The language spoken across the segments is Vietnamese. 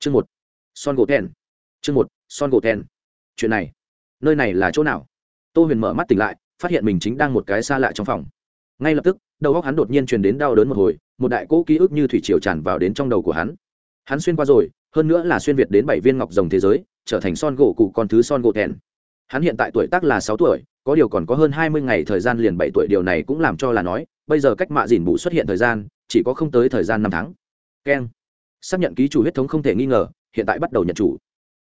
chương một, son gỗ thèn. Chương một, son gỗ thèn. Chuyện này, nơi này là chỗ nào? Tô huyền mở mắt tỉnh lại, phát hiện mình chính đang một cái xa lạ trong phòng. Ngay lập tức, đầu óc hắn đột nhiên truyền đến đau đớn một hồi, một đại cỗ ký ức như thủy triều tràn vào đến trong đầu của hắn. Hắn xuyên qua rồi, hơn nữa là xuyên việt đến bảy viên ngọc rồng thế giới, trở thành son gỗ cụ con thứ son gỗ thẹn hắn hiện tại tuổi tác là sáu tuổi, có điều còn có hơn hai mươi ngày thời gian liền bảy tuổi, điều này cũng làm cho là nói, bây giờ cách mạ dìn bụ xuất hiện thời gian, chỉ có không tới thời gian năm tháng. Keng xác nhận ký chủ huyết thống không thể nghi ngờ, hiện tại bắt đầu nhận chủ.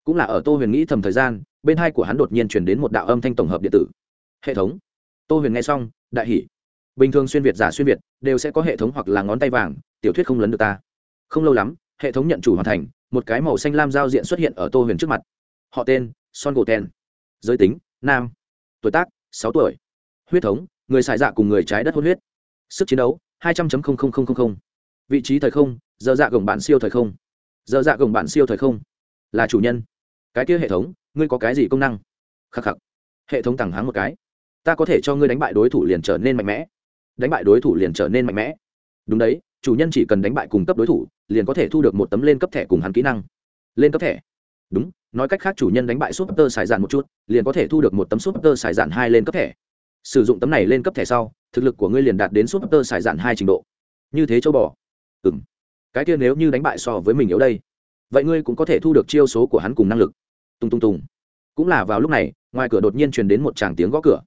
Cũng là ở tô huyền nghĩ thầm thời gian, bên hai của hắn đột nhiên chuyển đến một đạo âm thanh tổng hợp điện tử. Hệ thống. Tô huyền nghe xong, đại hỷ bình thường xuyên việt giả xuyên việt, đều sẽ có hệ thống hoặc là ngón tay vàng, tiểu thuyết không lấn được ta. Không lâu lắm, hệ thống nhận chủ hoàn thành, một cái màu xanh lam giao diện xuất hiện ở tô huyền trước mặt. Họ tên, son gỗ ten giới tính, nam. Tuổi tác, sáu tuổi. Huyết thống, người xài dạ cùng người trái đất hôn huyết. Sức chiến đấu, hai trăm linh vị trí thời không, giờ dạ gồng bản siêu thời không. Giờ dạ gồng bản siêu thời không. Là chủ nhân. Cái kia hệ thống, ngươi có cái gì công năng? Khắc khắc. Hệ thống thẳng háng một cái. Ta có thể cho ngươi đánh bại đối thủ liền trở nên mạnh mẽ. Đánh bại đối thủ liền trở nên mạnh mẽ. Đúng đấy, chủ nhân chỉ cần đánh bại cùng cấp đối thủ, liền có thể thu được một tấm lên cấp thẻ cùng hắn kỹ năng. Lên cấp thẻ. Đúng, nói cách khác chủ nhân đánh bại súp tơ xài dạn một chút, liền có thể thu được một tấm súp tơ xài dạn hai lên cấp thẻ. Sử dụng tấm này lên cấp thẻ sau, thực lực của ngươi liền đạt đến súp tơ xài dạn hai trình độ. Như thế châu bò ừ m cái kia nếu như đánh bại so với mình yếu đây, vậy ngươi cũng có thể thu được chiêu số của hắn cùng năng lực. Tung tung tung. cũng là vào lúc này, ngoài cửa đột nhiên truyền đến một tràng tiếng gõ cửa.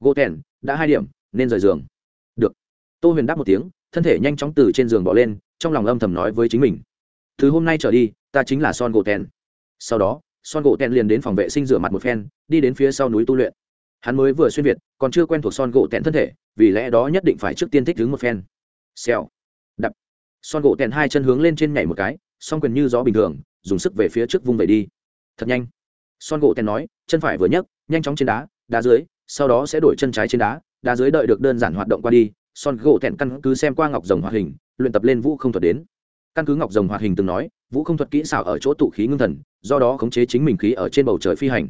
Gỗ thèn, đã hai điểm, nên rời giường. Được. Tô huyền đáp một tiếng, thân thể nhanh chóng từ trên giường bỏ lên, trong lòng âm thầm nói với chính mình. Thứ hôm nay trở đi, ta chính là son gỗ thèn. Sau đó, son gỗ tèn liền đến phòng vệ sinh rửa mặt một phen, đi đến phía sau núi tu luyện. Hắn mới vừa xuyên việt, còn chưa quen thuộc son gỗ tèn thân thể, vì lẽ đó nhất định phải trước tiên thích đứng một phen. Xèo son gỗ tèn hai chân hướng lên trên nhảy một cái, song quyền như gió bình thường, dùng sức về phía trước vung về đi. Thật nhanh. Son gỗ tèn nói, chân phải vừa nhấc, nhanh chóng trên đá đá dưới, sau đó sẽ đổi chân trái trên đá đá dưới đợi được đơn giản hoạt động qua đi, son gỗ tèn căn cứ xem qua ngọc rồng hoạt hình, luyện tập lên vũ không thuật đến. Căn cứ ngọc rồng hoạt hình từng nói, vũ không thuật kỹ xảo ở chỗ tụ khí ngưng thần, do đó khống chế chính mình khí ở trên bầu trời phi hành.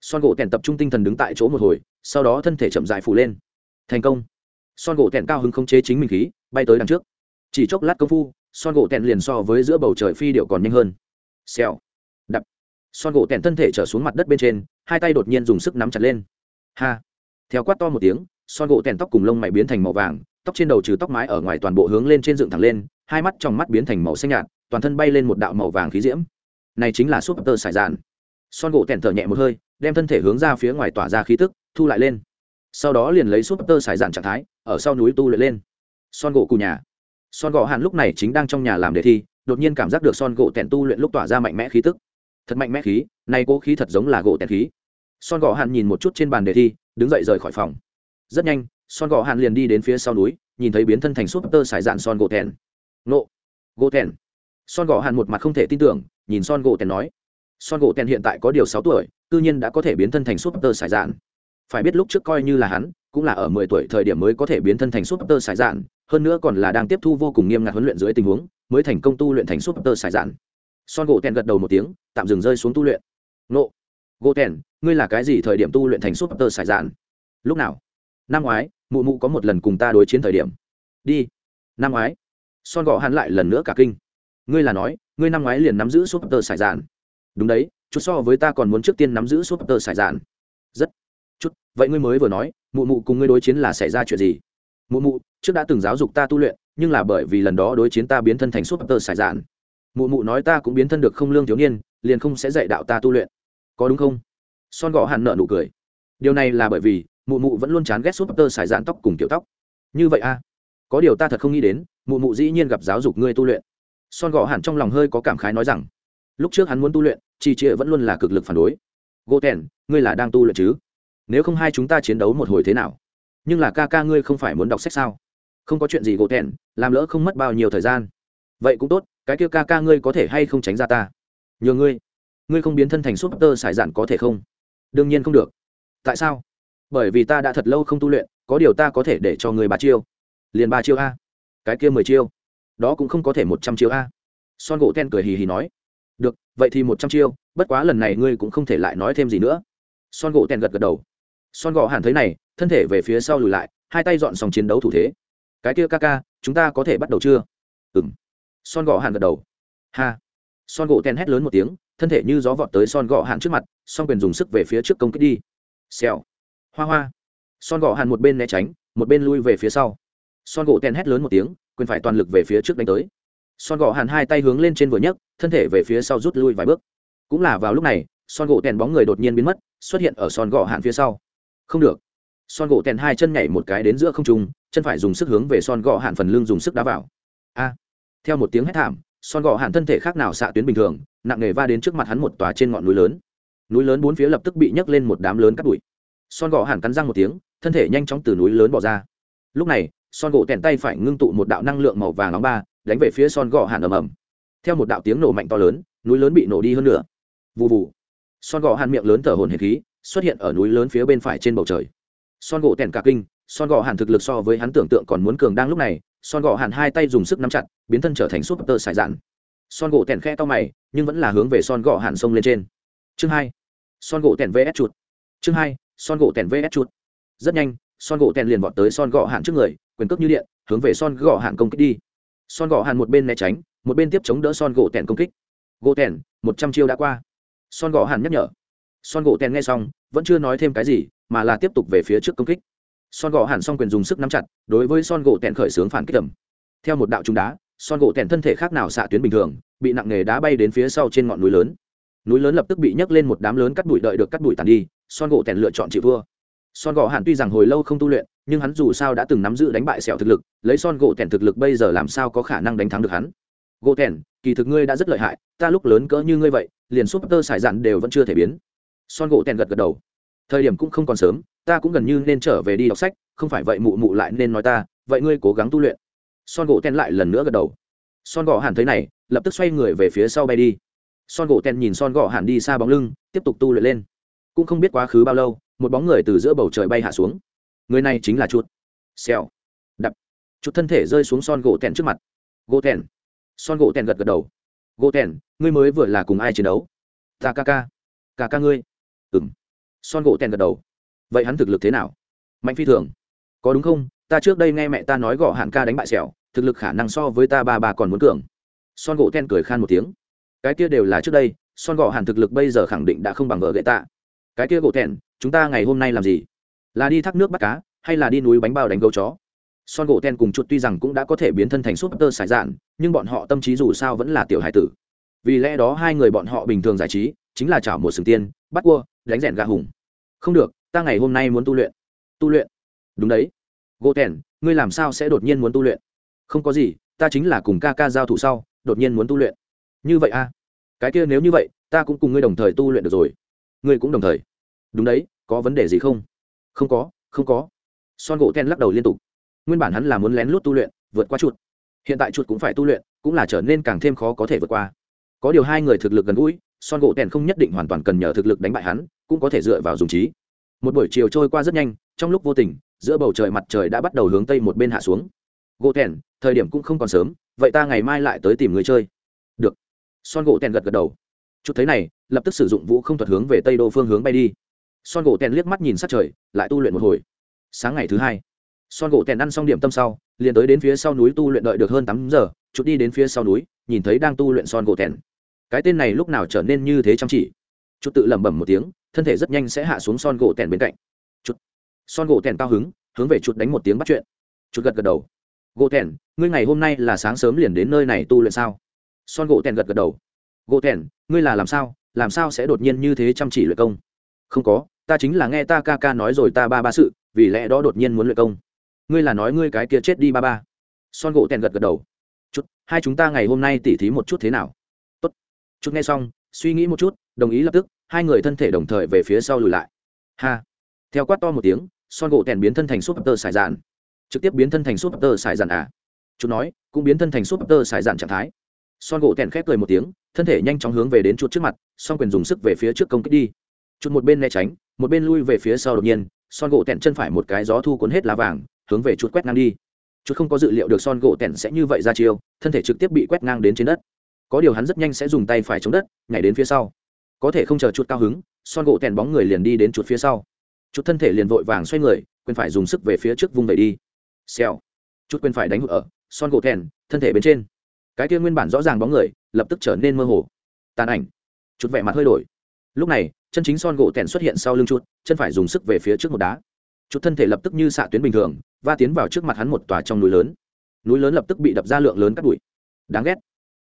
Son gỗ tèn tập trung tinh thần đứng tại chỗ một hồi, sau đó thân thể chậm dại phủ lên. Thành công. Son gỗ tèn cao hứng khống chế chính mình khí, bay tới đằng trước chỉ chốc lát công phu, son gỗ tèn liền so với giữa bầu trời phi điệu còn nhanh hơn. Xèo, đập. Son gỗ tèn thân thể trở xuống mặt đất bên trên, hai tay đột nhiên dùng sức nắm chặt lên. Ha. Theo quát to một tiếng, son gỗ tèn tóc cùng lông mày biến thành màu vàng, tóc trên đầu trừ tóc mái ở ngoài toàn bộ hướng lên trên dựng thẳng lên, hai mắt trong mắt biến thành màu xanh nhạt, toàn thân bay lên một đạo màu vàng khí diễm. Này chính là súp tơ sải dạn son gỗ tèn thở nhẹ một hơi, đem thân thể hướng ra phía ngoài tỏa ra khí tức, thu lại lên. Sau đó liền lấy súp tơ sải dạn trạng thái, ở sau núi tu luyện lên. Son gỗ cù nhà son gỗ hàn lúc này chính đang trong nhà làm đề thi, đột nhiên cảm giác được son gỗ tèn tu luyện lúc tỏa ra mạnh mẽ khí tức. Thật mạnh mẽ khí, này cố khí thật giống là gỗ tèn khí. Son gỗ hàn nhìn một chút trên bàn đề thi, đứng dậy rời khỏi phòng. Rất nhanh, son gỗ hàn liền đi đến phía sau núi, nhìn thấy biến thân thành súp tơ sải dạn son gỗ tèn. Nộ gỗ tèn. Son gỗ hàn một mặt không thể tin tưởng, nhìn son gỗ tèn nói, son gỗ tèn hiện tại có điều sáu tuổi, tự nhiên đã có thể biến thân thành súp tơ sải dạn. Phải biết lúc trước coi như là hắn cũng là ở mười tuổi thời điểm mới có thể biến thân thành súp tơ sải dạn hơn nữa còn là đang tiếp thu vô cùng nghiêm ngặt huấn luyện dưới tình huống, mới thành công tu luyện thành súp tơ sải dạn son gỗ tèn gật đầu một tiếng, tạm dừng rơi xuống tu luyện. Nộ gỗ tèn ngươi là cái gì thời điểm tu luyện thành súp tơ sải dạn lúc nào? Năm ngoái, mụ mụ có một lần cùng ta đối chiến thời điểm. Đi. Năm ngoái. Son gọ hắn lại lần nữa cả kinh. Ngươi là nói, ngươi năm ngoái liền nắm giữ súp tơ sải dạn đúng đấy, chút so với ta còn muốn trước tiên nắm giữ súp tơ sải dạn rất. Chút, vậy ngươi mới vừa nói mụ mụ cùng ngươi đối chiến là xảy ra chuyện gì? Mụ mụ, trước đã từng giáo dục ta tu luyện, nhưng là bởi vì lần đó đối chiến ta biến thân thành súp tơ sải dạn. Mụ mụ nói ta cũng biến thân được không lương thiếu niên, liền không sẽ dạy đạo ta tu luyện. Có đúng không? Son gõ hàn nợ nụ cười. Điều này là bởi vì, mụ mụ vẫn luôn chán ghét súp tơ sải dạn tóc cùng kiểu tóc. Như vậy a à? có điều ta thật không nghĩ đến, mụ mụ dĩ nhiên gặp giáo dục ngươi tu luyện. Son gõ hẳn trong lòng hơi có cảm khái nói rằng, lúc trước hắn muốn tu luyện chị chị vẫn luôn là cực lực phản đối. Gô tèn, ngươi là đang tu luyện chứ? Nếu không hai chúng ta chiến đấu một hồi thế nào? Nhưng là ca ca ngươi không phải muốn đọc sách sao? Không có chuyện gì gỗ thẹn làm lỡ không mất bao nhiêu thời gian. Vậy cũng tốt, cái kia ca ca ngươi có thể hay không tránh ra ta? Nhờ ngươi. Ngươi không biến thân thành súp tơ sải dạn có thể không? Đương nhiên không được. Tại sao? Bởi vì ta đã thật lâu không tu luyện, có điều ta có thể để cho người ba chiêu. Liền ba chiêu a. Cái kia mười chiêu. Đó cũng không có thể một trăm chiêu a. Son gỗ ten cười hì hì nói. Được, vậy thì một trăm chiêu, bất quá lần này ngươi cũng không thể lại nói thêm gì nữa. Son gỗ ten gật gật đầu son gò hàn thấy này, thân thể về phía sau lùi lại, hai tay dọn xong chiến đấu thủ thế. Cái kia ca ca, chúng ta có thể bắt đầu chưa? Ừng son gò hàn gật đầu. Ha. Son gỗ ten hét lớn một tiếng, thân thể như gió vọt tới son gò hàn trước mặt, song quyền dùng sức về phía trước công kích đi. Xèo. Hoa hoa. Son gò hàn một bên né tránh, một bên lui về phía sau. Son gỗ ten hét lớn một tiếng, quyền phải toàn lực về phía trước đánh tới. Son gò hàn hai tay hướng lên trên vừa nhấc, thân thể về phía sau rút lui vài bước. Cũng là vào lúc này, son gỗ tèn bóng người đột nhiên biến mất, xuất hiện ở son gò hàn phía sau không được. Son gỗ tèn hai chân nhảy một cái đến giữa không trung, chân phải dùng sức hướng về son gỗ hạn phần lưng dùng sức đá vào. A. Theo một tiếng hét thảm, son gỗ hạn thân thể khác nào xạ tuyến bình thường, nặng nề va đến trước mặt hắn một tòa trên ngọn núi lớn. Núi lớn bốn phía lập tức bị nhấc lên một đám lớn cắt bụi. Son gỗ hạn cắn răng một tiếng, thân thể nhanh chóng từ núi lớn bỏ ra. Lúc này, son gỗ tèn tay phải ngưng tụ một đạo năng lượng màu vàng nóng ba, đánh về phía son gỗ hạn ầm ầm. Theo một đạo tiếng nổ mạnh to lớn, núi lớn bị nổ đi hơn nữa vụ vụ son gỗ hạn miệng lớn thở hồn hển khí xuất hiện ở núi lớn phía bên phải trên bầu trời. Son gỗ tèn cả kinh, son gỗ hàn thực lực so với hắn tưởng tượng còn muốn cường đang lúc này, son gỗ hàn hai tay dùng sức nắm chặt, biến thân trở thành súp tơ sải dạn son gỗ tèn khe to mày, nhưng vẫn là hướng về son gỗ hàn sông lên trên. Chương hai, son gỗ tèn vs chuột. Chương hai, son gỗ tèn vs chuột. Rất nhanh, son gỗ tèn liền vọt tới son gỗ hàn trước người, quyền cước như điện, hướng về son gỗ hàn công kích đi. Son gỗ hàn một bên né tránh, một bên tiếp chống đỡ son gỗ tèn công kích. Gỗ tèn, một trăm chiêu đã qua. Son gỗ hàn nhắc nhở son gỗ tèn nghe xong, vẫn chưa nói thêm cái gì, mà là tiếp tục về phía trước công kích. Son gỗ hẳn xong quyền dùng sức nắm chặt, đối với son gỗ tèn khởi xướng phản kích tầm. Theo một đạo trúng đá, son gỗ tèn thân thể khác nào xạ tuyến bình thường, bị nặng nghề đá bay đến phía sau trên ngọn núi lớn. Núi lớn lập tức bị nhấc lên một đám lớn cắt bụi đợi được cắt bụi tàn đi, son gỗ tèn lựa chọn chị vua son gỗ hẳn tuy rằng hồi lâu không tu luyện, nhưng hắn dù sao đã từng nắm giữ đánh bại sẹo thực lực, lấy son gỗ tèn thực lực bây giờ làm sao có khả năng đánh thắng được hắn? Gỗ tèn, kỳ thực ngươi đã rất lợi hại, ta lúc lớn cỡ như ngươi vậy, liền súp tơ sải dạn đều vẫn chưa thể biến son gỗ tèn gật gật đầu. Thời điểm cũng không còn sớm, ta cũng gần như nên trở về đi đọc sách, không phải vậy mụ mụ lại nên nói ta, vậy ngươi cố gắng tu luyện. Son gỗ tèn lại lần nữa gật đầu. Son gỗ hàn thấy này, lập tức xoay người về phía sau bay đi. Son gỗ tèn nhìn son gỗ hàn đi xa bóng lưng, tiếp tục tu luyện lên. Cũng không biết quá khứ bao lâu, một bóng người từ giữa bầu trời bay hạ xuống. Người này chính là chuột. Xèo. Đập. Chuột thân thể rơi xuống son gỗ tèn trước mặt. Gỗ tèn. Son gỗ tèn gật gật đầu. Gỗ tèn, ngươi mới vừa là cùng ai chiến đấu? Ta ca ca. Ca ca ngươi ừng son gỗ tèn gật đầu. Vậy hắn thực lực thế nào? Mạnh phi thường. Có đúng không? Ta trước đây nghe mẹ ta nói gõ hạn ca đánh bại sẹo, thực lực khả năng so với ta ba bà còn muốn cường. Son gỗ ten cười khan một tiếng. Cái kia đều là trước đây, son Gỗ hàn thực lực bây giờ khẳng định đã không bằng vợ gậy tạ cái kia gỗ ten chúng ta ngày hôm nay làm gì? Là đi thác nước bắt cá, hay là đi núi bánh bao đánh gấu chó? Son gỗ ten cùng chuột tuy rằng cũng đã có thể biến thân thành súp tơ sải dạn, nhưng bọn họ tâm trí dù sao vẫn là tiểu hải tử. Vì lẽ đó hai người bọn họ bình thường giải trí chính là chảo một sừng tiên, bắt cua, đánh rèn gà hùng. Không được, ta ngày hôm nay muốn tu luyện. Tu luyện? Đúng đấy. Gỗ thèn, ngươi làm sao sẽ đột nhiên muốn tu luyện? Không có gì, ta chính là cùng ca ca giao thủ sau, đột nhiên muốn tu luyện. Như vậy a à? cái kia nếu như vậy, ta cũng cùng ngươi đồng thời tu luyện được rồi. Ngươi cũng đồng thời. Đúng đấy, có vấn đề gì không? Không có không có. Son gỗ ten lắc đầu liên tục. Nguyên bản hắn là muốn lén lút tu luyện, vượt qua chuột. Hiện tại chuột cũng phải tu luyện, cũng là trở nên càng thêm khó có thể vượt qua. Có điều hai người thực lực gần gũi son gỗ tèn không nhất định hoàn toàn cần nhờ thực lực đánh bại hắn, cũng có thể dựa vào dùng trí. Một buổi chiều trôi qua rất nhanh, trong lúc vô tình, giữa bầu trời mặt trời đã bắt đầu hướng tây một bên hạ xuống. Gỗ tèn, thời điểm cũng không còn sớm, vậy ta ngày mai lại tới tìm người chơi. Được. Son gỗ tèn gật gật đầu. Chút thấy này, lập tức sử dụng vũ không thuật hướng về tây đô phương hướng bay đi. Son gỗ tèn liếc mắt nhìn sát trời, lại tu luyện một hồi. Sáng ngày thứ hai, son gỗ tèn ăn xong điểm tâm sau, liền tới đến phía sau núi tu luyện đợi được hơn tám giờ, chút đi đến phía sau núi, nhìn thấy đang tu luyện son gỗ tèn cái tên này lúc nào trở nên như thế chăm chỉ? Chút tự lẩm bẩm một tiếng, thân thể rất nhanh sẽ hạ xuống son gỗ tèn bên cạnh. Chút. Son gỗ tèn cao hứng, hướng về chút đánh một tiếng bắt chuyện. Chút gật gật đầu. Gỗ tèn, ngươi ngày hôm nay là sáng sớm liền đến nơi này tu luyện sao? Son gỗ tèn gật gật đầu. Gỗ tèn, ngươi là làm sao? Làm sao sẽ đột nhiên như thế chăm chỉ luyện công? Không có, ta chính là nghe ta ca ca nói rồi ta ba ba sự, vì lẽ đó đột nhiên muốn luyện công. Ngươi là nói ngươi cái kia chết đi ba ba. Son gỗ tèn gật gật đầu. Chút, hai chúng ta ngày hôm nay tỉ thí một chút thế nào? Chút nghe xong, suy nghĩ một chút, đồng ý lập tức, hai người thân thể đồng thời về phía sau lùi lại. Ha! Theo quát to một tiếng, son gỗ tèn biến thân thành súp tơ sải dạn. Trực tiếp biến thân thành súp tơ sải dạn à? Chút nói, cũng biến thân thành súp tơ sải dạn trạng thái. Son gỗ tèn khép cười một tiếng, thân thể nhanh chóng hướng về đến chuột trước mặt son quyền dùng sức về phía trước công kích đi. Chút một bên né tránh, một bên lui về phía sau đột nhiên, son gỗ tèn chân phải một cái gió thu cuốn hết lá vàng, hướng về chuột quét ngang đi. Chút không có dự liệu được son gỗ tèn sẽ như vậy ra chiêu, thân thể trực tiếp bị quét ngang đến trên đất có điều hắn rất nhanh sẽ dùng tay phải chống đất, nhảy đến phía sau. Có thể không chờ chuột cao hứng, son gỗ tèn bóng người liền đi đến chuột phía sau. Chuột thân thể liền vội vàng xoay người, quên phải dùng sức về phía trước vung vẩy đi. Xèo. Chút quên phải đánh hụt ở, son gỗ tèn, thân thể bên trên. Cái kia nguyên bản rõ ràng bóng người, lập tức trở nên mơ hồ. Tàn ảnh. Chút vẻ mặt hơi đổi. Lúc này, chân chính son gỗ tèn xuất hiện sau lưng chút chân phải dùng sức về phía trước một đá. Chút thân thể lập tức như xạ tuyến bình thường và tiến vào trước mặt hắn một tòa trong núi lớn. Núi lớn lập tức bị đập ra lượng lớn cắt bụi. Đáng ghét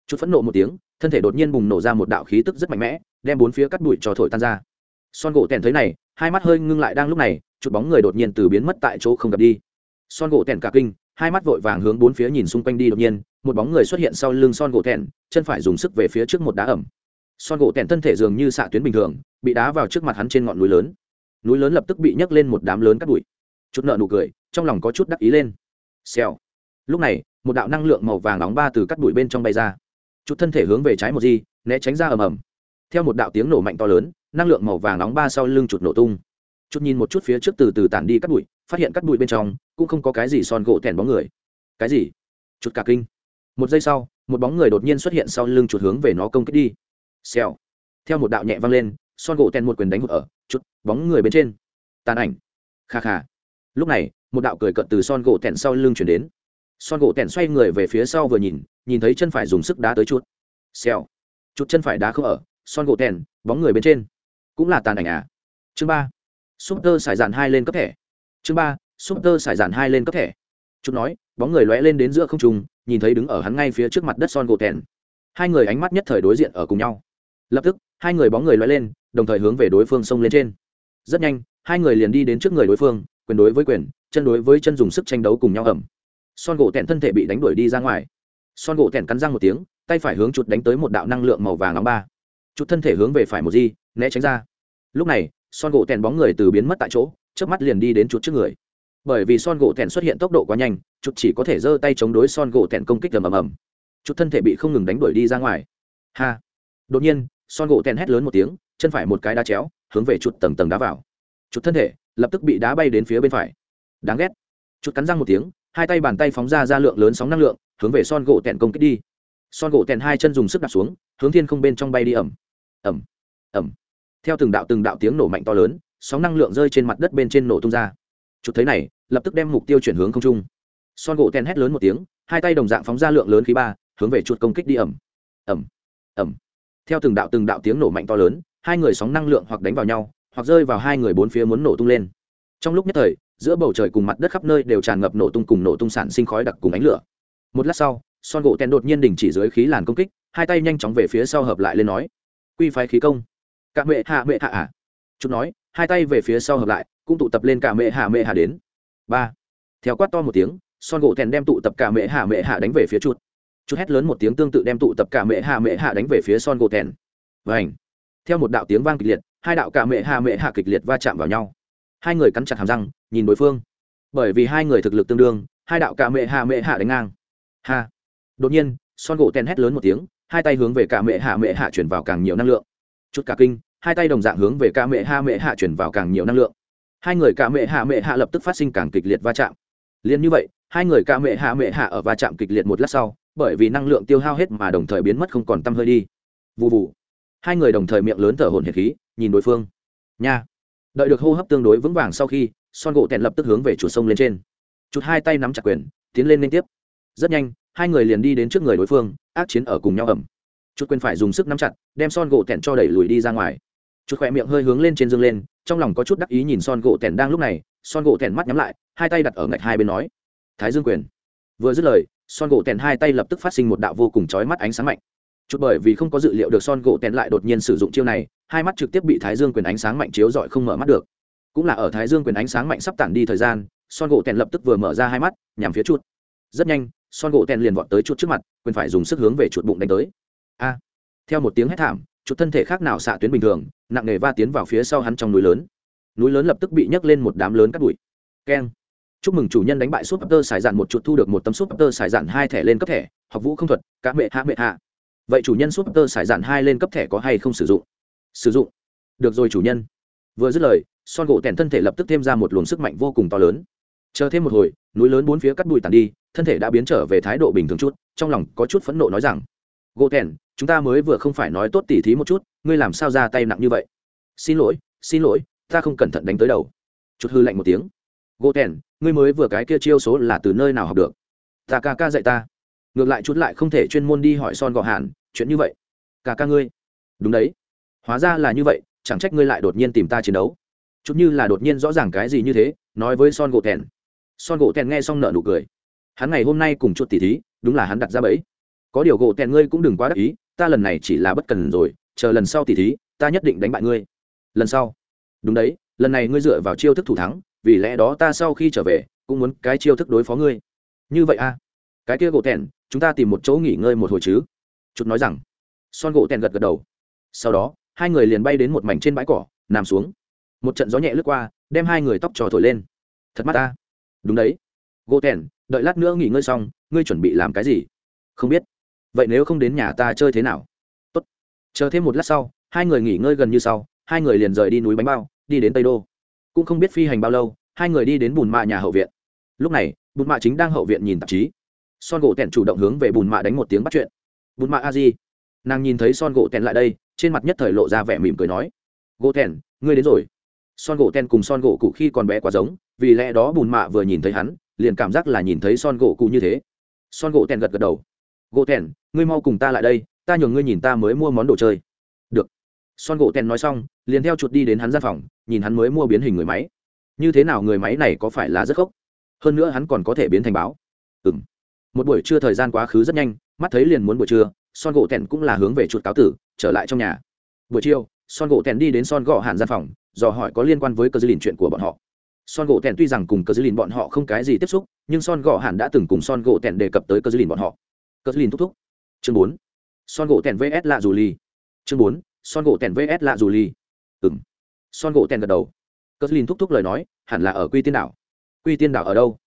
chút phẫn nộ một tiếng, thân thể đột nhiên bùng nổ ra một đạo khí tức rất mạnh mẽ, đem bốn phía cắt bụi cho thổi tan ra. Son gỗ tèn thấy này, hai mắt hơi ngưng lại đang lúc này, chút bóng người đột nhiên từ biến mất tại chỗ không gặp đi. Son gỗ tèn cả kinh, hai mắt vội vàng hướng bốn phía nhìn xung quanh đi đột nhiên, một bóng người xuất hiện sau lưng son gỗ tèn, chân phải dùng sức về phía trước một đá ẩm. Son gỗ tèn thân thể dường như xạ tuyến bình thường, bị đá vào trước mặt hắn trên ngọn núi lớn. Núi lớn lập tức bị nhấc lên một đám lớn cắt đùi chút nợ nụ cười, trong lòng có chút đắc ý lên. Xèo. Lúc này, một đạo năng lượng màu vàng nóng ba từ cắt đùi bên trong bay ra chút thân thể hướng về trái một di, né tránh ra ầm ầm. Theo một đạo tiếng nổ mạnh to lớn, năng lượng màu vàng nóng ba sau lưng chuột nổ tung. Chút nhìn một chút phía trước từ từ tản đi cắt bụi, phát hiện cắt bụi bên trong cũng không có cái gì son gỗ tẻn bóng người. Cái gì? Chút cả kinh. Một giây sau, một bóng người đột nhiên xuất hiện sau lưng chuột hướng về nó công kích đi. Xèo. Theo một đạo nhẹ vang lên, son gỗ tèn một quyền đánh hụt ở chút bóng người bên trên. Tàn ảnh. Kha kha. Lúc này, một đạo cười cận từ son gỗ tèn sau lưng chuyển đến son gỗ tèn xoay người về phía sau vừa nhìn nhìn thấy chân phải dùng sức đá tới chút xèo. Chút chân phải đá không ở, son gỗ tèn, bóng người bên trên. Cũng là tàn ảnh à? Chương ba. Súp tơ xài dàn hai lên cấp thẻ. Chương ba. Súp tơ xài dàn hai lên cấp thẻ. Chút nói, bóng người lóe lên đến giữa không trung, nhìn thấy đứng ở hắn ngay phía trước mặt đất son gỗ tèn. Hai người ánh mắt nhất thời đối diện ở cùng nhau. Lập tức, hai người bóng người lóe lên, đồng thời hướng về đối phương xông lên trên. Rất nhanh, hai người liền đi đến trước người đối phương, quyền đối với quyền, chân đối với chân dùng sức tranh đấu cùng nhau ẩm son gỗ tẹn thân thể bị đánh đuổi đi ra ngoài. Son gỗ tẹn cắn răng một tiếng, tay phải hướng chuột đánh tới một đạo năng lượng màu vàng nóng ba. Chút thân thể hướng về phải một di, né tránh ra. Lúc này, son gỗ tẹn bóng người từ biến mất tại chỗ trước mắt liền đi đến chuột trước người. Bởi vì son gỗ tẹn xuất hiện tốc độ quá nhanh chút chỉ có thể giơ tay chống đối son gỗ tẹn công kích ầm ầm ầm. Chút thân thể bị không ngừng đánh đuổi đi ra ngoài. Ha! Đột nhiên, son gỗ tẹn hét lớn một tiếng, chân phải một cái đá chéo, hướng về chuột tầng tầng đá vào. Chút thân thể lập tức bị đá bay đến phía bên phải. Đáng ghét. Chút cắn răng một tiếng hai tay bàn tay phóng ra ra lượng lớn sóng năng lượng, hướng về son gỗ tẹn công kích đi. Son gỗ tẹn hai chân dùng sức đặt xuống, hướng thiên không bên trong bay đi ẩm ẩm ẩm theo từng đạo từng đạo tiếng nổ mạnh to lớn, sóng năng lượng rơi trên mặt đất bên trên nổ tung ra. Chụp thấy này, lập tức đem mục tiêu chuyển hướng không trung. Son gỗ tẹn hét lớn một tiếng, hai tay đồng dạng phóng ra lượng lớn khí ba, hướng về chuột công kích đi ẩm ẩm ẩm theo từng đạo từng đạo tiếng nổ mạnh to lớn, hai người sóng năng lượng hoặc đánh vào nhau, hoặc rơi vào hai người bốn phía muốn nổ tung lên. Trong lúc nhất thời giữa bầu trời cùng mặt đất khắp nơi đều tràn ngập nổ tung cùng nổ tung sản sinh khói đặc cùng ánh lửa. Một lát sau, son gỗ tèn đột nhiên đình chỉ dưới khí làn công kích, hai tay nhanh chóng về phía sau hợp lại lên nói, quy phái khí công. Cả mẹ hạ mẹ hạ à? Chút nói, hai tay về phía sau hợp lại, cũng tụ tập lên cả mẹ hạ mẹ hạ đến. Ba. Theo quát to một tiếng, son gỗ tèn đem tụ tập cả mẹ hạ mẹ hạ đánh về phía chút chút hét lớn một tiếng tương tự đem tụ tập cả mẹ hạ mẹ hạ đánh về phía son gỗ tèn và theo một đạo tiếng vang kịch liệt, hai đạo cả mẹ hạ mẹ hạ kịch liệt va chạm vào nhau hai người cắn chặt hàm răng nhìn đối phương bởi vì hai người thực lực tương đương hai đạo cả mẹ hạ mẹ hạ đánh ngang ha đột nhiên son gỗ ten hét lớn một tiếng hai tay hướng về cả mẹ hạ mẹ hạ chuyển vào càng nhiều năng lượng chút cả kinh hai tay đồng dạng hướng về cả mẹ hạ mẹ hạ chuyển vào càng nhiều năng lượng hai người cả mẹ hạ mẹ hạ lập tức phát sinh càng kịch liệt va chạm liền như vậy hai người cả mẹ hạ mẹ hạ ở va chạm kịch liệt một lát sau bởi vì năng lượng tiêu hao hết mà đồng thời biến mất không còn t hơi đi vụ vụ hai người đồng thời miệng lớn thở hồn hệt khí nhìn đối phương nha đợi được hô hấp tương đối vững vàng sau khi, son gỗ tẹn lập tức hướng về chuột sông lên trên. Chuột hai tay nắm chặt quyền, tiến lên liên tiếp. Rất nhanh, hai người liền đi đến trước người đối phương, ác chiến ở cùng nhau ẩm. Chút quyền phải dùng sức nắm chặt, đem son gỗ tẹn cho đẩy lùi đi ra ngoài. Chút khỏe miệng hơi hướng lên trên dương lên, trong lòng có chút đắc ý nhìn son gỗ tẹn đang lúc này, son gỗ tẹn mắt nhắm lại, hai tay đặt ở ngạch hai bên nói, thái dương quyền. Vừa dứt lời, son gỗ tẹn hai tay lập tức phát sinh một đạo vô cùng chói mắt ánh sáng mạnh. Chút bởi vì không có dự liệu được son gỗ tẹn lại đột nhiên sử dụng chiêu này hai mắt trực tiếp bị thái dương quyền ánh sáng mạnh chiếu rọi không mở mắt được. Cũng là ở thái dương quyền ánh sáng mạnh sắp tản đi thời gian, son gỗ tèn lập tức vừa mở ra hai mắt, nhằm phía chuột. Rất nhanh, son gỗ tèn liền vọt tới chuột trước mặt, quyền phải dùng sức hướng về chuột bụng đánh tới. A! Theo một tiếng hét thảm, chuột thân thể khác nào xạ tuyến bình thường, nặng nề va tiến vào phía sau hắn trong núi lớn. Núi lớn lập tức bị nhấc lên một đám lớn cắt bụi. Keng! Chúc mừng chủ nhân đánh bại súp tơ xài dạn một chuột thu được một tấm súp tơ xài dạn hai thẻ lên cấp thẻ, học vũ không thuật, cá mệ hạ mệ hạ. Vậy chủ nhân súp tơ xài dạn hai lên cấp thẻ có hay không sử dụng? Sử dụng. Được rồi chủ nhân. Vừa dứt lời, son gỗ tèn thân thể lập tức thêm ra một luồng sức mạnh vô cùng to lớn. Chờ thêm một hồi, núi lớn bốn phía cắt bụi tàn đi, thân thể đã biến trở về thái độ bình thường chút, trong lòng có chút phẫn nộ nói rằng, gỗ tèn, chúng ta mới vừa không phải nói tốt tỉ thí một chút, ngươi làm sao ra tay nặng như vậy? Xin lỗi xin lỗi, ta không cẩn thận đánh tới đầu. Chút hư lạnh một tiếng. Gỗ tèn, ngươi mới vừa cái kia chiêu số là từ nơi nào học được? Ta ca ca dạy ta. Ngược lại chút lại không thể chuyên môn đi hỏi son gò hàn, chuyện như vậy, ca ca ngươi. Đúng đấy hóa ra là như vậy, chẳng trách ngươi lại đột nhiên tìm ta chiến đấu. Chút như là đột nhiên rõ ràng cái gì như thế, nói với son gỗ thẹn. Son gỗ thẹn nghe xong nợ nụ cười. Hắn ngày hôm nay cùng chuột tỉ thí, đúng là hắn đặt ra bẫy. Có điều gỗ thẹn ngươi cũng đừng quá đắc ý, ta lần này chỉ là bất cần rồi, chờ lần sau tỉ thí, ta nhất định đánh bại ngươi. Lần sau. Đúng đấy, lần này ngươi dựa vào chiêu thức thủ thắng, vì lẽ đó ta sau khi trở về, cũng muốn cái chiêu thức đối phó ngươi. Như vậy a à? cái kia gỗ thẹn, chúng ta tìm một chỗ nghỉ ngơi một hồi chứ? Chút nói rằng. Son gỗ thẹn gật gật đầu. Sau đó hai người liền bay đến một mảnh trên bãi cỏ, nằm xuống. Một trận gió nhẹ lướt qua, đem hai người tóc trò thổi lên. Thật mắt ta. Đúng đấy. Gỗ thẹn đợi lát nữa nghỉ ngơi xong, ngươi chuẩn bị làm cái gì? Không biết. Vậy nếu không đến nhà ta chơi thế nào? Tốt. chờ thêm một lát sau, hai người nghỉ ngơi gần như sau, hai người liền rời đi núi bánh bao, đi đến tây đô. Cũng không biết phi hành bao lâu, hai người đi đến bùn mạ nhà hậu viện. Lúc này, bùn mạ chính đang hậu viện nhìn tạp chí. Son gỗ tẻn chủ động hướng về bùn mạ đánh một tiếng bắt chuyện. Bùn mạ a di. Nàng nhìn thấy son gỗ tẻn lại đây trên mặt nhất thời lộ ra vẻ mỉm cười nói, gỗ thèn, ngươi đến rồi. Son gỗ tẻn cùng son gỗ cụ khi còn bé quá giống, vì lẽ đó bùn mạ vừa nhìn thấy hắn, liền cảm giác là nhìn thấy son gỗ cụ như thế. Son gỗ tẻn gật gật đầu, gỗ tẻn ngươi mau cùng ta lại đây, ta nhường ngươi nhìn ta mới mua món đồ chơi. Được. Son gỗ tẻn nói xong, liền theo chuột đi đến hắn gian phòng, nhìn hắn mới mua biến hình người máy. Như thế nào người máy này có phải là rất khốc? Hơn nữa hắn còn có thể biến thành báo. Ừ m một buổi trưa thời gian quá khứ rất nhanh, mắt thấy liền muốn buổi trưa, son gỗ tẻn cũng là hướng về chuột cáo tử trở lại trong nhà. Buổi chiều, son gỗ tẻn đi đến son gõ hàn gian phòng, dò hỏi có liên quan với cơ dư lìn chuyện của bọn họ. Son gỗ tẻn tuy rằng cùng cơ dư lìn bọn họ không cái gì tiếp xúc, nhưng son gõ hàn đã từng cùng son gỗ tẻn đề cập tới cơ dư lìn bọn họ. Cơ dư lìn thúc thúc. Chương bốn. Son gỗ tẻn vs lạ dù ly chương bốn. Son gỗ tẻn vs lạ dù ly ừng son gỗ tẻn gật đầu. Cơ dư lìn thúc thúc lời nói, hẳn là ở quy tiên đảo. Quy tiên đảo ở đâu?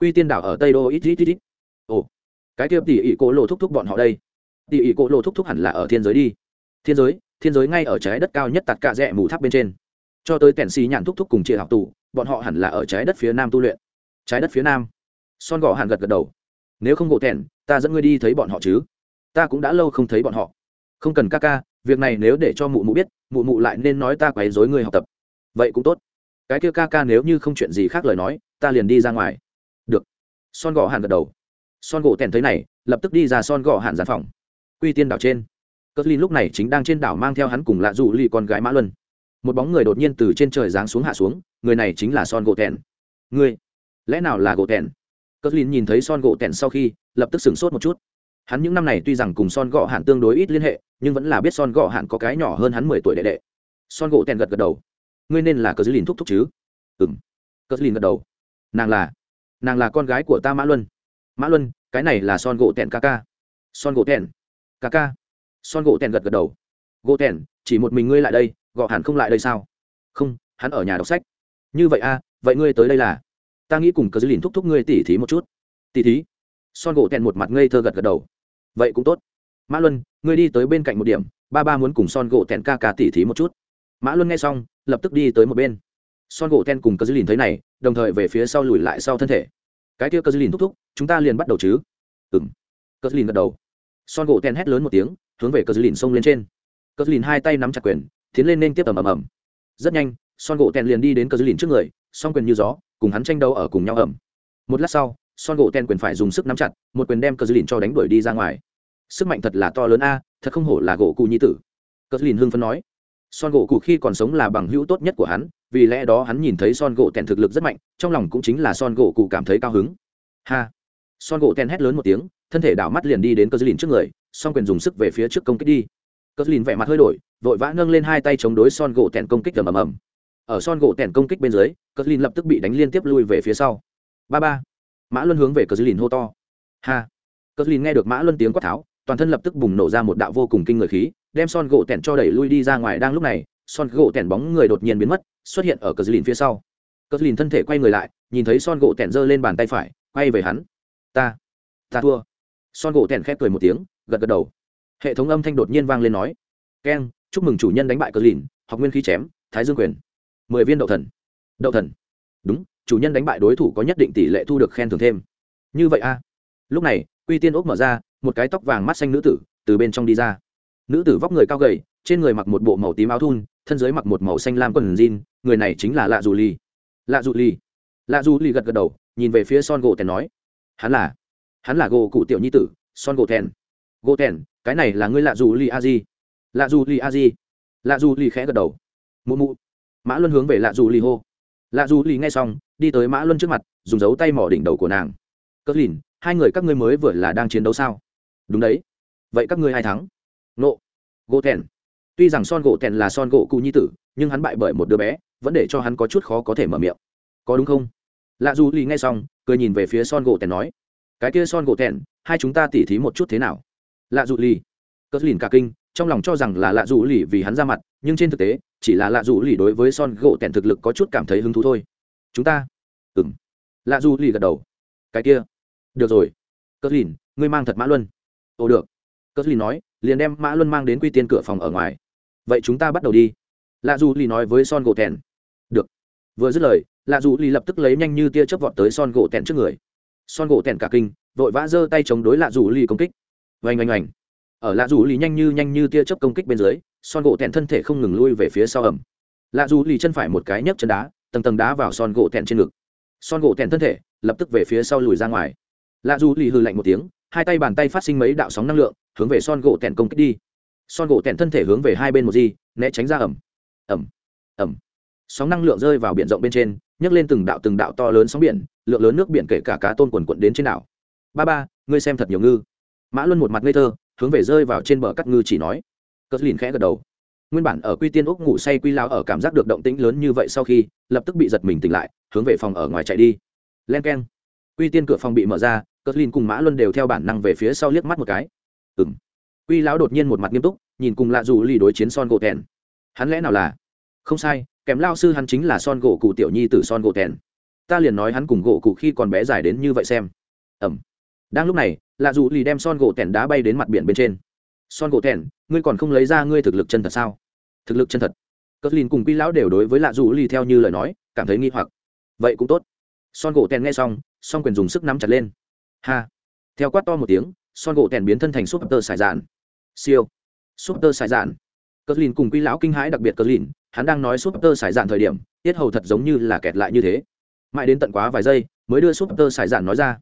Quy tiên đảo ở tây đô ít ít ít ít. Ồ. Cái kia tỉ ỉ cỗ lộ thúc thúc bọn họ đây. Tỉ ỉ cỗ lộ thúc thúc hẳn là ở thiên giới đi thiên giới thiên giới ngay ở trái đất cao nhất tạt cạ rẽ mù tháp bên trên. Cho tới kèn xì nhạn thúc thúc cùng chia học tù, bọn họ hẳn là ở trái đất phía nam tu luyện. Trái đất phía nam. Son gò hàn gật gật đầu. Nếu không gỗ thẹn ta dẫn ngươi đi thấy bọn họ chứ. Ta cũng đã lâu không thấy bọn họ. Không cần ca ca, việc này nếu để cho mụ mụ biết, mụ mụ lại nên nói ta quấy dối ngươi học tập. Vậy cũng tốt. Cái kia ca ca nếu như không chuyện gì khác lời nói, ta liền đi ra ngoài. Được. Son gò hàn gật đầu. Son gỗ thẹn thấy này, lập tức đi ra son gò hàn giàn phòng. Quy tiên đảo trên cất Lin lúc này chính đang trên đảo mang theo hắn cùng lạ dụ ly con gái mã luân. Một bóng người đột nhiên từ trên trời giáng xuống hạ xuống, người này chính là son gỗ Tẻn. người lẽ nào là gỗ Tẻn? cất Lin nhìn thấy son gỗ Tẻn sau khi, lập tức sửng sốt một chút. Hắn những năm này tuy rằng cùng son gọ hạn tương đối ít liên hệ, nhưng vẫn là biết son gọ hạn có cái nhỏ hơn hắn mười tuổi đệ đệ. Son gỗ Tẻn gật gật đầu. Ngươi nên là Cất Lin thúc thúc chứ? Ừ Cất Lin gật đầu. Nàng là nàng là con gái của ta mã luân. Mã luân, cái này là son gỗ Tẻn ca ca. Son gỗ Tẻn. ca ca son gỗ tèn gật gật đầu. Gỗ tèn chỉ một mình ngươi lại đây gọ hẳn không lại đây sao? Không hắn ở nhà đọc sách. Như vậy a à, vậy ngươi tới đây là? Ta nghĩ cùng cờ dư lìn thúc thúc ngươi tỉ thí một chút. Tỉ thí? Son gỗ tèn một mặt ngây thơ gật gật đầu. Vậy cũng tốt. Mã luân ngươi đi tới bên cạnh một điểm ba ba muốn cùng son gỗ tèn ca ca tỉ thí một chút. Mã luân nghe xong lập tức đi tới một bên. Son gỗ tèn cùng cờ dư lìn thấy này đồng thời về phía sau lùi lại sau thân thể. Cái kia cờ dư lìn thúc thúc chúng ta liền bắt đầu chứ. Ừng cờ dư lìn gật đầu. Son gỗ tèn hét lớn một tiếng hướng về cơ dư lìn xông lên trên. Cơ dư lìn hai tay nắm chặt quyền, tiến lên nên tiếp ầm ầm ầm. Rất nhanh, son gỗ tèn liền đi đến cơ dư lìn trước người, song quyền như gió, cùng hắn tranh đấu ở cùng nhau ẩm một lát sau, son gỗ tèn quyền phải dùng sức nắm chặt, một quyền đem cơ dư lìn cho đánh đuổi đi ra ngoài. Sức mạnh thật là to lớn a, thật không hổ là gỗ cụ nhi tử. Cơ dư lìn hưng phấn nói. Son gỗ cụ khi còn sống là bằng hữu tốt nhất của hắn, vì lẽ đó hắn nhìn thấy son gỗ tèn thực lực rất mạnh, trong lòng cũng chính là son gỗ cụ cảm thấy cao hứng. Ha! Son gỗ tèn hét lớn một tiếng, thân thể đảo mắt liền đi đến cơ dư lìn trước người song quyền dùng sức về phía trước công kích đi. Cờ lìn vẻ mặt hơi đổi, vội vã nâng lên hai tay chống đối son gỗ tèn công kích ầm ầm ầm. Ở son gỗ tèn công kích bên dưới cờ lìn lập tức bị đánh liên tiếp lui về phía sau. Ba ba. Mã luân hướng về cờ lìn hô to. Ha. Cờ lìn nghe được mã luân tiếng quát tháo, toàn thân lập tức bùng nổ ra một đạo vô cùng kinh người khí, đem son gỗ tẻn cho đẩy lui đi ra ngoài. Đang lúc này, son gỗ tẻn bóng người đột nhiên biến mất, xuất hiện ở cờ lìn phía sau. Cờ lìn thân thể quay người lại, nhìn thấy son gỗ tẻn giơ lên bàn tay phải, quay về hắn. Ta. Ta thua son gỗ tẻn khép cười một tiếng, gật gật đầu. Hệ thống âm thanh đột nhiên vang lên nói keng chúc mừng chủ nhân đánh bại cờ lìn, học nguyên khí chém, thái dương quyền. Mười viên đậu thần. Đậu thần? Đúng, chủ nhân đánh bại đối thủ có nhất định tỷ lệ thu được khen thưởng thêm. Như vậy a lúc này, quy tiên ốc mở ra, một cái tóc vàng mắt xanh nữ tử từ bên trong đi ra. Nữ tử vóc người cao gầy, trên người mặc một bộ màu tím áo thun, thân dưới mặc một màu xanh lam quần jean, người này chính là lạ dù ly lạ dù ly lạ dù ly gật gật đầu, nhìn về phía son gỗ tèn nói, hắn là hắn là gỗ cụ tiểu nhi tử, son gỗ thèn. Gỗ thèn, cái này là ngươi lạ dù li a di. Lạ dù lì a di. Lạ dù lì khẽ gật đầu. Mụ mụ. Mã luân hướng về lạ dù lì hô. Lạ dù lì nghe xong, đi tới mã luân trước mặt, dùng dấu tay mỏ đỉnh đầu của nàng. Cất lìn, hai người các ngươi mới vừa là đang chiến đấu sao? Đúng đấy. Vậy các ngươi hai thắng? Nộ. Gỗ thèn. Tuy rằng son gỗ thèn là son gỗ cụ nhi tử, nhưng hắn bại bởi một đứa bé, vẫn để cho hắn có chút khó có thể mở miệng. Có đúng không? Lạ dù lì nghe xong, cười nhìn về phía son gỗ thèn nói cái kia son gỗ thẹn, hai chúng ta tỉ thí một chút thế nào? Lạ dù lì. Cất lìn cả kinh, trong lòng cho rằng là lạ dù lì vì hắn ra mặt, nhưng trên thực tế, chỉ là lạ dù lì đối với son gỗ thẹn thực lực có chút cảm thấy hứng thú thôi. Chúng ta? Ừng lạ dù lì gật đầu. Cái kia? Được rồi. Cất lìn, ngươi mang thật mã luân. Ồ, được. Cất lìn nói, liền đem mã luân mang đến quy tiên cửa phòng ở ngoài. Vậy chúng ta bắt đầu đi. Lạ dù lì nói với son gỗ thẹn. Được. Vừa dứt lời, lạ dù lì lập tức lấy nhanh như tia chớp vọt tới son gỗ thèn trước người son gỗ tèn cả kinh, vội vã giơ tay chống đối lạ rủ lì công kích. Oanh oanh oanh. Ở lạ rủ lì nhanh như nhanh như tia chớp công kích bên dưới, son gỗ tèn thân thể không ngừng lui về phía sau ẩm lạ rủ lì chân phải một cái nhấc chân đá, tầng tầng đá vào son gỗ tèn trên ngực. Son gỗ tèn thân thể lập tức về phía sau lùi ra ngoài. Lạ rủ lì hư lạnh một tiếng, hai tay bàn tay phát sinh mấy đạo sóng năng lượng, hướng về son gỗ tèn công kích đi. Son gỗ tèn thân thể hướng về hai bên một gì né tránh ra ẩm ẩm ẩm sóng năng lượng rơi vào biển rộng bên trên, nhấc lên từng đạo từng đạo to lớn sóng biển lượng lớn nước biển kể cả cá tôn quần quận đến trên đảo. Ba ba, ngươi xem thật nhiều ngư. Mã luân một mặt ngây thơ, hướng về rơi vào trên bờ cắt ngư chỉ nói. Cất lìn khẽ gật đầu. Nguyên bản ở quy tiên úc ngủ say quy lao ở cảm giác được động tĩnh lớn như vậy sau khi, lập tức bị giật mình tỉnh lại, hướng về phòng ở ngoài chạy đi. Len k e n quy tiên cửa phòng bị mở ra, cất lìn cùng mã luân đều theo bản năng về phía sau liếc mắt một cái. Ừ m quy lão đột nhiên một mặt nghiêm túc, nhìn cùng lạ dù lì đối chiến son gỗ thèn hắn lẽ nào là? Không sai, kèm lao sư hắn chính là son gỗ cụ tiểu nhi từ son gỗ thèn ta liền nói hắn cùng gỗ cụ khi còn bé dài đến như vậy xem. Ẩm. Đang lúc này lạ dù lì đem son gỗ tẻn đá bay đến mặt biển bên trên. Son gỗ tẻn, ngươi còn không lấy ra ngươi thực lực chân thật sao? Thực lực chân thật. Cất lìn cùng quy lão đều đối với lạ dù lì theo như lời nói cảm thấy nghi hoặc. Vậy cũng tốt. Son gỗ tẻn nghe xong son quyền dùng sức nắm chặt lên. Ha. Theo quát to một tiếng son gỗ tẻn biến thân thành súp tơ sải dạn siêu. Súp tơ sải dạn cất lìn cùng quy lão kinh hãi đặc biệt cất lìn hắn đang nói súp tơ sải dạn thời điểm tiết hầu thật giống như là kẹt lại như thế mãi đến tận quá vài giây mới đưa súp tơ sải dạn nói ra.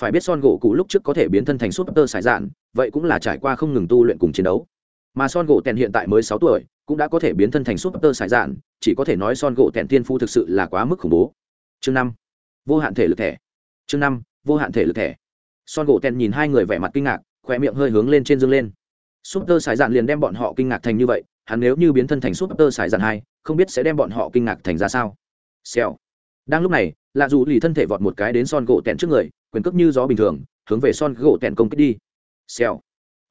Phải biết son gỗ cụ lúc trước có thể biến thân thành súp tơ sải dạn, vậy cũng là trải qua không ngừng tu luyện cùng chiến đấu. Mà son gỗ tèn hiện tại mới sáu tuổi, cũng đã có thể biến thân thành súp tơ sải dạn, chỉ có thể nói son gỗ tèn tiên phu thực sự là quá mức khủng bố. Chương năm, vô hạn thể lực thẻ. Chương năm, vô hạn thể lực thẻ. Son gỗ tèn nhìn hai người vẻ mặt kinh ngạc khỏe miệng hơi hướng lên trên dương lên. Súp tơ sải dạn liền đem bọn họ kinh ngạc thành như vậy, hắn nếu như biến thân thành súp tơ sải dạn hai, không biết sẽ đem bọn họ kinh ngạc thành ra sao. Xèo đang lúc này, lạ dù lì thân thể vọt một cái đến son gỗ tẹn trước người, quyền cước như gió bình thường, hướng về son gỗ tẹn công kích đi. Xèo.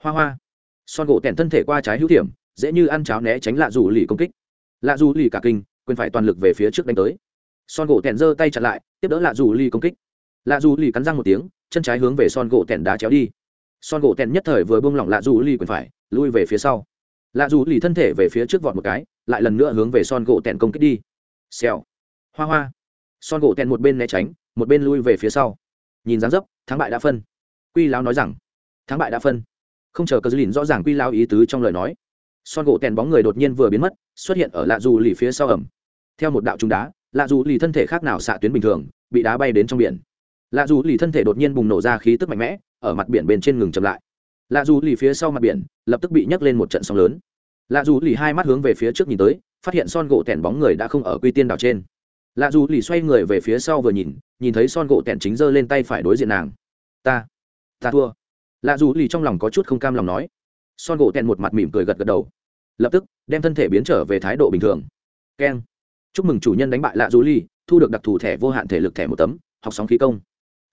Hoa hoa. Son gỗ tẹn thân thể qua trái hữu điểm dễ như ăn cháo né tránh lạ dù lì công kích. Lạ dù lì cả kinh, quyền phải toàn lực về phía trước đánh tới. Son gỗ tẹn giơ tay chặn lại, tiếp đỡ lạ dù lì công kích. Lạ dù lì cắn răng một tiếng, chân trái hướng về son gỗ tẹn đá chéo đi. Son gỗ tẹn nhất thời vừa bông lỏng lạ dù lì quyền phải, lui về phía sau. Lạ dù lì thân thể về phía trước vọt một cái, lại lần nữa hướng về son gỗ tẹn công kích đi. Xèo. Hoa hoa son gỗ tèn một bên né tránh, một bên lui về phía sau. Nhìn dáng dấp, thắng bại đã phân. Quy lão nói rằng, thắng bại đã phân. Không chờ cờ dư lìn rõ ràng quy lao ý tứ trong lời nói, son gỗ tèn bóng người đột nhiên vừa biến mất, xuất hiện ở lạ dù lì phía sau ẩm. Theo một đạo trúng đá, lạ dù lì thân thể khác nào xạ tuyến bình thường, bị đá bay đến trong biển. Lạ dù lì thân thể đột nhiên bùng nổ ra khí tức mạnh mẽ, ở mặt biển bên trên ngừng chậm lại. Lạ dù lì phía sau mặt biển, lập tức bị nhấc lên một trận sóng lớn. Lạ dù lì hai mắt hướng về phía trước nhìn tới, phát hiện son gỗ tèn bóng người đã không ở quy tiên đảo trên lạ dù lì xoay người về phía sau vừa nhìn nhìn thấy son gỗ tẹn chính giơ lên tay phải đối diện nàng. Ta ta thua. Lạ dù lì trong lòng có chút không cam lòng nói. Son gỗ tẹn một mặt mỉm cười gật gật đầu. Lập tức, đem thân thể biến trở về thái độ bình thường. Keng. Chúc mừng chủ nhân đánh bại lạ dù lì, thu được đặc thù thẻ vô hạn thể lực thẻ một tấm, học sóng khí công.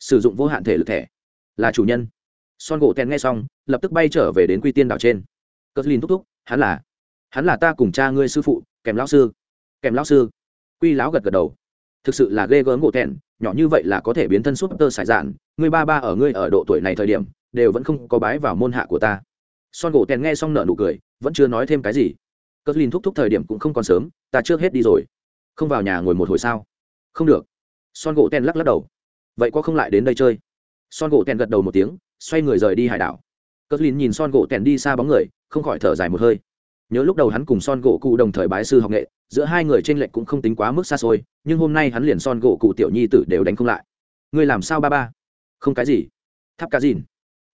Sử dụng vô hạn thể lực thẻ. Là chủ nhân. Son gỗ tẹn nghe xong, lập tức bay trở về đến quy tiên đảo trên. Cất lin thúc thúc, hắn là hắn là ta cùng cha ngươi sư phụ, kèm lão sư. Kèm lão sư quy lão gật gật đầu. Thực sự là ghê gớm gỗ thẹn, nhỏ như vậy là có thể biến thân súp tơ sải dạn, ngươi ba ba ở ngươi ở độ tuổi này thời điểm, đều vẫn không có bái vào môn hạ của ta. Son gỗ thẹn nghe xong nở nụ cười, vẫn chưa nói thêm cái gì. Cất lin thúc thúc thời điểm cũng không còn sớm, ta trước hết đi rồi. Không vào nhà ngồi một hồi sao? Không được. Son gỗ thẹn lắc lắc đầu. Vậy có không lại đến đây chơi? Son gỗ thẹn gật đầu một tiếng, xoay người rời đi hải đảo. Cất lin nhìn son gỗ thẹn đi xa bóng người, không khỏi thở dài một hơi. Nhớ lúc đầu hắn cùng son gỗ cụ đồng thời bái sư học nghệ giữa hai người trên lệnh cũng không tính quá mức xa xôi, nhưng hôm nay hắn liền son gỗ cụ tiểu nhi tử đều đánh không lại. Ngươi làm sao ba ba? Không cái gì. Tháp cá dìn.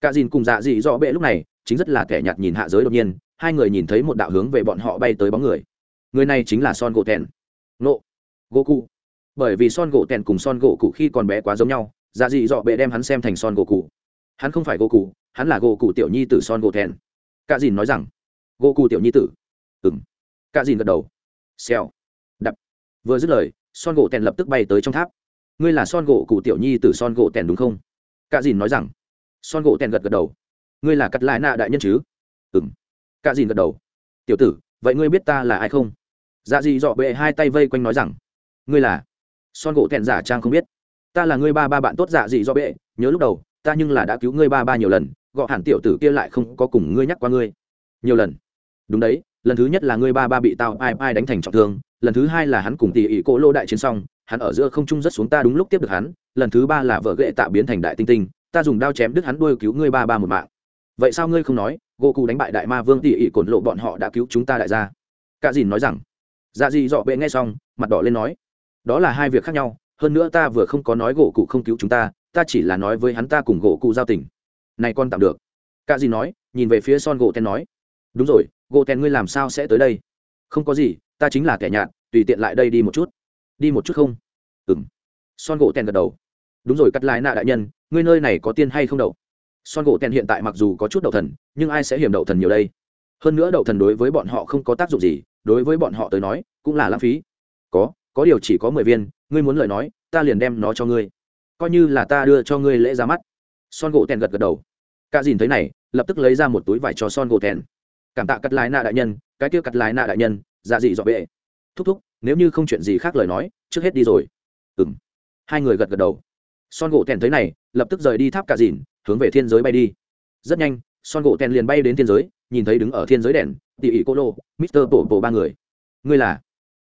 Cá dìn cùng dạ dị dọ bệ lúc này, chính rất là kẻ nhạt nhìn hạ giới đột nhiên, hai người nhìn thấy một đạo hướng về bọn họ bay tới bóng người. Người này chính là son gỗ tèn. Nộ gỗ cụ. Bởi vì son gỗ tèn cùng son gỗ cụ khi còn bé quá giống nhau dạ dị dọ bệ đem hắn xem thành son gỗ cụ. Hắn không phải gỗ cụ, hắn là gỗ cụ tiểu nhi tử son gỗ tèn. Cá dìn nói rằng. Gỗ cụ tiểu nhi tử. Ừng cá dìn gật đầu xèo. Đập. Vừa dứt lời, son gỗ tèn lập tức bay tới trong tháp. Ngươi là son gỗ cụ tiểu nhi tử son gỗ tèn đúng không? Cả dìn nói rằng. Son gỗ tèn gật gật đầu. Ngươi là cắt lại nạ đại nhân chứ? Ừng cả dìn gật đầu. Tiểu tử, vậy ngươi biết ta là ai không? Dạ dị dọ bệ hai tay vây quanh nói rằng. Ngươi là? Son gỗ tèn giả trang không biết. Ta là ngươi ba ba bạn tốt dạ dị dọ bệ. Nhớ lúc đầu, ta nhưng là đã cứu ngươi ba ba nhiều lần. Gọ hẳn tiểu tử kia lại không có cùng ngươi nhắc qua ngươi. Nhiều lần đúng đấy, lần thứ nhất là ngươi ba ba bị tao, ai ai đánh thành trọng thương, lần thứ hai là hắn cùng tỷ ỷ cỗ lô đại chiến xong, hắn ở giữa không trung rất xuống ta đúng lúc tiếp được hắn, lần thứ ba là vợ ghệ tạ biến thành đại tinh tinh, ta dùng đao chém đứt hắn đuôi cứu ngươi ba ba một mạng. Vậy sao ngươi không nói gỗ cụ đánh bại đại ma vương tỷ ỷ cổn lộ bọn họ đã cứu chúng ta đại gia? Cả dìn nói rằng. Dạ dị dọ bệ nghe xong, mặt đỏ lên nói. Đó là hai việc khác nhau, hơn nữa ta vừa không có nói gỗ cụ không cứu chúng ta ta chỉ là nói với hắn ta cùng gỗ cụ giao tình. Này con tạm được. Cả dìn nói, nhìn về phía son gỗ ten nói. Đúng rồi gỗ tèn ngươi làm sao sẽ tới đây? Không có gì, ta chính là kẻ nhạt, tùy tiện lại đây đi một chút. Đi một chút không? Ừ m son gỗ tèn gật đầu. Đúng rồi, cắt lái nạ đại nhân, ngươi nơi này có tiên hay không đậu? Son gỗ tèn hiện tại mặc dù có chút đậu thần, nhưng ai sẽ hiểm đậu thần nhiều đây? Hơn nữa đậu thần đối với bọn họ không có tác dụng gì, đối với bọn họ tới nói, cũng là lãng phí. Có có điều chỉ có mười viên, ngươi muốn lời nói, ta liền đem nó cho ngươi. Coi như là ta đưa cho ngươi lễ ra mắt. Son gỗ tèn gật gật đầu. Cả dìn thấy này, lập tức lấy ra một túi vải cho son gỗ tèn cảm tạ cắt lái nạ đại nhân, cái kia cắt lái nạ đại nhân dạ dị dọ bệ. Thúc thúc, nếu như không chuyện gì khác lời nói, trước hết đi rồi. Ừ m hai người gật gật đầu. Son gỗ tèn thấy này, lập tức rời đi tháp cả dìn, hướng về thiên giới bay đi. Rất nhanh, son gỗ tèn liền bay đến thiên giới, nhìn thấy đứng ở thiên giới đèn tỉ ỉ cô lô, mister tổ bộ ba người. Ngươi là?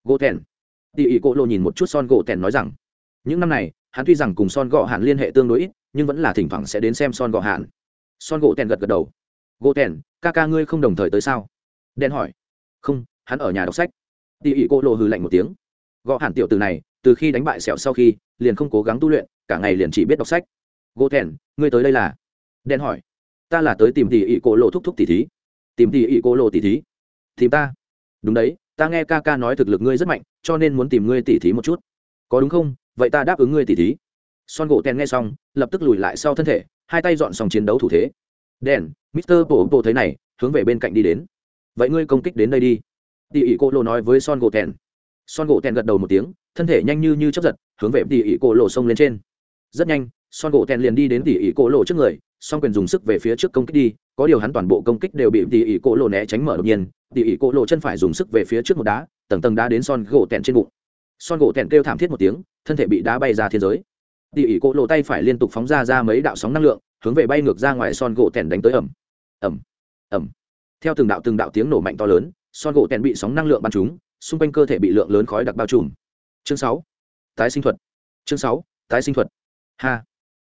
Gỗ tèn tỉ ỉ cô lô nhìn một chút son gỗ tèn nói rằng, những năm này, hắn tuy rằng cùng son gọ hạn liên hệ tương đối ít, nhưng vẫn là thỉnh thoảng sẽ đến xem son gọ hạn. Son gỗ tèn gật gật đầu gỗ thèn ca ca ngươi không đồng thời tới sao? Đen hỏi. Không, hắn ở nhà đọc sách. Tỉ ỉ cô Lộ hừ lạnh một tiếng. Gõ hẳn tiểu từ này, từ khi đánh bại sẹo sau khi, liền không cố gắng tu luyện, cả ngày liền chỉ biết đọc sách. Gỗ thèn ngươi tới đây là? Đen hỏi. Ta là tới tìm tỉ ỉ cô Lộ thúc thúc tỉ thí. Tìm tỉ ỉ cô Lộ tỉ thí. Tìm ta? Đúng đấy, ta nghe ca ca nói thực lực ngươi rất mạnh, cho nên muốn tìm ngươi tỉ thí một chút. Có đúng không? Vậy ta đáp ứng ngươi tỉ thí. Son gỗ tèn nghe xong, lập tức lùi lại sau thân thể, hai tay dọn xong chiến đấu thủ thế. Đèn mister bộ bộ thấy này, hướng về bên cạnh đi đến. Vậy ngươi công kích đến đây đi. Tỉ ỉ cô Lỗ nói với son gỗ tèn. Son gỗ tèn gật đầu một tiếng, thân thể nhanh như như chấp giật, hướng về tỉ ỉ cô Lỗ xông lên trên. Rất nhanh, son gỗ tèn liền đi đến tỉ ỉ cô Lỗ trước người, song quyền dùng sức về phía trước công kích đi, có điều hắn toàn bộ công kích đều bị tỉ ỉ cô Lỗ né tránh mở đột nhiên. Tỉ ỉ cô Lỗ chân phải dùng sức về phía trước một đá, tầng tầng đá đến son gỗ tèn trên bụng. Son gỗ tèn kêu thảm thiết một tiếng, thân thể bị đá bay ra thiên giới tỉ ỉ cô lộ tay phải liên tục phóng ra ra mấy đạo sóng năng lượng, hướng về bay ngược ra ngoài son gỗ tèn đánh tới ẩm ẩm ẩm theo từng đạo từng đạo tiếng nổ mạnh to lớn, son gỗ tèn bị sóng năng lượng bắn trúng, xung quanh cơ thể bị lượng lớn khói đặc bao trùm. Chương sáu. Tái sinh thuật. Chương sáu. Tái sinh thuật. Ha.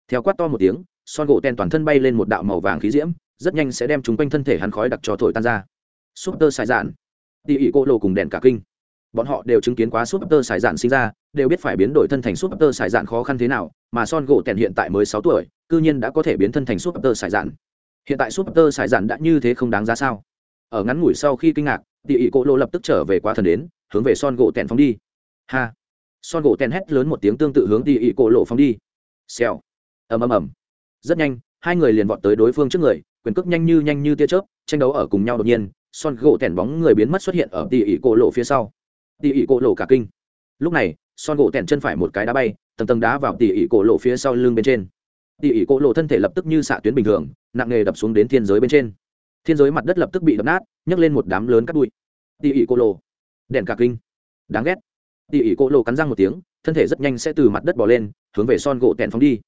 Theo quát to một tiếng, son gỗ tèn toàn thân bay lên một đạo màu vàng khí diễm, rất nhanh sẽ đem chúng quanh thân thể hắn khói đặc cho thổi tan ra. Súp tơ sải dạn tỉ ỉ cô lộ cùng đèn cả kinh bọn họ đều chứng kiến quá súp tơ sải dạn sinh ra, đều biết phải biến đổi thân thành súp tơ sải dạn khó khăn thế nào, mà son gỗ tèn hiện tại mới sáu tuổi, cư nhiên đã có thể biến thân thành súp tơ sải dạn hiện tại súp tơ sải dạn đã như thế không đáng giá sao? Ở ngắn ngủi sau khi kinh ngạc tỉ ỉ cô lộ lập tức trở về quá thần đến, hướng về son gỗ tèn phóng đi. Ha! Son gỗ tèn hét lớn một tiếng tương tự hướng tỉ ỉ cô lộ phóng đi. Xèo! Ầm ầm ầm. Rất nhanh, hai người liền vọt tới đối phương trước người, quyền cước nhanh như nhanh như tia chớp, tranh đấu ở cùng nhau đột nhiên, son gỗ tẻn bóng người biến mất xuất hiện ở tỉ ỉ cổ lộ phía sau tỉ ỉ cổ lộ cả kinh. Lúc này, son gỗ tẻn chân phải một cái đá bay, tầng tầng đá vào tỉ ỉ cổ lộ phía sau lưng bên trên. Tỉ ỉ cổ lộ thân thể lập tức như xạ tuyến bình thường, nặng nghề đập xuống đến thiên giới bên trên. Thiên giới mặt đất lập tức bị đập nát, nhấc lên một đám lớn cắt bụi. Tỉ ỉ cổ lộ. Đèn cả kinh. Đáng ghét. Tỉ ỉ cổ lộ cắn răng một tiếng, thân thể rất nhanh sẽ từ mặt đất bỏ lên, hướng về son gỗ tẻn phóng đi.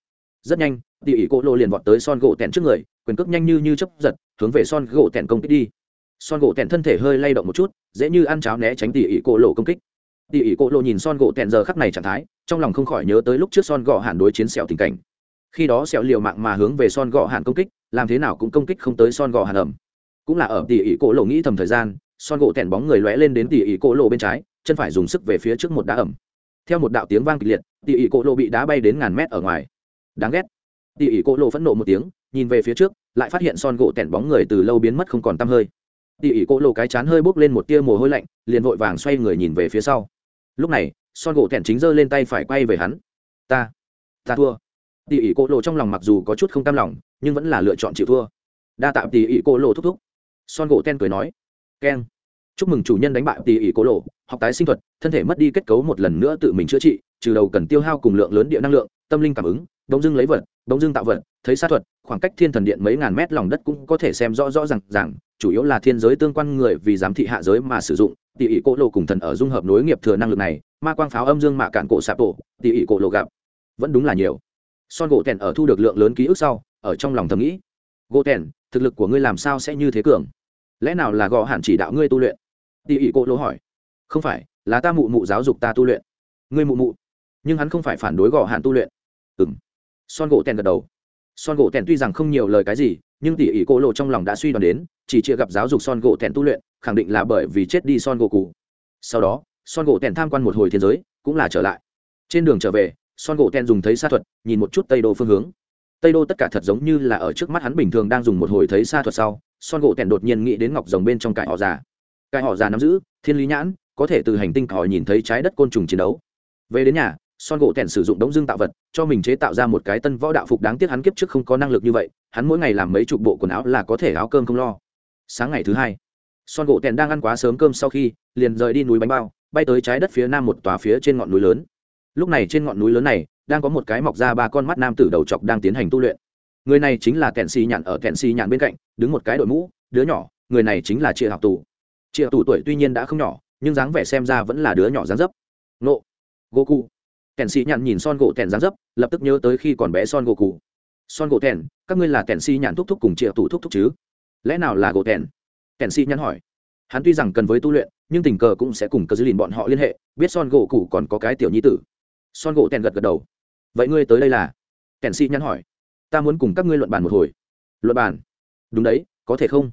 Rất nhanh, tỉ ỉ cổ lộ liền vọt tới son gỗ tẻn trước người, quyền cước nhanh như như chấp giật, hướng về son gỗ tẻn công kích đi son gỗ tẹn thân thể hơi lay động một chút, dễ như ăn cháo né tránh tỉ ỉ cổ lộ công kích. Tỉ ỉ cổ lộ nhìn son gỗ tẹn giờ khắc này trạng thái, trong lòng không khỏi nhớ tới lúc trước son gỗ hàn đối chiến sẹo tình cảnh. Khi đó sẹo liều mạng mà hướng về son gỗ hàn công kích, làm thế nào cũng công kích không tới son gỗ hàn ẩm. Cũng là ở tỉ ỉ cổ lộ nghĩ thầm thời gian, son gỗ tẹn bóng người lóe lên đến tỉ ỉ cổ lộ bên trái, chân phải dùng sức về phía trước một đá ẩm. Theo một đạo tiếng vang kịch liệt, tỉ ỉ cổ lộ bị đá bay đến ngàn mét ở ngoài. Đáng ghét. Tỉ ỉ cổ lộ phẫn nộ một tiếng, nhìn về phía trước, lại phát hiện son gỗ tẹn bóng người từ lâu biến mất không còn tăm hơi tỉ ỉ cô lộ cái chán hơi bốc lên một tia mồ hôi lạnh, liền vội vàng xoay người nhìn về phía sau. Lúc này, son gỗ tẻn chính giơ lên tay phải quay về hắn. Ta ta thua. Tỉ ỉ cô lộ trong lòng mặc dù có chút không cam lòng, nhưng vẫn là lựa chọn chịu thua. Đa tạm tỉ ỉ cô lộ thúc thúc. Son gỗ ten cười nói, keng. Chúc mừng chủ nhân đánh bại tỉ ỉ cô lộ học tái sinh thuật, thân thể mất đi kết cấu một lần nữa tự mình chữa trị, trừ đầu cần tiêu hao cùng lượng lớn địa năng lượng, tâm linh cảm ứng, bỗng dưng lấy vật, bỗng dưng tạo vật, thấy sát thuật khoảng cách thiên thần điện mấy ngàn mét lòng đất cũng có thể xem rõ rõ r à n g rằng chủ yếu là thiên giới tương quan người vì giám thị hạ giới mà sử dụng. Tỉ ỉ cổ lộ cùng thần ở dung hợp nối nghiệp thừa năng lực này, ma quang pháo âm dương mạ cạn cổ sạp tổ tỉ ỉ cổ lộ gặp. Vẫn đúng là nhiều. Son gỗ tèn ở thu được lượng lớn ký ức sau, ở trong lòng thầm nghĩ, gỗ tèn, thực lực của ngươi làm sao sẽ như thế cường? Lẽ nào là gõ hẳn chỉ đạo ngươi tu luyện? Tỉ ỉ cổ lộ hỏi. Không phải, là ta mụ mụ giáo dục ta tu luyện. Ngươi mụ mụ? Nhưng hắn không phải phản đối gõ hạn tu luyện. Ừng son gỗ tèn gật đầu son gỗ tèn tuy rằng không nhiều lời cái gì, nhưng tỉ ỉ cô lộ trong lòng đã suy đoán đến, chỉ chia gặp giáo dục son gỗ tèn tu luyện, khẳng định là bởi vì chết đi son gỗ cụ. Sau đó, son gỗ tèn tham quan một hồi thiên giới, cũng là trở lại. Trên đường trở về, son gỗ tèn dùng thấy xa thuật, nhìn một chút tây đô phương hướng. Tây đô tất cả thật giống như là ở trước mắt hắn bình thường đang dùng một hồi thấy xa thuật sau, son gỗ tèn đột nhiên nghĩ đến ngọc rồng bên trong cải họ già. Cải họ già nắm giữ, thiên lý nhãn, có thể từ hành tinh cỏ nhìn thấy trái đất côn trùng chiến đấu. Về đến nhà son gỗ tèn sử dụng đống dương tạo vật, cho mình chế tạo ra một cái tân võ đạo phục đáng tiếc hắn kiếp trước không có năng lực như vậy, hắn mỗi ngày làm mấy chục bộ quần áo là có thể áo cơm không lo. Sáng ngày thứ hai, son gỗ tèn đang ăn quá sớm cơm sau khi, liền rời đi núi bánh bao, bay tới trái đất phía nam một tòa phía trên ngọn núi lớn. Lúc này trên ngọn núi lớn này, đang có một cái mọc ra ba con mắt nam tử đầu chọc đang tiến hành tu luyện. Người này chính là Tèn xì nhạn ở Tèn xì nhạn bên cạnh, đứng một cái đội mũ, đứa nhỏ, người này chính là chị học tù. Chị học tù tuổi tuy nhiên đã không nhỏ, nhưng dáng vẻ xem ra vẫn là đứa nhỏ dáng dấp. Nộ goku kèn xì nhạn nhìn son gỗ tèn dáng dấp, lập tức nhớ tới khi còn bé son gỗ cụ. Son gỗ tèn, các ngươi là kèn xì nhạn thúc thúc cùng triệu tủ thúc thúc chứ? Lẽ nào là gỗ tèn? Kèn xì nhạn hỏi. Hắn tuy rằng cần với tu luyện, nhưng tình cờ cũng sẽ cùng cờ dư lìn bọn họ liên hệ, biết son gỗ cụ còn có cái tiểu nhi tử. Son gỗ tèn gật gật đầu. Vậy ngươi tới đây là? Kèn xì nhạn hỏi. Ta muốn cùng các ngươi luận bàn một hồi. Luận bàn? Đúng đấy, có thể không?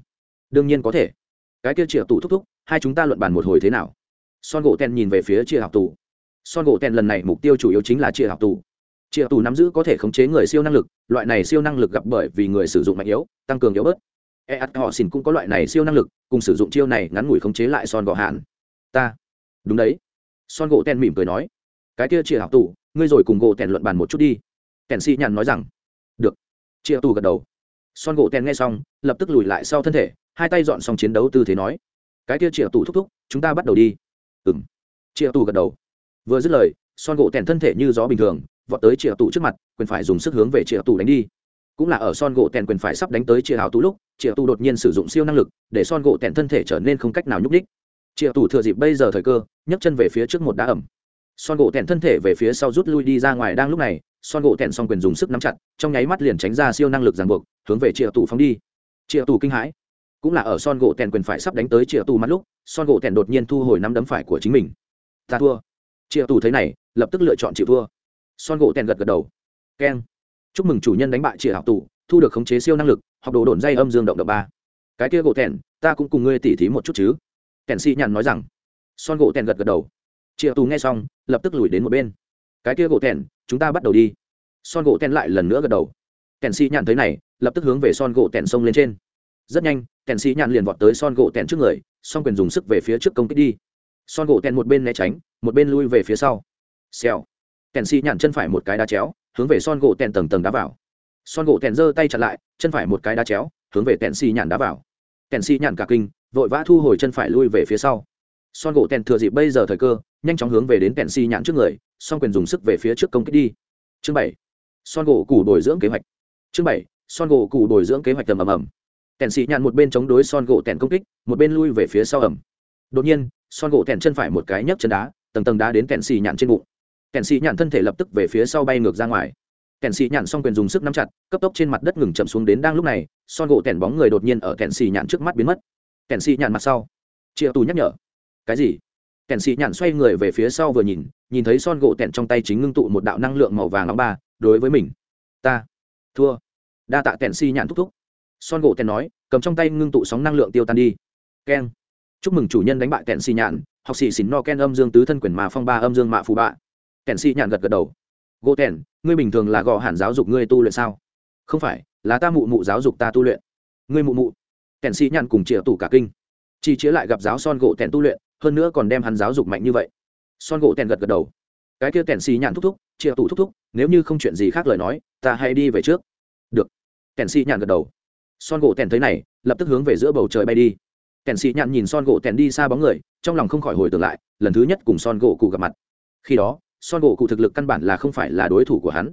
Đương nhiên có thể. Cái kia triệu tủ thúc thúc, hai chúng ta luận bàn một hồi thế nào? Son gỗ tèn nhìn về phía triệu học tù son gỗ tèn lần này mục tiêu chủ yếu chính là chia học tù. Chia tù nắm giữ có thể khống chế người siêu năng lực, loại này siêu năng lực gặp bởi vì người sử dụng mạnh yếu, tăng cường yếu bớt. E ắt họ xin cũng có loại này siêu năng lực, cùng sử dụng chiêu này ngắn ngủi khống chế lại son gỗ hạn ta. Đúng đấy. Son gỗ tèn mỉm cười nói. Cái kia chia học tù, ngươi rồi cùng gỗ tèn luận bàn một chút đi. Tèn si nhàn nói rằng. Được. Chia tù gật đầu. Son gỗ tèn nghe xong, lập tức lùi lại sau thân thể, hai tay dọn xong chiến đấu tư thế nói. Cái kia chia tù thúc thúc, chúng ta bắt đầu đi. Ừng chia tù gật đầu vừa dứt lời, son gỗ tèn thân thể như gió bình thường, vọt tới triệu tủ trước mặt, quyền phải dùng sức hướng về triệu tủ đánh đi. Cũng là ở son gỗ tèn quyền phải sắp đánh tới triệu áo tủ lúc, triệu tủ đột nhiên sử dụng siêu năng lực, để son gỗ tèn thân thể trở nên không cách nào nhúc đích triệu tủ thừa dịp bây giờ thời cơ, nhấc chân về phía trước một đá ẩm. Son gỗ tèn thân thể về phía sau rút lui đi ra ngoài đang lúc này, son gỗ tèn xong quyền dùng sức nắm chặt, trong nháy mắt liền tránh ra siêu năng lực ràng buộc, hướng về triệu tủ phóng đi. Triệu tủ kinh hãi. Cũng là ở son gỗ tèn quyền phải sắp đánh tới triệu tủ mắt lúc, son gỗ tèn đột nhiên thu hồi nắm đấm phải của chính mình. Ta thua triệu tù thấy này, lập tức lựa chọn chịu thua. Son gỗ tèn gật gật đầu. Keng. Chúc mừng chủ nhân đánh bại triệu học tù, thu được khống chế siêu năng lực, học đồ đồn dây âm dương động động ba. Cái kia gỗ tèn, ta cũng cùng ngươi tỉ thí một chút chứ. Tèn si nhàn nói rằng. Son gỗ tèn gật gật đầu. Triệu tù nghe xong, lập tức lùi đến một bên. Cái kia gỗ tèn, chúng ta bắt đầu đi. Son gỗ tèn lại lần nữa gật đầu. Tèn si nhàn thấy này, lập tức hướng về son gỗ tèn xông lên trên. Rất nhanh, tèn si nhàn liền vọt tới son gỗ tèn trước người son quyền dùng sức về phía trước công kích đi. Son gỗ tèn một bên né tránh một bên lui về phía sau. Xèo. Kèn xì nhàn chân phải một cái đá chéo, hướng về son gỗ tèn tầng tầng đá vào. Son gỗ tèn giơ tay chặt lại, chân phải một cái đá chéo, hướng về kèn xì nhàn đá vào. Kèn xì nhàn cả kinh, vội vã thu hồi chân phải lui về phía sau. Son gỗ tèn thừa dịp bây giờ thời cơ, nhanh chóng hướng về đến kèn xì nhàn trước người son quyền dùng sức về phía trước công kích đi. Chương bảy. Son gỗ củ bồi dưỡng kế hoạch. Chương bảy. Son gỗ củ bồi dưỡng kế hoạch tầm ầm ầm. Kèn xì nhản một bên chống đối son gỗ tèn công kích, một bên lui về phía sau ẩm đột nhiên, son gỗ tèn chân phải một cái nhấc chân đá tầng tầng đá đến kèn xì nhạn trên bụng. Kèn xì nhạn thân thể lập tức về phía sau bay ngược ra ngoài. Kèn xì nhạn xong quyền dùng sức nắm chặt, cấp tốc trên mặt đất ngừng chậm xuống đến đang lúc này, son gỗ kèn bóng người đột nhiên ở kèn xì nhạn trước mắt biến mất. Kèn xì nhạn mặt sau. Chia tù nhắc nhở. Cái gì? Kèn xì nhạn xoay người về phía sau vừa nhìn nhìn thấy son gỗ kèn trong tay chính ngưng tụ một đạo năng lượng màu vàng nóng ba, đối với mình. Ta. Thua. Đa tạ kèn xì nhạn thúc thúc. Son gỗ kèn nói, cầm trong tay ngưng tụ sóng năng lượng tiêu tan đi. Keng. Chúc mừng chủ nhân đánh bại kèn xì nhạn học sĩ xỉn no ken âm dương tứ thân quyền mà phong ba âm dương mạ phù bạ. Kèn sĩ nhàn gật gật đầu. Gỗ tèn ngươi bình thường là gò hẳn giáo dục ngươi tu luyện sao? Không phải, là ta mụ mụ giáo dục ta tu luyện. Ngươi mụ mụ. Kèn sĩ nhàn cùng chĩa tủ cả kinh. Chi chĩa lại gặp giáo son gỗ tèn tu luyện, hơn nữa còn đem hắn giáo dục mạnh như vậy. Son gỗ tèn gật gật đầu. Cái kia kèn sĩ nhàn thúc thúc chĩa tủ thúc thúc, nếu như không chuyện gì khác lời nói, ta hay đi về trước. Được. Kèn sĩ nhàn gật đầu. Son gỗ tèn thấy này, lập tức hướng về giữa bầu trời bay đi kèn xì nhạn nhìn son gỗ tèn đi xa bóng người, trong lòng không khỏi hồi tưởng lại, lần thứ nhất cùng son gỗ cụ gặp mặt. Khi đó, son gỗ cụ thực lực căn bản là không phải là đối thủ của hắn.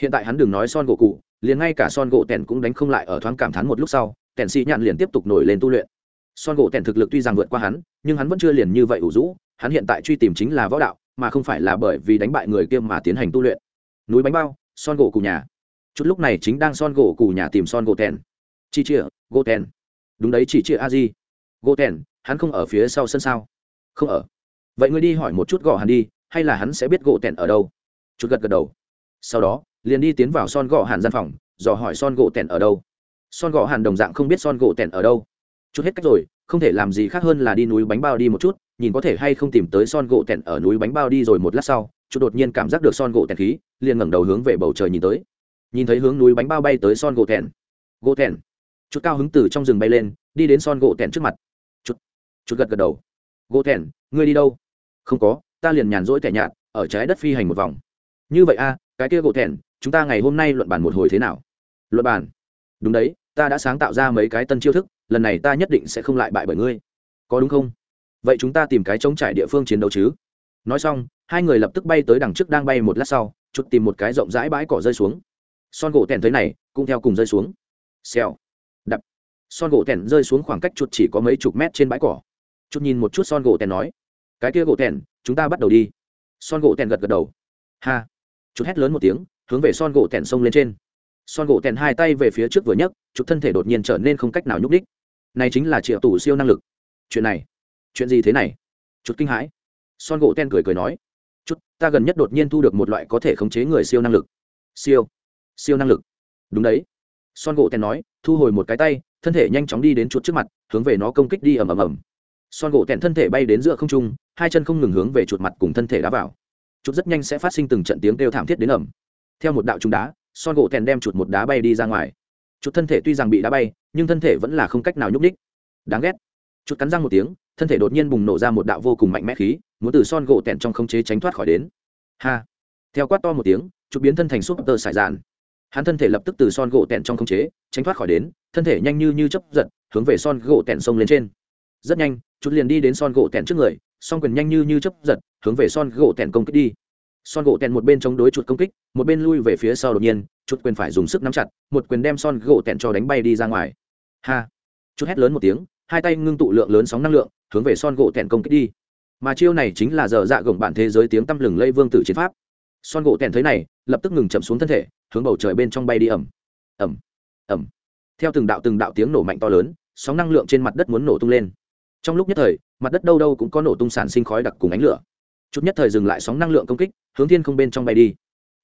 Hiện tại hắn đừng nói son gỗ cụ, liền ngay cả son gỗ tèn cũng đánh không lại ở thoáng cảm thán một lúc sau tèn xì nhạn liền tiếp tục nổi lên tu luyện. Son gỗ tèn thực lực tuy rằng vượt qua hắn, nhưng hắn vẫn chưa liền như vậy ủ rũ, hắn hiện tại truy tìm chính là võ đạo, mà không phải là bởi vì đánh bại người kia mà tiến hành tu luyện. Núi bánh bao, son gỗ cụ nhà. Chút lúc này chính đang son gỗ cụ nhà tìm son gỗ tèn chi chia gỗ tèn đúng đấy chỉ chia a di gỗ tèn, hắn không ở phía sau sân sao? Không ở. Vậy ngươi đi hỏi một chút gõ hàn đi, hay là hắn sẽ biết gỗ tèn ở đâu? Chút gật gật đầu. Sau đó, liền đi tiến vào son gõ hàn gian phòng, dò hỏi son gỗ tèn ở đâu. Son gõ hàn đồng dạng không biết son gỗ tèn ở đâu. Chút hết cách rồi, không thể làm gì khác hơn là đi núi bánh bao đi một chút, nhìn có thể hay không tìm tới son gỗ tèn ở núi bánh bao đi rồi một lát sau chút đột nhiên cảm giác được son gỗ tèn khí, liền ngẩng đầu hướng về bầu trời nhìn tới. Nhìn thấy hướng núi bánh bao bay tới son gỗ tèn. Gỗ tèn. Chút cao hứng từ trong rừng bay lên, đi đến son gỗ tèn trước mặt chút gật gật đầu. Gỗ thèn, ngươi đi đâu? Không có ta liền nhàn rỗi tẻ nhạt ở trái đất phi hành một vòng. Như vậy a cái kia gỗ thèn, chúng ta ngày hôm nay luận bàn một hồi thế nào? Luận bàn. Đúng đấy ta đã sáng tạo ra mấy cái tân chiêu thức lần này ta nhất định sẽ không lại bại bởi ngươi. Có đúng không? Vậy chúng ta tìm cái chống trải địa phương chiến đấu chứ. Nói xong hai người lập tức bay tới đằng trước đang bay một lát sau chút tìm một cái rộng rãi bãi cỏ rơi xuống. Son gỗ tèn tới này cũng theo cùng rơi xuống. Xèo. Đập. Son gỗ tèn rơi xuống khoảng cách chuột chỉ có mấy chục mét trên bãi cỏ chút nhìn một chút son gỗ tèn nói. Cái kia gỗ tèn, chúng ta bắt đầu đi. Son gỗ tèn gật gật đầu. Ha. Chút hét lớn một tiếng, hướng về son gỗ tèn xông lên trên. Son gỗ tèn hai tay về phía trước vừa nhấc, chút thân thể đột nhiên trở nên không cách nào nhúc đích. Này chính là triệu tủ siêu năng lực. Chuyện này, chuyện gì thế này? Chút kinh hãi. Son gỗ tèn cười cười nói. Chút, ta gần nhất đột nhiên thu được một loại có thể khống chế người siêu năng lực. Siêu. Siêu năng lực. Đúng đấy. Son gỗ tèn nói, thu hồi một cái tay, thân thể nhanh chóng đi đến chuột trước mặt, hướng về nó công kích đi ầm ầm ầm son gỗ tèn thân thể bay đến giữa không trung, hai chân không ngừng hướng về chuột mặt cùng thân thể đá vào. Chuột rất nhanh sẽ phát sinh từng trận tiếng kêu thảm thiết đến ẩm theo một đạo trúng đá, son gỗ tèn đem chuột một đá bay đi ra ngoài. Chuột thân thể tuy rằng bị đá bay, nhưng thân thể vẫn là không cách nào nhúc ních đáng ghét. Chuột cắn răng một tiếng, thân thể đột nhiên bùng nổ ra một đạo vô cùng mạnh mẽ khí, muốn từ son gỗ tèn trong không chế tránh thoát khỏi đến. Ha. Theo quát to một tiếng, chuột biến thân thành súp tơ sải dạn. Hắn thân thể lập tức từ son gỗ tèn trong không chế, tránh thoát khỏi đến, thân thể nhanh như như chấp giật, hướng về son gỗ tèn sông lên trên rất nhanh chuột liền đi đến son gỗ tèn trước người son quyền nhanh như như chấp giật, hướng về son gỗ tèn công kích đi. Son gỗ tèn một bên chống đối chuột công kích, một bên lui về phía sau đột nhiên, chuột quyền phải dùng sức nắm chặt, một quyền đem son gỗ tèn cho đánh bay đi ra ngoài. Ha! Chút hét lớn một tiếng, hai tay ngưng tụ lượng lớn sóng năng lượng, hướng về son gỗ tèn công kích đi. Mà chiêu này chính là giờ dạ gồng bản thế giới tiếng tăm lừng lây vương tử chiến pháp. Son gỗ tèn thấy này, lập tức ngừng chậm xuống thân thể, hướng bầu trời bên trong bay đi ẩm ẩm ẩm theo từng đạo từng đạo tiếng nổ mạnh to lớn, sóng năng lượng trên mặt đất muốn nổ tung lên trong lúc nhất thời, mặt đất đâu đâu cũng có nổ tung sản sinh khói đặc cùng ánh lửa. Chút nhất thời dừng lại sóng năng lượng công kích, hướng thiên không bên trong bay đi.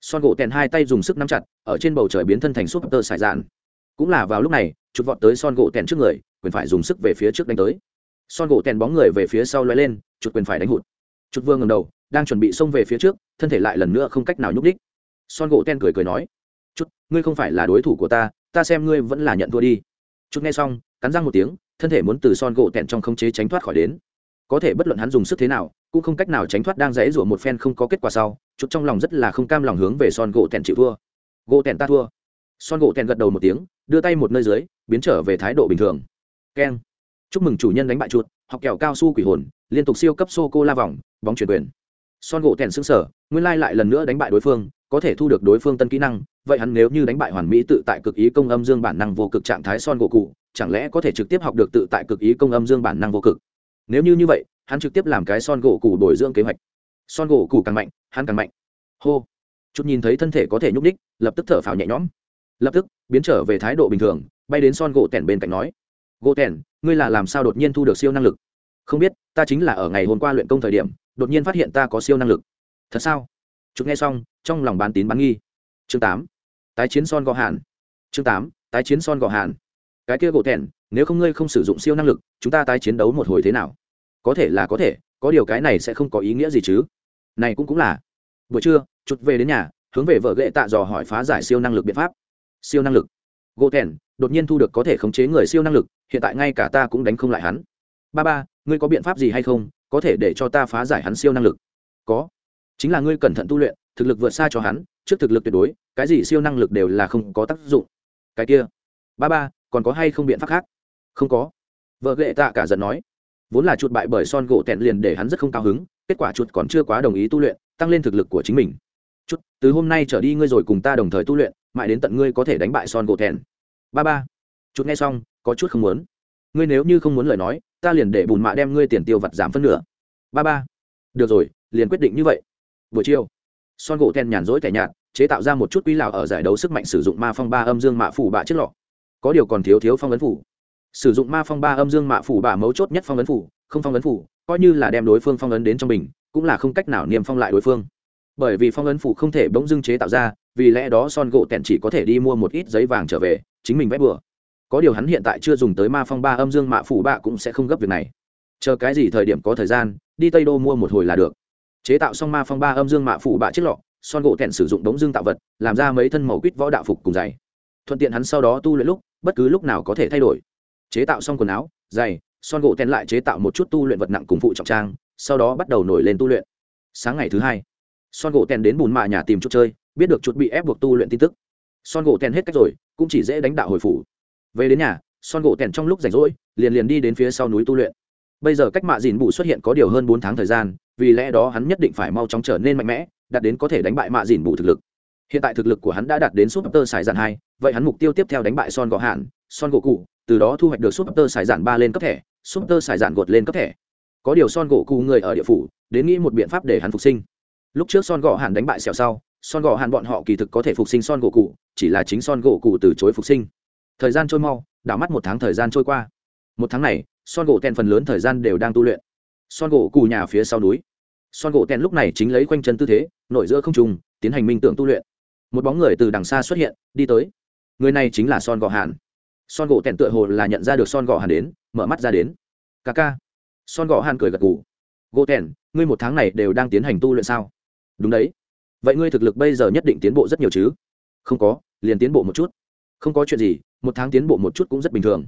Son gỗ tèn hai tay dùng sức nắm chặt, ở trên bầu trời biến thân thành súp tơ sải dạn. Cũng là vào lúc này, chút vọt tới son gỗ tèn trước người, quyền phải dùng sức về phía trước đánh tới. Son gỗ tèn bóng người về phía sau lóe lên, chút quyền phải đánh hụt. Chút vương ngầm đầu, đang chuẩn bị xông về phía trước, thân thể lại lần nữa không cách nào nhúc đích son gỗ tèn cười cười nói, chút, ngươi không phải là đối thủ của ta ta xem ngươi vẫn là nhận thua đi. Chút nghe xong, cắn răng một tiếng thân thể muốn từ son gỗ tẹn trong không chế tránh thoát khỏi đến. Có thể bất luận hắn dùng sức thế nào, cũng không cách nào tránh thoát đang dãy rủa một phen không có kết quả sau, chút trong lòng rất là không cam lòng hướng về son gỗ tẹn chịu thua. Gỗ tẹn ta thua. Son gỗ tẹn gật đầu một tiếng, đưa tay một nơi dưới, biến trở về thái độ bình thường. Keng. Chúc mừng chủ nhân đánh bại chuột, học kẹo cao su quỷ hồn, liên tục siêu cấp sô cô la vòng, bóng chuyển quyền. Son gỗ tèn xứng sở nguyên lai lại lần nữa đánh bại đối phương, có thể thu được đối phương tân kỹ năng, vậy hắn nếu như đánh bại hoàn mỹ tự tại cực ý công âm dương bản năng vô cực trạng thái son gỗ cụ chẳng lẽ có thể trực tiếp học được tự tại cực ý công âm dương bản năng vô cực? Nếu như như vậy, hắn trực tiếp làm cái son gỗ củ bồi dưỡng kế hoạch. Son gỗ củ càng mạnh, hắn càng mạnh. Hô. Chút nhìn thấy thân thể có thể nhúc ních lập tức thở phào nhẹ nhõm. Lập tức, biến trở về thái độ bình thường, bay đến son gỗ tẻn bên cạnh nói. Gỗ tẻn ngươi là làm sao đột nhiên thu được siêu năng lực? Không biết, ta chính là ở ngày hôm qua luyện công thời điểm, đột nhiên phát hiện ta có siêu năng lực. Thật sao? Chút nghe xong, trong lòng bán tín bán nghi. Chương tám. Tái chiến son gò hàn. Chương tám. Tái chiến son gò hàn cái kia gỗ thẹn, nếu không ngươi không sử dụng siêu năng lực, chúng ta tái chiến đấu một hồi thế nào? Có thể là có thể, có điều cái này sẽ không có ý nghĩa gì chứ. Này cũng cũng là. Buổi trưa, chút về đến nhà, hướng về vợ ghệ tạ dò hỏi phá giải siêu năng lực biện pháp. Siêu năng lực. Gỗ thèn đột nhiên thu được có thể khống chế người siêu năng lực, hiện tại ngay cả ta cũng đánh không lại hắn. Ba ba, ngươi có biện pháp gì hay không? Có thể để cho ta phá giải hắn siêu năng lực? Có. Chính là ngươi cẩn thận tu luyện, thực lực vượt xa cho hắn, trước thực lực tuyệt đối, cái gì siêu năng lực đều là không có tác dụng. Cái kia. Ba ba còn có hay không biện pháp khác? Không có. Vợ ghệ tạ cả giận nói. Vốn là chuột bại bởi son gỗ tẹn liền để hắn rất không cao hứng, kết quả chuột còn chưa quá đồng ý tu luyện, tăng lên thực lực của chính mình. Chút từ hôm nay trở đi ngươi rồi cùng ta đồng thời tu luyện, mãi đến tận ngươi có thể đánh bại son gỗ tẹn. Ba ba. Chút nghe xong, có chút không muốn. Ngươi nếu như không muốn lời nói, ta liền để bùn mạ đem ngươi tiền tiêu vặt giảm phân nửa. Ba ba. Được rồi, liền quyết định như vậy. Buổi chiều, son gỗ tẹn nhàn rỗi tẻ nhạt, chế tạo ra một chút quy lào ở giải đấu sức mạnh sử dụng ma phong ba âm dương mạ phủ bạ chiếc lọ có điều còn thiếu thiếu phong ấn phủ. Sử dụng ma phong ba âm dương mạ phủ bả mấu chốt nhất phong ấn phủ, không phong ấn phủ, coi như là đem đối phương phong ấn đến trong mình cũng là không cách nào niêm phong lại đối phương. Bởi vì phong ấn phủ không thể bỗng dưng chế tạo ra, vì lẽ đó son gỗ tẹn chỉ có thể đi mua một ít giấy vàng trở về, chính mình vét bừa. Có điều hắn hiện tại chưa dùng tới ma phong ba âm dương mạ phủ bạ cũng sẽ không gấp việc này. Chờ cái gì thời điểm có thời gian, đi tây đô mua một hồi là được. Chế tạo xong ma phong ba âm dương mạ phủ bạ chiếc lọ, son gỗ tẹn sử dụng đống dương tạo vật, làm ra mấy thân màu quýt võ đạo phục cùng giày. Thuận tiện hắn sau đó tu luyện lúc bất cứ lúc nào có thể thay đổi. Chế tạo xong quần áo, giày, son gỗ ten lại chế tạo một chút tu luyện vật nặng cùng phụ trọng trang, sau đó bắt đầu nổi lên tu luyện. Sáng ngày thứ hai, son gỗ ten đến bùn mạ nhà tìm chút chơi, biết được chút bị ép buộc tu luyện tin tức. Son gỗ ten hết cách rồi, cũng chỉ dễ đánh đạo hồi phủ. Về đến nhà, son gỗ ten trong lúc rảnh rỗi, liền liền đi đến phía sau núi tu luyện. Bây giờ cách mạ dìn bù xuất hiện có điều hơn bốn tháng thời gian, vì lẽ đó hắn nhất định phải mau chóng trở nên mạnh mẽ, đạt đến có thể đánh bại mạ dìn bù thực lực hiện tại thực lực của hắn đã đạt đến súp tơ sải dạn hai, vậy hắn mục tiêu tiếp theo đánh bại son gỗ hạn son gỗ cụ từ đó thu hoạch được súp tơ sải dạn ba lên cấp thẻ súp tơ sải dạn gột lên cấp thẻ. Có điều son gỗ cụ người ở địa phủ, đến nghĩ một biện pháp để hắn phục sinh. Lúc trước son gỗ hạn đánh bại xẻo sau, son gỗ hạn bọn họ kỳ thực có thể phục sinh son gỗ cụ chỉ là chính son gỗ cụ từ chối phục sinh. Thời gian trôi mau, đảo mắt một tháng thời gian trôi qua. Một tháng này, son gỗ tèn phần lớn thời gian đều đang tu luyện. Son gỗ cù nhà phía sau núi. Son gỗ tèn lúc này chính lấy quanh chân tư thế, nội giữa không trùng tiến hành minh tưởng tu luyện một bóng người từ đằng xa xuất hiện đi tới. Người này chính là son gò hàn. Son gỗ tèn tựa hồ là nhận ra được son gò hàn đến mở mắt ra đến. Ca ca. Son gò hàn cười gật gù. Gỗ tèn ngươi một tháng này đều đang tiến hành tu luyện sao? Đúng đấy. Vậy ngươi thực lực bây giờ nhất định tiến bộ rất nhiều chứ? Không có liền tiến bộ một chút. Không có chuyện gì một tháng tiến bộ một chút cũng rất bình thường.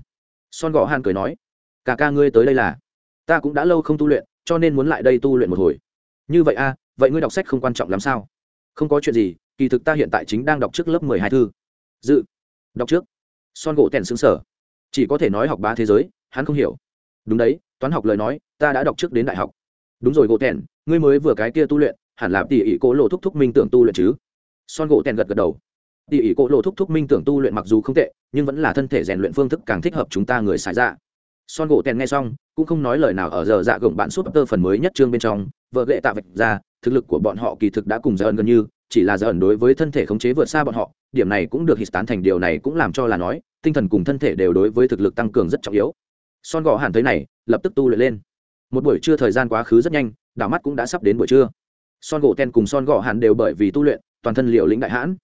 Son gò hàn cười nói. Ca ca ngươi tới đây là. Ta cũng đã lâu không tu luyện cho nên muốn lại đây tu luyện một hồi. Như vậy a à, vậy ngươi đọc sách không quan trọng lắm sao? Không có chuyện gì kỳ thực ta hiện tại chính đang đọc trước lớp mười hai thư. Dự. Đọc trước. Son gỗ tèn xứng sở. Chỉ có thể nói học ba thế giới, hắn không hiểu. Đúng đấy, toán học lời nói, ta đã đọc trước đến đại học. Đúng rồi gỗ tèn, ngươi mới vừa cái kia tu luyện, hẳn là tỉ ỉ cố lộ thúc thúc minh tưởng tu luyện chứ? Son gỗ tèn gật gật đầu. Tỉ ỉ cố lộ thúc thúc minh tưởng tu luyện mặc dù không tệ, nhưng vẫn là thân thể rèn luyện phương thức càng thích hợp chúng ta người xài ra son gỗ tèn nghe xong, cũng không nói lời nào ở giờ dạ gồng bạn súp tơ phần mới nhất chương bên trong, vợ lệ tạ vạch ra, thực lực của bọn họ kỳ thực đã cùng giờ gần như chỉ là giờ ẩn đối với thân thể khống chế vượt xa bọn họ, điểm này cũng được hít tán thành điều này cũng làm cho là nói, tinh thần cùng thân thể đều đối với thực lực tăng cường rất trọng yếu. Son gò hàn thấy này, lập tức tu luyện lên. Một buổi trưa thời gian quá khứ rất nhanh, đảo mắt cũng đã sắp đến buổi trưa. Son gỗ ten cùng son gò hàn đều bởi vì tu luyện, toàn thân liệu lĩnh đại hãn.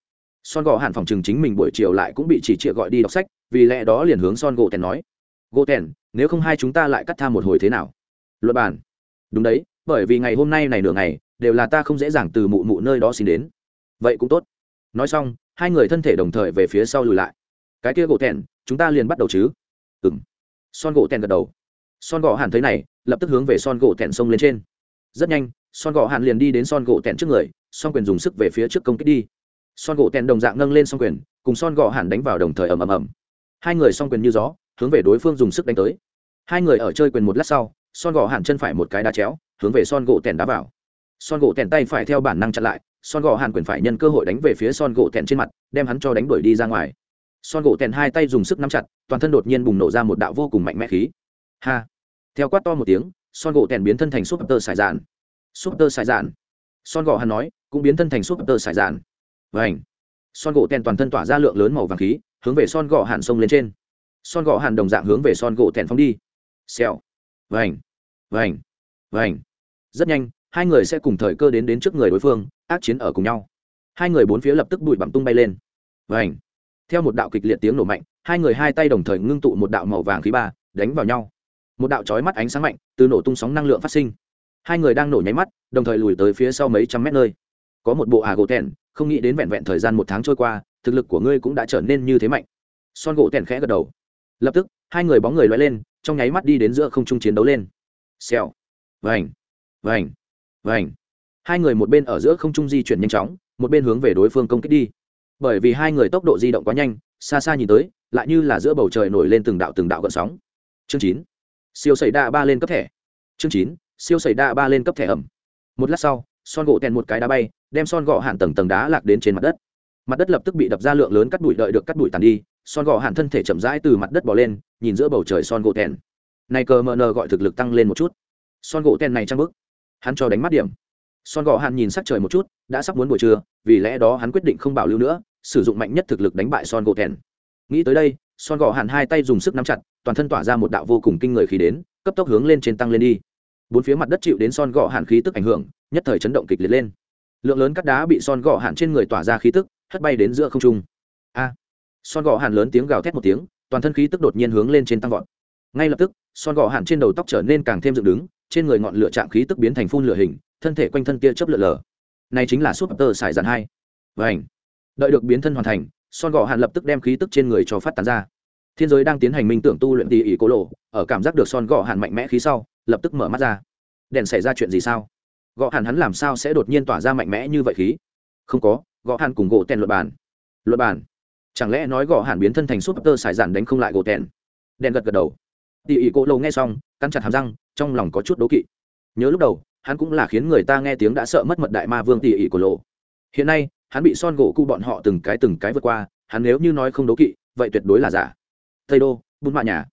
Son gò hàn phòng trường chính mình buổi chiều lại cũng bị chỉ trịa gọi đi đọc sách, vì lẽ đó liền hướng son gỗ ten nói. Gỗ ten, nếu không hai chúng ta lại cắt tham một hồi thế nào? Luật bản đúng đấy, bởi vì ngày hôm nay này nửa ngày đều là ta không dễ dàng từ mụ mụ nơi đó xin đến. Vậy cũng tốt. Nói xong, hai người thân thể đồng thời về phía sau lùi lại. Cái kia gỗ thẹn chúng ta liền bắt đầu chứ? Ừng son gỗ thẹn gật đầu. Son gỗ hàn thấy này, lập tức hướng về son gỗ thẹn xông lên trên. Rất nhanh, son gỗ hàn liền đi đến son gỗ thẹn trước người son quyền dùng sức về phía trước công kích đi. Son gỗ thẹn đồng dạng nâng lên son quyền, cùng son gỗ hàn đánh vào đồng thời ầm ầm ầm. Hai người son quyền như gió, hướng về đối phương dùng sức đánh tới. Hai người ở chơi quyền một lát sau, son gỗ hàn chân phải một cái đá chéo, hướng về son gỗ tèn đá vào son gỗ tèn tay phải theo bản năng chặn lại son gỗ hàn quyền phải nhân cơ hội đánh về phía son gỗ tèn trên mặt đem hắn cho đánh đuổi đi ra ngoài son gỗ tèn hai tay dùng sức nắm chặt toàn thân đột nhiên bùng nổ ra một đạo vô cùng mạnh mẽ khí ha theo quát to một tiếng son gỗ tèn biến thân thành súp tơ sải dạn súp tơ sải dạn son gỗ hàn nói cũng biến thân thành súp tơ sải dạn vảnh son gỗ tèn toàn thân tỏa ra lượng lớn màu vàng khí hướng về son gỗ hàn sông lên trên son gỗ hàn đồng dạng hướng về son gỗ tèn phóng đi xèo vảnh vảnh vảnh rất nhanh hai người sẽ cùng thời cơ đến đến trước người đối phương, ác chiến ở cùng nhau. Hai người bốn phía lập tức bụi bặm tung bay lên. Vảnh theo một đạo kịch liệt tiếng nổ mạnh, hai người hai tay đồng thời ngưng tụ một đạo màu vàng khí ba, đánh vào nhau. Một đạo chói mắt ánh sáng mạnh, từ nổ tung sóng năng lượng phát sinh. Hai người đang nổ nháy mắt, đồng thời lùi tới phía sau mấy trăm mét nơi. Có một bộ à gỗ tèn, không nghĩ đến vẹn vẹn thời gian một tháng trôi qua, thực lực của ngươi cũng đã trở nên như thế mạnh. Son gỗ tèn khẽ gật đầu. Lập tức, hai người bóng người loay lên, trong nháy mắt đi đến giữa không trung chiến đấu lên. Xèo! Vành! Vành! Vành. Hai người một bên ở giữa không trung di chuyển nhanh chóng, một bên hướng về đối phương công kích đi. Bởi vì hai người tốc độ di động quá nhanh, xa xa nhìn tới, lại như là giữa bầu trời nổi lên từng đạo từng đạo gợn sóng. Chương chín. Siêu xảy đa ba lên cấp thẻ. Chương chín. Siêu xảy đa ba lên cấp thẻ ẩm. Một lát sau, son gỗ tèn một cái đá bay, đem son gọ hạn tầng tầng đá lạc đến trên mặt đất. Mặt đất lập tức bị đập ra lượng lớn cắt bụi đợi được cắt bụi tàn đi, son gọ hạn thân thể chậm rãi từ mặt đất bỏ lên, nhìn giữa bầu trời son gỗ tèn. Này cờ mờ nờ gọi thực lực tăng lên một chút. Son gỗ tèn này trăng bức hắn cho đánh mắt điểm. Son gò Hàn nhìn sắc trời một chút, đã sắp muốn buổi trưa, vì lẽ đó hắn quyết định không bảo lưu nữa, sử dụng mạnh nhất thực lực đánh bại son gỗ thèn. Nghĩ tới đây, son gò Hàn hai tay dùng sức nắm chặt, toàn thân tỏa ra một đạo vô cùng kinh người khí đến, cấp tốc hướng lên trên tăng lên đi. Bốn phía mặt đất chịu đến son gò Hàn khí tức ảnh hưởng, nhất thời chấn động kịch liệt lên. Lượng lớn cắt đá bị son gò Hàn trên người tỏa ra khí tức, hất bay đến giữa không trung. A! Son gò Hàn lớn tiếng gào thét một tiếng, toàn thân khí tức đột nhiên hướng lên trên tăng vọt. Ngay lập tức, son gò Hàn trên đầu tóc trở nên càng thêm dựng đứng trên người ngọn lửa chạm khí tức biến thành phun lửa hình, thân thể quanh thân tia chớp lửa lờ. Này chính là súp tơ sải dàn hai. Và ảnh đợi được biến thân hoàn thành, son gò hạn lập tức đem khí tức trên người cho phát tán ra. Thiên giới đang tiến hành minh tưởng tu luyện tỉ ỉ cố lộ, ở cảm giác được son gò hạn mạnh mẽ khí sau, lập tức mở mắt ra. Đèn xảy ra chuyện gì sao? Gò hàn hắn làm sao sẽ đột nhiên tỏa ra mạnh mẽ như vậy khí? Không có, gò hàn cùng gỗ tèn luật bàn. Luật bàn? Chẳng lẽ nói gò hàn biến thân thành súp tơ sải giản đánh không lại gỗ tèn? Đèn gật gật đầu. Tỉ ỉ cố lộ nghe xong cắn chặt hàm răng, trong lòng có chút đố kỵ. Nhớ lúc đầu, hắn cũng là khiến người ta nghe tiếng đã sợ mất mật đại ma vương tỉ ỉ của lộ. Hiện nay, hắn bị son gỗ cu bọn họ từng cái từng cái vượt qua, hắn nếu như nói không đố kỵ, vậy tuyệt đối là giả. Tây đô, bùn mạ nhà.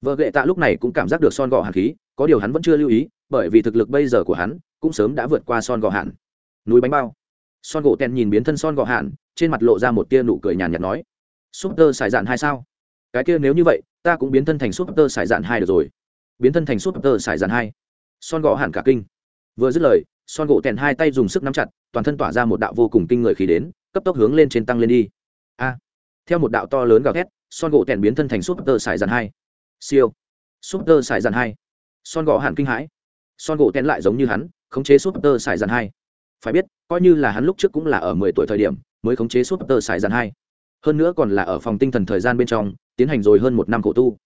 Vợ ghệ tạ lúc này cũng cảm giác được son gò hàn khí, có điều hắn vẫn chưa lưu ý, bởi vì thực lực bây giờ của hắn cũng sớm đã vượt qua son gò hạn núi bánh bao. Son gỗ tèn nhìn biến thân son gò hạn trên mặt lộ ra một tia nụ cười nhàn nhạt nói, súp tơ xài dạn hai sao? Cái kia nếu như vậy, ta cũng biến thân thành súp tơ xài dạn hai được rồi biến thân thành súp tơ sải dàn hai. Son gò hạn cả kinh. Vừa dứt lời, son gỗ tèn hai tay dùng sức nắm chặt, toàn thân tỏa ra một đạo vô cùng kinh người khí đến, cấp tốc hướng lên trên tăng lên đi. A. Theo một đạo to lớn gào thét, son gỗ tèn biến thân thành súp tơ sải dàn hai. Siêu. Súp tơ sải dàn hai. Son gỗ hạn kinh hãi. Son gỗ tèn lại giống như hắn, khống chế súp tơ sải dàn hai. Phải biết, coi như là hắn lúc trước cũng là ở mười tuổi thời điểm, mới khống chế súp tơ sải dàn hai. Hơn nữa còn là ở phòng tinh thần thời gian bên trong, tiến hành rồi hơn một năm khổ tu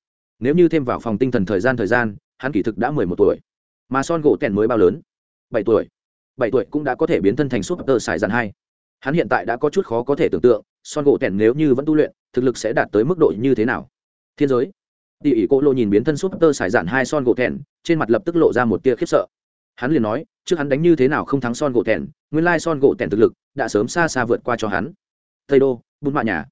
nếu như thêm vào phòng tinh thần thời gian thời gian, hắn kỷ thực đã mười một tuổi. Mà son gỗ tèn mới bao lớn? Bảy tuổi. Bảy tuổi cũng đã có thể biến thân thành súp tơ sải dàn hai. Hắn hiện tại đã có chút khó có thể tưởng tượng, son gỗ tèn nếu như vẫn tu luyện, thực lực sẽ đạt tới mức độ như thế nào? Thiên giới. Tỉ ỉ cô lô nhìn biến thân súp tơ sải dàn hai son gỗ tèn, trên mặt lập tức lộ ra một tia khiếp sợ. Hắn liền nói, trước hắn đánh như thế nào không thắng son gỗ tèn, nguyên lai son gỗ tèn thực lực đã sớm xa xa vượt qua cho hắn. Tây đô bún mạ nhà.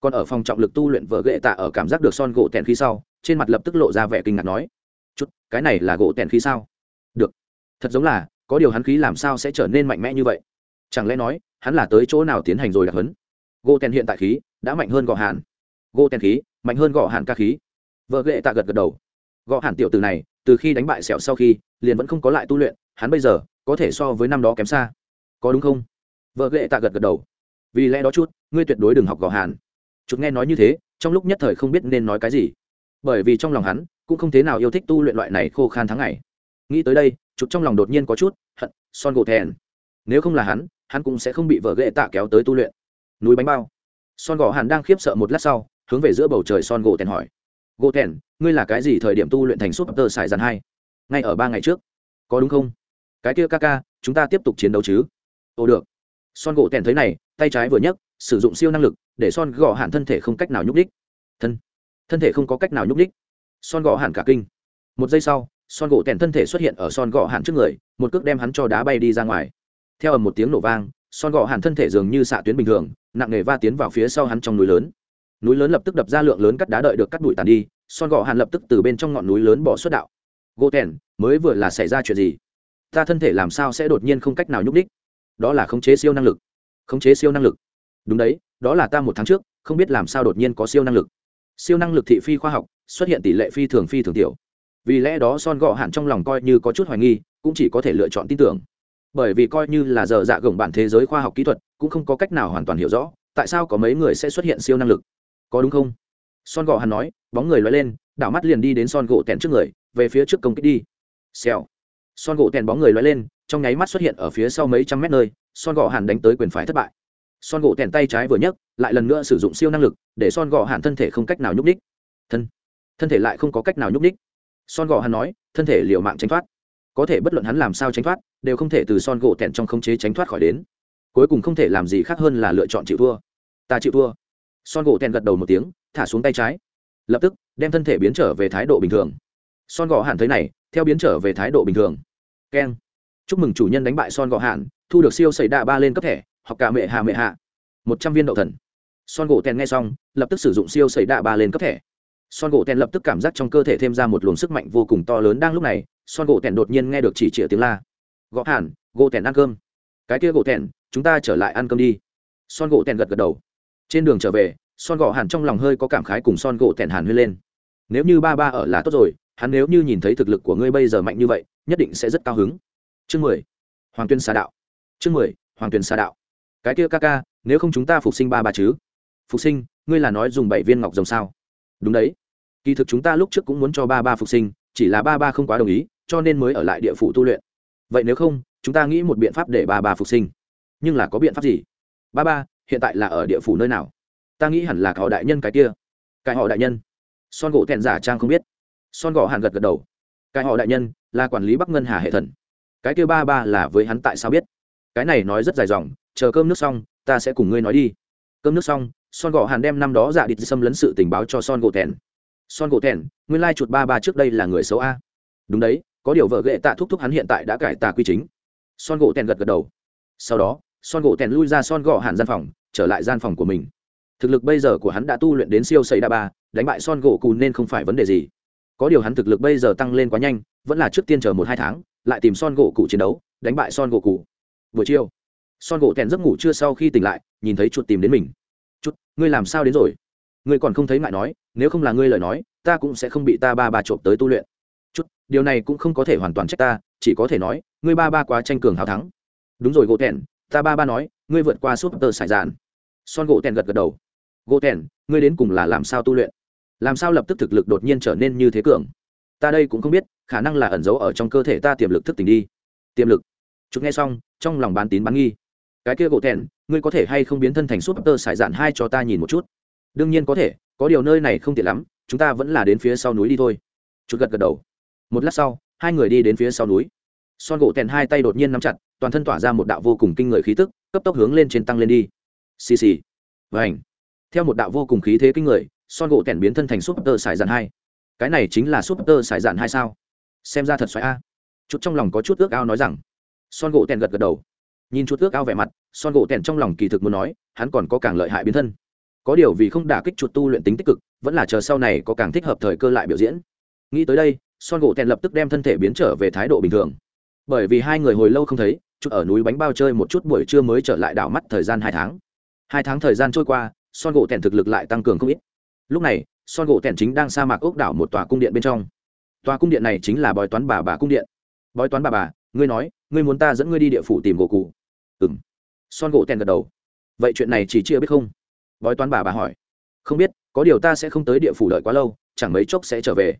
Còn ở phòng trọng lực tu luyện vợ ghệ tạ ở cảm giác được son gỗ tèn khi sau trên mặt lập tức lộ ra vẻ kinh ngạc nói, chút, cái này là gỗ tèn khí sao? Được. Thật giống là, có điều hắn khí làm sao sẽ trở nên mạnh mẽ như vậy? Chẳng lẽ nói, hắn là tới chỗ nào tiến hành rồi đặc hấn gỗ tèn hiện tại khí đã mạnh hơn gọ hạn gỗ tèn khí, mạnh hơn gọ hạn ca khí. Vợ ghệ tạ gật gật đầu. Gọ hạn tiểu từ này, từ khi đánh bại sẹo sau khi, liền vẫn không có lại tu luyện, hắn bây giờ, có thể so với năm đó kém xa. Có đúng không? Vợ ghệ tạ gật gật đầu. Vì lẽ đó chút, ngươi tuyệt đối đừng học gõ hạn chút nghe nói như thế, trong lúc nhất thời không biết nên nói cái gì bởi vì trong lòng hắn cũng không thế nào yêu thích tu luyện loại này khô khan tháng ngày. Nghĩ tới đây, chụp trong lòng đột nhiên có chút hận, son gỗ thèn nếu không là hắn hắn cũng sẽ không bị vợ ghệ tạ kéo tới tu luyện. Núi bánh bao. Son gỗ hàn đang khiếp sợ một lát sau, hướng về giữa bầu trời son gỗ thèn hỏi. Gỗ thèn ngươi là cái gì thời điểm tu luyện thành súp tơ sải dàn hai? Ngay ở ba ngày trước. Có đúng không? Cái kia ca ca, chúng ta tiếp tục chiến đấu chứ? Ồ được. Son gỗ thèn thấy này, tay trái vừa nhấc, sử dụng siêu năng lực, để son gỗ hàn thân thể không cách nào nhúc đích thân thân thể không có cách nào nhúc ních son gò hàn cả kinh. Một giây sau, son gỗ tèn thân thể xuất hiện ở son gò hàn trước người, một cước đem hắn cho đá bay đi ra ngoài. Theo ầm một tiếng nổ vang, son gò hàn thân thể dường như xạ tuyến bình thường, nặng nề va tiến vào phía sau hắn trong núi lớn. Núi lớn lập tức đập ra lượng lớn cắt đá đợi được cắt bụi tàn đi, son gò hàn lập tức từ bên trong ngọn núi lớn bỏ xuất đạo. Gỗ tèn, mới vừa là xảy ra chuyện gì? Ta thân thể làm sao sẽ đột nhiên không cách nào nhúc ních đó là khống chế siêu năng lực. Khống chế siêu năng lực. Đúng đấy, đó là ta một tháng trước, không biết làm sao đột nhiên có siêu năng lực siêu năng lực thị phi khoa học, xuất hiện tỷ lệ phi thường phi thường tiểu. Vì lẽ đó son gọ hạn trong lòng coi như có chút hoài nghi, cũng chỉ có thể lựa chọn tin tưởng. Bởi vì coi như là giờ dạ gồng bản thế giới khoa học kỹ thuật, cũng không có cách nào hoàn toàn hiểu rõ, tại sao có mấy người sẽ xuất hiện siêu năng lực. Có đúng không? Son gọ Hạn nói, bóng người loay lên, đảo mắt liền đi đến son gỗ tèn trước người, về phía trước công kích đi. Xèo. Son gỗ tèn bóng người loay lên, trong nháy mắt xuất hiện ở phía sau mấy trăm mét nơi, son gọ hàn đánh tới quyền phải thất bại son gỗ tèn tay trái vừa nhấc, lại lần nữa sử dụng siêu năng lực, để son gò hàn thân thể không cách nào nhúc ních thân thân thể lại không có cách nào nhúc ních son gò hàn nói, thân thể liệu mạng tránh thoát. Có thể bất luận hắn làm sao tránh thoát, đều không thể từ son gỗ tẹn trong khống chế tránh thoát khỏi đến. Cuối cùng không thể làm gì khác hơn là lựa chọn chịu thua. Ta chịu thua. Son gỗ tẹn gật đầu một tiếng, thả xuống tay trái. Lập tức, đem thân thể biến trở về thái độ bình thường. Son gò hạn thấy này, theo biến trở về thái độ bình thường. Keng. Chúc mừng chủ nhân đánh bại son gò hạn thu được siêu xảy đa ba lên cấp thẻ Học cả mẹ hạ mẹ hạ một trăm viên đậu thần. Son gỗ tèn nghe xong, lập tức sử dụng siêu xảy đạ ba lên cấp thẻ. Son gỗ tèn lập tức cảm giác trong cơ thể thêm ra một luồng sức mạnh vô cùng to lớn đang lúc này, son gỗ tèn đột nhiên nghe được chỉ trịa tiếng la. Gõ hẳn gỗ tèn ăn cơm. Cái kia gỗ tèn, chúng ta trở lại ăn cơm đi. Son gỗ tèn gật gật đầu. Trên đường trở về, son gỗ hẳn trong lòng hơi có cảm khái cùng son gỗ tèn hàn huyên lên. Nếu như ba ba ở là tốt rồi, hắn nếu như nhìn thấy thực lực của ngươi bây giờ mạnh như vậy, nhất định sẽ rất cao hứng. Chương mười. Hoàng tuyên xà đạo. Chương mười. Hoàng tuyên xà đạo cái kia ca ca, nếu không chúng ta phục sinh ba ba chứ? Phục sinh, ngươi là nói dùng bảy viên ngọc rồng sao? Đúng đấy. Kỳ thực chúng ta lúc trước cũng muốn cho ba ba phục sinh, chỉ là ba ba không quá đồng ý, cho nên mới ở lại địa phủ tu luyện. Vậy nếu không, chúng ta nghĩ một biện pháp để ba ba phục sinh. Nhưng là có biện pháp gì? Ba ba, hiện tại là ở địa phủ nơi nào? Ta nghĩ hẳn là họ đại nhân cái kia. Cái họ đại nhân. Son gỗ thẹn giả trang không biết. Son gỗ hàn gật gật đầu. Cái họ đại nhân là quản lý bắc ngân hà hệ thần. Cái kia ba ba là với hắn tại sao biết? Cái này nói rất dài dòng chờ cơm nước xong, ta sẽ cùng ngươi nói đi. Cơm nước xong, son gỗ hàn đem năm đó dạ địch xâm lấn sự tình báo cho son gỗ thẹn son gỗ thẹn nguyên lai chuột ba ba trước đây là người xấu a. Đúng đấy, có điều vợ ghệ tạ thúc thúc hắn hiện tại đã cải tà quy chính. Son gỗ thẹn gật gật đầu. Sau đó, son gỗ thẹn lui ra son gỗ hàn gian phòng, trở lại gian phòng của mình. Thực lực bây giờ của hắn đã tu luyện đến siêu xây đa ba, đánh bại son gỗ cù nên không phải vấn đề gì. Có điều hắn thực lực bây giờ tăng lên quá nhanh, vẫn là trước tiên chờ một hai tháng, lại tìm son gỗ cụ chiến đấu, đánh bại son gỗ cụ buổi chiều son gỗ tèn giấc ngủ chưa sau khi tỉnh lại, nhìn thấy chuột tìm đến mình. Chút ngươi làm sao đến rồi? Ngươi còn không thấy ngại nói, nếu không là ngươi lời nói, ta cũng sẽ không bị ta ba ba trộm tới tu luyện. Chút điều này cũng không có thể hoàn toàn trách ta, chỉ có thể nói, ngươi ba ba quá tranh cường hào thắng. Đúng rồi, gỗ tèn, ta ba ba nói, ngươi vượt qua súp tơ sải dạn. Son gỗ tèn gật gật đầu. Gỗ tèn, ngươi đến cùng là làm sao tu luyện? Làm sao lập tức thực lực đột nhiên trở nên như thế cường? Ta đây cũng không biết, khả năng là ẩn giấu ở trong cơ thể ta tiềm lực thức tỉnh đi. Tiềm lực? Chút nghe xong, trong lòng bán tín bán nghi cái kia gỗ thẹn ngươi có thể hay không biến thân thành súp tơ sải dạn hai cho ta nhìn một chút? Đương nhiên có thể, có điều nơi này không tiện lắm, chúng ta vẫn là đến phía sau núi đi thôi. Chút gật gật đầu. Một lát sau, hai người đi đến phía sau núi. Son gỗ tèn hai tay đột nhiên nắm chặt, toàn thân tỏa ra một đạo vô cùng kinh người khí tức, cấp tốc hướng lên trên tăng lên đi. Xì xì. Và ảnh theo một đạo vô cùng khí thế kinh người, son gỗ tèn biến thân thành súp tơ sải dạn hai. Cái này chính là súp tơ sải dạn hai sao? Xem ra thật xoáy a. Chút trong lòng có chút ước ao nói rằng. Son gỗ tèn gật gật đầu nhìn chuột ước ao vẻ mặt, son gỗ tèn trong lòng kỳ thực muốn nói, hắn còn có càng lợi hại biến thân. Có điều vì không đả kích chuột tu luyện tính tích cực, vẫn là chờ sau này có càng thích hợp thời cơ lại biểu diễn. Nghĩ tới đây, son gỗ tèn lập tức đem thân thể biến trở về thái độ bình thường. Bởi vì hai người hồi lâu không thấy, chút ở núi bánh bao chơi một chút buổi trưa mới trở lại đảo mắt thời gian hai tháng. Hai tháng thời gian trôi qua, son gỗ tèn thực lực lại tăng cường không ít. Lúc này, son gỗ tèn chính đang sa mạc ốc đảo một tòa cung điện bên trong. Tòa cung điện này chính là bói toán bà bà cung điện. Bói toán bà bà, ngươi nói, ngươi muốn ta dẫn ngươi đi địa phủ tìm gỗ cụ? Ừ m son gỗ tèn gật đầu. Vậy chuyện này chỉ chia biết không? Bói toán bà bà hỏi. Không biết, có điều ta sẽ không tới địa phủ đợi quá lâu, chẳng mấy chốc sẽ trở về.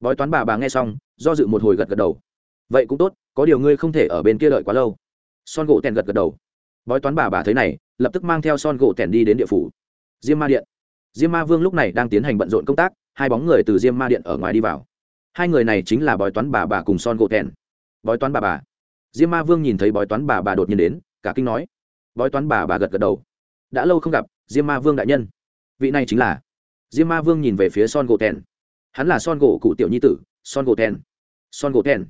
Bói toán bà bà nghe xong, do dự một hồi gật gật đầu. Vậy cũng tốt, có điều ngươi không thể ở bên kia đợi quá lâu. Son gỗ tèn gật gật đầu. Bói toán bà bà thấy này, lập tức mang theo son gỗ tèn đi đến địa phủ. Diêm ma điện. Diêm ma vương lúc này đang tiến hành bận rộn công tác, hai bóng người từ diêm ma điện ở ngoài đi vào. Hai người này chính là bói toán bà bà cùng son gỗ tèn. Bói toán bà bà. Diêm ma vương nhìn thấy bói toán bà bà đột nhiên đến cả kinh nói. Bói toán bà bà gật gật đầu. Đã lâu không gặp, diêm ma vương đại nhân. Vị này chính là diêm ma vương nhìn về phía son gỗ tèn. Hắn là son gỗ cụ tiểu nhi tử, son gỗ tèn. Son gỗ tèn.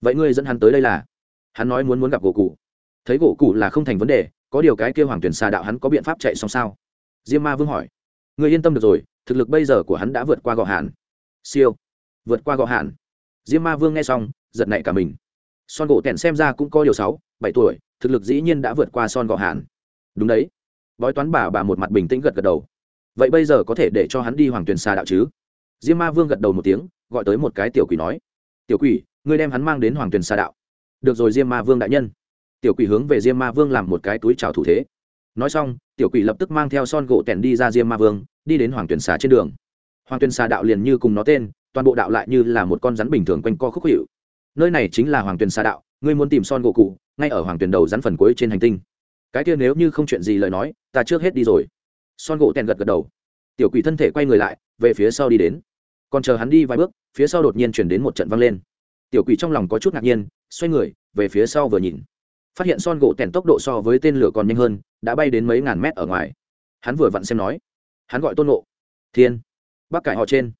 Vậy ngươi dẫn hắn tới đây là? Hắn nói muốn muốn gặp gỗ cụ. Thấy gỗ cụ là không thành vấn đề, có điều cái kêu hoàng tuyển xà đạo hắn có biện pháp chạy xong sao? Diêm ma vương hỏi. Người yên tâm được rồi, thực lực bây giờ của hắn đã vượt qua gò hàn siêu. Vượt qua gò hàn diêm ma vương nghe xong, giật nảy cả mình. Son gỗ tèn xem ra cũng có điều sáu, bảy tuổi thực lực dĩ nhiên đã vượt qua son gò hàn. Đúng đấy. Bói toán bà bà một mặt bình tĩnh gật gật đầu. Vậy bây giờ có thể để cho hắn đi hoàng tuyền xà đạo chứ? Diêm ma vương gật đầu một tiếng, gọi tới một cái tiểu quỷ nói. Tiểu quỷ, ngươi đem hắn mang đến hoàng tuyền xà đạo. Được rồi diêm ma vương đại nhân. Tiểu quỷ hướng về diêm ma vương làm một cái túi trào thủ thế. Nói xong, tiểu quỷ lập tức mang theo son gỗ tèn đi ra diêm ma vương, đi đến hoàng tuyền xà trên đường. Hoàng tuyền xà đạo liền như cùng nó tên, toàn bộ đạo lại như là một con rắn bình thường quanh co khúc hiệu nơi này chính là hoàng tuyền xà đạo ngươi muốn tìm son gỗ cụ, ngay ở hoàng tuyền đầu rắn phần cuối trên hành tinh. Cái kia nếu như không chuyện gì lời nói, ta trước hết đi rồi. Son gỗ tèn gật gật đầu. Tiểu quỷ thân thể quay người lại, về phía sau đi đến. Còn chờ hắn đi vài bước, phía sau đột nhiên chuyển đến một trận văng lên. Tiểu quỷ trong lòng có chút ngạc nhiên, xoay người, về phía sau vừa nhìn. Phát hiện son gỗ tèn tốc độ so với tên lửa còn nhanh hơn, đã bay đến mấy ngàn mét ở ngoài. Hắn vừa vặn xem nói. Hắn gọi tôn ngộ. Thiên. Bác cải họ trên.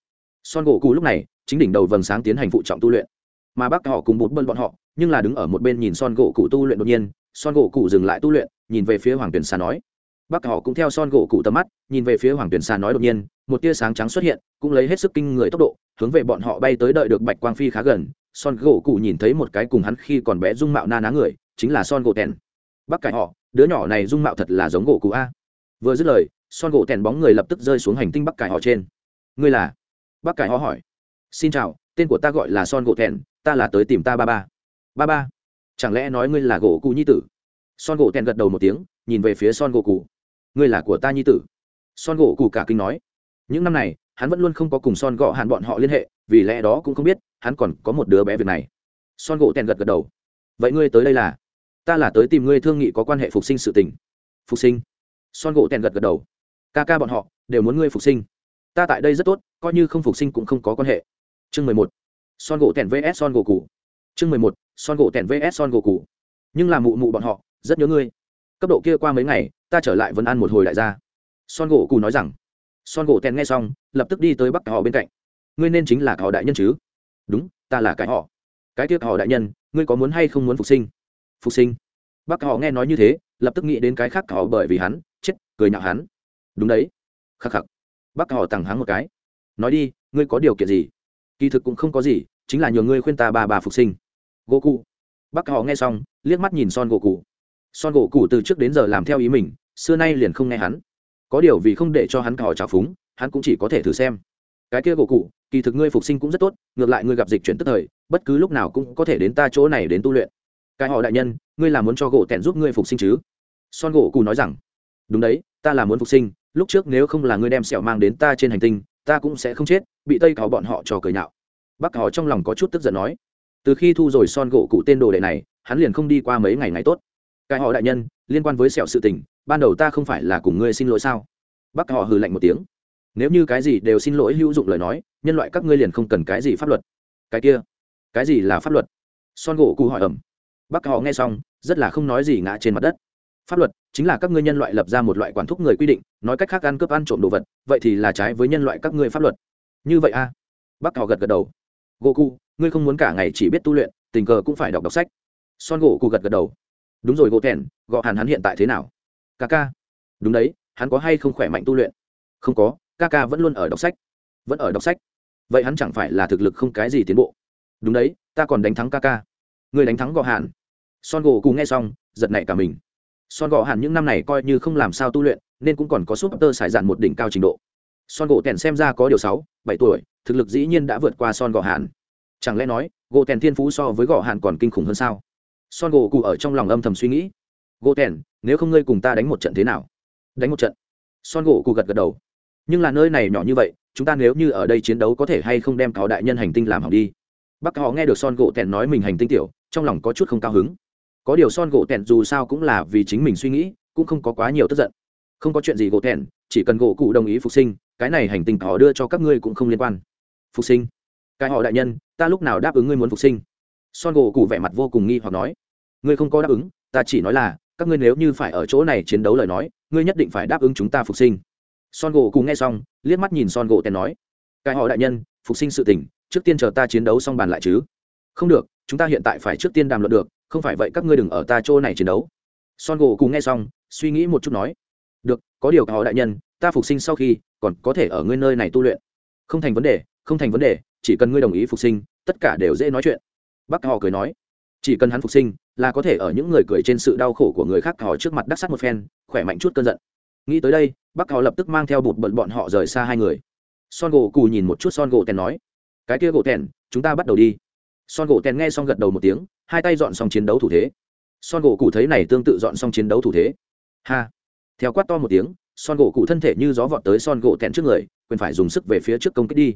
Son gỗ cụ lúc này, chính đỉnh đầu vầng sáng tiến hành phụ trọng tu luyện. Mà bác họ cùng bụt bân bọn họ nhưng là đứng ở một bên nhìn son gỗ cụ tu luyện đột nhiên, son gỗ cụ dừng lại tu luyện, nhìn về phía hoàng tuyển xà nói. Bác họ cũng theo son gỗ cụ tầm mắt, nhìn về phía hoàng tuyển xà nói đột nhiên, một tia sáng trắng xuất hiện, cũng lấy hết sức kinh người tốc độ, hướng về bọn họ bay tới đợi được bạch quang phi khá gần. Son gỗ cụ nhìn thấy một cái cùng hắn khi còn bé dung mạo na ná người, chính là son gỗ tèn. Bác cải họ đứa nhỏ này dung mạo thật là giống gỗ cụ a. Vừa dứt lời, son gỗ tèn bóng người lập tức rơi xuống hành tinh bắc cải họ trên. Ngươi là? Bác cải họ hỏi. Xin chào, tên của ta gọi là son gỗ tèn, ta là tới tìm ta ba ba ba ba. Chẳng lẽ nói ngươi là gỗ cụ nhi tử? Son gỗ tèn gật đầu một tiếng, nhìn về phía son gỗ cụ ngươi là của ta nhi tử. Son gỗ cụ cả kinh nói. Những năm này, hắn vẫn luôn không có cùng son gõ hàn bọn họ liên hệ, vì lẽ đó cũng không biết, hắn còn có một đứa bé việc này. Son gỗ tèn gật gật đầu. Vậy ngươi tới đây là? Ta là tới tìm ngươi thương nghị có quan hệ phục sinh sự tình. Phục sinh? Son gỗ tèn gật gật đầu. Ca ca bọn họ, đều muốn ngươi phục sinh. Ta tại đây rất tốt, coi như không phục sinh cũng không có quan hệ. Chương mười một. Son gỗ tèn vs son gỗ cụ chương mười một, son gỗ tèn vs son gỗ cụ nhưng là mụ mụ bọn họ, rất nhớ ngươi. Cấp độ kia qua mấy ngày, ta trở lại vẫn ăn một hồi đại gia. Son gỗ cụ nói rằng. Son gỗ tèn nghe xong, lập tức đi tới bắc họ bên cạnh. Ngươi nên chính là họ đại nhân chứ? Đúng, ta là cái họ. Cái tiếc họ đại nhân, ngươi có muốn hay không muốn phục sinh? Phục sinh? Bác họ nghe nói như thế, lập tức nghĩ đến cái khác họ bởi vì hắn, chết, cười nhạo hắn. Đúng đấy. Khắc khắc. Bác họ tặng hắn một cái. Nói đi, ngươi có điều kiện gì? Kỳ thực cũng không có gì chính là nhờ ngươi khuyên ta bà bà phục sinh. Gỗ cụ. Bác họ nghe xong, liếc mắt nhìn son gỗ cụ. Son gỗ cụ từ trước đến giờ làm theo ý mình, xưa nay liền không nghe hắn. Có điều vì không để cho hắn cỏ trào phúng, hắn cũng chỉ có thể thử xem. Cái kia gỗ cụ, kỳ thực ngươi phục sinh cũng rất tốt, ngược lại ngươi gặp dịch chuyển tức thời, bất cứ lúc nào cũng có thể đến ta chỗ này đến tu luyện. Cái họ đại nhân, ngươi là muốn cho gỗ tẻn giúp ngươi phục sinh chứ? Son gỗ cụ nói rằng, đúng đấy, ta là muốn phục sinh, lúc trước nếu không là ngươi đem sẹo mang đến ta trên hành tinh, ta cũng sẽ không chết, bị tây cáo bọn họ trò cười nhạo bác họ trong lòng có chút tức giận nói, từ khi thu rồi son gỗ cụ tên đồ đệ này, hắn liền không đi qua mấy ngày ngày tốt. Cái họ đại nhân, liên quan với sẹo sự tình, ban đầu ta không phải là cùng ngươi xin lỗi sao? Bác họ hừ lạnh một tiếng, nếu như cái gì đều xin lỗi hữu dụng lời nói, nhân loại các ngươi liền không cần cái gì pháp luật. Cái kia, cái gì là pháp luật? Son gỗ cụ hỏi ẩm bác họ nghe xong, rất là không nói gì ngã trên mặt đất. Pháp luật chính là các ngươi nhân loại lập ra một loại quản thúc người quy định, nói cách khác ăn cướp ăn trộm đồ vật, vậy thì là trái với nhân loại các ngươi pháp luật. Như vậy a à? bác họ gật gật đầu. Goku, ngươi không muốn cả ngày chỉ biết tu luyện tình cờ cũng phải đọc đọc sách. Son gỗ cụ gật gật đầu. Đúng rồi gỗ thèn gõ hàn hắn hiện tại thế nào? Ca ca đúng đấy hắn có hay không khỏe mạnh tu luyện? Không có ca ca vẫn luôn ở đọc sách. Vẫn ở đọc sách. Vậy hắn chẳng phải là thực lực không cái gì tiến bộ? Đúng đấy ta còn đánh thắng ca ca người đánh thắng gõ hàn. Son gỗ cụ nghe xong giật nảy cả mình. Son gỗ hàn những năm này coi như không làm sao tu luyện nên cũng còn có súp tơ sải dạn một đỉnh cao trình độ. Son gỗ tèn xem ra có điều sáu bảy tuổi thực lực dĩ nhiên đã vượt qua son Gò hàn. Chẳng lẽ nói gỗ tèn thiên phú so với Gò hàn còn kinh khủng hơn sao? Son gỗ cụ ở trong lòng âm thầm suy nghĩ. Gỗ tèn, nếu không ngươi cùng ta đánh một trận thế nào? Đánh một trận. Son gỗ cụ gật gật đầu. Nhưng là nơi này nhỏ như vậy, chúng ta nếu như ở đây chiến đấu có thể hay không đem cáo đại nhân hành tinh làm hỏng đi? Bác họ nghe được son gỗ tèn nói mình hành tinh tiểu, trong lòng có chút không cao hứng. Có điều son gỗ tèn dù sao cũng là vì chính mình suy nghĩ, cũng không có quá nhiều tức giận. Không có chuyện gì gỗ tèn, chỉ cần gỗ cụ đồng ý phục sinh, cái này hành tinh họ đưa cho các ngươi cũng không liên quan phục sinh. Cái họ đại nhân ta lúc nào đáp ứng ngươi muốn phục sinh? Son gỗ cụ vẻ mặt vô cùng nghi hoặc nói. Ngươi không có đáp ứng ta chỉ nói là các ngươi nếu như phải ở chỗ này chiến đấu lời nói ngươi nhất định phải đáp ứng chúng ta phục sinh. Son gỗ cụ nghe xong liếc mắt nhìn son gỗ tèn nói. Cái họ đại nhân phục sinh sự tỉnh, trước tiên chờ ta chiến đấu xong bàn lại chứ. Không được chúng ta hiện tại phải trước tiên đàm luận được không phải vậy các ngươi đừng ở ta chỗ này chiến đấu. Son gỗ cụ nghe xong suy nghĩ một chút nói. Được có điều cả họ đại nhân ta phục sinh sau khi còn có thể ở ngươi nơi này tu luyện. Không thành vấn đề không thành vấn đề, chỉ cần ngươi đồng ý phục sinh, tất cả đều dễ nói chuyện. Bác họ cười nói. Chỉ cần hắn phục sinh, là có thể ở những người cười trên sự đau khổ của người khác họ trước mặt đắc sắt một phen, khỏe mạnh chút cơn giận. Nghĩ tới đây bác họ lập tức mang theo bụt bận bọn họ rời xa hai người. Son gỗ cù nhìn một chút son gỗ tèn nói. Cái kia gỗ tèn, chúng ta bắt đầu đi. Son gỗ tèn nghe xong gật đầu một tiếng, hai tay dọn xong chiến đấu thủ thế. Son gỗ cụ thấy này tương tự dọn xong chiến đấu thủ thế. Ha! Theo quát to một tiếng, son gỗ cụ thân thể như gió vọt tới son gỗ tèn trước người, quyền phải dùng sức về phía trước công kích đi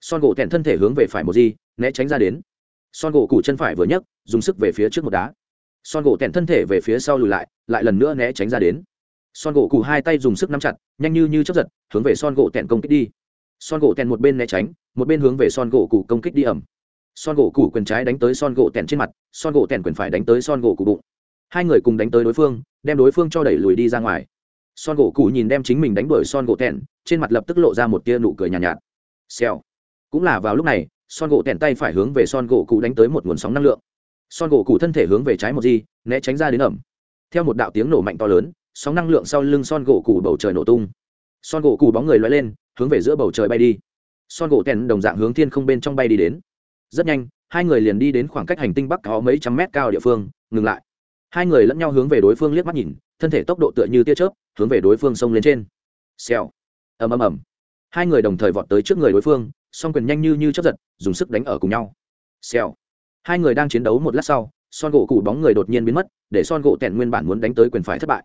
son gỗ tèn thân thể hướng về phải một gì né tránh ra đến. Son gỗ củ chân phải vừa nhấc dùng sức về phía trước một đá. Son gỗ tèn thân thể về phía sau lùi lại lại lần nữa né tránh ra đến. Son gỗ củ hai tay dùng sức nắm chặt nhanh như như chấp giật hướng về son gỗ tèn công kích đi. Son gỗ tèn một bên né tránh một bên hướng về son gỗ củ công kích đi ẩm son gỗ củ quyền trái đánh tới son gỗ tèn trên mặt son gỗ tèn quyền phải đánh tới son gỗ củ bụng. Hai người cùng đánh tới đối phương đem đối phương cho đẩy lùi đi ra ngoài. Son gỗ cụ nhìn đem chính mình đánh đuổi son gỗ tèn trên mặt lập tức lộ ra một tia nụ cười nhàn nhạt, nhạt. Xèo cũng là vào lúc này, son gỗ tèn tay phải hướng về son gỗ cụ đánh tới một nguồn sóng năng lượng. Son gỗ cụ thân thể hướng về trái một di, né tránh ra đến ẩm. Theo một đạo tiếng nổ mạnh to lớn, sóng năng lượng sau lưng son gỗ cụ bầu trời nổ tung. Son gỗ cụ bóng người loay lên, hướng về giữa bầu trời bay đi. Son gỗ tèn đồng dạng hướng thiên không bên trong bay đi đến. Rất nhanh, hai người liền đi đến khoảng cách hành tinh bắc có mấy trăm mét cao địa phương, ngừng lại. Hai người lẫn nhau hướng về đối phương liếc mắt nhìn, thân thể tốc độ tựa như tia chớp, hướng về đối phương xông lên trên. Xèo. Ầm ầm ầm. Hai người đồng thời vọt tới trước người đối phương song quyền nhanh như như chấp giật, dùng sức đánh ở cùng nhau. Xèo. Hai người đang chiến đấu một lát sau, son gỗ cụ bóng người đột nhiên biến mất, để son gỗ tèn nguyên bản muốn đánh tới quyền phải thất bại.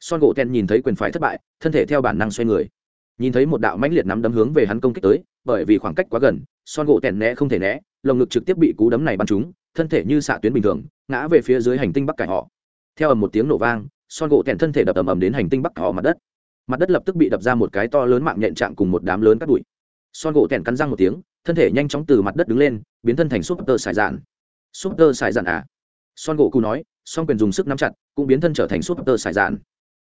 Son gỗ tèn nhìn thấy quyền phải thất bại, thân thể theo bản năng xoay người. Nhìn thấy một đạo mãnh liệt nắm đấm hướng về hắn công kích tới, bởi vì khoảng cách quá gần, son gỗ tèn né không thể né, lồng ngực trực tiếp bị cú đấm này bắn trúng, thân thể như xạ tuyến bình thường, ngã về phía dưới hành tinh bắc cải họ. Theo ầm một tiếng nổ vang, son gỗ tèn thân thể đập ầm ầm đến hành tinh bắc họ mặt đất. Mặt đất lập tức bị đập ra một cái to lớn mạng nhện trạng cùng một đám lớn cắt bụi son gỗ tẻn cắn răng một tiếng, thân thể nhanh chóng từ mặt đất đứng lên, biến thân thành súp tơ sải dạn súp tơ sải dạn à? Son gỗ cụ nói son quyền dùng sức nắm chặt, cũng biến thân trở thành súp tơ sải dạn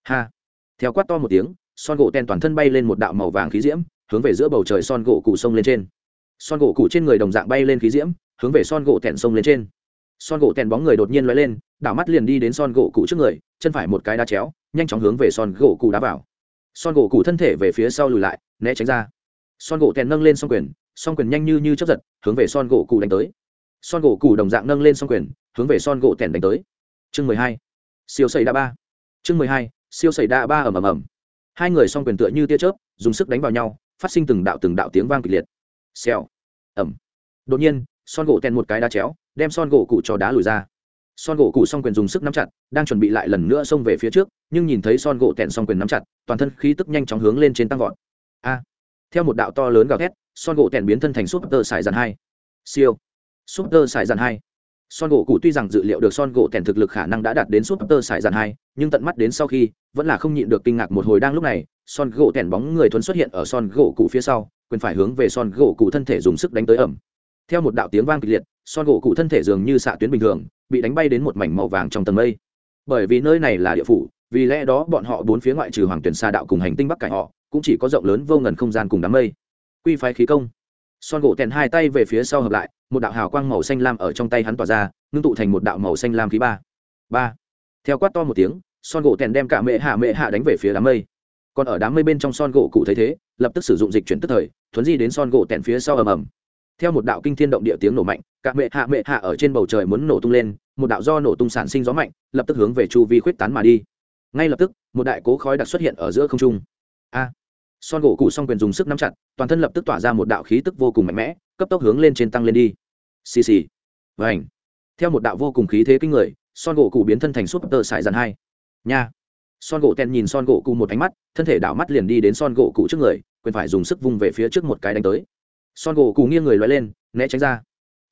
ha! Theo quát to một tiếng, son gỗ tẻn toàn thân bay lên một đạo màu vàng khí diễm, hướng về giữa bầu trời son gỗ cụ sông lên trên. Son gỗ cụ trên người đồng dạng bay lên khí diễm, hướng về son gỗ tẻn sông lên trên. Son gỗ tèn bóng người đột nhiên lóe lên, đảo mắt liền đi đến son gỗ cụ trước người, chân phải một cái đá chéo, nhanh chóng hướng về son gỗ cụ đá vào. Son gỗ cụ thân thể về phía sau lùi lại, né tránh ra son gỗ tèn nâng lên song quyền song quyền nhanh như như chấp giật, hướng về son gỗ cụ đánh tới. Son gỗ cụ đồng dạng nâng lên song quyền, hướng về son gỗ tèn đánh tới. Chương mười hai, siêu xảy đa ba. Chương mười hai, siêu xảy đa ba ầm ầm ầm. Hai người song quyền tựa như tia chớp, dùng sức đánh vào nhau, phát sinh từng đạo từng đạo tiếng vang kịch liệt. Xèo. Ẩm đột nhiên, son gỗ tèn một cái đá chéo, đem son gỗ cụ cho đá lùi ra. Son gỗ cụ song quyền dùng sức nắm chặt, đang chuẩn bị lại lần nữa xông về phía trước, nhưng nhìn thấy son gỗ tèn song quyền nắm chặt, toàn thân khí tức nhanh chóng hướng lên trên tăng vọt. A theo một đạo to lớn gào thét, son gỗ tèn biến thân thành súp tơ sải dàn hai. Siêu. Súp tơ sải dàn hai. Son gỗ cụ tuy rằng dự liệu được son gỗ tèn thực lực khả năng đã đạt đến súp tơ sải dàn hai, nhưng tận mắt đến sau khi, vẫn là không nhịn được kinh ngạc một hồi đang lúc này, son gỗ tèn bóng người thuấn xuất hiện ở son gỗ cụ phía sau, quyền phải hướng về son gỗ cụ thân thể dùng sức đánh tới ẩm. Theo một đạo tiếng vang kịch liệt, son gỗ cụ thân thể dường như xạ tuyến bình thường, bị đánh bay đến một mảnh màu vàng trong tầng mây. Bởi vì nơi này là địa phủ, vì lẽ đó bọn họ bốn phía ngoại trừ hoàng tuyển xa đạo cùng hành tinh bắc cải họ cũng chỉ có rộng lớn vô ngần không gian cùng đám mây. Quy phái khí công. Son gỗ tèn hai tay về phía sau hợp lại, một đạo hào quang màu xanh lam ở trong tay hắn tỏa ra, ngưng tụ thành một đạo màu xanh lam khí ba. Ba. Theo quát to một tiếng, son gỗ tèn đem cả mẹ hạ mẹ hạ đánh về phía đám mây. Còn ở đám mây bên trong son gỗ cụ thấy thế, lập tức sử dụng dịch chuyển tức thời, thuấn di đến son gỗ tèn phía sau ầm ầm. Theo một đạo kinh thiên động địa tiếng nổ mạnh, cả mẹ hạ mẹ hạ ở trên bầu trời muốn nổ tung lên, một đạo do nổ tung sản sinh gió mạnh, lập tức hướng về chu vi khuyết tán mà đi. Ngay lập tức, một đại cố khói đặc xuất hiện ở giữa không trung. A son gỗ cụ song quyền dùng sức nắm chặt, toàn thân lập tức tỏa ra một đạo khí tức vô cùng mạnh mẽ, cấp tốc hướng lên trên tăng lên đi. Xì xì. Và ảnh theo một đạo vô cùng khí thế kinh người, son gỗ cụ biến thân thành súp tơ sải dàn hai. Nha. Son gỗ tèn nhìn son gỗ cụ một ánh mắt, thân thể đảo mắt liền đi đến son gỗ cụ trước người, quyền phải dùng sức vung về phía trước một cái đánh tới. Son gỗ cụ nghiêng người loại lên, né tránh ra.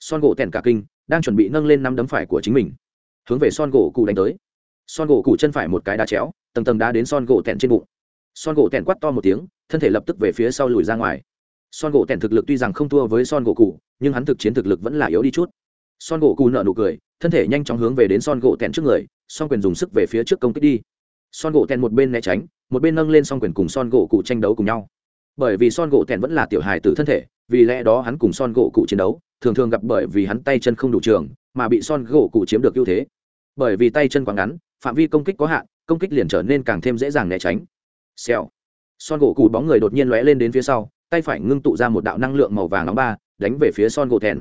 Son gỗ tèn cả kinh, đang chuẩn bị nâng lên năm đấm phải của chính mình. Hướng về son gỗ cụ đánh tới. Son gỗ cụ chân phải một cái đá chéo, tầng tầng đá đến son gỗ tèn trên bụng son gỗ tèn quắt to một tiếng thân thể lập tức về phía sau lùi ra ngoài son gỗ tèn thực lực tuy rằng không thua với son gỗ cụ nhưng hắn thực chiến thực lực vẫn là yếu đi chút son gỗ cụ nợ nụ cười thân thể nhanh chóng hướng về đến son gỗ tèn trước người son quyền dùng sức về phía trước công kích đi son gỗ tèn một bên né tránh một bên nâng lên son quyền cùng son gỗ cụ tranh đấu cùng nhau bởi vì son gỗ tèn vẫn là tiểu hài tử thân thể vì lẽ đó hắn cùng son gỗ cụ chiến đấu thường thường gặp bởi vì hắn tay chân không đủ trường mà bị son gỗ cụ chiếm được ưu thế bởi vì tay chân quá ngắn phạm vi công kích có hạn công kích liền trở nên càng thêm dễ dàng né tránh xèo. Son gỗ cụ bóng người đột nhiên lóe lên đến phía sau, tay phải ngưng tụ ra một đạo năng lượng màu vàng nóng ba, đánh về phía son gỗ thèn.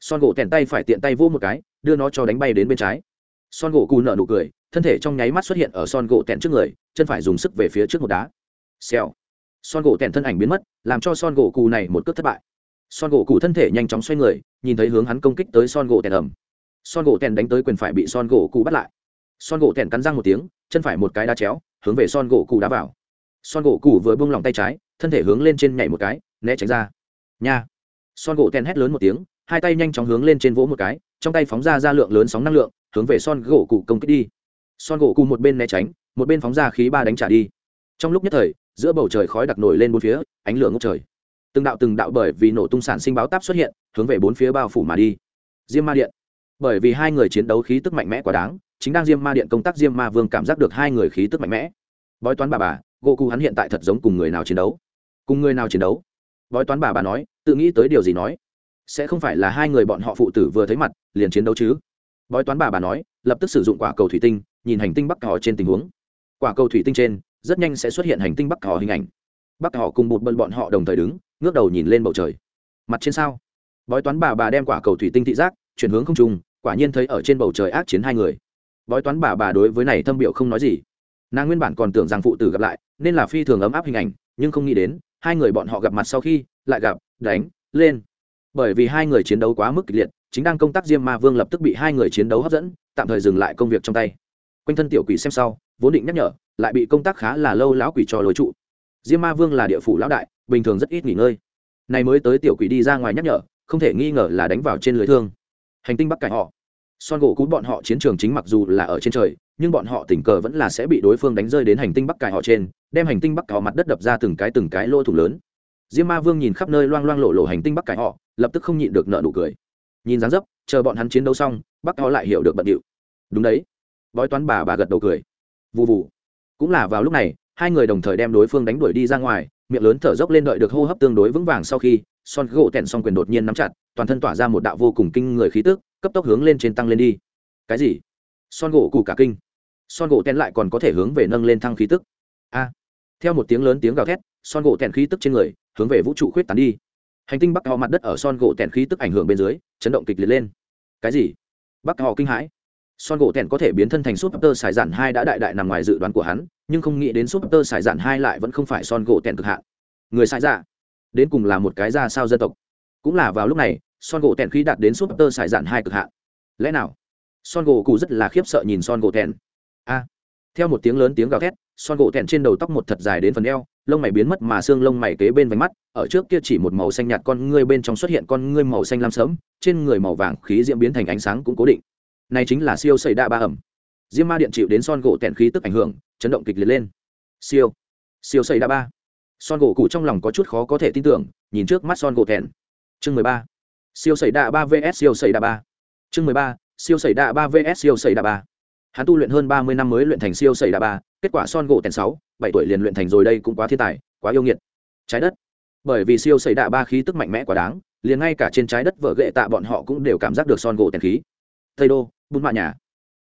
Son gỗ thèn tay phải tiện tay vỗ một cái, đưa nó cho đánh bay đến bên trái. Son gỗ cụ nở nụ cười, thân thể trong nháy mắt xuất hiện ở son gỗ thèn trước người, chân phải dùng sức về phía trước một đá. Xèo. Son gỗ thèn thân ảnh biến mất, làm cho son gỗ cụ này một cước thất bại. Son gỗ cụ thân thể nhanh chóng xoay người, nhìn thấy hướng hắn công kích tới son gỗ thèn ẩm son gỗ thèn đánh tới quyền phải bị son gỗ cụ bắt lại. Son gỗ thèn cắn răng một tiếng, chân phải một cái đá chéo, hướng về son gỗ cụ đá vào son gỗ cũ vừa buông lòng tay trái, thân thể hướng lên trên nhảy một cái, né tránh ra. Nha. Son gỗ ten hét lớn một tiếng, hai tay nhanh chóng hướng lên trên vỗ một cái, trong tay phóng ra ra lượng lớn sóng năng lượng, hướng về son gỗ cụ công kích đi. Son gỗ cụ một bên né tránh, một bên phóng ra khí ba đánh trả đi. Trong lúc nhất thời, giữa bầu trời khói đặc nổi lên bốn phía, ánh lửa ngốc trời. Từng đạo từng đạo bởi vì nổ tung sản sinh báo táp xuất hiện, hướng về bốn phía bao phủ mà đi. Diêm ma điện. Bởi vì hai người chiến đấu khí tức mạnh mẽ quá đáng, chính đang diêm ma điện công tác diêm ma vương cảm giác được hai người khí tức mạnh mẽ. Bói toán bà bà gỗ cụ hắn hiện tại thật giống cùng người nào chiến đấu. Cùng người nào chiến đấu? Bói toán bà bà nói tự nghĩ tới điều gì nói? Sẽ không phải là hai người bọn họ phụ tử vừa thấy mặt liền chiến đấu chứ? Bói toán bà bà nói lập tức sử dụng quả cầu thủy tinh nhìn hành tinh bắc cỏ trên tình huống. Quả cầu thủy tinh trên rất nhanh sẽ xuất hiện hành tinh bắc cỏ hình ảnh. Bắc họ cùng một bận bọn họ đồng thời đứng ngước đầu nhìn lên bầu trời. Mặt trên sao? Bói toán bà bà đem quả cầu thủy tinh thị giác chuyển hướng không trùng, quả nhiên thấy ở trên bầu trời ác chiến hai người. Bói toán bà bà đối với này thâm biểu không nói gì nàng nguyên bản còn tưởng rằng phụ tử gặp lại, nên là phi thường ấm áp hình ảnh, nhưng không nghĩ đến, hai người bọn họ gặp mặt sau khi, lại gặp, đánh, lên. Bởi vì hai người chiến đấu quá mức kịch liệt, chính đang công tác diêm ma vương lập tức bị hai người chiến đấu hấp dẫn, tạm thời dừng lại công việc trong tay. Quanh thân tiểu quỷ xem sau, vốn định nhắc nhở, lại bị công tác khá là lâu lão quỷ cho lối trụ. Diêm ma vương là địa phủ lão đại, bình thường rất ít nghỉ ngơi. Này mới tới tiểu quỷ đi ra ngoài nhắc nhở, không thể nghi ngờ là đánh vào trên lưới thương. Hành tinh bắc cải họ. Son gỗ cú bọn họ chiến trường chính mặc dù là ở trên trời nhưng bọn họ tình cờ vẫn là sẽ bị đối phương đánh rơi đến hành tinh bắc cải họ trên, đem hành tinh bắc cải họ mặt đất đập ra từng cái từng cái lỗ thủng lớn. Diêm ma vương nhìn khắp nơi loang loang lộ lộ hành tinh bắc cải họ, lập tức không nhịn được nợ nụ cười. Nhìn dáng dấp, chờ bọn hắn chiến đấu xong, bắc họ lại hiểu được bận điệu. Đúng đấy. Bói toán bà bà gật đầu cười. Vụ vụ cũng là vào lúc này, hai người đồng thời đem đối phương đánh đuổi đi ra ngoài, miệng lớn thở dốc lên đợi được hô hấp tương đối vững vàng sau khi, son gỗ tẹn xong quyền đột nhiên nắm chặt, toàn thân tỏa ra một đạo vô cùng kinh người khí tức, cấp tốc hướng lên trên tăng lên đi. Cái gì? Son gỗ cụ cả kinh son gỗ tèn lại còn có thể hướng về nâng lên thăng khí tức. A. Theo một tiếng lớn tiếng gào thét, son gỗ tèn khí tức trên người hướng về vũ trụ khuyết tán đi. Hành tinh bắc họ mặt đất ở son gỗ tèn khí tức ảnh hưởng bên dưới, chấn động kịch liệt lên. Cái gì? Bắc họ kinh hãi. Son gỗ tèn có thể biến thân thành súp tơ sải dạn hai đã đại đại nằm ngoài dự đoán của hắn, nhưng không nghĩ đến súp tơ sải dạn hai lại vẫn không phải son gỗ tèn cực hạn. Người sai dạ đến cùng là một cái ra sao dân tộc. Cũng là vào lúc này, son gỗ tèn khi đạt đến súp tơ sải dạn hai cực hạn. Lẽ nào, son gỗ cụ rất là khiếp sợ nhìn son gỗ tèn? A. Theo một tiếng lớn tiếng gào thét, son gỗ thẹn trên đầu tóc một thật dài đến phần eo, lông mày biến mất mà xương lông mày kế bên vánh mắt, ở trước kia chỉ một màu xanh nhạt con ngươi bên trong xuất hiện con ngươi màu xanh lam sớm trên người màu vàng khí diễm biến thành ánh sáng cũng cố định. Này chính là siêu xảy đa ba ẩm. Diêm ma điện chịu đến son gỗ tẹn khí tức ảnh hưởng, chấn động kịch liệt lên. Siêu. Siêu xảy đa ba. Son gỗ cụ trong lòng có chút khó có thể tin tưởng, nhìn trước mắt son gỗ tẹn chương mười ba. Siêu xảy đa ba vs siêu xảy đa ba. Chương mười ba. Siêu xảy đa ba vs siêu xảy đa ba hắn tu luyện hơn ba mươi năm mới luyện thành siêu sẩy đà ba, kết quả son gỗ tèn sáu, bảy tuổi liền luyện thành rồi đây cũng quá thiên tài, quá yêu nghiệt. Trái đất. Bởi vì siêu sẩy đà ba khí tức mạnh mẽ quá đáng, liền ngay cả trên trái đất vợ ghệ tạ bọn họ cũng đều cảm giác được son gỗ tèn khí. Tây đô, bùn mạ nhà.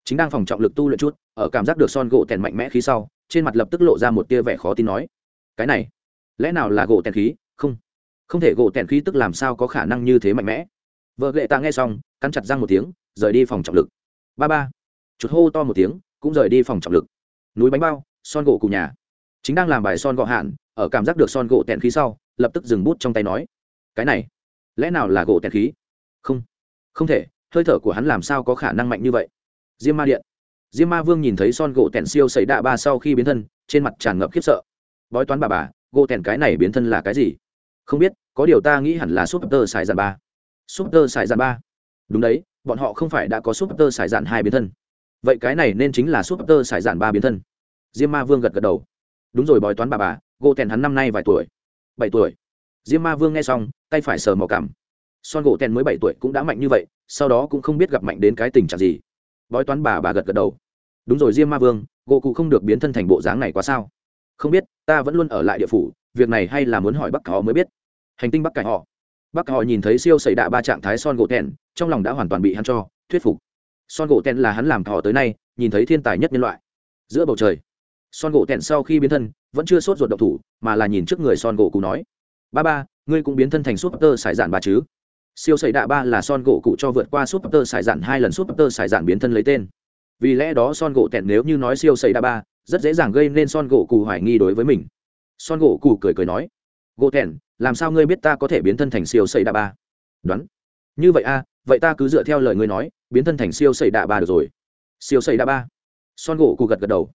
Chính đang phòng trọng lực tu luyện chút, ở cảm giác được son gỗ tèn mạnh mẽ khí sau, trên mặt lập tức lộ ra một tia vẻ khó tin nói, cái này, lẽ nào là gỗ tèn khí? Không. Không thể gỗ tèn khí tức làm sao có khả năng như thế mạnh mẽ? Vợ lệ tạ nghe xong, cắn chặt răng một tiếng, rời đi phòng trọng lực. Ba ba chuột hô to một tiếng, cũng rời đi phòng trọng lực. Núi bánh bao, son gỗ cụ nhà. Chính đang làm bài son gỗ hạn, ở cảm giác được son gỗ tèn khí sau, lập tức dừng bút trong tay nói, cái này, lẽ nào là gỗ tèn khí? Không không thể, hơi thở của hắn làm sao có khả năng mạnh như vậy? Diêm ma điện. Diêm ma vương nhìn thấy son gỗ tèn siêu xảy đạ ba sau khi biến thân, trên mặt tràn ngập khiếp sợ. Bói toán bà bà, gỗ tèn cái này biến thân là cái gì? Không biết, có điều ta nghĩ hẳn là súp tơ xài dàn ba. Súp tơ xài dàn ba? Đúng đấy, bọn họ không phải đã có súp tơ xài dàn hai biến thân vậy cái này nên chính là súp tơ sải giản ba biến thân. Diêm ma vương gật gật đầu. Đúng rồi, bói toán bà bà, gỗ tèn hắn năm nay vài tuổi? Bảy tuổi. Diêm ma vương nghe xong, tay phải sờ màu cảm son gỗ tèn mới bảy tuổi cũng đã mạnh như vậy, sau đó cũng không biết gặp mạnh đến cái tình trạng gì. Bói toán bà bà gật gật đầu. Đúng rồi, diêm ma vương, gỗ cụ không được biến thân thành bộ dáng này quá sao? Không biết, ta vẫn luôn ở lại địa phủ, việc này hay là muốn hỏi bắc họ mới biết. Hành tinh bắc cải họ. Bắc họ nhìn thấy siêu xảy đạ ba trạng thái son gỗ tèn, trong lòng đã hoàn toàn bị hắn cho thuyết phục son gỗ tèn là hắn làm thò tới nay, nhìn thấy thiên tài nhất nhân loại. Giữa bầu trời, son gỗ tèn sau khi biến thân, vẫn chưa sốt ruột độc thủ, mà là nhìn trước người son gỗ cụ nói, ba ba, ngươi cũng biến thân thành súp tơ sải dạn ba chứ? Siêu xảy đạ ba là son gỗ cụ cho vượt qua súp tơ sải dạn hai lần súp tơ sải dạn biến thân lấy tên. Vì lẽ đó son gỗ tẹn nếu như nói siêu xảy đạ ba, rất dễ dàng gây nên son gỗ cụ hoài nghi đối với mình. Son gỗ cụ cười cười nói, gỗ tẹn làm sao ngươi biết ta có thể biến thân thành siêu xảy đạ ba? Đoán. Như vậy a vậy ta cứ dựa theo lời ngươi nói biến thân thành siêu sẩy đạ ba được rồi. Siêu sẩy đạ ba. Son gỗ cụ gật gật đầu.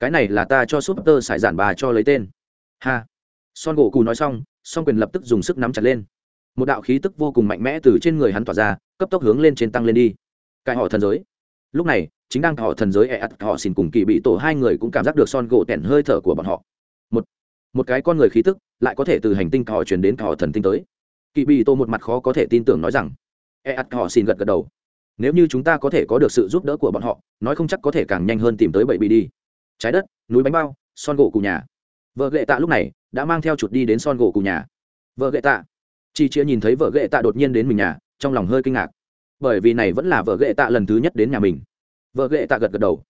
Cái này là ta cho súp tơ sải giản bà cho lấy tên. Ha. Son gỗ cụ nói xong son quyền lập tức dùng sức nắm chặt lên. Một đạo khí tức vô cùng mạnh mẽ từ trên người hắn tỏa ra, cấp tốc hướng lên trên tăng lên đi. Cải họ thần giới. Lúc này, chính đang họ thần giới e ắt họ xin cùng kỳ bị tổ hai người cũng cảm giác được son gỗ tẻn hơi thở của bọn họ. Một một cái con người khí tức lại có thể từ hành tinh họ chuyển đến họ thần tinh tới. Kỳ bị tô một mặt khó có thể tin tưởng nói rằng e ắt họ xin gật gật đầu nếu như chúng ta có thể có được sự giúp đỡ của bọn họ, nói không chắc có thể càng nhanh hơn tìm tới bảy bị đi. Trái đất, núi bánh bao, son gỗ cụ nhà. Vợ gệ tạ lúc này đã mang theo chuột đi đến son gỗ cụ nhà. Vợ gệ tạ. Chị chia nhìn thấy vợ gệ tạ đột nhiên đến mình nhà, trong lòng hơi kinh ngạc. Bởi vì này vẫn là vợ gệ tạ lần thứ nhất đến nhà mình. Vợ gệ tạ gật gật đầu.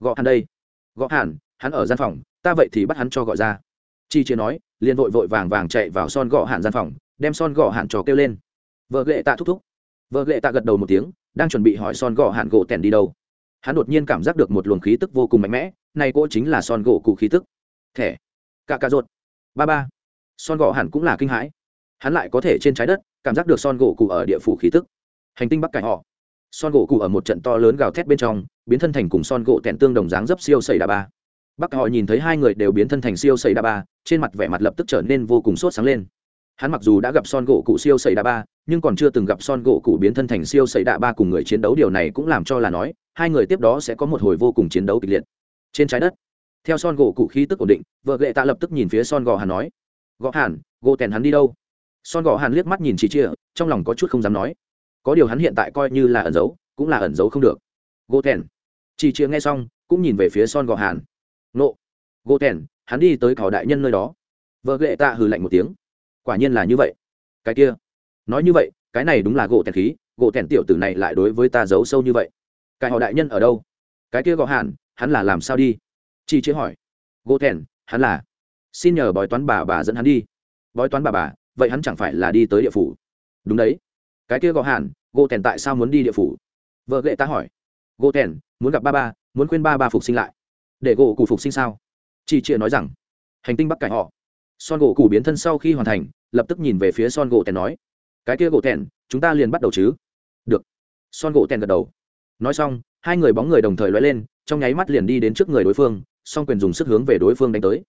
Gõ hẳn đây. Gõ hẳn hắn ở gian phòng, ta vậy thì bắt hắn cho gọi ra. Chi chia nói, liền vội vội vàng vàng chạy vào son gõ hạn gian phòng, đem son gõ hạn trò kêu lên. Vợ gệ tạ thúc thúc. Vợ gệ tạ gật đầu một tiếng đang chuẩn bị hỏi son gỗ hạn gỗ tèn đi đâu. Hắn đột nhiên cảm giác được một luồng khí tức vô cùng mạnh mẽ, này cô chính là son gỗ cụ khí tức. Thẻ. Cả cà rột ba ba. Son gỗ hẳn cũng là kinh hãi. Hắn lại có thể trên trái đất cảm giác được son gỗ cụ ở địa phủ khí tức. Hành tinh bắc cải họ. Son gỗ cụ ở một trận to lớn gào thét bên trong, biến thân thành cùng son gỗ tèn tương đồng dáng dấp siêu xảy đà ba. Bắc họ nhìn thấy hai người đều biến thân thành siêu xảy đà ba, trên mặt vẻ mặt lập tức trở nên vô cùng sốt sáng lên hắn mặc dù đã gặp son gỗ cụ siêu xảy đạ ba, nhưng còn chưa từng gặp son gỗ cụ biến thân thành siêu xảy đạ ba cùng người chiến đấu. Điều này cũng làm cho là nói, hai người tiếp đó sẽ có một hồi vô cùng chiến đấu kịch liệt. Trên trái đất, theo son gỗ cụ khí tức ổn định, vợ lệ tạ lập tức nhìn phía son gò hàn nói gõ hàn, gỗ tèn hắn đi đâu? Son gò hàn liếc mắt nhìn chị chia trong lòng có chút không dám nói. Có điều hắn hiện tại coi như là ẩn giấu, cũng là ẩn giấu không được. Gỗ tèn. Chị chia nghe xong, cũng nhìn về phía son gò hàn. Nộ. Gỗ tèn, hắn đi tới cỏ đại nhân nơi đó. Vợ lệ tạ hừ lạnh một tiếng quả nhiên là như vậy. Cái kia, nói như vậy, cái này đúng là gỗ tèn khí, gỗ tèn tiểu tử này lại đối với ta giấu sâu như vậy. Cái họ đại nhân ở đâu? Cái kia gọ hàn, hắn là làm sao đi? Chi chế hỏi. Gỗ thèn hắn là. Xin nhờ bói toán bà bà dẫn hắn đi. Bói toán bà bà, vậy hắn chẳng phải là đi tới địa phủ? Đúng đấy. Cái kia gọ hàn, gỗ thèn tại sao muốn đi địa phủ? Vợ ghệ ta hỏi. Gỗ thèn muốn gặp ba ba, muốn khuyên ba ba phục sinh lại. Để gỗ cụ phục sinh sao? Chi chia nói rằng. Hành tinh bắc cải họ son gỗ cụ biến thân sau khi hoàn thành, lập tức nhìn về phía son gỗ tèn nói, cái kia gỗ tèn, chúng ta liền bắt đầu chứ? Được. Son gỗ tèn gật đầu. Nói xong, hai người bóng người đồng thời lóe lên, trong nháy mắt liền đi đến trước người đối phương, song quyền dùng sức hướng về đối phương đánh tới.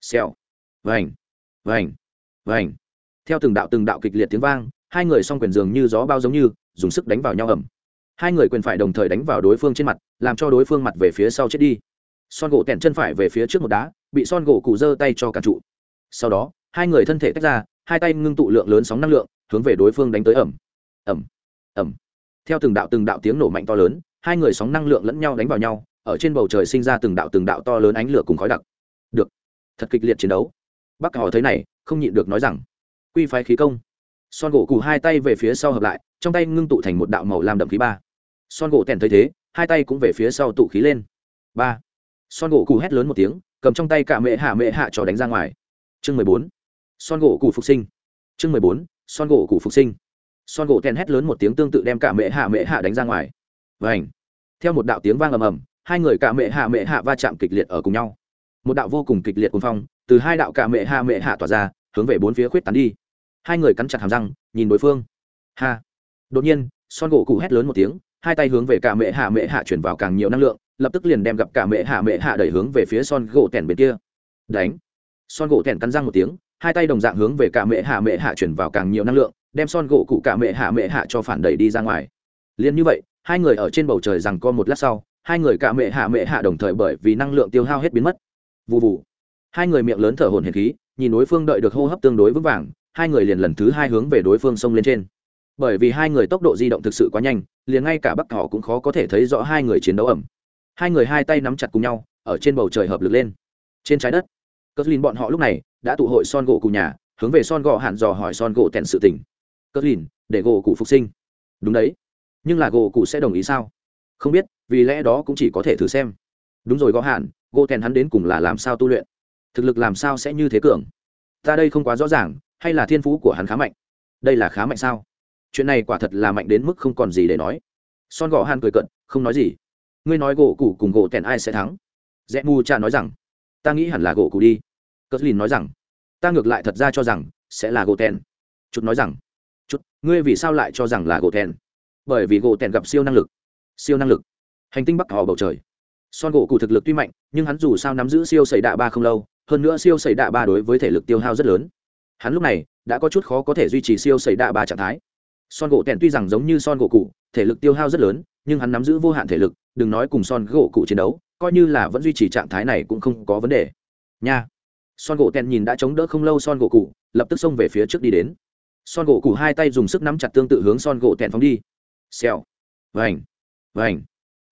Xèo. Vành. Vành. Vành. Theo từng đạo từng đạo kịch liệt tiếng vang, hai người song quyền dường như gió bao giống như, dùng sức đánh vào nhau ẩm hai người quyền phải đồng thời đánh vào đối phương trên mặt, làm cho đối phương mặt về phía sau chết đi. Son gỗ tèn chân phải về phía trước một đá, bị son gỗ cụ giơ tay cho cả trụ sau đó, hai người thân thể tách ra, hai tay ngưng tụ lượng lớn sóng năng lượng, hướng về đối phương đánh tới ẩm ẩm ẩm. Theo từng đạo từng đạo tiếng nổ mạnh to lớn, hai người sóng năng lượng lẫn nhau đánh vào nhau, ở trên bầu trời sinh ra từng đạo từng đạo to lớn ánh lửa cùng khói đặc. Được. Thật kịch liệt chiến đấu. Bắc họ thấy này, không nhịn được nói rằng, quy phái khí công. Son gỗ cụ hai tay về phía sau hợp lại, trong tay ngưng tụ thành một đạo màu làm đậm khí ba. Son gỗ tèn thấy thế, hai tay cũng về phía sau tụ khí lên. Ba. Son gỗ cụ hét lớn một tiếng, cầm trong tay cả mẹ hạ mẹ hạ cho đánh ra ngoài chương mười bốn son gỗ cụ phục sinh chương mười bốn son gỗ cụ phục sinh son gỗ tèn hét lớn một tiếng tương tự đem cả mẹ hạ mẹ hạ đánh ra ngoài vảnh theo một đạo tiếng vang ầm ầm hai người cả mẹ hạ mẹ hạ va chạm kịch liệt ở cùng nhau một đạo vô cùng kịch liệt cuồng phong từ hai đạo cả mẹ hạ mẹ hạ tỏa ra hướng về bốn phía khuyết tán đi hai người cắn chặt hàm răng nhìn đối phương ha đột nhiên son gỗ cụ hét lớn một tiếng hai tay hướng về cả mẹ hạ mẹ hạ chuyển vào càng nhiều năng lượng lập tức liền đem gặp cả mẹ hạ mẹ hạ đẩy hướng về phía son gỗ tèn bên kia đánh son gỗ tẻn cắn răng một tiếng, hai tay đồng dạng hướng về cả mẹ hạ mẹ hạ chuyển vào càng nhiều năng lượng, đem son gỗ cụ cả mẹ hạ mẹ hạ cho phản đẩy đi ra ngoài. Liền như vậy, hai người ở trên bầu trời rằng co một lát sau, hai người cả mẹ hạ mẹ hạ đồng thời bởi vì năng lượng tiêu hao hết biến mất. Vụ vụ hai người miệng lớn thở hổn hển khí, nhìn đối phương đợi được hô hấp tương đối vững vàng, hai người liền lần thứ hai hướng về đối phương xông lên trên. Bởi vì hai người tốc độ di động thực sự quá nhanh, liền ngay cả bắc họ cũng khó có thể thấy rõ hai người chiến đấu ẩm. Hai người hai tay nắm chặt cùng nhau, ở trên bầu trời hợp lực lên. Trên trái đất cờ lìn bọn họ lúc này đã tụ hội son gỗ cụ nhà, hướng về son gỗ hạn dò hỏi son gỗ tèn sự tình. Cờ lìn, để gỗ cụ phục sinh. Đúng đấy. Nhưng là gỗ cụ sẽ đồng ý sao? Không biết, vì lẽ đó cũng chỉ có thể thử xem. Đúng rồi gõ hạn gỗ tèn hắn đến cùng là làm sao tu luyện? Thực lực làm sao sẽ như thế cường? Ta đây không quá rõ ràng, hay là thiên phú của hắn khá mạnh? Đây là khá mạnh sao? Chuyện này quả thật là mạnh đến mức không còn gì để nói. Son gõ hàn cười cận không nói gì. Ngươi nói gỗ cụ cùng gỗ tèn ai sẽ thắng? Rẽ mu cha nói rằng, ta nghĩ hẳn là gỗ cụ đi cất lìn nói rằng, ta ngược lại thật ra cho rằng sẽ là gỗ tèn. Chút nói rằng chút ngươi vì sao lại cho rằng là gỗ tèn? Bởi vì gỗ tèn gặp siêu năng lực, siêu năng lực, hành tinh bắc họ bầu trời. Son gỗ cụ thực lực tuy mạnh, nhưng hắn dù sao nắm giữ siêu xảy đạ ba không lâu, hơn nữa siêu xảy đạ ba đối với thể lực tiêu hao rất lớn. Hắn lúc này đã có chút khó có thể duy trì siêu xảy đạ ba trạng thái. Son gỗ tèn tuy rằng giống như son gỗ cụ, thể lực tiêu hao rất lớn, nhưng hắn nắm giữ vô hạn thể lực, đừng nói cùng son gỗ cụ chiến đấu, coi như là vẫn duy trì trạng thái này cũng không có vấn đề. Nha son gỗ tèn nhìn đã chống đỡ không lâu son gỗ cụ lập tức xông về phía trước đi đến son gỗ cụ hai tay dùng sức nắm chặt tương tự hướng son gỗ tèn phóng đi xèo vành vành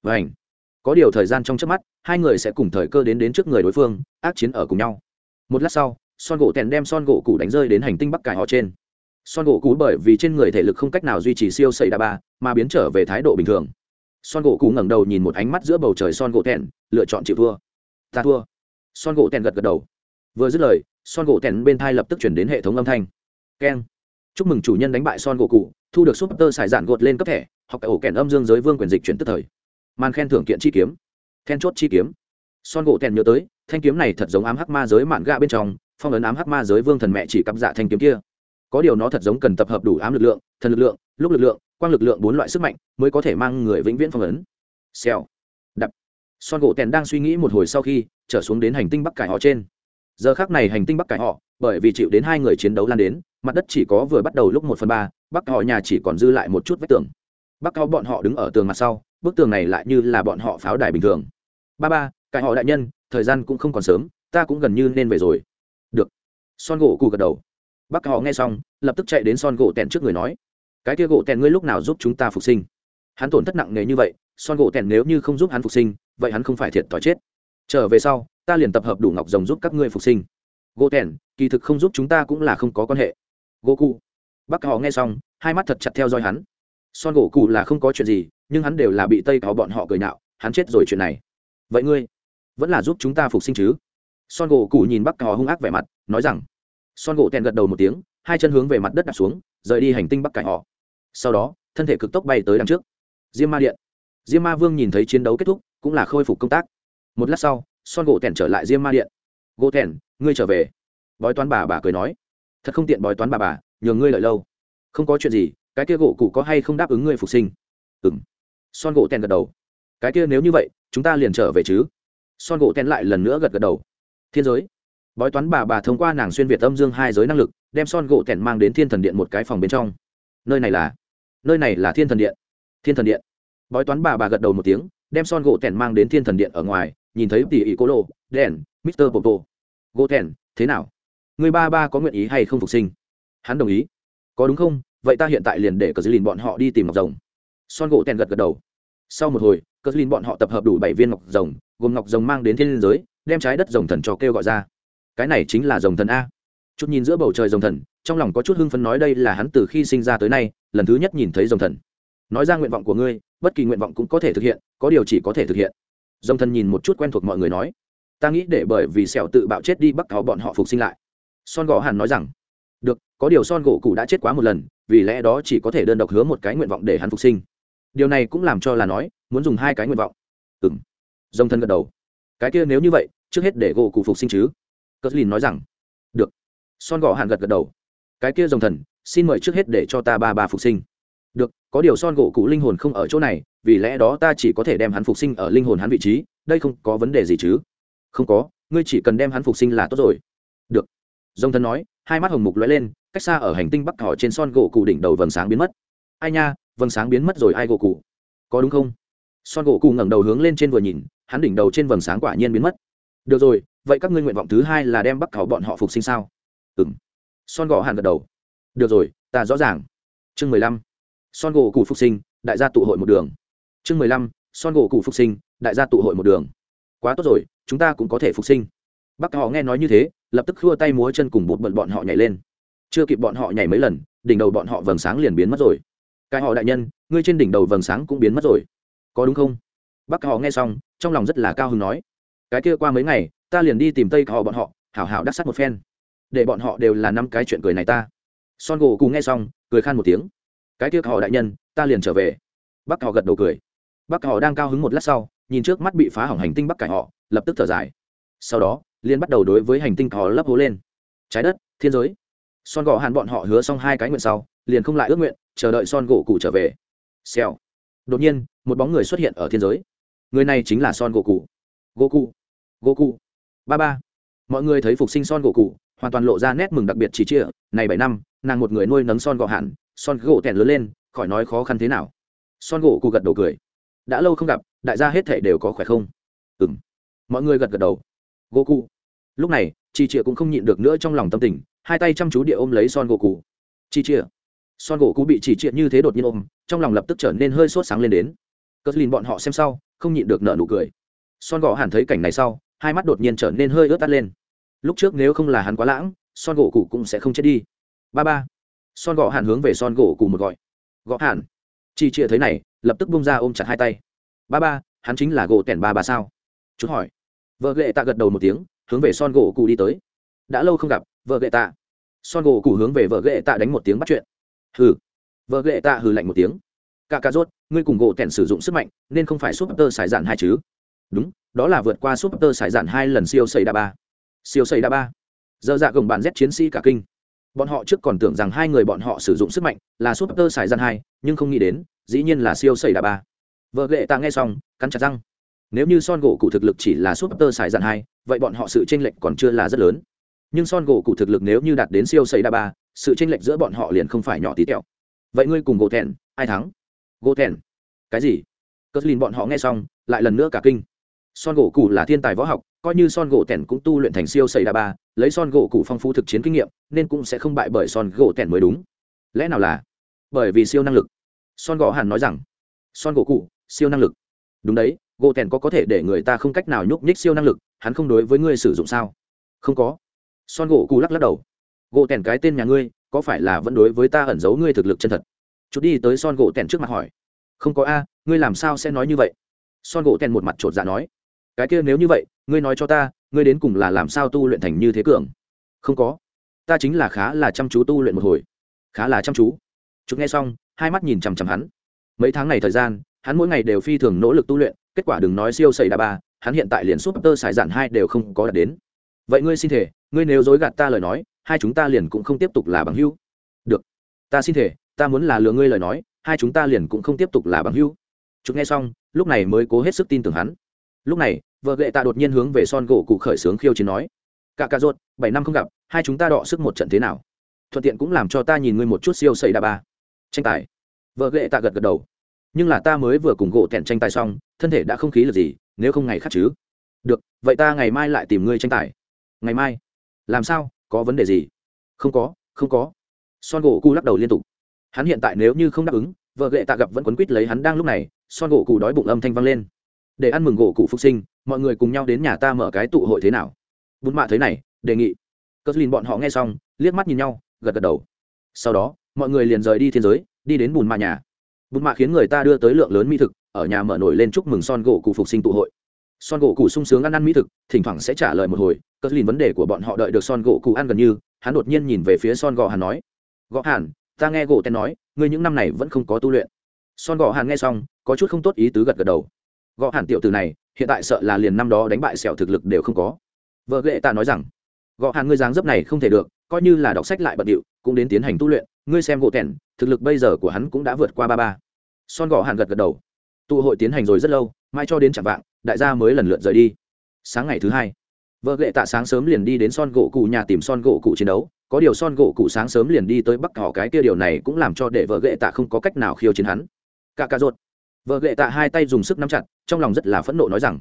vành có điều thời gian trong trước mắt hai người sẽ cùng thời cơ đến đến trước người đối phương ác chiến ở cùng nhau một lát sau son gỗ tèn đem son gỗ cụ đánh rơi đến hành tinh bắc cải họ trên son gỗ cụ bởi vì trên người thể lực không cách nào duy trì siêu xảy đa ba mà biến trở về thái độ bình thường son gỗ cụ ngẩng đầu nhìn một ánh mắt giữa bầu trời son gỗ tèn lựa chọn chịu thua ta thua son gỗ tèn gật gật đầu vừa dứt lời, son gỗ tèn bên thai lập tức chuyển đến hệ thống âm thanh. Keng. Chúc mừng chủ nhân đánh bại son gỗ cụ, thu được súp tơ xài dạn gột lên cấp thẻ, học ổ kèn âm dương giới vương quyền dịch chuyển tức thời. Màn khen thưởng kiện chi kiếm. Khen chốt chi kiếm. Son gỗ tèn nhớ tới, thanh kiếm này thật giống ám hắc ma giới mạn gạ bên trong, phong ấn ám hắc ma giới vương thần mẹ chỉ cắm dạ thanh kiếm kia. Có điều nó thật giống cần tập hợp đủ ám lực lượng, thần lực lượng, lúc lực lượng, quang lực lượng bốn loại sức mạnh mới có thể mang người vĩnh viễn phong ấn. Xèo. Đập. Son gỗ tèn đang suy nghĩ một hồi sau khi, trở xuống đến hành tinh bắc cải họ trên giờ khác này hành tinh bắc cải họ, bởi vì chịu đến hai người chiến đấu lan đến, mặt đất chỉ có vừa bắt đầu lúc một phần ba, bắc họ nhà chỉ còn dư lại một chút vách tường. Bắc họ bọn họ đứng ở tường mặt sau, bức tường này lại như là bọn họ pháo đài bình thường. Ba ba, cải họ đại nhân, thời gian cũng không còn sớm, ta cũng gần như nên về rồi. Được. Son gỗ cụ gật đầu. Bắc họ nghe xong, lập tức chạy đến son gỗ tèn trước người nói, cái kia gỗ tèn ngươi lúc nào giúp chúng ta phục sinh? Hắn tổn thất nặng nề như vậy, son gỗ tèn nếu như không giúp hắn phục sinh, vậy hắn không phải thiệt thòi chết. Trở về sau ta liền tập hợp đủ ngọc rồng giúp các ngươi phục sinh. Gỗ tèn, kỳ thực không giúp chúng ta cũng là không có quan hệ. Gỗ cụ, bắc họ nghe xong, hai mắt thật chặt theo dõi hắn. Son gỗ cụ là không có chuyện gì, nhưng hắn đều là bị tây có bọn họ cười nạo hắn chết rồi chuyện này. Vậy ngươi vẫn là giúp chúng ta phục sinh chứ? Son gỗ cụ nhìn bắc họ hung ác vẻ mặt, nói rằng. Son gỗ tèn gật đầu một tiếng, hai chân hướng về mặt đất đặt xuống, rời đi hành tinh bắc cải họ. Sau đó, thân thể cực tốc bay tới đằng trước. Diêm ma điện. Diêm ma vương nhìn thấy chiến đấu kết thúc, cũng là khôi phục công tác. Một lát sau son gỗ tèn trở lại diêm ma điện. Gỗ tèn, ngươi trở về. Bói toán bà bà cười nói. Thật không tiện bói toán bà bà, nhường ngươi lợi lâu. Không có chuyện gì, cái kia gỗ cụ có hay không đáp ứng ngươi phục sinh? Ừ m son gỗ tèn gật đầu. Cái kia nếu như vậy, chúng ta liền trở về chứ. Son gỗ tèn lại lần nữa gật gật đầu. Thiên giới. Bói toán bà bà thông qua nàng xuyên việt âm dương hai giới năng lực, đem son gỗ tèn mang đến thiên thần điện một cái phòng bên trong. Nơi này là, nơi này là thiên thần điện, thiên thần điện. Bói toán bà bà gật đầu một tiếng, đem son gỗ tèn mang đến thiên thần điện ở ngoài nhìn thấy tỷ ỉ cô lô, đèn, mister popo. Gỗ tèn thế nào? Người ba ba có nguyện ý hay không phục sinh? Hắn đồng ý. Có đúng không? Vậy ta hiện tại liền để cờ dư lìn bọn họ đi tìm ngọc rồng. Son gỗ tèn gật gật đầu. Sau một hồi cờ dư lìn bọn họ tập hợp đủ bảy viên ngọc rồng, gồm ngọc rồng mang đến thiên liên giới, đem trái đất rồng thần cho kêu gọi ra. Cái này chính là rồng thần a. Chút nhìn giữa bầu trời rồng thần, trong lòng có chút hưng phấn nói đây là hắn từ khi sinh ra tới nay, lần thứ nhất nhìn thấy rồng thần. Nói ra nguyện vọng của ngươi, bất kỳ nguyện vọng cũng có thể thực hiện, có điều chỉ có thể thực hiện rồng thần nhìn một chút quen thuộc mọi người nói, ta nghĩ để bởi vì sẹo tự bạo chết đi bắc cáo bọn họ phục sinh lại. Son gò hàn nói rằng, được, có điều son gỗ cụ đã chết quá một lần, vì lẽ đó chỉ có thể đơn độc hứa một cái nguyện vọng để hắn phục sinh. Điều này cũng làm cho là nói, muốn dùng hai cái nguyện vọng. Ừ m dòng thân gật đầu. Cái kia nếu như vậy, trước hết để gỗ cụ phục sinh chứ. Cất lìn nói rằng, được. Son gò hàn gật gật đầu. Cái kia dòng thần xin mời trước hết để cho ta ba ba phục sinh được, có điều son gỗ cụ linh hồn không ở chỗ này, vì lẽ đó ta chỉ có thể đem hắn phục sinh ở linh hồn hắn vị trí, đây không có vấn đề gì chứ? Không có, ngươi chỉ cần đem hắn phục sinh là tốt rồi. Được. Dông thân nói, hai mắt hồng mục lóe lên, cách xa ở hành tinh bắc thỏ trên son gỗ cụ đỉnh đầu vầng sáng biến mất. Ai nha, vầng sáng biến mất rồi ai gỗ cụ có đúng không? Son gỗ cụ ngẩng đầu hướng lên trên vừa nhìn, hắn đỉnh đầu trên vầng sáng quả nhiên biến mất. Được rồi, vậy các ngươi nguyện vọng thứ hai là đem bắc thỏ bọn họ phục sinh sao? Ừ m son gỗ hàn gật đầu. Được rồi, ta rõ ràng. Chương mười lăm son gỗ cụ phục sinh, đại gia tụ hội một đường. Chương mười lăm, son gỗ cụ phục sinh, đại gia tụ hội một đường. Quá tốt rồi, chúng ta cũng có thể phục sinh. Bắc họ nghe nói như thế, lập tức khua tay múa chân cùng bột bận bọn họ nhảy lên. Chưa kịp bọn họ nhảy mấy lần, đỉnh đầu bọn họ vầng sáng liền biến mất rồi. Cái họ đại nhân, ngươi trên đỉnh đầu vầng sáng cũng biến mất rồi. Có đúng không? Bắc họ nghe xong, trong lòng rất là cao hứng nói. Cái kia qua mấy ngày, ta liền đi tìm tây họ bọn họ, hảo hảo đắc sắt một phen. Để bọn họ đều là năm cái chuyện cười này ta. Son gỗ cùng nghe xong, cười khan một tiếng cái kia họ đại nhân, ta liền trở về. Bắc họ gật đầu cười. Bắc họ đang cao hứng một lát sau, nhìn trước mắt bị phá hỏng hành tinh bắc cải họ, lập tức thở dài. Sau đó liên bắt đầu đối với hành tinh họ lấp hố lên. Trái đất, thiên giới. Son gò hàn bọn họ hứa xong hai cái nguyện sau, liền không lại ước nguyện, chờ đợi son gỗ cụ trở về. Xèo. Đột nhiên, một bóng người xuất hiện ở thiên giới. Người này chính là son gỗ cụ gỗ cụ gỗ cụ ba ba. Mọi người thấy phục sinh son gỗ cụ hoàn toàn lộ ra nét mừng đặc biệt chỉ chia này bảy năm, nàng một người nuôi nấng son gò hàn son gỗ tèn lớn lên, khỏi nói khó khăn thế nào. Son gỗ cụ gật đầu cười. Đã lâu không gặp, đại gia hết thể đều có khỏe không? Ừ m mọi người gật gật đầu. Gỗ cụ lúc này chị chịa cũng không nhịn được nữa trong lòng tâm tình, hai tay chăm chú địa ôm lấy son gỗ cụ chị chịa son gỗ cụ bị chỉ chịa như thế đột nhiên ôm, trong lòng lập tức trở nên hơi sốt sáng lên đến. Cất lìn bọn họ xem sau, không nhịn được nợ nụ cười. Son gỗ hẳn thấy cảnh này sau, hai mắt đột nhiên trở nên hơi ướt tắt lên. Lúc trước nếu không là hắn quá lãng, son gỗ cụ cũng sẽ không chết đi. Ba ba son gỗ hạn hướng về son gỗ cụ một gọi. Gõ hạn chị chia thấy này, lập tức bung ra ôm chặt hai tay. Ba ba, hắn chính là gỗ tẻn ba ba sao? Chút hỏi. Vợ ghệ tạ gật đầu một tiếng, hướng về son gỗ cụ đi tới. Đã lâu không gặp, vợ ghệ tạ. Son gỗ cụ hướng về vợ ghệ tạ đánh một tiếng bắt chuyện. Hừ. Vợ ghệ tạ hừ lạnh một tiếng. Cả cà rốt, ngươi cùng gỗ tẻn sử dụng sức mạnh, nên không phải súp tơ sải dạn hai chứ? Đúng, đó là vượt qua súp tơ sải dạn hai lần siêu xây đa ba. Siêu xây đa ba. Giờ dạ gồng bạn z chiến sĩ cả kinh bọn họ trước còn tưởng rằng hai người bọn họ sử dụng sức mạnh là súp tơ xài gian hai, nhưng không nghĩ đến, dĩ nhiên là siêu xây đà ba. Vợ ghệ tạ nghe xong, cắn chặt răng. Nếu như son gỗ cụ thực lực chỉ là súp tơ xài gian hai, vậy bọn họ sự tranh lệch còn chưa là rất lớn. Nhưng son gỗ cụ thực lực nếu như đạt đến siêu xây đà ba, sự tranh lệch giữa bọn họ liền không phải nhỏ tí tẹo. Vậy ngươi cùng gỗ thẹn, ai thắng? Gỗ thẹn. Cái gì? Cất lìn bọn họ nghe xong, lại lần nữa cả kinh son gỗ cụ là thiên tài võ học, coi như son gỗ tẻn cũng tu luyện thành siêu xây đa ba, lấy son gỗ cụ phong phú thực chiến kinh nghiệm, nên cũng sẽ không bại bởi son gỗ tẻn mới đúng. Lẽ nào là bởi vì siêu năng lực? Son gỗ hàn nói rằng, son gỗ cụ siêu năng lực. Đúng đấy, gỗ tẻn có có thể để người ta không cách nào nhúc nhích siêu năng lực, hắn không đối với ngươi sử dụng sao? Không có. Son gỗ cụ lắc lắc đầu. Gỗ tẻn cái tên nhà ngươi, có phải là vẫn đối với ta ẩn giấu ngươi thực lực chân thật? Chút đi tới son gỗ tẻn trước mặt hỏi. Không có a, ngươi làm sao sẽ nói như vậy? Son gỗ tẻn một mặt chột dạ nói cái kia nếu như vậy, ngươi nói cho ta, ngươi đến cùng là làm sao tu luyện thành như thế cường? Không có. Ta chính là khá là chăm chú tu luyện một hồi. Khá là chăm chú. Chúng nghe xong, hai mắt nhìn chằm chằm hắn. Mấy tháng này thời gian, hắn mỗi ngày đều phi thường nỗ lực tu luyện, kết quả đừng nói siêu xảy đa ba, hắn hiện tại liền súp tơ sải dạn hai đều không có đạt đến. Vậy ngươi xin thể, ngươi nếu dối gạt ta lời nói, hai chúng ta liền cũng không tiếp tục là bằng hữu. Được. Ta xin thể, ta muốn là lừa ngươi lời nói, hai chúng ta liền cũng không tiếp tục là bằng hữu. Chúng nghe xong, lúc này mới cố hết sức tin tưởng hắn lúc này, vợ gệ tạ đột nhiên hướng về son gỗ cụ khởi sướng khiêu chiến nói cả cà rốt bảy năm không gặp, hai chúng ta đọ sức một trận thế nào? Thuận tiện cũng làm cho ta nhìn ngươi một chút siêu xây đa ba. Tranh tài. Vợ gệ tạ gật gật đầu. Nhưng là ta mới vừa cùng gỗ tẹn tranh tài xong, thân thể đã không khí là gì, nếu không ngày khác chứ? Được, vậy ta ngày mai lại tìm ngươi tranh tài. Ngày mai? Làm sao? Có vấn đề gì? Không có không có. Son gỗ cụ lắc đầu liên tục. Hắn hiện tại nếu như không đáp ứng, vợ gệ tạ gặp vẫn quấn quýt lấy hắn đang lúc này, son gỗ cụ đói bụng âm thanh vang lên để ăn mừng gỗ cụ phục sinh, mọi người cùng nhau đến nhà ta mở cái tụ hội thế nào? Bún mạ thế này, đề nghị. Cất lìn bọn họ nghe xong, liếc mắt nhìn nhau, gật gật đầu. Sau đó, mọi người liền rời đi thiên giới, đi đến bùn mạ nhà. Bùn mạ khiến người ta đưa tới lượng lớn mỹ thực, ở nhà mở nổi lên chúc mừng son gỗ cụ phục sinh tụ hội. Son gỗ cụ sung sướng ăn ăn mỹ thực, thỉnh thoảng sẽ trả lời một hồi cất lìn vấn đề của bọn họ đợi được son gỗ cụ ăn gần như, hắn đột nhiên nhìn về phía son gò hàn nói. Gõ hàn, ta nghe gỗ tên nói, ngươi những năm này vẫn không có tu luyện. Son gò hàn nghe xong, có chút không tốt ý tứ gật gật đầu gõ hàn tiểu từ này, hiện tại sợ là liền năm đó đánh bại sẹo thực lực đều không có. Vợ ghệ ta nói rằng, gõ hàn ngươi dáng dấp này không thể được, coi như là đọc sách lại bận điệu, cũng đến tiến hành tu luyện, ngươi xem gỗ tẻn thực lực bây giờ của hắn cũng đã vượt qua ba ba. Son gõ hàn gật gật đầu. Tụ hội tiến hành rồi rất lâu, mai cho đến chạm vạng, đại gia mới lần lượt rời đi. Sáng ngày thứ hai, vợ ghệ tạ sáng sớm liền đi đến son gỗ cụ nhà tìm son gỗ cụ chiến đấu. Có điều son gỗ cụ sáng sớm liền đi tới bắc họ cái kia điều này cũng làm cho để vợ ghệ tạ không có cách nào khiêu chiến hắn. Cả cà rột vợ ghệ tạ hai tay dùng sức nắm chặt, trong lòng rất là phẫn nộ nói rằng,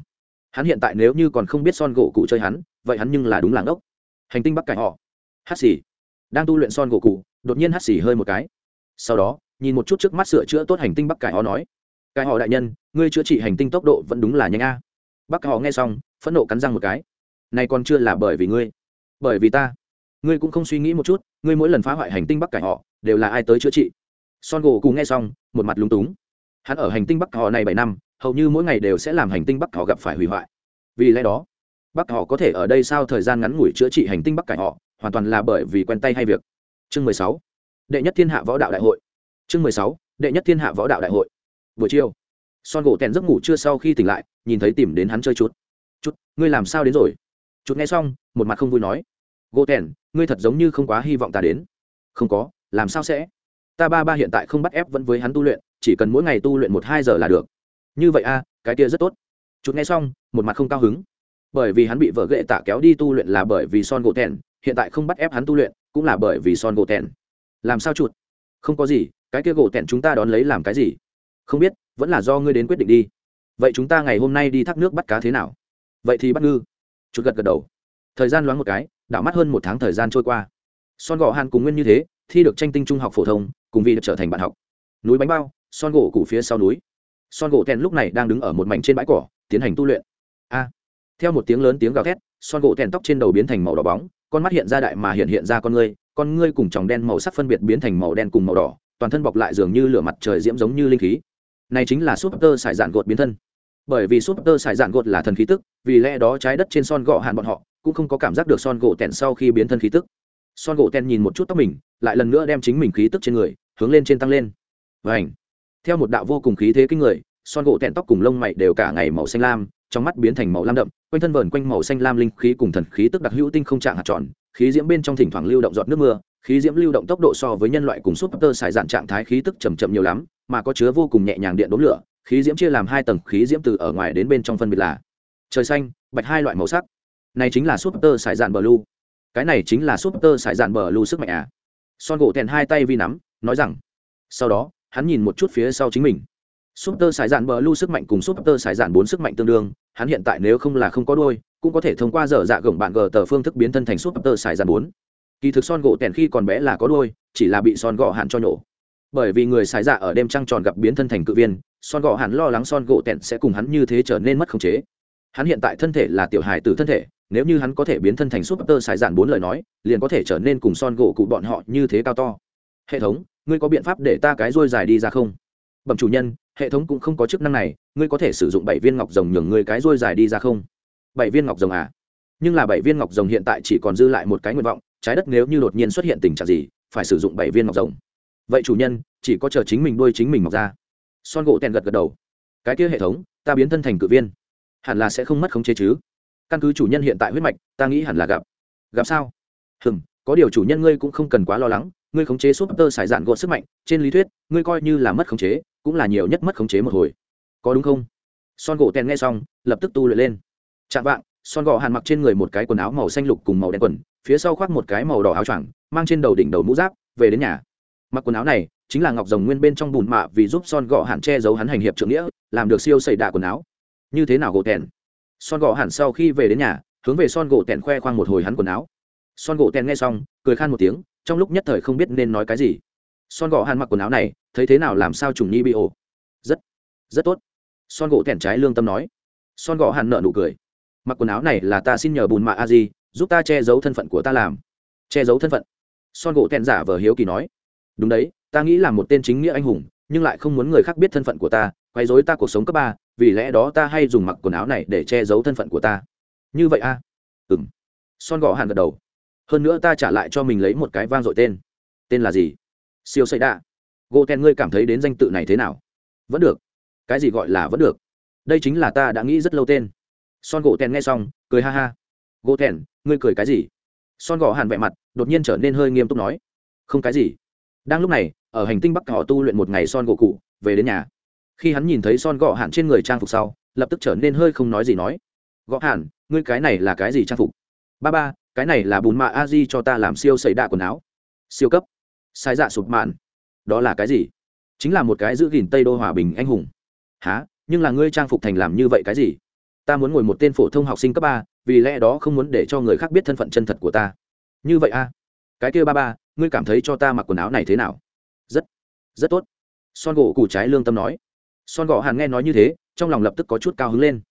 hắn hiện tại nếu như còn không biết son gỗ cụ chơi hắn, vậy hắn nhưng là đúng làng ốc hành tinh bắc cải họ. Hát xì. Đang tu luyện son gỗ cụ, đột nhiên hát xì hơi một cái. Sau đó, nhìn một chút trước mắt sửa chữa tốt hành tinh bắc cải họ nói, cải họ đại nhân, ngươi chữa trị hành tinh tốc độ vẫn đúng là nhanh a. Bắc cải họ nghe xong, phẫn nộ cắn răng một cái. Này còn chưa là bởi vì ngươi, bởi vì ta. Ngươi cũng không suy nghĩ một chút, ngươi mỗi lần phá hoại hành tinh bắc cải họ, đều là ai tới chữa trị? Son gỗ cụ nghe xong, một mặt lúng túng hắn ở hành tinh bắc họ này bảy năm, hầu như mỗi ngày đều sẽ làm hành tinh bắc họ gặp phải hủy hoại. Vì lẽ đó, bắc họ có thể ở đây sao thời gian ngắn ngủi chữa trị hành tinh bắc cải họ, hoàn toàn là bởi vì quen tay hay việc. Chương mười sáu, đệ nhất thiên hạ võ đạo đại hội. Chương mười sáu, đệ nhất thiên hạ võ đạo đại hội. Buổi chiều, son gỗ tèn giấc ngủ chưa sau khi tỉnh lại, nhìn thấy tìm đến hắn chơi chút. Chút, ngươi làm sao đến rồi? Chút nghe xong, một mặt không vui nói. Gỗ tèn, ngươi thật giống như không quá hy vọng ta đến. Không có, làm sao sẽ? Ta ba ba hiện tại không bắt ép vẫn với hắn tu luyện chỉ cần mỗi ngày tu luyện một hai giờ là được. Như vậy a, cái kia rất tốt. Chút nghe xong, một mặt không cao hứng. Bởi vì hắn bị vợ ghệ tạ kéo đi tu luyện là bởi vì son gỗ tèn, hiện tại không bắt ép hắn tu luyện, cũng là bởi vì son gỗ tèn. Làm sao chuột không có gì, cái kia gỗ tèn chúng ta đón lấy làm cái gì? Không biết, vẫn là do ngươi đến quyết định đi. Vậy chúng ta ngày hôm nay đi thác nước bắt cá thế nào? Vậy thì bắt ngư. Chút gật gật đầu. Thời gian loáng một cái, đảo mắt hơn một tháng thời gian trôi qua. Son gỗ hàn cùng nguyên như thế, thi được tranh tinh trung học phổ thông, cùng vì được trở thành bạn học. Núi bánh bao son gỗ cụ phía sau núi. Son gỗ tèn lúc này đang đứng ở một mảnh trên bãi cỏ, tiến hành tu luyện. A! Theo một tiếng lớn tiếng gào thét, son gỗ tèn tóc trên đầu biến thành màu đỏ bóng, con mắt hiện ra đại mà hiện hiện ra con ngươi con ngươi cùng tròng đen màu sắc phân biệt biến thành màu đen cùng màu đỏ, toàn thân bọc lại dường như lửa mặt trời diễm giống như linh khí. Này chính là súp tơ sải dạn gột biến thân. Bởi vì súp tơ sải dạn gột là thần khí tức, vì lẽ đó trái đất trên son gỗ hạn bọn họ cũng không có cảm giác được son gỗ tèn sau khi biến thân khí tức. Son gỗ tèn nhìn một chút tóc mình, lại lần nữa đem chính mình khí tức trên người hướng lên trên tăng lên. Và ảnh theo một đạo vô cùng khí thế kinh người, son gỗ tẹn tóc cùng lông mày đều cả ngày màu xanh lam, trong mắt biến thành màu lam đậm, quanh thân vờn quanh màu xanh lam linh khí cùng thần khí tức đặc hữu tinh không trạng hạt tròn, khí diễm bên trong thỉnh thoảng lưu động giọt nước mưa, khí diễm lưu động tốc độ so với nhân loại cùng súp tơ xài dạn trạng thái khí tức chầm chậm nhiều lắm, mà có chứa vô cùng nhẹ nhàng điện đốn lửa, khí diễm chia làm hai tầng khí diễm từ ở ngoài đến bên trong phân biệt là trời xanh, bạch hai loại màu sắc. Này chính là súp tơ xài dạn bờ lu. Cái này chính là súp tơ xài dạn bờ lu sức mạnh à. Son gỗ tèn hai tay vi nắm, nói rằng, sau đó hắn nhìn một chút phía sau chính mình. Súp tơ sải dạn bờ lưu sức mạnh cùng súp tơ sải dạn bốn sức mạnh tương đương, hắn hiện tại nếu không là không có đôi, cũng có thể thông qua dở dạ gồng bạn gờ tờ phương thức biến thân thành súp tơ sải dạn bốn. Kỳ thực son gỗ tèn khi còn bé là có đôi, chỉ là bị son gỗ hạn cho nhổ. Bởi vì người sải dạ ở đêm trăng tròn gặp biến thân thành cự viên, son gỗ hạn lo lắng son gỗ tèn sẽ cùng hắn như thế trở nên mất khống chế. Hắn hiện tại thân thể là tiểu hài tử thân thể, nếu như hắn có thể biến thân thành súp tơ sải dạn bốn lời nói, liền có thể trở nên cùng son gỗ cụ bọn họ như thế cao to. Hệ thống ngươi có biện pháp để ta cái đuôi dài đi ra không? Bẩm chủ nhân, hệ thống cũng không có chức năng này, ngươi có thể sử dụng bảy viên ngọc rồng nhường ngươi cái đuôi dài đi ra không? Bảy viên ngọc rồng à? Nhưng là bảy viên ngọc rồng hiện tại chỉ còn dư lại một cái nguyện vọng, trái đất nếu như đột nhiên xuất hiện tình trạng gì, phải sử dụng bảy viên ngọc rồng. Vậy chủ nhân, chỉ có chờ chính mình đuôi chính mình mọc ra. Son gỗ tèn gật gật đầu. Cái kia hệ thống, ta biến thân thành cự viên. Hẳn là sẽ không mất khống chế chứ. Căn cứ chủ nhân hiện tại huyết mạch, ta nghĩ hẳn là gặp. Gặp sao? Hừm, có điều chủ nhân ngươi cũng không cần quá lo lắng ngươi khống chế súp tơ sải dạn gột sức mạnh, trên lý thuyết, ngươi coi như là mất khống chế, cũng là nhiều nhất mất khống chế một hồi. Có đúng không? Son gỗ tèn nghe xong, lập tức tu luyện lên. Chạm vạng, son gỗ hàn mặc trên người một cái quần áo màu xanh lục cùng màu đen quần, phía sau khoác một cái màu đỏ áo choàng, mang trên đầu đỉnh đầu mũ giáp, về đến nhà. Mặc quần áo này, chính là ngọc rồng nguyên bên trong bùn mạ vì giúp son gỗ hàn che giấu hắn hành hiệp trưởng nghĩa, làm được siêu xảy đạ quần áo. Như thế nào gỗ tèn? Son gỗ hàn sau khi về đến nhà, hướng về son gỗ tèn khoe khoang một hồi hắn quần áo. Son gỗ tèn nghe xong, cười khan một tiếng trong lúc nhất thời không biết nên nói cái gì. Son gỗ hàn mặc quần áo này, thấy thế nào làm sao trùng nhi bị ổ rất rất tốt. Son gỗ tẻn trái lương tâm nói. Son gỗ hàn nợ nụ cười. Mặc quần áo này là ta xin nhờ bùn mạ a di, giúp ta che giấu thân phận của ta làm. Che giấu thân phận. Son gỗ thẹn giả vờ hiếu kỳ nói. Đúng đấy, ta nghĩ là một tên chính nghĩa anh hùng, nhưng lại không muốn người khác biết thân phận của ta, quấy dối ta cuộc sống cấp ba, vì lẽ đó ta hay dùng mặc quần áo này để che giấu thân phận của ta. Như vậy a à? ừ m son gò hàn gật đầu hơn nữa ta trả lại cho mình lấy một cái vang dội tên. Tên là gì? Siêu xây đa gỗ tèn ngươi cảm thấy đến danh tự này thế nào? Vẫn được. Cái gì gọi là vẫn được? Đây chính là ta đã nghĩ rất lâu tên. Son gỗ tèn nghe xong, cười ha ha. Gỗ tèn ngươi cười cái gì? Son gỗ hàn vẹ mặt, đột nhiên trở nên hơi nghiêm túc nói. Không cái gì. Đang lúc này, ở hành tinh bắc họ tu luyện một ngày son gỗ cụ, về đến nhà. Khi hắn nhìn thấy son gỗ hàn trên người trang phục sau, lập tức trở nên hơi không nói gì nói. Gõ hàn, ngươi cái này là cái gì trang phục? Ba ba cái này là bùn mạ a di cho ta làm siêu xảy đạ quần áo. Siêu cấp. Sai dạ sụp mạn. Đó là cái gì? Chính là một cái giữ gìn tây đô hòa bình anh hùng. Há nhưng là ngươi trang phục thành làm như vậy cái gì? Ta muốn ngồi một tên phổ thông học sinh cấp ba, vì lẽ đó không muốn để cho người khác biết thân phận chân thật của ta. Như vậy a? Cái kia ba ba, ngươi cảm thấy cho ta mặc quần áo này thế nào? Rất rất tốt. Son gỗ củ trái lương tâm nói. Son gỗ hàn nghe nói như thế, trong lòng lập tức có chút cao hứng lên.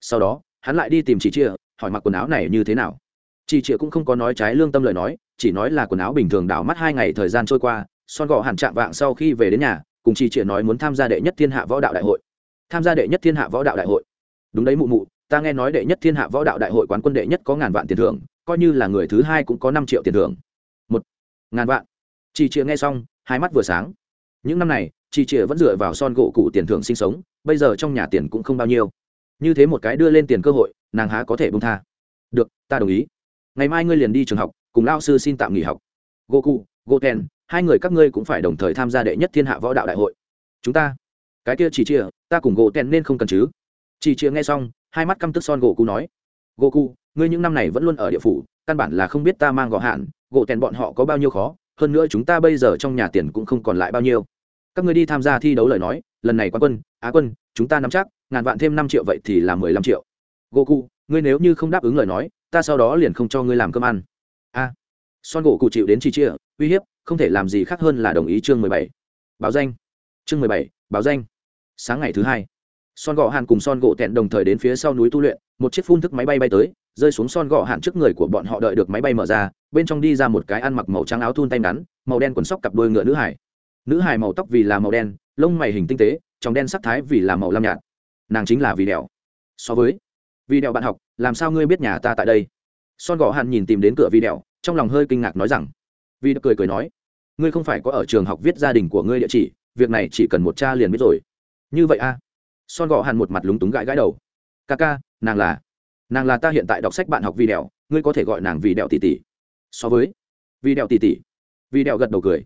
Sau đó, hắn lại đi tìm chị chia hỏi mặc quần áo này như thế nào? Chị chịa cũng không có nói trái lương tâm lời nói, chỉ nói là quần áo bình thường đảo mắt hai ngày thời gian trôi qua, son gò hẳn chạm vạng sau khi về đến nhà, cùng chị chịa nói muốn tham gia đệ nhất thiên hạ võ đạo đại hội. Tham gia đệ nhất thiên hạ võ đạo đại hội. Đúng đấy mụ mụ, ta nghe nói đệ nhất thiên hạ võ đạo đại hội quán quân đệ nhất có ngàn vạn tiền thưởng, coi như là người thứ hai cũng có năm triệu tiền thưởng. Một, ngàn vạn. Chị chịa nghe xong, hai mắt vừa sáng. Những năm này chị chịa vẫn dựa vào son gỗ cụ tiền thưởng sinh sống, bây giờ trong nhà tiền cũng không bao nhiêu. Như thế một cái đưa lên tiền cơ hội, nàng há có thể bông tha. Được, ta đồng ý ngày mai ngươi liền đi trường học cùng lao sư xin tạm nghỉ học. Goku goten hai người các ngươi cũng phải đồng thời tham gia đệ nhất thiên hạ võ đạo đại hội. Chúng ta cái kia chỉ chia ta cùng goten nên không cần chứ? Chỉ chia nghe xong hai mắt căm tức son Goku nói. Goku, ngươi những năm này vẫn luôn ở địa phủ căn bản là không biết ta mang gò hạn goten bọn họ có bao nhiêu khó hơn nữa chúng ta bây giờ trong nhà tiền cũng không còn lại bao nhiêu. Các ngươi đi tham gia thi đấu lời nói lần này Quan, quân á quân chúng ta nắm chắc ngàn vạn thêm năm triệu vậy thì là mười lăm triệu. Goku, ngươi nếu như không đáp ứng lời nói ta sau đó liền không cho ngươi làm cơm ăn. A. Son gỗ cụ chịu đến chi chia, uy hiếp, không thể làm gì khác hơn là đồng ý chương mười bảy. Báo danh. Chương mười bảy, báo danh. Sáng ngày thứ hai, son gỗ hàn cùng son gỗ tẹn đồng thời đến phía sau núi tu luyện, một chiếc phun thức máy bay bay tới, rơi xuống son gỗ hàn trước người của bọn họ đợi được máy bay mở ra, bên trong đi ra một cái ăn mặc màu trắng áo thun tay ngắn, màu đen quần sóc cặp đôi ngựa nữ hải. Nữ hải màu tóc vì là màu đen, lông mày hình tinh tế, trong đen sắc thái vì là màu lam nhạt. Nàng chính là vì đèo. So với vì đèo bạn học, làm sao ngươi biết nhà ta tại đây? Son gò hàn nhìn tìm đến cửa vì đèo, trong lòng hơi kinh ngạc nói rằng, vì cười cười nói, ngươi không phải có ở trường học viết gia đình của ngươi địa chỉ, việc này chỉ cần một cha liền biết rồi. Như vậy a? Son gò hàn một mặt lúng túng gãi gãi đầu. Ca ca, nàng là nàng là ta hiện tại đọc sách bạn học vì đèo, ngươi có thể gọi nàng vì đèo tỷ tỷ. So với vì đèo tỷ tỷ, vì đèo gật đầu cười.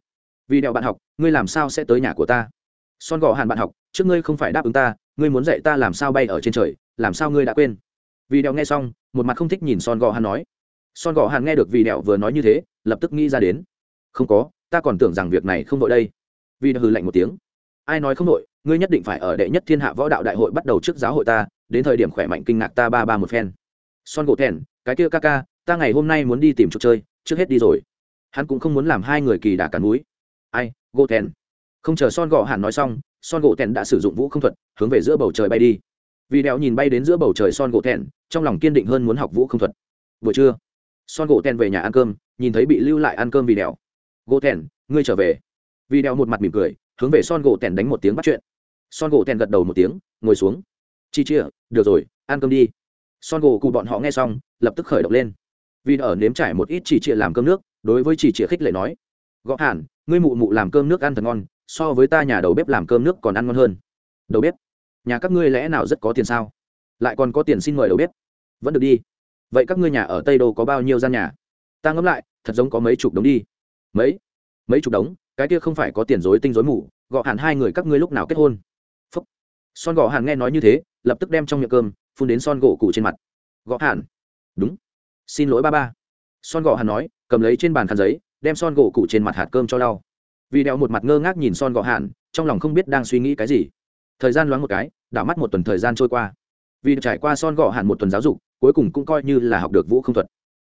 Vì đèo bạn học, ngươi làm sao sẽ tới nhà của ta? Son gò hàn bạn học, trước ngươi không phải đáp ứng ta, ngươi muốn dạy ta làm sao bay ở trên trời, làm sao ngươi đã quên? Vì đèo nghe xong, một mặt không thích nhìn son gò hàn nói. Son gò hàn nghe được vì đèo vừa nói như thế, lập tức nghĩ ra đến. Không có, ta còn tưởng rằng việc này không vội đây. Vì đèo hừ lạnh một tiếng. Ai nói không vội, ngươi nhất định phải ở đệ nhất thiên hạ võ đạo đại hội bắt đầu trước giáo hội ta, đến thời điểm khỏe mạnh kinh ngạc ta ba ba một phen. Son gỗ thèn cái kia ca ca, ta ngày hôm nay muốn đi tìm trò chơi, trước hết đi rồi. Hắn cũng không muốn làm hai người kỳ đà cắn núi ai gỗ thèn không chờ son Gò Hàn nói xong, son gỗ thèn đã sử dụng vũ không thuật, hướng về giữa bầu trời bay đi vì đèo nhìn bay đến giữa bầu trời son gỗ thẹn, trong lòng kiên định hơn muốn học vũ không thuật. Buổi trưa, son gỗ thẹn về nhà ăn cơm, nhìn thấy bị lưu lại ăn cơm vì đèo. Gỗ thẹn, ngươi trở về. Vì đèo một mặt mỉm cười, hướng về son gỗ thẹn đánh một tiếng bắt chuyện. Son gỗ thẹn gật đầu một tiếng, ngồi xuống. Chi chia, được rồi, ăn cơm đi. Son gỗ cụ bọn họ nghe xong, lập tức khởi động lên. Vì ở nếm trải một ít chỉ chia làm cơm nước, đối với chỉ chia khích lệ nói. Gõ hẳn ngươi mụ mụ làm cơm nước ăn thật ngon, so với ta nhà đầu bếp làm cơm nước còn ăn ngon hơn. Đầu bếp nhà các ngươi lẽ nào rất có tiền sao? Lại còn có tiền xin mời đầu bếp. Vẫn được đi. Vậy các ngươi nhà ở tây đô có bao nhiêu gian nhà? Ta ngẫm lại, thật giống có mấy chục đống đi. Mấy? Mấy chục đống? Cái kia không phải có tiền dối tinh dối mù, gọ hẳn hai người các ngươi lúc nào kết hôn. Phúc. son gọ hàn nghe nói như thế, lập tức đem trong miệng cơm, phun đến son gỗ cụ trên mặt. Gọ hàn đúng. Xin lỗi ba ba. Son gọ hàn nói, cầm lấy trên bàn khăn giấy, đem son gỗ cụ trên mặt hạt cơm cho đau vì đeo một mặt ngơ ngác nhìn son gọ hàn trong lòng không biết đang suy nghĩ cái gì. Thời gian loáng một cái đảo mắt một tuần thời gian trôi qua. Vì trải qua son gọ hẳn một tuần giáo dục, cuối cùng cũng coi như là học được vũ không thuật.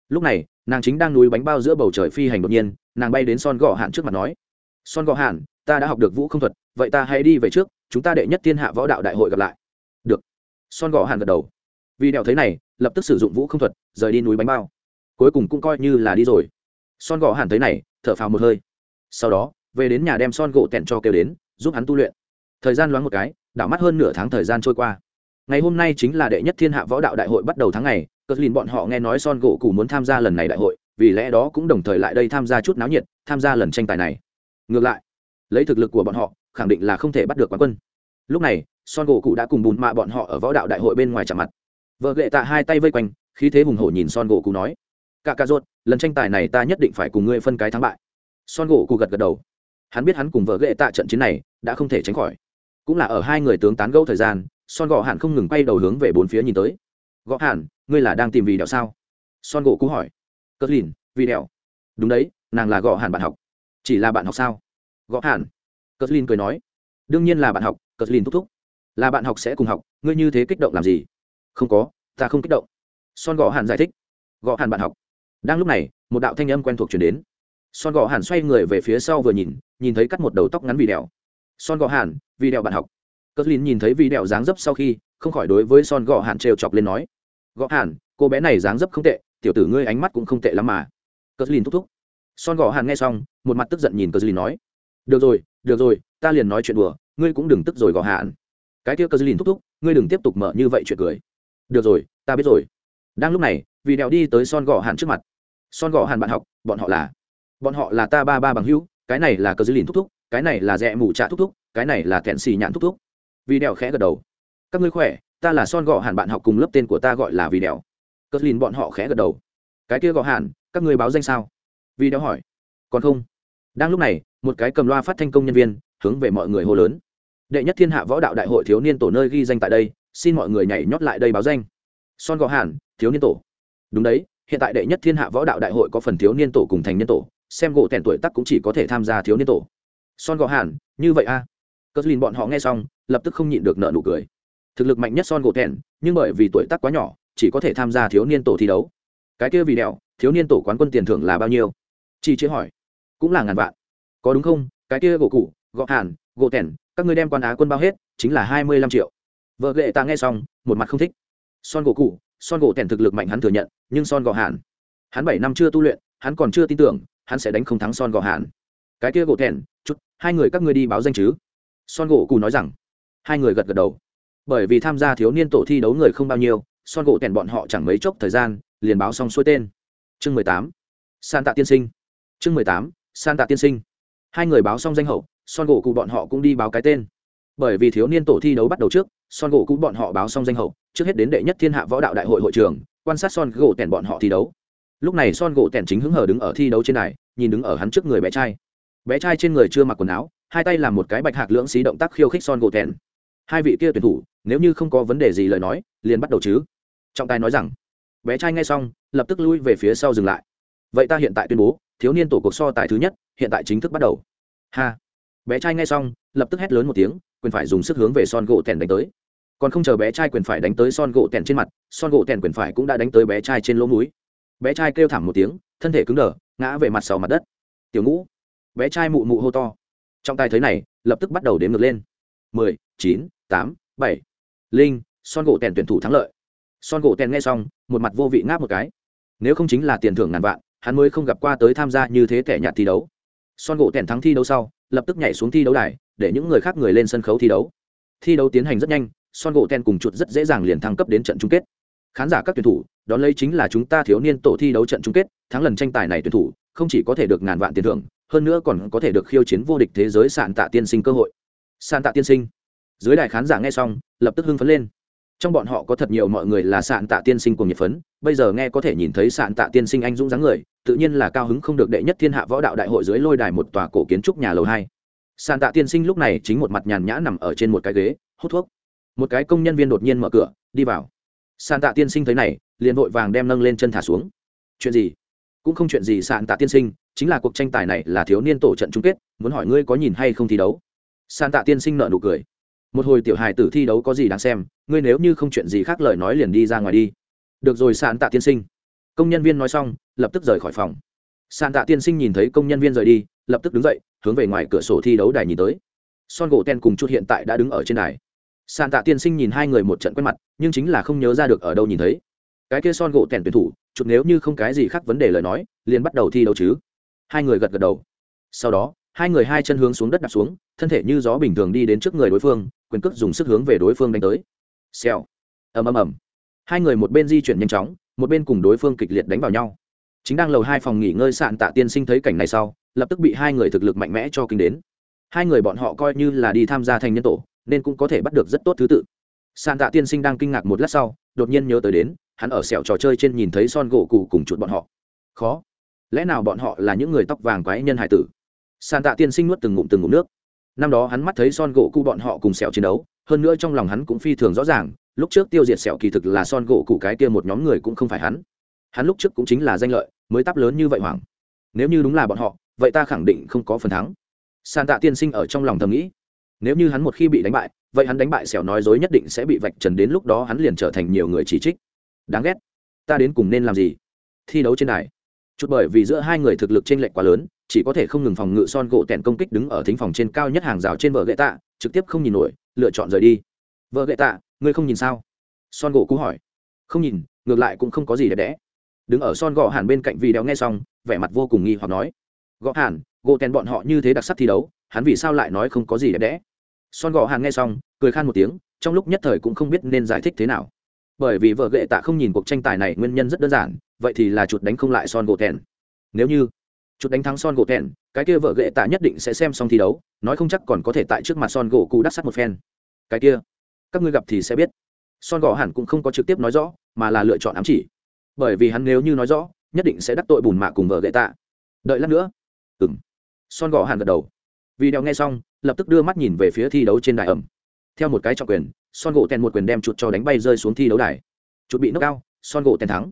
Lúc này, nàng chính đang núi bánh bao giữa bầu trời phi hành đột nhiên, nàng bay đến son gọ hạn trước mặt nói, son gọ hạn ta đã học được vũ không thuật, vậy ta hãy đi về trước, chúng ta đệ nhất thiên hạ võ đạo đại hội gặp lại. Được. Son gọ hạn gật đầu. Vì đèo thấy này, lập tức sử dụng vũ không thuật, rời đi núi bánh bao. Cuối cùng cũng coi như là đi rồi. Son gọ hạn thấy này, thở phào một hơi. Sau đó, về đến nhà đem son gỗ tẹn cho kêu đến, giúp hắn tu luyện. Thời gian loáng một cái đảo mắt hơn nửa tháng thời gian trôi qua. Ngày hôm nay chính là đệ nhất thiên hạ võ đạo đại hội bắt đầu tháng ngày cờ lìn bọn họ nghe nói son gỗ cụ muốn tham gia lần này đại hội, vì lẽ đó cũng đồng thời lại đây tham gia chút náo nhiệt, tham gia lần tranh tài này. Ngược lại, lấy thực lực của bọn họ, khẳng định là không thể bắt được quán quân. Lúc này, son gỗ cụ đã cùng bùn mạ bọn họ ở võ đạo đại hội bên ngoài chạm mặt. Vợ gệ tạ hai tay vây quanh, khí thế hùng hổ nhìn son gỗ cụ nói cả cà rốt lần tranh tài này ta nhất định phải cùng ngươi phân cái thắng bại. Son gỗ cụ gật gật đầu. Hắn biết hắn cùng vợ gệ tạ trận chiến này đã không thể tránh khỏi cũng là ở hai người tướng tán gẫu thời gian, son gọ hạn không ngừng quay đầu hướng về bốn phía nhìn tới. Gõ hạn ngươi là đang tìm vì đèo sao? Son gỗ cú hỏi. Cất lìn, vì đèo đúng đấy, nàng là gõ hạn bạn học. Chỉ là bạn học sao? Gõ hạn cất lìn cười nói. Đương nhiên là bạn học cất lìn thúc thúc. Là bạn học sẽ cùng học, ngươi như thế kích động làm gì? Không có, ta không kích động. Son gõ hạn giải thích. Gõ hạn bạn học. Đang lúc này, một đạo thanh âm quen thuộc chuyển đến. Son gõ hàn xoay người về phía sau vừa nhìn nhìn thấy cắt một đầu tóc ngắn vì đèo son gõ hàn, vì đèo bạn học. Cất lìn nhìn thấy vì đèo dáng dấp sau khi, không khỏi đối với son gõ hàn trêu chọc lên nói. Gõ hàn, cô bé này dáng dấp không tệ, tiểu tử ngươi ánh mắt cũng không tệ lắm mà. Cất lìn thúc thúc. Son gõ hàn nghe xong, một mặt tức giận nhìn cất lìn nói. Được rồi được rồi, ta liền nói chuyện đùa, ngươi cũng đừng tức rồi gõ hàn. Cái kia cất lìn thúc thúc, ngươi đừng tiếp tục mở như vậy chuyện cười. Được rồi, ta biết rồi. Đang lúc này, vì đèo đi tới son gõ hàn trước mặt. Son gõ hàn bạn học, bọn họ là. Bọn họ là ta ba ba bằng hữu, cái này là cờ dư lìn thúc thúc cái này là rẽ mù trạ thúc thúc, cái này là thẹn xì nhãn thúc thúc. Vì đèo khẽ gật đầu. Các ngươi khỏe, ta là son gọ hàn bạn học cùng lớp tên của ta gọi là vì đèo cờ lìn bọn họ khẽ gật đầu. Cái kia gọ hàn, các ngươi báo danh sao? Vì đèo hỏi. Còn không. Đang lúc này, một cái cầm loa phát thanh công nhân viên, hướng về mọi người hô lớn. Đệ nhất thiên hạ võ đạo đại hội thiếu niên tổ nơi ghi danh tại đây, xin mọi người nhảy nhót lại đây báo danh. Son gò hàn, thiếu niên tổ. Đúng đấy, hiện tại đệ nhất thiên hạ võ đạo đại hội có phần thiếu niên tổ cùng thành niên tổ, xem gỗ tèn tuổi tắc cũng chỉ có thể tham gia thiếu niên tổ son gỗ hàn, như vậy a à. cất lìn bọn họ nghe xong, lập tức không nhịn được nợ nụ cười. Thực lực mạnh nhất son gỗ tèn nhưng bởi vì tuổi tác quá nhỏ, chỉ có thể tham gia thiếu niên tổ thi đấu. Cái kia vì đèo thiếu niên tổ quán quân tiền thưởng là bao nhiêu? Chị chế hỏi. Cũng là ngàn vạn. Có đúng không? Cái kia gỗ cụ gỗ hàn, gỗ tẻn các ngươi đem quan á quân bao hết, chính là hai mươi lăm triệu. Vợ ghệ ta nghe xong, một mặt không thích. Son gỗ cụ, son gỗ tẻn thực lực mạnh hắn thừa nhận, nhưng son gỗ hàn. Hắn bảy năm chưa tu luyện, hắn còn chưa tin tưởng, hắn sẽ đánh không thắng son gò hàn. Cái kia gỗ tẻn chút hai người các ngươi đi báo danh chứ? Son gỗ cù nói rằng. Hai người gật gật đầu. Bởi vì tham gia thiếu niên tổ thi đấu người không bao nhiêu, son gỗ kèn bọn họ chẳng mấy chốc thời gian, liền báo xong xuôi tên. Chương mười tám. San tạ tiên sinh. Chương mười tám san tạ tiên sinh. Hai người báo xong danh hậu, son gỗ cụ bọn họ cũng đi báo cái tên. Bởi vì thiếu niên tổ thi đấu bắt đầu trước, son gỗ cụ bọn họ báo xong danh hậu, trước hết đến đệ nhất thiên hạ võ đạo đại hội hội trường, quan sát son gỗ tèn bọn họ thi đấu. Lúc này son gỗ tèn chính hứng hờ đứng ở thi đấu trên này nhìn đứng ở hắn trước người bé trai bé trai trên người chưa mặc quần áo, hai tay làm một cái bạch hạc lưỡng xí động tác khiêu khích son gỗ thèn hai vị kia tuyển thủ, nếu như không có vấn đề gì lời nói, liền bắt đầu chứ. Trọng tài nói rằng, bé trai nghe xong, lập tức lui về phía sau dừng lại. Vậy ta hiện tại tuyên bố, thiếu niên tổ cuộc so tài thứ nhất, hiện tại chính thức bắt đầu. Ha. Bé trai nghe xong, lập tức hét lớn một tiếng, quyền phải dùng sức hướng về son gỗ tèn đánh tới. Còn không chờ bé trai quyền phải đánh tới son gỗ tèn trên mặt, son gỗ tèn quyền phải cũng đã đánh tới bé trai trên lỗ mũi. Bé trai kêu thảm một tiếng, thân thể cứng đờ, ngã về mặt sau mặt đất. Tiểu ngũ bé trai mụ mụ hô to. Trong tay thấy này, lập tức bắt đầu đếm ngược lên. Mười, chín, tám, bảy. Linh, son gỗ tèn tuyển thủ thắng lợi. Son gỗ tèn nghe xong, một mặt vô vị ngáp một cái. Nếu không chính là tiền thưởng ngàn vạn, hắn mới không gặp qua tới tham gia như thế kẻ nhạt thi đấu. Son gỗ tèn thắng thi đấu sau, lập tức nhảy xuống thi đấu đài, để những người khác người lên sân khấu thi đấu. Thi đấu tiến hành rất nhanh, son gỗ tèn cùng chuột rất dễ dàng liền thăng cấp đến trận chung kết. Khán giả các tuyển thủ, đón lấy chính là chúng ta thiếu niên tổ thi đấu trận chung kết, thắng lần tranh tài này tuyển thủ, không chỉ có thể được ngàn vạn tiền thưởng hơn nữa còn có thể được khiêu chiến vô địch thế giới sạn tạ tiên sinh cơ hội. Sạn tạ tiên sinh. Dưới đài khán giả nghe xong, lập tức hưng phấn lên. Trong bọn họ có thật nhiều mọi người là sạn tạ tiên sinh cùng nhiệt phấn, bây giờ nghe có thể nhìn thấy sạn tạ tiên sinh anh dũng dáng người, tự nhiên là cao hứng không được đệ nhất thiên hạ võ đạo đại hội dưới lôi đài một tòa cổ kiến trúc nhà lầu hai. Sạn tạ tiên sinh lúc này chính một mặt nhàn nhã nằm ở trên một cái ghế, hút thuốc. Một cái công nhân viên đột nhiên mở cửa, đi vào. Sạn tạ tiên sinh thấy này, liền vội vàng đem nâng lên chân thả xuống. Chuyện gì? Cũng không chuyện gì, sạn tạ tiên sinh chính là cuộc tranh tài này là thiếu niên tổ trận chung kết, muốn hỏi ngươi có nhìn hay không thi đấu? San tạ tiên sinh nợ nụ cười. Một hồi tiểu hài tử thi đấu có gì đáng xem, ngươi nếu như không chuyện gì khác lời nói liền đi ra ngoài đi. Được rồi San tạ tiên sinh. Công nhân viên nói xong, lập tức rời khỏi phòng. San tạ tiên sinh nhìn thấy công nhân viên rời đi, lập tức đứng dậy, hướng về ngoài cửa sổ thi đấu đài nhìn tới. Son gỗ ten cùng chút hiện tại đã đứng ở trên đài. San tạ tiên sinh nhìn hai người một trận quen mặt, nhưng chính là không nhớ ra được ở đâu nhìn thấy. Cái kia son gỗ tèn tuyển thủ, chút nếu như không cái gì khác vấn đề lời nói, liền bắt đầu thi đấu chứ hai người gật gật đầu. Sau đó, hai người hai chân hướng xuống đất đạp xuống, thân thể như gió bình thường đi đến trước người đối phương, quyền cước dùng sức hướng về đối phương đánh tới. Xèo. Ầm ầm ầm. Hai người một bên di chuyển nhanh chóng, một bên cùng đối phương kịch liệt đánh vào nhau. Chính đang lầu hai phòng nghỉ ngơi sạn tạ tiên sinh thấy cảnh này sau, lập tức bị hai người thực lực mạnh mẽ cho kinh đến. Hai người bọn họ coi như là đi tham gia thành nhân tổ, nên cũng có thể bắt được rất tốt thứ tự. Sạn tạ tiên sinh đang kinh ngạc một lát sau, đột nhiên nhớ tới đến, hắn ở sẹo trò chơi trên nhìn thấy son gỗ cụ cùng chuột bọn họ. Khó lẽ nào bọn họ là những người tóc vàng quái nhân hải tử? Sàn tạ tiên sinh nuốt từng ngụm từng ngụm nước. Năm đó hắn mắt thấy son gỗ cụ bọn họ cùng sẹo chiến đấu, hơn nữa trong lòng hắn cũng phi thường rõ ràng, lúc trước tiêu diệt sẹo kỳ thực là son gỗ cụ cái kia một nhóm người cũng không phải hắn. Hắn lúc trước cũng chính là danh lợi, mới tắp lớn như vậy hoảng. Nếu như đúng là bọn họ, vậy ta khẳng định không có phần thắng. Sàn tạ tiên sinh ở trong lòng thầm nghĩ. Nếu như hắn một khi bị đánh bại, vậy hắn đánh bại sẹo nói dối nhất định sẽ bị vạch trần đến lúc đó hắn liền trở thành nhiều người chỉ trích. Đáng ghét. Ta đến cùng nên làm gì? Thi đấu trên đài chút bởi vì giữa hai người thực lực trên lệch quá lớn, chỉ có thể không ngừng phòng ngự son gỗ tẹn công kích đứng ở thính phòng trên cao nhất hàng rào trên vợ gậy tạ, trực tiếp không nhìn nổi, lựa chọn rời đi. Vợ gậy tạ, ngươi không nhìn sao? Son gỗ cú hỏi. Không nhìn, ngược lại cũng không có gì đẹp đẽ. Đứng ở son gỗ hàn bên cạnh vì đéo nghe xong, vẻ mặt vô cùng nghi hoặc nói. Gõ hàn, gỗ tèn bọn họ như thế đặc sắc thi đấu, hắn vì sao lại nói không có gì đẹp đẽ? Son gỗ hàn nghe xong, cười khan một tiếng, trong lúc nhất thời cũng không biết nên giải thích thế nào bởi vì vợ gệ tạ không nhìn cuộc tranh tài này nguyên nhân rất đơn giản, vậy thì là chuột đánh không lại son gỗ thẹn. Nếu như chuột đánh thắng son gỗ thẹn, cái kia vợ gệ tạ nhất định sẽ xem xong thi đấu, nói không chắc còn có thể tại trước mặt son gỗ cụ đắc sắt một phen. Cái kia, các ngươi gặp thì sẽ biết. Son gỗ hẳn cũng không có trực tiếp nói rõ, mà là lựa chọn ám chỉ. Bởi vì hắn nếu như nói rõ, nhất định sẽ đắc tội bùn mạ cùng vợ gệ tạ. Đợi lát nữa. Ừng son gỗ hẳn gật đầu. Vì đeo nghe xong, lập tức đưa mắt nhìn về phía thi đấu trên đài ẩm. Theo một cái trọng quyền son gỗ tèn một quyền đem chuột cho đánh bay rơi xuống thi đấu đài. Chuột bị nốc cao son gỗ tèn thắng.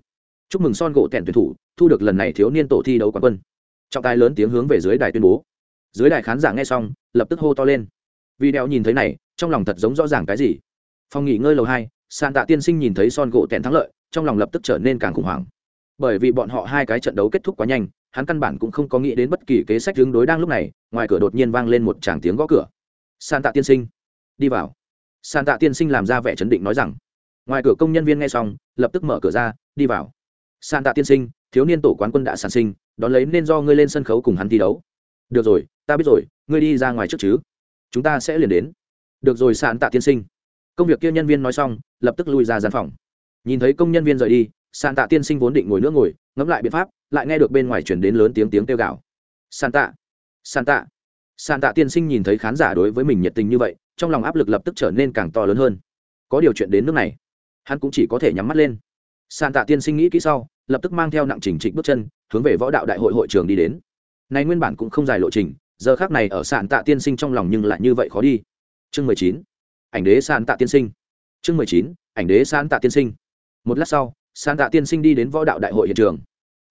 Chúc mừng son gỗ tèn tuyển thủ, thu được lần này thiếu niên tổ thi đấu quán quân. Trọng tài lớn tiếng hướng về dưới đài tuyên bố. Dưới đài khán giả nghe xong, lập tức hô to lên. Vì đeo nhìn thấy này, trong lòng thật giống rõ ràng cái gì. Phòng nghỉ ngơi lầu hai sàn tạ tiên sinh nhìn thấy son gỗ tèn thắng lợi, trong lòng lập tức trở nên càng khủng hoảng. Bởi vì bọn họ hai cái trận đấu kết thúc quá nhanh, hắn căn bản cũng không có nghĩ đến bất kỳ kế sách hướng đối đang lúc này, ngoài cửa đột nhiên vang lên một tràng tiếng gõ cửa. San tạ tiên sinh, đi vào san tạ tiên sinh làm ra vẻ chấn định nói rằng, ngoài cửa công nhân viên nghe xong, lập tức mở cửa ra, đi vào. San tạ tiên sinh, thiếu niên tổ quán quân đã sản sinh, đón lấy nên do ngươi lên sân khấu cùng hắn thi đấu. Được rồi, ta biết rồi, ngươi đi ra ngoài trước chứ, chúng ta sẽ liền đến. Được rồi, Sàn tạ tiên sinh. Công việc kia nhân viên nói xong, lập tức lui ra gian phòng. Nhìn thấy công nhân viên rời đi, Sàn tạ tiên sinh vốn định ngồi nữa ngồi, ngẫm lại biện pháp, lại nghe được bên ngoài chuyển đến lớn tiếng tiếng kêu gào. Sàn tạ sàn tạ sàn tạ tiên sinh nhìn thấy khán giả đối với mình nhiệt tình như vậy trong lòng áp lực lập tức trở nên càng to lớn hơn. Có điều chuyện đến nước này, hắn cũng chỉ có thể nhắm mắt lên. Sàn tạ tiên sinh nghĩ kỹ sau, lập tức mang theo nặng trình trịch bước chân, hướng về võ đạo đại hội hội trường đi đến. Này nguyên bản cũng không dài lộ trình, giờ khác này ở sàn tạ tiên sinh trong lòng nhưng lại như vậy khó đi. Chương mười chín, ảnh đế sàn tạ tiên sinh. Chương mười chín, ảnh đế sàn tạ tiên sinh. Một lát sau, sàn tạ tiên sinh đi đến võ đạo đại hội hiện trường.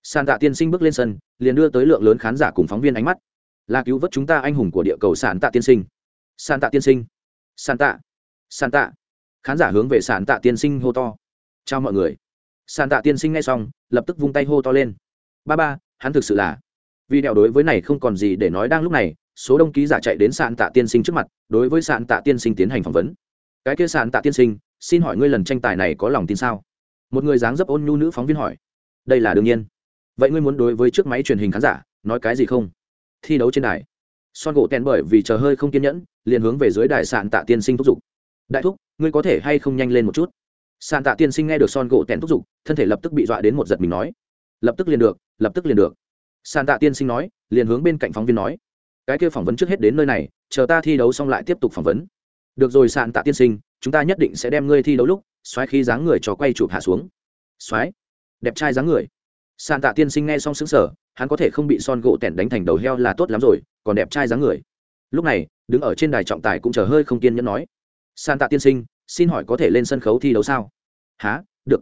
Sàn tạ tiên sinh bước lên sân, liền đưa tới lượng lớn khán giả cùng phóng viên ánh mắt. Là cứu vớt chúng ta anh hùng của địa cầu sàn tạ tiên sinh. Sàn tạ tiên sinh sàn tạ. Sàn tạ. Khán giả hướng về sàn tạ tiên sinh hô to. Chào mọi người. Sàn tạ tiên sinh ngay xong, lập tức vung tay hô to lên. Ba ba, hắn thực sự là. Vì đèo đối với này không còn gì để nói đang lúc này, số đông ký giả chạy đến sàn tạ tiên sinh trước mặt, đối với sàn tạ tiên sinh tiến hành phỏng vấn. Cái kia sàn tạ tiên sinh, xin hỏi ngươi lần tranh tài này có lòng tin sao? Một người dáng dấp ôn nhu nữ phóng viên hỏi. Đây là đương nhiên. Vậy ngươi muốn đối với chiếc máy truyền hình khán giả, nói cái gì không? Thi đấu trên đài. Son gỗ tèn bởi vì chờ hơi không kiên nhẫn liền hướng về dưới đài sàn tạ tiên sinh thúc giục. Đại thúc, ngươi có thể hay không nhanh lên một chút? Sàn tạ tiên sinh nghe được son gỗ tèn thúc giục, thân thể lập tức bị dọa đến một giật mình nói. Lập tức liền được, lập tức liền được. Sàn tạ tiên sinh nói, liền hướng bên cạnh phóng viên nói. Cái kia phỏng vấn trước hết đến nơi này, chờ ta thi đấu xong lại tiếp tục phỏng vấn. Được rồi sàn tạ tiên sinh, chúng ta nhất định sẽ đem ngươi thi đấu lúc, xoáy khí dáng người cho quay chụp hạ xuống. Xoáy, đẹp trai dáng người. Sàn tạ tiên sinh nghe xong xứng sở hắn có thể không bị son gỗ tẻn đánh thành đầu heo là tốt lắm rồi, còn đẹp trai dáng người lúc này, đứng ở trên đài trọng tài cũng chờ hơi không kiên nhẫn nói San tạ tiên sinh, xin hỏi có thể lên sân khấu thi đấu sao? Há được.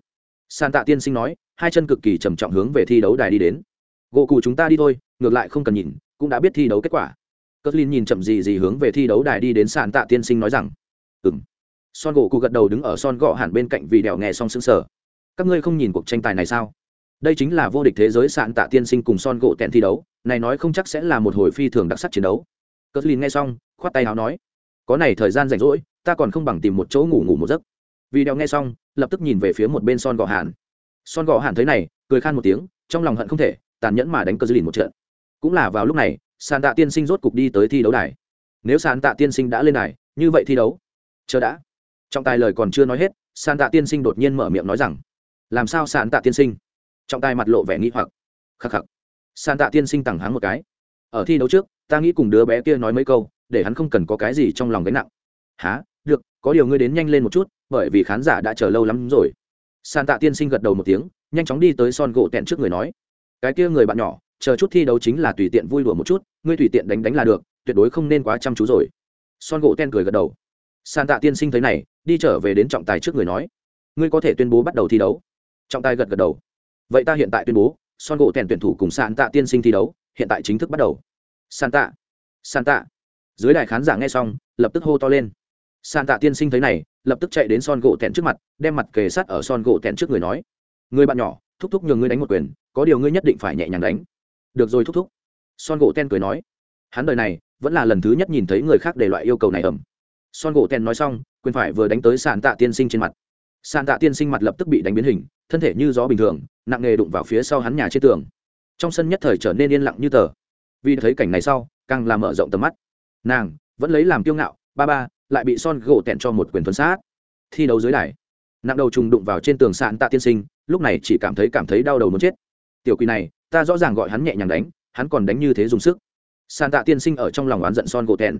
San tạ tiên sinh nói, hai chân cực kỳ trầm trọng hướng về thi đấu đài đi đến. Gỗ cụ chúng ta đi thôi, ngược lại không cần nhìn, cũng đã biết thi đấu kết quả. Cất linh nhìn chậm gì gì hướng về thi đấu đài đi đến sàn tạ tiên sinh nói rằng ừng son gỗ cụ gật đầu đứng ở son gõ hẳn bên cạnh vì đèo nghe xong xứng sở các ngươi không nhìn cuộc tranh tài này sao? Đây chính là vô địch thế giới sạn tạ tiên sinh cùng son gỗ tẹn thi đấu, này nói không chắc sẽ là một hồi phi thường đặc sắc chiến đấu cờ linh nghe xong, khoát tay áo nói, có này thời gian rảnh rỗi, ta còn không bằng tìm một chỗ ngủ ngủ một giấc. Vì đeo nghe xong, lập tức nhìn về phía một bên son gò hàn. Son gò hàn thấy này, cười khan một tiếng, trong lòng hận không thể, tàn nhẫn mà đánh cơ dư lìn một trận. Cũng là vào lúc này, sàn tạ tiên sinh rốt cục đi tới thi đấu đài. Nếu sàn tạ tiên sinh đã lên đài, như vậy thi đấu, chờ đã. Trọng tài lời còn chưa nói hết, sàn tạ tiên sinh đột nhiên mở miệng nói rằng, làm sao sàn tạ tiên sinh? Trọng tài mặt lộ vẻ nghi hoặc. Khắc khắc. Sàn tạ tiên sinh tẳng háng một cái ở thi đấu trước, ta nghĩ cùng đứa bé kia nói mấy câu, để hắn không cần có cái gì trong lòng gánh nặng. Há được, có điều ngươi đến nhanh lên một chút, bởi vì khán giả đã chờ lâu lắm rồi. San tạ tiên sinh gật đầu một tiếng, nhanh chóng đi tới son gỗ tẹn trước người nói. Cái kia người bạn nhỏ, chờ chút thi đấu chính là tùy tiện vui đùa một chút, ngươi tùy tiện đánh đánh là được, tuyệt đối không nên quá chăm chú rồi. Son gỗ ten cười gật đầu. San tạ tiên sinh thấy này, đi trở về đến trọng tài trước người nói. Ngươi có thể tuyên bố bắt đầu thi đấu. Trọng tài gật gật đầu. Vậy ta hiện tại tuyên bố son gỗ tèn tuyển thủ cùng sàn tạ tiên sinh thi đấu, hiện tại chính thức bắt đầu. Sàn tạ sàn tạ. Dưới đài khán giả nghe xong, lập tức hô to lên. Sàn tạ tiên sinh thấy này, lập tức chạy đến son gỗ tèn trước mặt, đem mặt kề sát ở son gỗ tèn trước người nói. Người bạn nhỏ, thúc thúc nhường ngươi đánh một quyền, có điều ngươi nhất định phải nhẹ nhàng đánh. Được rồi thúc thúc. Son gỗ ten cười nói. Hắn đời này, vẫn là lần thứ nhất nhìn thấy người khác để loại yêu cầu này ẩm son gỗ ten nói xong, quyền phải vừa đánh tới sàn tạ tiên sinh trên mặt sàn tạ tiên sinh mặt lập tức bị đánh biến hình, thân thể như gió bình thường, nặng nghề đụng vào phía sau hắn nhà trên tường. Trong sân nhất thời trở nên yên lặng như tờ. Vì thấy cảnh này sau, càng làm mở rộng tầm mắt. Nàng vẫn lấy làm kiêu ngạo, ba ba, lại bị son gỗ tẹn cho một quyền tuần sát. Thi đấu dưới đài, nặng đầu trùng đụng vào trên tường sàn tạ tiên sinh, lúc này chỉ cảm thấy cảm thấy đau đầu muốn chết. Tiểu quỷ này, ta rõ ràng gọi hắn nhẹ nhàng đánh, hắn còn đánh như thế dùng sức. Sàn tạ tiên sinh ở trong lòng oán giận son gỗ tèn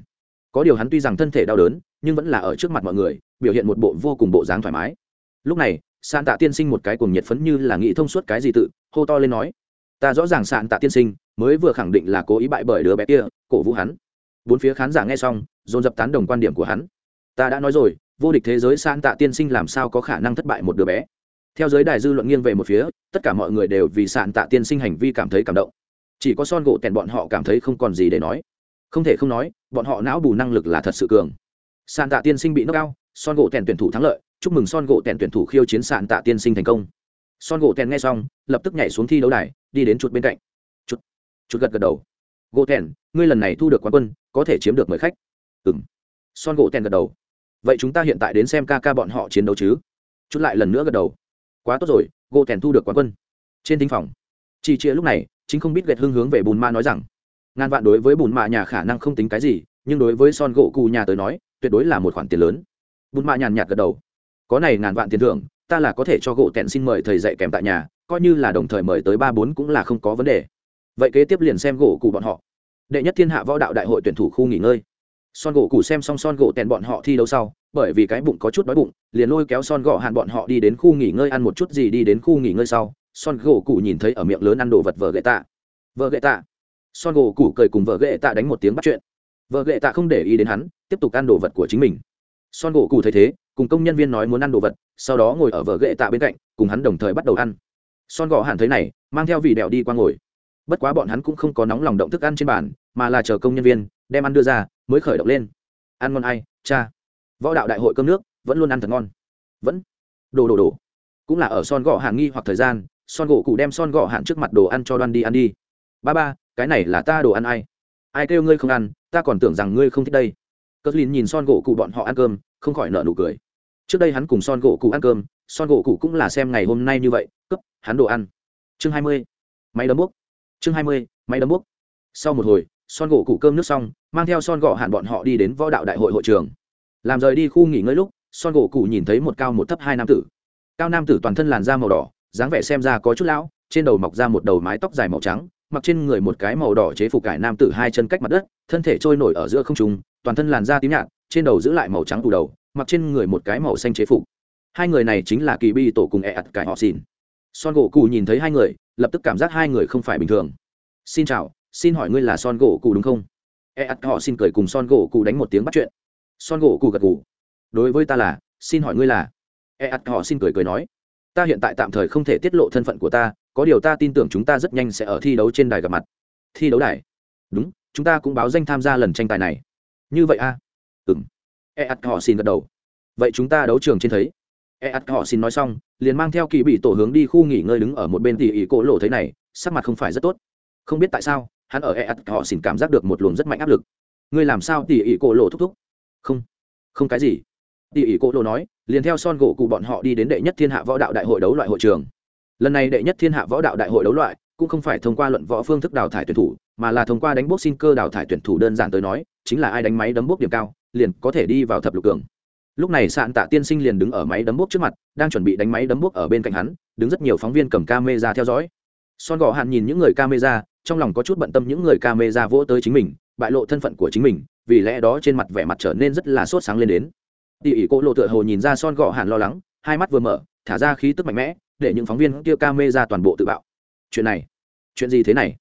có điều hắn tuy rằng thân thể đau đớn, nhưng vẫn là ở trước mặt mọi người, biểu hiện một bộ vô cùng bộ dáng thoải mái lúc này sạn tạ tiên sinh một cái cùng nhiệt phấn như là nghĩ thông suốt cái gì tự, hô to lên nói, ta rõ ràng sạn tạ tiên sinh mới vừa khẳng định là cố ý bại bởi đứa bé kia, cổ vũ hắn. Bốn phía khán giả nghe xong, dồn dập tán đồng quan điểm của hắn. Ta đã nói rồi, vô địch thế giới sạn tạ tiên sinh làm sao có khả năng thất bại một đứa bé? Theo giới đài dư luận nghiêng về một phía, tất cả mọi người đều vì sạn tạ tiên sinh hành vi cảm thấy cảm động. Chỉ có son gỗ tèn bọn họ cảm thấy không còn gì để nói. Không thể không nói, bọn họ não bù năng lực là thật sự cường. Sạn tạ tiên sinh bị nâng cao son gỗ tèn tuyển thủ thắng lợi chúc mừng son gỗ tèn tuyển thủ khiêu chiến sạn tạ tiên sinh thành công. Son gỗ tèn nghe xong, lập tức nhảy xuống thi đấu đài, đi đến chuột bên cạnh. Chuột chuột gật gật đầu. Gỗ tèn, ngươi lần này thu được quán quân, có thể chiếm được mời khách. Ừng son gỗ tèn gật đầu. Vậy chúng ta hiện tại đến xem ca ca bọn họ chiến đấu chứ? Chút lại lần nữa gật đầu. Quá tốt rồi, gỗ tèn thu được quán quân. Trên thính phòng chị chia lúc này, chính không biết gạch hưng hướng về bùn ma nói rằng, ngàn vạn đối với bùn mạ nhà khả năng không tính cái gì, nhưng đối với son gỗ cụ nhà tới nói, tuyệt đối là một khoản tiền lớn. Bùn mạ nhàn nhạt gật đầu có này ngàn vạn tiền thưởng, ta là có thể cho gỗ tẹn xin mời thầy dạy kèm tại nhà, coi như là đồng thời mời tới ba bốn cũng là không có vấn đề. Vậy kế tiếp liền xem gỗ cụ bọn họ. Đệ nhất thiên hạ võ đạo đại hội tuyển thủ khu nghỉ ngơi. Son gỗ cụ xem xong son gỗ tèn bọn họ thi đấu sau, bởi vì cái bụng có chút đói bụng, liền lôi kéo son gỗ hạn bọn họ đi đến khu nghỉ ngơi ăn một chút gì đi đến khu nghỉ ngơi sau, son gỗ cụ nhìn thấy ở miệng lớn ăn đồ vật vợ gậy tạ. Vợ gậy tạ. Son gỗ cụ cười cùng vợ gậy tạ đánh một tiếng bắt chuyện. Vợ gậy tạ không để ý đến hắn, tiếp tục ăn đồ vật của chính mình son gỗ cụ thấy thế, cùng công nhân viên nói muốn ăn đồ vật, sau đó ngồi ở vở ghệ tạ bên cạnh, cùng hắn đồng thời bắt đầu ăn. Son gỗ hẳn thấy này, mang theo vị đèo đi qua ngồi. Bất quá bọn hắn cũng không có nóng lòng động thức ăn trên bàn, mà là chờ công nhân viên đem ăn đưa ra, mới khởi động lên. Ăn ngon ai, cha. Võ đạo đại hội cơm nước, vẫn luôn ăn thật ngon. Vẫn. Đồ đồ đồ. Cũng là ở son gỗ hạn nghi hoặc thời gian, son gỗ cụ đem son gỗ hạn trước mặt đồ ăn cho đoan đi, ăn đi. Ba ba, cái này là ta đồ ăn ai? Ai kêu ngươi không ăn, ta còn tưởng rằng ngươi không thích đây cất lìn nhìn son gỗ cụ bọn họ ăn cơm, không khỏi nợ nụ cười. Trước đây hắn cùng son gỗ cụ ăn cơm, son gỗ cụ cũng là xem ngày hôm nay như vậy cấp hắn đồ ăn. Chương hai mươi, máy đấm bốc. Chương hai mươi, máy đấm bốc. Sau một hồi, son gỗ cụ cơm nước xong, mang theo son gỗ hạn bọn họ đi đến võ đạo đại hội hội trường. Làm rời đi khu nghỉ ngơi lúc, son gỗ cụ nhìn thấy một cao một thấp hai nam tử. Cao nam tử toàn thân làn da màu đỏ, dáng vẻ xem ra có chút lão, trên đầu mọc ra một đầu mái tóc dài màu trắng mặc trên người một cái màu đỏ chế phục cải nam tử hai chân cách mặt đất, thân thể trôi nổi ở giữa không trung, toàn thân làn da tím nhạt, trên đầu giữ lại màu trắng tù đầu, mặc trên người một cái màu xanh chế phục. Hai người này chính là kỳ bi tổ cùng e ặt cải họ xin. Son gỗ cụ nhìn thấy hai người, lập tức cảm giác hai người không phải bình thường. Xin chào, xin hỏi ngươi là son gỗ cụ đúng không? E ặt họ xin cười cùng son gỗ cụ đánh một tiếng bắt chuyện. Son gỗ cụ gật cụ đối với ta là, xin hỏi ngươi là? E ặt họ xin cười cười nói. Ta hiện tại tạm thời không thể tiết lộ thân phận của ta có điều ta tin tưởng chúng ta rất nhanh sẽ ở thi đấu trên đài gặp mặt. Thi đấu đài? Đúng, chúng ta cũng báo danh tham gia lần tranh tài này. Như vậy a à? ừng e ắt họ xin gật đầu. Vậy chúng ta đấu trường trên thấy. E ắt họ xin nói xong, liền mang theo kỳ bị tổ hướng đi khu nghỉ ngơi đứng ở một bên tỉ ỉ cổ lộ thế này, sắc mặt không phải rất tốt. Không biết tại sao, hắn ở e ắt họ xin cảm giác được một luồng rất mạnh áp lực. Ngươi làm sao tỉ ỉ cổ lộ thúc thúc? Không. Không cái gì. Tỉ ỉ cổ lộ nói, liền theo son gỗ cụ bọn họ đi đến đệ nhất thiên hạ võ đạo đại hội đấu loại hội trường lần này đệ nhất thiên hạ võ đạo đại hội đấu loại, cũng không phải thông qua luận võ phương thức đào thải tuyển thủ, mà là thông qua đánh bốc xin cơ đào thải tuyển thủ đơn giản tới nói, chính là ai đánh máy đấm bốc điểm cao, liền có thể đi vào thập lục cường. Lúc này sạn tạ tiên sinh liền đứng ở máy đấm bốc trước mặt, đang chuẩn bị đánh máy đấm bốc ở bên cạnh hắn, đứng rất nhiều phóng viên cầm camera theo dõi. Son gò hạn nhìn những người camera, trong lòng có chút bận tâm những người camera vỗ tới chính mình, bại lộ thân phận của chính mình, vì lẽ đó trên mặt vẻ mặt trở nên rất là sốt sáng lên đến. Tỉ ỉ cô lộ tựa hồ nhìn ra son gò hạn lo lắng, hai mắt vừa mở, thả ra khí tức mạnh mẽ để những phóng viên kia camera toàn bộ tự bạo. Chuyện này, chuyện gì thế này?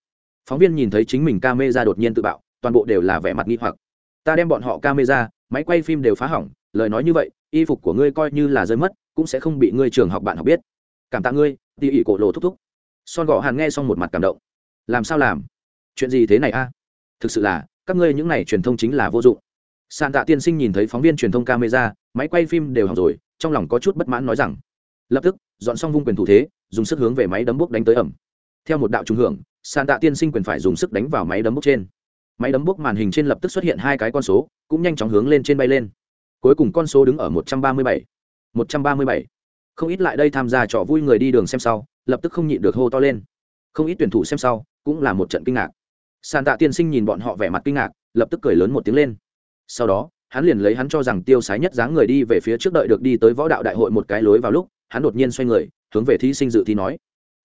Phóng viên nhìn thấy chính mình camera đột nhiên tự bạo, toàn bộ đều là vẻ mặt nghi hoặc. Ta đem bọn họ camera máy quay phim đều phá hỏng, lời nói như vậy, y phục của ngươi coi như là rơi mất, cũng sẽ không bị ngươi trường học bạn học biết. Cảm tạ ngươi, tỉ ỉ cổ lộ thúc thúc. Son gọ hàn nghe xong một mặt cảm động. Làm sao làm? Chuyện gì thế này a? Thực sự là, các ngươi những này truyền thông chính là vô dụng. Sàn tạ tiên sinh nhìn thấy phóng viên truyền thông camera máy quay phim đều hỏng rồi, trong lòng có chút bất mãn nói rằng lập tức, dọn xong vung quyền thủ thế, dùng sức hướng về máy đấm bốc đánh tới ẩm. Theo một đạo trùng hưởng, sàn tạ tiên sinh quyền phải dùng sức đánh vào máy đấm bốc trên. Máy đấm bốc màn hình trên lập tức xuất hiện hai cái con số, cũng nhanh chóng hướng lên trên bay lên. Cuối cùng con số đứng ở một trăm ba mươi bảy. một trăm ba mươi bảy. Không ít lại đây tham gia trò vui người đi đường xem sau, lập tức không nhịn được hô to lên. Không ít tuyển thủ xem sau, cũng là một trận kinh ngạc. Sàn tạ tiên sinh nhìn bọn họ vẻ mặt kinh ngạc, lập tức cười lớn một tiếng lên. Sau đó, hắn liền lấy hắn cho rằng tiêu sái nhất dáng người đi về phía trước đợi được đi tới võ đạo đại hội một cái lối vào lúc hắn đột nhiên xoay người, hướng về thí sinh dự thi nói.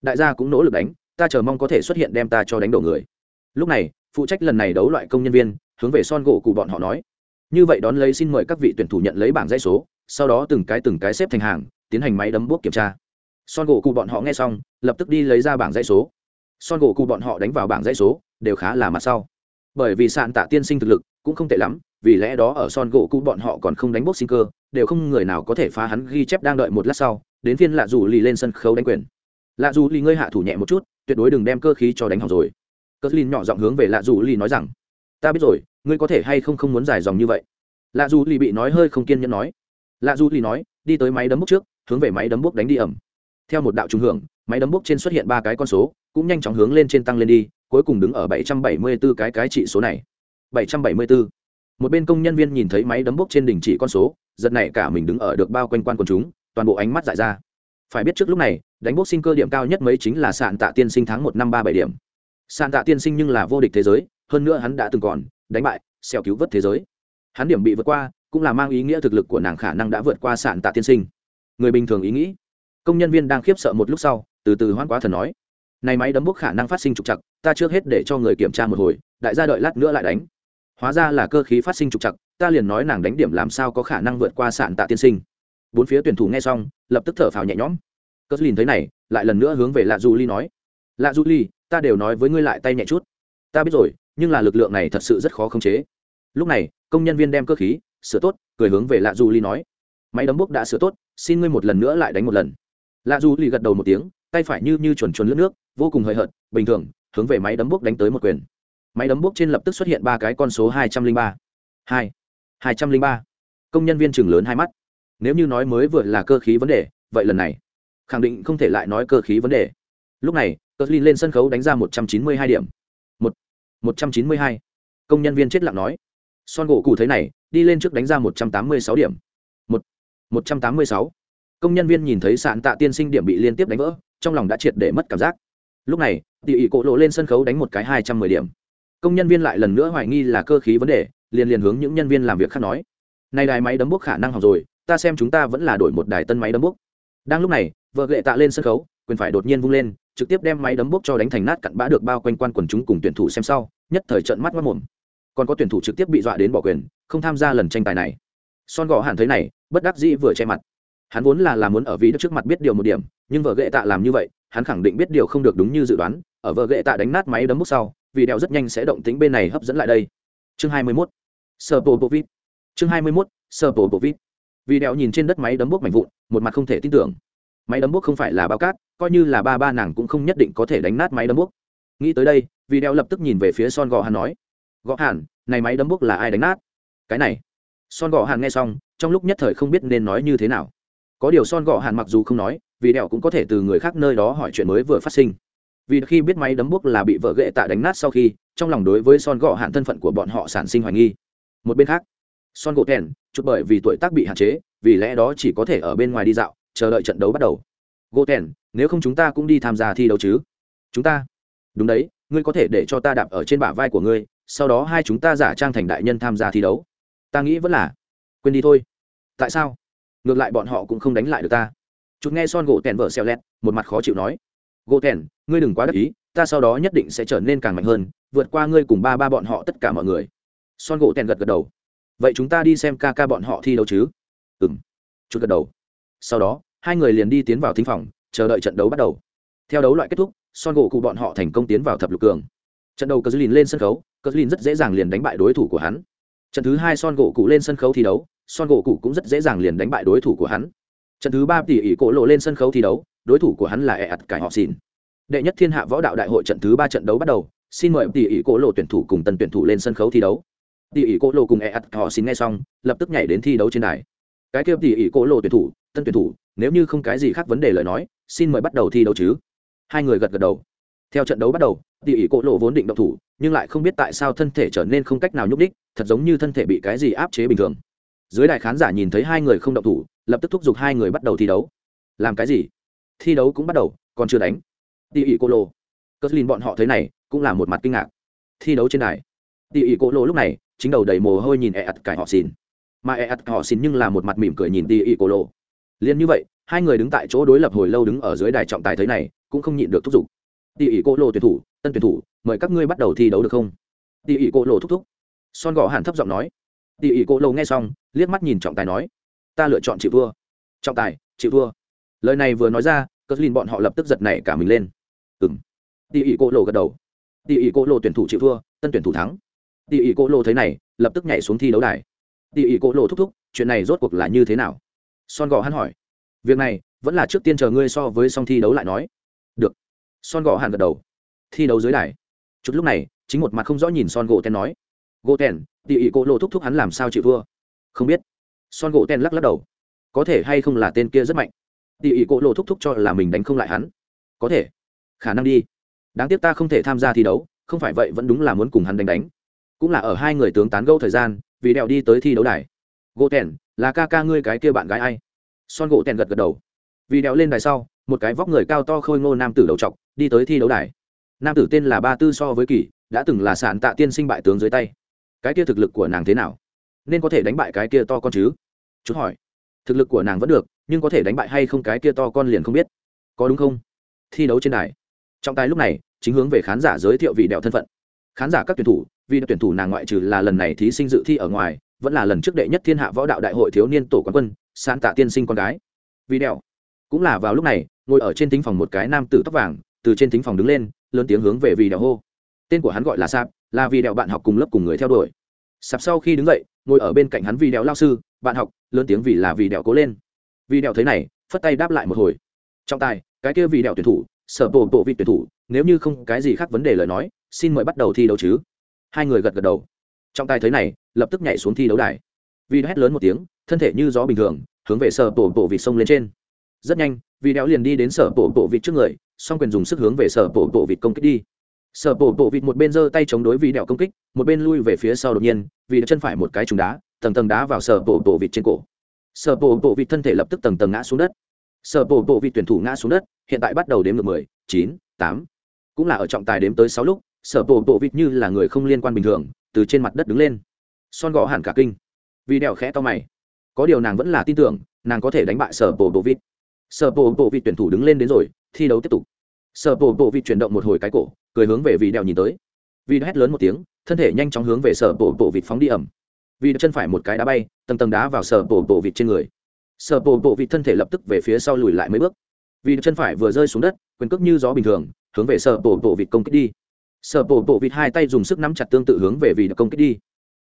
Đại gia cũng nỗ lực đánh, ta chờ mong có thể xuất hiện đem ta cho đánh đổ người. Lúc này, phụ trách lần này đấu loại công nhân viên, hướng về son gỗ cụ bọn họ nói. Như vậy đón lấy xin mời các vị tuyển thủ nhận lấy bảng dãy số, sau đó từng cái từng cái xếp thành hàng, tiến hành máy đấm bút kiểm tra. Son gỗ cụ bọn họ nghe xong, lập tức đi lấy ra bảng dãy số. Son gỗ cụ bọn họ đánh vào bảng dãy số, đều khá là mặt sau. Bởi vì sạn tạ tiên sinh thực lực cũng không tệ lắm, vì lẽ đó ở son gỗ cụ bọn họ còn không đánh bốc sinh cơ, đều không người nào có thể phá hắn ghi chép đang đợi một lát sau đến phiên lạ dù lì lên sân khấu đánh quyền. Lạ dù lì ngươi hạ thủ nhẹ một chút, tuyệt đối đừng đem cơ khí cho đánh hỏng rồi. Cờ lin nhỏ giọng hướng về lạ dù lì nói rằng, ta biết rồi, ngươi có thể hay không không muốn dài dòng như vậy? Lạ dù lì bị nói hơi không kiên nhẫn nói. Lạ dù lì nói, đi tới máy đấm bốc trước, hướng về máy đấm bốc đánh đi ẩm. Theo một đạo trùng hưởng, máy đấm bốc trên xuất hiện ba cái con số, cũng nhanh chóng hướng lên trên tăng lên đi, cuối cùng đứng ở 774 cái cái trị số này. 774. một bên công nhân viên nhìn thấy máy đấm bốc trên đỉnh chỉ con số, giật này cả mình đứng ở được bao quanh quan quần chúng toàn bộ ánh mắt dại ra. Phải biết trước lúc này, đánh bốc sinh cơ điểm cao nhất mấy chính là sạn tạ tiên sinh tháng một năm ba bảy điểm. Sạn tạ tiên sinh nhưng là vô địch thế giới, hơn nữa hắn đã từng còn đánh bại xeo cứu vớt thế giới. Hắn điểm bị vượt qua, cũng là mang ý nghĩa thực lực của nàng khả năng đã vượt qua sạn tạ tiên sinh. Người bình thường ý nghĩ. Công nhân viên đang khiếp sợ một lúc sau, từ từ hoan quá thần nói. Này máy đấm bốc khả năng phát sinh trục chặt ta trước hết để cho người kiểm tra một hồi, đại gia đợi lát nữa lại đánh. Hóa ra là cơ khí phát sinh trục chặt ta liền nói nàng đánh điểm làm sao có khả năng vượt qua sạn tạ tiên sinh bốn phía tuyển thủ nghe xong, lập tức thở phào nhẹ nhõm. Cờ lìn thấy này, lại lần nữa hướng về lạ du ly nói, lạ du ly, ta đều nói với ngươi lại tay nhẹ chút. Ta biết rồi, nhưng là lực lượng này thật sự rất khó khống chế. Lúc này, công nhân viên đem cơ khí, sửa tốt, cười hướng về lạ du ly nói, máy đấm bốc đã sửa tốt, xin ngươi một lần nữa lại đánh một lần. Lạ du ly gật đầu một tiếng, tay phải như như chuẩn chuẩn lướt nước, vô cùng hời hợt, bình thường, hướng về máy đấm bốc đánh tới một quyền. Máy đấm bốc trên lập tức xuất hiện ba cái con số hai trăm linh ba. Hai hai trăm linh ba. Công nhân viên chừng lớn hai mắt nếu như nói mới vừa là cơ khí vấn đề, vậy lần này, khẳng định không thể lại nói cơ khí vấn đề. Lúc này cờ lin lên sân khấu đánh ra một trăm chín mươi hai điểm. Một một trăm chín mươi hai. Công nhân viên chết lặng nói. Son gỗ cụ thấy này, đi lên trước đánh ra một trăm tám mươi sáu điểm. Một một trăm tám mươi sáu. Công nhân viên nhìn thấy sạn tạ tiên sinh điểm bị liên tiếp đánh vỡ, trong lòng đã triệt để mất cảm giác. Lúc này tỉ ỉ Cổ lộ lên sân khấu đánh một cái hai trăm mười điểm. Công nhân viên lại lần nữa hoài nghi là cơ khí vấn đề, liền liền hướng những nhân viên làm việc khác nói. Nay đài máy đấm bốc khả năng học rồi ta xem chúng ta vẫn là đổi một đài tân máy đấm bốc. Đang lúc này, vợ lệ tạ lên sân khấu, quyền phải đột nhiên vung lên, trực tiếp đem máy đấm bốc cho đánh thành nát cặn bã được bao quanh quan quần chúng cùng tuyển thủ xem sau, nhất thời trận mắt mất mồm. Còn có tuyển thủ trực tiếp bị dọa đến bỏ quyền, không tham gia lần tranh tài này. Son gò hẳn thấy này, bất đắc dĩ vừa che mặt. Hắn vốn là làm muốn ở vị đất trước mặt biết điều một điểm, nhưng vợ ghệ tạ làm như vậy, hắn khẳng định biết điều không được đúng như dự đoán, ở vợ ghệ tạ đánh nát máy đấm bốc sau, vì đeo rất nhanh sẽ động tính bên này hấp dẫn lại đây. Chương 21. sơ bộ bộ vít chương 21. sơ bộ bộ vít vì đeo nhìn trên đất máy đấm bốc mạnh vụn, một mặt không thể tin tưởng. Máy đấm bốc không phải là bao cát, coi như là ba ba nàng cũng không nhất định có thể đánh nát máy đấm bốc. Nghĩ tới đây, vì đeo lập tức nhìn về phía son gò hàn nói gõ hàn, này máy đấm bốc là ai đánh nát? Cái này. Son gò hàn nghe xong, trong lúc nhất thời không biết nên nói như thế nào. Có điều son gò hàn mặc dù không nói, vì đeo cũng có thể từ người khác nơi đó hỏi chuyện mới vừa phát sinh. Vì khi biết máy đấm bốc là bị vợ ghệ tạ đánh nát sau khi, trong lòng đối với son gò hạn thân phận của bọn họ sản sinh hoài nghi. Một bên khác son gỗ thèn chút bởi vì tuổi tác bị hạn chế, vì lẽ đó chỉ có thể ở bên ngoài đi dạo, chờ đợi trận đấu bắt đầu. Gỗ thèn, nếu không chúng ta cũng đi tham gia thi đấu chứ? Chúng ta? Đúng đấy, ngươi có thể để cho ta đạp ở trên bả vai của ngươi, sau đó hai chúng ta giả trang thành đại nhân tham gia thi đấu. Ta nghĩ vẫn là. Quên đi thôi. Tại sao? Ngược lại bọn họ cũng không đánh lại được ta. Chút nghe son gỗ tèn vợ xeo lét một mặt khó chịu nói. Gỗ tèn ngươi đừng quá đắc ý, ta sau đó nhất định sẽ trở nên càng mạnh hơn, vượt qua ngươi cùng ba ba bọn họ tất cả mọi người. Son gỗ tèn gật gật đầu vậy chúng ta đi xem ca ca bọn họ thi đấu chứ? Ừng chút gật đầu. Sau đó, hai người liền đi tiến vào thính phòng, chờ đợi trận đấu bắt đầu. Theo đấu loại kết thúc, son gỗ cụ bọn họ thành công tiến vào thập lục cường. Trận đầu cờ dư lìn lên sân khấu cờ dư lìn rất dễ dàng liền đánh bại đối thủ của hắn. Trận thứ hai son gỗ cụ lên sân khấu thi đấu, son gỗ cụ cũng rất dễ dàng liền đánh bại đối thủ của hắn. Trận thứ ba tỷ ỷ cổ lộ lên sân khấu thi đấu, đối thủ của hắn là ẹ ạt cải họ xin đệ nhất thiên hạ võ đạo đại hội trận thứ ba trận đấu bắt đầu, xin mời tỷ ỷ cổ lộ tuyển thủ cùng tân tuyển thủ lên sân khấu thi đấu tỷ ỷ cổ lộ cùng e ạt họ xin nghe xong, lập tức nhảy đến thi đấu trên đài. Cái kêu tỷ ỷ cổ lộ tuyển thủ, tân tuyển thủ, nếu như không cái gì khác vấn đề lời nói, xin mời bắt đầu thi đấu chứ. Hai người gật gật đầu. Theo trận đấu bắt đầu, tỷ ỷ cổ lộ vốn định động thủ, nhưng lại không biết tại sao thân thể trở nên không cách nào nhúc đích thật giống như thân thể bị cái gì áp chế bình thường. Dưới đài khán giả nhìn thấy hai người không động thủ, lập tức thúc giục hai người bắt đầu thi đấu. Làm cái gì? Thi đấu cũng bắt đầu, còn chưa đánh. Tỷ ỷ cô lô cất lin bọn họ thấy này, cũng là một mặt kinh ngạc. Thi đấu trên đài. Tỷ ỷ cô lô lúc này chính đầu đầy mồ hôi nhìn e ặt cải họ xin mà e ặt họ xin nhưng là một mặt mỉm cười nhìn ti y cô lô liền như vậy, hai người đứng tại chỗ đối lập hồi lâu đứng ở dưới đài trọng tài thấy này, cũng không nhịn được thúc giục. Ti y cô lô tuyển thủ, tân tuyển thủ, mời các ngươi bắt đầu thi đấu được không? Ti y cô lô thúc thúc. Son gò hàn thấp giọng nói. Ti y cô lô nghe xong, liếc mắt nhìn trọng tài nói. Ta lựa chọn chịu vua trọng tài, chịu vua lời này vừa nói ra cất linh bọn họ lập tức giật nảy cả mình lên. Ừng ti y cô lô gật đầu. Ti y cô lô tuyển thủ chịu thua, tân tuyển thủ thắng tỷ ỷ cô lô thấy này, lập tức nhảy xuống thi đấu đài. Tỷ ỷ cô lô thúc thúc, chuyện này rốt cuộc là như thế nào? Son gò hắn hỏi. Việc này, vẫn là trước tiên chờ ngươi so với song thi đấu lại nói. Được. Son gò hàn gật đầu. Thi đấu dưới đài. Chút lúc này, chính một mặt không rõ nhìn son gỗ ten nói. Gỗ ten tỷ ỷ cô lô thúc thúc hắn làm sao chịu thua? Không biết. Son gỗ ten lắc lắc đầu. Có thể hay không là tên kia rất mạnh. Tỉ ỉ cổ lộ thúc thúc cho là mình đánh không lại hắn. Có thể. Khả năng đi. Đáng tiếc ta không thể tham gia thi đấu, không phải vậy vẫn đúng là muốn cùng hắn đánh đánh cũng là ở hai người tướng tán gẫu thời gian, vì đèo đi tới thi đấu đài. Gỗ tèn, là ca ca ngươi cái kia bạn gái ai? Son gỗ tèn gật gật đầu. Vì đèo lên đài sau, một cái vóc người cao to khôi ngô nam tử đầu trọc, đi tới thi đấu đài. Nam tử tên là ba tư so với kỳ đã từng là sản tạ tiên sinh bại tướng dưới tay. Cái kia thực lực của nàng thế nào? Nên có thể đánh bại cái kia to con chứ? Chút hỏi. Thực lực của nàng vẫn được, nhưng có thể đánh bại hay không cái kia to con liền không biết. Có đúng không? Thi đấu trên đài. Trọng tài lúc này, chính hướng về khán giả giới thiệu vị đèo thân phận khán giả các tuyển thủ, vì tuyển thủ nàng ngoại trừ là lần này thí sinh dự thi ở ngoài, vẫn là lần trước đệ nhất thiên hạ võ đạo đại hội thiếu niên tổ quán quân san tạ tiên sinh con gái. Vì đèo cũng là vào lúc này, ngồi ở trên thính phòng một cái nam tử tóc vàng, từ trên thính phòng đứng lên, lớn tiếng hướng về vì đèo hô. Tên của hắn gọi là sạp là vì đèo bạn học cùng lớp cùng người theo đuổi. Sạp sau khi đứng dậy, ngồi ở bên cạnh hắn vì đèo lao sư, bạn học, lớn tiếng vì là vì đèo cố lên. Vì đèo thấy này, phất tay đáp lại một hồi. Trọng tài, cái kia vì đèo tuyển thủ, sở bộ bộ vị tuyển thủ, nếu như không cái gì khác vấn đề lời nói xin mời bắt đầu thi đấu chứ? Hai người gật gật đầu. Trọng tài thấy này, lập tức nhảy xuống thi đấu đài. Vì hét lớn một tiếng, thân thể như gió bình thường, hướng về sở bộ bộ vị sông lên trên. Rất nhanh, vì đéo liền đi đến sở bộ bộ vịt trước người, song quyền dùng sức hướng về sở bộ bộ vịt công kích đi. Sở bộ bộ vịt một bên giơ tay chống đối vì đèo công kích, một bên lui về phía sau đột nhiên, vì chân phải một cái trùng đá, tầng tầng đá vào sở bộ bộ vịt trên cổ. Sở bộ bộ vịt thân thể lập tức tầng tầng ngã xuống đất. Sở bộ bộ vịt tuyển thủ ngã xuống đất, hiện tại bắt đầu đếm được mười, chín, tám. Cũng là ở trọng tài đếm tới sáu lúc sở bộ bộ vịt như là người không liên quan bình thường, từ trên mặt đất đứng lên. Son gõ hẳn cả kinh. Vì đèo khẽ to mày. Có điều nàng vẫn là tin tưởng, nàng có thể đánh bại sở bộ bộ vịt. Sở bộ bộ vịt tuyển thủ đứng lên đến rồi, thi đấu tiếp tục. Sở bộ bộ vịt chuyển động một hồi cái cổ, cười hướng về vì đèo nhìn tới. Vì hét lớn một tiếng, thân thể nhanh chóng hướng về sở bộ bộ vịt phóng đi ẩm vì chân phải một cái đá bay, tầng tầng đá vào sở bộ bộ vịt trên người. Sở bộ bộ vịt thân thể lập tức về phía sau lùi lại mấy bước. Vì chân phải vừa rơi xuống đất, quyền cước như gió bình thường, hướng về sở bộ bộ vịt công kích đi sở bộ bộ vịt hai tay dùng sức nắm chặt tương tự hướng về vì công kích đi.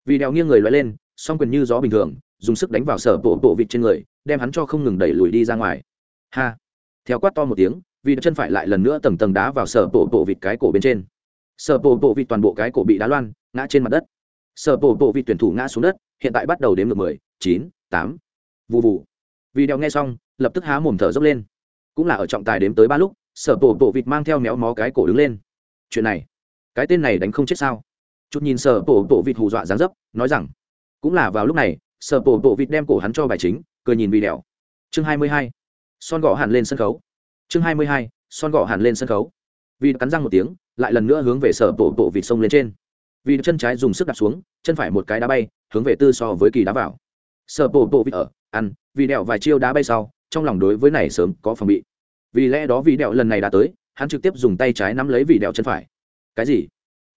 Vì đèo nghiêng người loại lên, song quyền như gió bình thường, dùng sức đánh vào sở bộ bộ vịt trên người, đem hắn cho không ngừng đẩy lùi đi ra ngoài. Ha! Theo quát to một tiếng vì chân phải lại lần nữa tầng tầng đá vào sở bộ bộ vịt cái cổ bên trên. Sở bộ bộ vịt toàn bộ cái cổ bị đá loan, ngã trên mặt đất. Sở bộ bộ vịt tuyển thủ ngã xuống đất, hiện tại bắt đầu đếm ngược mười, chín, tám. Vụ vụ vì đèo nghe xong, lập tức há mồm thở dốc lên. Cũng là ở trọng tài đếm tới ba lúc, sở bộ bộ vịt mang theo méo mó cái cổ đứng lên. Chuyện này cái tên này đánh không chết sao? Chút nhìn sở bộ bộ vịt hù dọa dáng dấp, nói rằng, cũng là vào lúc này, sở bộ bộ vịt đem cổ hắn cho bài chính, cười nhìn vì đèo chương hai mươi hai, son gõ hẳn lên sân khấu. Chương hai mươi hai, son gõ hẳn lên sân khấu. Vì cắn răng một tiếng, lại lần nữa hướng về sở bộ bộ vịt sông lên trên. Vì chân trái dùng sức đạp xuống, chân phải một cái đá bay, hướng về tư so với kỳ đá vào. Sở bộ bộ vịt ở, ăn, vì đèo vài chiêu đá bay sau, trong lòng đối với này sớm có phòng bị. Vì lẽ đó vì đèo lần này đã tới, hắn trực tiếp dùng tay trái nắm lấy vì đèo chân phải cái gì?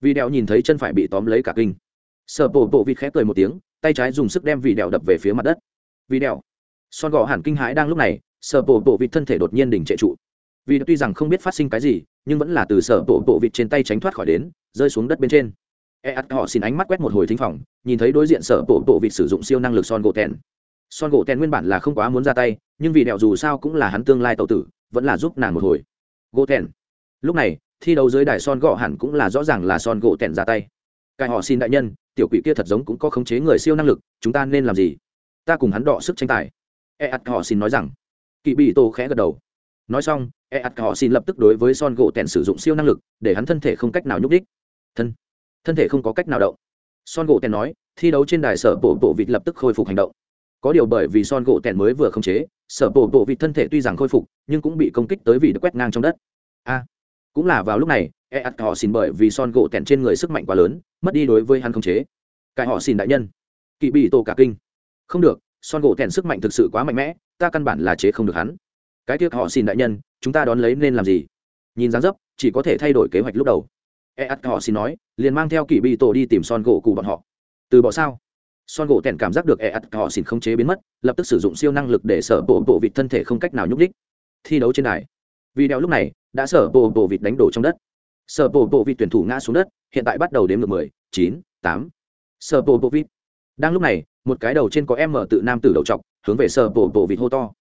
Vì đèo nhìn thấy chân phải bị tóm lấy cả kinh. Sở bộ bộ vịt khép cười một tiếng, tay trái dùng sức đem vị đèo đập về phía mặt đất. Vì đèo. son gò hẳn kinh hãi đang lúc này, sở bộ bộ vịt thân thể đột nhiên đỉnh trệ trụ. Vì tuy rằng không biết phát sinh cái gì, nhưng vẫn là từ sở bộ bộ vịt trên tay tránh thoát khỏi đến, rơi xuống đất bên trên. E ắt họ xin ánh mắt quét một hồi thính phòng, nhìn thấy đối diện sở bộ bộ vịt sử dụng siêu năng lực son gỗ tèn. Son gỗ tèn nguyên bản là không quá muốn ra tay, nhưng vì đẹo dù sao cũng là hắn tương lai tàu tử, vẫn là giúp nàng một hồi. Gỗ tèn. Lúc này thi đấu dưới đài son gỗ hẳn cũng là rõ ràng là son gỗ tèn ra tay. Cái họ xin đại nhân, tiểu quỷ kia thật giống cũng có khống chế người siêu năng lực, chúng ta nên làm gì? Ta cùng hắn đọ sức tranh tài. E ắt họ xin nói rằng. Kỳ bị tô khẽ gật đầu. Nói xong e ắt họ xin lập tức đối với son gỗ tèn sử dụng siêu năng lực, để hắn thân thể không cách nào nhúc đích thân thân thể không có cách nào động. Son gỗ tèn nói, thi đấu trên đài sở bộ bộ vịt lập tức khôi phục hành động. Có điều bởi vì son gỗ tèn mới vừa khống chế, sở bộ bộ vịt thân thể tuy rằng khôi phục, nhưng cũng bị công kích tới vì được quét ngang trong đất. A cũng là vào lúc này e ắt họ xin bởi vì son gỗ tẻn trên người sức mạnh quá lớn, mất đi đối với hắn không chế. Cái họ xin đại nhân. Kỵ bị tổ cả kinh. Không được, son gỗ tẻn sức mạnh thực sự quá mạnh mẽ, ta căn bản là chế không được hắn. Cái tiếc họ xin đại nhân, chúng ta đón lấy nên làm gì? Nhìn dáng dấp, chỉ có thể thay đổi kế hoạch lúc đầu. E ắt họ xin nói, liền mang theo kỵ bị tổ đi tìm son gỗ cụ bọn họ. Từ bỏ sao? Son gỗ tẻn cảm giác được e ắt họ xin không chế biến mất, lập tức sử dụng siêu năng lực để sở bộ bộ vịt thân thể không cách nào nhúc đích thi đấu trên đài vì đeo lúc này đã sở bộ bộ vịt đánh đổ trong đất. Sở bộ bộ vịt tuyển thủ ngã xuống đất, hiện tại bắt đầu đếm ngược mười, chín, tám. Sở bộ bộ vịt. Đang lúc này, một cái đầu trên có em mở tự nam tử đầu trọc, hướng về sở bộ bộ vịt hô to.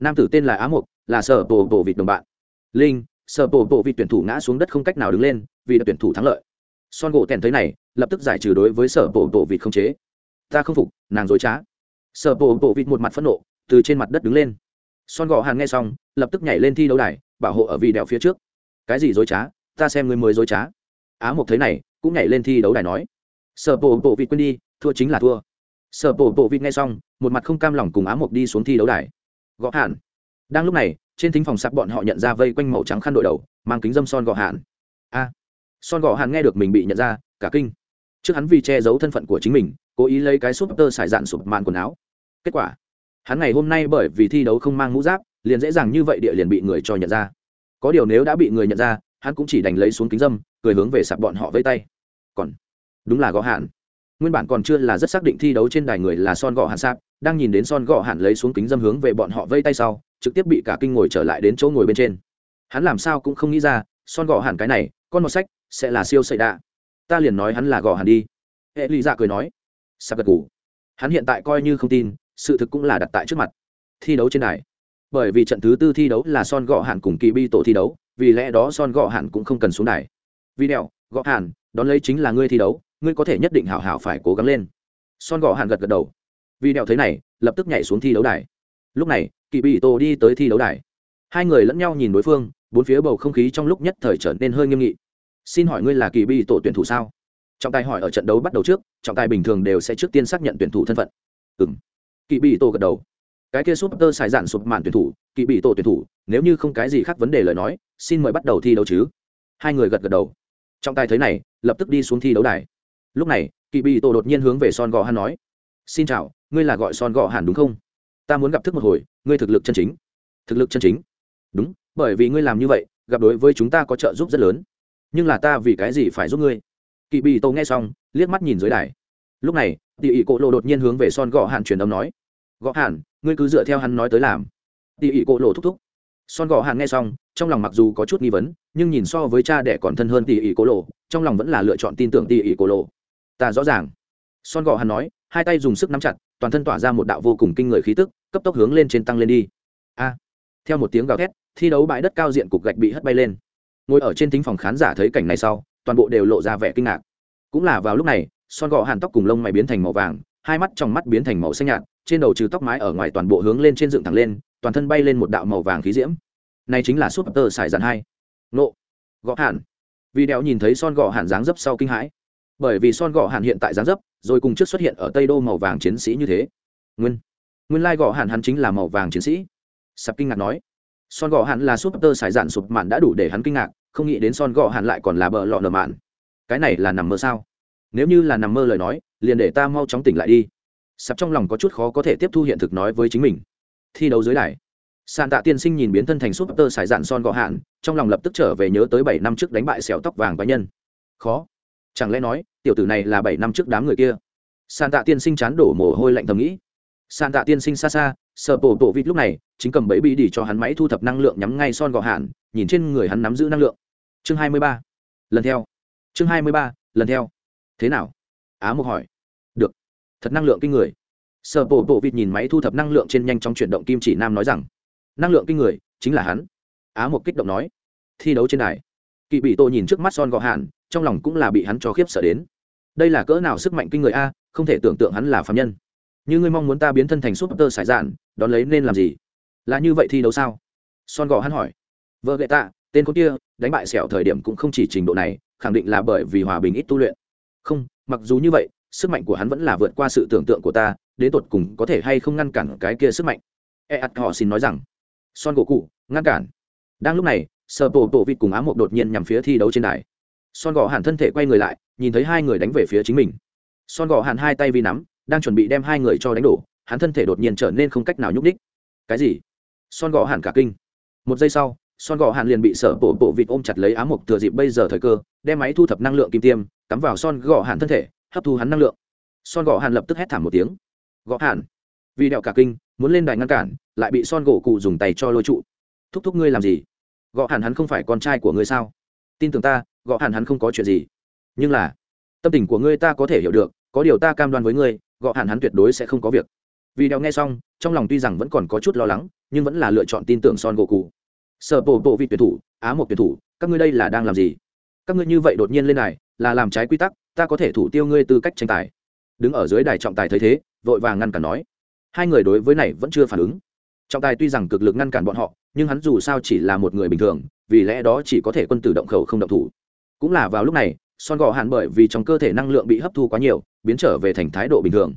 Nam tử tên là á mục là sở bộ bộ vịt đồng bạn. Linh, sở bộ bộ vịt tuyển thủ ngã xuống đất không cách nào đứng lên, vì đã tuyển thủ thắng lợi. Son gỗ tèn thấy này, lập tức giải trừ đối với sở bộ bộ vịt không chế. Ta không phục, nàng dối trá. Sở bộ bộ vịt một mặt phẫn nộ, từ trên mặt đất đứng lên son gò hàn nghe xong, lập tức nhảy lên thi đấu đài, bảo hộ ở vị đèo phía trước. Cái gì dối trá? Ta xem ngươi mới dối trá. Á mộc thấy này, cũng nhảy lên thi đấu đài nói. Sợ bộ bộ vịt quên đi, thua chính là thua. Sợ bộ bộ vịt nghe xong, một mặt không cam lòng cùng á mộc đi xuống thi đấu đài. Gõ hạn đang lúc này, trên thính phòng sạp bọn họ nhận ra vây quanh màu trắng khăn đội đầu, mang kính dâm son gõ hạn a. Son gõ hạn nghe được mình bị nhận ra, cả kinh. Trước hắn vì che giấu thân phận của chính mình, cố ý lấy cái súp tơ xài dạn sụp màn quần áo. Kết quả hắn ngày hôm nay bởi vì thi đấu không mang mũ giáp, liền dễ dàng như vậy địa liền bị người cho nhận ra. Có điều nếu đã bị người nhận ra, hắn cũng chỉ đành lấy xuống kính dâm, cười hướng về sạp bọn họ vây tay. Còn, đúng là gõ hạn. Nguyên bản còn chưa là rất xác định thi đấu trên đài người là son gõ hạn sạp, đang nhìn đến son gõ hạn lấy xuống kính dâm hướng về bọn họ vây tay sau, trực tiếp bị cả kinh ngồi trở lại đến chỗ ngồi bên trên. Hắn làm sao cũng không nghĩ ra, son gõ hạn cái này, con một sách, sẽ là siêu xảy đạ. Ta liền nói hắn là gõ hạn đi. Hệ lý dạ cười nói. Sạp gật ngủ hắn hiện tại coi như không tin sự thực cũng là đặt tại trước mặt. Thi đấu trên đài. Bởi vì trận thứ tư thi đấu là son gọ hạn cùng kỳ bi tổ thi đấu, vì lẽ đó son gọ hạn cũng không cần xuống đài. Vì đèo gọ hạn đón lấy chính là ngươi thi đấu, ngươi có thể nhất định hảo hảo phải cố gắng lên. Son gọ hạn gật gật đầu. Vì đèo thế này, lập tức nhảy xuống thi đấu đài. Lúc này kỳ bị tổ đi tới thi đấu đài. Hai người lẫn nhau nhìn đối phương, bốn phía bầu không khí trong lúc nhất thời trở nên hơi nghiêm nghị. Xin hỏi ngươi là kỳ bị tổ tuyển thủ sao? Trọng tài hỏi ở trận đấu bắt đầu trước, trọng tài bình thường đều sẽ trước tiên xác nhận tuyển thủ thân phận. Ừ m kỳ bị tổ gật đầu. Cái kia súp tơ xài dạn sụp màn tuyển thủ kỳ bị tổ tuyển thủ, nếu như không cái gì khác vấn đề lời nói, xin mời bắt đầu thi đấu chứ. Hai người gật gật đầu. Trọng tài thấy này, lập tức đi xuống thi đấu đài. Lúc này kỳ bị tổ đột nhiên hướng về son gò hàn nói, xin chào, ngươi là gọi son gò hàn đúng không? Ta muốn gặp thức một hồi, ngươi thực lực chân chính. Thực lực chân chính? Đúng, bởi vì ngươi làm như vậy, gặp đối với chúng ta có trợ giúp rất lớn. Nhưng là ta vì cái gì phải giúp ngươi? Kỳ bị tổ nghe xong, liếc mắt nhìn dưới đài lúc này tỉ ỉ cổ lộ đột nhiên hướng về son gò hàn truyền âm nói gõ hàn, ngươi cứ dựa theo hắn nói tới làm. Tỉ ỉ cổ lộ thúc thúc. Son gò hàn nghe xong, trong lòng mặc dù có chút nghi vấn, nhưng nhìn so với cha đẻ còn thân hơn tỉ ỉ cổ lộ, trong lòng vẫn là lựa chọn tin tưởng tỉ ỉ cổ lộ. Ta rõ ràng. Son gò hàn nói, hai tay dùng sức nắm chặt, toàn thân tỏa ra một đạo vô cùng kinh người khí tức, cấp tốc hướng lên trên tăng lên đi. A! Theo một tiếng gào thét, thi đấu bãi đất cao diện cục gạch bị hất bay lên. Ngồi ở trên thính phòng khán giả thấy cảnh này sau, toàn bộ đều lộ ra vẻ kinh ngạc. Cũng là vào lúc này son gò hàn tóc cùng lông mày biến thành màu vàng, hai mắt trong mắt biến thành màu xanh nhạt, trên đầu trừ tóc mái ở ngoài toàn bộ hướng lên trên dựng thẳng lên, toàn thân bay lên một đạo màu vàng khí diễm. Này chính là súp tơ xài dàn hai. Nộ gõ hàn. vì đeo nhìn thấy son gò hàn dáng dấp sau kinh hãi. Bởi vì son gò hàn hiện tại dáng dấp, rồi cùng trước xuất hiện ở tây đô màu vàng chiến sĩ như thế. Nguyên. Nguyên lai gò hàn hắn chính là màu vàng chiến sĩ. Sập kinh ngạc nói. Son gò hàn là súp tơ xài dàn sụp mạn đã đủ để hắn kinh ngạc, không nghĩ đến son gò hàn lại còn là bờ lọ nở mạn. Cái này là nằm mơ sao? Nếu như là nằm mơ lời nói, liền để ta mau chóng tỉnh lại đi. Sắp trong lòng có chút khó có thể tiếp thu hiện thực nói với chính mình. Thi đấu dưới đài sàn tạ tiên sinh nhìn biến thân thành súp tơ sải dạn son gọ hạn, trong lòng lập tức trở về nhớ tới bảy năm trước đánh bại xẻo tóc vàng cá nhân. Khó. Chẳng lẽ nói, tiểu tử này là bảy năm trước đám người kia? Sàn tạ tiên sinh chán đổ mồ hôi lạnh thầm nghĩ. Sàn tạ tiên sinh xa xa, sợ Bổ bộ vịt lúc này, chính cầm bẫy bị đi cho hắn máy thu thập năng lượng nhắm ngay son gọ hạn, nhìn trên người hắn nắm giữ năng lượng. Chương hai mươi ba. Lần theo. Chương hai mươi ba. Lần theo thế nào? Á mục hỏi. Được. Thật năng lượng kinh người. Sợ bộ bộ vịt nhìn máy thu thập năng lượng trên nhanh trong chuyển động kim chỉ nam nói rằng, năng lượng kinh người, chính là hắn. Á mục kích động nói, thi đấu trên đài. Kỵ bị tô nhìn trước mắt son gọ hạn trong lòng cũng là bị hắn cho khiếp sợ đến. Đây là cỡ nào sức mạnh kinh người a, không thể tưởng tượng hắn là phạm nhân. Như ngươi mong muốn ta biến thân thành súp tơ sải dạn đón lấy nên làm gì? Là như vậy thi đấu sao? Son gò hắn hỏi. Vợ gậy tạ, tên con kia, đánh bại sẹo thời điểm cũng không chỉ trình độ này, khẳng định là bởi vì hòa bình ít tu luyện không, mặc dù như vậy, sức mạnh của hắn vẫn là vượt qua sự tưởng tượng của ta, đến tột cùng có thể hay không ngăn cản cái kia sức mạnh? E ắt họ xin nói rằng, son gỗ cụ ngăn cản. Đang lúc này sợ tổ tổ vịt cùng ám mộc đột nhiên nhằm phía thi đấu trên đài. Son gò hàn thân thể quay người lại, nhìn thấy hai người đánh về phía chính mình. Son gò hàn hai tay vi nắm, đang chuẩn bị đem hai người cho đánh đổ, hắn thân thể đột nhiên trở nên không cách nào nhúc ních cái gì? Son gò hàn cả kinh. Một giây sau son gò hàn liền bị Sở bộ bộ vịt ôm chặt lấy ám mộc thừa dịp bây giờ thời cơ, đem máy thu thập năng lượng kim tiêm, cắm vào son gò hàn thân thể, hấp thu hắn năng lượng. Son gò hàn lập tức hét thảm một tiếng. Gõ hàn, vì đẹo cả kinh, muốn lên đài ngăn cản, lại bị son gỗ cụ dùng tay cho lôi trụ. Thúc thúc ngươi làm gì? Gõ hàn hắn không phải con trai của ngươi sao? Tin tưởng ta, gõ hàn hắn không có chuyện gì. Nhưng là, tâm tình của ngươi ta có thể hiểu được, có điều ta cam đoan với ngươi, gõ hàn hắn tuyệt đối sẽ không có việc. Vì đeo nghe xong, trong lòng tuy rằng vẫn còn có chút lo lắng, nhưng vẫn là lựa chọn tin tưởng son gỗ cụ sợ bộ bộ vị tuyển thủ, á một tuyển thủ, các ngươi đây là đang làm gì? Các ngươi như vậy đột nhiên lên này là làm trái quy tắc, ta có thể thủ tiêu ngươi tư cách tranh tài. Đứng ở dưới đài trọng tài thấy thế, vội vàng ngăn cản nói. Hai người đối với này vẫn chưa phản ứng. Trọng tài tuy rằng cực lực ngăn cản bọn họ, nhưng hắn dù sao chỉ là một người bình thường, vì lẽ đó chỉ có thể quân tử động khẩu không động thủ. Cũng là vào lúc này, son gò hàn bởi vì trong cơ thể năng lượng bị hấp thu quá nhiều, biến trở về thành thái độ bình thường.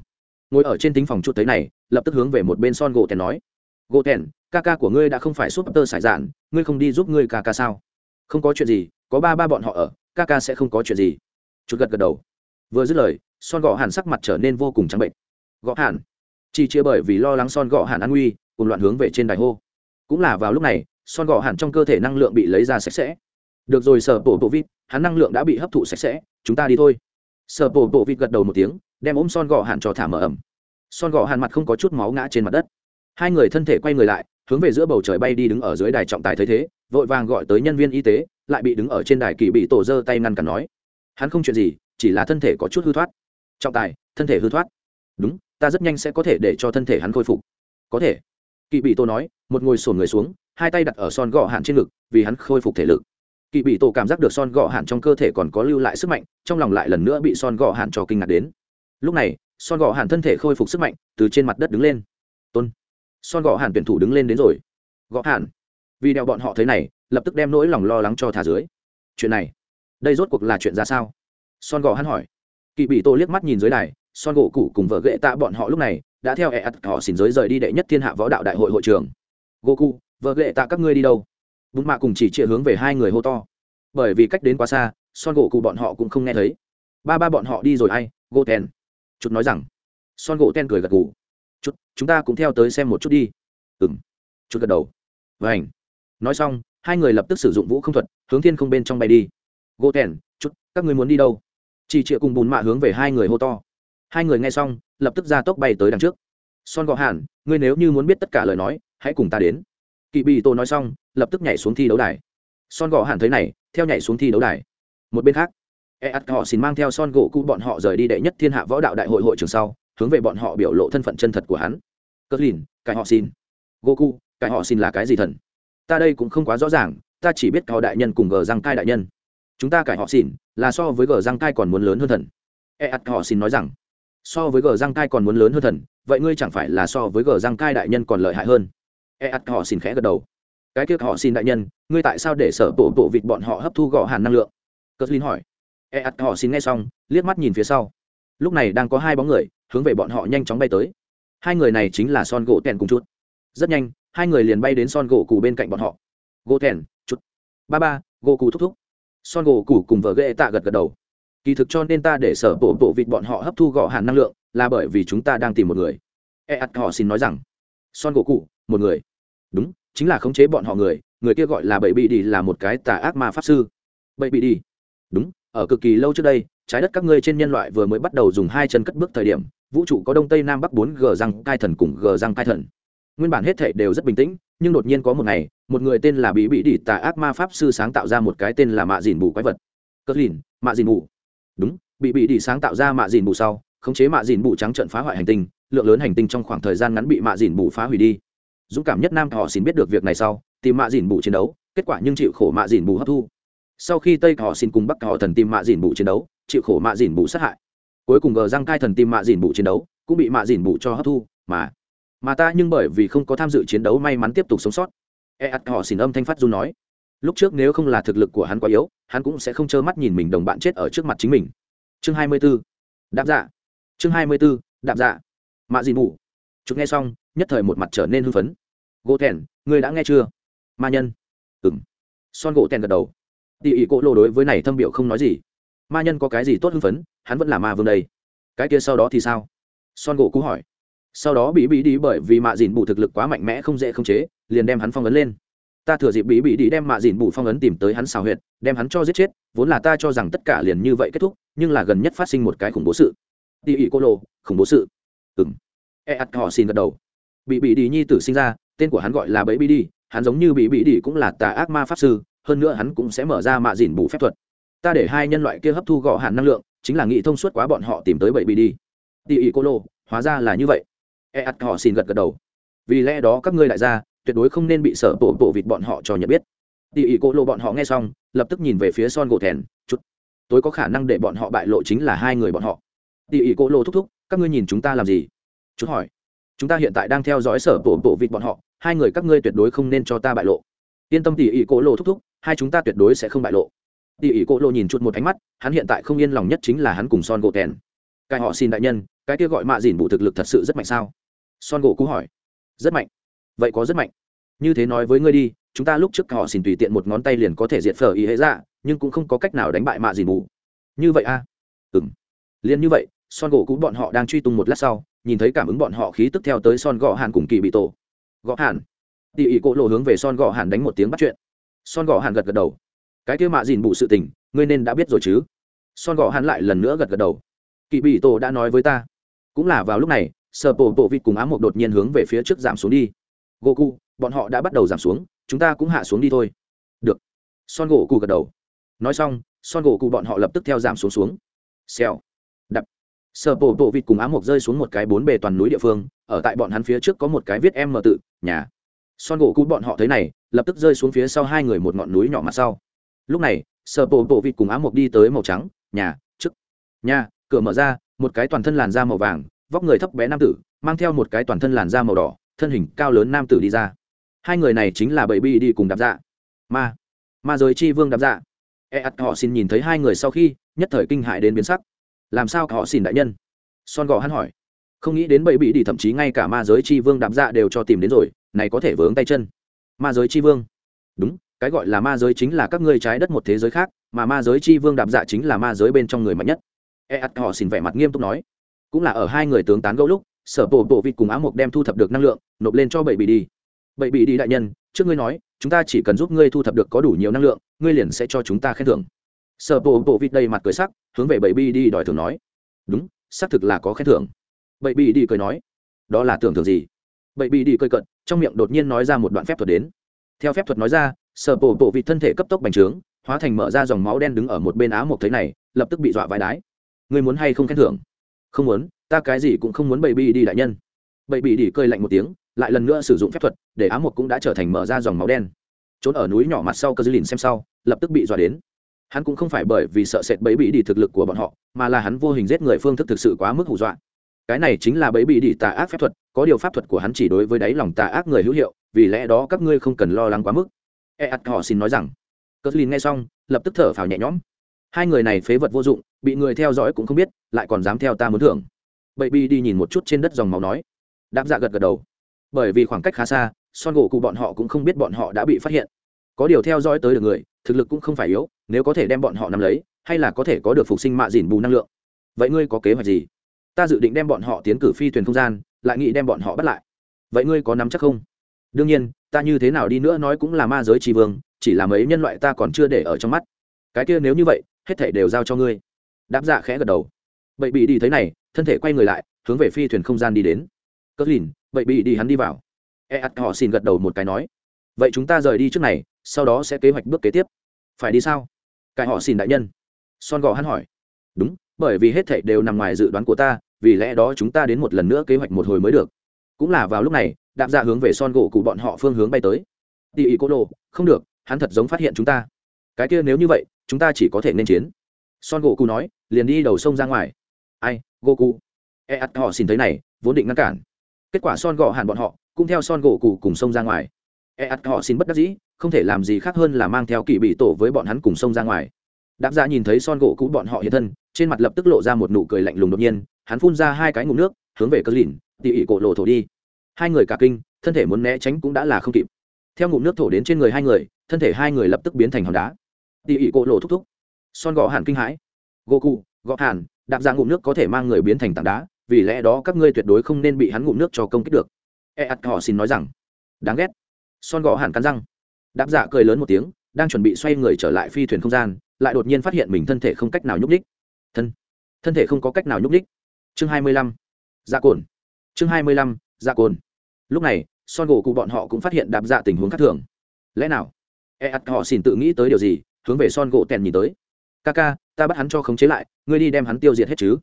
Ngồi ở trên tính phòng chút thấy này, lập tức hướng về một bên son gỗ tèn nói gỗ Thẹn, ca ca của ngươi đã không phải súp tơ sải dạn ngươi không đi giúp ngươi ca ca sao? Không có chuyện gì có ba ba bọn họ ở ca ca sẽ không có chuyện gì. Chút gật gật đầu. Vừa dứt lời son gõ hàn sắc mặt trở nên vô cùng trắng bệnh. Gõ hàn. Chỉ chia bởi vì lo lắng son gõ hàn an nguy cùng loạn hướng về trên đài hô. Cũng là vào lúc này son gõ hàn trong cơ thể năng lượng bị lấy ra sạch sẽ. Được rồi sở bộ bộ vịt hắn năng lượng đã bị hấp thụ sạch sẽ chúng ta đi thôi. Sở bộ bộ vịt gật đầu một tiếng đem ôm son gõ hàn cho thả mở ẩm. Son gõ hàn mặt không có chút máu ngã trên mặt đất hai người thân thể quay người lại, hướng về giữa bầu trời bay đi đứng ở dưới đài trọng tài thấy thế, vội vàng gọi tới nhân viên y tế, lại bị đứng ở trên đài kỳ bị tổ dơ tay ngăn cản nói. Hắn không chuyện gì, chỉ là thân thể có chút hư thoát. Trọng tài, thân thể hư thoát. Đúng, ta rất nhanh sẽ có thể để cho thân thể hắn khôi phục. Có thể. Kỳ bị tổ nói, một ngồi sổn người xuống, hai tay đặt ở son gọ hạn trên ngực, vì hắn khôi phục thể lực. Kỳ bị tổ cảm giác được son gọ hạn trong cơ thể còn có lưu lại sức mạnh, trong lòng lại lần nữa bị son gọ hạn cho kinh ngạc đến. Lúc này, son gọ hạn thân thể khôi phục sức mạnh, từ trên mặt đất đứng lên. Tôn son gọ hàn tuyển thủ đứng lên đến rồi. Gọ hàn, vì đeo bọn họ thấy này lập tức đem nỗi lòng lo lắng cho thả dưới. Chuyện này đây rốt cuộc là chuyện ra sao? Son gõ hắn hỏi. Kỳ bị tô liếc mắt nhìn dưới đài son gỗ cụ cùng vợ ghệ tạ bọn họ lúc này đã theo ẹ ắt họ xin giới rời đi đệ nhất thiên hạ võ đạo đại hội hội trường. Gỗ cụ vợ ghệ tạ các ngươi đi đâu? Bụng mạ cùng chỉ chia hướng về hai người hô to. Bởi vì cách đến quá xa son gỗ cụ bọn họ cũng không nghe thấy. Ba ba bọn họ đi rồi ai? Gỗ ten. Chút nói rằng. Son gỗ ten cười gật gù chúng ta cũng theo tới xem một chút đi. Ừng chút gật đầu. Vảnh nói xong, hai người lập tức sử dụng vũ không thuật, hướng thiên không bên trong bay đi. Gỗ tèn, chút, các người muốn đi đâu? Chị chịa cùng bùn mạ hướng về hai người hô to. Hai người nghe xong, lập tức ra tốc bay tới đằng trước. Son gọ hàn, ngươi nếu như muốn biết tất cả lời nói, hãy cùng ta đến. Kỵ bị tô nói xong, lập tức nhảy xuống thi đấu đài. Son gọ hàn thấy này, theo nhảy xuống thi đấu đài. Một bên khác e ắt họ xin mang theo son gỗ cụ bọn họ rời đi đệ nhất thiên hạ võ đạo đại hội hội trường sau, hướng về bọn họ biểu lộ thân phận chân thật của hắn cất lìn cái họ xin. Goku, cái họ xin là cái gì thần? Ta đây cũng không quá rõ ràng ta chỉ biết cao đại nhân cùng gờ răng cai đại nhân. Chúng ta cải họ xỉn là so với gờ răng cai còn muốn lớn hơn thần. E ắt họ xin nói rằng so với gờ răng cai còn muốn lớn hơn thần vậy ngươi chẳng phải là so với gờ răng cai đại nhân còn lợi hại hơn? E ắt họ xin khẽ gật đầu. Cái kia họ xin đại nhân ngươi tại sao để sở bộ bộ vịt bọn họ hấp thu gọ hàn năng lượng? Cất linh hỏi. E ắt họ xin nghe xong liếc mắt nhìn phía sau. Lúc này đang có hai bóng người hướng về bọn họ nhanh chóng bay tới hai người này chính là son gỗ tèn cùng chút rất nhanh, hai người liền bay đến son gỗ cù bên cạnh bọn họ. Gỗ tèn chút ba ba, gỗ cù thúc thúc. Son gỗ cù cùng vợ ghệ tạ gật gật đầu. Kỳ thực cho nên ta để sở bộ bộ vịt bọn họ hấp thu gõ hàn năng lượng, là bởi vì chúng ta đang tìm một người. E ắt họ xin nói rằng, son gỗ cụ một người. Đúng, chính là khống chế bọn họ người người kia gọi là bậy bị đi là một cái tà ác ma pháp sư. Bậy bị đi. Đúng, ở cực kỳ lâu trước đây, trái đất các ngươi trên nhân loại vừa mới bắt đầu dùng hai chân cất bước thời điểm vũ trụ có đông tây nam bắc bốn g răng cai thần cùng g răng cai thần. Nguyên bản hết thảy đều rất bình tĩnh, nhưng đột nhiên có một ngày, một người tên là bí bị Đỉ tà ác ma pháp sư sáng tạo ra một cái tên là mạ dìn bù quái vật. Cất lìn, mạ dìn bù. Đúng bị bị Đỉ sáng tạo ra mạ dìn bù sau, khống chế mạ dìn bù trắng trận phá hoại hành tinh, lượng lớn hành tinh trong khoảng thời gian ngắn bị mạ dìn bù phá hủy đi. Dũng cảm nhất nam họ xin biết được việc này sau, tìm mạ dìn bù chiến đấu, kết quả nhưng chịu khổ mạ dìn bù hấp thu. Sau khi tây họ xin cùng bắc họ thần tìm mạ dìn bù chiến đấu, chịu khổ mạ dìn bù sát hại cuối cùng gờ răng cai thần tim mạ dìn bù chiến đấu, cũng bị mạ dìn bù cho hấp thu, mà mà ta nhưng bởi vì không có tham dự chiến đấu may mắn tiếp tục sống sót. E ắt họ xin âm thanh phát du nói, lúc trước nếu không là thực lực của hắn quá yếu, hắn cũng sẽ không trơ mắt nhìn mình đồng bạn chết ở trước mặt chính mình. Chương hai mươi b ố đạp dạ. Chương hai mươi b ố đạp dạ. Mạ dìn bụ chúng nghe xong, nhất thời một mặt trở nên hưng phấn. Gỗ thèn ngươi đã nghe chưa? Ma nhân. Ừng son gỗ thèn gật đầu. Tỉ ỉ cỗ lộ đối với này thâm biểu không nói gì ma nhân có cái gì tốt hưng phấn, hắn vẫn là ma vương đây. Cái kia sau đó thì sao? Son gỗ cú hỏi. Sau đó bị bị đi bởi vì mạ dìn bù thực lực quá mạnh mẽ không dễ không chế, liền đem hắn phong ấn lên. Ta thừa dịp bị bị đi đem mạ dìn bù phong ấn tìm tới hắn xào huyệt, đem hắn cho giết chết, vốn là ta cho rằng tất cả liền như vậy kết thúc, nhưng là gần nhất phát sinh một cái khủng bố sự. Đi ỉ cô lộ khủng bố sự. Ừng e ắt họ xin gật đầu. Bị bị đi nhi tử sinh ra, tên của hắn gọi là bẫy bị đi, hắn giống như bị bị đi cũng là tà ác ma pháp sư, hơn nữa hắn cũng sẽ mở ra mạ dìn bù phép thuật ta để hai nhân loại kia hấp thu gọ hạn năng lượng, chính là nghĩ thông suốt quá bọn họ tìm tới bẫy bị đi. Tỉ ỉ cô lô, hóa ra là như vậy. E ắt họ xin gật gật đầu. Vì lẽ đó các ngươi đại gia, tuyệt đối không nên bị sở bộ bộ vịt bọn họ cho nhận biết. Tỉ ỉ cô lô bọn họ nghe xong, lập tức nhìn về phía son gỗ thèn, chút. Tối có khả năng để bọn họ bại lộ chính là hai người bọn họ. Tỉ ỉ cô lô thúc thúc, các ngươi nhìn chúng ta làm gì? Chút hỏi. Chúng ta hiện tại đang theo dõi sở bộ bộ vịt bọn họ, hai người các ngươi tuyệt đối không nên cho ta bại lộ. Yên tâm tỉ ỉ cô lô thúc thúc, hai chúng ta tuyệt đối sẽ không bại lộ tỉ ỉ Cố lộ nhìn chút một ánh mắt, hắn hiện tại không yên lòng nhất chính là hắn cùng son gỗ tèn. Cái họ xin đại nhân, cái kia gọi mạ dìn bụ thực lực thật sự rất mạnh sao? Son gỗ cú hỏi. Rất mạnh. Vậy có rất mạnh. Như thế nói với ngươi đi, chúng ta lúc trước họ xin tùy tiện một ngón tay liền có thể diệt phở ý hệ ra nhưng cũng không có cách nào đánh bại mạ dìn bù như vậy a à? ừ m liền như vậy, son gỗ cú bọn họ đang truy tung một lát sau, nhìn thấy cảm ứng bọn họ khí tức theo tới son gõ hàn cùng kỳ bị tổ. Gõ hàn. Tỉ ỉ Cố lộ hướng về son gõ hàn đánh một tiếng bắt chuyện. Son gõ hàn gật gật đầu cái kia mạ dìn bụ sự tình, ngươi nên đã biết rồi chứ. Son gõ hàn lại lần nữa gật gật đầu. Kỳ bị tổ đã nói với ta. Cũng là vào lúc này sờ bộ bộ vịt cùng ám một đột nhiên hướng về phía trước giảm xuống đi. Goku cụ bọn họ đã bắt đầu giảm xuống, chúng ta cũng hạ xuống đi thôi. Được. Son gỗ cụ gật đầu. Nói xong, son gỗ cụ bọn họ lập tức theo giảm xuống xuống. Xèo. Đập. Sờ bộ bộ vịt cùng ám một rơi xuống một cái bốn bề toàn núi địa phương, ở tại bọn hắn phía trước có một cái viết em mờ tự, nhà. Son gỗ cụ bọn họ thấy này, lập tức rơi xuống phía sau hai người một ngọn núi nhỏ mặt sau lúc này sợ bộ bộ vịt cùng ám một đi tới màu trắng, nhà, trước. Nhà, cửa mở ra, một cái toàn thân làn da màu vàng, vóc người thấp bé nam tử, mang theo một cái toàn thân làn da màu đỏ, thân hình cao lớn nam tử đi ra. Hai người này chính là bảy bi đi cùng đạp dạ. Ma ma giới chi vương đạp dạ. E ắt họ xin nhìn thấy hai người sau khi, nhất thời kinh hại đến biến sắc. Làm sao họ xin đại nhân? Son gò hắn hỏi. Không nghĩ đến bảy bị đi thậm chí ngay cả ma giới chi vương đạp dạ đều cho tìm đến rồi, này có thể vướng tay chân. Ma giới chi vương. Đúng cái gọi là ma giới chính là các ngươi trái đất một thế giới khác, mà ma giới chi vương đạp dạ chính là ma giới bên trong người mạnh nhất. E ắt họ xin vẻ mặt nghiêm túc nói. Cũng là ở hai người tướng tán gẫu lúc, sở bộ bộ vịt cùng á mục đem thu thập được năng lượng, nộp lên cho bảy bị đi. Bảy bị đi đại nhân, trước ngươi nói, chúng ta chỉ cần giúp ngươi thu thập được có đủ nhiều năng lượng, ngươi liền sẽ cho chúng ta khen thưởng. Sở bộ bộ vịt đầy mặt cười sắc, hướng về bảy bị đi đòi thưởng nói. Đúng, xác thực là có khen thưởng. Bảy bị đi cười nói. Đó là tưởng thưởng gì? Bảy bị đi cười cận trong miệng đột nhiên nói ra một đoạn phép thuật đến. Theo phép thuật nói ra sở bộ bộ vịt thân thể cấp tốc bành trướng, hóa thành mở ra dòng máu đen đứng ở một bên á một thấy này, lập tức bị dọa vãi đái. Người muốn hay không khen thưởng? Không muốn, ta cái gì cũng không muốn bậy bị đi đại nhân. Bậy bị đi cơi lạnh một tiếng, lại lần nữa sử dụng phép thuật, để á một cũng đã trở thành mở ra dòng máu đen. Trốn ở núi nhỏ mặt sau cơ dư lìn xem sau, lập tức bị dọa đến. Hắn cũng không phải bởi vì sợ sệt bẫy bị đi thực lực của bọn họ, mà là hắn vô hình giết người phương thức thực sự quá mức hù dọa. Cái này chính là bẫy bị đi tà ác phép thuật, có điều pháp thuật của hắn chỉ đối với đáy lòng tà ác người hữu hiệu, vì lẽ đó các ngươi không cần lo lắng quá mức e ắt họ xin nói rằng cờ lìn nghe xong, lập tức thở phào nhẹ nhõm. Hai người này phế vật vô dụng, bị người theo dõi cũng không biết, lại còn dám theo ta muốn thưởng. Bậy bi đi nhìn một chút trên đất dòng máu nói. Đáp dạ gật gật đầu. Bởi vì khoảng cách khá xa, son gỗ cụ bọn họ cũng không biết bọn họ đã bị phát hiện. Có điều theo dõi tới được người, thực lực cũng không phải yếu, nếu có thể đem bọn họ nắm lấy, hay là có thể có được phục sinh mạ dìn bù năng lượng. Vậy ngươi có kế hoạch gì? Ta dự định đem bọn họ tiến cử phi thuyền không gian, lại nghĩ đem bọn họ bắt lại. Vậy ngươi có nắm chắc không? Đương nhiên, ta như thế nào đi nữa nói cũng là ma giới tri vương, chỉ là mấy nhân loại ta còn chưa để ở trong mắt. Cái kia nếu như vậy, hết thể đều giao cho ngươi. Đáp dạ khẽ gật đầu. Bậy bị đi thấy này, thân thể quay người lại, hướng về phi thuyền không gian đi đến. Cất lìn, bậy bị đi hắn đi vào. E ắt họ xin gật đầu một cái nói. Vậy chúng ta rời đi trước này, sau đó sẽ kế hoạch bước kế tiếp. Phải đi sao? Cái họ xin đại nhân. Son gò hắn hỏi. Đúng, bởi vì hết thảy đều nằm ngoài dự đoán của ta, vì lẽ đó chúng ta đến một lần nữa kế hoạch một hồi mới được. Cũng là vào lúc này đạp ra dạ hướng về son gỗ cụ bọn họ phương hướng bay tới. Tỉ ỉ cô đồ không được, hắn thật giống phát hiện chúng ta. Cái kia nếu như vậy, chúng ta chỉ có thể nên chiến. Son gỗ cụ nói, liền đi đầu sông ra ngoài. Ai, gỗ cụ? E ắt họ xin thấy này, vốn định ngăn cản. Kết quả son gỗ hàn bọn họ, cũng theo son gỗ cụ cùng sông ra ngoài. E ắt họ xin bất đắc dĩ, không thể làm gì khác hơn là mang theo kỳ bị tổ với bọn hắn cùng sông ra ngoài. Đáp ra dạ nhìn thấy son gỗ Cụ bọn họ hiện thân, trên mặt lập tức lộ ra một nụ cười lạnh lùng đột nhiên, hắn phun ra hai cái ngụm nước, hướng về cơ lìn tỉ ỉ cổ lộ thổ đi hai người cả kinh, thân thể muốn né tránh cũng đã là không kịp. Theo ngụm nước thổ đến trên người hai người, thân thể hai người lập tức biến thành hòn đá. Tỉ ỉ cổ lộ thúc thúc. Son gõ hàn kinh hãi. Gỗ cụ gõ hàn đạp ra ngụm nước có thể mang người biến thành tảng đá, vì lẽ đó các ngươi tuyệt đối không nên bị hắn ngụm nước cho công kích được. E ắt họ xin nói rằng, đáng ghét. Son gõ hàn cắn răng. Đạp dạ cười lớn một tiếng, đang chuẩn bị xoay người trở lại phi thuyền không gian, lại đột nhiên phát hiện mình thân thể không cách nào nhúc ních thân thân thể không có cách nào nhúc ních chương hai mươi lăm. Dạ cồn. Chương hai mươi lăm. Dạ cồn lúc này, son gỗ cụ bọn họ cũng phát hiện đạp dạ tình huống khác thường. Lẽ nào? E ắt họ xin tự nghĩ tới điều gì, hướng về son gỗ tèn nhìn tới. Ca ca, ta bắt hắn cho khống chế lại, ngươi đi đem hắn tiêu diệt hết chứ?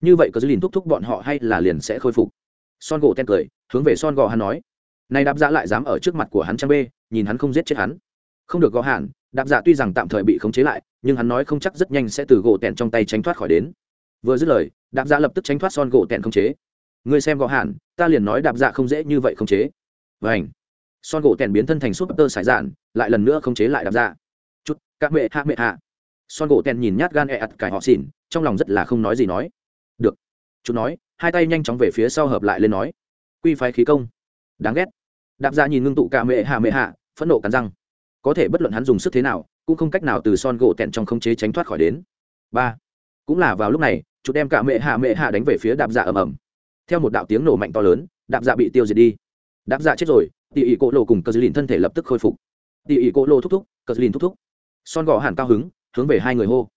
Như vậy có dư lìn thúc thúc bọn họ hay là liền sẽ khôi phục? Son gỗ tèn cười, hướng về son gò hắn nói. Nay đạp dạ lại dám ở trước mặt của hắn trang bê, nhìn hắn không giết chết hắn. Không được gò hạn, đạp dạ tuy rằng tạm thời bị khống chế lại, nhưng hắn nói không chắc rất nhanh sẽ từ gỗ tèn trong tay tránh thoát khỏi đến. Vừa dứt lời, đạp dạ lập tức tránh thoát son gỗ tèn khống chế ngươi xem gõ hạn, ta liền nói đạp dạ không dễ như vậy không chế. Vảnh son gỗ tèn biến thân thành súp tơ sải dạn, lại lần nữa không chế lại đạp dạ. Chút các mẹ hạ mẹ hạ. Son gỗ tèn nhìn nhát gan e ặt cải họ xỉn, trong lòng rất là không nói gì nói. Được. Chút nói, hai tay nhanh chóng về phía sau hợp lại lên nói. Quy phái khí công. Đáng ghét. Đạp dạ nhìn ngưng tụ cả mẹ hạ mẹ hạ, phẫn nộ cắn răng. Có thể bất luận hắn dùng sức thế nào, cũng không cách nào từ son gỗ tèn trong không chế tránh thoát khỏi đến. Ba. Cũng là vào lúc này chút đem cả mẹ hạ mẹ hạ đánh về phía đạp dạ ầm ầm theo một đạo tiếng nổ mạnh to lớn đạp dạ bị tiêu diệt đi. Đạp dạ chết rồi tỉ ỉ cỗ lộ cùng cờ dư lìn thân thể lập tức khôi phục. Tỉ ỉ cỗ lộ thúc thúc cờ dư lìn thúc thúc. Son gõ hẳn cao hứng hướng về hai người hô.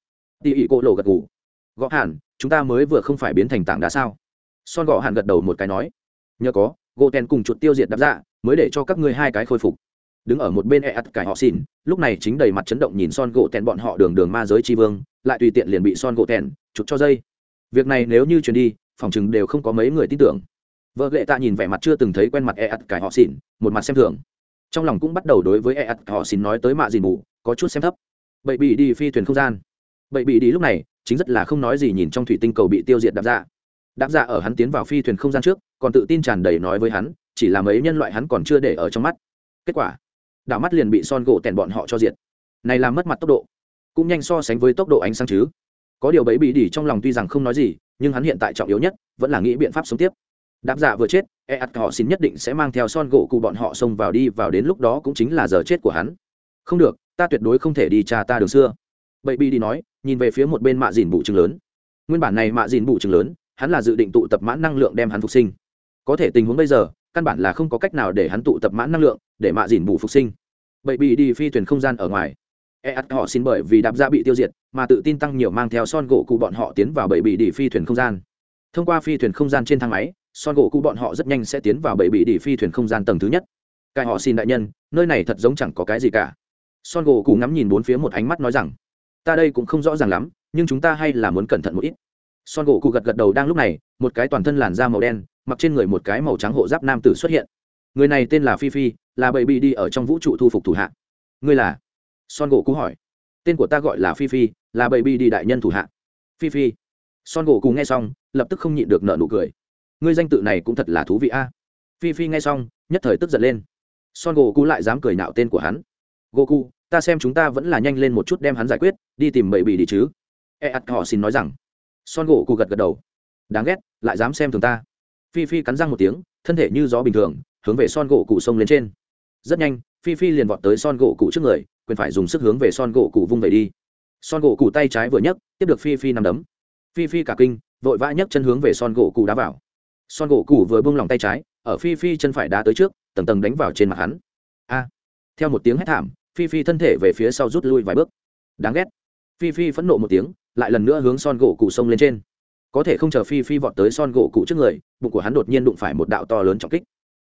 Tỉ ỉ cỗ lộ gật ngủ gõ hẳn chúng ta mới vừa không phải biến thành tảng đá sao? Son gõ hẳn gật đầu một cái nói. Nhờ có gỗ tèn cùng chuột tiêu diệt đạp dạ mới để cho các ngươi hai cái khôi phục. Đứng ở một bên e ắt cải họ xin, lúc này chính đầy mặt chấn động nhìn son gỗ tèn bọn họ đường đường ma giới tri vương lại tùy tiện liền bị son gỗ tèn chụp cho dây. Việc này nếu như truyền đi phòng chừng đều không có mấy người tin tưởng. Vợ lệ tạ nhìn vẻ mặt chưa từng thấy quen mặt e ắt cải họ xỉn, một mặt xem thường. Trong lòng cũng bắt đầu đối với e ắt họ xỉn nói tới mạ gì mù có chút xem thấp. Bậy bị đi phi thuyền không gian. Bậy bị đi lúc này, chính rất là không nói gì nhìn trong thủy tinh cầu bị tiêu diệt đạp dạ. Đạp dạ ở hắn tiến vào phi thuyền không gian trước, còn tự tin tràn đầy nói với hắn, chỉ là mấy nhân loại hắn còn chưa để ở trong mắt. Kết quả, đảo mắt liền bị son gỗ tèn bọn họ cho diệt. Này làm mất mặt tốc độ. Cũng nhanh so sánh với tốc độ ánh sáng chứ. Có điều bẫy bị đỉ trong lòng tuy rằng không nói gì nhưng hắn hiện tại trọng yếu nhất vẫn là nghĩ biện pháp sống tiếp. Đáp giả vừa chết e ắt họ xin nhất định sẽ mang theo son gỗ cụ bọn họ xông vào đi, vào đến lúc đó cũng chính là giờ chết của hắn. Không được, ta tuyệt đối không thể đi cha ta đường xưa. Bậy bi đi nói, nhìn về phía một bên mạ dìn bụ trứng lớn. Nguyên bản này mạ dìn bụ trứng lớn, hắn là dự định tụ tập mãn năng lượng đem hắn phục sinh. Có thể tình huống bây giờ, căn bản là không có cách nào để hắn tụ tập mãn năng lượng để mạ dìn bù phục sinh. Bậy bị đi phi thuyền không gian ở ngoài e ắt họ xin bởi vì đạp ra bị tiêu diệt, mà tự tin tăng nhiều mang theo son gỗ cụ bọn họ tiến vào bậy bị đỉ phi thuyền không gian. Thông qua phi thuyền không gian trên thang máy, son gỗ cụ bọn họ rất nhanh sẽ tiến vào bậy bị đỉ phi thuyền không gian tầng thứ nhất. Cái họ xin đại nhân, nơi này thật giống chẳng có cái gì cả. Son gỗ cụ ngắm nhìn bốn phía một ánh mắt nói rằng, ta đây cũng không rõ ràng lắm, nhưng chúng ta hay là muốn cẩn thận một ít. Son gỗ cụ gật gật đầu đang lúc này, một cái toàn thân làn da màu đen, mặc trên người một cái màu trắng hộ giáp nam tử xuất hiện. Người này tên là phi phi, là bậy bị đi ở trong vũ trụ thu phục thủ hạ. Ngươi là? Son gỗ cú hỏi. Tên của ta gọi là phi phi là bậy bị đi đại nhân thủ hạ. Phi phi. Son gỗ cú nghe xong lập tức không nhịn được nợ nụ cười. Ngươi danh tự này cũng thật là thú vị a. Phi phi nghe xong nhất thời tức giận lên. Son gỗ cú lại dám cười nạo tên của hắn. Goku, ta xem chúng ta vẫn là nhanh lên một chút đem hắn giải quyết đi tìm bậy bị đi chứ. E ắt họ xin nói rằng. Son gỗ cú gật gật đầu. Đáng ghét lại dám xem thường ta. Phi phi cắn răng một tiếng thân thể như gió bình thường hướng về son gỗ cụ xông lên trên. Rất nhanh phi phi liền vọt tới son gỗ cụ trước người quyền phải dùng sức hướng về son gỗ cụ vung về đi. Son gỗ cụ tay trái vừa nhấc, tiếp được phi phi nằm đấm. Phi phi cả kinh, vội vã nhấc chân hướng về son gỗ cụ đá vào. Son gỗ cụ vừa bung lòng tay trái, ở phi phi chân phải đá tới trước, tầng tầng đánh vào trên mặt hắn. A! Theo một tiếng hét thảm, phi phi thân thể về phía sau rút lui vài bước. Đáng ghét. Phi phi phẫn nộ một tiếng, lại lần nữa hướng son gỗ cụ sông lên trên. Có thể không chờ phi phi vọt tới son gỗ cụ trước người, bụng của hắn đột nhiên đụng phải một đạo to lớn trọng kích.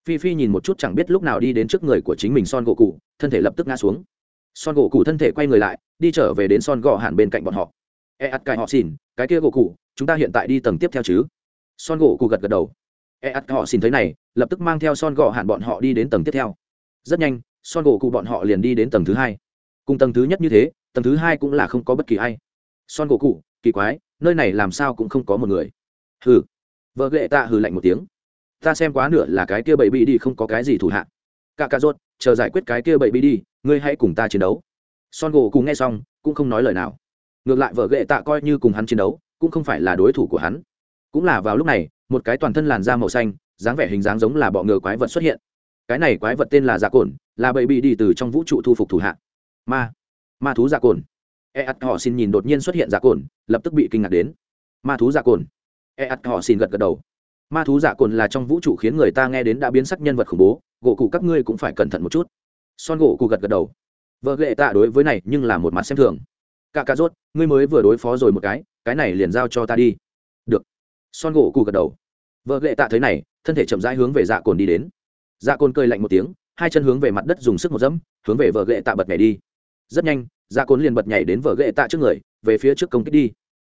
Phi phi nhìn một chút chẳng biết lúc nào đi đến trước người của chính mình son gỗ cụ thân thể lập tức ngã xuống son gỗ cụ thân thể quay người lại đi trở về đến son gò hẳn bên cạnh bọn họ. E ắt cài họ xin, cái kia gỗ cụ chúng ta hiện tại đi tầng tiếp theo chứ? Son gỗ cụ gật gật đầu. E ắt họ xin thấy này lập tức mang theo son gò hẳn bọn họ đi đến tầng tiếp theo. Rất nhanh son gỗ cụ bọn họ liền đi đến tầng thứ hai. Cùng tầng thứ nhất như thế tầng thứ hai cũng là không có bất kỳ ai. Son gỗ cụ kỳ quái nơi này làm sao cũng không có một người. Hừ. Vợ ghệ tạ hừ lạnh một tiếng. Ta xem quá nửa là cái kia bậy bị đi không có cái gì thủ hạ. Cả cà rốt chờ giải quyết cái kia bậy bi đi, ngươi hãy cùng ta chiến đấu. Son gỗ cùng nghe xong, cũng không nói lời nào. Ngược lại vợ ghệ tạ coi như cùng hắn chiến đấu, cũng không phải là đối thủ của hắn. Cũng là vào lúc này, một cái toàn thân làn da màu xanh, dáng vẻ hình dáng giống là bọ ngựa quái vật xuất hiện. Cái này quái vật tên là dạ cồn là bậy bị đi từ trong vũ trụ thu phục thủ hạ. Ma ma thú dạ cồn e ắt họ xin nhìn đột nhiên xuất hiện dạ cồn lập tức bị kinh ngạc đến. Ma thú dạ cồn e ắt họ xin gật gật đầu. Ma thú dạ cồn là trong vũ trụ khiến người ta nghe đến đã biến sắc nhân vật khủng bố gỗ cụ các ngươi cũng phải cẩn thận một chút. Son gỗ cụ gật gật đầu. Vợ ghệ tạ đối với này nhưng là một mặt xem thường. Cả cà rốt, ngươi mới vừa đối phó rồi một cái cái này liền giao cho ta đi. Được. Son gỗ cụ gật đầu. Vợ ghệ tạ thấy này, thân thể chậm rãi hướng về dạ cồn đi đến. Dạ cồn cười lạnh một tiếng, hai chân hướng về mặt đất dùng sức một dẫm, hướng về vợ ghệ tạ bật nhảy đi. Rất nhanh dạ cồn liền bật nhảy đến vợ ghệ tạ trước người, về phía trước công kích đi.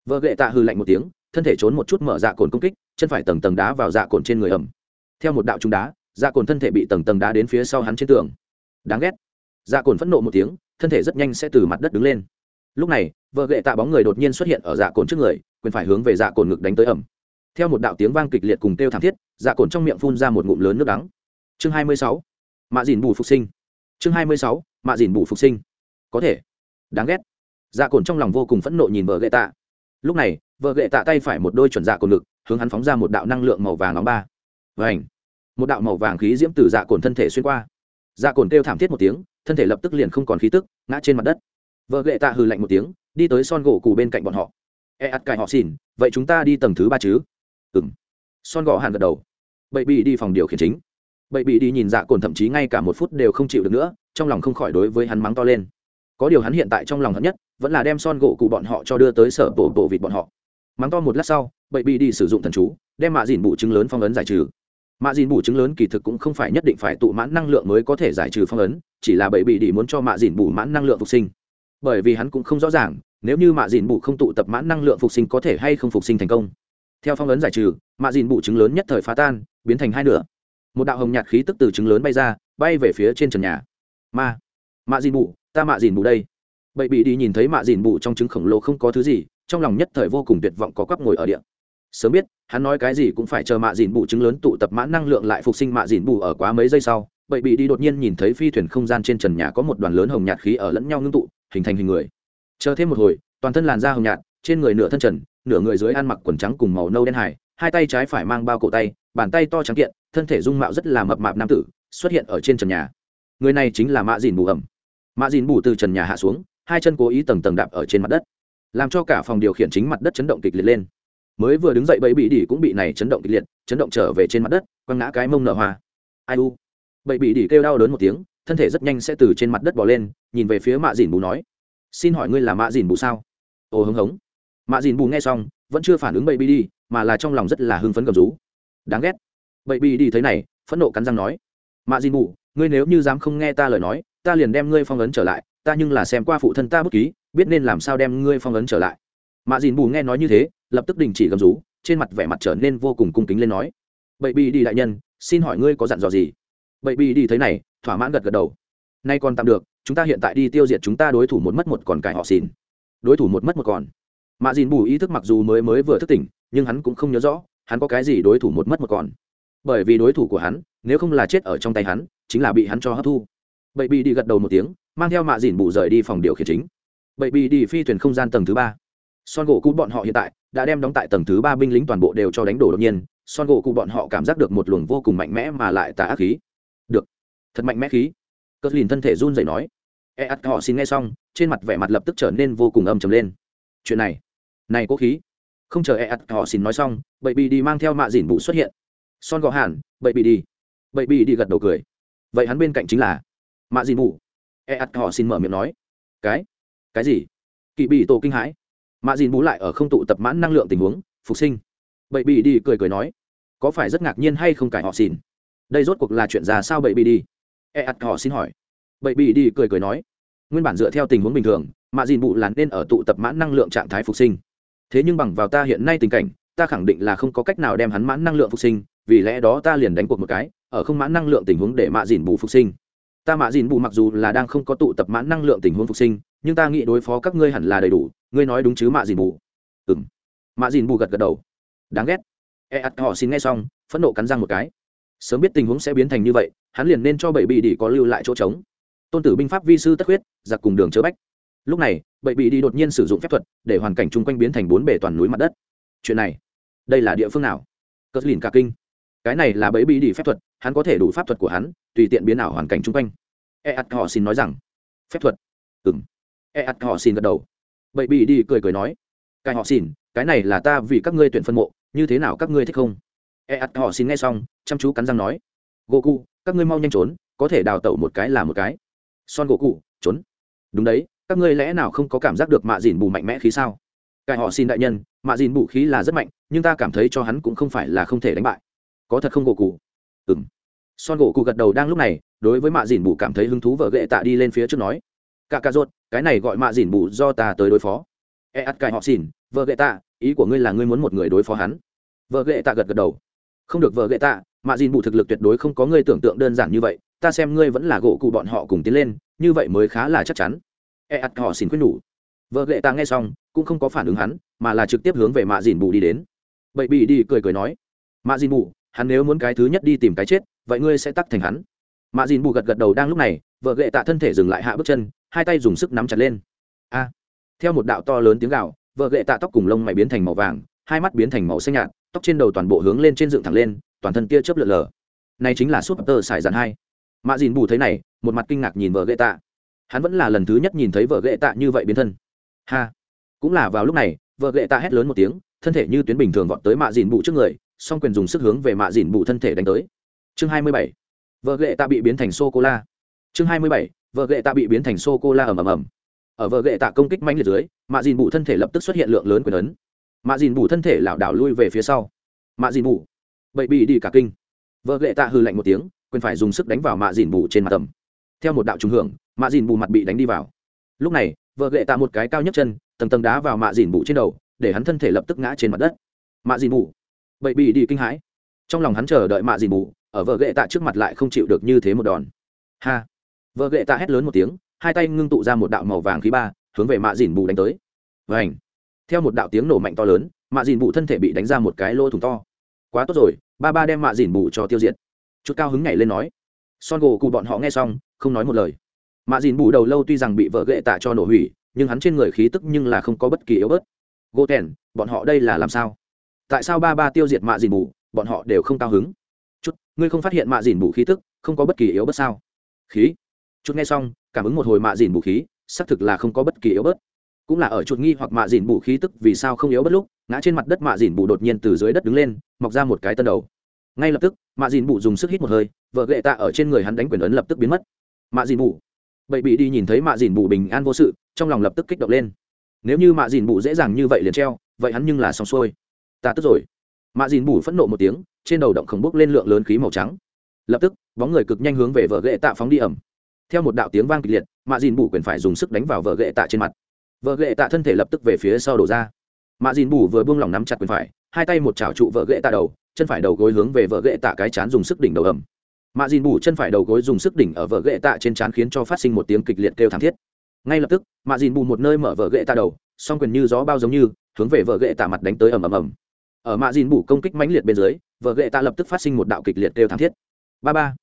Vợ ghệ tạ hư lạnh một tiếng, thân thể trốn một chút mở dạ cồn công kích, chân phải tầng tầng đá vào dạ cồn trên người ẩm theo một đạo trung đá dạ cồn thân thể bị tầng tầng đá đến phía sau hắn trên tường. Đáng ghét. Dạ cồn phẫn nộ một tiếng, thân thể rất nhanh sẽ từ mặt đất đứng lên. Lúc này, vợ gậy tạ bóng người đột nhiên xuất hiện ở dạ cồn trước người, quyền phải hướng về dạ cồn ngực đánh tới ẩm theo một đạo tiếng vang kịch liệt cùng kêu thảm thiết dạ cồn trong miệng phun ra một ngụm lớn nước đắng. Chương hai mươi sáu. Mạ dìn bù phục sinh. Chương hai mươi sáu. Mạ dìn bù phục sinh. Có thể. Đáng ghét. Dạ cồn trong lòng vô cùng phẫn nộ nhìn vợ gậy tạ. Lúc này, vợ gậy tạ tay phải một đôi chuẩn dạ cồn ngực, hướng hắn phóng ra một đạo năng lượng màu vàng nóng ba. Vảnh một đạo màu vàng khí diễm từ dạ cồn thân thể xuyên qua. Dạ cồn kêu thảm thiết một tiếng, thân thể lập tức liền không còn khí tức, ngã trên mặt đất. Vợ gệ tạ hừ lạnh một tiếng, đi tới son gỗ cụ bên cạnh bọn họ. E ắt cài họ xỉn, vậy chúng ta đi tầng thứ ba chứ? Ừ m son gỗ hàn gật đầu. Bậy bị đi phòng điều khiển chính. Bậy bị đi nhìn dạ cồn thậm chí ngay cả một phút đều không chịu được nữa, trong lòng không khỏi đối với hắn mắng to lên. Có điều hắn hiện tại trong lòng hắn nhất, vẫn là đem son gỗ cụ bọn họ cho đưa tới sở bộ bộ vịt bọn họ. Mắng to một lát sau, bậy bị đi sử dụng thần chú, đem mạ dìn bụ chứng lớn phong ấn giải trừ mạ dìn bù chứng lớn kỳ thực cũng không phải nhất định phải tụ mãn năng lượng mới có thể giải trừ phong ấn, chỉ là bởi bị đi muốn cho mạ dìn bù mãn năng lượng phục sinh. Bởi vì hắn cũng không rõ ràng, nếu như mạ dìn bù không tụ tập mãn năng lượng phục sinh có thể hay không phục sinh thành công. Theo phong ấn giải trừ mạ dìn bù chứng lớn nhất thời phá tan, biến thành hai nửa. Một đạo hồng nhạt khí tức từ chứng lớn bay ra, bay về phía trên trần nhà. Ma mạ dìn bù, ta mạ dìn bù đây. Bậy bị đi nhìn thấy mạ dìn bù trong trứng khổng lồ không có thứ gì, trong lòng nhất thời vô cùng tuyệt vọng có quắp ngồi ở điện sớm biết, hắn nói cái gì cũng phải chờ mạ dìn bù chứng lớn tụ tập mãn năng lượng lại phục sinh mạ dìn bù ở quá mấy giây sau bậy bị đi đột nhiên nhìn thấy phi thuyền không gian trên trần nhà có một đoàn lớn hồng nhạt khí ở lẫn nhau ngưng tụ, hình thành hình người. Chờ thêm một hồi, toàn thân làn da hồng nhạt, trên người nửa thân trần, nửa người dưới ăn mặc quần trắng cùng màu nâu đen hải, hai tay trái phải mang bao cổ tay, bàn tay to trắng kiện, thân thể dung mạo rất là mập mạp nam tử, xuất hiện ở trên trần nhà. Người này chính là mạ dìn bù ẩm. Mạ dìn bù từ trần nhà hạ xuống, hai chân cố ý tầng tầng đạp ở trên mặt đất, làm cho cả phòng điều khiển chính mặt đất chấn động kịch liệt lên mới vừa đứng dậy bậy bị đỉ cũng bị này chấn động kịch liệt, chấn động trở về trên mặt đất, quăng ngã cái mông nở hoa. Ai u? Bậy bị đỉ kêu đau đớn một tiếng, thân thể rất nhanh sẽ từ trên mặt đất bỏ lên, nhìn về phía mạ dìn bù nói, xin hỏi ngươi là mạ dìn bù sao? Ồ hứng hống. Mạ dìn bù nghe xong, vẫn chưa phản ứng bậy bị đi mà là trong lòng rất là hưng phấn cầm rú. Đáng ghét. Bậy bị đi thấy này, phẫn nộ cắn răng nói, mạ dìn bù, ngươi nếu như dám không nghe ta lời nói, ta liền đem ngươi phong ấn trở lại, ta nhưng là xem qua phụ thân ta bất ký, biết nên làm sao đem ngươi phong ấn trở lại. Mạ dìn bù nghe nói như thế lập tức đình chỉ gầm rú, trên mặt vẻ mặt trở nên vô cùng cung kính lên nói, bậy bị đi đại nhân, xin hỏi ngươi có dặn dò gì? Bậy bị đi thấy này, thỏa mãn gật gật đầu. Nay còn tạm được, chúng ta hiện tại đi tiêu diệt chúng ta đối thủ một mất một còn cải họ xin đối thủ một mất một còn. Mạ dìn bù ý thức mặc dù mới mới vừa thức tỉnh, nhưng hắn cũng không nhớ rõ, hắn có cái gì đối thủ một mất một còn. Bởi vì đối thủ của hắn, nếu không là chết ở trong tay hắn, chính là bị hắn cho hấp thu. Bậy bị đi gật đầu một tiếng, mang theo mạ dìn bù rời đi phòng điều khiển chính. Bậy bị đi phi thuyền không gian tầng thứ ba. Son gỗ cụ bọn họ hiện tại đã đem đóng tại tầng thứ ba binh lính toàn bộ đều cho đánh đổ đột nhiên, son gỗ cụ bọn họ cảm giác được một luồng vô cùng mạnh mẽ mà lại tà ác khí. Được. Thật mạnh mẽ khí. Cất lìn thân thể run rẩy nói. E ắt họ xin nghe xong, trên mặt vẻ mặt lập tức trở nên vô cùng âm trầm lên. Chuyện này. Này có khí. Không chờ e ắt họ xin nói xong, bậy bị đi mang theo mạ dìn bụ xuất hiện. Son gò hàn bậy bị đi. Bậy bị đi gật đầu cười. Vậy hắn bên cạnh chính là mạ dìn bụ e ắt họ xin mở miệng nói. Cái? Cái gì? Kỵ bị tổ kinh hãi mạ dìn bú lại ở không tụ tập mãn năng lượng tình huống, phục sinh. Bậy bị đi cười cười nói, có phải rất ngạc nhiên hay không cải họ xin đây rốt cuộc là chuyện ra sao bậy bị đi? E ắt họ xin hỏi. Bậy bị đi cười cười nói, nguyên bản dựa theo tình huống bình thường mạ dìn bụ là nên ở tụ tập mãn năng lượng trạng thái phục sinh. Thế nhưng bằng vào ta hiện nay tình cảnh, ta khẳng định là không có cách nào đem hắn mãn năng lượng phục sinh, vì lẽ đó ta liền đánh cuộc một cái, ở không mãn năng lượng tình huống để mạ dìn bù phục sinh. Ta mạ dìn bù mặc dù là đang không có tụ tập mãn năng lượng tình huống phục sinh, nhưng ta nghĩ đối phó các ngươi hẳn là đầy đủ ngươi nói đúng chứ, mạ dìn bù? Ừ m mạ dìn bù gật gật đầu. Đáng ghét. E ắt họ xin nghe xong, phẫn nộ cắn răng một cái. Sớm biết tình huống sẽ biến thành như vậy, hắn liền nên cho bảy bị đi có lưu lại chỗ trống. Tôn tử binh pháp vi sư tất huyết giặc cùng đường chớ bách. Lúc này bảy bị đi đột nhiên sử dụng phép thuật, để hoàn cảnh chung quanh biến thành bốn bể toàn núi mặt đất. Chuyện này, đây là địa phương nào? Cất lìn cả kinh. Cái này là bẫy bị đi phép thuật, hắn có thể đủ pháp thuật của hắn, tùy tiện biến ảo hoàn cảnh chung quanh. E ắt họ xin nói rằng. Phép thuật. Ừng e ắt họ xin gật đầu bậy bị đi cười cười nói cái họ xỉn, cái này là ta vì các ngươi tuyển phân mộ như thế nào các ngươi thích không? E ắt họ xin nghe xong chăm chú cắn răng nói gỗ cụ các ngươi mau nhanh trốn có thể đào tẩu một cái là một cái. Son gỗ cụ trốn? Đúng đấy các ngươi lẽ nào không có cảm giác được mạ dìn bù mạnh mẽ khí sao? Cái họ xin đại nhân mạ dìn bù khí là rất mạnh nhưng ta cảm thấy cho hắn cũng không phải là không thể đánh bại. Có thật không gỗ cụ ừng son gỗ cụ gật đầu đang lúc này đối với mạ dìn bù cảm thấy hứng thú vợ ghệ tạ đi lên phía trước nói cả cà rốt cái này gọi mạ dìn bù do ta tới đối phó. E ắt cài họ xỉn vợ ghệ tạ, ý của ngươi là ngươi muốn một người đối phó hắn. Vợ ghệ tạ gật gật đầu. Không được vợ ghệ tạ, mạ dìn bù thực lực tuyệt đối không có ngươi tưởng tượng đơn giản như vậy, ta xem ngươi vẫn là gỗ cụ bọn họ cùng tiến lên, như vậy mới khá là chắc chắn. E ắt họ xỉn quyết nhủ. Vợ ghệ tạ nghe xong, cũng không có phản ứng hắn, mà là trực tiếp hướng về mạ dìn bù đi đến. Bậy bị đi cười cười nói. Mạ dìn bù, hắn nếu muốn cái thứ nhất đi tìm cái chết, vậy ngươi sẽ tắt thành hắn mạ dìn bù gật gật đầu đang lúc này, vợ gệ tạ thân thể dừng lại hạ bước chân, hai tay dùng sức nắm chặt lên. A! Theo một đạo to lớn tiếng gạo vợ gệ tạ tóc cùng lông mày biến thành màu vàng, hai mắt biến thành màu xanh nhạt, tóc trên đầu toàn bộ hướng lên trên dựng thẳng lên, toàn thân tia chớp lượn lờ. Này chính là súp tơ xài dàn hai. Mạ dìn bù thấy này, một mặt kinh ngạc nhìn vợ gệ tạ. Hắn vẫn là lần thứ nhất nhìn thấy vợ gệ tạ như vậy biến thân. Ha! Cũng là vào lúc này, vợ gệ tạ hét lớn một tiếng, thân thể như tuyến bình thường vọt tới mạ dìn bù trước người, song quyền dùng sức hướng về mạ dìn bù thân thể đánh tới. Chương hai mươi bảy vợ gệ tạ bị biến thành sô cô la chương hai mươi bảy, vợ gệ tạ bị biến thành sô cô la ầm ầm ầm. Ở vợ gệ tạ công kích manh liệt dưới, mạ dìn bù thân thể lập tức xuất hiện lượng lớn quyền ấn. Mạ dìn bù thân thể lảo đảo lui về phía sau. Mạ dìn bù. Bậy bị đi cả kinh. Vợ gệ tạ hư lạnh một tiếng, quyền phải dùng sức đánh vào mạ dìn bù trên mặt tầm. Theo một đạo trùng hưởng, mạ dìn bù mặt bị đánh đi vào. Lúc này, vợ gệ tạ một cái cao nhất chân, tầng tầng đá vào mạ dìn bù trên đầu, để hắn thân thể lập tức ngã trên mặt đất. Mạ dìn bù. Bậy bị đi kinh hãi. Trong lòng hắn chờ đợi mạ dìn bù ở vợ gệ tạ trước mặt lại không chịu được như thế một đòn. Ha. Vợ gệ tạ hét lớn một tiếng, hai tay ngưng tụ ra một đạo màu vàng khí ba, hướng về mạ dìn bù đánh tới. Vảnh theo một đạo tiếng nổ mạnh to lớn, mạ dìn bù thân thể bị đánh ra một cái lỗ thủng to. Quá tốt rồi, ba ba đem mạ dìn bù cho tiêu diệt. Chút cao hứng nhảy lên nói. Son gỗ cụ bọn họ nghe xong, không nói một lời. Mạ dìn bù đầu lâu tuy rằng bị vợ gệ tạ cho nổ hủy, nhưng hắn trên người khí tức nhưng là không có bất kỳ yếu bớt. Gỗ tèn, bọn họ đây là làm sao? Tại sao ba ba tiêu diệt mạ dìn bù, bọn họ đều không cao hứng? Ngươi không phát hiện mạ dìn bù khí tức, không có bất kỳ yếu bớt sao? Khí? Chút nghe xong, cảm ứng một hồi mạ dìn bù khí, xác thực là không có bất kỳ yếu bớt. Cũng là ở chuột nghi hoặc mạ dìn bù khí tức vì sao không yếu bất lúc, ngã trên mặt đất mạ dìn bù đột nhiên từ dưới đất đứng lên, mọc ra một cái tân đầu. Ngay lập tức, mạ dìn bù dùng sức hít một hơi, vợ gệ tạ ở trên người hắn đánh quyền ấn lập tức biến mất. Mạ dìn bù. Bậy bị đi nhìn thấy mạ dìn bù bình an vô sự, trong lòng lập tức kích động lên. Nếu như mạ dìn bù dễ dàng như vậy liền treo, vậy hắn nhưng là xong xuôi. Ta tức rồi. Mạ dìn bù phẫn nộ một tiếng trên đầu động khổng bốc lên lượng lớn khí màu trắng. Lập tức, bóng người cực nhanh hướng về vợ ghệ tạ phóng đi ẩm theo một đạo tiếng vang kịch liệt, mạ dìn bù quyền phải dùng sức đánh vào vợ ghệ tạ trên mặt. Vợ ghệ tạ thân thể lập tức về phía sau đổ ra. Mạ dìn bù vừa buông lỏng nắm chặt quyền phải, hai tay một chảo trụ vợ ghệ tạ đầu, chân phải đầu gối hướng về vợ ghệ tạ cái chán dùng sức đỉnh đầu ẩm mạ dìn bù chân phải đầu gối dùng sức đỉnh ở vợ ghệ tạ trên chán khiến cho phát sinh một tiếng kịch liệt kêu thảm thiết. Ngay lập tức, mạ dìn bù một nơi mở vợ ghệ tạ đầu, song quyền như gió bao giống như, hướng về vợ ghệ tạ mặt đánh tới ầm ầm ầm ở mạ dìn bù công kích mãnh liệt bên dưới vợ gệ tạ lập tức phát sinh một đạo kịch liệt kêu thảm thiết. Ba ba.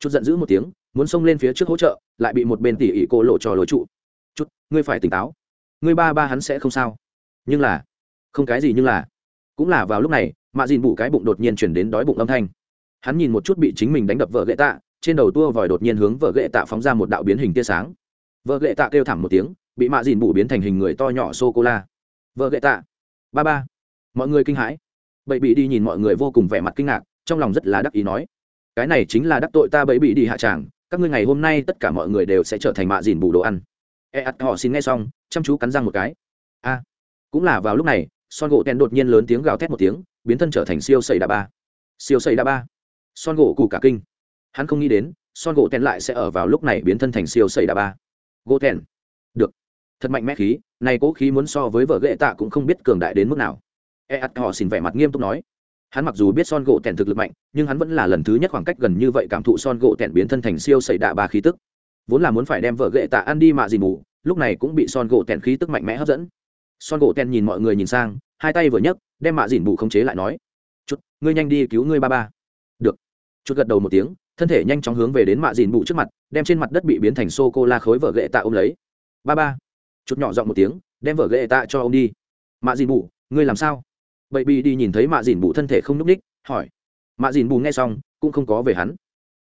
Chút giận dữ một tiếng, muốn xông lên phía trước hỗ trợ, lại bị một bên tỉ ỉ cô lộ trò lối trụ. Chút, ngươi phải tỉnh táo. Ngươi ba ba hắn sẽ không sao. Nhưng là, không cái gì nhưng là. Cũng là vào lúc này, mạ dìn bù cái bụng đột nhiên chuyển đến đói bụng âm thanh. Hắn nhìn một chút bị chính mình đánh đập vợ gậy tạ, trên đầu tua vòi đột nhiên hướng vợ gậy tạ phóng ra một đạo biến hình tia sáng. Vợ gậy tạ kêu thảm một tiếng, bị mạ dìn bù biến thành hình người to nhỏ sô cô la. Vợ gậy tạ. Ba ba. Mọi người kinh hãi bậy bị đi nhìn mọi người vô cùng vẻ mặt kinh ngạc, trong lòng rất là đắc ý nói, cái này chính là đắc tội ta bậy bị đi hạ tràng, các ngươi ngày hôm nay tất cả mọi người đều sẽ trở thành mạ dìn bù đồ ăn. E ắt họ xin nghe xong, chăm chú cắn răng một cái. A, cũng là vào lúc này, son gỗ tèn đột nhiên lớn tiếng gào thét một tiếng, biến thân trở thành siêu sầy đà ba. Siêu sầy đà ba. Son gỗ cù cả kinh. Hắn không nghĩ đến, son gỗ tèn lại sẽ ở vào lúc này biến thân thành siêu sầy đà ba. Gỗ tèn được. Thật mạnh mẽ khí, này cố khí muốn so với vợ ghệ tạ cũng không biết cường đại đến mức nào e ắt họ xin vẻ mặt nghiêm túc nói. Hắn mặc dù biết son gỗ tèn thực lực mạnh, nhưng hắn vẫn là lần thứ nhất khoảng cách gần như vậy cảm thụ son gỗ tèn biến thân thành siêu xảy đạ ba khí tức. Vốn là muốn phải đem vợ ghệ tạ ăn đi mạ gì mù, lúc này cũng bị son gỗ tèn khí tức mạnh mẽ hấp dẫn. Son gỗ tèn nhìn mọi người nhìn sang, hai tay vừa nhấc, đem mạ dìn bù khống chế lại nói. Chút, ngươi nhanh đi cứu ngươi ba ba. Được. Chút gật đầu một tiếng, thân thể nhanh chóng hướng về đến mạ dìn bù trước mặt, đem trên mặt đất bị biến thành sô cô la khối vợ ghệ tạ ôm lấy. Ba ba. Chút nhỏ giọng một tiếng, đem vợ ghệ tạ cho ông đi. Mạ dìn bù, ngươi làm sao? Bậy bị đi nhìn thấy mạ dìn bù thân thể không n ú c ních, hỏi. Mạ dìn bù nghe xong, cũng không có về hắn,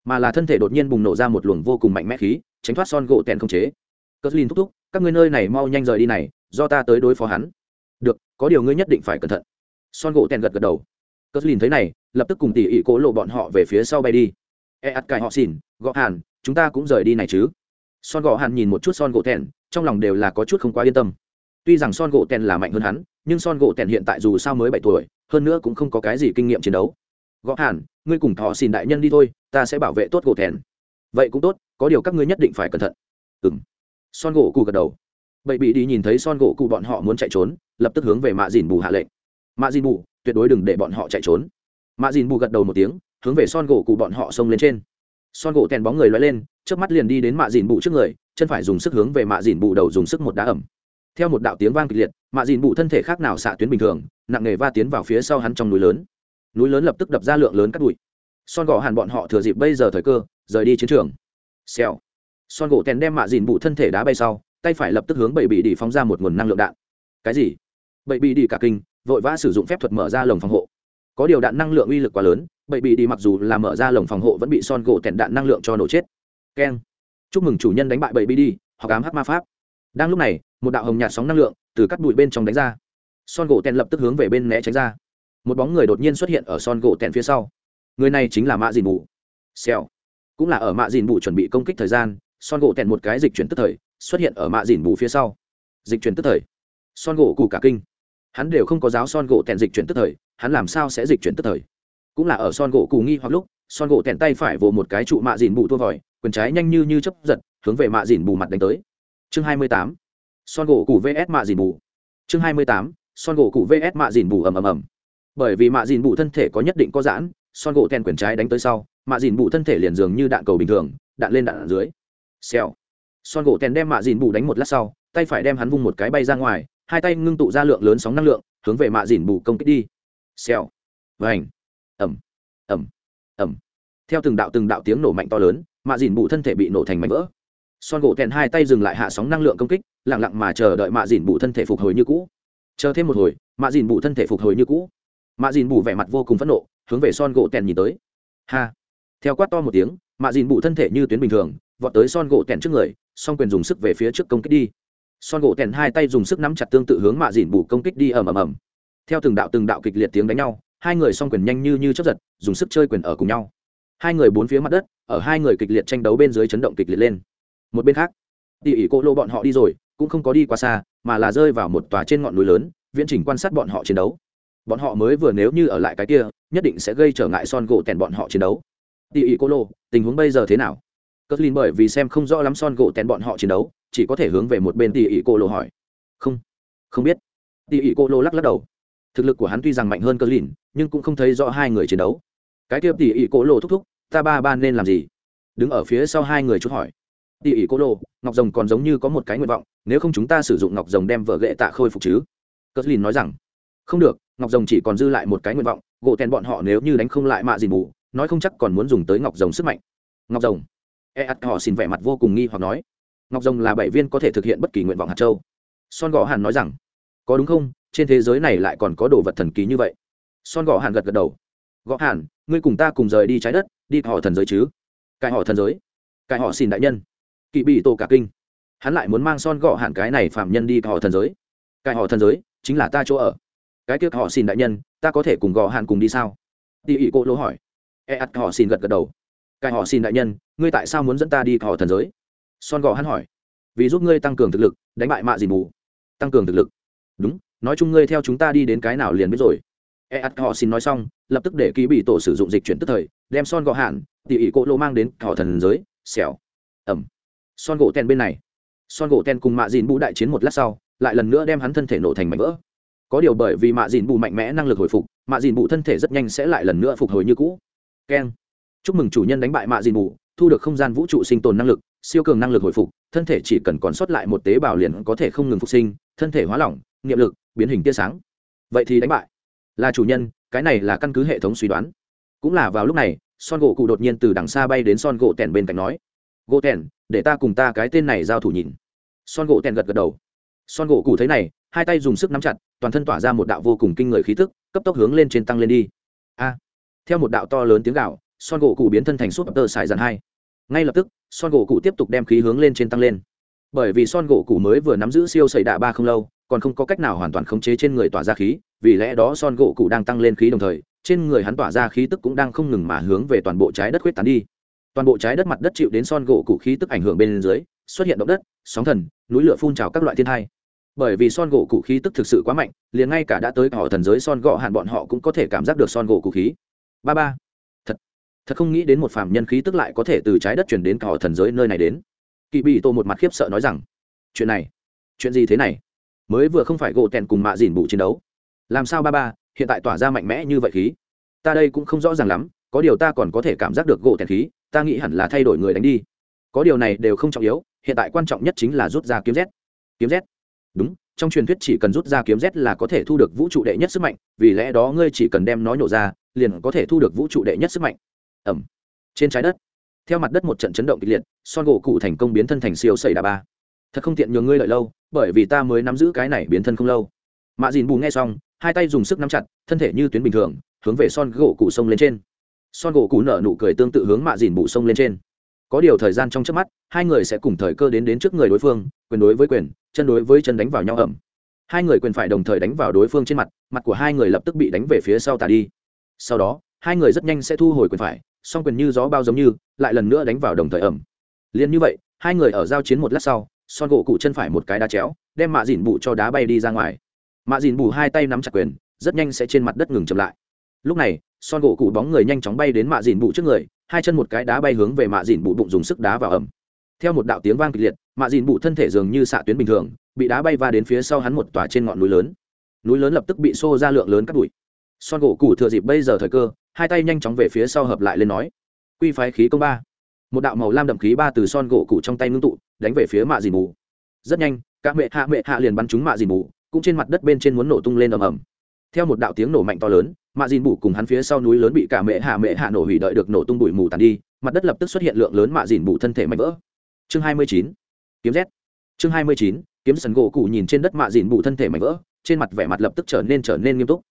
mà là thân thể đột nhiên bùng nổ ra một luồng vô cùng mạnh mẽ khí, tránh thoát son gỗ tèn không chế. Cất lin thúc thúc, các ngươi nơi này mau nhanh rời đi này, do ta tới đối phó hắn. Được, có điều ngươi nhất định phải cẩn thận. Son gỗ tèn gật gật đầu. Cất thấy này, lập tức cùng tỉ ỉ cố lộ bọn họ về phía sau bay đi. E ắt cài họ xỉn, gõ hàn, chúng ta cũng rời đi này chứ. Son gõ hàn nhìn một chút son gỗ tèn, trong lòng đều là có chút không quá yên tâm tuy rằng son gỗ tèn là mạnh hơn hắn, nhưng son gỗ tèn hiện tại dù sao mới bảy tuổi, hơn nữa cũng không có cái gì kinh nghiệm chiến đấu. Gõ hàn, ngươi cùng thọ xin đại nhân đi thôi, ta sẽ bảo vệ tốt gỗ tèn. Vậy cũng tốt, có điều các ngươi nhất định phải cẩn thận. Ừng son gỗ cụ gật đầu. Bậy bị đi nhìn thấy son gỗ cụ bọn họ muốn chạy trốn, lập tức hướng về mạ dìn bù hạ lệnh. Mạ dìn bù, tuyệt đối đừng để bọn họ chạy trốn. Mạ dìn bù gật đầu một tiếng, hướng về son gỗ cụ bọn họ xông lên trên. Son gỗ tèn bóng người loay lên trước mắt liền đi đến mạ dìn bù trước người, chân phải dùng sức hướng về mạ dìn bù đầu dùng sức một đá ẩm theo một đạo tiếng vang kịch liệt, mạ dìn bụ thân thể khác nào xạ tuyến bình thường, nặng nề va tiến vào phía sau hắn trong núi lớn. Núi lớn lập tức đập ra lượng lớn cắt bụi. Son gỗ hàn bọn họ thừa dịp bây giờ thời cơ, rời đi chiến trường. Xèo. Son gỗ tèn đem mạ dìn bụ thân thể đá bay sau, tay phải lập tức hướng bậy bị đi phóng ra một nguồn năng lượng đạn. Cái gì? Bậy bị đi cả kinh, vội vã sử dụng phép thuật mở ra lồng phòng hộ. Có điều đạn năng lượng uy lực quá lớn bậy bị đi mặc dù là mở ra lồng phòng hộ vẫn bị son gỗ tèn đạn năng lượng cho nổ chết. Keng. Chúc mừng chủ nhân đánh bại bậy bị đi hoặc ám hát ma pháp. Đang lúc này một đạo hồng nhạt sóng năng lượng từ cắt bụi bên trong đánh ra. Son gỗ tèn lập tức hướng về bên né tránh ra. Một bóng người đột nhiên xuất hiện ở son gỗ tèn phía sau. Người này chính là mạ dìn bù. Xèo. Cũng là ở mạ dìn bù chuẩn bị công kích thời gian, son gỗ tèn một cái dịch chuyển tức thời, xuất hiện ở mạ dìn bù phía sau. Dịch chuyển tức thời. Son gỗ cù cả kinh. Hắn đều không có giáo son gỗ tèn dịch chuyển tức thời, hắn làm sao sẽ dịch chuyển tức thời? Cũng là ở son gỗ cù nghi hoặc lúc, son gỗ tèn tay phải vồ một cái trụ mạ dìn bù thua vòi, quyền trái nhanh như như chấp giật, hướng về mạ dìn bù mặt đánh tới. Chương hai mươi tám son gỗ cụ vs mạ dìn bù. Chương hai mươi tám, son gỗ cụ vs mạ dìn bù ầm ầm ầm. Bởi vì mạ dìn bù thân thể có nhất định có giãn, son gỗ tèn quyền trái đánh tới sau, mạ dìn bù thân thể liền dường như đạn cầu bình thường, đạn lên đạn ở dưới. Xèo. Son gỗ tèn đem mạ dìn bù đánh một lát sau, tay phải đem hắn vung một cái bay ra ngoài, hai tay ngưng tụ ra lượng lớn sóng năng lượng, hướng về mạ dìn bù công kích đi. Xèo. Vành. Ẩm ẩm ẩm theo từng đạo từng đạo tiếng nổ mạnh to lớn, mạ dìn bù thân thể bị nổ thành mảnh vỡ son gỗ tèn hai tay dừng lại hạ sóng năng lượng công kích lẳng lặng mà chờ đợi mạ dìn bù thân thể phục hồi như cũ. Chờ thêm một hồi, mạ dìn bù thân thể phục hồi như cũ. Mạ dìn bù vẻ mặt vô cùng phẫn nộ, hướng về son gỗ tèn nhìn tới. Ha! Theo quát to một tiếng, mạ dìn bù thân thể như tuyến bình thường, vọt tới son gỗ tèn trước người, song quyền dùng sức về phía trước công kích đi. Son gỗ tèn hai tay dùng sức nắm chặt tương tự hướng mạ dìn bù công kích đi ầm ầm ầm. Theo từng đạo từng đạo kịch liệt tiếng đánh nhau, hai người song quyền nhanh như như chấp giật, dùng sức chơi quyền ở cùng nhau. Hai người bốn phía mặt đất, ở hai người kịch liệt tranh đấu bên dưới chấn động kịch liệt lên một bên khác, tỉ ỉ cô lô bọn họ đi rồi, cũng không có đi quá xa, mà là rơi vào một tòa trên ngọn núi lớn, viễn trình quan sát bọn họ chiến đấu. Bọn họ mới vừa nếu như ở lại cái kia, nhất định sẽ gây trở ngại son gỗ tèn bọn họ chiến đấu. Tỉ ỉ cô lô, tình huống bây giờ thế nào? Cất lin bởi vì xem không rõ lắm son gỗ tèn bọn họ chiến đấu, chỉ có thể hướng về một bên tỉ ỉ cô lô hỏi. Không không biết. Tỉ ỉ cô lô lắc lắc đầu. Thực lực của hắn tuy rằng mạnh hơn cất lin nhưng cũng không thấy rõ hai người chiến đấu. Cái kia tỉ ỉ cô lô thúc thúc, ta ba ba nên làm gì? Đứng ở phía sau hai người chút hỏi tỉ ỉ cô lô ngọc rồng còn giống như có một cái nguyện vọng, nếu không chúng ta sử dụng ngọc rồng đem vợ ghệ tạ khôi phục chứ? Cất lin nói rằng, không được, ngọc rồng chỉ còn dư lại một cái nguyện vọng, gỗ tèn bọn họ nếu như đánh không lại mạ gì mù nói không chắc còn muốn dùng tới ngọc rồng sức mạnh. Ngọc rồng. E ắt họ xin vẻ mặt vô cùng nghi hoặc nói, ngọc rồng là bảy viên có thể thực hiện bất kỳ nguyện vọng hạt châu. Son gõ hàn nói rằng, có đúng không? Trên thế giới này lại còn có đồ vật thần kỳ như vậy. Son gõ hàn gật gật đầu. Gõ hàn, ngươi cùng ta cùng rời đi trái đất, đi họ thần giới chứ? Cải họ thần giới. Cải họ xin đại nhân kỵ bị tổ cả kinh. Hắn lại muốn mang son gọ hạn cái này phạm nhân đi họ thần giới. Cái họ thần giới chính là ta chỗ ở. Cái kia họ xin đại nhân, ta có thể cùng gọ hạn cùng đi sao? Tỉ ỉ cô lỗ hỏi. E ắt họ xin gật gật đầu. Cái họ xin đại nhân, ngươi tại sao muốn dẫn ta đi họ thần giới? Son gò hắn hỏi. Vì giúp ngươi tăng cường thực lực, đánh bại mạ dìm mù. Tăng cường thực lực. Đúng, nói chung ngươi theo chúng ta đi đến cái nào liền biết rồi. E ắt họ xin nói xong, lập tức để ký bị tổ sử dụng dịch chuyển tức thời, đem son gò hạn tỉ ỉ cô lô mang đến họ thần giới, xẻo. Ẩm son gỗ ten bên này. Son gỗ ten cùng mạ dìn bù đại chiến một lát sau, lại lần nữa đem hắn thân thể nổ thành mảnh vỡ. Có điều bởi vì mạ dìn bù mạnh mẽ năng lực hồi phục, mạ dìn bù thân thể rất nhanh sẽ lại lần nữa phục hồi như cũ. Keng. Chúc mừng chủ nhân đánh bại mạ dìn bù, thu được không gian vũ trụ sinh tồn năng lực, siêu cường năng lực hồi phục, thân thể chỉ cần còn sót lại một tế bào liền có thể không ngừng phục sinh, thân thể hóa lỏng nghiệm lực, biến hình tia sáng. Vậy thì đánh bại. Là chủ nhân, cái này là căn cứ hệ thống suy đoán. Cũng là vào lúc này, son gỗ cụ đột nhiên từ đằng xa bay đến son gỗ tèn bên cạnh nói gỗ tèn, để ta cùng ta cái tên này giao thủ nhìn. Son gỗ tèn gật gật đầu. Son gỗ cụ thấy này, hai tay dùng sức nắm chặt, toàn thân tỏa ra một đạo vô cùng kinh người khí tức, cấp tốc hướng lên trên tăng lên đi. A! Theo một đạo to lớn tiếng gạo son gỗ cụ biến thân thành súp tơ xài dàn hai. Ngay lập tức, son gỗ cụ tiếp tục đem khí hướng lên trên tăng lên. Bởi vì son gỗ cụ mới vừa nắm giữ siêu sẩy đạ ba không lâu, còn không có cách nào hoàn toàn khống chế trên người tỏa ra khí, vì lẽ đó son gỗ cụ đang tăng lên khí đồng thời, trên người hắn tỏa ra khí tức cũng đang không ngừng mà hướng về toàn bộ trái đất khuyết tán đi toàn bộ trái đất mặt đất chịu đến son gỗ cụ khí tức ảnh hưởng bên dưới, xuất hiện động đất, sóng thần, núi lửa phun trào các loại thiên thai bởi vì son gỗ cụ khí tức thực sự quá mạnh, liền ngay cả đã tới họ thần giới son gỗ hạn bọn họ cũng có thể cảm giác được son gỗ cụ khí. Ba ba. Thật thật không nghĩ đến một phàm nhân khí tức lại có thể từ trái đất chuyển đến cả thần giới nơi này đến. Kỳ bị tô một mặt khiếp sợ nói rằng, chuyện này, chuyện gì thế này? Mới vừa không phải gỗ tèn cùng mạ dìn bụ chiến đấu. Làm sao ba ba, hiện tại tỏa ra mạnh mẽ như vậy khí? Ta đây cũng không rõ ràng lắm có điều ta còn có thể cảm giác được gỗ thẹn khí, ta nghĩ hẳn là thay đổi người đánh đi. Có điều này đều không trọng yếu, hiện tại quan trọng nhất chính là rút ra kiếm z. Kiếm z? Đúng, trong truyền thuyết chỉ cần rút ra kiếm z là có thể thu được vũ trụ đệ nhất sức mạnh, vì lẽ đó ngươi chỉ cần đem nó nhổ ra, liền có thể thu được vũ trụ đệ nhất sức mạnh. Ẩm. Trên trái đất. Theo mặt đất một trận chấn động kịch liệt, son gỗ cụ thành công biến thân thành siêu sẩy đà ba. Thật không tiện nhường ngươi lợi lâu, bởi vì ta mới nắm giữ cái này biến thân không lâu. Mạ dìn bù nghe xong, hai tay dùng sức nắm chặt, thân thể như tuyến bình thường, hướng về son gỗ cụ sông lên trên son gỗ cụ nở nụ cười tương tự hướng mạ dìn bù sông lên trên. Có điều thời gian trong trước mắt, hai người sẽ cùng thời cơ đến đến trước người đối phương, quyền đối với quyền, chân đối với chân đánh vào nhau ẩm. Hai người quyền phải đồng thời đánh vào đối phương trên mặt mặt của hai người lập tức bị đánh về phía sau tả đi. Sau đó, hai người rất nhanh sẽ thu hồi quyền phải, song quyền như gió bao giống như, lại lần nữa đánh vào đồng thời ẩm. Liền như vậy, hai người ở giao chiến một lát sau, son gỗ cụ chân phải một cái đá chéo, đem mạ dìn bụ cho đá bay đi ra ngoài. Mạ dìn bù hai tay nắm chặt quyền, rất nhanh sẽ trên mặt đất ngừng chậm lại. Lúc này son gỗ cụ bóng người nhanh chóng bay đến mạ dìn bụ trước người, hai chân một cái đá bay hướng về mạ dìn bụ bụng dùng sức đá vào ẩm theo một đạo tiếng vang kịch liệt, mạ dìn bụ thân thể dường như xạ tuyến bình thường, bị đá bay va đến phía sau hắn một tòa trên ngọn núi lớn. Núi lớn lập tức bị xô ra lượng lớn cắt bụi. Son gỗ cụ thừa dịp bây giờ thời cơ, hai tay nhanh chóng về phía sau hợp lại lên nói, quy phái khí công ba. Một đạo màu lam đậm khí ba từ son gỗ cụ trong tay ngưng tụ, đánh về phía mạ dìn bù. Rất nhanh, các mẹ hạ mẹ hạ liền bắn trúng mạ dìn bù, cũng trên mặt đất bên trên muốn nổ tung lên ầm ầm. Theo một đạo tiếng nổ mạnh to lớn mạ dìn bù cùng hắn phía sau núi lớn bị cả mẹ hạ mẹ hạ nổ hủy đợi được nổ tung bụi mù tàn đi, mặt đất lập tức xuất hiện lượng lớn mạ dìn bù thân thể mạnh vỡ. Chương hai mươi chín, kiếm z chương hai mươi chín, kiếm sần gỗ cụ nhìn trên đất mạ dìn bù thân thể mạnh vỡ, trên mặt vẻ mặt lập tức trở nên trở nên nghiêm túc.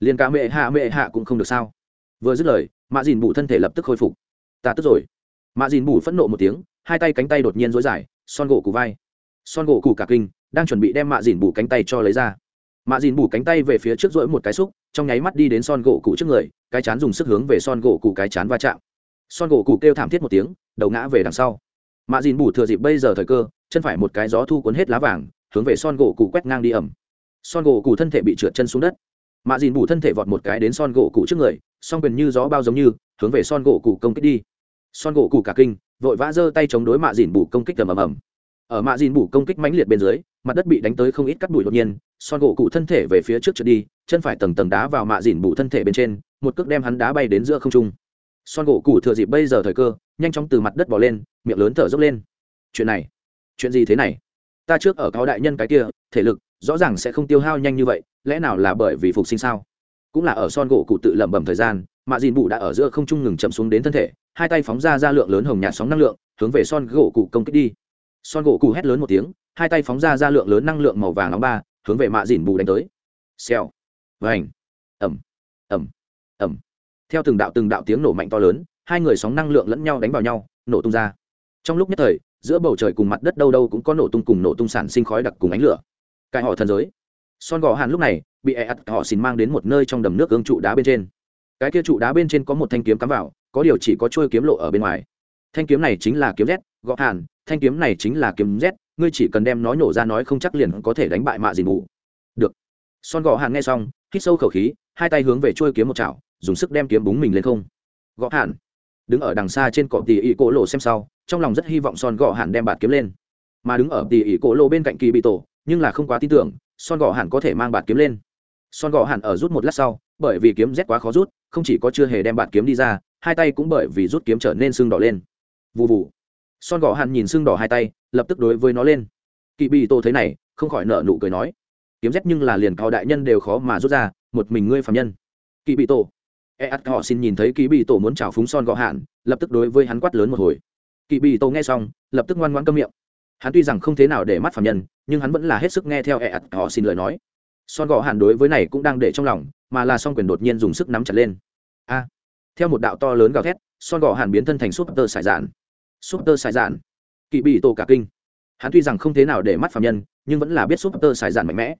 Liền cả mẹ hạ mẹ hạ cũng không được sao. Vừa dứt lời, mạ dìn bù thân thể lập tức khôi phục. Ta tức rồi. Mạ dìn bù phẫn nộ một tiếng, hai tay cánh tay đột nhiên dối dài, son gỗ cụ vai. Son gỗ cụ cả kinh, đang chuẩn bị đem mạ dìn bù cánh tay cho lấy ra. Mạ dìn bù cánh tay về phía trước rỗi một cái xúc trong nháy mắt đi đến son gỗ cụ trước người, cái chán dùng sức hướng về son gỗ cụ cái chán va chạm. Son gỗ cụ kêu thảm thiết một tiếng, đầu ngã về đằng sau. Mạ dìn bù thừa dịp bây giờ thời cơ, chân phải một cái gió thu cuốn hết lá vàng, hướng về son gỗ cụ quét ngang đi ẩm son gỗ cụ thân thể bị trượt chân xuống đất. Mạ dìn bù thân thể vọt một cái đến son gỗ cụ trước người, song quyền như gió bao giống như, hướng về son gỗ cụ công kích đi. Son gỗ cụ cả kinh, vội vã giơ tay chống đối mạ dìn bù công kích tầm ầm ầm ở mạ dìn bù công kích mãnh liệt bên dưới, mặt đất bị đánh tới không ít cắt bụi đột nhiên, son gỗ cụ thân thể về phía trước trượt đi, chân phải tầng tầng đá vào mạ dìn bù thân thể bên trên, một cước đem hắn đá bay đến giữa không trung. Son gỗ cụ thừa dịp bây giờ thời cơ, nhanh chóng từ mặt đất bỏ lên, miệng lớn thở dốc lên. Chuyện này, chuyện gì thế này? Ta trước ở cao đại nhân cái kia, thể lực, rõ ràng sẽ không tiêu hao nhanh như vậy, lẽ nào là bởi vì phục sinh sao? Cũng là ở son gỗ cụ tự lẩm bẩm thời gian, mạ dìn bù đã ở giữa không trung ngừng chậm xuống đến thân thể, hai tay phóng ra ra lượng lớn hồng nhạt sóng năng lượng, hướng về son gỗ cụ công kích đi son gỗ cụ hét lớn một tiếng, hai tay phóng ra ra lượng lớn năng lượng màu vàng nóng ba, hướng về mạ dìn bù đánh tới. Xèo. Vành. Ẩm. Ẩm. Ẩm. Theo từng đạo từng đạo tiếng nổ mạnh to lớn, hai người sóng năng lượng lẫn nhau đánh vào nhau, nổ tung ra. Trong lúc nhất thời, giữa bầu trời cùng mặt đất đâu đâu cũng có nổ tung cùng nổ tung sản sinh khói đặc cùng ánh lửa. Cãi họ thần giới. Son gò hàn lúc này, bị e ắt họ xin mang đến một nơi trong đầm nước ương trụ đá bên trên. Cái kia trụ đá bên trên có một thanh kiếm cắm vào, có điều chỉ có trôi kiếm lộ ở bên ngoài. Thanh kiếm này chính là kiếm rét gõ hàn, thanh kiếm này chính là kiếm z, ngươi chỉ cần đem nó nhổ ra nói không chắc liền có thể đánh bại mạ dìn mù được. Son gõ hàn nghe xong, hít sâu khẩu khí, hai tay hướng về trôi kiếm một chảo, dùng sức đem kiếm búng mình lên không. Gõ hàn, đứng ở đằng xa trên cọ tỉ ỉ cổ lộ xem sau, trong lòng rất hy vọng son gõ hàn đem bạt kiếm lên. Mà đứng ở tỉ ỉ cổ lộ bên cạnh kỳ bị tổ, nhưng là không quá tin tưởng, son gõ hàn có thể mang bạt kiếm lên. Son gõ hàn ở rút một lát sau, bởi vì kiếm rét quá khó rút, không chỉ có chưa hề đem bạt kiếm đi ra, hai tay cũng bởi vì rút kiếm trở nên sưng đỏ lên. Vụ vụ son gò hàn nhìn sưng đỏ hai tay, lập tức đối với nó lên. Kỳ bị tổ thấy này, không khỏi nợ nụ cười nói, kiếm rét nhưng là liền cao đại nhân đều khó mà rút ra, một mình ngươi phạm nhân. Kỳ bị tổ e ắt họ xin nhìn thấy kỳ bị tổ muốn chào phúng son gò hạn lập tức đối với hắn quát lớn một hồi. Kỳ bị tổ nghe xong, lập tức ngoan ngoãn câm miệng. Hắn tuy rằng không thế nào để mắt phạm nhân, nhưng hắn vẫn là hết sức nghe theo e ắt họ xin lời nói. Son gò hạn đối với này cũng đang để trong lòng, mà là song quyền đột nhiên dùng sức nắm chặt lên. A. Theo một đạo to lớn gào thét, son gò hạn biến thân thành súp tơ sải dạn súp tơ sài dạn. Kỳ bị tổ cả kinh. Hắn tuy rằng không thế nào để mắt phạm nhân, nhưng vẫn là biết súp tơ sài dạn mạnh mẽ.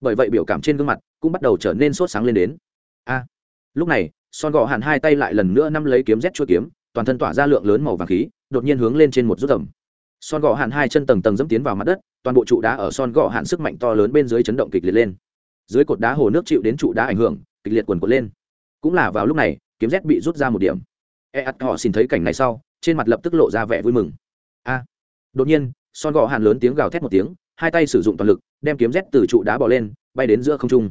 Bởi vậy biểu cảm trên gương mặt cũng bắt đầu trở nên sốt sáng lên đến. A. Lúc này, son gò hàn hai tay lại lần nữa nắm lấy kiếm rét chua kiếm, toàn thân tỏa ra lượng lớn màu vàng khí, đột nhiên hướng lên trên một rút tầm son gò hàn hai chân tầng tầng dẫm tiến vào mặt đất, toàn bộ trụ đá ở son gò hàn sức mạnh to lớn bên dưới chấn động kịch liệt lên. Dưới cột đá hồ nước chịu đến trụ đá ảnh hưởng, kịch liệt quần quật lên. Cũng là vào lúc này, kiếm rét bị rút ra một điểm. E ắt họ xin thấy cảnh này sau trên mặt lập tức lộ ra vẻ vui mừng. A. Đột nhiên, son gò hàn lớn tiếng gào thét một tiếng, hai tay sử dụng toàn lực, đem kiếm rét từ trụ đá bỏ lên, bay đến giữa không trung.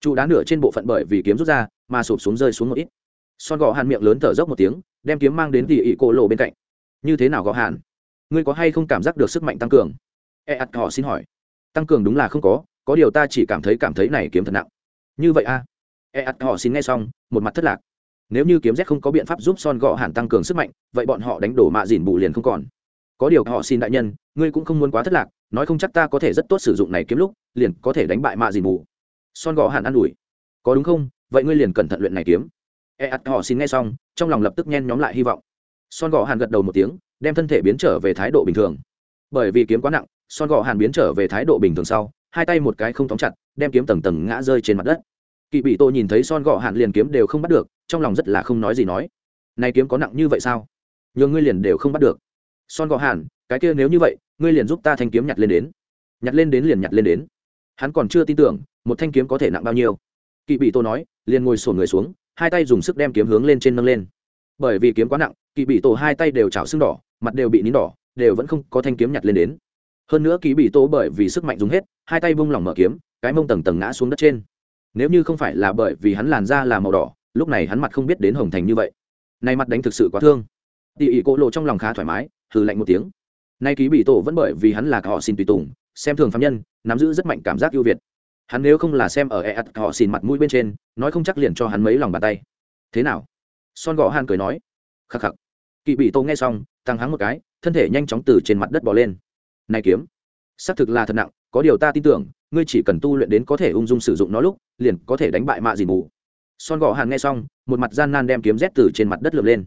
Trụ đá nửa trên bộ phận bởi vì kiếm rút ra, mà sụp xuống rơi xuống một ít. Son gò hàn miệng lớn thở dốc một tiếng, đem kiếm mang đến tỉ ỉ cổ lộ bên cạnh. Như thế nào gò hàn? Ngươi có hay không cảm giác được sức mạnh tăng cường? E ắt họ xin hỏi. Tăng cường đúng là không có có điều ta chỉ cảm thấy cảm thấy này kiếm thật nặng. Như vậy a à? e ắt họ xin nghe xong, một mặt thất lạc nếu như kiếm rét không có biện pháp giúp son gọ hàn tăng cường sức mạnh, vậy bọn họ đánh đổ mạ dìn bù liền không còn. Có điều họ xin đại nhân, ngươi cũng không muốn quá thất lạc, nói không chắc ta có thể rất tốt sử dụng này kiếm lúc, liền có thể đánh bại mạ dìn bù. Son gọ hàn ă n ủi. Có đúng không? Vậy ngươi liền cẩn thận luyện này kiếm. E ắt họ xin nghe xong, trong lòng lập tức nhen nhóm lại hy vọng. Son gọ hàn gật đầu một tiếng, đem thân thể biến trở về thái độ bình thường. Bởi vì kiếm quá nặng, son gọ hàn biến trở về thái độ bình thường sau, hai tay một cái không tóm chặt, đem kiếm tầng tầng ngã rơi trên mặt đất. Kỵ bị tô nhìn thấy son gọ hàn liền kiếm đều không bắt được trong lòng rất là không nói gì nói. Này kiếm có nặng như vậy sao? Nhường ngươi liền đều không bắt được. Son gọ hàn, cái kia nếu như vậy, ngươi liền giúp ta thanh kiếm nhặt lên đến. Nhặt lên đến liền nhặt lên đến. Hắn còn chưa tin tưởng, một thanh kiếm có thể nặng bao nhiêu. Kỵ bị tô nói, liền ngồi sổn người xuống, hai tay dùng sức đem kiếm hướng lên trên nâng lên. Bởi vì kiếm quá nặng, kỵ bị tổ hai tay đều chảo sưng đỏ, mặt đều bị nín đỏ, đều vẫn không có thanh kiếm nhặt lên đến. Hơn nữa kỵ bị tổ bởi vì sức mạnh dùng hết, hai tay vung lỏng mở kiếm, cái mông tầng tầng ngã xuống đất trên. Nếu như không phải là bởi vì hắn làn da là màu đỏ lúc này hắn mặt không biết đến hồng thành như vậy. Nay mặt đánh thực sự quá thương. Tỉ ỉ cỗ lộ trong lòng khá thoải mái, hừ lạnh một tiếng. Nay ký bị tổ vẫn bởi vì hắn là họ xin tùy tùng, xem thường phạm nhân, nắm giữ rất mạnh cảm giác ưu việt. Hắn nếu không là xem ở e ắt họ xin mặt mũi bên trên, nói không chắc liền cho hắn mấy lòng bàn tay. Thế nào? Son gõ han cười nói. Khắc khắc. Kỵ bị tô nghe xong, tăng hắng một cái, thân thể nhanh chóng từ trên mặt đất bỏ lên. Này kiếm. Xác thực là thật nặng, có điều ta tin tưởng, ngươi chỉ cần tu luyện đến có thể ung dung sử dụng nó lúc, liền có thể đánh bại mạ dìn mù son gõ hàn nghe xong, một mặt gian nan đem kiếm rét từ trên mặt đất lượm lên.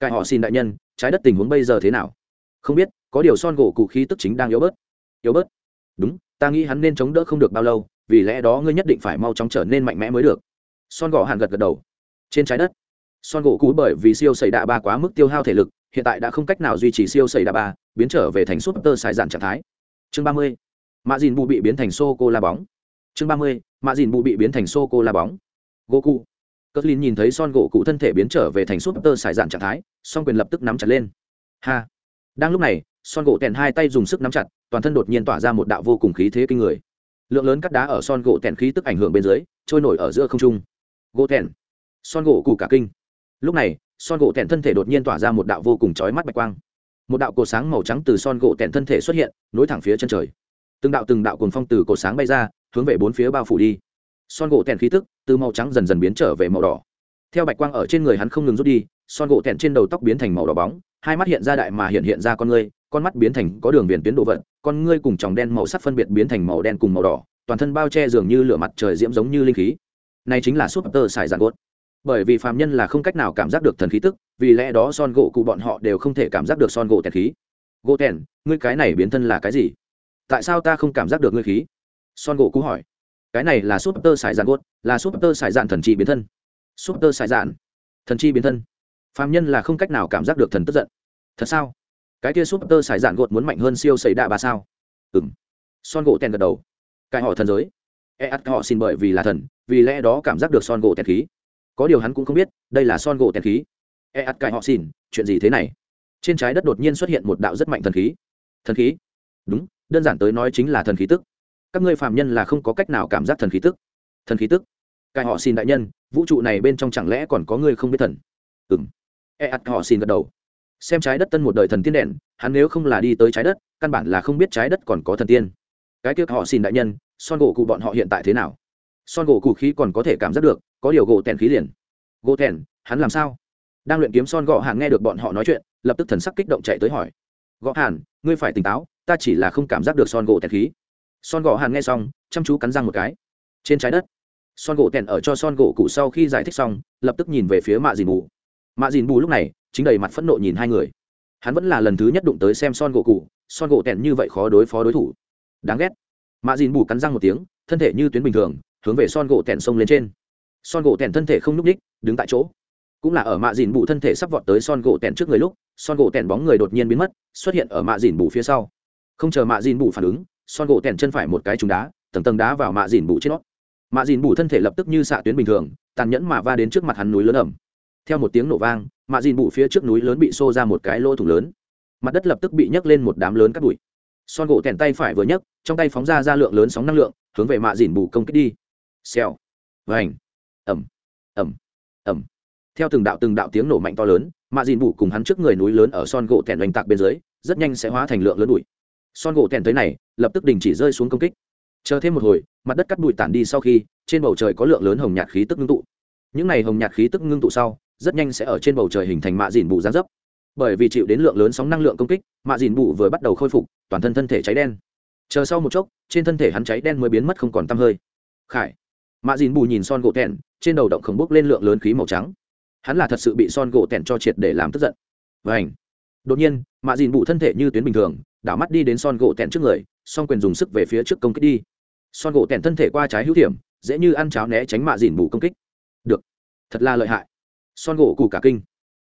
Cải họ xin đại nhân, trái đất tình huống bây giờ thế nào? Không biết, có điều son gỗ cụ khí tức chính đang yếu bớt. Yếu bớt? Đúng, ta nghĩ hắn nên chống đỡ không được bao lâu, vì lẽ đó ngươi nhất định phải mau chóng trở nên mạnh mẽ mới được. Son gỗ hàn gật gật đầu. Trên trái đất, son gỗ cũ bởi vì siêu xảy đạ ba quá mức tiêu hao thể lực, hiện tại đã không cách nào duy trì siêu xảy đạ ba, biến trở về thành súp tơ xài dạn trạng thái. Chương ba mươi, mạ dìn bù bị biến thành sô cô la bóng. Chương ba mươi, mạ dìn bù bị biến thành sô cô la bóng. Goku, cất lin nhìn thấy son gỗ cụ thân thể biến trở về thành súp tơ dạn trạng thái son quyền lập tức nắm chặt lên. Ha! Đang lúc này son gỗ tèn hai tay dùng sức nắm chặt toàn thân đột nhiên tỏa ra một đạo vô cùng khí thế kinh người. Lượng lớn cắt đá ở son gỗ tèn khí tức ảnh hưởng bên dưới trôi nổi ở giữa không trung. Gỗ tèn. Son gỗ cụ cả kinh. Lúc này son gỗ tèn thân thể đột nhiên tỏa ra một đạo vô cùng chói mắt bạch quang. Một đạo cột sáng màu trắng từ son gỗ tèn thân thể xuất hiện nối thẳng phía chân trời. Từng đạo từng đạo cồn phong từ cột sáng bay ra hướng về bốn phía bao phủ đi son gỗ tèn khí tức từ màu trắng dần dần biến trở về màu đỏ. Theo bạch quang ở trên người hắn không ngừng rút đi, son gỗ tèn trên đầu tóc biến thành màu đỏ bóng, hai mắt hiện ra đại mà hiện hiện ra con ngươi, con mắt biến thành có đường viền tuyến độ vận con ngươi cùng tròng đen màu sắc phân biệt biến thành màu đen cùng màu đỏ, toàn thân bao che dường như lửa mặt trời diễm giống như linh khí. Này chính là súp tơ xài giàn gốt. Bởi vì phàm nhân là không cách nào cảm giác được thần khí tức, vì lẽ đó son gỗ cụ bọn họ đều không thể cảm giác được son gỗ tèn khí. Gỗ tèn, ngươi cái này biến thân là cái gì? Tại sao ta không cảm giác được ngươi khí? Son gỗ cụ hỏi cái này là súp tơ sải dạn gốt, là súp tơ sải dạn thần chi biến thân. Súp tơ sải dạn thần chi biến thân. Phàm nhân là không cách nào cảm giác được thần tức giận. Thật sao? Cái kia súp tơ sải dạn gột muốn mạnh hơn siêu xảy đạ ba sao? Ừ m son gỗ tèn gật đầu. Cái họ thần giới. E ắt họ xin bởi vì là thần, vì lẽ đó cảm giác được son gỗ tèn khí. Có điều hắn cũng không biết, đây là son gỗ tèn khí. E ắt cài họ xin, chuyện gì thế này? Trên trái đất đột nhiên xuất hiện một đạo rất mạnh thần khí. Thần khí? Đúng, đơn giản tới nói chính là thần khí tức các ngươi phạm nhân là không có cách nào cảm giác thần khí tức. Thần khí tức? Cài họ xin đại nhân, vũ trụ này bên trong chẳng lẽ còn có người không biết thần? Ừ m e ắt họ xin gật đầu. Xem trái đất tân một đời thần tiên đèn, hắn nếu không là đi tới trái đất, căn bản là không biết trái đất còn có thần tiên. Cái tiếc họ xin đại nhân, son gỗ cụ bọn họ hiện tại thế nào? Son gỗ cụ khí còn có thể cảm giác được, có điều gỗ tèn khí liền. Gỗ tèn, hắn làm sao? Đang luyện kiếm son gỗ hàn nghe được bọn họ nói chuyện, lập tức thần sắc kích động chạy tới hỏi. Gõ hàn, ngươi phải tỉnh táo, ta chỉ là không cảm giác được son gỗ tèn khí son gỗ hàn nghe xong, chăm chú cắn răng một cái. Trên trái đất, son gỗ tèn ở cho son gỗ cụ sau khi giải thích xong, lập tức nhìn về phía mạ dìn bù. Mạ dìn bù lúc này, chính đầy mặt phẫn nộ nhìn hai người. Hắn vẫn là lần thứ nhất đụng tới xem son gỗ cụ son gỗ tèn như vậy khó đối phó đối thủ. Đáng ghét. Mạ dìn bù cắn răng một tiếng, thân thể như tuyến bình thường, hướng về son gỗ tèn sông lên trên. Son gỗ tèn thân thể không nhúc ních đứng tại chỗ. Cũng là ở mạ dìn bù thân thể sắp vọt tới son gỗ tèn trước người lúc, son gỗ tèn bóng người đột nhiên biến mất, xuất hiện ở mạ dìn bù phía sau. Không chờ mạ dìn bù phản ứng son gỗ tèn chân phải một cái trúng đá, tầng tầng đá vào mạ dìn bù trên nó. Mạ dìn bù thân thể lập tức như xạ tuyến bình thường, tàn nhẫn mà va đến trước mặt hắn núi lớn ẩm. Theo một tiếng nổ vang, mạ dìn bù phía trước núi lớn bị xô ra một cái lỗ thủng lớn. Mặt đất lập tức bị nhấc lên một đám lớn cắt bụi. Son gỗ tèn tay phải vừa nhấc, trong tay phóng ra ra lượng lớn sóng năng lượng, hướng về mạ dìn bù công kích đi. Xèo. Vành. Ẩm. Ẩm. Ẩm. Theo từng đạo từng đạo tiếng nổ mạnh to lớn, mạ dìn bù cùng hắn trước người núi lớn ở son gỗ tèn oanh tạc bên dưới, rất nhanh sẽ hóa thành lượng lớn bụi son gỗ tèn tới này, lập tức đình chỉ rơi xuống công kích. Chờ thêm một hồi, mặt đất cắt bụi tản đi sau khi, trên bầu trời có lượng lớn hồng nhạt khí tức ngưng tụ. Những này hồng nhạt khí tức ngưng tụ sau, rất nhanh sẽ ở trên bầu trời hình thành mạ dìn bụ gián dấp. Bởi vì chịu đến lượng lớn sóng năng lượng công kích, mạ dìn bụ vừa bắt đầu khôi phục, toàn thân thân thể cháy đen. Chờ sau một chốc, trên thân thể hắn cháy đen mới biến mất không còn tăm hơi. Khải. Mạ dìn bù nhìn son gỗ tẻn trên đầu động khổng bốc lên lượng lớn khí màu trắng. Hắn là thật sự bị son gỗ tẻn cho triệt để làm tức giận. Vảnh đột nhiên, mạ dìn bù thân thể như tuyến bình thường đảo mắt đi đến son gỗ tẹn trước người son quyền dùng sức về phía trước công kích đi. Son gỗ tẹn thân thể qua trái hữu thiểm dễ như ăn cháo né tránh mạ dìn bù công kích. Được, thật là lợi hại. Son gỗ cù cả kinh.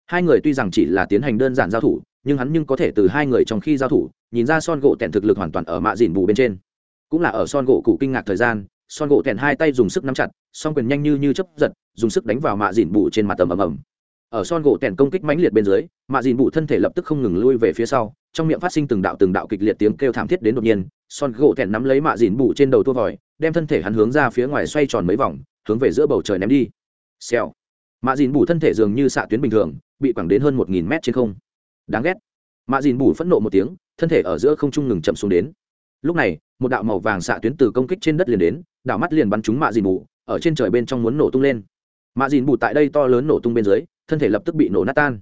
Hai người tuy rằng chỉ là tiến hành đơn giản giao thủ, nhưng hắn nhưng có thể từ hai người trong khi giao thủ, nhìn ra son gỗ tẹn thực lực hoàn toàn ở mạ dìn bù bên trên. Cũng là ở son gỗ cụ kinh ngạc thời gian, son gỗ tẹn hai tay dùng sức nắm chặt son quyền nhanh như như chấp giật, dùng sức đánh vào mạ dìn bù trên mặt tầm ầm ầm ở son gỗ tèn công kích mãnh liệt bên dưới, mạ dìn bù thân thể lập tức không ngừng lui về phía sau, trong miệng phát sinh từng đạo từng đạo kịch liệt tiếng kêu thảm thiết đến đột nhiên, son gỗ tèn nắm lấy mạ dìn bù trên đầu tua vòi, đem thân thể hắn hướng ra phía ngoài xoay tròn mấy vòng, hướng về giữa bầu trời ném đi. Xèo. Mạ dìn bù thân thể dường như xạ tuyến bình thường, bị quẳng đến hơn một nghìn mét trên không. Đáng ghét. Mạ dìn bù phẫn nộ một tiếng, thân thể ở giữa không trung ngừng chậm xuống đến. Lúc này, một đạo màu vàng xạ tuyến từ công kích trên đất liền đến đạo mắt liền bắn trúng mạ dìn bù ở trên trời bên trong muốn nổ tung lên. Mạ dìn bù tại đây to lớn nổ tung bên dưới thân thể lập tức bị nổ nát tan.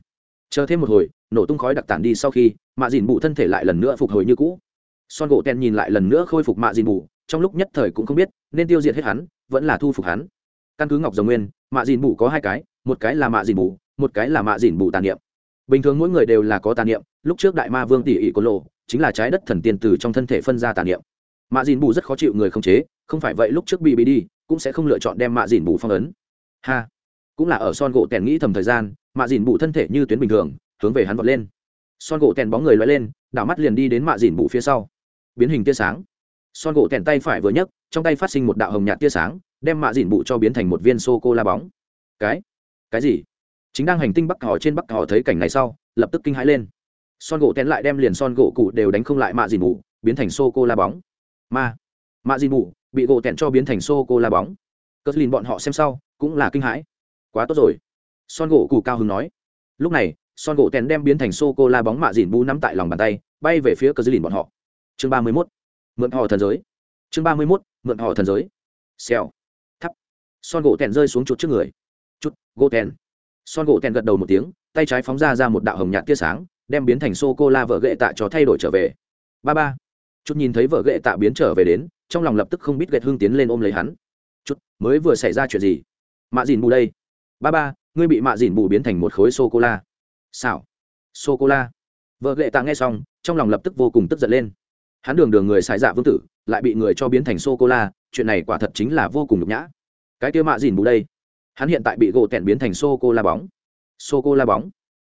Chờ thêm một hồi, nổ tung khói đặc tản đi sau khi, mạ dìn bù thân thể lại lần nữa phục hồi như cũ. Son gỗ ten nhìn lại lần nữa khôi phục mạ dìn bù, trong lúc nhất thời cũng không biết nên tiêu diệt hết hắn, vẫn là thu phục hắn. Căn cứ ngọc Dầu nguyên, mạ dìn bù có hai cái, một cái là mạ dìn bù, một cái là mạ dìn bù tàn niệm. Bình thường mỗi người đều là có tàn niệm, lúc trước đại ma vương tỷ ỷ cô lộ, chính là trái đất thần tiên từ trong thân thể phân ra tàn niệm. Mạ dìn bù rất khó chịu người không chế, không phải vậy lúc trước bị bị đi, cũng sẽ không lựa chọn đem mạ dìn bù phong ấn. Ha! Cũng là ở son gỗ tèn nghĩ thầm thời gian, mạ dìn bù thân thể như tuyến bình thường, hướng về hắn vọt lên. Son gỗ tèn bóng người loay lên, đảo mắt liền đi đến mạ dìn bù phía sau. Biến hình tia sáng. Son gỗ tèn tay phải vừa nhấc, trong tay phát sinh một đạo hồng nhạt tia sáng, đem mạ dìn bù cho biến thành một viên sô cô la bóng. Cái? Cái gì? Chính đang hành tinh bắc họ trên bắc họ thấy cảnh này sau, lập tức kinh hãi lên. Son gỗ tèn lại đem liền son gỗ cụ đều đánh không lại mạ dìn bù, biến thành sô cô la bóng. Ma! Mạ dìn bù bị gỗ tèn cho biến thành sô cô la bóng. Cất lìn bọn họ xem sau, cũng là kinh hãi quá tốt rồi. Son gỗ cụ cao hứng nói. Lúc này, son gỗ tèn đem biến thành sô cô la bóng mạ dìn bu nắm tại lòng bàn tay, bay về phía cờ dư lìn bọn họ. Chương ba mươi mốt, mượn họ thần giới. Chương ba mươi mốt, mượn họ thần giới. Xèo. Thắp. Son gỗ tèn rơi xuống chút trước người. Chút gỗ tèn. Son gỗ tèn gật đầu một tiếng, tay trái phóng ra ra một đạo hồng nhạt tia sáng, đem biến thành sô cô la vợ gệ tạ cho thay đổi trở về. Ba ba. Chút nhìn thấy vợ gệ tạ biến trở về đến, trong lòng lập tức không biết gậy hương tiến lên ôm lấy hắn. Chút mới vừa xảy ra chuyện gì? Mạ dìn bù đây ba ba, ngươi bị mạ dìn bù biến thành một khối sô cô la xảo. Sô cô la vợ lệ tạ nghe xong, trong lòng lập tức vô cùng tức giận lên. Hắn đường đường người xài dạ vương tử, lại bị người cho biến thành sô cô la chuyện này quả thật chính là vô cùng nhục nhã. Cái kia mạ dìn bù đây. Hắn hiện tại bị gỗ tẹn biến thành sô cô la bóng. Sô cô la bóng.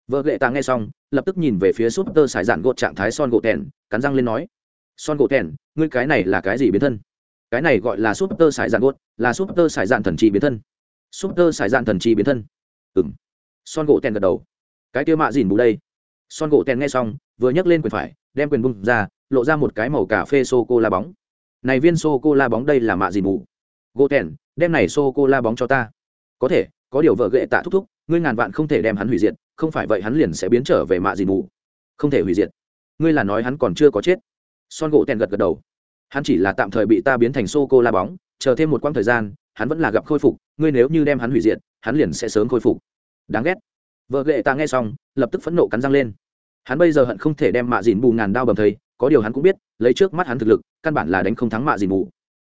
Vợ lệ tạ nghe xong, lập tức nhìn về phía súp tơ xài dạn gột trạng thái son gỗ tẹn, cắn răng lên nói. Son gỗ tẹn, ngươi cái này là cái gì biến thân? Cái này gọi là súp tơ xài dạn gột, là súp tơ xài dạn thần chi biến thân súp tơ dạn thần chi biến thân. Ừng son gỗ tèn gật đầu. Cái kia mạ dìn bù đây. Son gỗ tèn nghe xong, vừa nhấc lên quyền phải, đem quyền bung ra, lộ ra một cái màu cà phê sô cô la bóng. Này viên sô cô la bóng đây là mạ dìn bù. Gỗ tèn, đem này sô cô la bóng cho ta. Có thể, có điều vợ ghệ tạ thúc thúc, ngươi ngàn vạn không thể đem hắn hủy diệt, không phải vậy hắn liền sẽ biến trở về mạ dìn bù. không thể hủy diệt. Ngươi là nói hắn còn chưa có chết. Son gỗ tèn gật gật đầu. Hắn chỉ là tạm thời bị ta biến thành sô cô la bóng, chờ thêm một quãng thời gian hắn vẫn là gặp khôi phục, ngươi nếu như đem hắn hủy diệt, hắn liền sẽ sớm khôi phục. Đáng ghét. Vợ ghệ ta nghe xong, lập tức phẫn nộ cắn răng lên. Hắn bây giờ hận không thể đem mạ dìn bù ngàn đao bầm thầy, có điều hắn cũng biết, lấy trước mắt hắn thực lực, căn bản là đánh không thắng mạ dìn bù.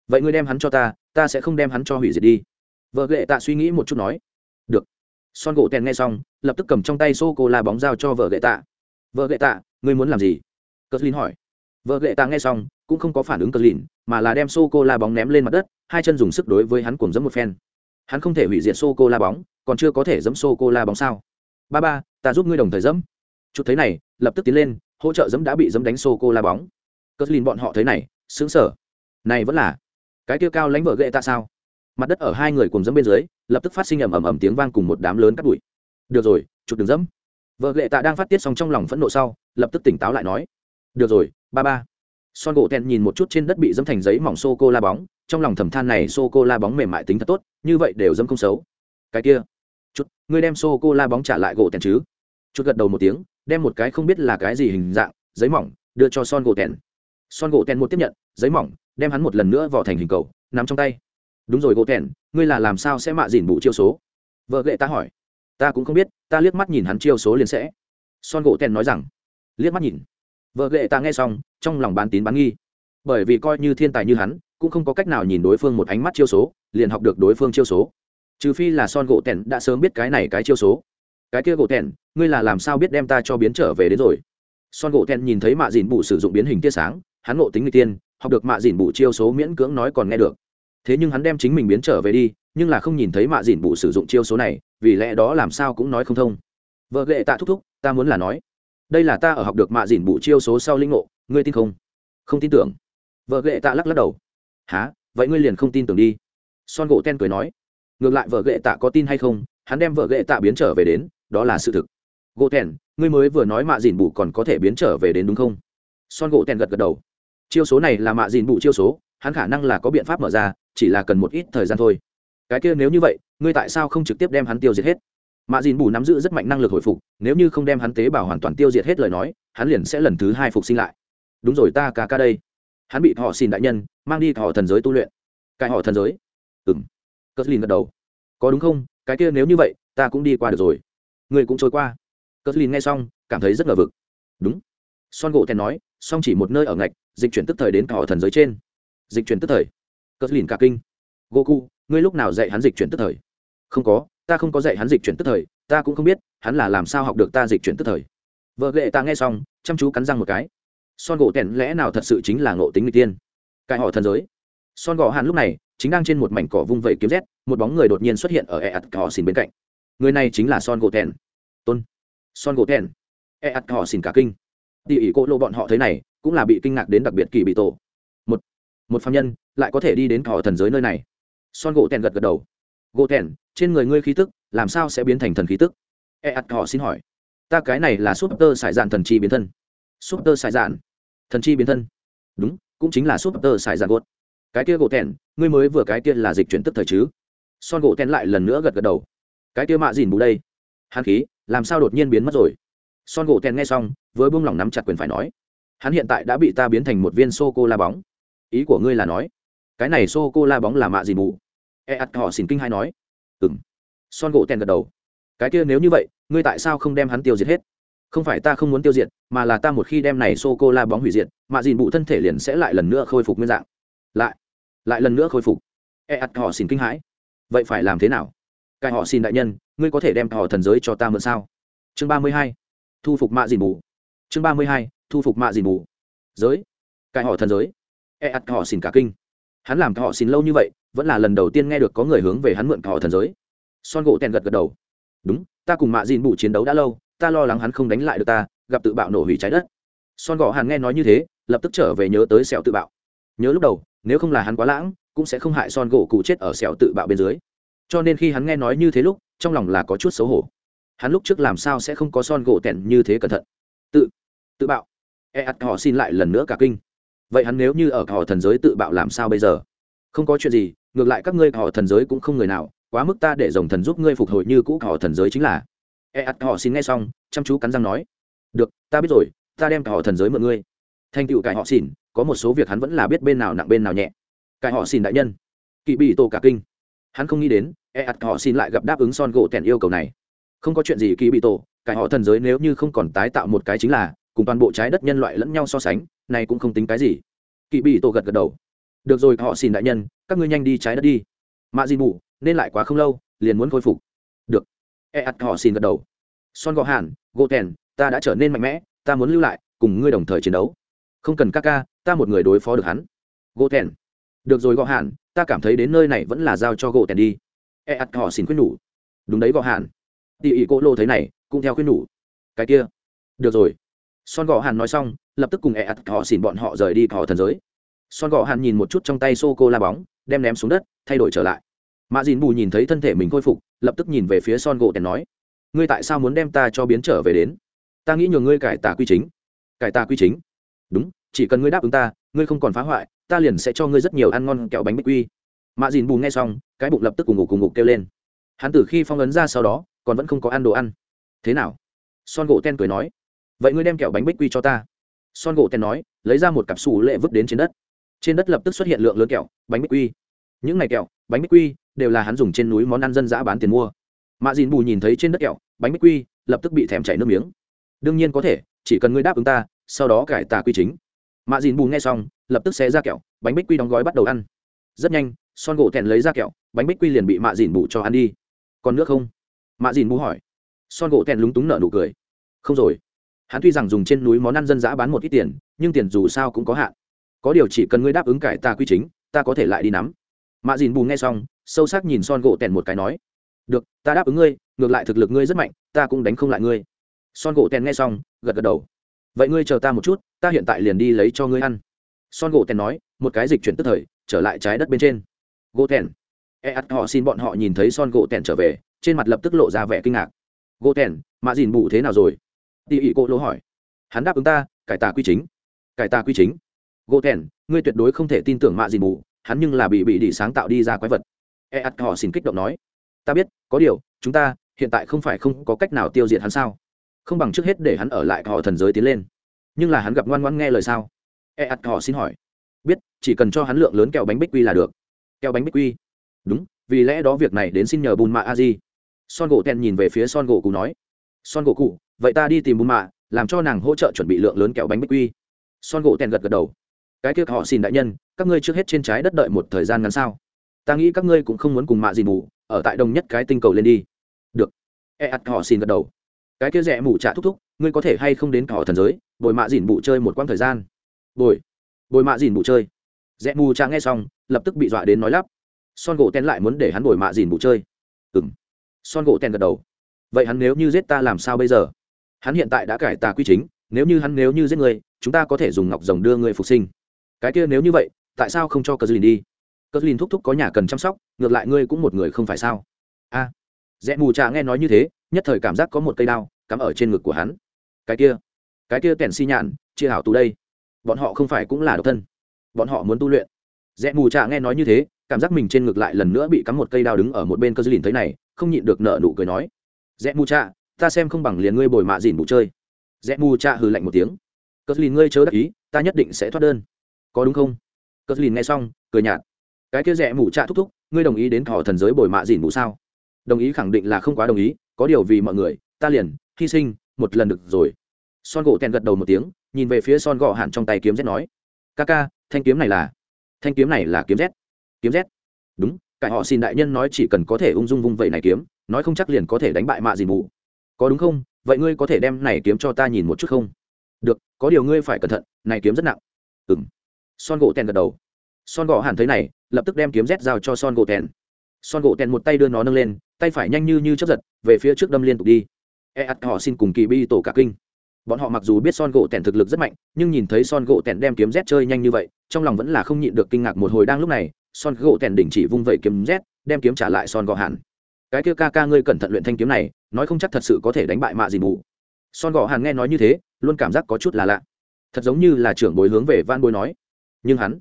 Vậy ngươi đem hắn cho ta ta sẽ không đem hắn cho hủy diệt đi. Vợ ghệ ta suy nghĩ một chút nói. Được. Son gỗ tèn nghe xong, lập tức cầm trong tay xô cô la bóng dao cho vợ ghệ tạ. Vợ ghệ tạ, ngươi muốn làm gì? Cờ lin hỏi. Vợ ghệ tạ nghe xong, cũng không có phản ứng cờ lin mà là đem xô cô la bóng ném lên mặt đất hai chân dùng sức đối với hắn cuồng dẫm một phen. Hắn không thể hủy diệt sô cô la bóng, còn chưa có thể dẫm sô cô la bóng sao? Ba ba, ta giúp ngươi đồng thời dẫm. Chút thấy này, lập tức tiến lên, hỗ trợ dẫm đã bị dẫm đánh sô cô la bóng Cuslin bọn họ thấy này xứng sở này vẫn là, cái tiêu cao lãnh vợ ghệ ta sao? Mặt đất ở hai người cùng dẫm bên dưới, lập tức phát sinh ầm ầm ầm tiếng vang cùng một đám lớn cắt bụi được rồi chụp đừng dẫm. Vợ ghệ tạ đang phát tiết xong trong lòng phẫn nộ sau, lập tức tỉnh táo lại nói. Được rồi, ba ba son gỗ tèn nhìn một chút trên đất bị dẫm thành giấy mỏng sô cô la bóng, trong lòng thầm than này sô cô la bóng mềm mại tính thật tốt, như vậy đều dẫm không xấu. Cái kia chút ngươi đem sô cô la bóng trả lại gỗ tèn chứ? Chút gật đầu một tiếng, đem một cái không biết là cái gì hình dạng, giấy mỏng, đưa cho son gỗ tèn son gỗ tèn một tiếp nhận, giấy mỏng, đem hắn một lần nữa vò thành hình cầu nằm trong tay. Đúng rồi gỗ tèn ngươi là làm sao sẽ mạ dìn bụ chiêu số? Vợ ghệ ta hỏi. Ta cũng không biết, ta liếc mắt nhìn hắn chiêu số liền sẽ. Son gỗ tèn nói rằng. Liếc mắt nhìn. Vợ ghệ ta nghe xong trong lòng bán tín bán nghi. Bởi vì coi như thiên tài như hắn cũng không có cách nào nhìn đối phương một ánh mắt chiêu số liền học được đối phương chiêu số. Trừ phi là son gỗ Tẻn đã sớm biết cái này cái chiêu số. Cái kia gỗ Tẻn, ngươi là làm sao biết đem ta cho biến trở về đến rồi? Son gỗ Tẻn nhìn thấy mạ dìn bụ sử dụng biến hình tia sáng hắn ngộ tính người tiên học được mạ dìn bụ chiêu số miễn cưỡng nói còn nghe được. Thế nhưng hắn đem chính mình biến trở về đi nhưng là không nhìn thấy mạ dìn bụ sử dụng chiêu số này vì lẽ đó làm sao cũng nói không thông. Vợ ghệ tạ thúc thúc ta muốn là nói đây là ta ở học được mạ dìn bụ chiêu số sau linh ngộ ngươi tin không? Không tin tưởng. Vợ ghệ tạ lắc lắc đầu. Há vậy ngươi liền không tin tưởng đi. Son gỗ ten cười nói. Ngược lại vợ ghệ tạ có tin hay không? Hắn đem vợ ghệ tạ biến trở về đến. Đó là sự thực. Gỗ ten, ngươi mới vừa nói mạ dìn bụ còn có thể biến trở về đến đúng không? Son gỗ ten gật gật đầu. Chiêu số này là mạ dìn bụ chiêu số, hắn khả năng là có biện pháp mở ra, chỉ là cần một ít thời gian thôi. Cái kia nếu như vậy, ngươi tại sao không trực tiếp đem hắn tiêu diệt hết? Mạ dìn bù nắm giữ rất mạnh năng lực hồi phục, nếu như không đem hắn tế bào hoàn toàn tiêu diệt hết lời nói, hắn liền sẽ lần thứ hai phục sinh lại đúng rồi ta ca ca đây. Hắn bị họ xin đại nhân, mang đi họ thần giới tu luyện. Cái họ thần giới? Ừ m cất lìn gật đầu. Có đúng không? Cái kia nếu như vậy, ta cũng đi qua được rồi. Người cũng trôi qua. Cất lìn nghe xong, cảm thấy rất ngờ vực. Đúng. Son gỗ thèn nói, song chỉ một nơi ở ngạch, dịch chuyển tức thời đến cả họ thần giới trên. Dịch chuyển tức thời. Cất lìn cả kinh. Goku, ngươi lúc nào dạy hắn dịch chuyển tức thời? Không có, ta không có dạy hắn dịch chuyển tức thời, ta cũng không biết, hắn là làm sao học được ta dịch chuyển tức thời. Vợ ghệ ta nghe xong, chăm chú cắn răng một cái son gỗ tẻn lẽ nào thật sự chính là ngộ tính người tiên? Cải họ thần giới. Son gỗ hàn lúc này chính đang trên một mảnh cỏ vung vẩy kiếm rét, một bóng người đột nhiên xuất hiện ở e ạt cỏ xin bên cạnh. Người này chính là son gỗ tẻn tôn. Son gỗ tẻn e ạt cỏ xin cả kinh. Tỉ ỉ cô lô bọn họ thấy này, cũng là bị kinh ngạc đến đặc biệt kỳ bị tổ. Một. Một phạm nhân lại có thể đi đến cỏ thần giới nơi này. Son gỗ tẻn gật gật đầu. Gỗ tẻn trên người ngươi khí tức, làm sao sẽ biến thành thần khí tức? E ạt cỏ xin hỏi. Ta cái này là súp tơ sải dạn thần chi biến thân. Super tơ dạn thần chi biến thân. Đúng, cũng chính là super tơ sải dạn gột cái kia gỗ tẻn ngươi mới vừa cái kia là dịch chuyển tức thời chứ? Son gỗ tẻn lại lần nữa gật gật đầu. Cái kia mạ dìn bù đây. Hắn khí, làm sao đột nhiên biến mất rồi? Son gỗ tẻn nghe xong với buông lỏng nắm chặt quyền phải nói. Hắn hiện tại đã bị ta biến thành một viên sô cô la bóng. Ý của ngươi là nói, cái này sô cô la bóng là mạ dìn bù. E ắt họ xin kinh hai nói. Ừng son gỗ tèn gật đầu. Cái kia nếu như vậy, ngươi tại sao không đem hắn tiêu diệt hết? Không phải ta không muốn tiêu diệt, mà là ta một khi đem này sô cô la bóng hủy diệt mạ dìn bụ thân thể liền sẽ lại lần nữa khôi phục nguyên dạng. Lại lại lần nữa khôi phục. E ắt họ xin kinh hãi. Vậy phải làm thế nào? Cài họ xin đại nhân, ngươi có thể đem họ thần giới cho ta mượn sao? Chương ba mươi hai, thu phục mạ dìn bù chương ba mươi hai, thu phục mạ dìn bù giới cài họ thần giới. E ắt họ xin cả kinh. Hắn làm họ xin lâu như vậy, vẫn là lần đầu tiên nghe được có người hướng về hắn mượn họ thần giới. Son gỗ tèn gật gật đầu. Đúng, ta cùng mạ dìn bù chiến đấu đã lâu ta lo lắng hắn không đánh lại được ta, gặp tự bạo nổ hủy trái đất. Son gò hàn nghe nói như thế, lập tức trở về nhớ tới sẹo tự bạo. Nhớ lúc đầu, nếu không là hắn quá lãng, cũng sẽ không hại son gỗ cụ chết ở sẹo tự bạo bên dưới. Cho nên khi hắn nghe nói như thế lúc, trong lòng là có chút xấu hổ. Hắn lúc trước làm sao sẽ không có son gỗ tẹn như thế cẩn thận? Tự tự bạo. E ắt họ xin lại lần nữa cả kinh. Vậy hắn nếu như ở họ thần giới tự bạo làm sao bây giờ? Không có chuyện gì, ngược lại các ngươi họ thần giới cũng không người nào, quá mức ta để dòng thần giúp ngươi phục hồi như cũ họ thần giới chính là e ắt họ xin nghe xong, chăm chú cắn răng nói, được, ta biết rồi, ta đem cả họ thần giới mượn ngươi. Thành tựu cải họ xỉn có một số việc hắn vẫn là biết bên nào nặng bên nào nhẹ. Cải họ xỉn đại nhân, kỵ bị tổ cả kinh. Hắn không nghĩ đến e ắt họ xin lại gặp đáp ứng son gỗ tèn yêu cầu này. Không có chuyện gì, kỵ bị tổ, cải họ thần giới nếu như không còn tái tạo một cái chính là, cùng toàn bộ trái đất nhân loại lẫn nhau so sánh, này cũng không tính cái gì. Kỵ bị tổ gật gật đầu. Được rồi, họ xin đại nhân, các ngươi nhanh đi trái đất đi. Mạ di mụ, nên lại quá không lâu, liền muốn khôi phục e ắt họ xin gật đầu. Son gò hàn gỗ tèn ta đã trở nên mạnh mẽ, ta muốn lưu lại, cùng ngươi đồng thời chiến đấu. Không cần ca ca, ta một người đối phó được hắn. Gỗ tèn được rồi gò hàn, ta cảm thấy đến nơi này vẫn là giao cho gỗ tèn đi. E ắt họ xin khuyên nhủ. Đúng đấy gò hàn. Tỉ ỉ cô lô thấy này, cũng theo khuyên nhủ. Cái kia. Được rồi. Son gò hàn nói xong, lập tức cùng e ắt họ xin bọn họ rời đi họ thần giới. Son gò hàn nhìn một chút trong tay sô cô la bóng, đem ném xuống đất, thay đổi trở lại mạ dìn bù nhìn thấy thân thể mình khôi phục, lập tức nhìn về phía son gỗ tèn nói, ngươi tại sao muốn đem ta cho biến trở về đến? Ta nghĩ nhường ngươi cải tà quy chính. Cải tà quy chính? Đúng, chỉ cần ngươi đáp ứng ta, ngươi không còn phá hoại, ta liền sẽ cho ngươi rất nhiều ăn ngon kẹo bánh bích quy. Mạ dìn bù nghe xong, cái bụng lập tức cùng ngủ cùng ngủ kêu lên. Hắn từ khi phong ấn ra sau đó, còn vẫn không có ăn đồ ăn. Thế nào? Son gỗ ten cười nói. Vậy ngươi đem kẹo bánh bích quy cho ta. Son gỗ tèn nói, lấy ra một cặp xù lệ vứt đến trên đất. Trên đất lập tức xuất hiện lượng lớn kẹo, bánh bích quy. Những ngày kẹo, bánh bích quy đều là hắn dùng trên núi món ăn dân dã bán tiền mua. Mạ dìn bù nhìn thấy trên đất kẹo, bánh bích quy, lập tức bị thèm chảy nước miếng. Đương nhiên có thể, chỉ cần ngươi đáp ứng ta, sau đó cải tà quy chính. Mạ dìn bù nghe xong, lập tức xé ra kẹo, bánh bích quy đóng gói bắt đầu ăn. Rất nhanh, son gỗ tèn lấy ra kẹo, bánh bích quy liền bị mạ dìn bù cho ăn đi. Còn nước không? Mạ dìn bù hỏi. Son gỗ tèn lúng túng nở nụ cười. Không rồi. Hắn tuy rằng dùng trên núi món ăn dân dã bán một ít tiền, nhưng tiền dù sao cũng có hạn. Có điều chỉ cần ngươi đáp ứng cải tà quy chính, ta có thể lại đi nắm mạ dìn bù nghe xong, sâu sắc nhìn son gỗ tèn một cái nói, được, ta đáp ứng ngươi, ngược lại thực lực ngươi rất mạnh, ta cũng đánh không lại ngươi. Son gỗ tèn nghe xong, gật gật đầu. Vậy ngươi chờ ta một chút, ta hiện tại liền đi lấy cho ngươi ăn. Son gỗ tèn nói, một cái dịch chuyển tức thời, trở lại trái đất bên trên. Gỗ tèn. E ắt họ xin bọn họ nhìn thấy son gỗ tèn trở về, trên mặt lập tức lộ ra vẻ kinh ngạc. Gỗ tèn mạ dìn bù thế nào rồi? Tỉ ỉ cô lỗ hỏi. Hắn đáp ứng ta, cải tà quy chính. Cải tà quy chính? Gỗ tèn, ngươi tuyệt đối không thể tin tưởng mạ dìn bù hắn nhưng là bị bị đi sáng tạo đi ra quái vật. E ắt họ xin kích động nói, ta biết, có điều, chúng ta hiện tại không phải không có cách nào tiêu diệt hắn sao? Không bằng trước hết để hắn ở lại họ thần giới tiến lên. Nhưng là hắn gặp ngoan ngoan nghe lời sao? E ắt họ xin hỏi, biết, chỉ cần cho hắn lượng lớn kẹo bánh bích quy là được. Kẹo bánh bích quy? Đúng, vì lẽ đó việc này đến xin nhờ bùn mạ a di. Son gỗ ten nhìn về phía son gỗ cụ nói, son gỗ cụ, vậy ta đi tìm bùn mạ, làm cho nàng hỗ trợ chuẩn bị lượng lớn kẹo bánh bích quy. Son gỗ ten gật gật đầu cái kia họ xin đại nhân, các ngươi trước hết trên trái đất đợi một thời gian ngắn sao? Ta nghĩ các ngươi cũng không muốn cùng mạ dìn mù ở tại đồng nhất cái tinh cầu lên đi. Được. E ắt họ xin gật đầu. Cái kia rẻ mù trả thúc thúc, ngươi có thể hay không đến cỏ thần giới, bồi mạ dìn mù chơi một quãng thời gian? Bồi. Bồi mạ dìn mù chơi. Rẽ mù cha nghe xong, lập tức bị dọa đến nói lắp. Son gỗ ten lại muốn để hắn bồi mạ dìn mù chơi. Ừng son gỗ ten gật đầu. Vậy hắn nếu như giết ta làm sao bây giờ? Hắn hiện tại đã cải tà quy chính, nếu như hắn nếu như giết người chúng ta có thể dùng ngọc rồng đưa người phục sinh cái kia nếu như vậy tại sao không cho cờ dìn đi? Cờ dìn thúc thúc có nhà cần chăm sóc ngược lại ngươi cũng một người không phải sao? A. À, rẽ mù trà nghe nói như thế nhất thời cảm giác có một cây đao cắm ở trên ngực của hắn. Cái kia cái kia kèn si nhạn chia hảo tù đây. Bọn họ không phải cũng là độc thân. Bọn họ muốn tu luyện. Rẽ mù trà nghe nói như thế cảm giác mình trên ngực lại lần nữa bị cắm một cây đao đứng ở một bên cơ dư lìn thấy này không nhịn được nợ nụ cười nói rẽ mù trà ta xem không bằng liền ngươi bồi mạ dìn bù chơi. Rẽ mù trà hừ lạnh một tiếng cơ dư lìn ngươi chớ đắc ý ta nhất định sẽ thoát đơn có đúng không? Cất lìn nghe xong, cười nhạt. Cái kia rẽ mù trạ thúc thúc, ngươi đồng ý đến thọ thần giới bồi mạ dìn bù sao? Đồng ý khẳng định là không quá đồng ý, có điều vì mọi người, ta liền hy sinh một lần được rồi. Son gỗ tèn gật đầu một tiếng, nhìn về phía son gò hạn trong tay kiếm z nói, ca ca, thanh kiếm này là, thanh kiếm này là kiếm z kiếm z. Đúng, cải họ xin đại nhân nói chỉ cần có thể ung dung vung vậy này kiếm, nói không chắc liền có thể đánh bại mạ dìn mù. Có đúng không? Vậy ngươi có thể đem này kiếm cho ta nhìn một chút không? Được, có điều ngươi phải cẩn thận, này kiếm rất nặng. Ừng son gỗ tèn gật đầu. Son gỗ hẳn thấy này, lập tức đem kiếm rét giao cho son gỗ tèn. Son gỗ tèn một tay đưa nó nâng lên, tay phải nhanh như như chấp giật, về phía trước đâm liên tục đi. E ắt họ xin cùng kỳ bi tổ cả kinh. Bọn họ mặc dù biết son gỗ tèn thực lực rất mạnh, nhưng nhìn thấy son gỗ tèn đem kiếm rét chơi nhanh như vậy, trong lòng vẫn là không nhịn được kinh ngạc một hồi đang lúc này, son gỗ tèn đỉnh chỉ vung vẩy kiếm rét, đem kiếm trả lại son gỗ hẳn cái kia ca ca ngươi cẩn thận luyện thanh kiếm này, nói không chắc thật sự có thể đánh bại mạ gì mù. Son gỗ hàn nghe nói như thế, luôn cảm giác có chút là lạ. Thật giống như là trưởng bối hướng về van bối nói nhưng hắn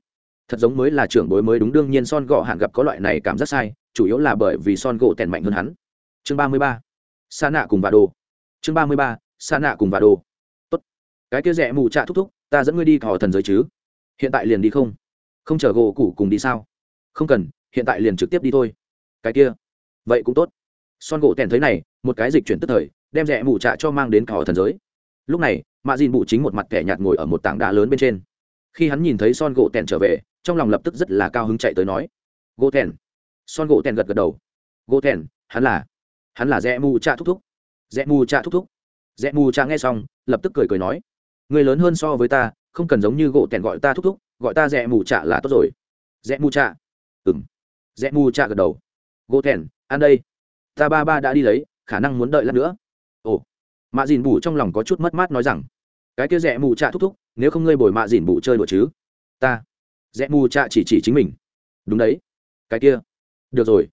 thật giống mới là trưởng bối mới đúng, đương nhiên son gỗ hạn gặp có loại này cảm giác sai, chủ yếu là bởi vì son gỗ tèn mạnh hơn hắn. Chương ba mươi ba, sa nạ cùng và đồ chương ba mươi ba, sa nạ cùng và đồ tốt. Cái kia rẻ mù trạ thúc thúc, ta dẫn ngươi đi thọ thần giới chứ? Hiện tại liền đi không? Không chờ gỗ củ cùng đi sao? Không cần, hiện tại liền trực tiếp đi thôi. Cái kia. Vậy cũng tốt. Son gỗ tèn thấy này, một cái dịch chuyển tức thời, đem rẽ mù trạ cho mang đến thỏ thần giới. Lúc này, mạ dìn bụ chính một mặt kẻ nhạt ngồi ở một tảng đá lớn bên trên khi hắn nhìn thấy son gỗ tèn trở về, trong lòng lập tức rất là cao hứng chạy tới nói, gỗ tèn. Son gỗ tèn gật gật đầu. Gỗ tèn, hắn là hắn là rẽ mù cha thúc thúc. Rẽ mù cha thúc thúc. Rẽ mù cha nghe xong, lập tức cười cười nói, người lớn hơn so với ta, không cần giống như gỗ tèn gọi ta thúc thúc, gọi ta rẽ mù cha là tốt rồi. Rẽ mù cha ừ m rẽ mù cha gật đầu. Gỗ tèn, ăn đây. Ta ba ba đã đi lấy, khả năng muốn đợi lát nữa. Ồ. Mạ dìn bù trong lòng có chút mất mát nói rằng, cái kia rẽ mù cha thúc thúc nếu không ngươi bồi mạ dìn bụ chơi đùa chứ? Ta. Rẽ mù trạ chỉ chỉ chính mình. Đúng đấy. Cái kia. Được rồi.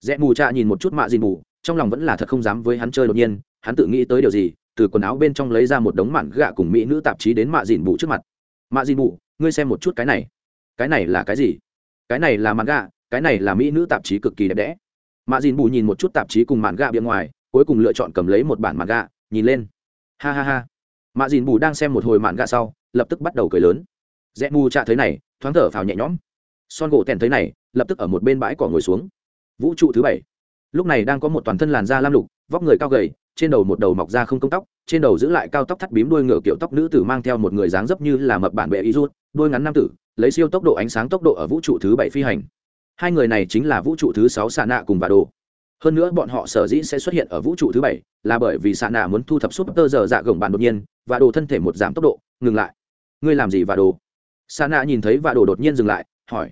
Rẽ mù trạ nhìn một chút mạ dìn bụ trong lòng vẫn là thật không dám với hắn chơi đột nhiên. Hắn tự nghĩ tới điều gì, từ quần áo bên trong lấy ra một đống mạn gạ cùng mỹ nữ tạp chí đến mạ dìn bụ trước mặt. Mạ dìn bụ ngươi xem một chút cái này. Cái này là cái gì? Cái này là mạn gạ, cái này là mỹ nữ tạp chí cực kỳ đẹp đẽ. Mạ dìn mù nhìn một chút tạp chí cùng mạn gạ bên ngoài, cuối cùng lựa chọn cầm lấy một bản mạn gạ, nhìn lên. Ha ha ha mạ dìn Bù đang xem một hồi mạn gạ sau, lập tức bắt đầu cười lớn. Rẽ mù trạ thấy này, thoáng thở phào nhẹ nhõm. Son gỗ tèn thấy này, lập tức ở một bên bãi cỏ ngồi xuống. Vũ trụ thứ bảy. Lúc này đang có một toàn thân làn da lam lục, vóc người cao gầy, trên đầu một đầu mọc ra không công tóc, trên đầu giữ lại cao tóc thắt bím đuôi ngựa kiểu tóc nữ tử mang theo một người dáng dấp như là mập bản bệ y rút, đuôi ngắn nam tử, lấy siêu tốc độ ánh sáng tốc độ ở vũ trụ thứ bảy phi hành. Hai người này chính là vũ trụ thứ sáu xà nạ cùng và đồ hơn nữa bọn họ sở dĩ sẽ xuất hiện ở vũ trụ thứ bảy là bởi vì xạ nạ muốn thu thập súp tơ giờ dạ gồng bàn đột nhiên, và đồ thân thể một giảm tốc độ, ngừng lại. Ngươi làm gì và đồ? Xạ nạ nhìn thấy và đồ đột nhiên dừng lại, hỏi.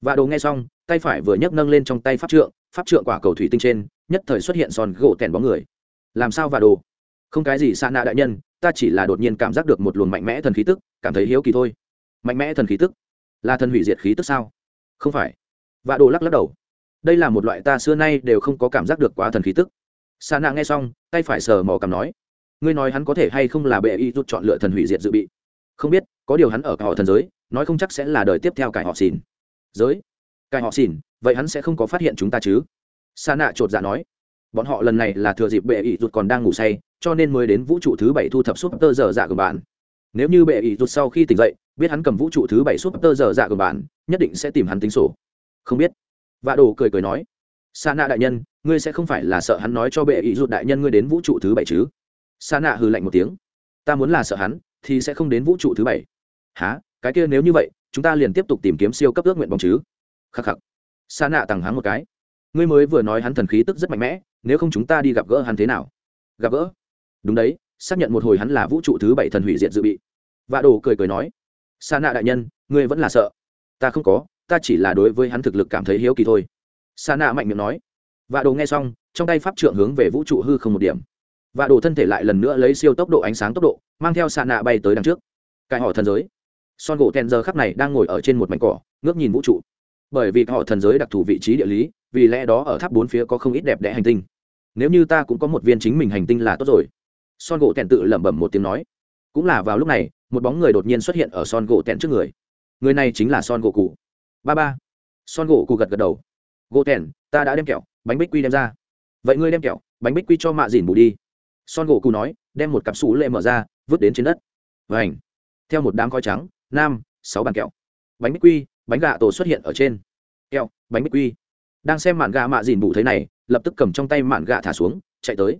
Và đồ nghe xong, tay phải vừa nhấc nâng lên trong tay pháp trượng pháp trượng quả cầu thủy tinh trên, nhất thời xuất hiện giòn gỗ tèn bóng người. Làm sao và đồ? Không cái gì xạ nạ đại nhân, ta chỉ là đột nhiên cảm giác được một luồng mạnh mẽ thần khí tức, cảm thấy hiếu kỳ thôi. Mạnh mẽ thần khí tức? Là thần hủy diệt khí tức sao? Không phải. Và đồ lắc lắc đầu đây là một loại ta xưa nay đều không có cảm giác được quá thần khí tức. Sa nạ nghe xong, tay phải sờ mò cảm nói, ngươi nói hắn có thể hay không là bệ y rút chọn lựa thần hủy diệt dự bị? Không biết, có điều hắn ở cả họ thần giới, nói không chắc sẽ là đời tiếp theo cải họ xỉn. Giới? Cải họ xỉn, vậy hắn sẽ không có phát hiện chúng ta chứ? Sa nạ chột dạ nói, bọn họ lần này là thừa dịp bệ y rút còn đang ngủ say, cho nên mới đến vũ trụ thứ bảy thu thập súp tơ dở dạ của bạn. Nếu như bệ y rút sau khi tỉnh dậy, biết hắn cầm vũ trụ thứ bảy súp tơ dở dạ của bạn, nhất định sẽ tìm hắn tính sổ. Không biết vạ đồ cười cười nói sa nạ đại nhân, ngươi sẽ không phải là sợ hắn nói cho bệ ý rụt đại nhân ngươi đến vũ trụ thứ bảy chứ? Sa nạ hừ lạnh một tiếng, ta muốn là sợ hắn, thì sẽ không đến vũ trụ thứ bảy. Há cái kia nếu như vậy, chúng ta liền tiếp tục tìm kiếm siêu cấp ước nguyện bóng chứ? Khắc khắc. Sa nạ tằng hắn một cái, ngươi mới vừa nói hắn thần khí tức rất mạnh mẽ, nếu không chúng ta đi gặp gỡ hắn thế nào? Gặp gỡ? Đúng đấy, xác nhận một hồi hắn là vũ trụ thứ bảy thần hủy diệt dự bị. Vạ đồ cười cười nói sa nạ đại nhân, ngươi vẫn là sợ. Ta không có ta chỉ là đối với hắn thực lực cảm thấy hiếu kỳ thôi. Sa nạ mạnh miệng nói. Vạ đồ nghe xong, trong tay pháp trượng hướng về vũ trụ hư không một điểm. Vạ đồ thân thể lại lần nữa lấy siêu tốc độ ánh sáng tốc độ, mang theo sa nạ bay tới đằng trước. Cải họ thần giới. Son gỗ ten giờ khắp này đang ngồi ở trên một mảnh cỏ, ngước nhìn vũ trụ. Bởi vì họ thần giới đặc thù vị trí địa lý, vì lẽ đó ở tháp bốn phía có không ít đẹp đẽ hành tinh. Nếu như ta cũng có một viên chính mình hành tinh là tốt rồi. Son gỗ tèn tự lẩm bẩm một tiếng nói. Cũng là vào lúc này, một bóng người đột nhiên xuất hiện ở son gỗ tèn trước người. Người này chính là son gỗ cụ ba ba. Son gỗ cụ gật gật đầu. Gỗ Thèn, ta đã đem kẹo bánh bích quy đem ra. Vậy ngươi đem kẹo bánh bích quy cho mạ dìn bù đi. Son gỗ cụ nói đem một cặp xú lệ mở ra vứt đến trên đất. Và ảnh theo một đám khói trắng nam sáu bàn kẹo. Bánh bích quy bánh gà tổ xuất hiện ở trên. Kẹo bánh bích quy. Đang xem mạn gà mạ dìn bù thấy này lập tức cầm trong tay mạn gà thả xuống chạy tới.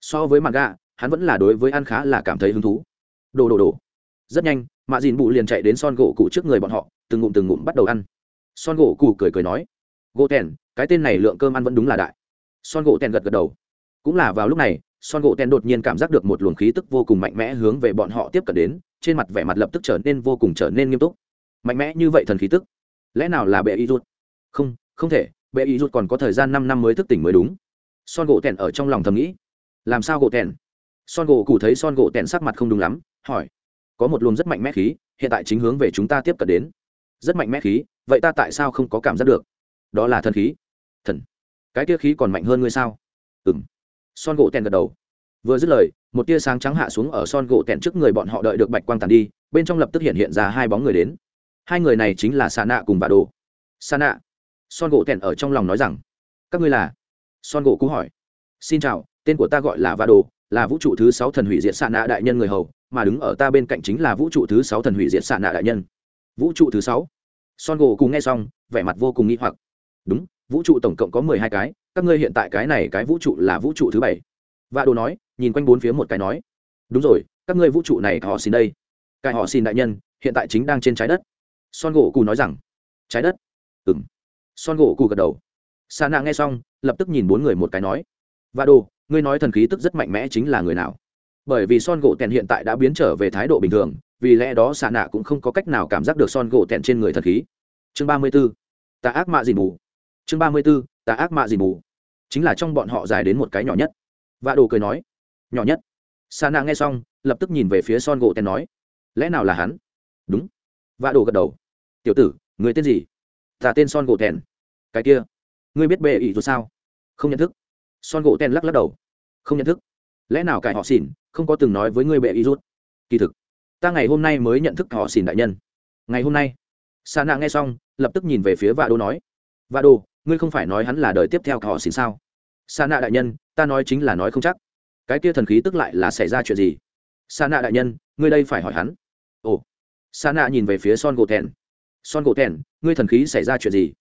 So với mạn gà hắn vẫn là đối với ăn khá là cảm thấy hứng thú. Đồ đồ đồ. Rất nhanh mạ dìn bù liền chạy đến son gỗ cụ trước người bọn họ từng ngụm từng ngụm bắt đầu ăn son gỗ cụ cười cười nói, gỗ tèn, cái tên này lượng cơm ăn vẫn đúng là đại. Son gỗ tèn gật gật đầu. Cũng là vào lúc này, son gỗ tèn đột nhiên cảm giác được một luồng khí tức vô cùng mạnh mẽ hướng về bọn họ tiếp cận đến, trên mặt vẻ mặt lập tức trở nên vô cùng trở nên nghiêm túc. Mạnh mẽ như vậy thần khí tức, lẽ nào là bệ y rút không không thể, bệ Y rút còn có thời gian năm năm mới thức tỉnh mới đúng. Son gỗ tèn ở trong lòng thầm nghĩ, làm sao gỗ tèn? Son gỗ cụ thấy son gỗ tèn sắc mặt không đúng lắm, hỏi, có một luồng rất mạnh mẽ khí, hiện tại chính hướng về chúng ta tiếp cận đến rất mạnh mẽ khí, vậy ta tại sao không có cảm giác được? Đó là thần khí. Thần. Cái tia khí còn mạnh hơn ngươi sao? Ừng son gỗ tèn gật đầu. Vừa dứt lời, một tia sáng trắng hạ xuống ở son gỗ tèn trước người bọn họ đợi được bạch quang tàn đi, bên trong lập tức hiện hiện ra hai bóng người đến. Hai người này chính là sa nạ cùng bà đồ. Sa nạ son gỗ tèn ở trong lòng nói rằng, các ngươi là? Son gỗ cú hỏi. Xin chào, tên của ta gọi là va đồ, là vũ trụ thứ sáu thần hủy diệt Sa nạ đại nhân người hầu, mà đứng ở ta bên cạnh chính là vũ trụ thứ sáu thần hủy diệt Sa nạ đại nhân. Vũ trụ thứ sáu? Son gỗ cú nghe xong, vẻ mặt vô cùng nghĩ hoặc. Đúng, vũ trụ tổng cộng có mười hai cái, các ngươi hiện tại cái này cái vũ trụ là vũ trụ thứ bảy. Vạ đồ nói, nhìn quanh bốn phía một cái nói. Đúng rồi, các ngươi vũ trụ này họ xin đây. Cái họ xin đại nhân, hiện tại chính đang trên trái đất. Son gỗ cù nói rằng. Trái đất? Ừng son gỗ cù gật đầu. Sa nạ nghe xong, lập tức nhìn bốn người một cái nói. Và đồ, ngươi nói thần khí tức rất mạnh mẽ chính là người nào? Bởi vì son gỗ tèn hiện tại đã biến trở về thái độ bình thường vì lẽ đó xạ nạ cũng không có cách nào cảm giác được son gỗ tẹn trên người thần khí. Chương ba mươi b ố ta ác mạ gì mù chương ba mươi b ố ta ác mạ gì mù chính là trong bọn họ dài đến một cái nhỏ nhất. Và đồ cười nói, nhỏ nhất. Xạ nạ nghe xong, lập tức nhìn về phía son gỗ tẹn nói, lẽ nào là hắn? Đúng. Và đồ gật đầu, tiểu tử, người tên gì? Ta tên son gỗ tẹn. Cái kia, ngươi biết bệ ỷ rồi sao? Không nhận thức. Son gỗ tẹn lắc lắc đầu, không nhận thức. Lẽ nào cải họ xỉn không có từng nói với ngươi bệ ý rút? Kỳ thực ta ngày hôm nay mới nhận thức họ xỉn đại nhân. Ngày hôm nay, sa nạ nghe xong, lập tức nhìn về phía vạ đô nói, vạ đô, ngươi không phải nói hắn là đời tiếp theo họ xỉn sao? Sa nạ đại nhân, ta nói chính là nói không chắc. Cái kia thần khí tức lại là xảy ra chuyện gì? Sa nạ đại nhân, ngươi đây phải hỏi hắn. Ồ. Sa nạ nhìn về phía son gỗ thẹn son gỗ thẹn ngươi thần khí xảy ra chuyện gì?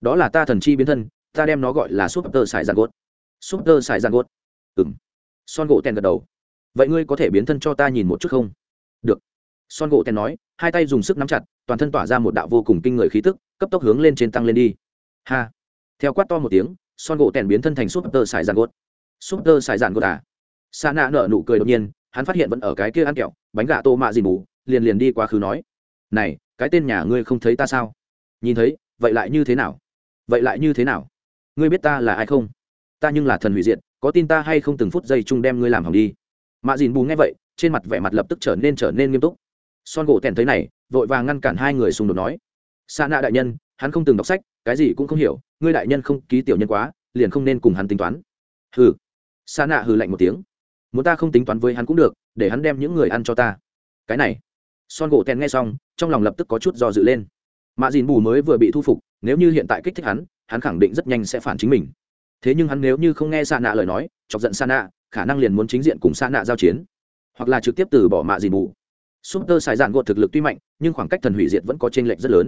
Đó là ta thần chi biến thân, ta đem nó gọi là súp tơ sải giàn gốt súp tơ sải giàn gốt ừ m son gỗ thẹn gật đầu. Vậy ngươi có thể biến thân cho ta nhìn một chút không? Được son gỗ tèn nói, hai tay dùng sức nắm chặt, toàn thân tỏa ra một đạo vô cùng kinh người khí tức, cấp tốc hướng lên trên tăng lên đi. Ha. Theo quát to một tiếng, son gỗ tèn biến thân thành súp tơ sải giàn gốt súp tơ sải giàn gốt à? Sa nạ nở nụ cười đột nhiên, hắn phát hiện vẫn ở cái kia ăn kẹo, bánh gà tô mạ gì mù, liền liền đi quá khứ nói, này, cái tên nhà ngươi không thấy ta sao? Nhìn thấy, vậy lại như thế nào? Vậy lại như thế nào? Ngươi biết ta là ai không? Ta nhưng là thần hủy diệt, có tin ta hay không từng phút giây chung đem ngươi làm hỏng đi? Mạ dìn bù nghe vậy, trên mặt vẻ mặt lập tức trở nên trở nên nghiêm túc son gỗ tèn thấy này, vội vàng ngăn cản hai người xung đột nói. Sa nạ đại nhân, hắn không từng đọc sách, cái gì cũng không hiểu, ngươi đại nhân không ký tiểu nhân quá, liền không nên cùng hắn tính toán. Hừ. Sa nạ hừ lạnh một tiếng. Muốn ta không tính toán với hắn cũng được, để hắn đem những người ăn cho ta. Cái này. Son gỗ tèn nghe xong, trong lòng lập tức có chút do dự lên. Mạ dìn bù mới vừa bị thu phục, nếu như hiện tại kích thích hắn hắn khẳng định rất nhanh sẽ phản chính mình. Thế nhưng hắn nếu như không nghe xa nạ lời nói, chọc giận xa nạ khả năng liền muốn chính diện cùng xa nạ giao chiến. Hoặc là trực tiếp từ bỏ mạ dìn bù súp tơ xài dạn gột thực lực tuy mạnh, nhưng khoảng cách thần hủy diệt vẫn có t r ê n lệch rất lớn.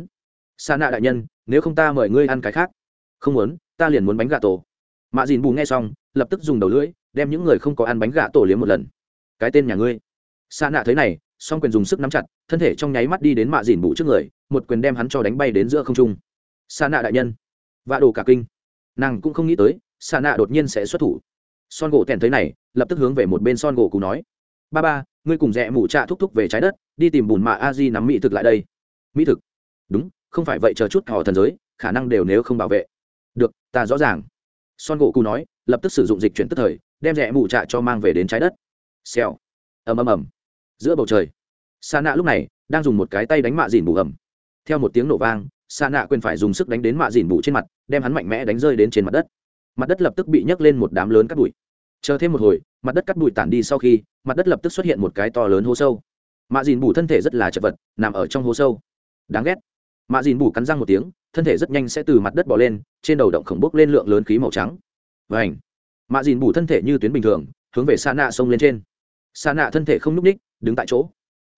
Sa nạ đại nhân, nếu không ta mời ngươi ăn cái khác. Không muốn, ta liền muốn bánh gà tổ. Mạ dìn bù nghe xong, lập tức dùng đầu lưỡi, đem những người không có ăn bánh gà tổ liếm một lần. Cái tên nhà ngươi. Sa nạ thấy này, song quyền dùng sức nắm chặt, thân thể trong nháy mắt đi đến mạ dìn Bù trước người, một quyền đem hắn cho đánh bay đến giữa không trung. Sa nạ đại nhân. Vạ đồ cả kinh. Nàng cũng không nghĩ tới, sa nạ đột nhiên sẽ xuất thủ. Son gỗ tèn thấy này, lập tức hướng về một bên son gỗ cú nói. Ba ba ngươi cùng rẽ mụ trạ thúc thúc về trái đất, đi tìm bùn mạ a di nắm mỹ thực lại đây. Mỹ thực? Đúng, không phải vậy chờ chút họ thần giới, khả năng đều nếu không bảo vệ. Được, ta rõ ràng. Son gỗ cụ nói, lập tức sử dụng dịch chuyển tức thời, đem rẽ mụ trạ cho mang về đến trái đất. Xèo. Ầm ầm ầm. Giữa bầu trời sa nạ lúc này đang dùng một cái tay đánh mạ dìn bù ầm. Theo một tiếng nổ vang sa nạ quên phải dùng sức đánh đến mạ dìn bù trên mặt, đem hắn mạnh mẽ đánh rơi đến trên mặt đất. Mặt đất lập tức bị nhấc lên một đám lớn cắt bụi. Chờ thêm một hồi mặt đất cắt bụi tản đi sau khi, mặt đất lập tức xuất hiện một cái to lớn hố sâu. Mạ dìn bù thân thể rất là chật vật, nằm ở trong hố sâu. Đáng ghét. Mạ dìn bù cắn răng một tiếng, thân thể rất nhanh sẽ từ mặt đất bỏ lên, trên đầu động khổng bốc lên lượng lớn khí màu trắng. Và ảnh mạ dìn bù thân thể như tuyến bình thường, hướng về sa nạ xông lên trên. Sa nạ thân thể không n ú c ních, đứng tại chỗ.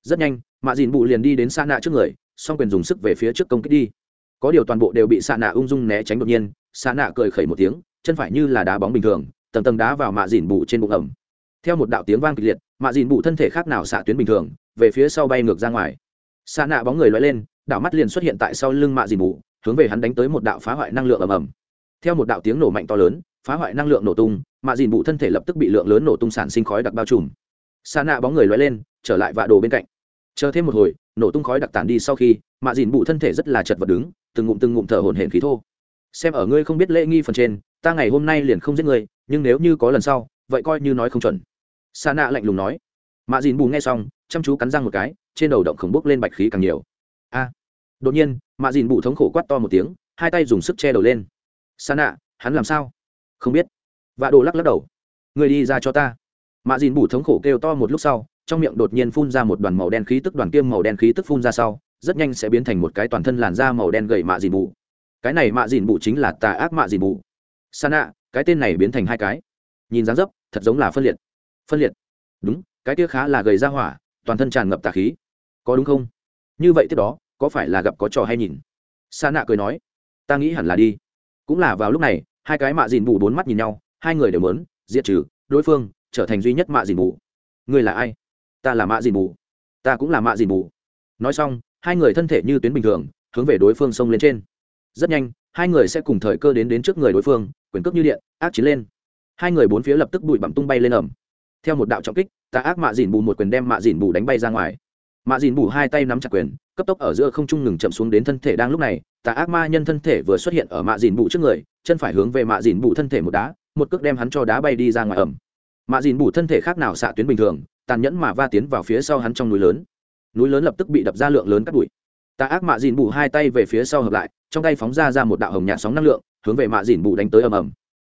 Rất nhanh, mạ dìn bụ liền đi đến xa nạ trước người, song quyền dùng sức về phía trước công kích đi. Có điều toàn bộ đều bị xa nạ ung dung né tránh đột nhiên xa nạ cười khẩy một tiếng, chân phải như là đá bóng bình thường tầng tầng đá vào mạ dìn bụ trên bụng ẩm. Theo một đạo tiếng vang kịch liệt, mạ dìn bụ thân thể khác nào xạ tuyến bình thường, về phía sau bay ngược ra ngoài. Xa nạ bóng người loay lên đạo mắt liền xuất hiện tại sau lưng mạ dìn bụ hướng về hắn đánh tới một đạo phá hoại năng lượng ầm ầm. Theo một đạo tiếng nổ mạnh to lớn, phá hoại năng lượng nổ tung, mạ dìn bụ thân thể lập tức bị lượng lớn nổ tung sản sinh khói đặc bao trùm. Xa nạ bóng người loay lên, trở lại vạ đồ bên cạnh. Chờ thêm một hồi, nổ tung khói đặc tản đi sau khi, mạ dìn bụ thân thể rất là chật vật đứng, từng ngụm từng ngụm thở hổn hển khí thô. Xem ở ngươi không biết lễ nghi phần trên ta ngày hôm nay liền không giết người, nhưng nếu như có lần sau vậy coi như nói không chuẩn. Sa nạ lạnh lùng nói. Mạ dìn bù nghe xong chăm chú cắn răng một cái trên đầu động khổng bốc lên bạch khí càng nhiều. A. Đột nhiên mạ dìn bù thống khổ quát to một tiếng hai tay dùng sức che đầu lên. Sa nạ hắn làm sao? Không biết. Vạ đồ lắc lắc đầu. Người đi ra cho ta. Mạ dìn bù thống khổ kêu to một lúc sau trong miệng đột nhiên phun ra một đoàn màu đen khí tức đoàn kiêm màu đen khí tức phun ra sau rất nhanh sẽ biến thành một cái toàn thân làn da màu đen gầy mạ dìn bù. Cái này mạ dìn bù chính là tà ác mạ dìn bù sa nạ cái tên này biến thành hai cái. Nhìn dáng dấp, thật giống là phân liệt. Phân liệt? Đúng, cái kia khá là gầy ra hỏa, toàn thân tràn ngập tà khí. Có đúng không? Như vậy tiếp đó, có phải là gặp có trò hay nhìn? Sa nạ cười nói, ta nghĩ hẳn là đi. Cũng là vào lúc này, hai cái mạ dìn bù bốn mắt nhìn nhau, hai người đều mớn diệt trừ đối phương, trở thành duy nhất mạ dìn bù. Người là ai? Ta là mạ dìn bù. Ta cũng là mạ dìn bù. Nói xong, hai người thân thể như tuyến bình thường, hướng về đối phương xông lên trên. Rất nhanh hai người sẽ cùng thời cơ đến đến trước người đối phương, quyền cước như điện, ác chiến lên. Hai người bốn phía lập tức bụi bặm tung bay lên ẩm theo một đạo trọng kích ta ác mạ dìn bù một quyền đem mạ dìn bù đánh bay ra ngoài. Mạ dìn bù hai tay nắm chặt quyền, cấp tốc ở giữa không trung ngừng chậm xuống đến thân thể đang lúc này, tà ác ma nhân thân thể vừa xuất hiện ở mạ dìn bù trước người, chân phải hướng về mạ dìn bù thân thể một đá, một cước đem hắn cho đá bay đi ra ngoài ẩm mạ dìn bù thân thể khác nào xạ tuyến bình thường, tàn nhẫn mà va tiến vào phía sau hắn trong núi lớn. Núi lớn lập tức bị đập ra lượng lớn cắt bụi. Tà ác mạ dìn bù hai tay về phía sau hợp lại trong tay phóng ra ra một đạo hồng nhạt sóng năng lượng, hướng về mạ dìn bù đánh tới ầm ầm.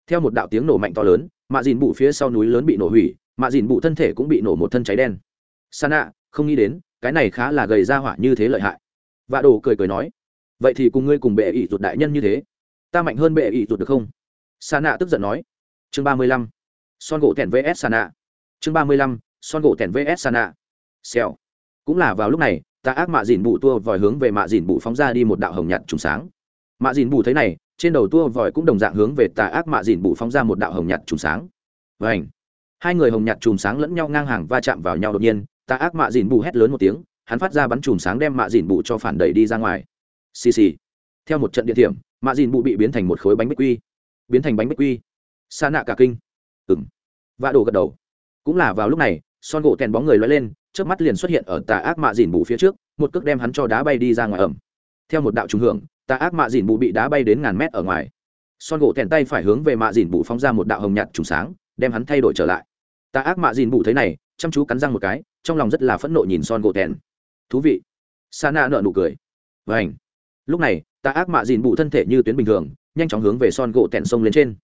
Theo một đạo tiếng nổ mạnh to lớn, mạ dìn bù phía sau núi lớn bị nổ hủy, mạ dìn bù thân thể cũng bị nổ một thân cháy đen. Sa nạ không nghĩ đến, cái này khá là gầy ra hỏa như thế lợi hại. Vạ đồ cười cười nói, vậy thì cùng ngươi cùng bệ ỷ ruột đại nhân như thế, ta mạnh hơn bệ ỷ ruột được không? Sa nạ tức giận nói, chương ba mươi lăm, son gỗ thẹn vs sa nạ chương ba mươi lăm, son gỗ thẹn vs sa nạ xèo. Cũng là vào lúc này tà ác mạ dìn bụ tua vòi hướng về mạ dìn bụ phóng ra đi một đạo hồng nhạt trùng sáng. Mạ dìn bụ thấy này, trên đầu tua vòi cũng đồng dạng hướng về tà ác mạ dìn bụ phóng ra một đạo hồng nhạt trùng sáng. Vảnh hai người hồng nhạt chùm sáng lẫn nhau ngang hàng va chạm vào nhau đột nhiên tà ác mạ dìn bụ hét lớn một tiếng, hắn phát ra bắn chùm sáng đem mạ dìn bụ cho phản đẩy đi ra ngoài. Xì xì. Theo một trận địa điểm mạ dìn bụ bị biến thành một khối bánh bích quy. Biến thành bánh bích quy. Xa nạ cả kinh. Ừng vạ đổ gật đầu. Cũng là vào lúc này son gỗ kèn bóng người loay lên trước mắt liền xuất hiện ở tà ác mạ dìn bù phía trước, một cước đem hắn cho đá bay đi ra ngoài ẩm theo một đạo trùng hưởng, tà ác mạ dìn bù bị đá bay đến ngàn mét ở ngoài. Son gỗ kèn tay phải hướng về mạ dìn bù phóng ra một đạo hồng nhạt trùng sáng, đem hắn thay đổi trở lại. Tà ác mạ dìn bù thấy này, chăm chú cắn răng một cái, trong lòng rất là phẫn nộ nhìn son gỗ kèn thú vị. Sa na nợ nụ cười. Và ảnh lúc này, tà ác mạ dìn bù thân thể như tuyến bình thường, nhanh chóng hướng về son gỗ kèn sông lên trên.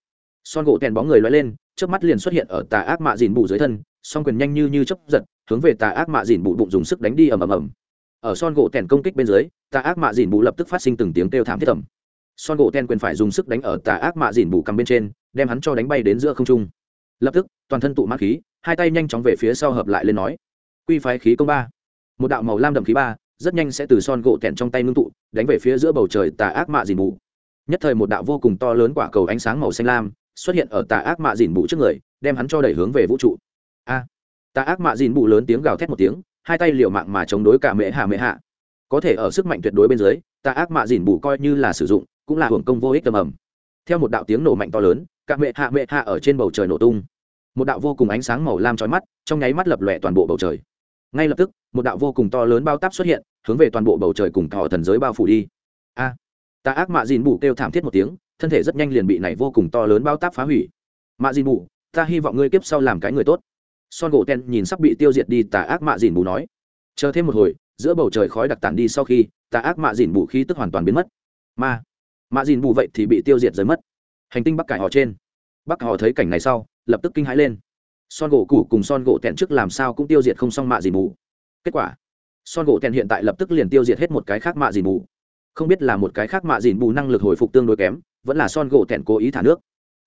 Son gỗ kèn bóng người loay lên trước mắt liền xuất hiện ở tà ác mạ dìn bù dưới thân song quyền nhanh như như chấp giật, hướng về tà ác mạ dìn bụ bụng dùng sức đánh đi ầm ầm ầm. Ở son gỗ tèn công kích bên dưới, tà ác mạ dìn bụ lập tức phát sinh từng tiếng kêu thảm thiết ầm. son gỗ tèn quyền phải dùng sức đánh ở tà ác mạ dìn bụ cằm bên trên, đem hắn cho đánh bay đến giữa không trung. Lập tức, toàn thân tụ mã khí, hai tay nhanh chóng về phía sau hợp lại lên nói. Quy phái khí công ba. Một đạo màu lam đậm khí ba, rất nhanh sẽ từ son gỗ tèn trong tay ngưng tụ, đánh về phía giữa bầu trời tà ác mạ dìn bụ nhất thời một đạo vô cùng to lớn quả cầu ánh sáng màu xanh lam xuất hiện ở tà ác mạ dìn bụ trước người, đem hắn cho đẩy hướng về vũ trụ. Ta tà ác mạ dìn bụ lớn tiếng gào thét một tiếng, hai tay liều mạng mà chống đối cả mễ hạ mễ hạ. Có thể ở sức mạnh tuyệt đối bên dưới, tà ác mạ dìn bụ coi như là sử dụng, cũng là hưởng công vô ích tầm ầm. Theo một đạo tiếng nổ mạnh to lớn, cả mễ hạ mễ hạ ở trên bầu trời nổ tung. Một đạo vô cùng ánh sáng màu lam chói mắt, trong nháy mắt lập lòe toàn bộ bầu trời. Ngay lập tức, một đạo vô cùng to lớn bao táp xuất hiện, hướng về toàn bộ bầu trời cùng thọ thần giới bao phủ đi. A! Tà ác mạ dìn bụ kêu thảm thiết một tiếng, thân thể rất nhanh liền bị này vô cùng to lớn bao táp phá hủy. Mạ dìn bụ ta hy vọng ngươi kiếp sau làm cái người tốt son gỗ ten nhìn sắp bị tiêu diệt đi, tà ác mạ dìn bù nói. Chờ thêm một hồi, giữa bầu trời khói đặc tản đi sau khi, tà ác mạ dìn bù khí tức hoàn toàn biến mất. Ma, mạ dìn bù vậy thì bị tiêu diệt rời mất. Hành tinh bắc cải họ trên. Bắc họ thấy cảnh này sau, lập tức kinh hãi lên. Son gỗ củ cùng son gỗ tẹn trước làm sao cũng tiêu diệt không xong mạ dìn bù. Kết quả, son gỗ tẹn hiện tại lập tức liền tiêu diệt hết một cái khác mạ dìn bù. Không biết là một cái khác mạ dìn bù năng lực hồi phục tương đối kém, vẫn là son gỗ tẹn cố ý thả nước.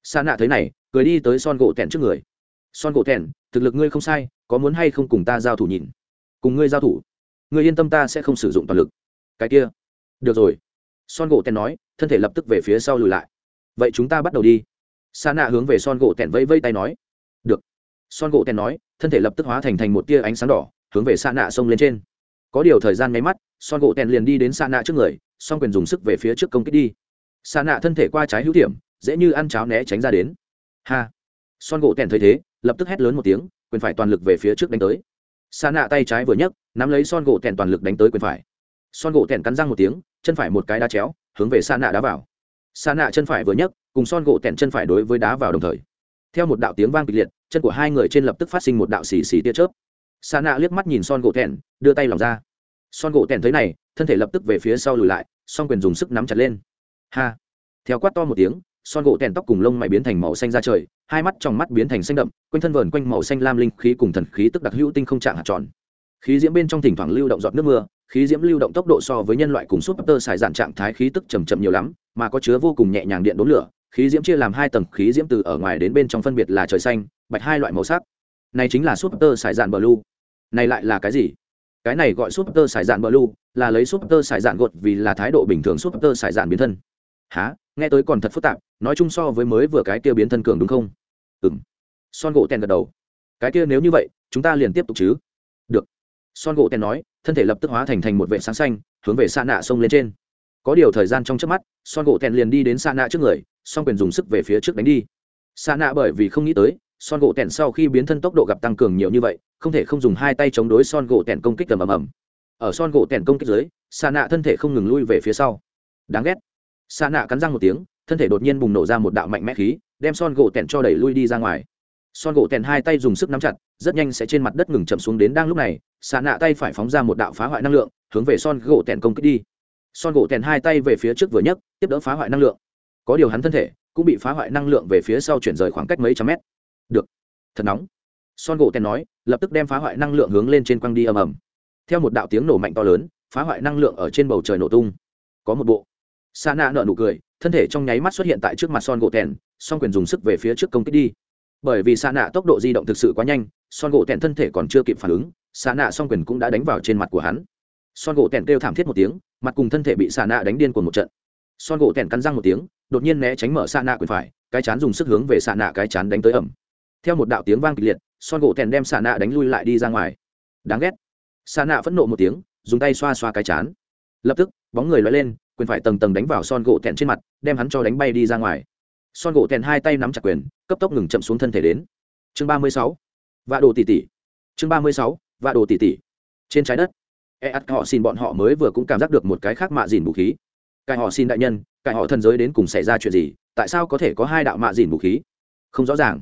Sa nạ thấy này, cười đi tới son gỗ tẹn trước người son gỗ tẹn thực lực ngươi không sai, có muốn hay không cùng ta giao thủ nhìn? Cùng ngươi giao thủ, ngươi yên tâm ta sẽ không sử dụng toàn lực. Cái kia, được rồi. Son gỗ tèn nói, thân thể lập tức về phía sau lùi lại. Vậy chúng ta bắt đầu đi. Sa nạ hướng về son gỗ tèn vẫy vây tay nói. Được. Son gỗ tèn nói, thân thể lập tức hóa thành thành một tia ánh sáng đỏ, hướng về sa nạ xông lên trên. Có điều thời gian nháy mắt, son gỗ tèn liền đi đến sa nạ trước người son quyền dùng sức về phía trước công kích đi. Sa nạ thân thể qua trái hữu điểm dễ như ăn cháo né tránh ra đến. Ha. Son gỗ tèn thấy thế lập tức hét lớn một tiếng, quyền phải toàn lực về phía trước đánh tới. Sa nạ tay trái vừa nhấc, nắm lấy son gỗ tèn toàn lực đánh tới quyền phải. Son gỗ tèn cắn răng một tiếng, chân phải một cái đá chéo, hướng về sa nạ đá vào. Sa nạ chân phải vừa nhấc, cùng son gỗ tèn chân phải đối với đá vào đồng thời. Theo một đạo tiếng vang kịch liệt, chân của hai người trên lập tức phát sinh một đạo xì xì tia chớp. Sa nạ liếc mắt nhìn son gỗ tèn, đưa tay lòng ra. Son gỗ tèn thấy này, thân thể lập tức về phía sau lùi lại, song quyền dùng sức nắm chặt lên. Ha! Theo quát to một tiếng son gỗ tèn tóc cùng lông mày biến thành màu xanh ra trời, hai mắt trong mắt biến thành xanh đậm, quanh thân vờn quanh màu xanh lam linh khí cùng thần khí tức đặc hữu tinh không trạng hạt tròn. Khí diễm bên trong thỉnh thoảng lưu động giọt nước mưa, khí diễm lưu động tốc độ so với nhân loại cùng súp tơ xài dạn trạng thái khí tức chầm chậm nhiều lắm, mà có chứa vô cùng nhẹ nhàng điện đốn lửa, khí diễm chia làm hai tầng khí diễm từ ở ngoài đến bên trong phân biệt là trời xanh, bạch hai loại màu sắc. Này chính là súp tơ xài dạn blue. Này lại là cái gì? Cái này gọi súp tơ xài dạn blue, là lấy súp tơ xài dạn gột vì là thái độ bình thường súp tơ xài dạn biến thân. Há nghe tới còn thật phức tạp nói chung so với mới vừa cái kia biến thân cường đúng không? Ừ m son gỗ tèn gật đầu. Cái kia nếu như vậy, chúng ta liền tiếp tục chứ. Được. Son gỗ tèn nói, thân thể lập tức hóa thành thành một vệ sáng xanh, hướng về xa nạ sông lên trên. Có điều thời gian trong trước mắt, son gỗ tèn liền đi đến xa nạ trước người son quyền dùng sức về phía trước đánh đi. Xa nạ bởi vì không nghĩ tới, son gỗ tèn sau khi biến thân tốc độ gặp tăng cường nhiều như vậy, không thể không dùng hai tay chống đối son gỗ tèn công kích tầm ầm ầm. Ở son gỗ tèn công kích dưới xa nạ thân thể không ngừng lui về phía sau. Đáng ghét. Xa nạ cắn răng một tiếng thân thể đột nhiên bùng nổ ra một đạo mạnh mẽ khí, đem son gỗ tèn cho đẩy lui đi ra ngoài. Son gỗ tèn hai tay dùng sức nắm chặt, rất nhanh sẽ trên mặt đất ngừng chậm xuống đến đang lúc này xà nạ tay phải phóng ra một đạo phá hoại năng lượng, hướng về son gỗ tèn công kích đi. Son gỗ tèn hai tay về phía trước vừa nhấc, tiếp đỡ phá hoại năng lượng. Có điều hắn thân thể cũng bị phá hoại năng lượng về phía sau chuyển rời khoảng cách mấy trăm mét. Được. Thật nóng. Son gỗ tèn nói, lập tức đem phá hoại năng lượng hướng lên trên quăng đi ầm ầm. Theo một đạo tiếng nổ mạnh to lớn, phá hoại năng lượng ở trên bầu trời nổ tung. Có một bộ sa nạ nợ nụ cười, thân thể trong nháy mắt xuất hiện tại trước mặt son gỗ tèn son quyền dùng sức về phía trước công kích đi. Bởi vì sa nạ tốc độ di động thực sự quá nhanh, son gỗ tèn thân thể còn chưa kịp phản ứng, sa nạ son quyền cũng đã đánh vào trên mặt của hắn. Son gỗ tèn kêu thảm thiết một tiếng, mặt cùng thân thể bị Sa nạ đánh điên của một trận. Son gỗ tèn cắn răng một tiếng, đột nhiên né tránh mở Sa nạ quyền phải, cái chán dùng sức hướng về Sa nạ cái chán đánh tới ẩm theo một đạo tiếng vang kịch liệt, son gỗ tèn đem Sa nạ đánh lui lại đi ra ngoài. Đáng ghét. Sa nạ phẫn nộ một tiếng, dùng tay xoa xoa cái chán. Lập tức, bóng người loay lên quyền phải tầng tầng đánh vào son gỗ tẹn trên mặt, đem hắn cho đánh bay đi ra ngoài. Son gỗ tẹn hai tay nắm chặt quyền, cấp tốc ngừng chậm xuống thân thể đến. Chương ba mươi sáu, vạ đồ tỷ tỷ chương ba mươi sáu, vạ đồ tỷ tỷ trên trái đất e ắt họ xin bọn họ mới vừa cũng cảm giác được một cái khác mạ dìn vũ khí. Cải họ xin đại nhân cải họ thần giới đến cùng xảy ra chuyện gì, tại sao có thể có hai đạo mạ dìn vũ khí? Không rõ ràng.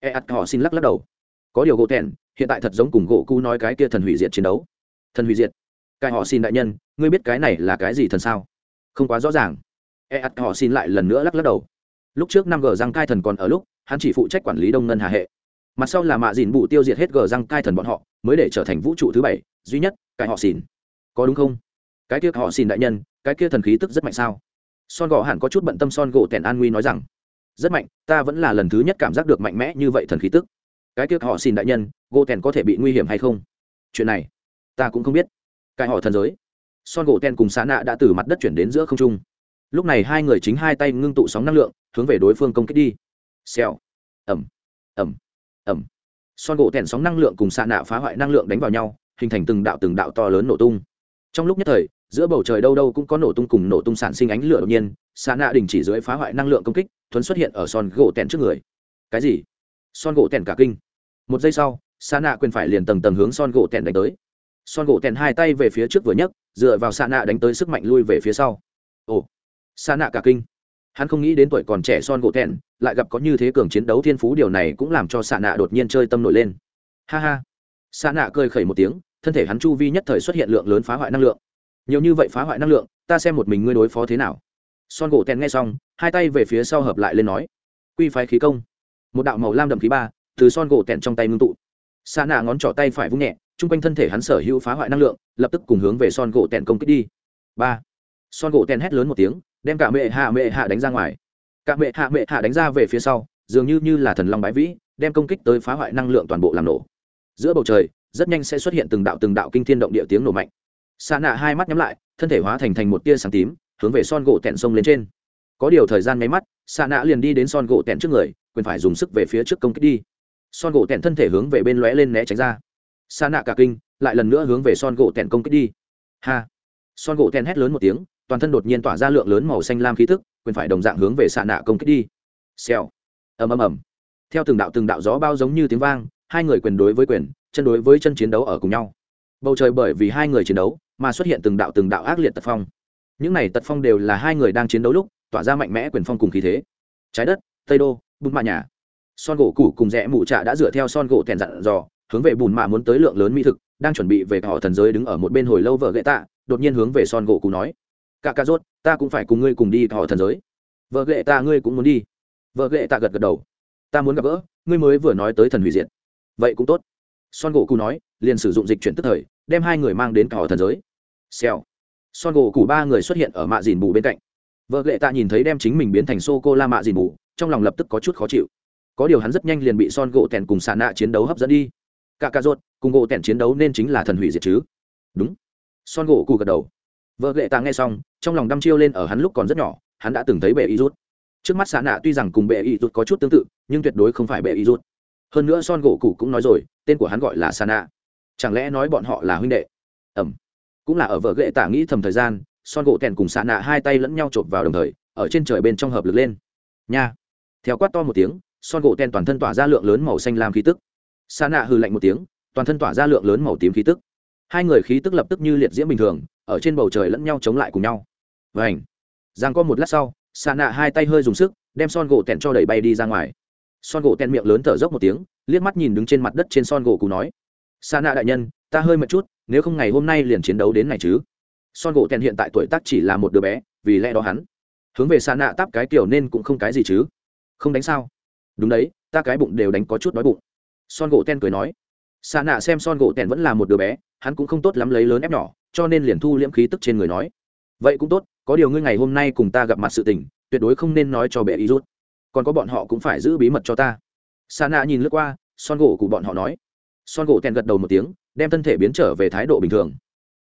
E ắt họ xin lắc lắc đầu. Có điều gỗ tẹn hiện tại thật giống cùng gỗ cu nói cái kia thần hủy diệt chiến đấu. Thần hủy diệt. Cải họ xin đại nhân, ngươi biết cái này là cái gì thần sao? Không quá rõ ràng. E ắt họ xin lại lần nữa lắc lắc đầu. Lúc trước năm g răng cai thần còn ở lúc, hắn chỉ phụ trách quản lý đông ngân hà hệ. Mặt sau là mạ dìn bụ tiêu diệt hết g răng cai thần bọn họ, mới để trở thành vũ trụ thứ bảy, duy nhất, cái họ xin. Có đúng không? Cái kia họ xin đại nhân, cái kia thần khí tức rất mạnh sao? Son gò hẳn có chút bận tâm son gỗ tèn an nguy nói rằng, rất mạnh, ta vẫn là lần thứ nhất cảm giác được mạnh mẽ như vậy thần khí tức. Cái kia họ xin đại nhân gỗ tèn có thể bị nguy hiểm hay không? Chuyện này, ta cũng không biết. Cái họ thần giới son gỗ ten cùng xã nạ đã từ mặt đất chuyển đến giữa không trung. Lúc này hai người chính hai tay ngưng tụ sóng năng lượng, hướng về đối phương công kích đi. Xèo. Ẩm. Ẩm. Ẩm. Son gỗ tèn sóng năng lượng cùng xạ nạ phá hoại năng lượng đánh vào nhau, hình thành từng đạo từng đạo to lớn nổ tung. Trong lúc nhất thời, giữa bầu trời đâu đâu cũng có nổ tung cùng nổ tung sản sinh ánh lửa đột nhiên xạ nạ đình chỉ dưới phá hoại năng lượng công kích, thuấn xuất hiện ở son gỗ tèn trước người. Cái gì? Son gỗ tèn cả kinh. Một giây sau xạ nạ quyền phải liền tầng tầng hướng son gỗ tèn đánh tới son gỗ tèn hai tay về phía trước vừa nhấc, dựa vào xạ nạ đánh tới sức mạnh lui về phía sau. Ồ xạ nạ cả kinh. Hắn không nghĩ đến tuổi còn trẻ son gỗ tèn lại gặp có như thế cường chiến đấu thiên phú, điều này cũng làm cho xạ nạ đột nhiên chơi tâm nổi lên. Ha ha. Xạ nạ cười khẩy một tiếng, thân thể hắn chu vi nhất thời xuất hiện lượng lớn phá hoại năng lượng. Nhiều như vậy phá hoại năng lượng, ta xem một mình ngươi đối phó thế nào. Son gỗ tèn nghe xong, hai tay về phía sau hợp lại lên nói. Quy phái khí công. Một đạo màu lam đậm khí ba, từ son gỗ tèn trong tay ngưng tụ xa nạ ngón trỏ tay phải vung nhẹ, chung quanh thân thể hắn sở hữu phá hoại năng lượng, lập tức cùng hướng về son gỗ tèn công kích đi. Ba. Son gỗ tèn hét lớn một tiếng, đem cả mẹ hạ mẹ hạ đánh ra ngoài. Cả mẹ hạ mẹ hạ đánh ra về phía sau, dường như như là thần long bái vĩ, đem công kích tới phá hoại năng lượng toàn bộ làm nổ. Giữa bầu trời, rất nhanh sẽ xuất hiện từng đạo từng đạo kinh thiên động địa tiếng nổ mạnh. Xa nạ hai mắt nhắm lại, thân thể hóa thành thành một tia sáng tím, hướng về son gỗ tẹn sông lên trên. Có điều thời gian nháy mắt xa nạ liền đi đến son gỗ tẹn trước người, quyền phải dùng sức về phía trước công kích đi son gỗ tẹn thân thể hướng về bên lóe lên né tránh ra. Xa nạ cả kinh, lại lần nữa hướng về son gỗ tẹn công kích đi. Ha. Son gỗ tẹn hét lớn một tiếng, toàn thân đột nhiên tỏa ra lượng lớn màu xanh lam khí tức, quyền phải đồng dạng hướng về xạ nạ công kích đi. Xèo. Ầm ầm ầm. Theo từng đạo từng đạo gió bao giống như tiếng vang, hai người quyền đối với quyền, chân đối với chân chiến đấu ở cùng nhau. Bầu trời bởi vì hai người chiến đấu mà xuất hiện từng đạo từng đạo ác liệt tật phong. Những này tật phong đều là hai người đang chiến đấu lúc, tỏa ra mạnh mẽ quyền phong cùng khí thế. Trái đất, tây đô bùn mạ nhà son gỗ cũ cùng rẽ mụ trạ đã dựa theo son gỗ thèn dặn dò, hướng về bùn mạ muốn tới lượng lớn mỹ thực, đang chuẩn bị về họ thần giới đứng ở một bên hồi lâu vợ gậy tạ, đột nhiên hướng về son gỗ cũ nói cả ca rốt, ta cũng phải cùng ngươi cùng đi họ thần giới. Vợ ghệ ta ngươi cũng muốn đi? Vợ ghệ ta gật gật đầu. Ta muốn gặp gỡ, ngươi mới vừa nói tới thần hủy diệt. Vậy cũng tốt. Son gỗ cũ nói, liền sử dụng dịch chuyển tức thời, đem hai người mang đến cả họ thần giới. Xèo. Son gỗ cũ ba người xuất hiện ở mạ dìn bù bên cạnh. Vợ ghệ ta nhìn thấy đem chính mình biến thành sô cô la mạ dìn bù, trong lòng lập tức có chút khó chịu có điều hắn rất nhanh liền bị son gỗ tèn cùng xà nạ chiến đấu hấp dẫn đi. Cả cà rốt cùng gỗ tèn chiến đấu nên chính là thần hủy diệt chứ? Đúng. Son gỗ cụ gật đầu. Vợ ghệ ta nghe xong, trong lòng đăm chiêu lên ở hắn lúc còn rất nhỏ, hắn đã từng thấy bệ y rút. Trước mắt xà nạ tuy rằng cùng bệ y rút có chút tương tự, nhưng tuyệt đối không phải bệ y rút. Hơn nữa son gỗ cụ cũng nói rồi, tên của hắn gọi là xà nạ chẳng lẽ nói bọn họ là huynh đệ? Ẩm. Cũng là ở vợ ghệ tạ nghĩ thầm thời gian, son gỗ tèn cùng xà nạ hai tay lẫn nhau chộp vào đồng thời, ở trên trời bên trong hợp lực lên. Nha. Theo quát to một tiếng son gỗ ten toàn thân tỏa ra lượng lớn màu xanh lam khí tức. Xạ nạ hư lạnh một tiếng, toàn thân tỏa ra lượng lớn màu tím khí tức. Hai người khí tức lập tức như liệt diễm bình thường, ở trên bầu trời lẫn nhau chống lại cùng nhau. Vảnh giang có một lát sau xạ nạ hai tay hơi dùng sức, đem son gỗ tèn cho đẩy bay đi ra ngoài. Son gỗ tèn miệng lớn thở dốc một tiếng, liếc mắt nhìn đứng trên mặt đất trên son gỗ cụ nói xạ nạ đại nhân, ta hơi mệt chút, nếu không ngày hôm nay liền chiến đấu đến này chứ. Son gỗ tèn hiện tại tuổi tác chỉ là một đứa bé, vì lẽ đó hắn hướng về xạ nạ táp cái kiểu nên cũng không cái gì chứ. Không đánh sao? Đúng đấy, ta cái bụng đều đánh có chút đói bụng. Son gỗ ten cười nói. Xa nạ xem son gỗ ten vẫn là một đứa bé, hắn cũng không tốt lắm lấy lớn ép nhỏ, cho nên liền thu liễm khí tức trên người nói. Vậy cũng tốt, có điều ngươi ngày hôm nay cùng ta gặp mặt sự tình, tuyệt đối không nên nói cho bệ ý rút. Còn có bọn họ cũng phải giữ bí mật cho ta. Sa nạ nhìn lướt qua, son gỗ cụ bọn họ nói. Son gỗ ten gật đầu một tiếng, đem thân thể biến trở về thái độ bình thường.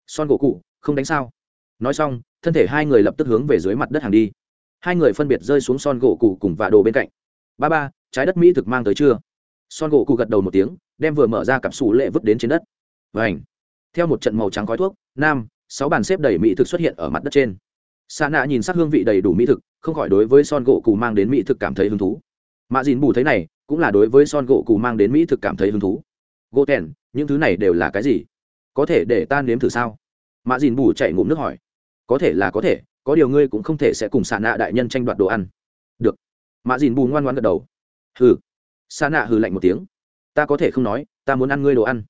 Son gỗ cụ, không đánh sao? Nói xong, thân thể hai người lập tức hướng về dưới mặt đất hàng đi. Hai người phân biệt rơi xuống son gỗ cụ cùng vạ đồ bên cạnh. Ba ba trái đất mỹ thực mang tới chưa? Son gỗ cụ gật đầu một tiếng, đem vừa mở ra cặp xù lệ vứt đến trên đất. Và ảnh theo một trận màu trắng khói thuốc, nam, sáu bàn xếp đầy mỹ thực xuất hiện ở mặt đất trên. Sa nạ nhìn sắc hương vị đầy đủ mỹ thực, không khỏi đối với son gỗ cụ mang đến mỹ thực cảm thấy hứng thú. Mạ dìn bù thấy này, cũng là đối với son gỗ cụ mang đến mỹ thực cảm thấy hứng thú. Gỗ tèn, những thứ này đều là cái gì? Có thể để ta nếm thử sao? Mạ dìn bù chạy ngụm nước hỏi. Có thể là có thể, có điều ngươi cũng không thể sẽ cùng xạ nạ đại nhân tranh đoạt đồ ăn. Được. Mạ dìn bù ngoan ngoan gật đầu hừ. Sa nạ hừ lạnh một tiếng. Ta có thể không nói, ta muốn ăn ngươi đồ ăn.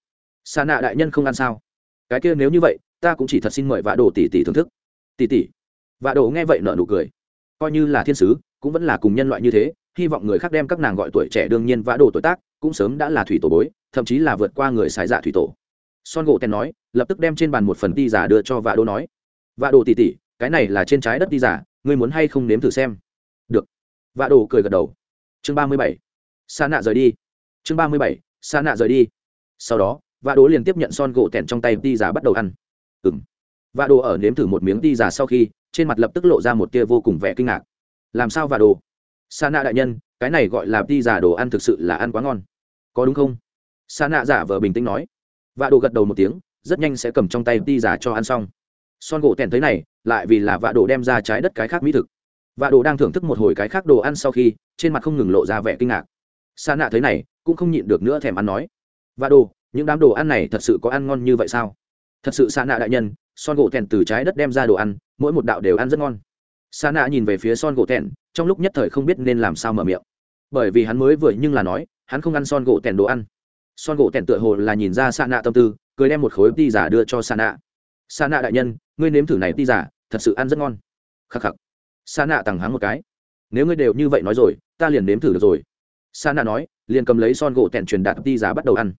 Sa nạ đại nhân không ăn sao? Cái kia nếu như vậy, ta cũng chỉ thật xin mời vạ đồ tỷ tỷ thưởng thức. Tỷ tỷ. Vạ đồ nghe vậy nợ nụ cười. Coi như là thiên sứ, cũng vẫn là cùng nhân loại như thế, hy vọng người khác đem các nàng gọi tuổi trẻ đương nhiên vã đồ tuổi tác, cũng sớm đã là thủy tổ bối, thậm chí là vượt qua người xài dạ thủy tổ. Son gỗ tèn nói, lập tức đem trên bàn một phần ti giả đưa cho vạ đồ nói. Vạ đồ tỉ tỉ cái này là trên trái đất ti giả, ngươi muốn hay không nếm thử xem? Được. Vạ đồ cười gật đầu chương ba mươi bảy. Sa nạ rời đi. Chương ba mươi bảy. Sa nạ rời đi. Sau đó, vạ đồ liền tiếp nhận son gỗ tẻn trong tay ti giả bắt đầu ăn. Ừng vạ đồ ở nếm thử một miếng ti giả sau khi, trên mặt lập tức lộ ra một tia vô cùng vẻ kinh ngạc. Làm sao vạ đồ? Sa nạ đại nhân, cái này gọi là ti giả đồ ăn thực sự là ăn quá ngon. Có đúng không? Sa nạ giả vờ bình tĩnh nói. Vạ đồ gật đầu một tiếng, rất nhanh sẽ cầm trong tay ti giả cho ăn xong. Son gỗ tẻn thấy này, lại vì là vạ đồ đem ra trái đất cái khác mỹ thực vạ đồ đang thưởng thức một hồi cái khác đồ ăn sau khi, trên mặt không ngừng lộ ra vẻ kinh ngạc. Sa nạ thấy này, cũng không nhịn được nữa thèm ăn nói. Vạ đồ, những đám đồ ăn này thật sự có ăn ngon như vậy sao? Thật sự sa nạ đại nhân, son gỗ tèn từ trái đất đem ra đồ ăn, mỗi một đạo đều ăn rất ngon. Sa nạ nhìn về phía son gỗ tèn trong lúc nhất thời không biết nên làm sao mở miệng. Bởi vì hắn mới vừa nhưng là nói, hắn không ăn son gỗ tèn đồ ăn. Son gỗ tèn tựa hồ là nhìn ra sa nạ tâm tư, cười đem một khối ti giả đưa cho sa nạ. Sa nạ đại nhân, ngươi nếm thử này ti giả thật sự ăn rất ngon. Khắc khắc sa nạ tằng hắng một cái. Nếu ngươi đều như vậy nói rồi, ta liền nếm thử được rồi. Sa nạ nói, liền cầm lấy son gỗ tẹn truyền đạt ti giả bắt đầu ăn.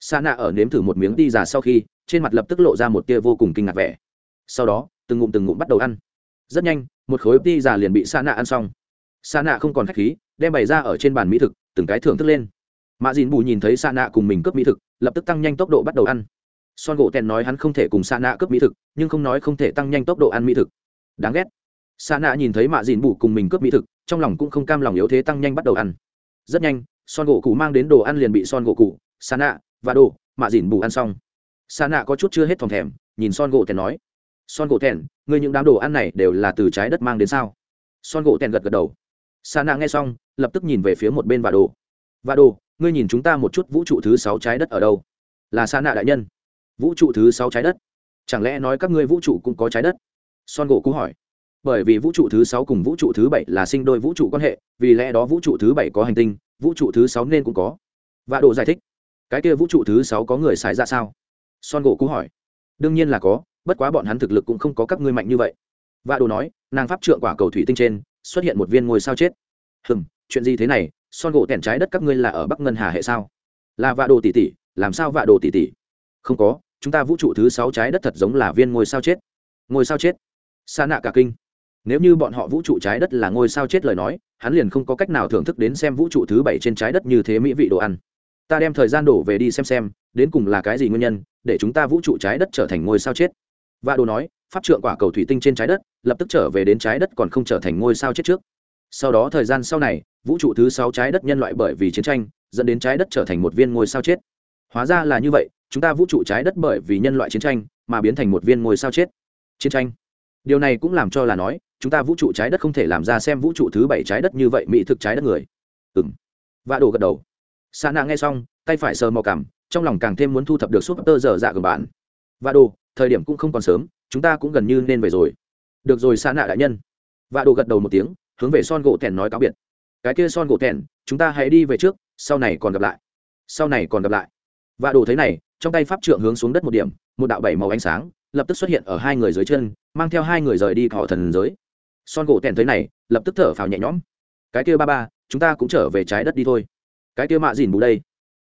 Sa nạ ở nếm thử một miếng ti giả sau khi, trên mặt lập tức lộ ra một tia vô cùng kinh ngạc vẻ. Sau đó, từng ngụm từng ngụm bắt đầu ăn. Rất nhanh, một khối ti giả liền bị sa nạ ăn xong. Sa nạ không còn khách khí, đem bày ra ở trên bàn mỹ thực, từng cái thưởng thức lên. Mạ dìn bù nhìn thấy sa nạ cùng mình cướp mỹ thực, lập tức tăng nhanh tốc độ bắt đầu ăn. Son gỗ tèn nói hắn không thể cùng sa nạ cướp mỹ thực, nhưng không nói không thể tăng nhanh tốc độ ăn mỹ thực. Đáng ghét sa nạ nhìn thấy mạ dìn bù cùng mình cướp mỹ thực, trong lòng cũng không cam lòng yếu thế tăng nhanh bắt đầu ăn. Rất nhanh, son gỗ cụ mang đến đồ ăn liền bị son gỗ cụ, sa nạ và đồ, mạ dìn bù ăn xong. Sa nạ có chút chưa hết thòng thèm, nhìn son gỗ tèn nói, son gỗ tèn, ngươi những đám đồ ăn này đều là từ trái đất mang đến sao? Son gỗ tèn gật gật đầu. Sa nạ nghe xong, lập tức nhìn về phía một bên và đồ. Và đồ, ngươi nhìn chúng ta một chút vũ trụ thứ sáu trái đất ở đâu? Là sa nạ đại nhân. Vũ trụ thứ sáu trái đất? Chẳng lẽ nói các ngươi vũ trụ cũng có trái đất? Son gỗ cú hỏi bởi vì vũ trụ thứ sáu cùng vũ trụ thứ bảy là sinh đôi vũ trụ quan hệ, vì lẽ đó vũ trụ thứ bảy có hành tinh, vũ trụ thứ sáu nên cũng có. Và đồ giải thích, cái kia vũ trụ thứ sáu có người xài ra sao? Son gỗ cũ hỏi. Đương nhiên là có, bất quá bọn hắn thực lực cũng không có các ngươi mạnh như vậy. Và đồ nói, nàng pháp trượng quả cầu thủy tinh trên, xuất hiện một viên ngôi sao chết. Hừm, chuyện gì thế này? Son gỗ tẻn trái đất các ngươi là ở bắc ngân hà hệ sao? Là vạ đồ tỷ tỷ, làm sao vạ đồ tỷ tỷ? Không có, chúng ta vũ trụ thứ sáu trái đất thật giống là viên ngôi sao chết. Ngôi sao chết. Xa nạ cả kinh nếu như bọn họ vũ trụ trái đất là ngôi sao chết lời nói, hắn liền không có cách nào thưởng thức đến xem vũ trụ thứ bảy trên trái đất như thế mỹ vị đồ ăn. Ta đem thời gian đổ về đi xem xem, đến cùng là cái gì nguyên nhân, để chúng ta vũ trụ trái đất trở thành ngôi sao chết. Và đồ nói, pháp trượng quả cầu thủy tinh trên trái đất, lập tức trở về đến trái đất còn không trở thành ngôi sao chết trước. Sau đó thời gian sau này, vũ trụ thứ sáu trái đất nhân loại bởi vì chiến tranh, dẫn đến trái đất trở thành một viên ngôi sao chết. Hóa ra là như vậy, chúng ta vũ trụ trái đất bởi vì nhân loại chiến tranh, mà biến thành một viên ngôi sao chết. Chiến tranh. Điều này cũng làm cho là nói chúng ta vũ trụ trái đất không thể làm ra xem vũ trụ thứ bảy trái đất như vậy, mỹ thực trái đất người. Ừ m vạ đồ gật đầu. Sa nạ nghe xong, tay phải sờ mò cảm, trong lòng càng thêm muốn thu thập được suốt tơ dở dạ gần bạn. Vạ đồ, thời điểm cũng không còn sớm, chúng ta cũng gần như nên về rồi. Được rồi, sa nạ đại nhân. Vạ đồ gật đầu một tiếng, hướng về son gỗ tèn nói cáo biệt. Cái kia son gỗ tèn, chúng ta hãy đi về trước, sau này còn gặp lại. Sau này còn gặp lại. Vạ đồ thấy này, trong tay pháp trượng hướng xuống đất một điểm, một đạo bảy màu ánh sáng, lập tức xuất hiện ở hai người dưới chân, mang theo hai người rời đi họ thần giới son gỗ tèn thấy này, lập tức thở phào nhẹ nhõm. Cái kia ba ba, chúng ta cũng trở về trái đất đi thôi. Cái kia mạ dìn bù đây.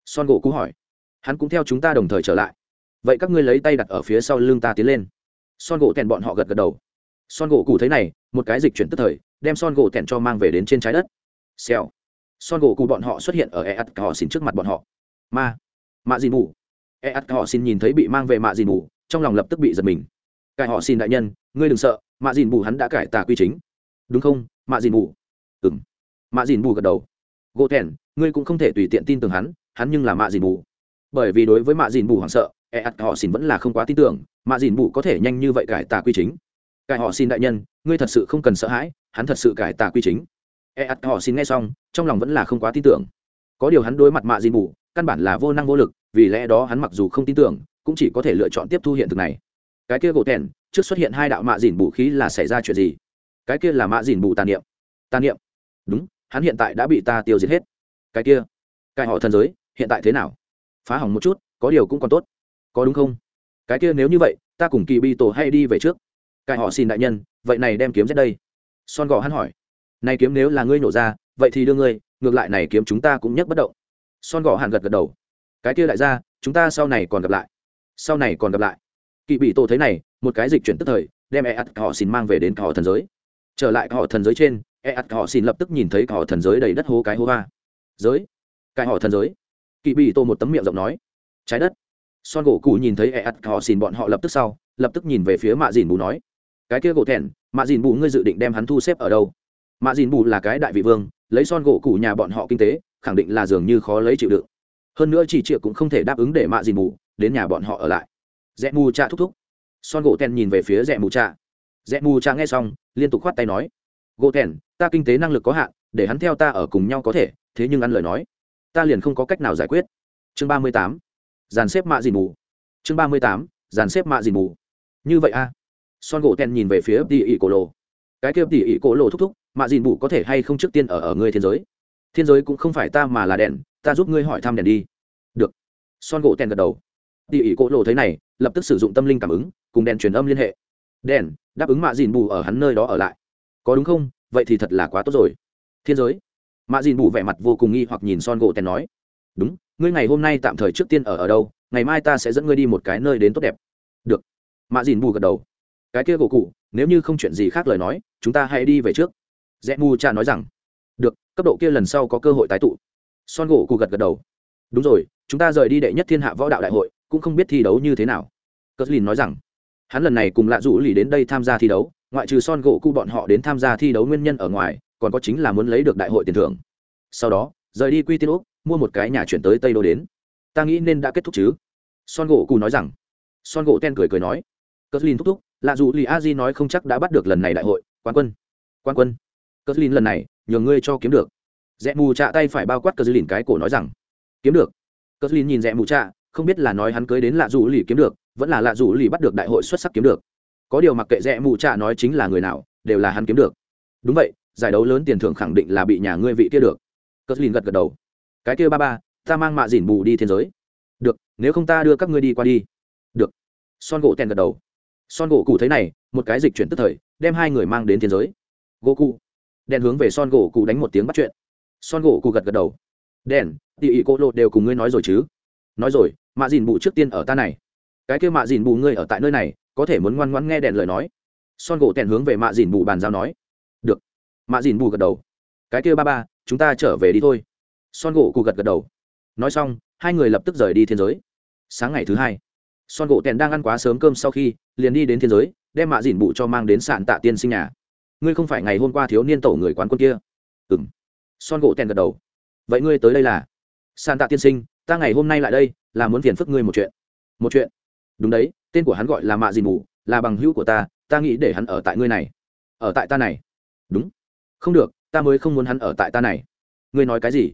Son gỗ cú hỏi. Hắn cũng theo chúng ta đồng thời trở lại. Vậy các ngươi lấy tay đặt ở phía sau lưng ta tiến lên. Son gỗ tèn bọn họ gật gật đầu. Son gỗ cụ thấy này, một cái dịch chuyển tức thời, đem son gỗ tèn cho mang về đến trên trái đất. Xèo. Son gỗ cụ bọn họ xuất hiện ở e ắt họ xin trước mặt bọn họ. Ma. Mạ dìn mù e ắt họ xin nhìn thấy bị mang về mạ dìn mù trong lòng lập tức bị giật mình. Cài họ xin đại nhân, ngươi đừng sợ mạ dìn bù hắn đã cải tà quy chính. Đúng không, mạ dìn bù? Ừng mạ dìn bù gật đầu. Gỗ thèn ngươi cũng không thể tùy tiện tin tưởng hắn hắn nhưng là mạ dìn bù. Bởi vì đối với mạ dìn bù hoảng sợ e ắt họ xin vẫn là không quá tin tưởng, mạ dìn bù có thể nhanh như vậy cải tà quy chính. Cải họ xin đại nhân, ngươi thật sự không cần sợ hãi, hắn thật sự cải tà quy chính. E ắt họ xin nghe xong, trong lòng vẫn là không quá tin tưởng. Có điều hắn đối mặt mạ dìn bù, căn bản là vô năng vô lực, vì lẽ đó hắn mặc dù không tin tưởng, cũng chỉ có thể lựa chọn tiếp thu hiện thực này. Cái kia gỗ thèn trước xuất hiện hai đạo mạ dìn bù khí là xảy ra chuyện gì? Cái kia là mạ dìn bù tàn niệm. Tàn niệm? Đúng, hắn hiện tại đã bị ta tiêu diệt hết. Cái kia? Cái họ thần giới, hiện tại thế nào? Phá hỏng một chút, có điều cũng còn tốt. Có đúng không? Cái kia nếu như vậy, ta cùng kỳ bi tổ hay đi về trước. Cái họ xin đại nhân, vậy này đem kiếm ra đây. Son gò hắn hỏi. Này kiếm nếu là ngươi nổ ra, vậy thì đưa ngươi, ngược lại này kiếm chúng ta cũng nhấc bất động. Son gò hàn gật gật đầu. Cái kia đại gia, chúng ta sau này còn gặp lại. Sau này còn gặp lại. Kỳ bị tổ thấy này một cái dịch chuyển tức thời, đem e ắt họ xin mang về đến họ thần giới. Trở lại họ thần giới trên e ắt họ xin lập tức nhìn thấy họ thần giới đầy đất hố cái hố va giới, cái họ thần giới? Kỳ bị tô một tấm miệng rộng nói. Trái đất. Son gỗ cụ nhìn thấy e ắt họ xin bọn họ lập tức sau, lập tức nhìn về phía mạ dìn bù nói. Cái kia gỗ thẹn, mạ dìn bù ngươi dự định đem hắn thu xếp ở đâu? Mạ dìn bù là cái đại vị vương, lấy son gỗ cụ nhà bọn họ kinh tế, khẳng định là dường như khó lấy chịu đựng. Hơn nữa chỉ triệu cũng không thể đáp ứng để mạ dìn bù đến nhà bọn họ ở lại. Rẽ mù cha thúc thúc son gỗ tèn nhìn về phía rẽ mù trạ, rẽ mù trạ nghe xong liên tục khoát tay nói gỗ tèn ta kinh tế năng lực có hạn để hắn theo ta ở cùng nhau có thể thế nhưng ăn lời nói ta liền không có cách nào giải quyết. Chương ba mươi tám dàn xếp mạ dìn mù. Chương ba mươi tám dàn xếp mạ dìn mù. Như vậy a son gỗ tèn nhìn về phía tỉ ỉ cổ lộ cái kia tỉ ỉ cổ lộ thúc thúc mạ dìn mù có thể hay không trước tiên ở ở ngươi thiên giới? Thiên giới cũng không phải ta mà là đèn ta giúp ngươi hỏi thăm đèn đi. Được. Son gỗ tèn gật đầu. Tỉ ỉ cổ lộ thấy này lập tức sử dụng tâm linh cảm ứng cùng đèn truyền âm liên hệ. Đèn, đáp ứng mạ dìn bù ở hắn nơi đó ở lại. Có đúng không? Vậy thì thật là quá tốt rồi. Thiên giới. Mạ dìn bù vẻ mặt vô cùng nghi hoặc nhìn son gỗ tèn nói. Đúng, ngươi ngày hôm nay tạm thời trước tiên ở ở đâu, ngày mai ta sẽ dẫn ngươi đi một cái nơi đến tốt đẹp. Được. Mạ dìn bù gật đầu. Cái kia gỗ cụ, nếu như không chuyện gì khác lời nói, chúng ta hãy đi về trước. Rẽ mù cha nói rằng. Được, cấp độ kia lần sau có cơ hội tái tụ. Son gỗ cụ gật gật đầu. Đúng rồi, chúng ta rời đi đệ nhất thiên hạ võ đạo đại hội, cũng không biết thi đấu như thế nào. Cất lìn nói rằng hắn lần này cùng lạ rủ lì đến đây tham gia thi đấu, ngoại trừ son gỗ cụ bọn họ đến tham gia thi đấu nguyên nhân ở ngoài, còn có chính là muốn lấy được đại hội tiền thưởng. Sau đó, rời đi quy tiên úc, mua một cái nhà chuyển tới tây đô đến. Ta nghĩ nên đã kết thúc chứ? Son gỗ cụ nói rằng. Son gỗ ten cười cười nói. Cất Lin thúc thúc, lạ dù lì a di nói không chắc đã bắt được lần này đại hội. Quan quân Quan quân. Cất Lin lần này nhường ngươi cho kiếm được. Rẽ mù trạ tay phải bao quát cất Lin cái cổ nói rằng. Kiếm được. Cất Lin nhìn rẽ mù trạ không biết là nói hắn cưới đến lạ dù lì kiếm được vẫn là lạ dù lì bắt được đại hội xuất sắc kiếm được. Có điều mặc kệ rẽ mù trạ nói chính là người nào, đều là hắn kiếm được. Đúng vậy, giải đấu lớn tiền thưởng khẳng định là bị nhà ngươi vị kia được. Cất lìn gật gật đầu. Cái kia ba ba, ta mang mạ dỉn bù đi thiên giới. Được, nếu không ta đưa các ngươi đi qua đi. Được. Son gỗ tèn gật đầu. Son gỗ cụ thấy này, một cái dịch chuyển tức thời, đem hai người mang đến thiên giới. Gỗ cụ. Đèn hướng về son gỗ cụ đánh một tiếng bắt chuyện. Son gỗ cụ gật gật đầu. Đèn, tỉ ỉ cô lộ đều cùng ngươi nói rồi chứ. Nói rồi, mạ dìn bụ trước tiên ở ta này cái kêu mạ dìn bù ngươi ở tại nơi này, có thể muốn ngoan ngoãn nghe đèn lời nói. Son gỗ tèn hướng về mạ dìn bù bàn giao nói. Được. Mạ dìn bù gật đầu. Cái kêu ba ba, chúng ta trở về đi thôi. Son gỗ cụ gật gật đầu. Nói xong, hai người lập tức rời đi thiên giới. Sáng ngày thứ hai, son gỗ tèn đang ăn quá sớm cơm sau khi, liền đi đến thiên giới, đem mạ dìn bù cho mang đến sạn tạ tiên sinh nhà. Ngươi không phải ngày hôm qua thiếu niên tổ người quán quân kia. Ừ m son gỗ tèn gật đầu. Vậy ngươi tới đây là? Sạn tạ tiên sinh, ta ngày hôm nay lại đây, là muốn phiền phức ngươi một chuyện. Một chuyện? Đúng đấy, tên của hắn gọi là mạ dìn mù, là bằng hữu của ta ta nghĩ để hắn ở tại ngươi này. Ở tại ta này? Đúng. Không được, ta mới không muốn hắn ở tại ta này. Ngươi nói cái gì?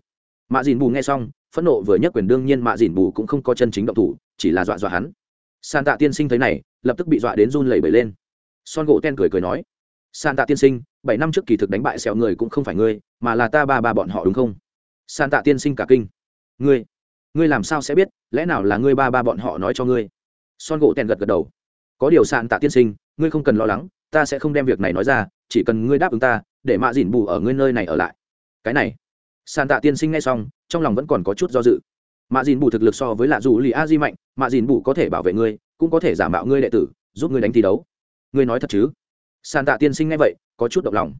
Mạ dìn bù nghe xong, phẫn nộ vừa nhất quyền, đương nhiên mạ dìn bù cũng không có chân chính động thủ, chỉ là dọa dọa hắn. San tạ tiên sinh thấy này, lập tức bị dọa đến run lẩy bẩy lên. Son gỗ ten cười cười nói san tạ tiên sinh, bảy năm trước kỳ thực đánh bại sẹo người cũng không phải ngươi, mà là ta ba ba bọn họ đúng không? San tạ tiên sinh cả kinh. Ngươi ngươi làm sao sẽ biết, lẽ nào là ngươi ba ba bọn họ nói cho ngươi? Son gỗ tèn gật gật đầu. Có điều sạn tạ tiên sinh, ngươi không cần lo lắng, ta sẽ không đem việc này nói ra, chỉ cần ngươi đáp ứng ta, để mạ dìn bù ở ngươi nơi này ở lại. Cái này. Sạn tạ tiên sinh nghe xong, trong lòng vẫn còn có chút do dự. Mạ dìn bù thực lực so với lạ dù lì a di mạnh, mạ dìn bù có thể bảo vệ ngươi, cũng có thể giả mạo ngươi đệ tử, giúp ngươi đánh thi đấu. Ngươi nói thật chứ? Sàn tạ tiên sinh nghe vậy, có chút động lòng.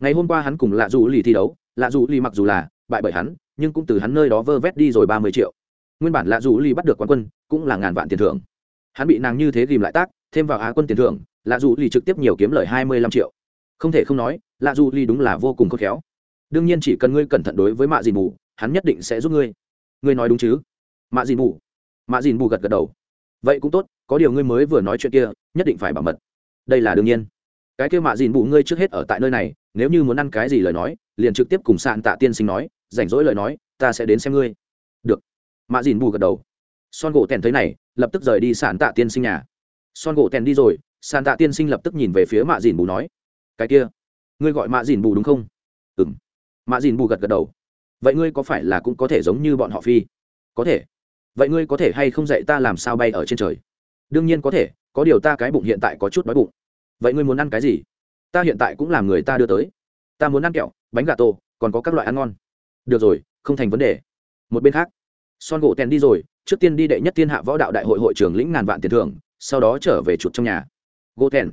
Ngày hôm qua hắn cùng lạ dù lì thi đấu, lạ dù lì mặc dù là bại bởi hắn, nhưng cũng từ hắn nơi đó vơ vét đi rồi ba mươi triệu. Nguyên bản lạ dù lì bắt được quán quân, cũng là ngàn vạn tiền thưởng hắn bị nàng như thế ghìm lại tác, thêm vào á quân tiền thưởng, lạ dù lì trực tiếp nhiều kiếm lời hai mươi lăm triệu. Không thể không nói, lạ dù lì đúng là vô cùng khôn khéo. Đương nhiên chỉ cần ngươi cẩn thận đối với mạ dìn mù hắn nhất định sẽ giúp ngươi. Ngươi nói đúng chứ? Mạ dìn mù mạ dìn mù gật gật đầu. Vậy cũng tốt, có điều ngươi mới vừa nói chuyện kia, nhất định phải bảo mật. Đây là đương nhiên. Cái kia mạ dìn mù ngươi trước hết ở tại nơi này, nếu như muốn ăn cái gì lời nói, liền trực tiếp cùng sạn tạ tiên sinh nói, rảnh rỗi lời nói, ta sẽ đến xem ngươi. Được. Mạ dìn bù gật đầu. Son gỗ tèn thấy này lập tức rời đi sản tạ tiên sinh nhà. Son gỗ tèn đi rồi sản tạ tiên sinh lập tức nhìn về phía mạ dìn bù nói, cái kia, ngươi gọi mạ dìn bù đúng không? Ừ m mạ dìn bù gật gật đầu. Vậy ngươi có phải là cũng có thể giống như bọn họ phi? Có thể. Vậy ngươi có thể hay không dạy ta làm sao bay ở trên trời? Đương nhiên có thể, có điều ta cái bụng hiện tại có chút đói bụng. Vậy ngươi muốn ăn cái gì? Ta hiện tại cũng làm người ta đưa tới. Ta muốn ăn kẹo, bánh gà tô, còn có các loại ăn ngon. Được rồi, không thành vấn đề. Một bên khác son gỗ tèn đi rồi, trước tiên đi đệ nhất thiên hạ võ đạo đại hội hội trưởng lĩnh ngàn vạn tiền thưởng, sau đó trở về chuột trong nhà. Gỗ tèn.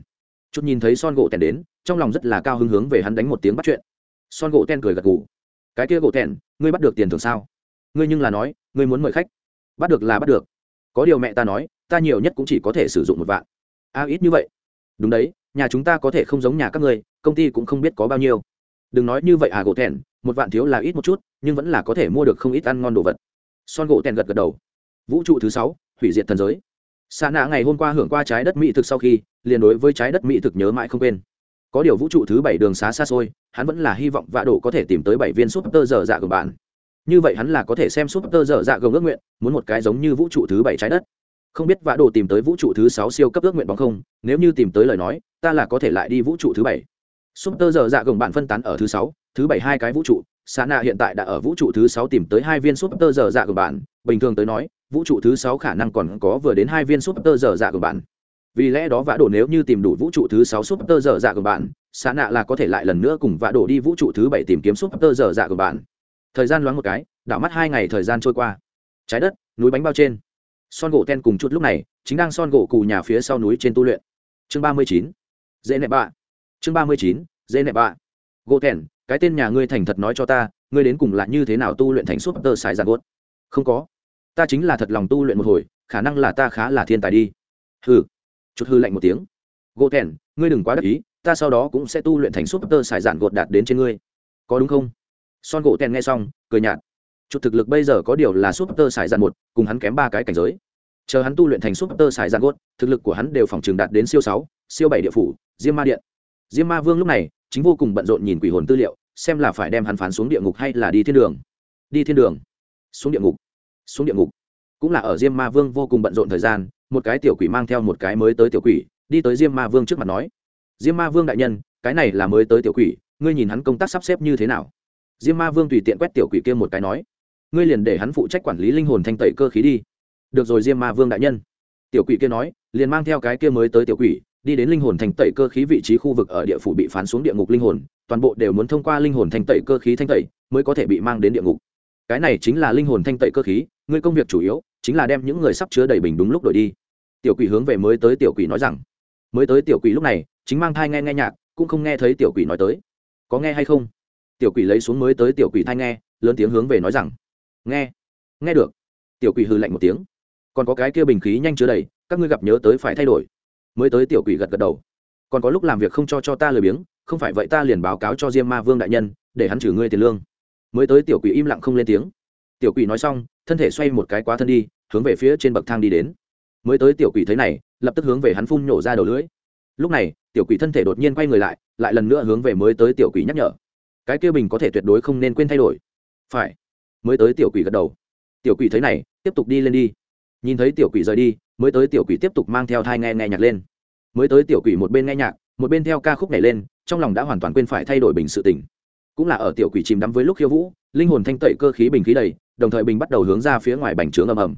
Chút nhìn thấy son gỗ tèn đến, trong lòng rất là cao hứng hướng về hắn đánh một tiếng bắt chuyện. Son gỗ tèn cười gật gù. Cái kia gỗ tèn, ngươi bắt được tiền thưởng sao? Ngươi nhưng là nói, ngươi muốn mời khách. Bắt được là bắt được. Có điều mẹ ta nói, ta nhiều nhất cũng chỉ có thể sử dụng một vạn. A ít như vậy. Đúng đấy, nhà chúng ta có thể không giống nhà các ngươi, công ty cũng không biết có bao nhiêu. Đừng nói như vậy à gỗ thẹn một vạn thiếu là ít một chút, nhưng vẫn là có thể mua được không ít ăn ngon đồ vật son gỗ tèn gật gật đầu. Vũ trụ thứ sáu, hủy diệt thần giới. Xa nạ ngày hôm qua hưởng qua trái đất mỹ thực sau khi, liền đối với trái đất mỹ thực nhớ mãi không quên. Có điều vũ trụ thứ bảy đường xá xa xôi, hắn vẫn là hy vọng vạ đổ có thể tìm tới bảy viên súp tơ dở dạ của bạn. Như vậy hắn là có thể xem súp tơ dở dạ gồng ước nguyện, muốn một cái giống như vũ trụ thứ bảy trái đất. Không biết vã đồ tìm tới vũ trụ thứ sáu siêu cấp ước nguyện bóng không, nếu như tìm tới lời nói, ta là có thể lại đi vũ trụ thứ bảy. Súp tơ dở dạ gồng bạn phân tán ở thứ sáu, thứ bảy hai cái vũ trụ xa nạ hiện tại đã ở vũ trụ thứ sáu tìm tới hai viên súp tơ giờ dạ của bạn. Bình thường tới nói, vũ trụ thứ sáu khả năng còn có vừa đến hai viên súp tơ giờ dạ của bạn. Vì lẽ đó vã đổ nếu như tìm đủ vũ trụ thứ sáu súp tơ giờ dạ của bạn xa nạ là có thể lại lần nữa cùng vã đổ đi vũ trụ thứ bảy tìm kiếm súp tơ giờ dạ của bạn. Thời gian loáng một cái, đảo mắt hai ngày thời gian trôi qua. Trái đất, núi bánh bao trên. Son gỗ ten cùng chút lúc này, chính đang son gỗ cù nhà phía sau núi trên tu luyện. Chương ba mươi chín dễ nệ bạ. Chương ba mươi chín dễ nệ bạ. Gỗ ten cái tên nhà ngươi thành thật nói cho ta, ngươi đến cùng là như thế nào tu luyện thành súp tơ xài giàn gốt không có. Ta chính là thật lòng tu luyện một hồi, khả năng là ta khá là thiên tài đi. Hừ. Chút hư lạnh một tiếng. Gỗ thèn ngươi đừng quá đắc ý, ta sau đó cũng sẽ tu luyện thành súp tơ xài giản gột đạt đến trên ngươi. Có đúng không? Son gỗ thèn nghe xong, cười nhạt. Chút thực lực bây giờ có điều là súp tơ xài giản một, cùng hắn kém ba cái cảnh giới. Chờ hắn tu luyện thành súp tơ xài giản gột thực lực của hắn đều phòng trường đạt đến siêu sáu, siêu bảy địa phủ, diêm ma điện. Diêm ma vương lúc này, chính vô cùng bận rộn nhìn quỷ hồn tư liệu xem là phải đem hắn phán xuống địa ngục hay là đi thiên đường. Đi thiên đường. Xuống địa ngục. Xuống địa ngục. Cũng là ở diêm ma vương vô cùng bận rộn thời gian, một cái tiểu quỷ mang theo một cái mới tới tiểu quỷ, đi tới diêm ma vương trước mặt nói, diêm ma vương đại nhân, cái này là mới tới tiểu quỷ, ngươi nhìn hắn công tác sắp xếp như thế nào? Diêm ma vương tùy tiện quét tiểu quỷ kia một cái nói, ngươi liền để hắn phụ trách quản lý linh hồn thanh tẩy cơ khí đi. Được rồi, diêm ma vương đại nhân. Tiểu quỷ kia nói, liền mang theo cái kia mới tới tiểu quỷ, đi đến linh hồn thanh tẩy cơ khí vị trí khu vực ở địa phủ bị phán xuống địa ngục linh hồn toàn bộ đều muốn thông qua linh hồn thanh tẩy cơ khí thanh tẩy mới có thể bị mang đến địa ngục. Cái này chính là linh hồn thanh tẩy cơ khí, ngươi công việc chủ yếu chính là đem những người sắp chứa đầy bình đúng lúc đổi đi. Tiểu quỷ hướng về mới tới tiểu quỷ nói rằng. Mới tới tiểu quỷ lúc này, chính mang thai nghe nghe nhạc, cũng không nghe thấy tiểu quỷ nói tới. Có nghe hay không? Tiểu quỷ lấy xuống mới tới tiểu quỷ thai nghe, lớn tiếng hướng về nói rằng. Nghe nghe được. Tiểu quỷ hư lạnh một tiếng. Còn có cái kia bình khí nhanh chứa đầy, các ngươi gặp nhớ tới phải thay đổi. Mới tới tiểu quỷ gật gật đầu. Còn có lúc làm việc không cho cho ta lười biếng không phải vậy ta liền báo cáo cho diêm ma vương đại nhân, để hắn trừ ngươi tiền lương. Mới tới tiểu quỷ im lặng không lên tiếng. Tiểu quỷ nói xong, thân thể xoay một cái quá thân đi, hướng về phía trên bậc thang đi đến. Mới tới tiểu quỷ thấy này, lập tức hướng về hắn phun nhổ ra đầu lưỡi. Lúc này, tiểu quỷ thân thể đột nhiên quay người lại lại lần nữa hướng về mới tới tiểu quỷ nhắc nhở. Cái kia bình có thể tuyệt đối không nên quên thay đổi. Phải. Mới tới tiểu quỷ gật đầu. Tiểu quỷ thấy này, tiếp tục đi lên đi. Nhìn thấy tiểu quỷ rời đi, mới tới tiểu quỷ tiếp tục mang theo thai nghe nghe nhạc lên. Mới tới tiểu quỷ một bên nghe nhạc, một bên theo ca khúc này lên trong lòng đã hoàn toàn quên phải thay đổi bình sự tình. Cũng là ở tiểu quỷ chìm đắm với lúc khiêu vũ, linh hồn thanh tẩy cơ khí bình khí đầy, đồng thời bình bắt đầu hướng ra phía ngoài bành trướng ầm ầm.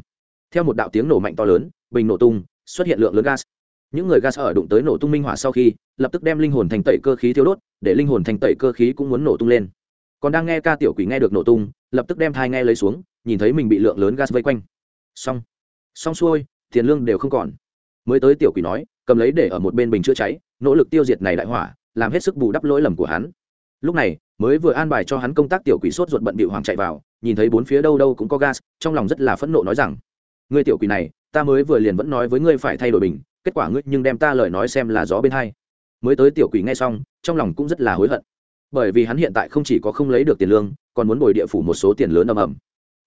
Theo một đạo tiếng nổ mạnh to lớn, bình nổ tung, xuất hiện lượng lớn gas. Những người gas ở đụng tới nổ tung minh hỏa sau khi, lập tức đem linh hồn thanh tẩy cơ khí thiếu đốt, để linh hồn thanh tẩy cơ khí cũng muốn nổ tung lên. Còn đang nghe ca tiểu quỷ nghe được nổ tung, lập tức đem thai nghe lấy xuống, nhìn thấy mình bị lượng lớn gas vây quanh. Xong. Xong xuôi, tiền lương đều không còn. Mới tới tiểu quỷ nói, cầm lấy để ở một bên bình chữa cháy, nỗ lực tiêu diệt này đại hỏa làm hết sức bù đắp lỗi lầm của hắn. Lúc này, mới vừa an bài cho hắn công tác tiểu quỷ sốt ruột bận bị hoàng chạy vào, nhìn thấy bốn phía đâu đâu cũng có gas, trong lòng rất là phẫn nộ nói rằng, ngươi tiểu quỷ này, ta mới vừa liền vẫn nói với ngươi phải thay đổi bình, kết quả ngươi nhưng đem ta lời nói xem là gió bên hai. Mới tới tiểu quỷ nghe xong, trong lòng cũng rất là hối hận. Bởi vì hắn hiện tại không chỉ có không lấy được tiền lương, còn muốn bồi địa phủ một số tiền lớn ầm ầm.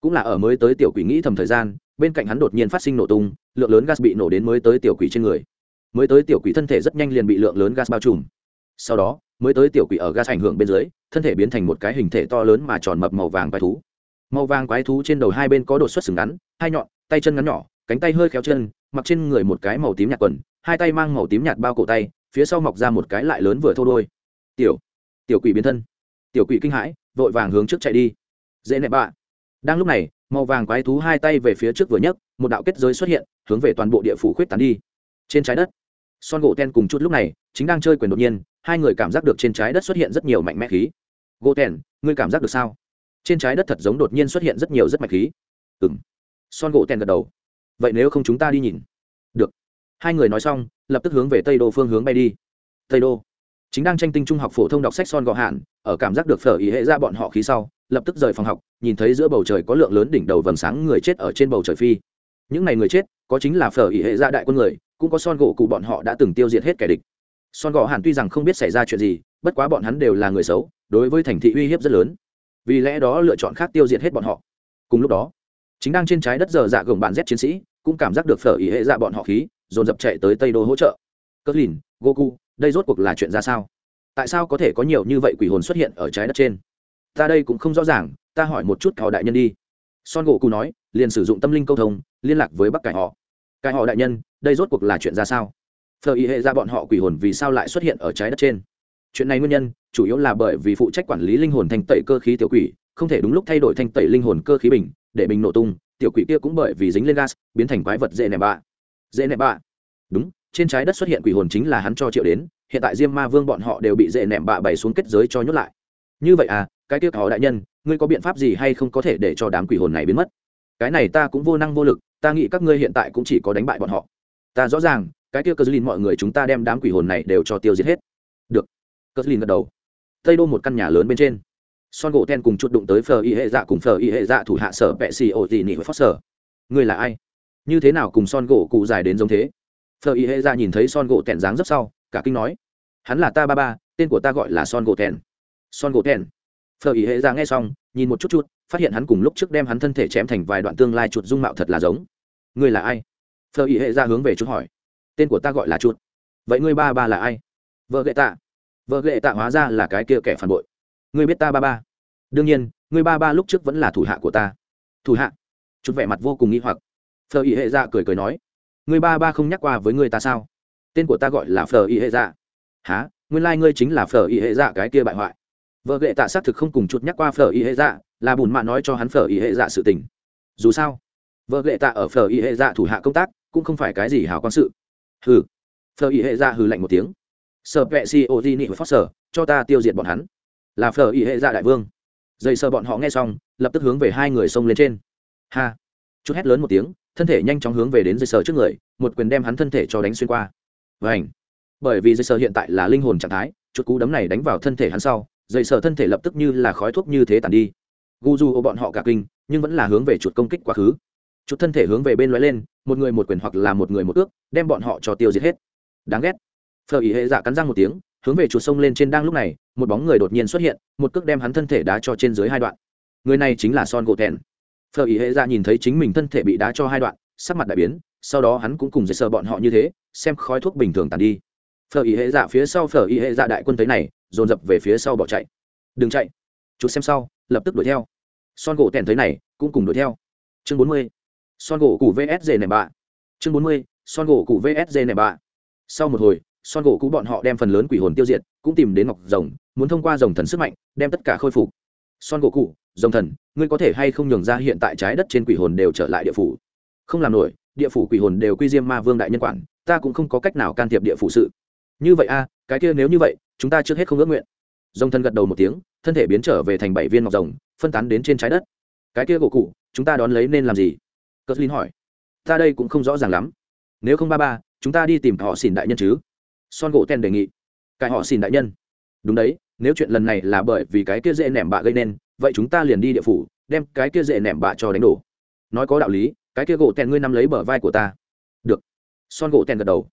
Cũng là ở mới tới tiểu quỷ nghĩ thầm thời gian, bên cạnh hắn đột nhiên phát sinh nổ tung, lượng lớn gas bị nổ đến mới tới tiểu quỷ trên người. Mới tới tiểu quỷ thân thể rất nhanh liền bị lượng lớn gas bao trùm sau đó, mới tới tiểu quỷ ở gas ảnh hưởng bên dưới, thân thể biến thành một cái hình thể to lớn mà tròn mập màu vàng quái thú. Màu vàng quái thú trên đầu hai bên có đột xuất sừng ngắn, hai nhọn, tay chân ngắn nhỏ, cánh tay hơi khéo chân, mặc trên người một cái màu tím nhạt quần, hai tay mang màu tím nhạt bao cổ tay, phía sau mọc ra một cái lại lớn vừa thô đôi. Tiểu tiểu quỷ biến thân. Tiểu quỷ kinh hãi, vội vàng hướng trước chạy đi. Dễ nệ bạ. Đang lúc này, màu vàng quái thú hai tay về phía trước vừa nhấc, một đạo kết giới xuất hiện, hướng về toàn bộ địa phủ khuyết tán đi. Trên trái đất son gỗ ten cùng chút lúc này, chính đang chơi quyền đột nhiên, hai người cảm giác được trên trái đất xuất hiện rất nhiều mạnh mẽ khí. Gỗ ten, ngươi cảm giác được sao? Trên trái đất thật giống đột nhiên xuất hiện rất nhiều rất mạnh khí. Ừ m son gỗ ten gật đầu. Vậy nếu không chúng ta đi nhìn. Được. Hai người nói xong, lập tức hướng về tây đô phương hướng bay đi. Tây đô. Chính đang tranh tinh trung học phổ thông đọc sách son gò hạn, ở cảm giác được phở ý hệ ra bọn họ khí sau, lập tức rời phòng học, nhìn thấy giữa bầu trời có lượng lớn đỉnh đầu vầng sáng người chết ở trên bầu trời phi. Những n à y người chết, có chính là phở ý hệ ra đại quân người cũng có son gỗ cụ bọn họ đã từng tiêu diệt hết kẻ địch. Son gò hàn tuy rằng không biết xảy ra chuyện gì, bất quá bọn hắn đều là người xấu, đối với thành thị uy hiếp rất lớn. Vì lẽ đó lựa chọn khác tiêu diệt hết bọn họ. Cùng lúc đó, chính đang trên trái đất giờ dạ gồng bạn z chiến sĩ cũng cảm giác được phở ý hệ dạ bọn họ khí, dồn dập chạy tới tây đô hỗ trợ. Cất lìn, goku, đây rốt cuộc là chuyện ra sao? Tại sao có thể có nhiều như vậy quỷ hồn xuất hiện ở trái đất trên? Ta đây cũng không rõ ràng, ta hỏi một chút thọ đại nhân đi. Son gỗ cụ nói, liền sử dụng tâm linh câu thông, liên lạc với bắc cải họ cái họ đại nhân, đây rốt cuộc là chuyện ra sao? Phờ ý hệ ra bọn họ quỷ hồn vì sao lại xuất hiện ở trái đất trên? Chuyện này nguyên nhân, chủ yếu là bởi vì phụ trách quản lý linh hồn thanh tẩy cơ khí tiểu quỷ, không thể đúng lúc thay đổi thanh tẩy linh hồn cơ khí bình, để bình nổ tung, tiểu quỷ kia cũng bởi vì dính lên gas, biến thành quái vật dễ nẻ bạ. Dễ nẻ bạ? Đúng, trên trái đất xuất hiện quỷ hồn chính là hắn cho triệu đến, hiện tại diêm ma vương bọn họ đều bị dễ nẹm bạ bày xuống kết giới cho nhốt lại. Như vậy à cái tiếc họ đại nhân, ngươi có biện pháp gì hay không có thể để cho đám quỷ hồn này biến mất? Cái này ta cũng vô năng vô lực ta nghĩ các ngươi hiện tại cũng chỉ có đánh bại bọn họ. Ta rõ ràng, cái kia cơ dư lìn mọi người chúng ta đem đám quỷ hồn này đều cho tiêu diệt hết. Được. Cơ dư lìn gật đầu. Tây đô một căn nhà lớn bên trên. Son gỗ ten cùng chuột đụng tới phờ y hệ dạ cùng phờ y hệ dạ thủ hạ sở vệ xì ổ tỉ nị với phớt sở. Ngươi là ai? Như thế nào cùng son gỗ cụ dài đến giống thế? Phờ y hệ dạ nhìn thấy son gỗ tẹn dáng rất sau, cả kinh nói. Hắn là ta ba ba, tên của ta gọi là son gỗ tẹn son gỗ tẹn phờ y hệ dạ nghe xong, nhìn một chút chút, phát hiện hắn cùng lúc trước đem hắn thân thể chém thành vài đoạn tương lai chuột dung mạo thật là giống. Ngươi là ai? Phờ y hệ dạ hướng về chút hỏi. Tên của ta gọi là chuột. Vậy ngươi ba ba là ai? Vợ gệ tạ. Vợ gệ tạ hóa ra là cái kia kẻ phản bội. Ngươi biết ta ba ba? Đương nhiên, ngươi ba ba lúc trước vẫn là thủ hạ của ta. Thủ hạ? Chút vẻ mặt vô cùng nghi hoặc. Phờ ý hệ dạ cười cười nói. Ngươi ba ba không nhắc qua với ngươi ta sao? Tên của ta gọi là phờ ý hệ dạ há nguyên lai、like、ngươi chính là phờ ý hệ dạ cái kia bại hoại vợ gệ tạ xác thực không cùng chút nhắc qua phở Y hệ dạ là bùn mạ nói cho hắn phở Y hệ dạ sự tình. Dù sao, vợ gệ tạ ở phở Y hệ dạ thủ hạ công tác, cũng không phải cái gì hào quang sự. Hừ. Phở Y hệ dạ hừ lạnh một tiếng. Sợ vệ si ô di nị với phót sở cho ta tiêu diệt bọn hắn. Là phở Y hệ dạ đại vương. Dây sợ bọn họ nghe xong, lập tức hướng về hai người xông lên trên. Ha. Chút hét lớn một tiếng, thân thể nhanh chóng hướng về đến dây sợ trước người, một quyền đem hắn thân thể cho đánh xuyên qua. Vảnh bởi vì dây sợ hiện tại là linh hồn trạng thái, chút cú đấm này đánh vào thân thể hắn sau dây sở thân thể lập tức như là khói thuốc như thế tàn đi. Gu du ô bọn họ cả kinh, nhưng vẫn là hướng về chuột công kích quá khứ. Chuột thân thể hướng về bên lóe lên, một người một quyền hoặc là một người một ước, đem bọn họ cho tiêu diệt hết. Đáng ghét. Phở ý hệ dạ cắn răng một tiếng, hướng về chuột sông lên trên đang lúc này, một bóng người đột nhiên xuất hiện, một cước đem hắn thân thể đá cho trên dưới hai đoạn. Người này chính là son gỗ thèn phờ ý hệ dạ nhìn thấy chính mình thân thể bị đá cho hai đoạn, sắc mặt đại biến, sau đó hắn cũng cùng dây sờ bọn họ như thế, xem khói thuốc bình thường tàn đi. Phở ý hệ dạ phía sau phở ý hệ dạ đại quân thấy này dồn dập về phía sau bỏ chạy. Đừng chạy. Chú xem sau, lập tức đuổi theo. Son gỗ tèn thấy này, cũng cùng đuổi theo. Chương bốn mươi. Son gỗ cụ vsg nệm bạ. Chương bốn mươi, son gỗ cụ vsg nệm bạ. Sau một hồi, son gỗ cũ bọn họ đem phần lớn quỷ hồn tiêu diệt, cũng tìm đến ngọc rồng, muốn thông qua rồng thần sức mạnh, đem tất cả khôi phục. Son gỗ cụ rồng thần, ngươi có thể hay không nhường ra hiện tại trái đất trên quỷ hồn đều trở lại địa phủ? Không làm nổi, địa phủ quỷ hồn đều quy diêm ma vương đại nhân quản, ta cũng không có cách nào can thiệp địa phủ sự. Như vậy a, cái kia nếu như vậy chúng ta trước hết không ước nguyện. Rồng thần gật đầu một tiếng, thân thể biến trở về thành bảy viên ngọc rồng, phân tán đến trên trái đất. Cái kia gỗ cụ, chúng ta đón lấy nên làm gì? Cờ linh hỏi. Ta đây cũng không rõ ràng lắm. Nếu không ba ba, chúng ta đi tìm họ xỉn đại nhân chứ? Son gỗ ten đề nghị. Cải họ xin đại nhân. Đúng đấy, nếu chuyện lần này là bởi vì cái kia dễ nẻm bạ gây nên, vậy chúng ta liền đi địa phủ, đem cái kia dễ nẻm bạ cho đánh đổ. Nói có đạo lý, cái kia gỗ tèn ngươi nắm lấy bờ vai của ta. Được. Son gỗ tèn gật đầu.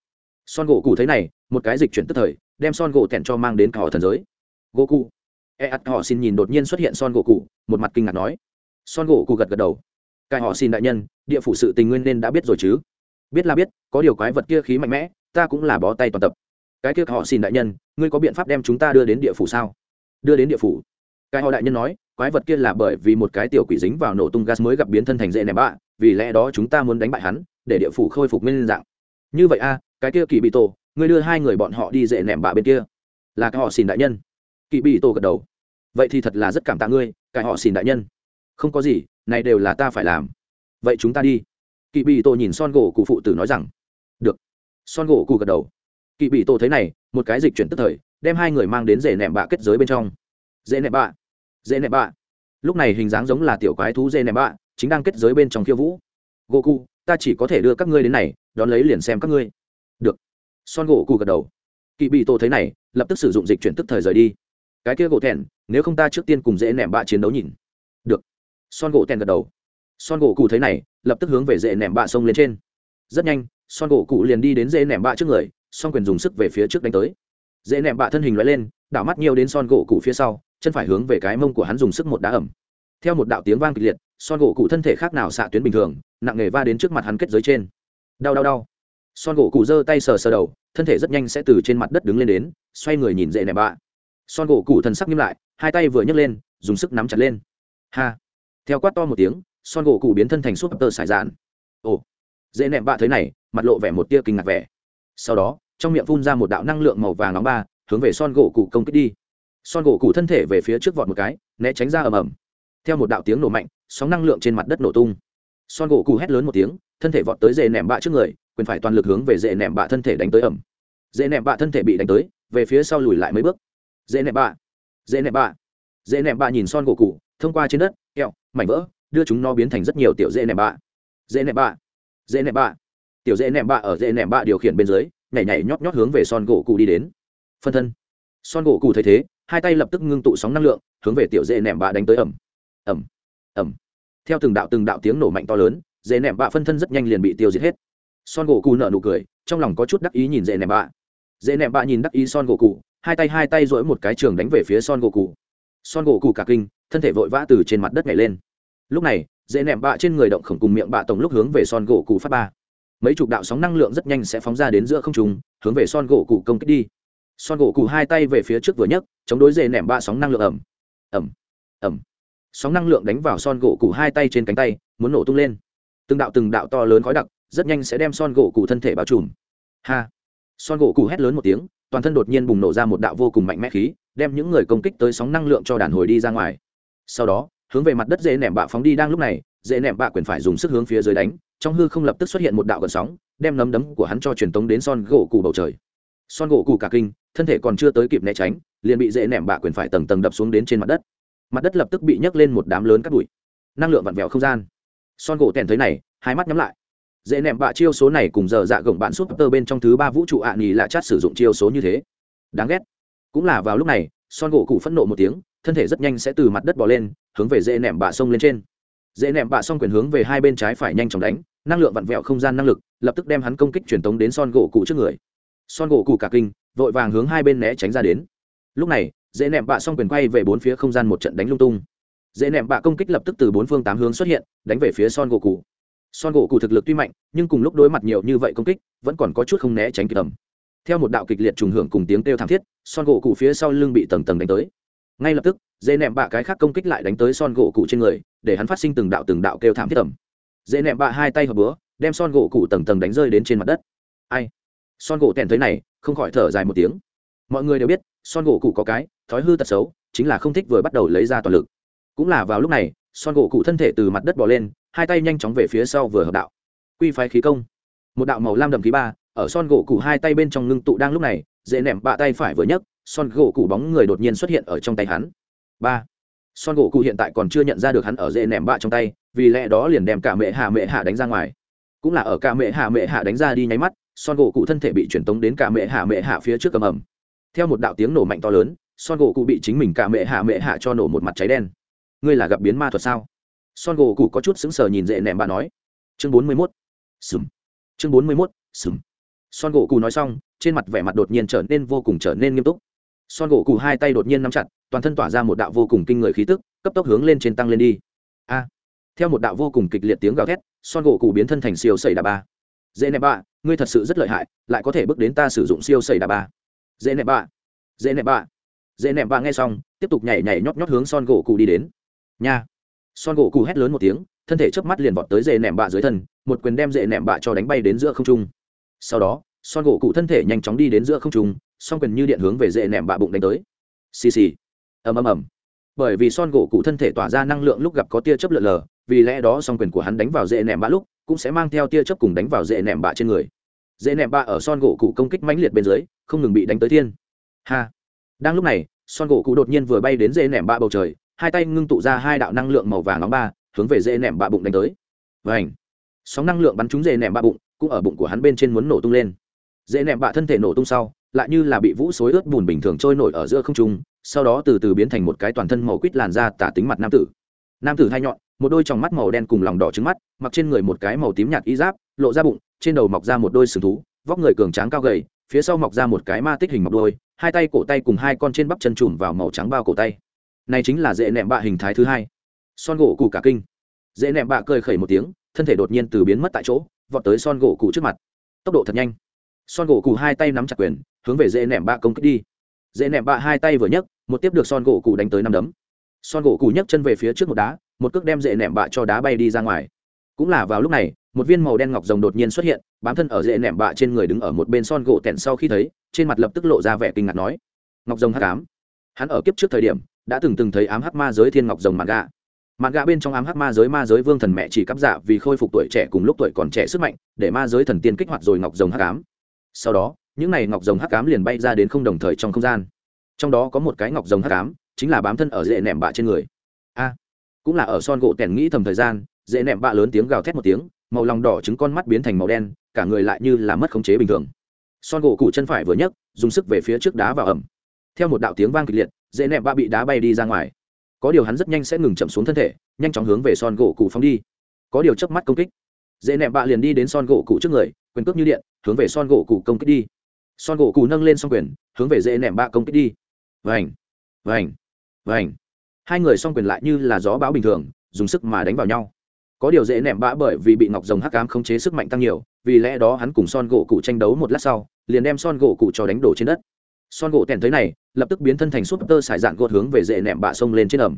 Son gỗ cụ thấy này, một cái dịch chuyển tức thời đem son gỗ tẹn cho mang đến cả họ thần giới. Gỗ cụ. E ắt họ xin nhìn đột nhiên xuất hiện son gỗ cụ, một mặt kinh ngạc nói. Son gỗ cụ gật gật đầu. Cái họ xin đại nhân, địa phủ sự tình nguyên nên đã biết rồi chứ? Biết là biết, có điều quái vật kia khí mạnh mẽ, ta cũng là bó tay toàn tập. Cái kia họ xin đại nhân, ngươi có biện pháp đem chúng ta đưa đến địa phủ sao? Đưa đến địa phủ. Cái họ đại nhân nói, quái vật kia là bởi vì một cái tiểu quỷ dính vào nổ tung gas mới gặp biến thân thành dễ ném bạ, vì lẽ đó chúng ta muốn đánh bại hắn, để địa phủ khôi phục nguyên dạng. Như vậy a, cái kia kỳ bị tổ ngươi đưa hai người bọn họ đi dễ ném bạ bên kia. Là cái họ xin đại nhân. Kỳ bị tổ gật đầu. Vậy thì thật là rất cảm tạ ngươi, cái họ xin đại nhân. Không có gì, này đều là ta phải làm. Vậy chúng ta đi. Kỳ bị tổ nhìn son gỗ cụ phụ tử nói rằng. Được. Son gỗ cụ gật đầu. Kỳ bị tổ thấy này, một cái dịch chuyển tức thời, đem hai người mang đến dễ nẹm bạ kết giới bên trong. Dễ nẹm bạ. Dễ nẹm bạ. Lúc này hình dáng giống là tiểu quái thú dễ nẹm bạ, chính đang kết giới bên trong khiêu vũ. Gỗ cụ ta chỉ có thể đưa các ngươi đến này, đón lấy liền xem các ngươi. Được son gỗ cụ gật đầu. Kỵ bị tổ thấy này, lập tức sử dụng dịch chuyển tức thời rời đi. Cái kia gỗ thẹn, nếu không ta trước tiên cùng dễ nẹm bạ chiến đấu nhìn. Được. Son gỗ thẹn gật đầu. Son gỗ cụ thấy này, lập tức hướng về dễ nẹm bạ sông lên trên. Rất nhanh, son gỗ cụ liền đi đến dễ nẹm bạ trước người son quyền dùng sức về phía trước đánh tới. Dễ nẹm bạ thân hình loại lên, đảo mắt nhiều đến son gỗ cụ phía sau, chân phải hướng về cái mông của hắn dùng sức một đá ẩm. Theo một đạo tiếng vang kịch liệt, son gỗ cụ thân thể khác nào xạ tuyến bình thường, nặng nề va đến trước mặt hắn kết giới trên. Đau đau đau son gỗ cụ giơ tay sờ sờ đầu, thân thể rất nhanh sẽ từ trên mặt đất đứng lên đến, xoay người nhìn dễ nẹ bạ. Son gỗ cụ thần sắc nghiêm lại, hai tay vừa nhấc lên, dùng sức nắm chặt lên. Ha! Theo quát to một tiếng, son gỗ cụ biến thân thành suốt tơ sải dạn ồ! Dễ nẹ bạ thấy này, mặt lộ vẻ một tia kinh ngạc vẻ. Sau đó, trong miệng phun ra một đạo năng lượng màu vàng nóng ba, hướng về son gỗ cụ công kích đi. Son gỗ cụ thân thể về phía trước vọt một cái, né tránh ra ầm ầm. Theo một đạo tiếng nổ mạnh, sóng năng lượng trên mặt đất nổ tung son gỗ cụ hét lớn một tiếng, thân thể vọt tới dễ nẹm bạ trước người, quyền phải toàn lực hướng về dễ nẹm bạ thân thể đánh tới ẩm. Dễ nẹm bạ thân thể bị đánh tới, về phía sau lùi lại mấy bước. Dễ nẹm bạ dễ nẹm bạ dễ nẹm bạ nhìn son gỗ cụ thông qua trên đất, kẹo, mảnh vỡ, đưa chúng nó biến thành rất nhiều tiểu dễ nẹm bạ. Dễ nẹm bạ dễ nẹm bạ, tiểu dễ nẹm bạ ở dễ nẹm bạ điều khiển bên dưới, nhảy nhảy nhót nhót hướng về son gỗ cụ đi đến. Phân thân. Son gỗ cụ thấy thế, hai tay lập tức ngưng tụ sóng năng lượng, hướng về tiểu dễ nẹm bạ đánh tới ẩm. Ẩm ẩm theo từng đạo từng đạo tiếng nổ mạnh to lớn, dễ nẹm bạ phân thân rất nhanh liền bị tiêu diệt hết. Son gỗ cụ nở nụ cười, trong lòng có chút đắc ý nhìn dễ nẹm bạ. Dễ nẹm bạ nhìn đắc ý son gỗ cụ hai tay hai tay dỗi một cái trường đánh về phía son gỗ cụ son gỗ cụ cả kinh, thân thể vội vã từ trên mặt đất nhảy lên. Lúc này, dễ nẹm bạ trên người động khổng cùng miệng bạ tổng lúc hướng về son gỗ cụ phát ba. Mấy chục đạo sóng năng lượng rất nhanh sẽ phóng ra đến giữa không trung, hướng về son gỗ cụ công kích đi. Son gỗ cụ hai tay về phía trước vừa nhấc, chống đối dễ nẹm bạ sóng năng lượng ẩm ẩm ẩm sóng năng lượng đánh vào son gỗ cụ hai tay trên cánh tay, muốn nổ tung lên. Từng đạo từng đạo to lớn khói đặc, rất nhanh sẽ đem son gỗ cụ thân thể bao trùm. Ha! Son gỗ cụ hét lớn một tiếng, toàn thân đột nhiên bùng nổ ra một đạo vô cùng mạnh mẽ khí, đem những người công kích tới sóng năng lượng cho đàn hồi đi ra ngoài. Sau đó, hướng về mặt đất dễ nẻm bạ phóng đi đang lúc này, dễ nẻm bạ quyền phải dùng sức hướng phía dưới đánh, trong hư không lập tức xuất hiện một đạo gần sóng, đem nấm đấm của hắn cho truyền tống đến son gỗ cụ bầu trời. Son gỗ cụ cả kinh, thân thể còn chưa tới kịp né tránh, liền bị dễ nẻm bạ quyền phải tầng tầng đập xuống đến trên mặt đất mặt đất lập tức bị nhấc lên một đám lớn cắt bụi. Năng lượng vặn vẹo không gian. Son gỗ tèn thấy này, hai mắt nhắm lại. Dễ nệm bạ chiêu số này cùng giờ dạ gồng bạn súp tơ bên trong thứ ba vũ trụ ạ à lạ là chát sử dụng chiêu số như thế. Đáng ghét. Cũng là vào lúc này, son gỗ cụ phẫn nộ một tiếng, thân thể rất nhanh sẽ từ mặt đất bỏ lên, hướng về dễ nệm bạ sông lên trên. Dễ nệm bạ xong quyền hướng về hai bên trái phải nhanh chóng đánh, năng lượng vặn vẹo không gian năng lực, lập tức đem hắn công kích truyền tống đến son gỗ cụ trước người. Son gỗ cụ cả kinh, vội vàng hướng hai bên né tránh ra đến. Lúc này dễ nẹm bạ xong quyền quay về bốn phía không gian một trận đánh lung tung. Dễ nẹm bạ công kích lập tức từ bốn phương tám hướng xuất hiện, đánh về phía son gỗ cụ son gỗ cụ thực lực tuy mạnh, nhưng cùng lúc đối mặt nhiều như vậy công kích, vẫn còn có chút không né tránh kịp tầm. Theo một đạo kịch liệt trùng hưởng cùng tiếng kêu thảm thiết, son gỗ cụ phía sau lưng bị tầng tầng đánh tới. Ngay lập tức, dễ nẹm bạ cái khác công kích lại đánh tới son gỗ cụ trên người, để hắn phát sinh từng đạo từng đạo kêu thảm thiết tầm. Dễ nẹm bạ hai tay hợp búa, đem son gỗ cụ tầng tầng đánh rơi đến trên mặt đất. Ai? Son gỗ tèn tới này, không khỏi thở dài một tiếng mọi người đều biết, son gỗ cụ có cái, thói hư tật xấu, chính là không thích vừa bắt đầu lấy ra toàn lực. Cũng là vào lúc này, son gỗ cụ thân thể từ mặt đất bỏ lên, hai tay nhanh chóng về phía sau vừa hợp đạo. Quy phái khí công. Một đạo màu lam đậm khí ba, ở son gỗ cụ hai tay bên trong ngưng tụ đang lúc này, dễ nẻm bạ tay phải vừa nhấc, son gỗ cụ bóng người đột nhiên xuất hiện ở trong tay hắn. Ba. Son gỗ cụ hiện tại còn chưa nhận ra được hắn ở dễ nẻm bạ trong tay, vì lẽ đó liền đem cả mẹ hạ mẹ hạ đánh ra ngoài. Cũng là ở cả mẹ hạ mẹ hạ đánh ra đi nháy mắt, son gỗ cụ thân thể bị truyền tống đến cả mẹ hạ mẹ hạ phía trước cầm ẩm theo một đạo tiếng nổ mạnh to lớn, son gỗ cụ bị chính mình cả mẹ hạ mẹ hạ cho nổ một mặt cháy đen. Ngươi là gặp biến ma thuật sao? Son gỗ cụ có chút sững sờ nhìn dễ nẹm bà nói. Chương bốn mươi mốt. Sừng chương bốn mươi mốt. Sừng son gỗ cụ nói xong, trên mặt vẻ mặt đột nhiên trở nên vô cùng trở nên nghiêm túc. Son gỗ cụ hai tay đột nhiên nắm chặt, toàn thân tỏa ra một đạo vô cùng kinh người khí tức, cấp tốc hướng lên trên tăng lên đi. A. Theo một đạo vô cùng kịch liệt tiếng gào thét, son gỗ cụ biến thân thành siêu sẩy đà ba. Dễ nẹp ba ngươi thật sự rất lợi hại, lại có thể bước đến ta sử dụng siêu sẩy đà ba dễ nẹp bạ. Dễ nẹp bạ. Dễ nẹp bạ nghe xong, tiếp tục nhảy nhảy nhót nhót hướng son gỗ cụ đi đến. Nha. Son gỗ cụ hét lớn một tiếng, thân thể chớp mắt liền vọt tới dễ nệm bạ dưới thân, một quyền đem dễ nệm bạ cho đánh bay đến giữa không trung. Sau đó, son gỗ cụ thân thể nhanh chóng đi đến giữa không trung, song quyền như điện hướng về dễ nệm bạ bụng đánh tới. Xì xì. Ầm ầm ầm. Bởi vì son gỗ cụ thân thể tỏa ra năng lượng lúc gặp có tia chớp lượn lờ, vì lẽ đó song quyền của hắn đánh vào dễ nệm bạ lúc, cũng sẽ mang theo tia chớp cùng đánh vào dễ nệm bạ trên người dễ nệm bạ ở son gỗ cụ công kích mãnh liệt bên dưới, không ngừng bị đánh tới thiên. Ha. Đang lúc này, son gỗ cụ đột nhiên vừa bay đến dễ nệm bạ bầu trời, hai tay ngưng tụ ra hai đạo năng lượng màu vàng nóng ba, hướng về dễ nệm bạ bụng đánh tới. Vảnh sóng năng lượng bắn trúng dễ nệm bạ bụng, cũng ở bụng của hắn bên trên muốn nổ tung lên. Dễ nệm bạ thân thể nổ tung sau, lại như là bị vũ xối ướt bùn bình thường trôi nổi ở giữa không trung, sau đó từ từ biến thành một cái toàn thân màu quýt làn da tả tính mặt nam tử. Nam tử hai nhọn một đôi tròng mắt màu đen cùng lòng đỏ trứng mắt, mặc trên người một cái màu tím nhạt y giáp, lộ ra bụng, trên đầu mọc ra một đôi sừng thú, vóc người cường tráng cao gầy, phía sau mọc ra một cái ma tích hình mọc đôi, hai tay cổ tay cùng hai con trên bắp chân trùm vào màu trắng bao cổ tay. Này chính là dễ nệm bạ hình thái thứ hai. Son gỗ cụ cả kinh. Dễ nệm bạ cười khẩy một tiếng, thân thể đột nhiên từ biến mất tại chỗ, vọt tới son gỗ cụ trước mặt. Tốc độ thật nhanh. Son gỗ cụ hai tay nắm chặt quyền, hướng về dễ nệm bạ công kích đi. Dễ nệm bạ hai tay vừa nhấc, một tiếp được son gỗ cụ đánh tới năm đấm. Son gỗ cụ nhấc chân về phía trước một đá một cước đem dễ nệm bạ cho đá bay đi ra ngoài. Cũng là vào lúc này, một viên màu đen ngọc rồng đột nhiên xuất hiện, bám thân ở dễ nệm bạ trên người đứng ở một bên son gỗ tẹn sau khi thấy, trên mặt lập tức lộ ra vẻ kinh ngạc nói, ngọc rồng hắc ám. Hắn ở kiếp trước thời điểm, đã từng từng thấy ám hắc ma giới thiên ngọc rồng mạn gà mạn gà bên trong ám hắc ma giới ma giới vương thần mẹ chỉ cắp dạ vì khôi phục tuổi trẻ cùng lúc tuổi còn trẻ sức mạnh, để ma giới thần tiên kích hoạt rồi ngọc rồng hắc ám. Sau đó, những n à y ngọc rồng hắc ám liền bay ra đến không đồng thời trong không gian. Trong đó có một cái ngọc rồng hắc ám, chính là bám thân ở dễ nệm bạ trên người cũng là ở son gỗ tèn nghĩ thầm thời gian, dễ nẹm bạ lớn tiếng gào thét một tiếng, màu lòng đỏ trứng con mắt biến thành màu đen, cả người lại như là mất khống chế bình thường. Son gỗ cụ chân phải vừa nhấc, dùng sức về phía trước đá vào ẩm. Theo một đạo tiếng vang kịch liệt, dễ nẹm bạ bị đá bay đi ra ngoài. Có điều hắn rất nhanh sẽ ngừng chậm xuống thân thể, nhanh chóng hướng về son gỗ cụ phóng đi. Có điều chớp mắt công kích, dễ nẹm bạ liền đi đến son gỗ cụ trước người, quyền cước như điện, hướng về son gỗ cụ công kích đi. Son gỗ cụ nâng lên xong quyền, hướng về dễ nẹm bạ công kích đi. Vành vành vành hai người xong quyền lại như là gió bão bình thường, dùng sức mà đánh vào nhau. Có điều dễ nẹm bã bởi vì bị ngọc rồng hắc cám khống chế sức mạnh tăng nhiều, vì lẽ đó hắn cùng son gỗ cụ tranh đấu một lát sau, liền đem son gỗ cụ cho đánh đổ trên đất. Son gỗ tèn thấy này, lập tức biến thân thành súp tơ sải dạn gột hướng về dễ nẹm bạ xông lên trên ẩm.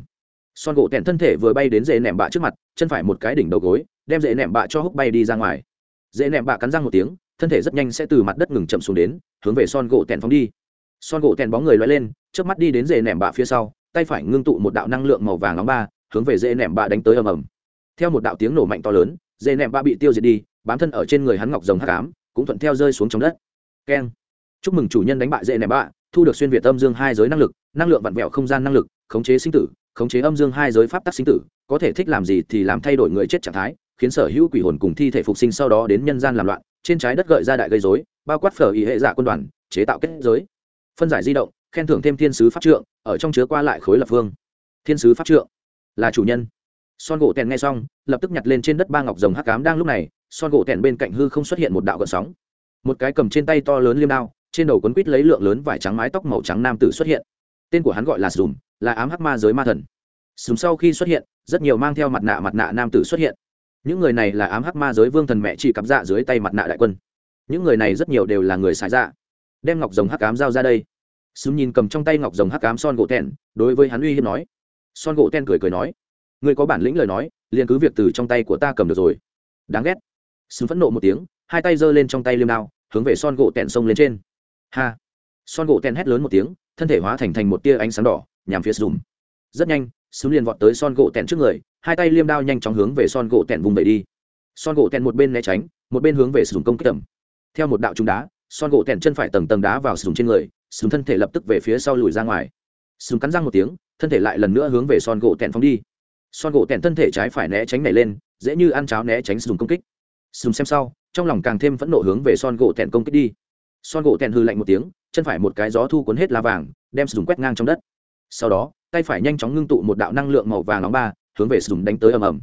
Son gỗ tèn thân thể vừa bay đến dễ nẹm bạ trước mặt, chân phải một cái đỉnh đầu gối, đem dễ nẹm bạ cho húc bay đi ra ngoài. Dễ nẹm bạ cắn răng một tiếng, thân thể rất nhanh sẽ từ mặt đất ngừng chậm xuống đến, hướng về son gỗ tèn phóng đi. Son gỗ tèn bóng người loay lên trước mắt đi đến dễ nẹm bạ phía sau tay phải ngưng tụ một đạo năng lượng màu vàng nóng ba, hướng về dễ nệm bạ đánh tới ầm ầm. Theo một đạo tiếng nổ mạnh to lớn dễ nệm bạ bị tiêu diệt đi, bám thân ở trên người hắn ngọc rồng hắc ám, cũng thuận theo rơi xuống trong đất. Keng. Chúc mừng chủ nhân đánh bại dễ nệm bạ thu được xuyên việt âm dương hai giới năng lực, năng lượng vặn vẹo không gian năng lực, khống chế sinh tử, khống chế âm dương hai giới pháp tắc sinh tử, có thể thích làm gì thì làm thay đổi người chết trạng thái, khiến sở hữu quỷ hồn cùng thi thể phục sinh sau đó đến nhân gian làm loạn, trên trái đất gợi ra đại gây dối bao quát phở ý hệ giả quân đoàn, chế tạo kết giới. Phân giải di động khen thưởng thêm thiên sứ pháp trượng, ở trong chứa qua lại khối lập phương. Thiên sứ pháp trượng là chủ nhân. Son gỗ tèn nghe xong, lập tức nhặt lên trên đất ba ngọc rồng hắc cám đang lúc này, son gỗ tèn bên cạnh hư không xuất hiện một đạo gợn sóng. Một cái cầm trên tay to lớn liêm đao, trên đầu quấn quít lấy lượng lớn vải trắng mái tóc màu trắng nam tử xuất hiện. Tên của hắn gọi là dùm là ám hắc ma giới ma thần. Dùm sau khi xuất hiện, rất nhiều mang theo mặt nạ mặt nạ nam tử xuất hiện. Những người này là ám hắc ma giới vương thần mẹ chỉ cắm dạ dưới tay mặt nạ đại quân. Những người này rất nhiều đều là người xài dạ. Đem ngọc rồng hắc cám giao ra đây sớm nhìn cầm trong tay ngọc rồng hắc cám son gỗ tèn đối với hắn uy hiếp nói. Son gỗ tèn cười cười nói người có bản lĩnh lời nói, liền cứ việc từ trong tay của ta cầm được rồi. Đáng ghét. Sớm phẫn nộ một tiếng, hai tay giơ lên trong tay liêm đao, hướng về son gỗ tèn sông lên trên. Ha. Son gỗ tèn hét lớn một tiếng, thân thể hóa thành thành một tia ánh sáng đỏ, nhằm phía sùm rất nhanh sớm liền vọt tới son gỗ tèn trước người, hai tay liêm đao nhanh chóng hướng về son gỗ tèn vùng vẩy đi. Son gỗ tèn một bên né tránh, một bên hướng về sùm công kích tầm. Theo một đạo trúng đá, son gỗ tèn chân phải tầng tầng đá vào sùm trên người sừng thân thể lập tức về phía sau lùi ra ngoài. Sừng cắn răng một tiếng, thân thể lại lần nữa hướng về son gỗ tẹn phóng đi. Son gỗ tẹn thân thể trái phải né tránh nảy lên, dễ như ăn cháo né tránh sừng công kích. Sừng xem sau, trong lòng càng thêm phẫn nộ hướng về son gỗ tẹn công kích đi. Son gỗ tẹn hư lạnh một tiếng, chân phải một cái gió thu cuốn hết lá vàng, đem sừng quét ngang trong đất. Sau đó, tay phải nhanh chóng ngưng tụ một đạo năng lượng màu vàng nóng ba, hướng về sừng đánh tới ầm ầm.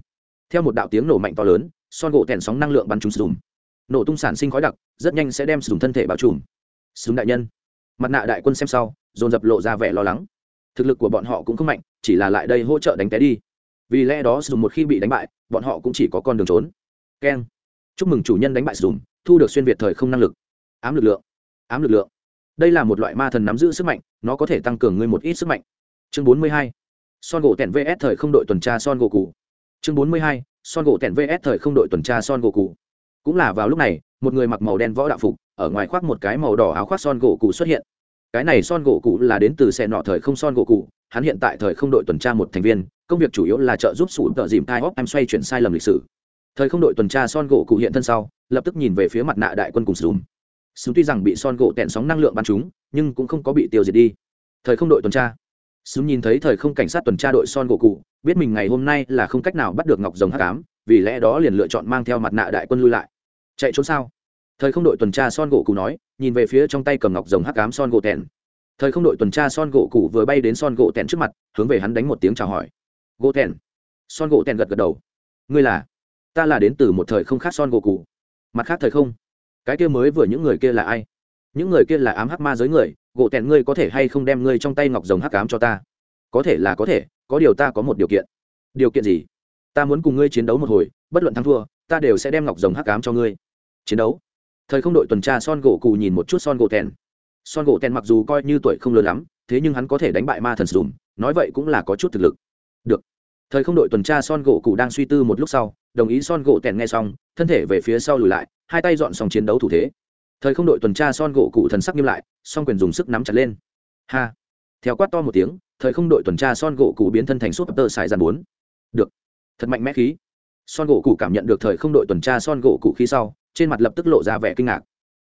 Theo một đạo tiếng nổ mạnh to lớn, son gỗ tẹn sóng năng lượng bắn trúng sừng nổ tung sản sinh khói đặc, rất nhanh sẽ đem sừng thân thể bao trùm. Súng đại nhân mặt nạ đại quân xem sau, dồn dập lộ ra vẻ lo lắng. Thực lực của bọn họ cũng không mạnh, chỉ là lại đây hỗ trợ đánh té đi. Vì lẽ đó dùng một khi bị đánh bại, bọn họ cũng chỉ có con đường trốn. Keng. Chúc mừng chủ nhân đánh bại dùng thu được xuyên việt thời không năng lực. Ám lực lượng. Ám lực lượng. Đây là một loại ma thần nắm giữ sức mạnh, nó có thể tăng cường ngươi một ít sức mạnh. Chương bốn mươi hai. Son gỗ tẻn vs thời không đội tuần tra son gỗ cụ chương bốn mươi hai. Son gỗ tẻn vs thời không đội tuần tra son gỗ cụ cũng là vào lúc này, một người mặc màu đen võ đạo phục ở ngoài khoác một cái màu đỏ áo khoác son gỗ cụ xuất hiện. Cái này son gỗ cụ là đến từ xe nọ thời không son gỗ cụ hắn hiện tại thời không đội tuần tra một thành viên, công việc chủ yếu là trợ giúp sủ tợ dìm tai hóc em xoay chuyển sai lầm lịch sử. Thời không đội tuần tra son gỗ cụ hiện thân sau, lập tức nhìn về phía mặt nạ đại quân cùng sùm sùm tuy rằng bị son gỗ tẹn sóng năng lượng bắn chúng nhưng cũng không có bị tiêu diệt đi. Thời không đội tuần tra. Sùm nhìn thấy thời không cảnh sát tuần tra đội son gỗ cụ biết mình ngày hôm nay là không cách nào bắt được ngọc rồng hắc ám, vì lẽ đó liền lựa chọn mang theo mặt nạ đại quân lui lại. Chạy trốn sao? Thời không đội tuần tra son gỗ cụ nói nhìn về phía trong tay cầm ngọc rồng hắc ám son gỗ tèn. thời không đội tuần tra son gỗ cụ vừa bay đến son gỗ tèn trước mặt hướng về hắn đánh một tiếng chào hỏi. Gỗ tèn, son gỗ tèn gật gật đầu. Ngươi là? Ta là đến từ một thời không khác son gỗ cụ mặt khác thời không? Cái kia mới vừa những người kia là ai? Những người kia là ám hắc ma giới người gỗ tèn ngươi có thể hay không đem ngươi trong tay ngọc rồng hắc ám cho ta? Có thể là có thể có điều ta có một điều kiện. Điều kiện gì? Ta muốn cùng ngươi chiến đấu một hồi bất luận thắng thua ta đều sẽ đem ngọc rồng hắc ám cho ngươi. Chiến đấu? Thời không đội tuần tra son gỗ cụ nhìn một chút son gỗ tèn. Son gỗ tèn mặc dù coi như tuổi không lớn lắm, thế nhưng hắn có thể đánh bại ma thần dùm nói vậy cũng là có chút thực lực. Được. Thời không đội tuần tra son gỗ cụ đang suy tư một lúc sau, đồng ý son gỗ tèn nghe xong, thân thể về phía sau lùi lại, hai tay dọn xong chiến đấu thủ thế. Thời không đội tuần tra son gỗ cụ thần sắc nghiêm lại, song quyền dùng sức nắm chặt lên. Ha. Theo quát to một tiếng, thời không đội tuần tra son gỗ cụ biến thân thành súp tơ xài dàn bốn. Được. Thật mạnh mẽ khí. Son gỗ cụ cảm nhận được thời không đội tuần tra son gỗ cụ khí sau trên mặt lập tức lộ ra vẻ kinh ngạc.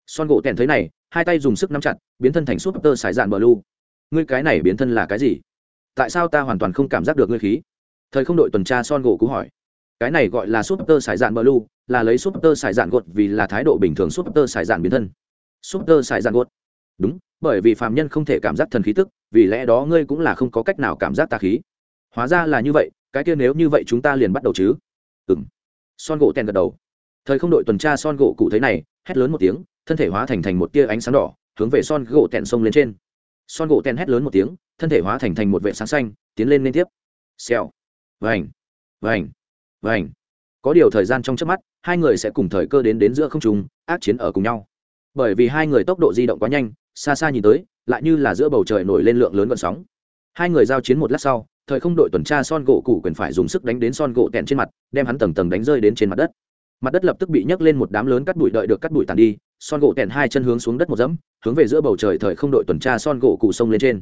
Son gỗ tèn thấy này, hai tay dùng sức nắm chặt, biến thân thành súp tơ xài dạn bờ lu ngươi cái này biến thân là cái gì? Tại sao ta hoàn toàn không cảm giác được ngươi khí? Thời không đội tuần tra son gỗ cú hỏi. Cái này gọi là súp tơ xài dạn bờ lu là lấy súp tơ xài dạn gột vì là thái độ bình thường súp tơ xài dạn biến thân. Súp tơ xài dạn gột. Đúng, bởi vì phàm nhân không thể cảm giác thần khí tức, vì lẽ đó ngươi cũng là không có cách nào cảm giác tà khí. Hóa ra là như vậy, cái kia nếu như vậy chúng ta liền bắt đầu chứ? Ừng son gỗ tèn gật đầu thời không đội tuần tra son gỗ cụ thấy này, hét lớn một tiếng, thân thể hóa thành thành một tia ánh sáng đỏ, hướng về son gỗ tẹn sông lên trên. Son gỗ tẹn hét lớn một tiếng, thân thể hóa thành thành một vệ sáng xanh, tiến lên liên tiếp. Xèo. Vành. Vành. Vành. Có điều thời gian trong trước mắt, hai người sẽ cùng thời cơ đến đến giữa không trung, ác chiến ở cùng nhau. Bởi vì hai người tốc độ di động quá nhanh, xa xa nhìn tới, lại như là giữa bầu trời nổi lên lượng lớn gọn sóng. Hai người giao chiến một lát sau, thời không đội tuần tra son gỗ cụ quyền phải dùng sức đánh đến son gỗ tẹn trên mặt, đem hắn tầng tầng đánh rơi đến trên mặt đất mặt đất lập tức bị nhấc lên một đám lớn cắt bụi đợi được cắt bụi tàn đi, son gỗ tèn hai chân hướng xuống đất một dẫm, hướng về giữa bầu trời thời không đội tuần tra son gỗ cụ sông lên trên.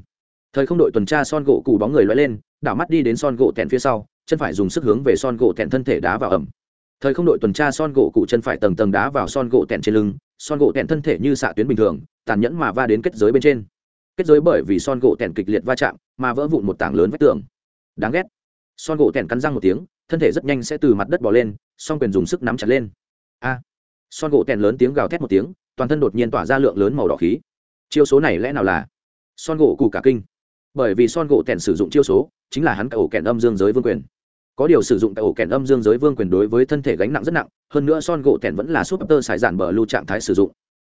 Thời không đội tuần tra son gỗ cụ bóng người loay lên, đảo mắt đi đến son gỗ tèn phía sau, chân phải dùng sức hướng về son gỗ tèn thân thể đá vào ẩm. Thời không đội tuần tra son gỗ cụ chân phải tầng tầng đá vào son gỗ tèn trên lưng, son gỗ tèn thân thể như xạ tuyến bình thường, tàn nhẫn mà va đến kết giới bên trên. Kết giới bởi vì son gỗ tèn kịch liệt va chạm, mà vỡ vụn một tảng lớn vách tường. Đáng ghét. Son gỗ tèn cắn răng một tiếng thân thể rất nhanh sẽ từ mặt đất bỏ lên son quyền dùng sức nắm chặt lên. A. Son gỗ tèn lớn tiếng gào thét một tiếng, toàn thân đột nhiên tỏa ra lượng lớn màu đỏ khí. Chiêu số này lẽ nào là? Son gỗ cù cả kinh. Bởi vì son gỗ tèn sử dụng chiêu số, chính là hắn cả ổ kèn âm dương giới vương quyền. Có điều sử dụng tại ổ kèn âm dương giới vương quyền đối với thân thể gánh nặng rất nặng, hơn nữa son gỗ tèn vẫn là súp tơ sải giản bờ lưu trạng thái sử dụng.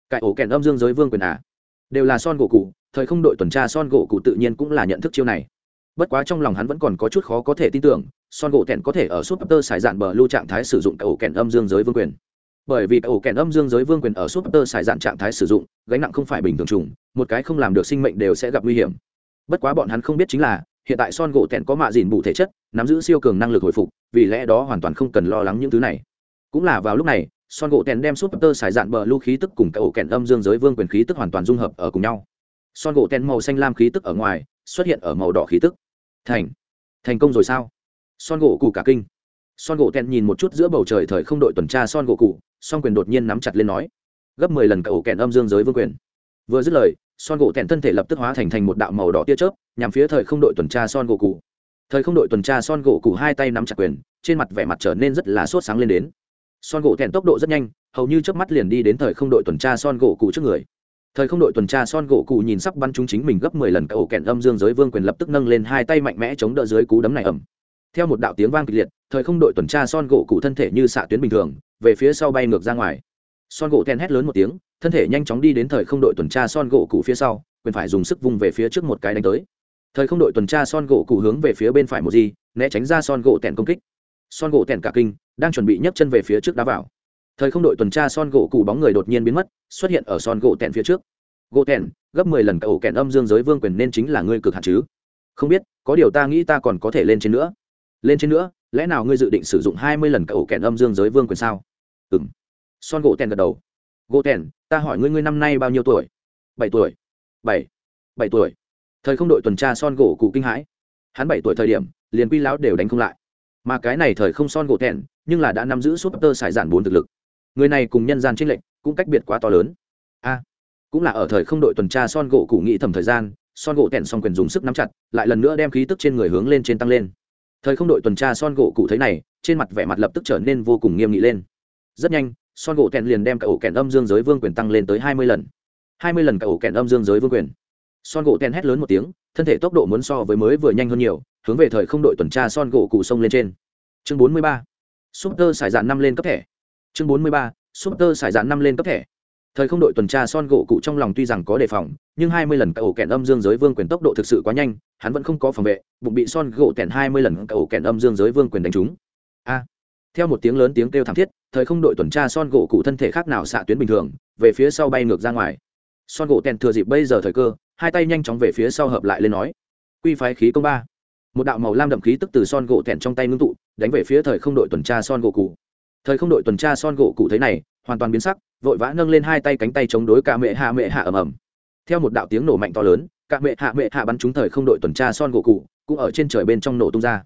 Cái ổ kèn âm dương giới vương quyền à? Đều là son gỗ cụ thời không đội tuần tra son gỗ cụ tự nhiên cũng là nhận thức chiêu này bất quá trong lòng hắn vẫn còn có chút khó có thể tin tưởng, son gỗ tẹn có thể ở súp tơ sải dạn bờ lưu trạng thái sử dụng cái ổ kẹn âm dương giới vương quyền. Bởi vì cái ổ kẹn âm dương giới vương quyền ở súp tơ sải dạn trạng thái sử dụng, gánh nặng không phải bình thường trùng, một cái không làm được sinh mệnh đều sẽ gặp nguy hiểm. Bất quá bọn hắn không biết chính là, hiện tại son gỗ tẹn có mạ dìn bù thể chất, nắm giữ siêu cường năng lực hồi phục, vì lẽ đó hoàn toàn không cần lo lắng những thứ này. Cũng là vào lúc này, son gỗ tẹn đem súp tơ xài dạn bờ lưu khí tức cùng cái ổ kẹn âm dương giới vương quyền khí tức hoàn toàn dung hợp ở cùng nhau. Son gỗ tẹn màu xanh lam khí tức ở ngoài, xuất hiện ở màu đỏ khí tức thành. Thành công rồi sao? Son gỗ cụ cả kinh. Son gỗ kèn nhìn một chút giữa bầu trời thời không đội tuần tra son gỗ cụ son quyền đột nhiên nắm chặt lên nói. Gấp mười lần cậu ổ kẹn âm dương giới vương quyền. Vừa dứt lời, son gỗ kèn thân thể lập tức hóa thành thành một đạo màu đỏ tia chớp, nhằm phía thời không đội tuần tra son gỗ cụ thời không đội tuần tra son gỗ cụ hai tay nắm chặt quyền, trên mặt vẻ mặt trở nên rất là sốt sáng lên đến. Son gỗ kèn tốc độ rất nhanh, hầu như chớp mắt liền đi đến thời không đội tuần tra son gỗ cụ trước người thời không đội tuần tra son gỗ cụ nhìn sắp bắn chúng chính mình gấp mười lần cả ổ kẹn âm dương giới vương quyền lập tức nâng lên hai tay mạnh mẽ chống đỡ dưới cú đấm này ẩm theo một đạo tiếng vang kịch liệt, thời không đội tuần tra son gỗ cụ thân thể như xạ tuyến bình thường, về phía sau bay ngược ra ngoài. Son gỗ ten hét lớn một tiếng, thân thể nhanh chóng đi đến thời không đội tuần tra son gỗ cụ phía sau, quyền phải dùng sức vung về phía trước một cái đánh tới. Thời không đội tuần tra son gỗ cụ hướng về phía bên phải một gì né tránh ra son gỗ tèn công kích. Son gỗ tèn cả kinh, đang chuẩn bị nhấc chân về phía trước đá vào thời không đội tuần tra son gỗ cụ bóng người đột nhiên biến mất, xuất hiện ở son gỗ tèn phía trước. Gỗ tèn, gấp mười lần cậu kèn âm dương giới vương quyền nên chính là ngươi cực hạn chứ? Không biết, có điều ta nghĩ ta còn có thể lên trên nữa. Lên trên nữa, lẽ nào ngươi dự định sử dụng hai mươi lần cậu kèn âm dương giới vương quyền sao? Ừ m son gỗ tèn gật đầu. Gỗ tèn, ta hỏi ngươi ngươi năm nay bao nhiêu tuổi? Bảy tuổi. Bảy. Bảy tuổi. Thời không đội tuần tra son gỗ cụ kinh hãi. Hắn bảy tuổi thời điểm, liền quy lão đều đánh không lại. Mà cái này thời không son gỗ tèn, nhưng là đã nắm giữ súp tơ sải giản bốn thực lực người này cùng nhân gian trinh lệnh cũng cách biệt quá to lớn. A, cũng là ở thời không đội tuần tra son gỗ cụ nghĩ thầm thời gian, son gỗ tẻn xong quyền dùng sức nắm chặt, lại lần nữa đem khí tức trên người hướng lên trên tăng lên. Thời không đội tuần tra son gỗ cụ thấy này, trên mặt vẻ mặt lập tức trở nên vô cùng nghiêm nghị lên. Rất nhanh, son gỗ kẹn liền đem cả ổ kẹn âm dương giới vương quyền tăng lên tới hai mươi lần. Hai mươi lần cả ổ kẹn âm dương giới vương quyền. Son gỗ kẹn hét lớn một tiếng, thân thể tốc độ muốn so với mới vừa nhanh hơn nhiều, hướng về thời không đội tuần tra son gỗ cụ sông lên trên. Chương bốn mươi ba. Súp tơ xài dạn năm lên cấp thẻ chương bốn mươi ba súp tơ xài dạn năm lên cấp thẻ. Thời không đội tuần tra son gỗ cụ trong lòng tuy rằng có đề phòng, nhưng hai mươi lần cậu ổ kèn âm dương giới vương quyền tốc độ thực sự quá nhanh, hắn vẫn không có phòng vệ, bụng bị son gỗ kẹn hai mươi lần cậu ổ kèn âm dương giới vương quyền đánh trúng. A! Theo một tiếng lớn tiếng kêu thảm thiết, thời không đội tuần tra son gỗ cụ thân thể khác nào xạ tuyến bình thường, về phía sau bay ngược ra ngoài. Son gỗ kẹn thừa dịp bây giờ thời cơ, hai tay nhanh chóng về phía sau hợp lại lên nói. Quy phái khí công ba. Một đạo màu lam đậm khí tức từ son gỗ kẹn trong tay ngưng tụ, đánh về phía thời không đội tuần tra son gỗ cụ thời không đội tuần tra son gỗ cụ thấy này, hoàn toàn biến sắc, vội vã nâng lên hai tay cánh tay chống đối cả mẹ hạ mẹ hạ ầm ầm. Theo một đạo tiếng nổ mạnh to lớn, cả mẹ hạ mẹ hạ bắn trúng thời không đội tuần tra son gỗ cụ cũng ở trên trời bên trong nổ tung ra.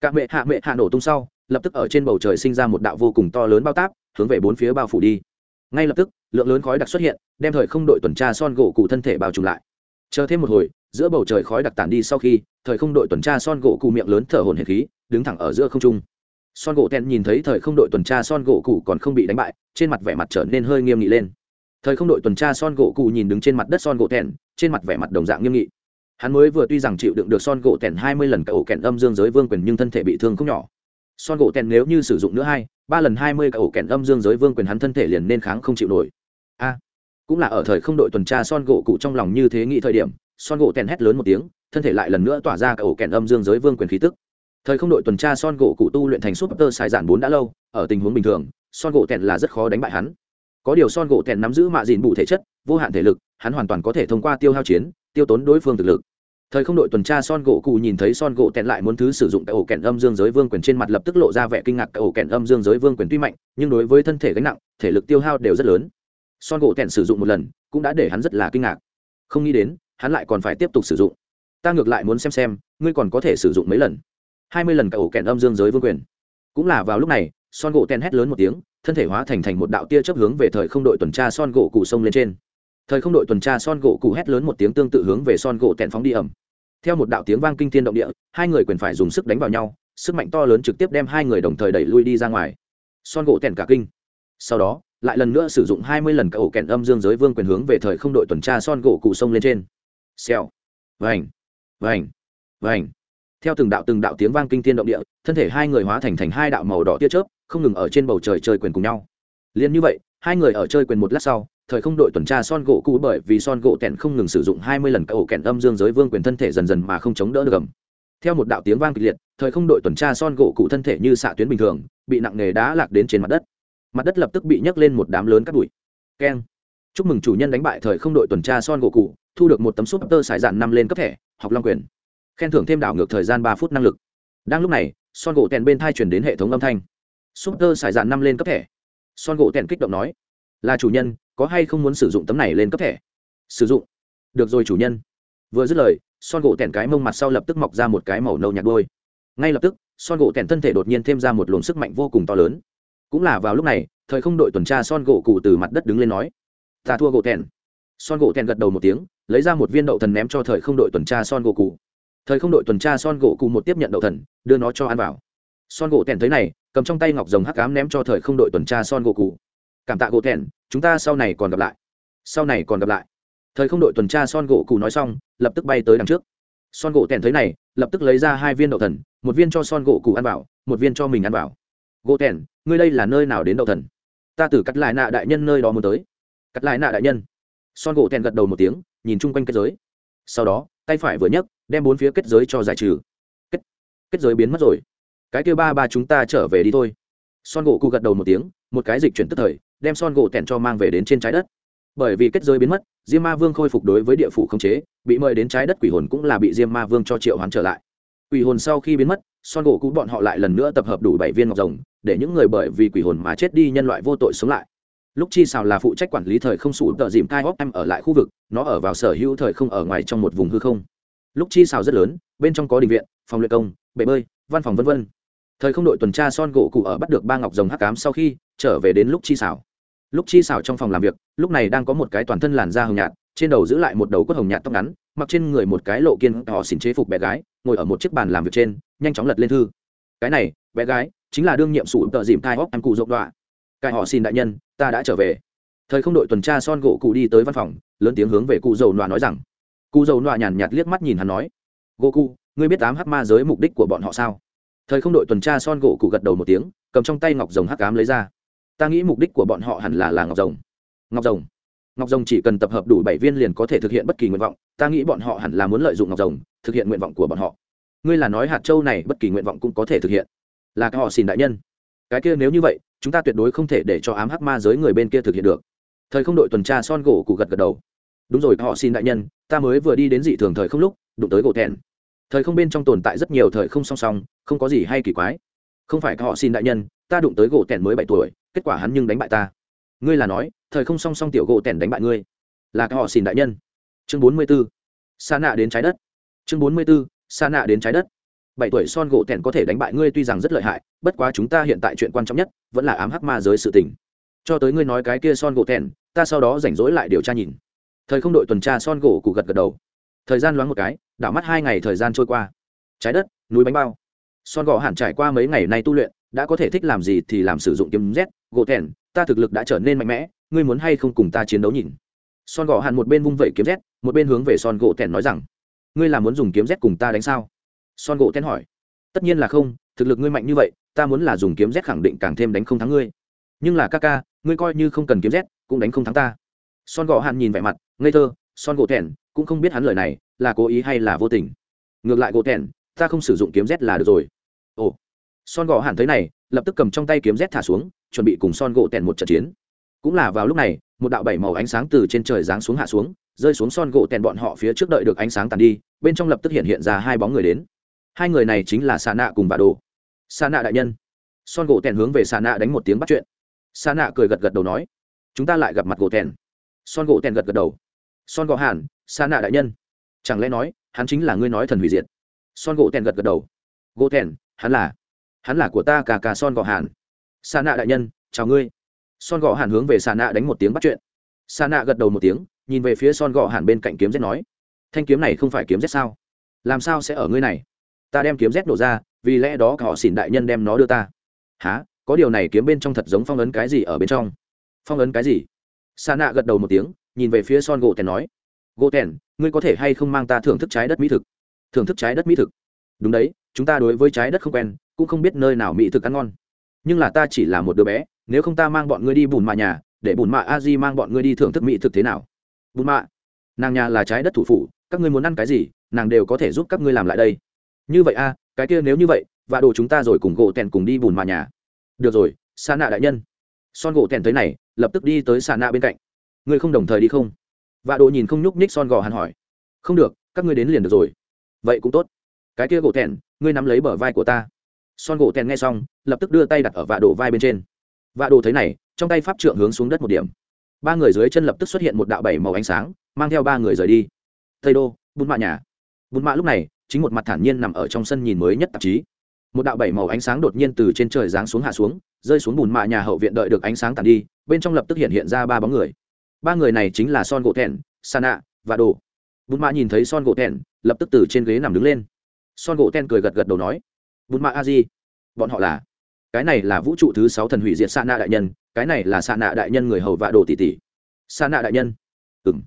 Cả mẹ hạ mẹ hạ nổ tung sau, lập tức ở trên bầu trời sinh ra một đạo vô cùng to lớn bao táp, hướng về bốn phía bao phủ đi. Ngay lập tức, lượng lớn khói đặc xuất hiện, đem thời không đội tuần tra son gỗ cụ thân thể bao trùm lại. Chờ thêm một hồi, giữa bầu trời khói đặc tản đi sau khi, thời không đội tuần tra son gỗ cụ miệng lớn thở hồn hệ khí, đứng thẳng ở giữa không trung son gỗ ten nhìn thấy thời không đội tuần tra son gỗ cụ còn không bị đánh bại, trên mặt vẻ mặt trở nên hơi nghiêm nghị lên. Thời không đội tuần tra son gỗ cụ nhìn đứng trên mặt đất son gỗ ten, trên mặt vẻ mặt đồng dạng nghiêm nghị. Hắn mới vừa tuy rằng chịu đựng được son gỗ ten hai mươi lần cả ổ kẹn âm dương giới vương quyền nhưng thân thể bị thương không nhỏ. Son gỗ ten nếu như sử dụng nữa hai, ba lần hai mươi cả ổ kẹn âm dương giới vương quyền hắn thân thể liền nên kháng không chịu nổi. A, cũng là ở thời không đội tuần tra son gỗ cụ trong lòng như thế nghĩ thời điểm, son gỗ ten hét lớn một tiếng, thân thể lại lần nữa tỏa ra cả ổ kẹn âm dương giới vương quyền khí tức thời không đội tuần tra son gỗ cụ tu luyện thành súp tơ sài giản bốn đã lâu, ở tình huống bình thường, son gỗ tèn là rất khó đánh bại hắn. Có điều son gỗ tèn nắm giữ mạ dìn bù thể chất, vô hạn thể lực, hắn hoàn toàn có thể thông qua tiêu hao chiến, tiêu tốn đối phương thực lực. Thời không đội tuần tra son gỗ cụ nhìn thấy son gỗ tèn lại muốn thứ sử dụng tại ổ kẹn âm dương giới vương quyền trên mặt lập tức lộ ra vẻ kinh ngạc. Tại ổ kẹn âm dương giới vương quyền tuy mạnh, nhưng đối với thân thể gánh nặng, thể lực tiêu hao đều rất lớn. Son gỗ tèn sử dụng một lần, cũng đã để hắn rất là kinh ngạc. Không nghĩ đến, hắn lại còn phải tiếp tục sử dụng. Ta ngược lại muốn xem xem, ngươi còn có thể sử dụng mấy lần? Hai mươi lần cả ổ kèn âm dương giới vương quyền. Cũng là vào lúc này, son gỗ ten hét lớn một tiếng, thân thể hóa thành thành một đạo tia chấp hướng về thời không đội tuần tra son gỗ cụ sông lên trên. Thời không đội tuần tra son gỗ cụ hét lớn một tiếng tương tự hướng về son gỗ tèn phóng đi ẩm theo một đạo tiếng vang kinh thiên động địa, hai người quyền phải dùng sức đánh vào nhau, sức mạnh to lớn trực tiếp đem hai người đồng thời đẩy lui đi ra ngoài. Son gỗ tèn cả kinh. Sau đó, lại lần nữa sử dụng hai mươi lần cả ổ kèn âm dương giới vương quyền hướng về thời không đội tuần tra son gỗ cụ sông lên trên. Xèo. Vành. Vành. Vành theo từng đạo từng đạo tiếng vang kinh thiên động địa, thân thể hai người hóa thành thành hai đạo màu đỏ tia chớp, không ngừng ở trên bầu trời chơi quyền cùng nhau. Liền như vậy, hai người ở chơi quyền một lát sau, thời không đội tuần tra son gỗ cũ bởi vì son gỗ kẹn không ngừng sử dụng hai mươi lần cậu kẹn âm dương giới vương quyền thân thể dần dần mà không chống đỡ được gầm theo một đạo tiếng vang kịch liệt, thời không đội tuần tra son gỗ cụ thân thể như xạ tuyến bình thường, bị nặng nghề đá lạc đến trên mặt đất. Mặt đất lập tức bị nhấc lên một đám lớn cắt bụi. Keng. Chúc mừng chủ nhân đánh bại thời không đội tuần tra son gỗ cụ thu được một tấm súp tơ sải dạn năm lên cấp thẻ, học long quyền khen thưởng thêm đảo ngược thời gian ba phút năng lực. Đang lúc này, son gỗ tèn bên thai chuyển đến hệ thống âm thanh. Súp tơ xài dạn năm lên cấp thẻ. Son gỗ tèn kích động nói, là chủ nhân, có hay không muốn sử dụng tấm này lên cấp thẻ? Sử dụng. Được rồi chủ nhân. Vừa dứt lời, son gỗ tèn cái mông mặt sau lập tức mọc ra một cái màu nâu nhạt đôi ngay lập tức, son gỗ tèn thân thể đột nhiên thêm ra một luồng sức mạnh vô cùng to lớn. Cũng là vào lúc này, thời không đội tuần tra son gỗ cụ từ mặt đất đứng lên nói, ta thua gỗ tèn. Son gỗ tèn gật đầu một tiếng, lấy ra một viên đậu thần ném cho thời không đội tuần tra son gỗ cụ thời không đội tuần tra son gỗ cụ một tiếp nhận đậu thần, đưa nó cho ăn vào. Son gỗ tèn thấy này, cầm trong tay ngọc rồng hắc cám ném cho thời không đội tuần tra son gỗ cụ cảm tạ gỗ tèn, chúng ta sau này còn gặp lại. Sau này còn gặp lại. Thời không đội tuần tra son gỗ cụ nói xong, lập tức bay tới đằng trước. Son gỗ tèn thấy này, lập tức lấy ra hai viên đậu thần, một viên cho son gỗ cụ ăn vào, một viên cho mình ăn vào. Gỗ tèn, ngươi đây là nơi nào đến đậu thần? Ta từ cắt lại nạ đại nhân nơi đó muốn tới. Cắt lại nạ đại nhân. Son gỗ tèn gật đầu một tiếng, nhìn chung quanh kết giới. Sau đó, tay phải vừa nhấc đem bốn phía kết giới cho giải trừ. Kết, kết giới biến mất rồi. Cái kêu ba ba chúng ta trở về đi thôi. Son gỗ cụ gật đầu một tiếng một cái dịch chuyển tức thời đem son gỗ tẻn cho mang về đến trên trái đất. Bởi vì kết giới biến mất diêm ma vương khôi phục đối với địa phủ không chế bị mời đến trái đất quỷ hồn cũng là bị diêm ma vương cho triệu hoán trở lại. Quỷ hồn sau khi biến mất son gỗ cũ bọn họ lại lần nữa tập hợp đủ bảy viên ngọc rồng để những người bởi vì quỷ hồn mà chết đi nhân loại vô tội sống lại. Lúc chi xào là phụ trách quản lý thời không sủ tợ dìm cai hóc em ở lại khu vực nó ở vào sở hữu thời không ở ngoài trong một vùng hư không lúc chi xào rất lớn, bên trong có đình viện, phòng luyện công, bể bơi, văn phòng v v thời không đội tuần tra son gỗ cụ ở bắt được ba ngọc rồng hắc cám sau khi trở về đến lúc chi xào. Lúc chi xảo trong phòng làm việc, lúc này đang có một cái toàn thân làn da hồng nhạt, trên đầu giữ lại một đầu quất hồng nhạt tóc ngắn, mặc trên người một cái lộ kiên họ xỉn chế phục bé gái, ngồi ở một chiếc bàn làm việc trên, nhanh chóng lật lên thư. Cái này, bé gái, chính là đương nhiệm sủ tợ dìm thai hóc em cụ rộng đọa cái họ xin đại nhân, ta đã trở về. Thời không đội tuần tra son gỗ cụ đi tới văn phòng, lớn tiếng hướng về cụ dầu nọa nói rằng cụ dầu nọa nhàn nhạt liếc mắt nhìn hắn nói, gỗ cụ, ngươi biết ám hắc ma giới mục đích của bọn họ sao? Thời không đội tuần tra son gỗ cụ gật đầu một tiếng, cầm trong tay ngọc rồng hắc ám lấy ra. Ta nghĩ mục đích của bọn họ hẳn là là ngọc rồng. Ngọc rồng? Ngọc rồng chỉ cần tập hợp đủ bảy viên liền có thể thực hiện bất kỳ nguyện vọng. Ta nghĩ bọn họ hẳn là muốn lợi dụng ngọc rồng, thực hiện nguyện vọng của bọn họ. Ngươi là nói hạt châu này bất kỳ nguyện vọng cũng có thể thực hiện. Là họ xin đại nhân. Cái kia nếu như vậy, chúng ta tuyệt đối không thể để cho ám hắc ma giới người bên kia thực hiện được. Thời không đội tuần tra son gỗ cụ gật gật đầu đúng rồi, họ xin đại nhân, ta mới vừa đi đến dị thường thời không lúc, đụng tới gỗ thẹn thời không bên trong tồn tại rất nhiều thời không song song, không có gì hay kỳ quái. Không phải họ xin đại nhân, ta đụng tới gỗ thẹn mới bảy tuổi, kết quả hắn nhưng đánh bại ta. Ngươi là nói, thời không song song tiểu gỗ tẻn đánh bại ngươi. Là họ xin đại nhân. Chương bốn mươi b ố sa nạ đến trái đất. Chương bốn mươi b ố sa nạ đến trái đất. Bảy tuổi son gỗ tẻn có thể đánh bại ngươi tuy rằng rất lợi hại, bất quá chúng ta hiện tại chuyện quan trọng nhất, vẫn là ám hắc ma giới sự tình. Cho tới ngươi nói cái kia son gỗ tẻn ta sau đó rảnh rỗi lại điều tra nhìn thời không đội tuần tra son gỗ cụ gật gật đầu. Thời gian loáng một cái, đảo mắt hai ngày thời gian trôi qua. Trái đất, núi bánh bao. Son gỗ hẳn trải qua mấy ngày nay tu luyện, đã có thể thích làm gì thì làm sử dụng kiếm z, gỗ thèn, ta thực lực đã trở nên mạnh mẽ, ngươi muốn hay không cùng ta chiến đấu nhìn. Son gỗ hàn một bên vung vẩy kiếm z, một bên hướng về son gỗ thèn nói rằng, ngươi là muốn dùng kiếm z cùng ta đánh sao? Son gỗ thèn hỏi. Tất nhiên là không, thực lực ngươi mạnh như vậy, ta muốn là dùng kiếm z khẳng định càng thêm đánh không thắng ngươi. Nhưng là ca ca, ngươi coi như không cần kiếm z, cũng đánh không thắng ta son gỗ hàn nhìn vẻ mặt ngây thơ son gỗ Thẹn cũng không biết hắn lời này là cố ý hay là vô tình. Ngược lại gỗ Thẹn, ta không sử dụng kiếm z là được rồi. Ồ. Son gỗ hàn thấy này lập tức cầm trong tay kiếm z thả xuống chuẩn bị cùng son gỗ Thẹn một trận chiến. Cũng là vào lúc này một đạo bảy màu ánh sáng từ trên trời giáng xuống hạ xuống rơi xuống son gỗ tèn bọn họ phía trước đợi được ánh sáng tàn đi bên trong lập tức hiện hiện ra hai bóng người đến. Hai người này chính là xà nạ cùng bà đồ. Xà nạ đại nhân. Son gỗ tèn hướng về xà nạ đánh một tiếng bắt chuyện. Xà nạ cười gật gật đầu nói chúng ta lại gặp mặt gỗ tèn son gỗ tèn gật gật đầu. Son gò hàn xà nạ đại nhân. Chẳng lẽ nói, hắn chính là ngươi nói thần hủy diệt? Son gỗ tèn gật gật đầu. Gỗ tèn, hắn là hắn là của ta cả cả son gò hàn. Sa nạ đại nhân, chào ngươi. Son gò hàn hướng về sa nạ đánh một tiếng bắt chuyện. Sa nạ gật đầu một tiếng, nhìn về phía son gò hàn bên cạnh kiếm rét nói, thanh kiếm này không phải kiếm rét sao? Làm sao sẽ ở ngươi này? Ta đem kiếm rét nổ ra, vì lẽ đó cả họ xỉn đại nhân đem nó đưa ta. Há có điều này kiếm bên trong thật giống phong ấn cái gì ở bên trong? Phong ấn cái gì? Sa nạ gật đầu một tiếng, nhìn về phía son gỗ tèn nói, gỗ tèn, ngươi có thể hay không mang ta thưởng thức trái đất mỹ thực? Thưởng thức trái đất mỹ thực? Đúng đấy, chúng ta đối với trái đất không quen, cũng không biết nơi nào mỹ thực ăn ngon. Nhưng là ta chỉ là một đứa bé, nếu không ta mang bọn ngươi đi bùn mạ nhà, để bùn mạ a di mang bọn ngươi đi thưởng thức mỹ thực thế nào? Bùn mạ, nàng nhà là trái đất thủ phủ, các ngươi muốn ăn cái gì, nàng đều có thể giúp các ngươi làm lại đây. Như vậy a cái kia nếu như vậy và đồ chúng ta rồi cùng gỗ tèn cùng đi bùn mạ nhà. Được rồi, sa nạ đại nhân. Son gỗ tèn tới này lập tức đi tới xà nạ bên cạnh. Ngươi không đồng thời đi không? Vạ đồ nhìn không nhúc nhích son gò hắn hỏi. Không được các ngươi đến liền được rồi. Vậy cũng tốt. Cái kia gỗ thẹn, ngươi nắm lấy bờ vai của ta. Son gỗ thẹn nghe xong lập tức đưa tay đặt ở vạ đồ vai bên trên. Vạ đồ thấy này trong tay pháp trượng hướng xuống đất một điểm. Ba người dưới chân lập tức xuất hiện một đạo bảy màu ánh sáng mang theo ba người rời đi. Tây đô bùn mạ nhà. Bùn mạ lúc này chính một mặt thản nhiên nằm ở trong sân nhìn mới nhất tạp chí. Một đạo bảy màu ánh sáng đột nhiên từ trên trời giáng xuống hạ xuống rơi xuống bùn mạ nhà hậu viện đợi được ánh sáng tàn đi bên trong lập tức hiện hiện ra ba bóng người. Ba người này chính là son gỗ thẹn, sana và đồ. Bùn mạ nhìn thấy son gỗ thẹn, lập tức từ trên ghế nằm đứng lên. Son gỗ thẹn cười gật gật đầu nói bùn mạ a di, bọn họ là, cái này là vũ trụ thứ sáu thần hủy diệt sa nạ đại nhân, cái này là sa nạ đại nhân người hầu và đồ tỷ tỷ. Sa nạ đại nhân? Ừ m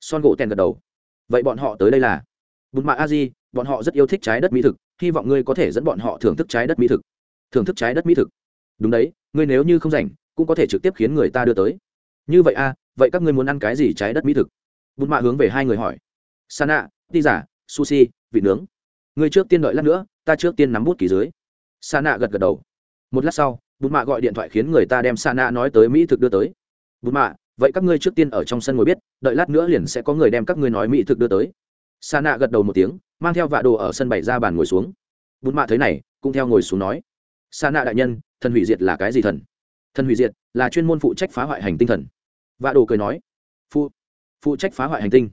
son gỗ thẹn gật đầu. Vậy bọn họ tới đây là? Bùn mạ a di, bọn họ rất yêu thích trái đất mỹ thực, hy vọng ngươi có thể dẫn bọn họ thưởng thức trái đất mỹ thực. Thưởng thức trái đất mỹ thực? Đúng đấy, ngươi nếu như không rảnh cũng có thể trực tiếp khiến người ta đưa tới. Như vậy a, vậy các ngươi muốn ăn cái gì trái đất mỹ thực? Bút mạ hướng về hai người hỏi. Sana ti giả, sushi vịt nướng. Ngươi trước tiên đợi lát nữa, ta trước tiên nắm bút ký dưới. Sana gật gật đầu. Một lát sau bút mạ gọi điện thoại khiến người ta đem sana nói tới mỹ thực đưa tới. Bút mạ, vậy các ngươi trước tiên ở trong sân ngồi biết, đợi lát nữa liền sẽ có người đem các ngươi nói mỹ thực đưa tới. Sana gật đầu một tiếng, mang theo vạ đồ ở sân bày ra bàn ngồi xuống. Bút mạ thấy này, cũng theo ngồi xuống nói. Sana đại nhân, thần hủy diệt là cái gì thần? Thần hủy diệt, là chuyên môn phụ trách phá hoại hành tinh thần. Vạ đồ cười nói, phụ phụ trách phá hoại hành tinh.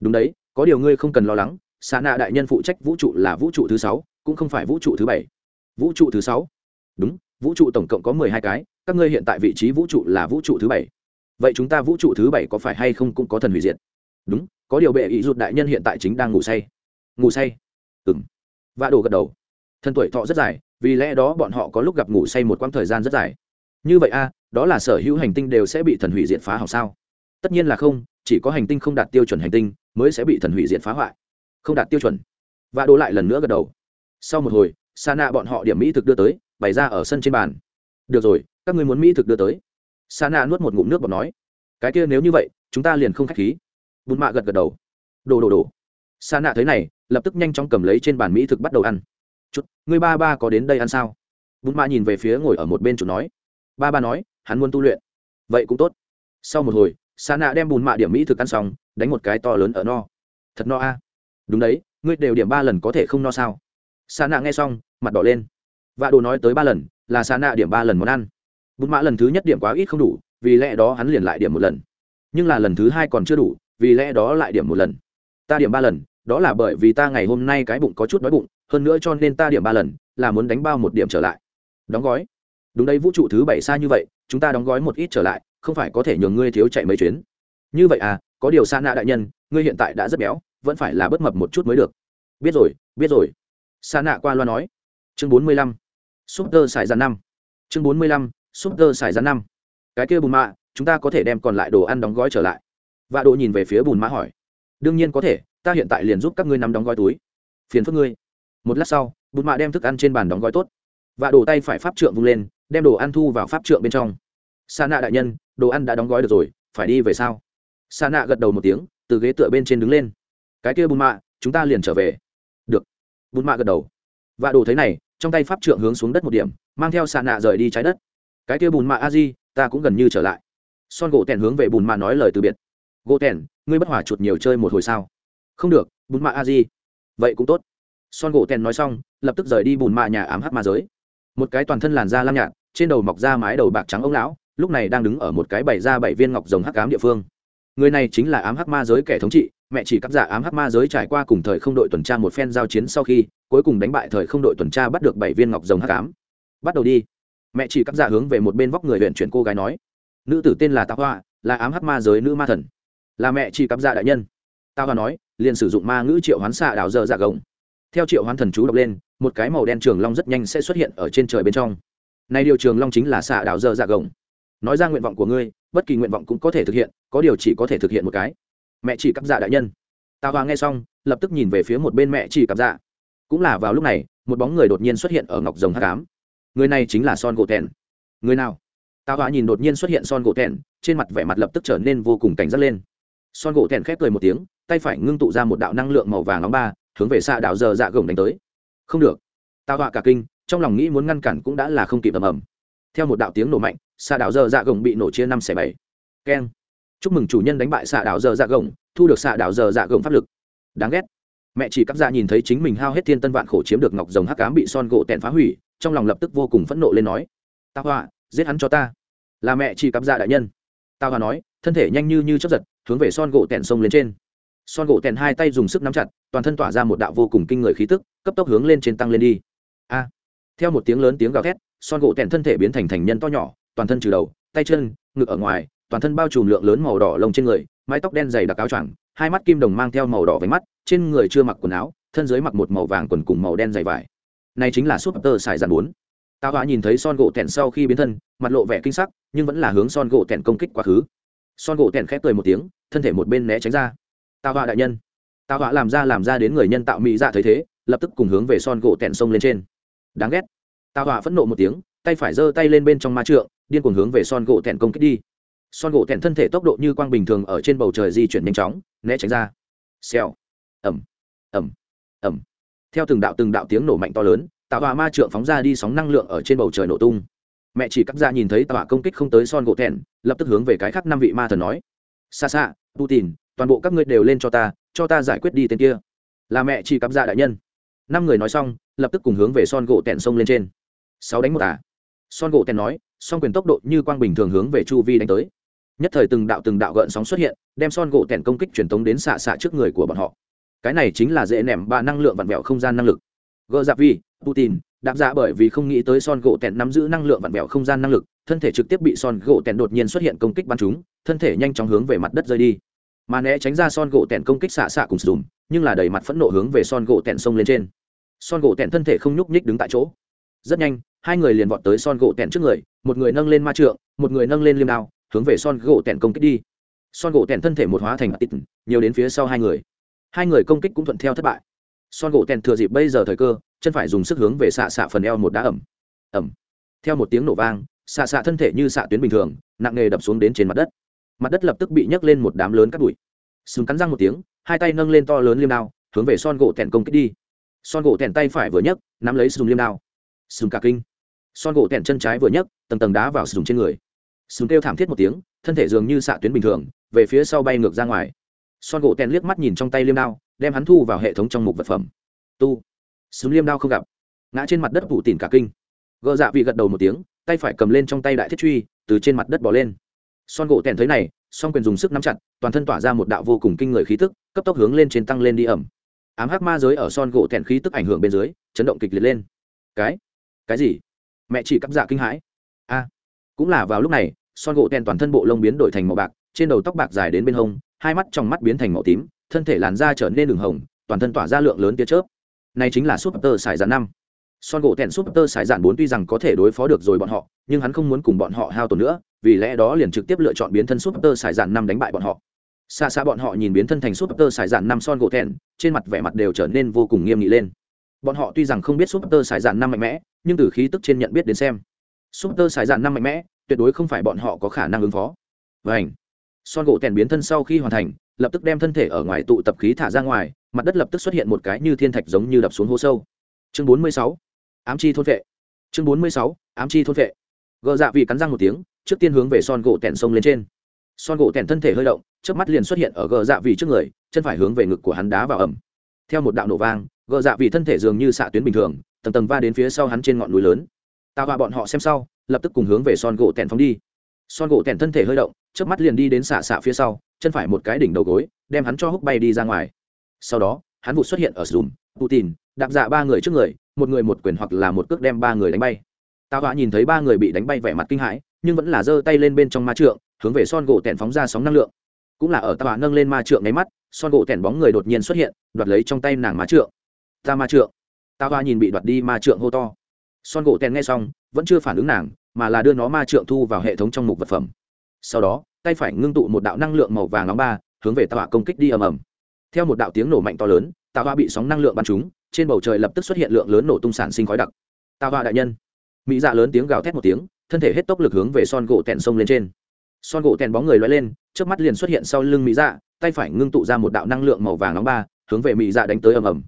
Đúng đấy, có điều ngươi không cần lo lắng xạ nạ đại nhân phụ trách vũ trụ là vũ trụ thứ sáu, cũng không phải vũ trụ thứ bảy. Vũ trụ thứ sáu? Đúng, vũ trụ tổng cộng có mười hai cái, các ngươi hiện tại vị trí vũ trụ là vũ trụ thứ bảy. Vậy chúng ta vũ trụ thứ bảy có phải hay không cũng có thần hủy diệt? Đúng, có điều bệ ý rụt đại nhân hiện tại chính đang ngủ say. Ngủ say? Ừng vạ đồ gật đầu. Thân tuổi thọ rất dài, vì lẽ đó bọn họ có lúc gặp ngủ say một quãng thời gian rất dài như vậy a, đó là sở hữu hành tinh đều sẽ bị thần hủy diệt phá hỏng sao? Tất nhiên là không, chỉ có hành tinh không đạt tiêu chuẩn hành tinh mới sẽ bị thần hủy diệt phá hoại. Không đạt tiêu chuẩn. Và đỗ lại lần nữa gật đầu. Sau một hồi sa nạ bọn họ điểm mỹ thực đưa tới, bày ra ở sân trên bàn. Được rồi, các ngươi muốn mỹ thực đưa tới. Sa nạ nuốt một ngụm nước bọt nói. Cái kia nếu như vậy, chúng ta liền không k h á c h khí. Bùn mạ gật gật đầu. Đồ đồ đồ. Sa nạ thấy này, lập tức nhanh chóng cầm lấy trên bàn mỹ thực bắt đầu ăn. Chút ngươi ba ba có đến đây ăn sao? Bùn mạ nhìn về phía ngồi ở một bên chủ nói ba ba nói, hắn muốn tu luyện. Vậy cũng tốt. Sau một hồi, sa nạ đem bùn mạ điểm mỹ thực ăn xong, đánh một cái to lớn ở no. Thật no a. Đúng đấy, ngươi đều điểm ba lần có thể không no sao? Sa nạ nghe xong, mặt đỏ lên. Vạ đồ nói tới ba lần, là sa nạ điểm ba lần món ăn. Bùn mạ lần thứ nhất điểm quá ít không đủ, vì lẽ đó hắn liền lại điểm một lần. Nhưng là lần thứ hai còn chưa đủ, vì lẽ đó lại điểm một lần. Ta điểm ba lần, đó là bởi vì ta ngày hôm nay cái bụng có chút đói bụng, hơn nữa cho nên ta điểm ba lần, là muốn đánh bao một điểm trở lại. Đóng gói đúng đây vũ trụ thứ bảy xa như vậy, chúng ta đóng gói một ít trở lại, không phải có thể nhường ngươi thiếu chạy mấy chuyến. Như vậy à có điều xa nạ đại nhân, ngươi hiện tại đã rất béo, vẫn phải là bớt mập một chút mới được. Biết rồi biết rồi. Xa nạ qua loa nói. Chương bốn mươi lăm. Súp tơ xài ra năm. Chương bốn mươi lăm súp tơ xài ra năm. Cái kia bùn mạ, chúng ta có thể đem còn lại đồ ăn đóng gói trở lại. Và đồ nhìn về phía bùn mạ hỏi. Đương nhiên có thể, ta hiện tại liền giúp các ngươi nắm đóng gói túi. Phiền phức ngươi. Một lát sau, bùn mạ đem thức ăn trên bàn đóng gói tốt. Và đổ tay phải pháp trượng vung lên đem đồ ăn thu vào pháp trượng bên trong. Sa nạ đại nhân, đồ ăn đã đóng gói được rồi, phải đi về sao? Sa nạ gật đầu một tiếng, từ ghế tựa bên trên đứng lên. Cái kia bùn mạ, chúng ta liền trở về. Được. Bùn mạ gật đầu. Và đồ thấy này, trong tay pháp trượng hướng xuống đất một điểm, mang theo sa nạ rời đi trái đất. Cái kia bùn mạ a di, ta cũng gần như trở lại. Son gỗ tèn hướng về bùn mạ nói lời từ biệt. Gỗ tèn, ngươi bất hỏa chuột nhiều chơi một hồi sao? Không được, bùn mạ a di. Vậy cũng tốt. Son gỗ tèn nói xong, lập tức rời đi bùn mạ nhà ám hát ma giới một cái toàn thân làn da lam nhạt, trên đầu mọc ra mái đầu bạc trắng ông lão, lúc này đang đứng ở một cái bày ra bảy viên ngọc rồng hắc ám địa phương. Người này chính là ám hắc ma giới kẻ thống trị, mẹ chỉ cắt giả ám hắc ma giới trải qua cùng thời không đội tuần tra một phen giao chiến sau khi, cuối cùng đánh bại thời không đội tuần tra bắt được bảy viên ngọc rồng hắc ám. Bắt đầu đi. Mẹ chỉ cắt giả hướng về một bên vóc người huyện chuyển cô gái nói. Nữ tử tên là tao hoa, là ám hắc ma giới nữ ma thần. Là mẹ chỉ cắt giả đại nhân. Tao hoa nói, liền sử dụng ma ngữ triệu hoán xạ đảo dơ dạ gồng theo triệu hoán thần chú đọc lên, một cái màu đen trường long rất nhanh sẽ xuất hiện ở trên trời bên trong. Nay điều trường long chính là xạ đảo dơ dạ gồng. Nói ra nguyện vọng của ngươi, bất kỳ nguyện vọng cũng có thể thực hiện, có điều chỉ có thể thực hiện một cái. Mẹ chỉ cắp dạ đại nhân. Tào hòa nghe xong, lập tức nhìn về phía một bên mẹ chỉ cặp dạ. Cũng là vào lúc này, một bóng người đột nhiên xuất hiện ở ngọc rồng h tám người này chính là son gỗ tèn. Người nào? Tào hòa nhìn đột nhiên xuất hiện son gỗ tèn, trên mặt vẻ mặt lập tức trở nên vô cùng cảnh giác lên. Son gỗ tèn khép cười một tiếng, tay phải ngưng tụ ra một đạo năng lượng màu vàng nóng ba hướng về xạ đạo giờ dạ gồng đánh tới. Không được. Tào họa cả kinh, trong lòng nghĩ muốn ngăn cản cũng đã là không kịp ầm ầm. Theo một đạo tiếng nổ mạnh, xạ đạo giờ dạ gồng bị nổ chia năm xẻ bảy. Keng. Chúc mừng chủ nhân đánh bại xạ đạo giờ dạ gồng, thu được xạ đạo giờ dạ gồng pháp lực. Đáng ghét. Mẹ chỉ cắp ra nhìn thấy chính mình hao hết thiên tân vạn khổ chiếm được ngọc rồng hắc cám bị son gỗ tẹn phá hủy, trong lòng lập tức vô cùng phẫn nộ lên nói ta họa, giết hắn cho ta. Là mẹ chỉ cắp ra đại nhân. Ta họa nói, thân thể nhanh như như chấp giật, hướng về son gỗ tẹn sông lên trên son gỗ tèn hai tay dùng sức nắm chặt, toàn thân tỏa ra một đạo vô cùng kinh người khí tức, cấp tốc hướng lên trên tăng lên đi. A! Theo một tiếng lớn tiếng gào thét, son gỗ tèn thân thể biến thành thành nhân to nhỏ, toàn thân trừ đầu, tay chân, ngực ở ngoài, toàn thân bao trùm lượng lớn màu đỏ lông trên người, mái tóc đen dày đặc áo choàng, hai mắt kim đồng mang theo màu đỏ váy mắt, trên người chưa mặc quần áo, thân dưới mặc một màu vàng quần cùng màu đen dày vải. Này chính là súp tơ xài dàn bốn. Tao hóa nhìn thấy son gỗ tèn sau khi biến thân, mặt lộ vẻ kinh sắc, nhưng vẫn là hướng son gỗ tèn công kích quá khứ. Son gỗ tèn khép cười một tiếng, thân thể một bên né tránh ra tao hóa đại nhân. Tao hóa làm ra làm ra đến người nhân tạo mỹ dạ thấy thế, lập tức cùng hướng về son gỗ tẹn sông lên trên. Đáng ghét. Tao hóa phẫn nộ một tiếng, tay phải giơ tay lên bên trong ma trượng, điên cuồng hướng về son gỗ tẹn công kích đi. Son gỗ tẹn thân thể tốc độ như quang bình thường ở trên bầu trời di chuyển nhanh chóng, né tránh ra. Xèo. Ẩm ẩm ẩm theo từng đạo từng đạo tiếng nổ mạnh to lớn tạo hòa ma trượng phóng ra đi sóng năng lượng ở trên bầu trời nổ tung. Mẹ chỉ cắt ra nhìn thấy tạo công kích không tới son gỗ tẹn, lập tức hướng về cái khác năm vị ma thần nói. Xa xa putin toàn bộ các ngươi đều lên cho ta cho ta giải quyết đi tên kia. Là mẹ chỉ cắp ra đại nhân. Năm người nói xong, lập tức cùng hướng về son gỗ tẹn sông lên trên. Sáu đánh một à son gỗ tẹn nói, song quyền tốc độ như quang bình thường hướng về chu vi đánh tới. Nhất thời từng đạo từng đạo gợn sóng xuất hiện, đem son gỗ tẹn công kích truyền tống đến xạ xạ trước người của bọn họ. Cái này chính là dễ nẻm ba năng lượng vặn vẹo không gian năng lực. Gỡ giặc dạ vi, putin, đạp dạ bởi vì không nghĩ tới son gỗ tẹn nắm giữ năng lượng vặn vẹo không gian năng lực, thân thể trực tiếp bị son gỗ tẹn đột nhiên xuất hiện công kích bắn chúng, thân thể nhanh chóng hướng về mặt đất rơi đi mà né tránh ra son gỗ tẹn công kích xạ xạ cùng dùm nhưng là đầy mặt phẫn nộ hướng về son gỗ tẹn sông lên trên. Son gỗ tẹn thân thể không nhúc nhích đứng tại chỗ. Rất nhanh, hai người liền vọt tới son gỗ tẹn trước người, một người nâng lên ma trượng, một người nâng lên liêm đao, hướng về son gỗ tẹn công kích đi. Son gỗ tẹn thân thể một hóa thành mặt tít nhiều đến phía sau hai người. Hai người công kích cũng thuận theo thất bại. Son gỗ tẹn thừa dịp bây giờ thời cơ, chân phải dùng sức hướng về xạ xạ phần eo một đá ẩm. Ẩm. Theo một tiếng nổ vang, xạ xạ thân thể như xạ tuyến bình thường, nặng nề đập xuống đến trên mặt đất mặt đất lập tức bị nhấc lên một đám lớn cắt bụi sừng cắn răng một tiếng, hai tay nâng lên to lớn liêm đao, hướng về son gỗ tẹn công kích đi. Son gỗ tẹn tay phải vừa nhấc, nắm lấy sừng liêm đao. Sừng cả kinh. Son gỗ tẹn chân trái vừa nhấc, tầng tầng đá vào sừng trên người. Sừng kêu thảm thiết một tiếng, thân thể dường như xạ tuyến bình thường, về phía sau bay ngược ra ngoài. Son gỗ tẹn liếc mắt nhìn trong tay liêm đao, đem hắn thu vào hệ thống trong mục vật phẩm. Tu. Súng liêm đao không gặp. Ngã trên mặt đất vụ tỉn cả kinh. Gợ dạ vị gật đầu một tiếng, tay phải cầm lên trong tay đại thiết truy, từ trên mặt đất bỏ lên son gỗ tèn thấy này, song quyền dùng sức nắm chặt, toàn thân tỏa ra một đạo vô cùng kinh người khí tức, cấp tốc hướng lên trên tăng lên đi ẩm. Ám hắc ma giới ở son gỗ tèn khí tức ảnh hưởng bên dưới, chấn động kịch liệt lên. Cái? Cái gì? Mẹ chỉ cắp dạ kinh hãi. A. Cũng là vào lúc này, son gỗ tèn toàn thân bộ lông biến đổi thành màu bạc, trên đầu tóc bạc dài đến bên hông, hai mắt trong mắt biến thành màu tím, thân thể làn da trở nên đường hồng, toàn thân tỏa ra lượng lớn tia chớp. Này chính là súp tơ xài dạn năm son gỗ tèn súp tơ sải dạn bốn tuy rằng có thể đối phó được rồi bọn họ, nhưng hắn không muốn cùng bọn họ hao tổn nữa, vì lẽ đó liền trực tiếp lựa chọn biến thân súp tơ sải dạn năm đánh bại bọn họ. Xa xa bọn họ nhìn biến thân thành súp tơ sải dạn năm son gỗ tèn trên mặt vẻ mặt đều trở nên vô cùng nghiêm nghị lên. Bọn họ tuy rằng không biết súp tơ sải dạn năm mạnh mẽ, nhưng từ khí tức trên nhận biết đến xem, súp tơ sải dạn năm mạnh mẽ, tuyệt đối không phải bọn họ có khả năng ứng phó. Vảnh son gỗ tèn biến thân sau khi hoàn thành, lập tức đem thân thể ở ngoài tụ tập khí thả ra ngoài, mặt đất lập tức xuất hiện một cái như thiên thạch giống như đập xuống hố sâu. Chương bốn mươi sáu ám chi thôn vệ. Chương bốn mươi sáu, ám chi thôn vệ. Gờ dạ vị cắn răng một tiếng, trước tiên hướng về son gỗ tèn sông lên trên. Son gỗ tèn thân thể hơi động trước mắt liền xuất hiện ở gờ dạ vị trước người, chân phải hướng về ngực của hắn đá vào ẩm theo một đạo nổ vang, gờ dạ vị thân thể dường như xạ tuyến bình thường, tầng tầng va đến phía sau hắn trên ngọn núi lớn. Tao và bọn họ xem sau, lập tức cùng hướng về son gỗ tèn phóng đi. Son gỗ tèn thân thể hơi động trước mắt liền đi đến xạ xạ phía sau, chân phải một cái đỉnh đầu gối, đem hắn cho húc bay đi ra ngoài. Sau đó, hắn vụ xuất hiện ở dùm putin đạp dạ ba người trước người, một người một quyền hoặc là một cước đem ba người đánh bay. Tào họa nhìn thấy ba người bị đánh bay vẻ mặt kinh hãi, nhưng vẫn là giơ tay lên bên trong ma trượng, hướng về son gỗ tẹn phóng ra sóng năng lượng. Cũng là ở tào họa nâng lên ma trượng nháy mắt, son gỗ tẹn bóng người đột nhiên xuất hiện, đoạt lấy trong tay nàng ma trượng. Ta ma trượng. Tào họa nhìn bị đoạt đi ma trượng hô to. Son gỗ tẹn nghe xong, vẫn chưa phản ứng nàng, mà là đưa nó ma trượng thu vào hệ thống trong mục vật phẩm. Sau đó, tay phải ngưng tụ một đạo năng lượng màu vàng nóng ba, hướng về tào công kích đi ầm ầm. Theo một đạo tiếng nổ mạnh to lớn Tà hoa bị sóng năng lượng bắn trúng, trên bầu trời lập tức xuất hiện lượng lớn nổ tung sản sinh khói đặc. Tà hoa đại nhân. Mỹ dạ lớn tiếng gào thét một tiếng, thân thể hết tốc lực hướng về son gỗ tèn sông lên trên. Son gỗ tèn bóng người loay lên trước mắt liền xuất hiện sau lưng mỹ dạ tay phải ngưng tụ ra một đạo năng lượng màu vàng nóng ba, hướng về mỹ dạ đánh tới ầm ầm.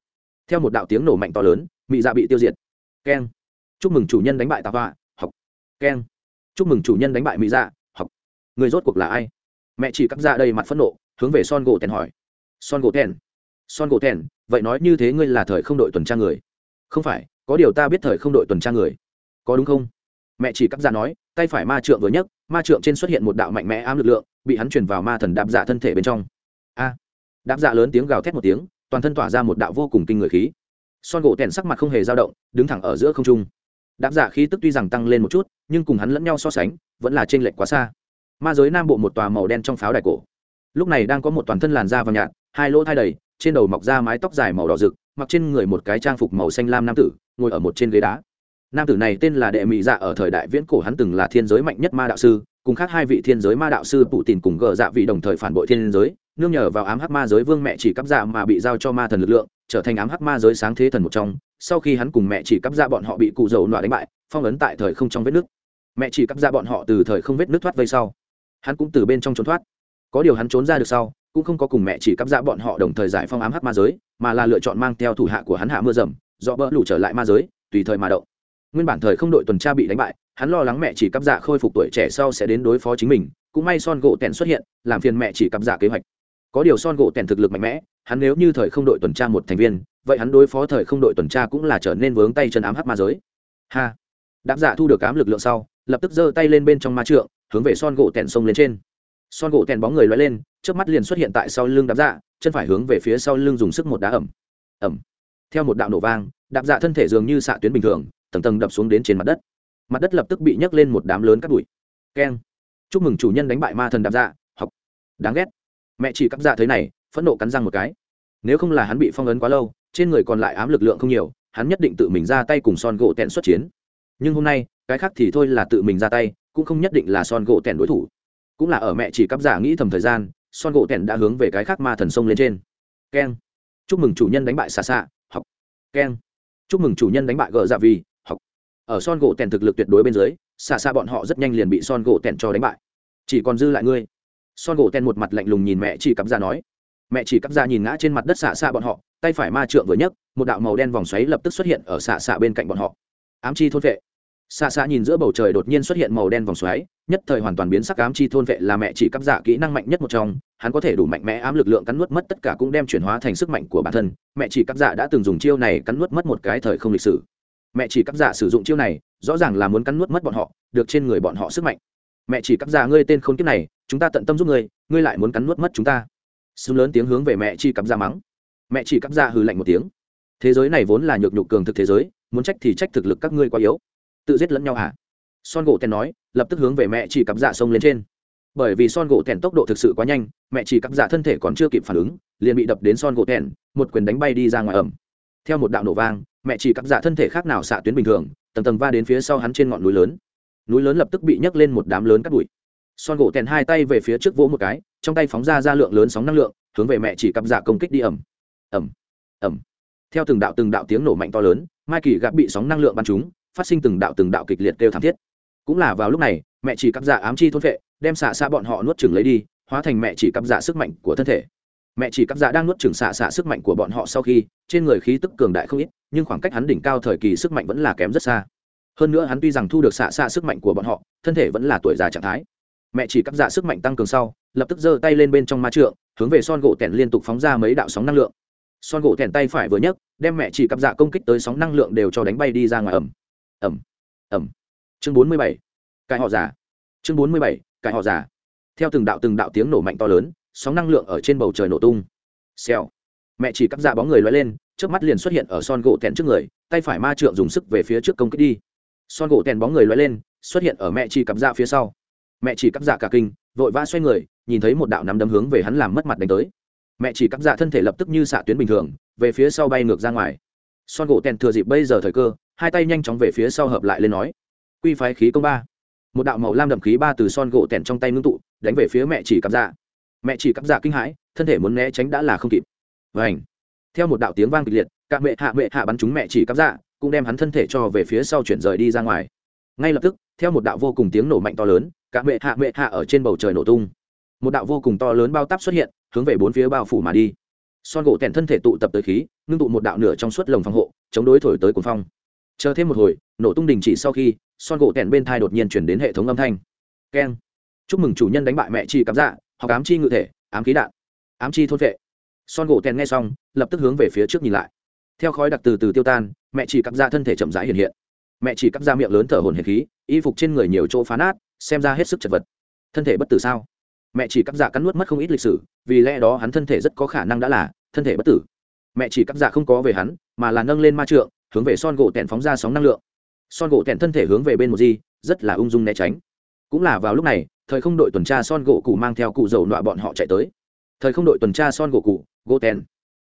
Theo một đạo tiếng nổ mạnh to lớn, mỹ dạ bị tiêu diệt. Keng. Chúc mừng chủ nhân đánh bại Tà hoa, học. Keng. Chúc mừng chủ nhân đánh bại mỹ dạ học. Người rốt cuộc là ai? Mẹ chỉ cắt ra đây mặt phẫn nộ, hướng về son gỗ tèn hỏi. Son gỗ tèn son gỗ thèn, vậy nói như thế ngươi là thời không đội tuần tra người. Không phải, có điều ta biết thời không đội tuần tra người. Có đúng không? Mẹ chỉ cắt ra nói, tay phải ma trượng vừa nhấc, ma trượng trên xuất hiện một đạo mạnh mẽ ám lực lượng, bị hắn truyền vào ma thần đạp dạ thân thể bên trong. A! Đạp dạ lớn tiếng gào thét một tiếng, toàn thân tỏa ra một đạo vô cùng kinh người khí. Son gỗ tèn sắc mặt không hề dao động, đứng thẳng ở giữa không trung. Đạp dạ khí tức tuy rằng tăng lên một chút, nhưng cùng hắn lẫn nhau so sánh, vẫn là t r ê n lệch quá xa. Ma giới nam bộ một tòa màu đen trong pháo đài cổ. Lúc này đang có một toàn thân làn da và nhạt hai lỗ thai đầy, trên đầu mọc ra mái tóc dài màu đỏ rực, mặc trên người một cái trang phục màu xanh lam nam tử, ngồi ở một trên ghế đá. Nam tử này tên là đệ mỹ dạ ở thời đại viễn cổ hắn từng là thiên giới mạnh nhất ma đạo sư, cùng khác hai vị thiên giới ma đạo sư phụ tìm cùng gờ dạ vị đồng thời phản bội thiên giới, nương nhờ vào ám hắc ma giới vương mẹ chỉ cắp dạ mà bị giao cho ma thần lực lượng, trở thành ám hắc ma giới sáng thế thần một trong. Sau khi hắn cùng mẹ chỉ cắp dạ bọn họ bị cụ dầu nọa đánh bại, phong ấn tại thời không trong vết nước. Mẹ chỉ cắp dạ bọn họ từ thời không vết nước thoát vây sau, hắn cũng từ bên trong trốn thoát. Có điều hắn trốn ra được sau cũng không có cùng mẹ chỉ cắp dạ bọn họ đồng thời giải phong ám hắc ma giới, mà là lựa chọn mang theo thủ hạ của hắn hạ mưa rầm do bỡ lủ trở lại ma giới, tùy thời mà động. Nguyên bản thời không đội tuần tra bị đánh bại, hắn lo lắng mẹ chỉ cắp dạ khôi phục tuổi trẻ sau sẽ đến đối phó chính mình, cũng may son gỗ tèn xuất hiện, làm phiền mẹ chỉ cắp dạ kế hoạch. Có điều son gỗ tèn thực lực mạnh mẽ, hắn nếu như thời không đội tuần tra một thành viên, vậy hắn đối phó thời không đội tuần tra cũng là trở nên vướng tay chân ám hắc ma giới. Ha! Đáp giả dạ thu được ám lực lượng sau, lập tức giơ tay lên bên trong ma trượng, hướng về son gỗ tèn sông lên trên son gỗ tèn bóng người loay lên trước mắt liền xuất hiện tại sau lưng đạp dạ chân phải hướng về phía sau lưng dùng sức một đá ẩm. Ẩm. Theo một đạo nổ vang, đạp dạ thân thể dường như xạ tuyến bình thường, tầng tầng đập xuống đến trên mặt đất. Mặt đất lập tức bị nhấc lên một đám lớn cắt bụi. Keng. Chúc mừng chủ nhân đánh bại ma thần đạp dạ học. Đáng ghét. Mẹ chỉ cắp dạ thế này, phẫn nộ cắn răng một cái. Nếu không là hắn bị phong ấn quá lâu, trên người còn lại ám lực lượng không nhiều, hắn nhất định tự mình ra tay cùng son gỗ tẹn xuất chiến. Nhưng hôm nay, cái khác thì thôi là tự mình ra tay, cũng không nhất định là son gỗ tẹn đối thủ cũng là ở mẹ chỉ cắp giả nghĩ thầm thời gian, son gỗ tẻn đã hướng về cái khác ma thần sông lên trên. Keng. Chúc mừng chủ nhân đánh bại xa xạ học. Keng. Chúc mừng chủ nhân đánh bại gờ dạ vì học. Ở son gỗ tèn thực lực tuyệt đối bên dưới xa xa bọn họ rất nhanh liền bị son gỗ tèn cho đánh bại. Chỉ còn dư lại ngươi. Son gỗ tèn một mặt lạnh lùng nhìn mẹ chỉ cắp ra nói. Mẹ chỉ cắp ra nhìn ngã trên mặt đất xạ xa bọn họ, tay phải ma trượng vừa nhấc, một đạo màu đen vòng xoáy lập tức xuất hiện ở xạ xạ bên cạnh bọn họ. Ám chi thôn vệ xa xa nhìn giữa bầu trời đột nhiên xuất hiện màu đen vòng xoáy, nhất thời hoàn toàn biến sắc ám chi thôn vệ là mẹ chỉ cắp giả kỹ năng mạnh nhất một trong, hắn có thể đủ mạnh mẽ ám lực lượng cắn nuốt mất tất cả cũng đem chuyển hóa thành sức mạnh của bản thân. Mẹ chỉ cắp giả đã từng dùng chiêu này cắn nuốt mất một cái thời không lịch sử. Mẹ chỉ cắp giả sử dụng chiêu này, rõ ràng là muốn cắn nuốt mất bọn họ, được trên người bọn họ sức mạnh. Mẹ chỉ cắp giả ngươi tên khốn kiếp này, chúng ta tận tâm giúp ngươi ngươi lại muốn cắn nuốt mất chúng ta. Xứng lớn tiếng hướng về mẹ chỉ cắp giả mắng. Mẹ chỉ cắp giả hừ lạnh một tiếng. Thế giới này vốn là nhược nhục cường thực thế giới, muốn trách thì trách thực lực các ngươi quá yếu tự giết lẫn nhau hả? Son gỗ tèn nói, lập tức hướng về mẹ chỉ cặp dạ sông lên trên. Bởi vì son gỗ tèn tốc độ thực sự quá nhanh, mẹ chỉ cặp dạ thân thể còn chưa kịp phản ứng, liền bị đập đến son gỗ tèn, một quyền đánh bay đi ra ngoài ẩm. Theo một đạo nổ vang, mẹ chỉ cặp dạ thân thể khác nào xạ tuyến bình thường, tầng tầng va đến phía sau hắn trên ngọn núi lớn. Núi lớn lập tức bị nhấc lên một đám lớn cắt bụi. Son gỗ tèn hai tay về phía trước vỗ một cái, trong tay phóng ra ra lượng lớn sóng năng lượng, hướng về mẹ chỉ cặp dạ công kích đi ẩm. Ẩm. Ẩm. Theo từng đạo từng đạo tiếng nổ mạnh to lớn mai kỳ gặp bị sóng năng lượng bắn trúng phát sinh từng đạo từng đạo kịch liệt kêu thảm thiết. Cũng là vào lúc này, mẹ chỉ cắp dạ ám chi thôn vệ, đem xạ xạ bọn họ nuốt chừng lấy đi, hóa thành mẹ chỉ cắp dạ sức mạnh của thân thể. Mẹ chỉ cắp dạ đang nuốt chừng xạ xạ sức mạnh của bọn họ sau khi, trên người khí tức cường đại không ít, nhưng khoảng cách hắn đỉnh cao thời kỳ sức mạnh vẫn là kém rất xa. Hơn nữa hắn tuy rằng thu được xạ xạ sức mạnh của bọn họ, thân thể vẫn là tuổi già trạng thái. Mẹ chỉ cắp dạ sức mạnh tăng cường sau, lập tức giơ tay lên bên trong ma trượng, hướng về son gỗ tẻn liên tục phóng ra mấy đạo sóng năng lượng. Son gỗ tẻn tay phải vừa nhấc, đem mẹ chỉ cắp dạ công kích tới sóng năng lượng đều cho đánh bay đi ra ngoài ẩm ẩm. Ẩm. Chương bốn mươi bảy. Cải họ giả chương bốn mươi bảy. Cải họ giả theo từng đạo từng đạo tiếng nổ mạnh to lớn, sóng năng lượng ở trên bầu trời nổ tung. Xèo. Mẹ chỉ cắt dạ bóng người loay lên trước mắt liền xuất hiện ở son gỗ tèn trước người, tay phải ma trượng dùng sức về phía trước công kích đi. Son gỗ tèn bóng người loay lên, xuất hiện ở mẹ chỉ cắp dạ phía sau. Mẹ chỉ cắt dạ cả kinh, vội vã xoay người, nhìn thấy một đạo nắm đấm hướng về hắn làm mất mặt đánh tới. Mẹ chỉ cắt dạ thân thể lập tức như xạ tuyến bình thường, về phía sau bay ngược ra ngoài son gỗ tèn thừa dịp bây giờ thời cơ, hai tay nhanh chóng về phía sau hợp lại lên nói. Quy phái khí công ba. Một đạo màu lam đậm khí ba từ son gỗ tèn trong tay ngưng tụ, đánh về phía mẹ chỉ cặp dạ. Mẹ chỉ cặp dạ kinh hãi, thân thể muốn né tránh đã là không kịp. Vảnh theo một đạo tiếng vang kịch liệt cả mẹ hạ mẹ hạ bắn trúng mẹ chỉ cặp dạ cũng đem hắn thân thể cho về phía sau chuyển rời đi ra ngoài. Ngay lập tức, theo một đạo vô cùng tiếng nổ mạnh to lớn cả mẹ hạ mẹ hạ ở trên bầu trời nổ tung. Một đạo vô cùng to lớn bao tắp xuất hiện, hướng về bốn phía bao phủ mà đi son gỗ tèn thân thể tụ tập tới khí, ngưng tụ một đạo nửa trong suốt lồng phòng hộ, chống đối thổi tới cuồng phong. Chờ thêm một hồi, nổ tung đình chỉ sau khi, son gỗ tèn bên thai đột nhiên chuyển đến hệ thống âm thanh. Keng. Chúc mừng chủ nhân đánh bại mẹ chi cắm dạ hoặc ám chi ngự thể, ám khí đạn, ám chi thôn vệ. Son gỗ tèn nghe xong, lập tức hướng về phía trước nhìn lại. Theo khói đặc từ từ tiêu tan, mẹ chỉ cắp ra dạ thân thể chậm rãi hiện hiện. Mẹ chỉ cắp ra dạ miệng lớn thở hồn hệ khí, y phục trên người nhiều chỗ phá nát, xem ra hết sức chật vật. Thân thể bất tử sao? Mẹ chỉ cắp dạ cắn nuốt mất không ít lịch sử, vì lẽ đó hắn thân thể rất có khả năng đã là thân thể bất tử. Mẹ chỉ cắt dạ không có về hắn, mà là nâng lên ma trượng, hướng về son gỗ tèn phóng ra sóng năng lượng. Son gỗ tèn thân thể hướng về bên một di, rất là ung dung né tránh. Cũng là vào lúc này, thời không đội tuần tra son gỗ cụ mang theo cụ dầu nọa bọn họ chạy tới. Thời không đội tuần tra son gỗ cụ, gỗ tèn.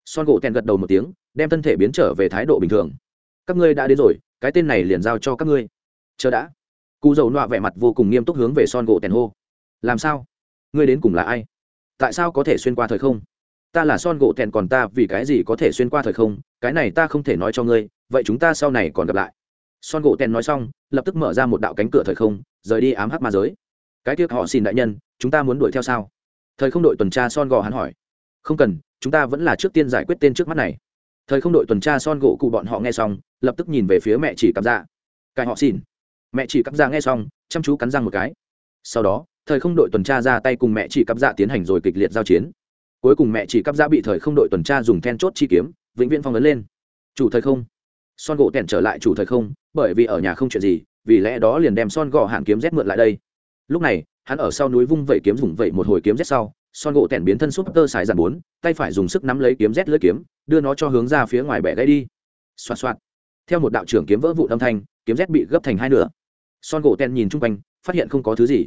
Son gỗ tèn gật đầu một tiếng, đem thân thể biến trở về thái độ bình thường. Các ngươi đã đến rồi, cái tên này liền giao cho các ngươi. Chờ đã. Cụ dầu nọa vẻ mặt vô cùng nghiêm túc hướng về son gỗ tèn hô. Làm sao? Ngươi đến cùng là ai? Tại sao có thể xuyên qua thời không? Ta là son gỗ thẹn còn ta vì cái gì có thể xuyên qua thời không? Cái này ta không thể nói cho ngươi, vậy chúng ta sau này còn gặp lại. Son gỗ thẹn nói xong, lập tức mở ra một đạo cánh cửa thời không, rời đi ám hắc ma giới. Cái tiếc họ xin đại nhân, chúng ta muốn đuổi theo sao? Thời không đội tuần tra son gò hắn hỏi. Không cần, chúng ta vẫn là trước tiên giải quyết tên trước mắt này. Thời không đội tuần tra son gỗ cụ bọn họ nghe xong, lập tức nhìn về phía mẹ chỉ cắm ra dạ. cái họ xin mẹ chỉ cắm ra dạ nghe xong, chăm chú cắn răng một cái. Sau đó, thời không đội tuần tra ra tay cùng mẹ chỉ cắm dạ tiến hành rồi kịch liệt giao chiến cuối cùng mẹ chỉ cắp giã bị thời không đội tuần tra dùng then chốt chi kiếm, vĩnh viễn phong ấn lên. Chủ thời không. Son gỗ tẻn trở lại chủ thời không, bởi vì ở nhà không chuyện gì, vì lẽ đó liền đem son gò hạn kiếm rét mượn lại đây. Lúc này, hắn ở sau núi vung vẩy kiếm dùng vẩy một hồi kiếm rét sau, son gỗ tẻn biến thân súp tơ xài dàn bốn, tay phải dùng sức nắm lấy kiếm rét lưỡi kiếm, đưa nó cho hướng ra phía ngoài bẻ gãy đi. Xoạt xoạt. Theo một đạo trưởng kiếm vỡ vụ âm thanh, kiếm rét bị gấp thành hai nửa. Son gỗ tẻn nhìn chung quanh, phát hiện không có thứ gì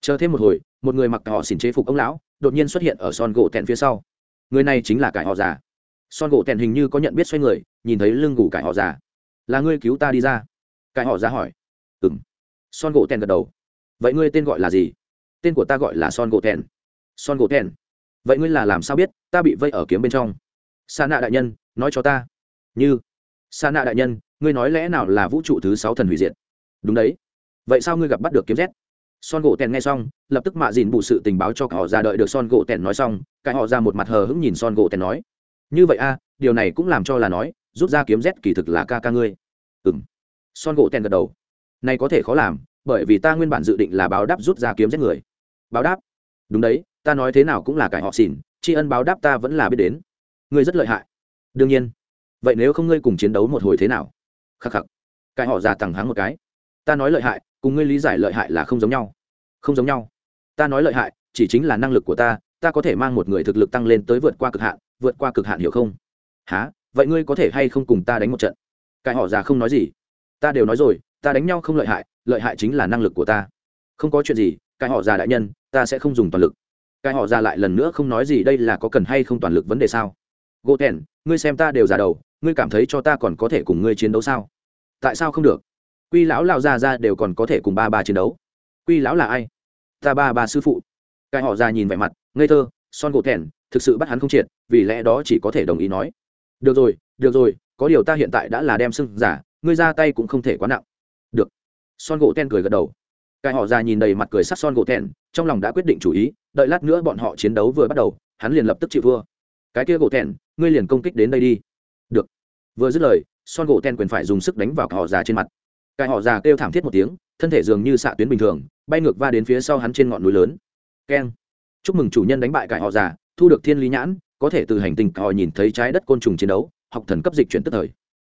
chờ thêm một hồi, một người mặc họ xỉn chế phục ông lão đột nhiên xuất hiện ở son gỗ tẻn phía sau. Người này chính là cải họ già. Son gỗ tẻn hình như có nhận biết xoay người, nhìn thấy lưng gù cải họ già. Là ngươi cứu ta đi ra? Cải họ già hỏi. Ừ m son gỗ tẻn gật đầu. Vậy ngươi tên gọi là gì? Tên của ta gọi là son gỗ tẻn son gỗ tẻn vậy ngươi là làm sao biết ta bị vây ở kiếm bên trong? Sa nạ đại nhân, nói cho ta. Như. Sa nạ đại nhân, ngươi nói lẽ nào là vũ trụ thứ sáu thần hủy diệt? Đúng đấy. Vậy sao ngươi gặp bắt được kiếm rét? Son gỗ tèn nghe xong, lập tức mạ dìn bù sự tình báo cho họ ra đợi được son gỗ tèn nói xong cái họ ra một mặt hờ hững nhìn son gỗ tèn nói, như vậy a, điều này cũng làm cho là nói, rút ra kiếm rét kỳ thực là ca ca ngươi. Ừ m son gỗ tèn gật đầu, này có thể khó làm, bởi vì ta nguyên bản dự định là báo đáp rút ra kiếm rét người. Báo đáp? Đúng đấy, ta nói thế nào cũng là cải họ xỉn, tri ân báo đáp ta vẫn là biết đến. Ngươi rất lợi hại. Đương nhiên. Vậy nếu không ngươi cùng chiến đấu một hồi thế nào? Khắc khắc. Cái họ già tằng hắng một cái ta nói lợi hại, cùng ngươi lý giải lợi hại là không giống nhau. Không giống nhau. Ta nói lợi hại, chỉ chính là năng lực của ta ta có thể mang một người thực lực tăng lên tới vượt qua cực hạn, vượt qua cực hạn hiểu không? Há vậy ngươi có thể hay không cùng ta đánh một trận? Cái họ già không nói gì. Ta đều nói rồi, ta đánh nhau không lợi hại lợi hại chính là năng lực của ta. Không có chuyện gì, cái họ già đại nhân, ta sẽ không dùng toàn lực. Cái họ già lại lần nữa không nói gì đây là có cần hay không toàn lực vấn đề sao? Gỗ thèn, ngươi xem ta đều già đầu, ngươi cảm thấy cho ta còn có thể cùng ngươi chiến đấu sao? Tại sao không được? Quy lão lao ra ra đều còn có thể cùng ba ba chiến đấu. Quy lão là ai? Ta ba ba sư phụ. Cái họ ra nhìn vẻ mặt, ngây thơ, son gỗ thèn thực sự bắt hắn không triệt, vì lẽ đó chỉ có thể đồng ý nói. Được rồi được rồi, có điều ta hiện tại đã là đem sưng giả, ngươi ra tay cũng không thể quá nặng. Được. Son gỗ ten cười gật đầu. Cái họ ra nhìn đầy mặt cười sắc son gỗ ten trong lòng đã quyết định chủ ý, đợi lát nữa bọn họ chiến đấu vừa bắt đầu, hắn liền lập tức chịu vua. Cái kia gỗ ten ngươi liền công kích đến đây đi. Được. Vừa dứt lời, son gỗ ten quyền phải dùng sức đánh vào họ già trên mặt cái họ già kêu thảm thiết một tiếng, thân thể dường như xạ tuyến bình thường, bay ngược va đến phía sau hắn trên ngọn núi lớn. Keng. Chúc mừng chủ nhân đánh bại cải họ già, thu được thiên lý nhãn, có thể từ hành tinh họ nhìn thấy trái đất côn trùng chiến đấu, học thần cấp dịch chuyển tức thời.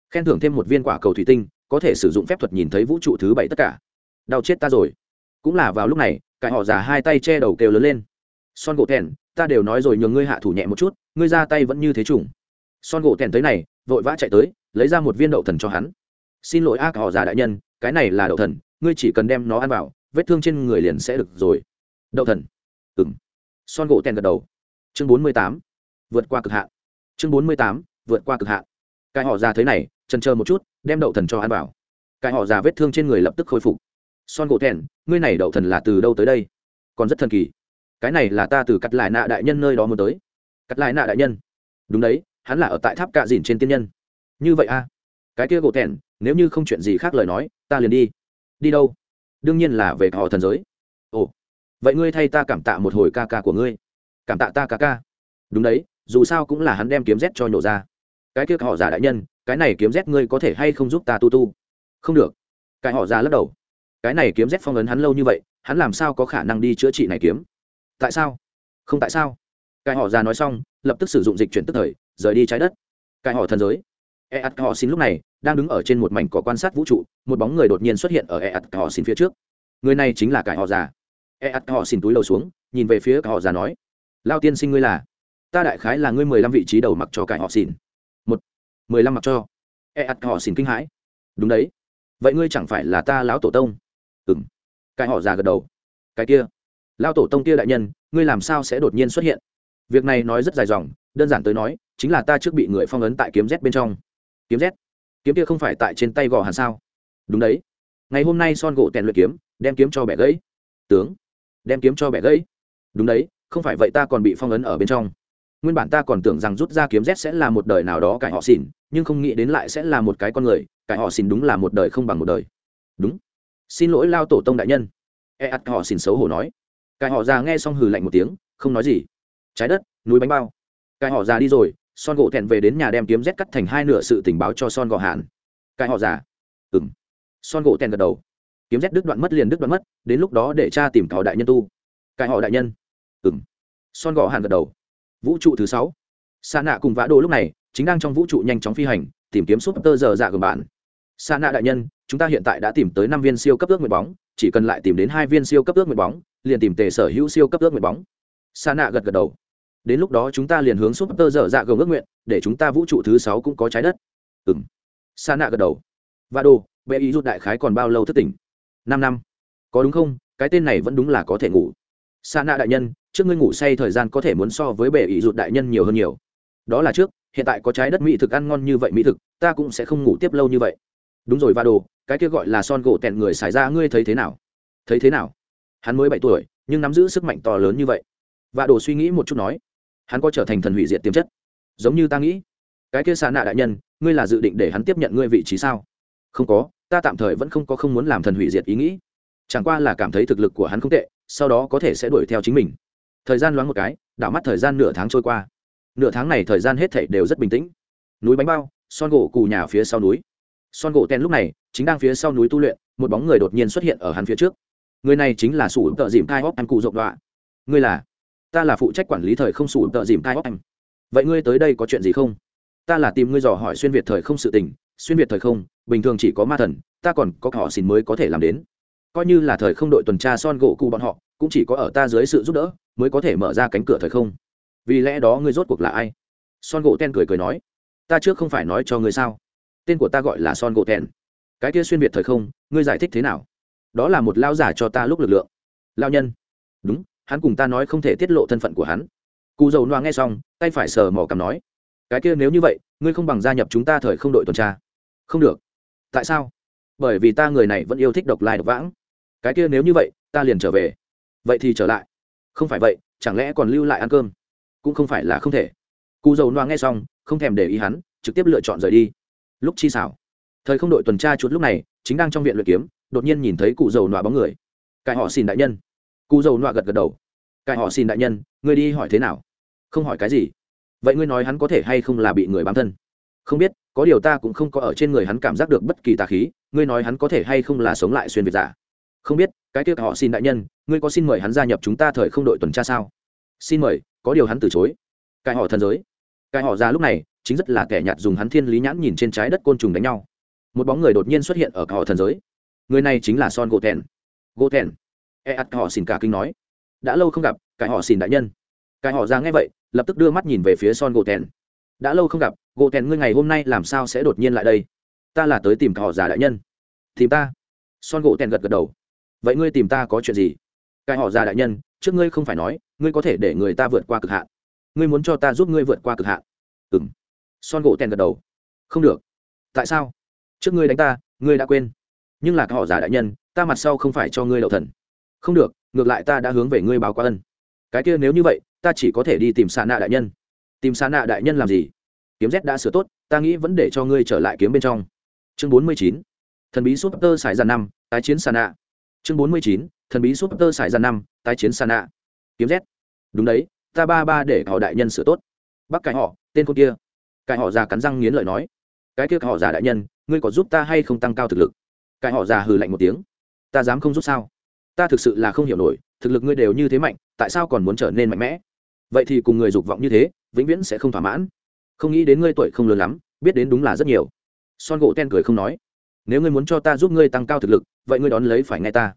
Khen thưởng thêm một viên quả cầu thủy tinh, có thể sử dụng phép thuật nhìn thấy vũ trụ thứ bảy tất cả. Đau chết ta rồi. Cũng là vào lúc này cải họ già hai tay che đầu kêu lớn lên. Son gỗ thèn ta đều nói rồi nhường ngươi hạ thủ nhẹ một chút, ngươi ra tay vẫn như thế trùng son gỗ thèn tới này, vội vã chạy tới, lấy ra một viên đậu thần cho hắn xin lỗi ác họ già đại nhân, cái này là đậu thần, ngươi chỉ cần đem nó ăn vào, vết thương trên người liền sẽ được rồi. Đậu thần. Ừng son gỗ tèn gật đầu. Chương bốn mươi tám. Vượt qua cực hạn. Chương bốn mươi tám. Vượt qua cực hạn. Cái họ già thế này trần chờ một chút, đem đậu thần cho ăn vào. Cái họ già vết thương trên người lập tức khôi phục. Son gỗ tèn, ngươi này đậu thần là từ đâu tới đây? Còn rất thần kỳ. Cái này là ta từ cắt lại nạ đại nhân nơi đó muốn tới. Cắt lại nạ đại nhân. Đúng đấy, hắn là ở tại tháp cạ dìn trên tiên nhân. Như vậy a. Cái kia gỗ tèn nếu như không chuyện gì khác lời nói, ta liền đi. Đi đâu? Đương nhiên là về họ thần giới. Ồ, vậy ngươi thay ta cảm tạ một hồi ca ca của ngươi. Cảm tạ ta ca ca. Đúng đấy, dù sao cũng là hắn đem kiếm rét cho nhổ ra. Cái kia họ giả đại nhân, cái này kiếm rét ngươi có thể hay không giúp ta tu tu? Không được. Cái họ già lắc đầu. Cái này kiếm rét phong ấn hắn lâu như vậy, hắn làm sao có khả năng đi chữa trị này kiếm? Tại sao? Không tại sao? Cái họ già nói xong, lập tức sử dụng dịch chuyển tức thời, rời đi trái đất. Cái họ thần giới e ắt họ xin lúc này đang đứng ở trên một mảnh cỏ quan sát vũ trụ, một bóng người đột nhiên xuất hiện ở e ắt họ xin phía trước. Người này chính là cải họ già. E ắt họ xin túi đầu xuống, nhìn về phía cải họ già nói, lao tiên sinh ngươi là? Ta đại khái là ngươi mười lăm vị trí đầu mặc cho cải họ xin. Một, mười lăm mặc cho. E ắt họ xin kinh hãi. Đúng đấy. Vậy ngươi chẳng phải là ta lão tổ tông? Ừng cải họ già gật đầu. Cái kia, Lão tổ tông kia đại nhân, ngươi làm sao sẽ đột nhiên xuất hiện? Việc này nói rất dài dòng, đơn giản tới nói, chính là ta trước bị người phong ấn tại kiếm z bên trong kiếm rét kiếm kia không phải tại trên tay gò hàn sao? Đúng đấy. Ngày hôm nay son gỗ tèn luyện kiếm, đem kiếm cho bẻ gãy. Tướng, đem kiếm cho bẻ gãy. Đúng đấy, không phải vậy ta còn bị phong ấn ở bên trong. Nguyên bản ta còn tưởng rằng rút ra kiếm rét sẽ là một đời nào đó cải họ xỉn, nhưng không nghĩ đến lại sẽ là một cái con người, cải họ xỉn đúng là một đời không bằng một đời. Đúng. Xin lỗi lao tổ tông đại nhân. E ắt họ xỉn xấu hổ nói. Cải họ già nghe xong hừ lạnh một tiếng, không nói gì. Trái đất, núi bánh bao. Cải họ già đi rồi son gỗ thẹn về đến nhà đem kiếm rét cắt thành hai nửa sự tình báo cho son gò hạn. Cái họ già. Ừng son gỗ thẹn gật đầu. Kiếm rét đứt đoạn mất liền đứt đoạn mất, đến lúc đó để cha tìm tỏ đại nhân tu. Cái họ đại nhân. Ừng son gò hạn gật đầu. Vũ trụ thứ sáu. Sa nạ cùng vã đồ lúc này chính đang trong vũ trụ nhanh chóng phi hành, tìm kiếm súp tơ giờ dạ của bạn. Sa nạ đại nhân, chúng ta hiện tại đã tìm tới năm viên siêu cấp ước nguyện bóng, chỉ cần lại tìm đến hai viên siêu cấp ước nguyện bóng, liền tìm tề sở hữu siêu cấp ước nguyện bóng. Sa nạ gật gật đầu đến lúc đó chúng ta liền hướng súp tơ dở dạ gồng ước nguyện, để chúng ta vũ trụ thứ sáu cũng có trái đất. Ừng sa nạ gật đầu. Và đồ bệ ý rút đại khái còn bao lâu thất tỉnh? Năm năm. Có đúng không? Cái tên này vẫn đúng là có thể ngủ. Sa nạ đại nhân, trước ngươi ngủ say thời gian có thể muốn so với bệ ý rút đại nhân nhiều hơn nhiều. Đó là trước, hiện tại có trái đất mỹ thực ăn ngon như vậy mỹ thực, ta cũng sẽ không ngủ tiếp lâu như vậy. Đúng rồi và đồ cái kia gọi là son gỗ tẹn người xài ra ngươi thấy thế nào? Thấy thế nào? Hắn mới bảy tuổi, nhưng nắm giữ sức mạnh to lớn như vậy. Và đồ suy nghĩ một chút nói hắn có trở thành thần hủy diệt tiềm chất. Giống như ta nghĩ, cái kia xa nạ đại nhân, ngươi là dự định để hắn tiếp nhận ngươi vị trí sao? Không có, ta tạm thời vẫn không có không muốn làm thần hủy diệt ý nghĩ. Chẳng qua là cảm thấy thực lực của hắn không tệ, sau đó có thể sẽ đuổi theo chính mình. Thời gian loáng một cái, đảo mắt thời gian nửa tháng trôi qua. Nửa tháng này thời gian hết thảy đều rất bình tĩnh. Núi bánh bao, son gỗ cù nhà phía sau núi. Son gỗ ten lúc này, chính đang phía sau núi tu luyện, một bóng người đột nhiên xuất hiện ở hắn phía trước. Người này chính là sủ tợ dìm thai hóc ăn cụ rộng đoạ. Ngươi là? Ta là phụ trách quản lý thời không sủ tợ dìm tai óc anh. Vậy ngươi tới đây có chuyện gì không? Ta là tìm ngươi dò hỏi xuyên việt thời không sự tình, xuyên việt thời không, bình thường chỉ có ma thần, ta còn có họ xin mới có thể làm đến. Coi như là thời không đội tuần tra son gỗ cụ bọn họ, cũng chỉ có ở ta dưới sự giúp đỡ, mới có thể mở ra cánh cửa thời không. Vì lẽ đó ngươi rốt cuộc là ai? Son gỗ ten cười cười nói. Ta trước không phải nói cho ngươi sao? Tên của ta gọi là son gỗ ten. Cái kia xuyên việt thời không, ngươi giải thích thế nào? Đó là một lao giả cho ta lúc lực lượng. Lao nhân. Đúng hắn cùng ta nói không thể tiết lộ thân phận của hắn. Cụ dầu noa nghe xong, tay phải sờ mỏ cầm nói, cái kia nếu như vậy, ngươi không bằng gia nhập chúng ta thời không đội tuần tra. Không được. Tại sao? Bởi vì ta người này vẫn yêu thích độc lai độc vãng. Cái kia nếu như vậy, ta liền trở về. Vậy thì trở lại. Không phải vậy, chẳng lẽ còn lưu lại ăn cơm? Cũng không phải là không thể. Cụ dầu noa nghe xong, không thèm để ý hắn, trực tiếp lựa chọn rời đi. Lúc chi xảo, thời không đội tuần tra chuột lúc này, chính đang trong viện luyện kiếm, đột nhiên nhìn thấy cụ dầu nọa bóng người. Cải họ xin đại nhân cụ dầu nọa gật gật đầu. Cải họ xin đại nhân, ngươi đi hỏi thế nào? Không hỏi cái gì. Vậy ngươi nói hắn có thể hay không là bị người bám thân? Không biết, có điều ta cũng không có ở trên người hắn cảm giác được bất kỳ tà khí, ngươi nói hắn có thể hay không là sống lại xuyên việt giả? Không biết, cái kia họ xin đại nhân, ngươi có xin mời hắn gia nhập chúng ta thời không đội tuần tra sao? Xin mời, có điều hắn từ chối. Cái họ thần giới. Cái họ ra lúc này, chính rất là kẻ nhạt dùng hắn thiên lý nhãn nhìn trên trái đất côn trùng đánh nhau. Một bóng người đột nhiên xuất hiện ở họ thần giới. Người này chính là son gỗ thèn gỗ thèn e ắt họ xin cả kinh nói. Đã lâu không gặp, cái họ xin đại nhân. Cái họ ra nghe vậy, lập tức đưa mắt nhìn về phía son gỗ tèn. Đã lâu không gặp, gỗ tèn ngươi ngày hôm nay làm sao sẽ đột nhiên lại đây? Ta là tới tìm cả họ già đại nhân. Tìm ta? Son gỗ tèn gật gật đầu. Vậy ngươi tìm ta có chuyện gì? Cái họ già đại nhân, trước ngươi không phải nói, ngươi có thể để người ta vượt qua cực hạn. Ngươi muốn cho ta giúp ngươi vượt qua cực hạn. Ừ m son gỗ tèn gật đầu. Không được. Tại sao? Trước ngươi đánh ta, ngươi đã quên. Nhưng là họ già đại nhân, ta mặt sau không phải cho ngươi đậu thần không được, ngược lại ta đã hướng về ngươi báo qua ân. Cái kia nếu như vậy, ta chỉ có thể đi tìm xa nạ đại nhân. Tìm xa nạ đại nhân làm gì? Kiếm z đã sửa tốt, ta nghĩ vẫn để cho ngươi trở lại kiếm bên trong. Chương bốn mươi chín. Thần bí súp tơ sải dàn năm, tái chiến xa nạ chương bốn mươi chín. Thần bí súp tơ sải dàn năm, tái chiến xa nạ kiếm z. Đúng đấy, ta ba ba để họ đại nhân sửa tốt. Bắc cải họ, tên con kia. Cải họ già cắn răng nghiến lợi nói. Cái kia họ già đại nhân, ngươi có giúp ta hay không tăng cao thực lực? Cái họ già hừ lạnh một tiếng. Ta dám không giúp sao? Ta thực sự là không hiểu nổi, thực lực ngươi đều như thế mạnh, tại sao còn muốn trở nên mạnh mẽ? Vậy thì cùng người dục vọng như thế, vĩnh viễn sẽ không thỏa mãn. Không nghĩ đến ngươi tuổi không lớn lắm, biết đến đúng là rất nhiều. Son gỗ ten cười không nói. Nếu ngươi muốn cho ta giúp ngươi tăng cao thực lực, vậy ngươi đón lấy phải nghe ta.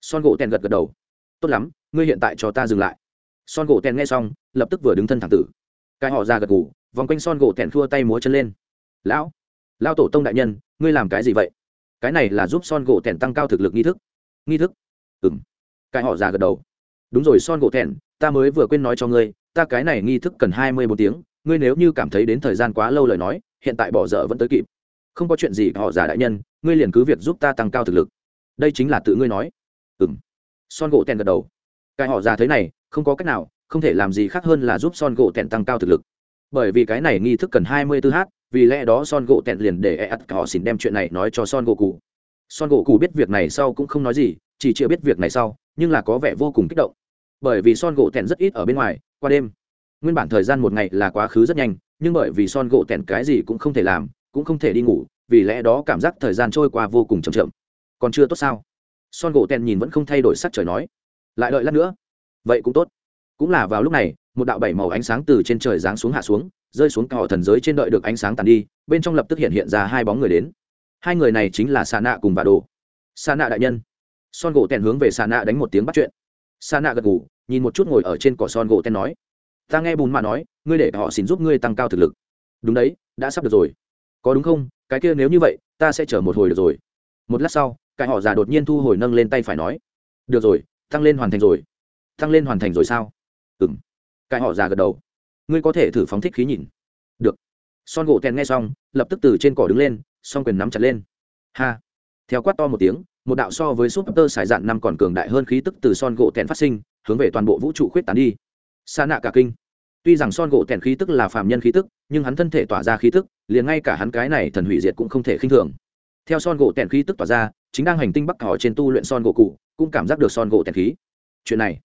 Son gỗ ten gật gật đầu. Tốt lắm, ngươi hiện tại cho ta dừng lại. Son gỗ ten nghe xong, lập tức vừa đứng thân thẳng tử. Cái họ ra gật gù, vòng quanh son gỗ ten thua tay múa chân lên. Lão lao tổ tông đại nhân, ngươi làm cái gì vậy? Cái này là giúp son gỗ tẻn tăng cao thực lực nghi thức. Nghi thức? Ừng cái họ già gật đầu. Đúng rồi son gỗ thẹn, ta mới vừa quên nói cho ngươi ta cái này nghi thức cần hai mươi bốn tiếng ngươi nếu như cảm thấy đến thời gian quá lâu lời nói hiện tại bỏ dở vẫn tới kịp. Không có chuyện gì họ già đại nhân ngươi liền cứ việc giúp ta tăng cao thực lực. Đây chính là tự ngươi nói. Ừng son gỗ thẹn gật đầu. Cái họ già thế này không có cách nào không thể làm gì khác hơn là giúp son gỗ thẹn tăng cao thực lực. Bởi vì cái này nghi thức cần hai mươi 24 h vì lẽ đó son gỗ tẹn liền để e ắt cả họ xin đem chuyện này nói cho son gỗ cụ. Son gỗ cụ biết việc này sau cũng không nói gì chỉ chưa biết việc này sau, nhưng là có vẻ vô cùng kích động. Bởi vì son gỗ tẹn rất ít ở bên ngoài, qua đêm. Nguyên bản thời gian một ngày là quá khứ rất nhanh, nhưng bởi vì son gỗ tẹn cái gì cũng không thể làm, cũng không thể đi ngủ, vì lẽ đó cảm giác thời gian trôi qua vô cùng chậm chậm. Còn chưa tốt sao? Son gỗ tẹn nhìn vẫn không thay đổi sắc trời nói. Lại đợi lát nữa. Vậy cũng tốt. Cũng là vào lúc này, một đạo bảy màu ánh sáng từ trên trời giáng xuống hạ xuống, rơi xuống cả họ thần giới trên đợi được ánh sáng tàn đi, bên trong lập tức hiện hiện ra hai bóng người đến. Hai người này chính là xà nạ cùng bà đồ. Xà nạ đại nhân son gỗ tèn hướng về xà nạ đánh một tiếng bắt chuyện. Xà nạ gật ngủ nhìn một chút ngồi ở trên cỏ son gỗ tèn nói, ta nghe bùn mạ nói, ngươi để họ xin giúp ngươi tăng cao thực lực. Đúng đấy, đã sắp được rồi. Có đúng không? Cái kia nếu như vậy, ta sẽ chờ một hồi được rồi. Một lát sau, cái họ già đột nhiên thu hồi nâng lên tay phải nói, được rồi, tăng lên hoàn thành rồi. Tăng lên hoàn thành rồi sao? Ừ m cái họ già gật đầu. Ngươi có thể thử phóng thích khí nhìn. Được. Son gỗ tèn nghe xong, lập tức từ trên cỏ đứng lên, song quyền nắm chặt lên. Ha. Theo quát to một tiếng một đạo so với súp tơ sải dạn năm còn cường đại hơn khí tức từ son gỗ tèn phát sinh, hướng về toàn bộ vũ trụ khuyết tán đi. Xa nạ cả kinh. Tuy rằng son gỗ tèn khí tức là phàm nhân khí tức, nhưng hắn thân thể tỏa ra khí tức, liền ngay cả hắn cái này thần hủy diệt cũng không thể khinh thường. Theo son gỗ tèn khí tức tỏa ra, chính đang hành tinh bắc thỏ trên tu luyện son gỗ cụ, cũng cảm giác được son gỗ tèn khí. Chuyện này,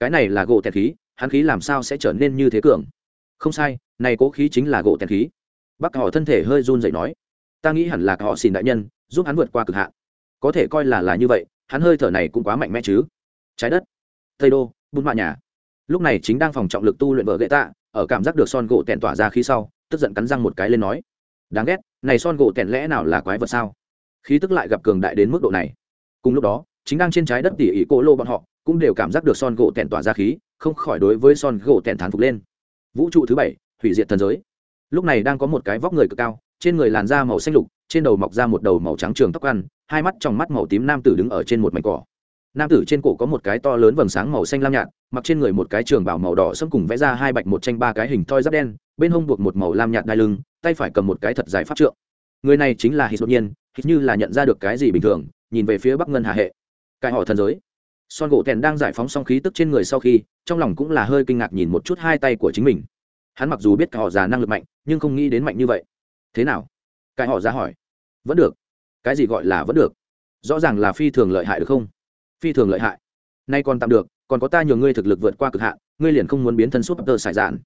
cái này là gỗ tèn khí, hắn khí làm sao sẽ trở nên như thế cường? Không sai, này cố khí chính là gỗ tèn khí. Bắc thỏ thân thể hơi run dậy nói, ta nghĩ hẳn là họ xin đại nhân, giúp hắn vượt qua cực hạn có thể coi là là như vậy, hắn hơi thở này cũng quá mạnh mẽ chứ. Trái đất. Tây đô bùn mạ nhà. Lúc này chính đang phòng trọng lực tu luyện vợ gậy tạ, ở cảm giác được son gỗ tèn tỏa ra khí sau, tức giận cắn răng một cái lên nói. Đáng ghét, này son gỗ tèn lẽ nào là quái vật sao? Khí tức lại gặp cường đại đến mức độ này. Cùng lúc đó, chính đang trên trái đất tỉ ỉ cô lô bọn họ, cũng đều cảm giác được son gỗ tèn tỏa ra khí, không khỏi đối với son gỗ tèn thán phục lên. Vũ trụ thứ bảy, hủy diệt thần giới. Lúc này đang có một cái vóc người cực cao, trên người làn da màu xanh lục, trên đầu mọc ra một đầu màu trắng trường tóc ăn hai mắt trong mắt màu tím nam tử đứng ở trên một mảnh cỏ. Nam tử trên cổ có một cái to lớn vầng sáng màu xanh lam nhạt, mặc trên người một cái trường bảo màu đỏ sẫm cùng vẽ ra hai bạch một tranh ba cái hình thoi giáp đen, bên hông buộc một màu lam nhạt đai lưng, tay phải cầm một cái thật dài pháp trượng. Người này chính là hít đột nhiên hít như là nhận ra được cái gì bình thường, nhìn về phía bắc ngân hà hệ. Cải họ thần giới. Son gỗ tèn đang giải phóng xong khí tức trên người sau khi, trong lòng cũng là hơi kinh ngạc nhìn một chút hai tay của chính mình. Hắn mặc dù biết cả họ già năng lực mạnh, nhưng không nghĩ đến mạnh như vậy. Thế nào? Cái họ ra hỏi. Vẫn được cái gì gọi là vẫn được? Rõ ràng là phi thường lợi hại được không? Phi thường lợi hại. Nay còn tạm được, còn có ta nhường ngươi thực lực vượt qua cực hạn, ngươi liền không muốn biến thân súp tơ sải dạn.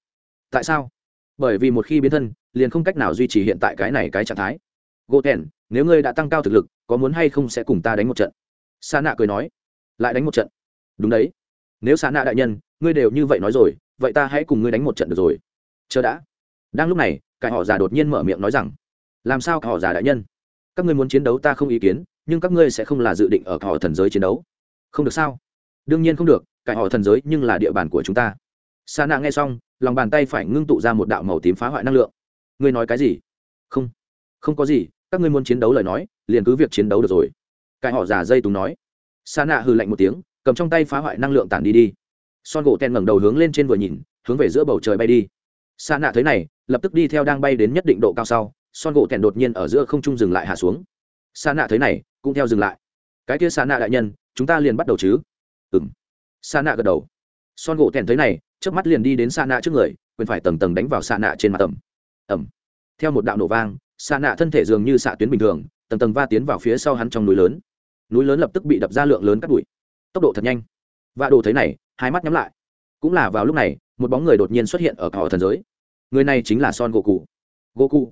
Tại sao? Bởi vì một khi biến thân, liền không cách nào duy trì hiện tại cái này cái trạng thái. Gỗ thèn nếu ngươi đã tăng cao thực lực, có muốn hay không sẽ cùng ta đánh một trận? Sa nạ cười nói. Lại đánh một trận. Đúng đấy. Nếu sa nạ đại nhân, ngươi đều như vậy nói rồi, vậy ta hãy cùng ngươi đánh một trận được rồi. Chờ đã. Đang lúc này, cải họ già đột nhiên mở miệng nói rằng, làm sao cả họ già đại nhân? Các ngươi muốn chiến đấu ta không ý kiến, nhưng các ngươi sẽ không là dự định ở họ thần giới chiến đấu. Không được sao? Đương nhiên không được cải họ thần giới nhưng là địa bàn của chúng ta. Sa nạ nghe xong, lòng bàn tay phải ngưng tụ ra một đạo màu tím phá hoại năng lượng. Ngươi nói cái gì? Không. Không có gì, các ngươi muốn chiến đấu lời nói, liền cứ việc chiến đấu được rồi. Cải họ giả dây tùng nói. Sa nạ hừ lạnh một tiếng, cầm trong tay phá hoại năng lượng tản đi đi. Son gỗ ten ngẩng đầu hướng lên trên vừa nhìn, hướng về giữa bầu trời bay đi. Sa nạ thấy này, lập tức đi theo đang bay đến nhất định độ cao sau son gỗ tèn đột nhiên ở giữa không trung dừng lại hạ xuống. Sa nạ thấy này, cũng theo dừng lại. Cái kia sa nạ đại nhân, chúng ta liền bắt đầu chứ? Ừ m sa nạ gật đầu. Son gỗ tèn thấy này trước mắt liền đi đến sa nạ trước người, quyền phải tầng tầng đánh vào sa nạ trên mặt tầm ẩm. Theo một đạo nổ vang, sa nạ thân thể dường như xạ tuyến bình thường, tầng tầng va tiến vào phía sau hắn trong núi lớn. Núi lớn lập tức bị đập ra lượng lớn cắt bụi. Tốc độ thật nhanh. Và đồ thấy này, hai mắt nhắm lại. Cũng là vào lúc này, một bóng người đột nhiên xuất hiện ở cỏ thần giới. Người này chính là son gỗ cụ. Gỗ cụ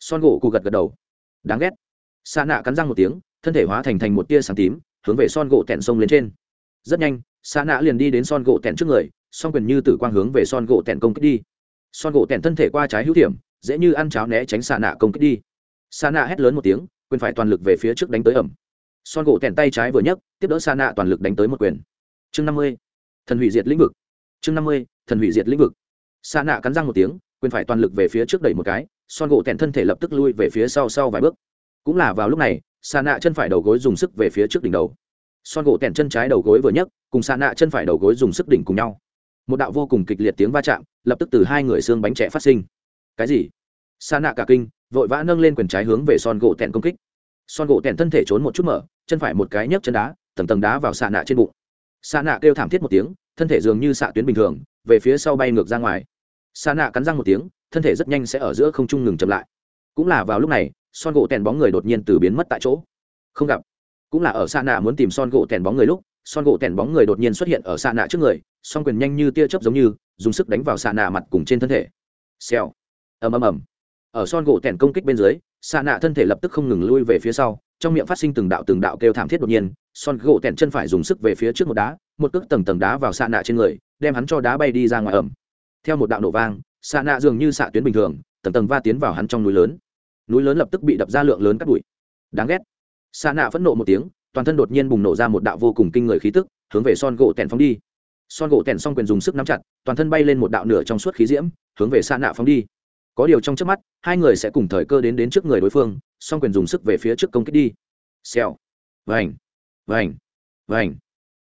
son gỗ cụ gật gật đầu. Đáng ghét. Xa nạ cắn răng một tiếng, thân thể hóa thành thành một tia sáng tím, hướng về son gỗ tẹn sông lên trên. Rất nhanh xa nạ liền đi đến son gỗ tẹn trước người, song quyền như tử quang hướng về son gỗ tẹn công kích đi. Son gỗ tẹn thân thể qua trái hữu điểm dễ như ăn cháo né tránh xa nạ công kích đi. Xa nạ hét lớn một tiếng, quyền phải toàn lực về phía trước đánh tới ẩm. Son gỗ tẹn tay trái vừa nhấc, tiếp đỡ xa nạ toàn lực đánh tới một quyền. Chương năm mươi, thần hủy diệt lĩnh vực. Chương năm mươi, thần hủy diệt lĩnh vực. Xa nạ cắn răng một tiếng, quyền phải toàn lực về phía trước đẩy một cái son gỗ tẹn thân thể lập tức lui về phía sau sau vài bước. Cũng là vào lúc này xà nạ chân phải đầu gối dùng sức về phía trước đỉnh đầu. Son gỗ tẹn chân trái đầu gối vừa nhấc, cùng xà nạ chân phải đầu gối dùng sức đỉnh cùng nhau. Một đạo vô cùng kịch liệt tiếng va chạm, lập tức từ hai người xương bánh trẻ phát sinh. Cái gì? Xà nạ cả kinh, vội vã nâng lên quyền trái hướng về son gỗ tẹn công kích. Son gỗ tẹn thân thể trốn một chút mở, chân phải một cái nhấc chân đá, tầng tầng đá vào xà nạ trên bụng. Xà nạ kêu thảm thiết một tiếng, thân thể dường như xạ tuyến bình thường, về phía sau bay ngược ra ngoài. Xà nạ cắn răng một tiếng thân thể rất nhanh sẽ ở giữa không trung ngừng chậm lại. Cũng là vào lúc này, son gỗ tèn bóng người đột nhiên từ biến mất tại chỗ. Không gặp. Cũng là ở xa nạ muốn tìm son gỗ tèn bóng người lúc, son gỗ tèn bóng người đột nhiên xuất hiện ở xa nạ trước người, song quyền nhanh như tia chớp giống như, dùng sức đánh vào xa nạ mặt cùng trên thân thể. Xèo. Ầm ầm ầm. Ở son gỗ tèn công kích bên dưới xa nạ thân thể lập tức không ngừng lui về phía sau, trong miệng phát sinh từng đạo từng đạo kêu thảm thiết đột nhiên, son gỗ tèn chân phải dùng sức về phía trước một đá, một cước tầng tầng đá vào xa nạ trên người, đem hắn cho đá bay đi ra ngoài ẩm theo một đạo nổ vang xạ nạ dường như xạ tuyến bình thường, tầng tầng va tiến vào hắn trong núi lớn. Núi lớn lập tức bị đập ra lượng lớn cắt bụi. Đáng ghét. Xạ nạ phẫn nộ một tiếng, toàn thân đột nhiên bùng nổ ra một đạo vô cùng kinh người khí tức, hướng về son gỗ tèn phóng đi. Son gỗ tèn xong quyền dùng sức nắm chặt, toàn thân bay lên một đạo nửa trong suốt khí diễm, hướng về xạ nạ phóng đi. Có điều trong trước mắt, hai người sẽ cùng thời cơ đến đến trước người đối phương, song quyền dùng sức về phía trước công kích đi. Xèo. Vành. Vành. Vành.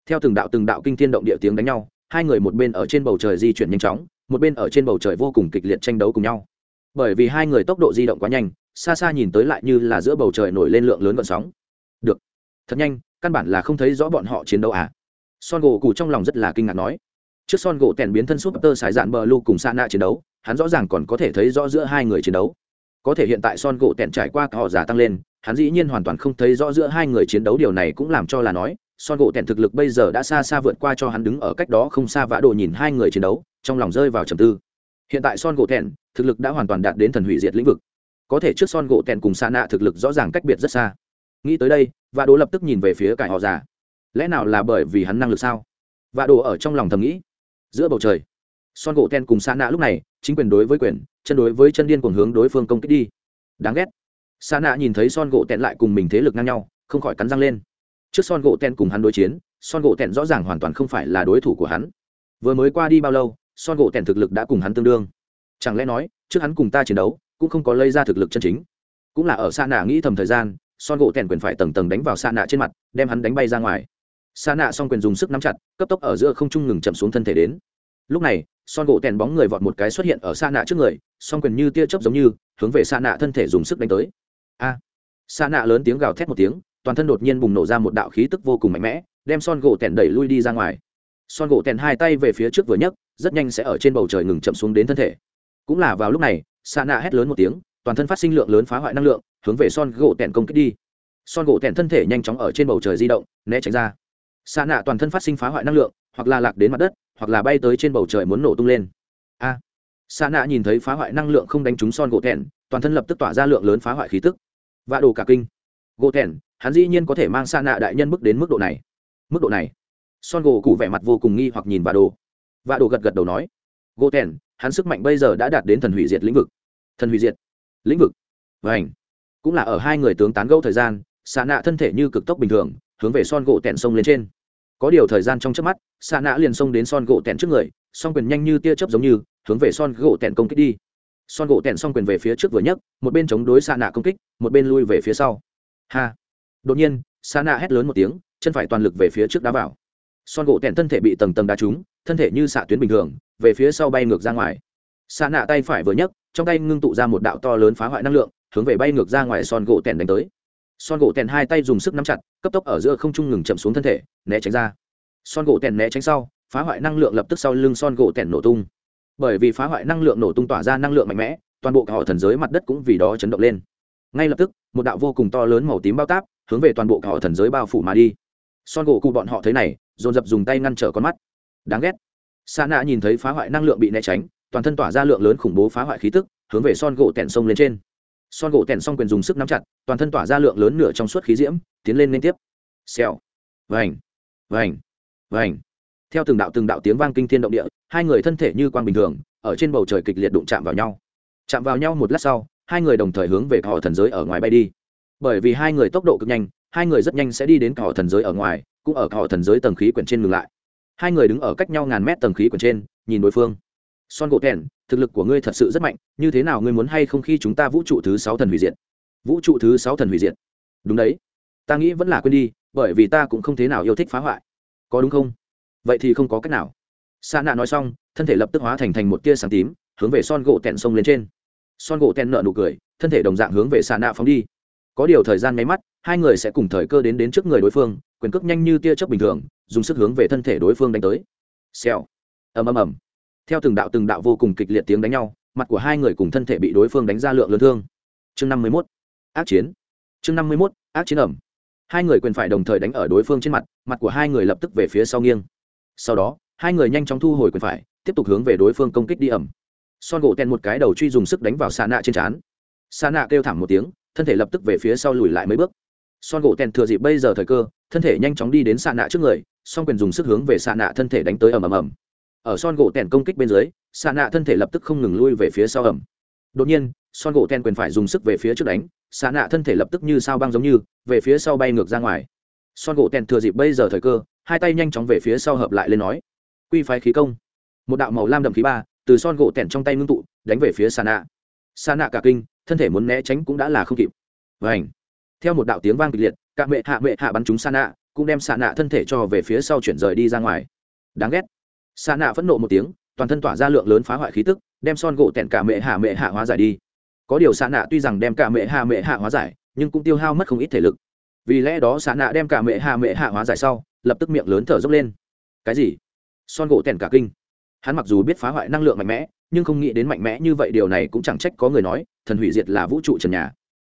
Theo từng đạo từng đạo kinh thiên động địa tiếng đánh nhau, hai người một bên ở trên bầu trời di chuyển nhanh chóng một bên ở trên bầu trời vô cùng kịch liệt tranh đấu cùng nhau. Bởi vì hai người tốc độ di động quá nhanh, xa xa nhìn tới lại như là giữa bầu trời nổi lên lượng lớn vận sóng. Được. Thật nhanh, căn bản là không thấy rõ bọn họ chiến đấu à? Son gỗ cụ trong lòng rất là kinh ngạc nói. Trước son gỗ tèn biến thân súp tơ sải dạn bờ lu cùng sa nạ chiến đấu, hắn rõ ràng còn có thể thấy rõ giữa hai người chiến đấu. Có thể hiện tại son gỗ tèn trải qua họ giả tăng lên, hắn dĩ nhiên hoàn toàn không thấy rõ giữa hai người chiến đấu, điều này cũng làm cho là nói son gỗ tèn thực lực bây giờ đã xa xa vượt qua cho hắn đứng ở cách đó không xa vã đồ nhìn hai người chiến đấu, trong lòng rơi vào trầm tư. Hiện tại son gỗ tèn thực lực đã hoàn toàn đạt đến thần hủy diệt lĩnh vực. Có thể trước son gỗ tèn cùng xa nạ thực lực rõ ràng cách biệt rất xa. Nghĩ tới đây, vã đồ lập tức nhìn về phía cải họ giả lẽ nào là bởi vì hắn năng lực sao? Vã đồ ở trong lòng thầm nghĩ. Giữa bầu trời, son gỗ tèn cùng xa nạ lúc này, chính quyền đối với quyền, chân đối với chân điên cùng hướng đối phương công kích đi. Đáng ghét. Xa nạ nhìn thấy son gỗ tèn lại cùng mình thế lực ngang nhau, không khỏi cắn răng lên trước son gỗ tèn cùng hắn đối chiến son gỗ tèn rõ ràng hoàn toàn không phải là đối thủ của hắn. Vừa mới qua đi bao lâu son gỗ tèn thực lực đã cùng hắn tương đương. Chẳng lẽ nói trước hắn cùng ta chiến đấu cũng không có lây ra thực lực chân chính? Cũng là ở xa nạ nghĩ thầm thời gian son gỗ tèn quyền phải tầng tầng đánh vào xa nạ trên mặt đem hắn đánh bay ra ngoài. Xa nạ xong quyền dùng sức nắm chặt cấp tốc ở giữa không trung ngừng chậm xuống thân thể đến. Lúc này son gỗ tèn bóng người vọt một cái xuất hiện ở xa nạ trước người song quyền như tia chớp giống như hướng về xa nạ thân thể dùng sức đánh tới. A! À, xa nạ lớn tiếng gào thét một tiếng toàn thân đột nhiên bùng nổ ra một đạo khí tức vô cùng mạnh mẽ đem son gỗ tèn đẩy lui đi ra ngoài. Son gỗ tèn hai tay về phía trước vừa nhấc rất nhanh sẽ ở trên bầu trời ngừng chậm xuống đến thân thể. Cũng là vào lúc này xa nạ hét lớn một tiếng toàn thân phát sinh lượng lớn phá hoại năng lượng hướng về son gỗ tèn công kích đi. Son gỗ tèn thân thể nhanh chóng ở trên bầu trời di động né tránh ra. Xa nạ toàn thân phát sinh phá hoại năng lượng hoặc là lạc đến mặt đất hoặc là bay tới trên bầu trời muốn nổ tung lên. A! À, xa nạ nhìn thấy phá hoại năng lượng không đánh trúng son gỗ tèn toàn thân lập tức tỏa ra lượng lớn phá hoại khí tức. Và đồ cả kinh. Gỗ tèn hắn dĩ nhiên có thể mang xa nạ đại nhân bước đến mức độ này. Mức độ này? Son gỗ cụ vẻ mặt vô cùng nghi hoặc nhìn Vạ đồ. Vạ đồ gật gật đầu nói, gỗ tèn, hắn sức mạnh bây giờ đã đạt đến thần hủy diệt lĩnh vực. Thần hủy diệt? Lĩnh vực? Và ảnh cũng là ở hai người tướng tán gẫu thời gian xa nạ thân thể như cực tốc bình thường, hướng về son gỗ tẹn sông lên trên. Có điều thời gian trong trước mắt xa nạ liền xông đến son gỗ tẹn trước người, song quyền nhanh như tia chớp giống như, hướng về son gỗ tẹn công kích đi. Son gỗ tẹn song quyền về phía trước vừa nhấc, một bên chống đối xa nạ công kích, một bên lui về phía sau. Ha! Đột nhiên Sa nạ hét lớn một tiếng, chân phải toàn lực về phía trước đá vào. Son gỗ tẹn thân thể bị tầng tầng đá trúng, thân thể như xạ tuyến bình thường, về phía sau bay ngược ra ngoài. Sa nạ tay phải vừa nhấc, trong tay ngưng tụ ra một đạo to lớn phá hoại năng lượng, hướng về bay ngược ra ngoài son gỗ tẹn đánh tới. Son gỗ tèn hai tay dùng sức nắm chặt, cấp tốc ở giữa không trung ngừng chậm xuống thân thể, né tránh ra. Son gỗ tèn né tránh sau, phá hoại năng lượng lập tức sau lưng son gỗ tèn nổ tung. Bởi vì phá hoại năng lượng nổ tung tỏa ra năng lượng mạnh mẽ, toàn bộ cả họ thần giới mặt đất cũng vì đó chấn động lên. Ngay lập tức, một đạo vô cùng to lớn màu tím bao táp hướng về toàn bộ cả họ thần giới bao phủ mà đi. Son gỗ cụ bọn họ thấy này, dồn dập dùng tay ngăn trở con mắt. Đáng ghét. Sa nạ nhìn thấy phá hoại năng lượng bị né tránh, toàn thân tỏa ra lượng lớn khủng bố phá hoại khí tức, hướng về son gỗ tèn sông lên trên. Son gỗ tèn xong quyền dùng sức nắm chặt, toàn thân tỏa ra lượng lớn nửa trong suốt khí diễm, tiến lên liên tiếp. Xèo. Vành. Vành. Vành. Theo từng đạo từng đạo tiếng vang kinh thiên động địa, hai người thân thể như quang bình thường, ở trên bầu trời kịch liệt đụng chạm vào nhau. Chạm vào nhau một lát sau, hai người đồng thời hướng về họ thần giới ở ngoài bay đi bởi vì hai người tốc độ cực nhanh, hai người rất nhanh sẽ đi đến cả họ thần giới ở ngoài, cũng ở cả họ thần giới tầng khí quyển trên ngừng lại. Hai người đứng ở cách nhau ngàn mét tầng khí quyển trên, nhìn đối phương. Son gỗ thẹn thực lực của ngươi thật sự rất mạnh, như thế nào ngươi muốn hay không khi chúng ta vũ trụ thứ sáu thần hủy diệt? Vũ trụ thứ sáu thần hủy diệt. Đúng đấy. Ta nghĩ vẫn là quên đi, bởi vì ta cũng không thế nào yêu thích phá hoại. Có đúng không? Vậy thì không có cách nào. Sa nạ nói xong, thân thể lập tức hóa thành thành một tia sáng tím, hướng về son gỗ tẹn sông lên trên. Son gỗ tẹn nợ nụ cười, thân thể đồng dạng hướng về sa nạ phóng đi có điều thời gian máy mắt, hai người sẽ cùng thời cơ đến đến trước người đối phương, quyền cước nhanh như tia chớp bình thường, dùng sức hướng về thân thể đối phương đánh tới. Xèo. Ầm ầm ầm. Theo từng đạo từng đạo vô cùng kịch liệt tiếng đánh nhau, mặt của hai người cùng thân thể bị đối phương đánh ra lượng lớn thương. Chương năm mươi mốt. Ác chiến. Chương năm mươi mốt. Ác chiến ẩm. Hai người quyền phải đồng thời đánh ở đối phương trên mặt mặt của hai người lập tức về phía sau nghiêng. Sau đó, hai người nhanh chóng thu hồi quyền phải, tiếp tục hướng về đối phương công kích đi ẩm. Son gỗ tèn một cái đầu truy dùng sức đánh vào xà nạ trên trán. Xà nạ kêu thảm một tiếng thân thể lập tức về phía sau lùi lại mấy bước. Son gỗ tèn thừa dịp bây giờ thời cơ, thân thể nhanh chóng đi đến xa nạ trước người son quyền dùng sức hướng về xa nạ thân thể đánh tới ầm ầm ầm. Ở son gỗ tèn công kích bên dưới xa nạ thân thể lập tức không ngừng lui về phía sau ầm. đột nhiên, son gỗ tèn quyền phải dùng sức về phía trước đánh xa nạ thân thể lập tức như sao băng giống như, về phía sau bay ngược ra ngoài. Son gỗ tèn thừa dịp bây giờ thời cơ, hai tay nhanh chóng về phía sau hợp lại lên nói, quy phái khí công. Một đạo màu lam đậm khí ba, từ son gỗ tèn trong tay ngưng tụ, đánh về phía xa nạ. Xa nạ cả kinh thân thể muốn né tránh cũng đã là không kịp. Và ảnh theo một đạo tiếng vang kịch liệt, cả mẹ hạ mẹ hạ bắn chúng xa nạ cũng đem xa nạ thân thể cho về phía sau chuyển rời đi ra ngoài. Đáng ghét. Xa nạ phẫn nộ một tiếng, toàn thân tỏa ra lượng lớn phá hoại khí tức, đem son gỗ tẹn cả mẹ hạ mẹ hạ hóa giải đi. Có điều xa nạ tuy rằng đem cả mẹ hạ mẹ hạ hóa giải, nhưng cũng tiêu hao mất không ít thể lực. Vì lẽ đó xa nạ đem cả mẹ hạ mẹ hạ hóa giải sau, lập tức miệng lớn thở dốc lên. Cái gì? Son gỗ tẹn cả kinh. Hắn mặc dù biết phá hoại năng lượng mạnh mẽ nhưng không nghĩ đến mạnh mẽ như vậy điều này cũng chẳng trách có người nói, thần hủy diệt là vũ trụ trần nhà.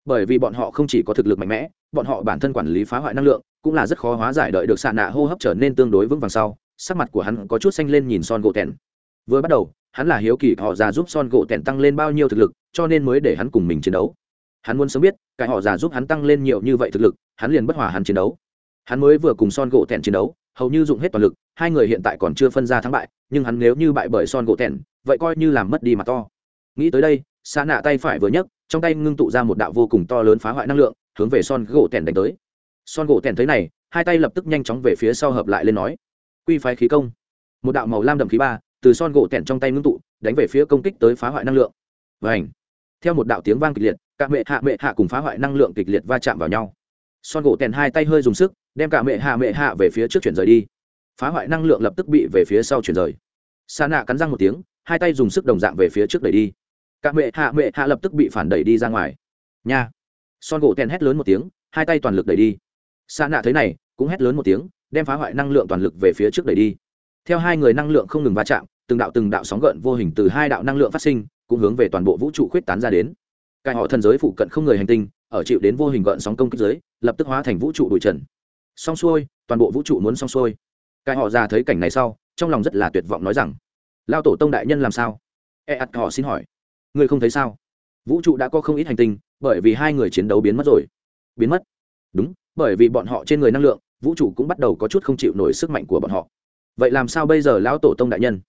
Bởi vì bọn họ không chỉ có thực lực mạnh mẽ, bọn họ bản thân quản lý phá hoại năng lượng, cũng là rất khó hóa giải đợi được xạ nạ hô hấp trở nên tương đối vững vàng sau, sắc mặt của hắn có chút xanh lên nhìn son gỗ tèn. Vừa bắt đầu, hắn là hiếu kỳ họ già giúp son gỗ tèn tăng lên bao nhiêu thực lực, cho nên mới để hắn cùng mình chiến đấu. Hắn muốn sớm biết, cái họ già giúp hắn tăng lên nhiều như vậy thực lực, hắn liền bất hòa hắn chiến đấu. Hắn mới vừa cùng son gỗ tèn chiến đấu, hầu như dùng hết toàn lực, hai người hiện tại còn chưa phân ra thắng bại, nhưng hắn nếu như bại bởi son gỗ tèn vậy coi như làm mất đi mặt to. Nghĩ tới đây xa nạ tay phải vừa nhấc, trong tay ngưng tụ ra một đạo vô cùng to lớn phá hoại năng lượng, hướng về son gỗ tèn đánh tới. Son gỗ tèn thấy này, hai tay lập tức nhanh chóng về phía sau hợp lại lên nói, quy phái khí công. Một đạo màu lam đậm khí ba, từ son gỗ tèn trong tay ngưng tụ, đánh về phía công kích tới phá hoại năng lượng. Và ảnh theo một đạo tiếng vang kịch liệt, cả mẹ hạ mẹ hạ cùng phá hoại năng lượng kịch liệt va chạm vào nhau. Son gỗ tèn hai tay hơi dùng sức, đem cả mẹ hạ mẹ hạ về phía trước chuyển rời đi. Phá hoại năng lượng lập tức bị về phía sau chuyển rời sa nạ cắn răng một tiếng, hai tay dùng sức đồng dạng về phía trước đẩy đi. Cả mẹ hạ mẹ hạ lập tức bị phản đẩy đi ra ngoài. Nha. Son gỗ tèn hét lớn một tiếng, hai tay toàn lực đẩy đi. Sa nạ thấy này, cũng hét lớn một tiếng, đem phá hoại năng lượng toàn lực về phía trước đẩy đi. Theo hai người năng lượng không ngừng va chạm, từng đạo từng đạo sóng gợn vô hình từ hai đạo năng lượng phát sinh, cũng hướng về toàn bộ vũ trụ khuyết tán ra đến. Cái họ thần giới phụ cận không người hành tinh, ở chịu đến vô hình gợn sóng công kích giới, lập tức hóa thành vũ trụ bụi trần. Xong xuôi, toàn bộ vũ trụ muốn xong xuôi. Cái họ già thấy cảnh này sau trong lòng rất là tuyệt vọng nói rằng lao tổ tông đại nhân làm sao? E ắt họ xin hỏi, ngươi không thấy sao? Vũ trụ đã có không ít hành tinh, bởi vì hai người chiến đấu biến mất rồi. Biến mất? Đúng, bởi vì bọn họ trên người năng lượng, vũ trụ cũng bắt đầu có chút không chịu nổi sức mạnh của bọn họ. Vậy làm sao bây giờ, lão tổ tông đại nhân?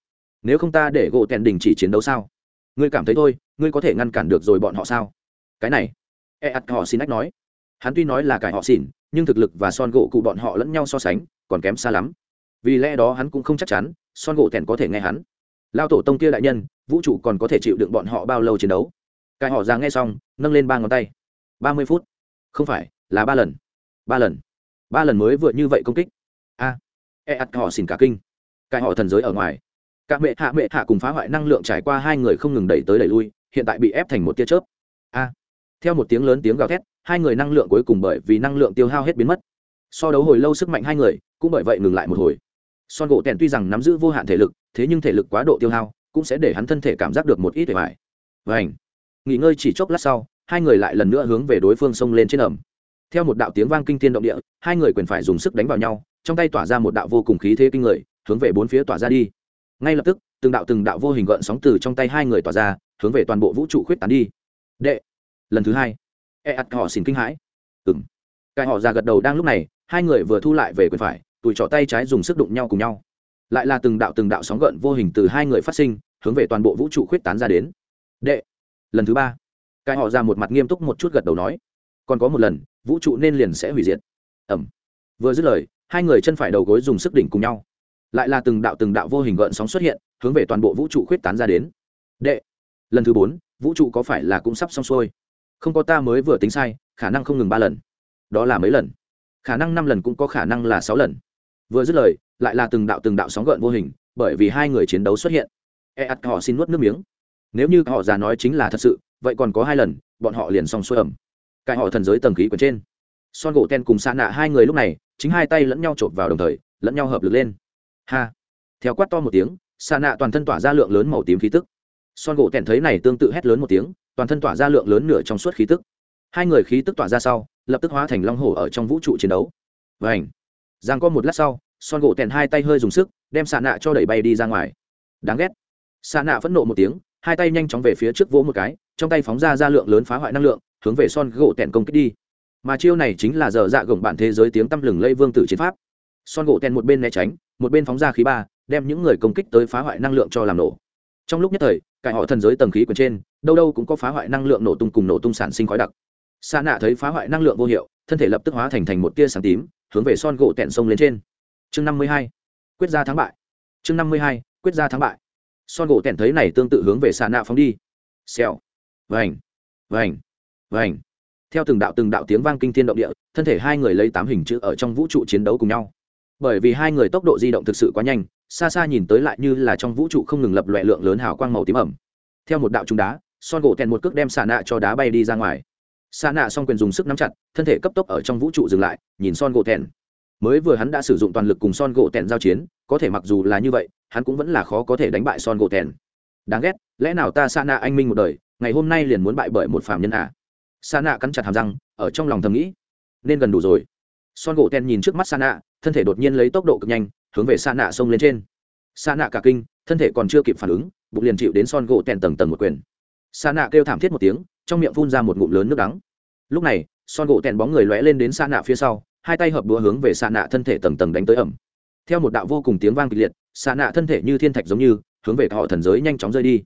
Nếu không ta để gỗ tèn đình chỉ chiến đấu sao? Ngươi cảm thấy thôi, ngươi có thể ngăn cản được rồi bọn họ sao? Cái này e ắt họ xin ách nói. Hắn tuy nói là cải họ xỉn, nhưng thực lực và son gỗ cụ bọn họ lẫn nhau so sánh, còn kém xa lắm vì lẽ đó hắn cũng không chắc chắn, son gỗ tèn có thể nghe hắn. Lao tổ tông kia đại nhân, vũ trụ còn có thể chịu đựng bọn họ bao lâu chiến đấu? Cái họ ra nghe xong, nâng lên ba ngón tay. Ba mươi phút. Không phải, là ba lần. Ba lần. Ba lần mới vượt như vậy công kích. A. E ắt họ xin cả kinh. Cái họ thần giới ở ngoài. Cả mẹ hạ mẹ hạ cùng phá hoại năng lượng trải qua hai người không ngừng đẩy tới đẩy lui, hiện tại bị ép thành một tia chớp. A. Theo một tiếng lớn tiếng gào thét, hai người năng lượng cuối cùng bởi vì năng lượng tiêu hao hết biến mất. So đấu hồi lâu sức mạnh hai người, cũng bởi vậy ngừng lại một hồi son gỗ tèn tuy rằng nắm giữ vô hạn thể lực, thế nhưng thể lực quá độ tiêu hao cũng sẽ để hắn thân thể cảm giác được một ít vẻ vải ảnh nghỉ ngơi chỉ chốc lát sau, hai người lại lần nữa hướng về đối phương xông lên trên ẩm. Theo một đạo tiếng vang kinh thiên động địa, hai người quyền phải dùng sức đánh vào nhau, trong tay tỏa ra một đạo vô cùng khí thế kinh người, hướng về bốn phía tỏa ra đi. Ngay lập tức, từng đạo từng đạo vô hình gợn sóng từ trong tay hai người tỏa ra, hướng về toàn bộ vũ trụ khuyết tán đi. Đệ. Lần thứ hai. E ắt họ xin kinh hãi. Ừng cái họ ra gật đầu đang lúc này, hai người vừa thu lại về quyền phải tùi trỏ tay trái dùng sức đụng nhau cùng nhau. Lại là từng đạo từng đạo sóng gợn vô hình từ hai người phát sinh, hướng về toàn bộ vũ trụ khuyết tán ra đến. Đệ, lần thứ ba. Cái họ ra một mặt nghiêm túc một chút gật đầu nói, còn có một lần, vũ trụ nên liền sẽ hủy diệt. Ẩm vừa dứt lời, hai người chân phải đầu gối dùng sức đỉnh cùng nhau. Lại là từng đạo từng đạo vô hình gợn sóng xuất hiện, hướng về toàn bộ vũ trụ khuyết tán ra đến. Đệ, lần thứ bốn, vũ trụ có phải là cũng sắp xong xuôi? Không có ta mới vừa tính sai, khả năng không ngừng ba lần. Đó là mấy lần? Khả năng năm lần cũng có khả năng là sáu lần vừa dứt lời, lại là từng đạo từng đạo sóng gợn vô hình, bởi vì hai người chiến đấu xuất hiện. E ắt họ xin nuốt nước miếng. Nếu như họ già nói chính là thật sự, vậy còn có hai lần, bọn họ liền xong xuôi ẩm. Cái họ thần giới tầng khí quần trên. Son gỗ ten cùng xa nạ hai người lúc này, chính hai tay lẫn nhau chộp vào đồng thời, lẫn nhau hợp lực lên. Ha! Theo quát to một tiếng xa nạ toàn thân tỏa ra lượng lớn màu tím khí tức. Son gỗ tèn thấy này tương tự hét lớn một tiếng, toàn thân tỏa ra lượng lớn nửa trong suốt khí tức. Hai người khí tức tỏa ra sau, lập tức hóa thành long hổ ở trong vũ trụ chiến đấu. Và ảnh giang có một lát sau, son gỗ tèn hai tay hơi dùng sức, đem xạ nạ cho đẩy bay đi ra ngoài. Đáng ghét. Xạ nạ phẫn nộ một tiếng, hai tay nhanh chóng về phía trước vỗ một cái, trong tay phóng ra ra lượng lớn phá hoại năng lượng, hướng về son gỗ tèn công kích đi. Mà chiêu này chính là giờ dạ gồng bản thế giới tiếng tăm lừng lây vương tử chiến pháp. Son gỗ tèn một bên né tránh, một bên phóng ra khí ba, đem những người công kích tới phá hoại năng lượng cho làm nổ. Trong lúc nhất thời, cải họ thần giới tầng khí quyển trên, đâu đâu cũng có phá hoại năng lượng nổ tung cùng nổ tung sản sinh khói đặc. Xa nạ thấy phá hoại năng lượng vô hiệu, thân thể lập tức hóa thành thành một tia sáng tím hướng về son gỗ tẹn sông lên trên. Chương năm mươi hai, quyết ra thắng bại. Chương năm mươi hai, quyết ra thắng bại. Son gỗ tẹn thấy này tương tự hướng về xà nạ phóng đi. Xèo. Vành. Vành. Vành. Theo từng đạo từng đạo tiếng vang kinh thiên động địa, thân thể hai người lấy tám hình chữ ở trong vũ trụ chiến đấu cùng nhau. Bởi vì hai người tốc độ di động thực sự quá nhanh, xa xa nhìn tới lại như là trong vũ trụ không ngừng lập loại lượng lớn hào quang màu tím ẩm. Theo một đạo trung đá, son gỗ tèn một cước đem xà nạ cho đá bay đi ra ngoài xà nạ xong quyền dùng sức nắm chặt, thân thể cấp tốc ở trong vũ trụ dừng lại, nhìn son gỗ tèn. Mới vừa hắn đã sử dụng toàn lực cùng son gỗ tèn giao chiến, có thể mặc dù là như vậy, hắn cũng vẫn là khó có thể đánh bại son gỗ tèn. Đáng ghét, lẽ nào ta xà nạ anh minh một đời, ngày hôm nay liền muốn bại bởi một phạm nhân à? Xà nạ cắn chặt hàm răng, ở trong lòng thầm nghĩ, nên gần đủ rồi. Son gỗ tèn nhìn trước mắt xà nạ thân thể đột nhiên lấy tốc độ cực nhanh, hướng về xà nạ xông lên trên. Xà nạ cả kinh, thân thể còn chưa kịp phản ứng, bụng liền chịu đến son gỗ tèn tầng tầng một quyền. Sa nạ kêu thảm thiết một tiếng, trong miệng phun ra một ngụm lớn nước đắng. Lúc này, son gỗ tèn bóng người lóe lên đến Sa nạ phía sau, hai tay hợp đũa hướng về Sa nạ thân thể tầng tầng đánh tới ẩm. Theo một đạo vô cùng tiếng vang kịch liệt, Sa nạ thân thể như thiên thạch giống như, hướng về họ thần giới nhanh chóng rơi đi.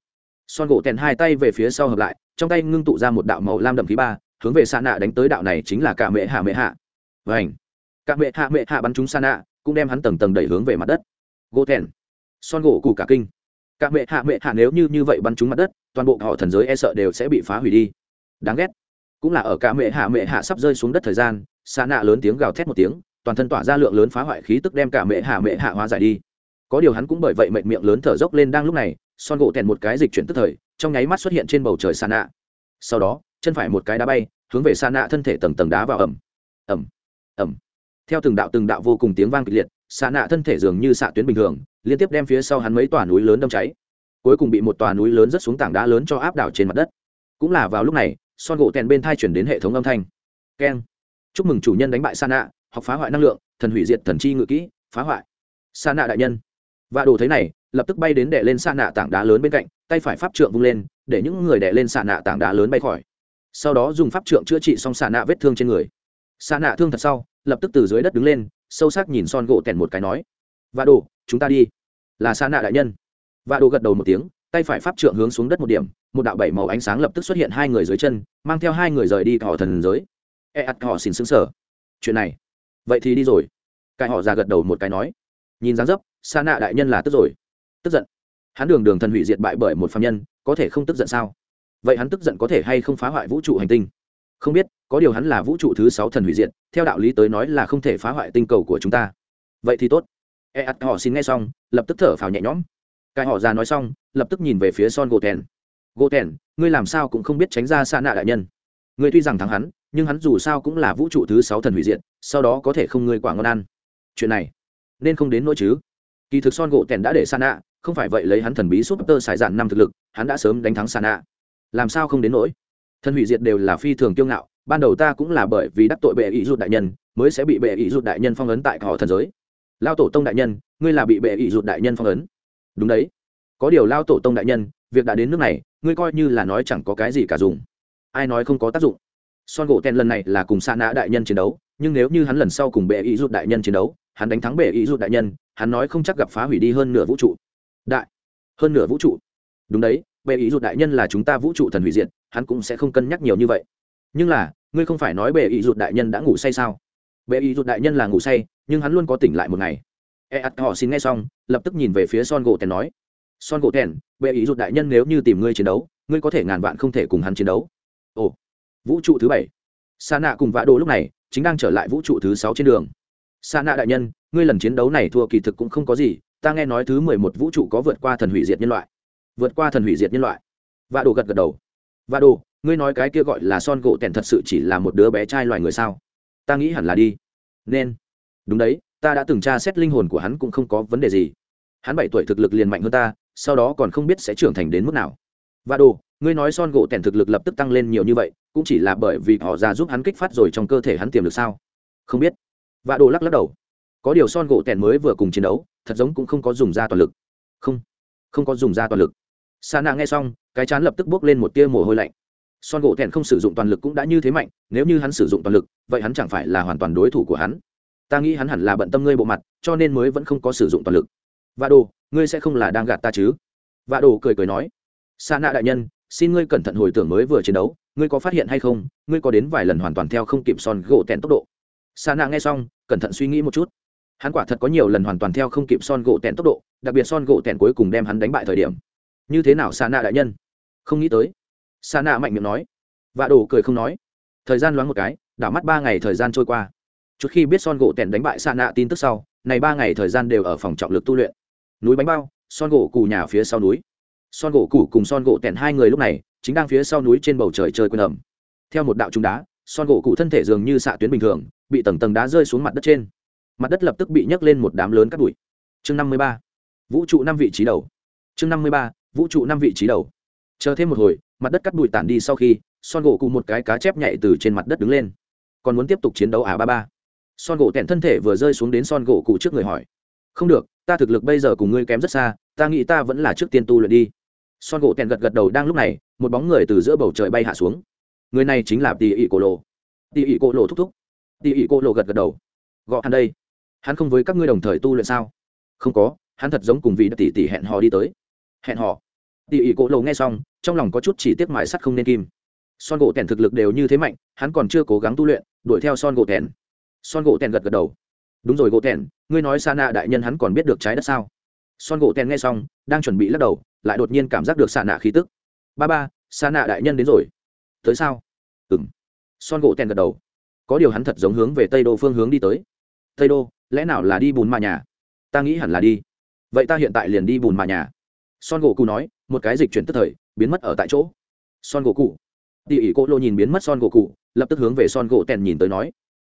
Son gỗ tèn hai tay về phía sau hợp lại, trong tay ngưng tụ ra một đạo màu lam đậm khí ba, hướng về Sa nạ đánh tới đạo này chính là cả mẹ hạ mẹ hạ. Vảnh cả mẹ hạ mẹ hạ bắn trúng Sa nạ cũng đem hắn tầng tầng đẩy hướng về mặt đất. Gỗ tèn. Son gỗ củ cả kinh cả mẹ hạ mẹ hạ nếu như như vậy bắn trúng mặt đất, toàn bộ họ thần giới e sợ đều sẽ bị phá hủy đi. Đáng ghét. Cũng là ở cả mẹ hạ mẹ hạ sắp rơi xuống đất thời gian xa nạ lớn tiếng gào thét một tiếng, toàn thân tỏa ra lượng lớn phá hoại khí tức đem cả mẹ hạ mẹ hạ hóa giải đi. Có điều hắn cũng bởi vậy mệnh miệng lớn thở dốc lên đang lúc này, son gỗ tèn một cái dịch chuyển tức thời, trong nháy mắt xuất hiện trên bầu trời xa nạ sau đó, chân phải một cái đá bay, hướng về xa nạ thân thể tầng tầng đá vào ẩm. Ẩm. Ẩm. Theo từng đạo từng đạo vô cùng tiếng vang kịch liệt xa nạ thân thể dường như xạ tuyến bình thường liên tiếp đem phía sau hắn mấy tòa núi lớn đâm cháy. Cuối cùng bị một tòa núi lớn rất xuống tảng đá lớn cho áp đảo trên mặt đất. Cũng là vào lúc này, son gỗ tèn bên thai chuyển đến hệ thống âm thanh. Keng. Chúc mừng chủ nhân đánh bại sa nạ học phá hoại năng lượng, thần hủy diệt thần chi ngự kỹ, phá hoại. Sa nạ đại nhân. Và đồ thế này, lập tức bay đến đè lên sa nạ tảng đá lớn bên cạnh, tay phải pháp trượng vung lên, để những người đè lên sa nạ tảng đá lớn bay khỏi. Sau đó dùng pháp trượng chữa trị xong sa nạ vết thương trên người. Sa nạ thương thật sau, lập tức từ dưới đất đứng lên, sâu sắc nhìn son gỗ tèn một cái nói và đồ, chúng ta đi. Là sa nạ đại nhân. Và đồ gật đầu một tiếng, tay phải pháp trượng hướng xuống đất một điểm, một đạo bảy màu ánh sáng lập tức xuất hiện hai người dưới chân, mang theo hai người rời đi khỏi thần giới. E ắt họ xin xứng sở chuyện này. Vậy thì đi rồi. Cái họ ra gật đầu một cái nói. Nhìn dáng dấp, sa nạ đại nhân là tức rồi. Tức giận. Hắn đường đường thần hủy diệt bại bởi một phạm nhân, có thể không tức giận sao? Vậy hắn tức giận có thể hay không phá hoại vũ trụ hành tinh? Không biết, có điều hắn là vũ trụ thứ sáu thần hủy diệt, theo đạo lý tới nói là không thể phá hoại tinh cầu của chúng ta. Vậy thì tốt e ắt họ xin nghe xong, lập tức thở phào nhẹ nhõm. Cái họ già nói xong, lập tức nhìn về phía son gỗ thèn gỗ thèn ngươi làm sao cũng không biết tránh ra xa nạ đại nhân. Ngươi tuy rằng thắng hắn, nhưng hắn dù sao cũng là vũ trụ thứ sáu thần hủy diệt, sau đó có thể không ngươi quả ngon ăn. Chuyện này, nên không đến nỗi chứ. Kỳ thực son gỗ thèn đã để xa nạ không phải vậy lấy hắn thần bí súp tơ xài dạn năm thực lực, hắn đã sớm đánh thắng xa nạ làm sao không đến nỗi? Thần hủy diệt đều là phi thường kiêu ngạo, ban đầu ta cũng là bởi vì đắc tội bệ ý rụt đại nhân, mới sẽ bị bệ ý rụt đại nhân phong ấn tại họ thần giới lao tổ tông đại nhân, ngươi là bị bệ ý rụt đại nhân phong ấn. Đúng đấy. Có điều lao tổ tông đại nhân, việc đã đến nước này, ngươi coi như là nói chẳng có cái gì cả dùng. Ai nói không có tác dụng? Son gỗ ten lần này là cùng xa nã đại nhân chiến đấu, nhưng nếu như hắn lần sau cùng bệ ý rút đại nhân chiến đấu, hắn đánh thắng bệ ý rút đại nhân, hắn nói không chắc gặp phá hủy đi hơn nửa vũ trụ. Đại. Hơn nửa vũ trụ. Đúng đấy, bệ ý rút đại nhân là chúng ta vũ trụ thần hủy diệt, hắn cũng sẽ không cân nhắc nhiều như vậy. Nhưng là, ngươi không phải nói bệ ý rút đại nhân đã ngủ say sao? Bệ ý rút đại nhân là ngủ say nhưng hắn luôn có tỉnh lại một ngày. E ắt họ xin nghe xong, lập tức nhìn về phía son gỗ tèn nói, son gỗ tèn, bệ ý rụt đại nhân nếu như tìm ngươi chiến đấu, ngươi có thể ngàn vạn không thể cùng hắn chiến đấu. Ồ, vũ trụ thứ bảy. Sa nạ cùng vã đồ lúc này chính đang trở lại vũ trụ thứ sáu trên đường. Sa nạ đại nhân, ngươi lần chiến đấu này thua kỳ thực cũng không có gì, ta nghe nói thứ mười một vũ trụ có vượt qua thần hủy diệt nhân loại. Vượt qua thần hủy diệt nhân loại? Vã đồ gật gật đầu. Vã đồ, ngươi nói cái kia gọi là son gỗ tèn thật sự chỉ là một đứa bé trai loài người sao? Ta nghĩ hẳn là đi. Nên đúng đấy, ta đã từng tra xét linh hồn của hắn cũng không có vấn đề gì. Hắn bảy tuổi thực lực liền mạnh hơn ta, sau đó còn không biết sẽ trưởng thành đến mức nào. Và đồ, ngươi nói son gỗ tèn thực lực lập tức tăng lên nhiều như vậy, cũng chỉ là bởi vì họ ra giúp hắn kích phát rồi trong cơ thể hắn tiềm lực sao? Không biết. Và đồ lắc lắc đầu. Có điều son gỗ tèn mới vừa cùng chiến đấu, thật giống cũng không có dùng ra toàn lực. Không không có dùng ra toàn lực. Sa nạ nghe xong, cái chán lập tức bốc lên một tia mồ hôi lạnh. Son gỗ tèn không sử dụng toàn lực cũng đã như thế mạnh, nếu như hắn sử dụng toàn lực, vậy hắn chẳng phải là hoàn toàn đối thủ của hắn ta nghĩ hắn hẳn là bận tâm ngươi bộ mặt, cho nên mới vẫn không có sử dụng toàn lực. Vạ đồ, ngươi sẽ không là đang gạt ta chứ? Vạ đồ cười cười nói. Sa nạ đại nhân, xin ngươi cẩn thận hồi tưởng mới vừa chiến đấu, ngươi có phát hiện hay không? Ngươi có đến vài lần hoàn toàn theo không kịp son gỗ tèn tốc độ. Sa nạ nghe xong, cẩn thận suy nghĩ một chút. Hắn quả thật có nhiều lần hoàn toàn theo không kịp son gỗ tèn tốc độ, đặc biệt son gỗ tèn cuối cùng đem hắn đánh bại thời điểm. Như thế nào sa nạ đại nhân? Không nghĩ tới. Sa nạ mạnh miệng nói. Vạ đồ cười không nói. Thời gian loáng một cái, đảo mắt ba ngày thời gian trôi qua chút khi biết son gỗ tèn đánh bại sa nạ tin tức sau, này ba ngày thời gian đều ở phòng trọng lực tu luyện. Núi bánh bao, son gỗ cù nhà phía sau núi. Son gỗ cù cùng son gỗ tèn hai người lúc này, chính đang phía sau núi trên bầu trời chơi quên ẩm. Theo một đạo trung đá, son gỗ cụ thân thể dường như xạ tuyến bình thường, bị tầng tầng đá rơi xuống mặt đất trên. Mặt đất lập tức bị nhấc lên một đám lớn cắt bụi. Chương năm mươi ba, vũ trụ năm vị trí đầu. Chương năm mươi ba, vũ trụ năm vị trí đầu. Chờ thêm một hồi, mặt đất cắt bụi tản đi sau khi, son gỗ cụ một cái cá chép nhảy từ trên mặt đất đứng lên. Còn muốn tiếp tục chiến đấu à ba ba son gỗ tẹn thân thể vừa rơi xuống đến son gỗ cụ trước người hỏi. Không được, ta thực lực bây giờ cùng ngươi kém rất xa, ta nghĩ ta vẫn là trước tiên tu luyện đi. Son gỗ tẹn gật gật đầu đang lúc này, một bóng người từ giữa bầu trời bay hạ xuống. Người này chính là tỉ ỉ cổ lộ. Tỉ ỉ cổ lộ thúc thúc. Tỉ ỉ cổ lộ gật gật đầu. Gõ hắn đây. Hắn không với các ngươi đồng thời tu luyện sao? Không có, hắn thật giống cùng vị tỷ tỷ hẹn hò đi tới. Hẹn hò. Tỉ ỉ cổ lộ nghe xong, trong lòng có chút chỉ tiếc mài sắt không nên kim. Son gỗ tèn thực lực đều như thế mạnh, hắn còn chưa cố gắng tu luyện, đuổi theo son gỗ tèn son gỗ tèn gật gật đầu. Đúng rồi, gỗ tèn, ngươi nói sa nạ đại nhân hắn còn biết được trái đất sao? Son gỗ tèn nghe xong, đang chuẩn bị lắc đầu, lại đột nhiên cảm giác được sa nạ khí tức. Ba ba, sa nạ đại nhân đến rồi. Tới sao? Ừng son gỗ tèn gật đầu. Có điều hắn thật giống hướng về tây đô phương hướng đi tới. Tây đô, lẽ nào là đi bùn mà nhà? Ta nghĩ hẳn là đi. Vậy ta hiện tại liền đi bùn mà nhà. Son gỗ cụ nói, một cái dịch chuyển tức thời, biến mất ở tại chỗ. Son gỗ cụ tỉ ỉ cô lô nhìn biến mất son gỗ cụ lập tức hướng về son gỗ tèn nhìn tới nói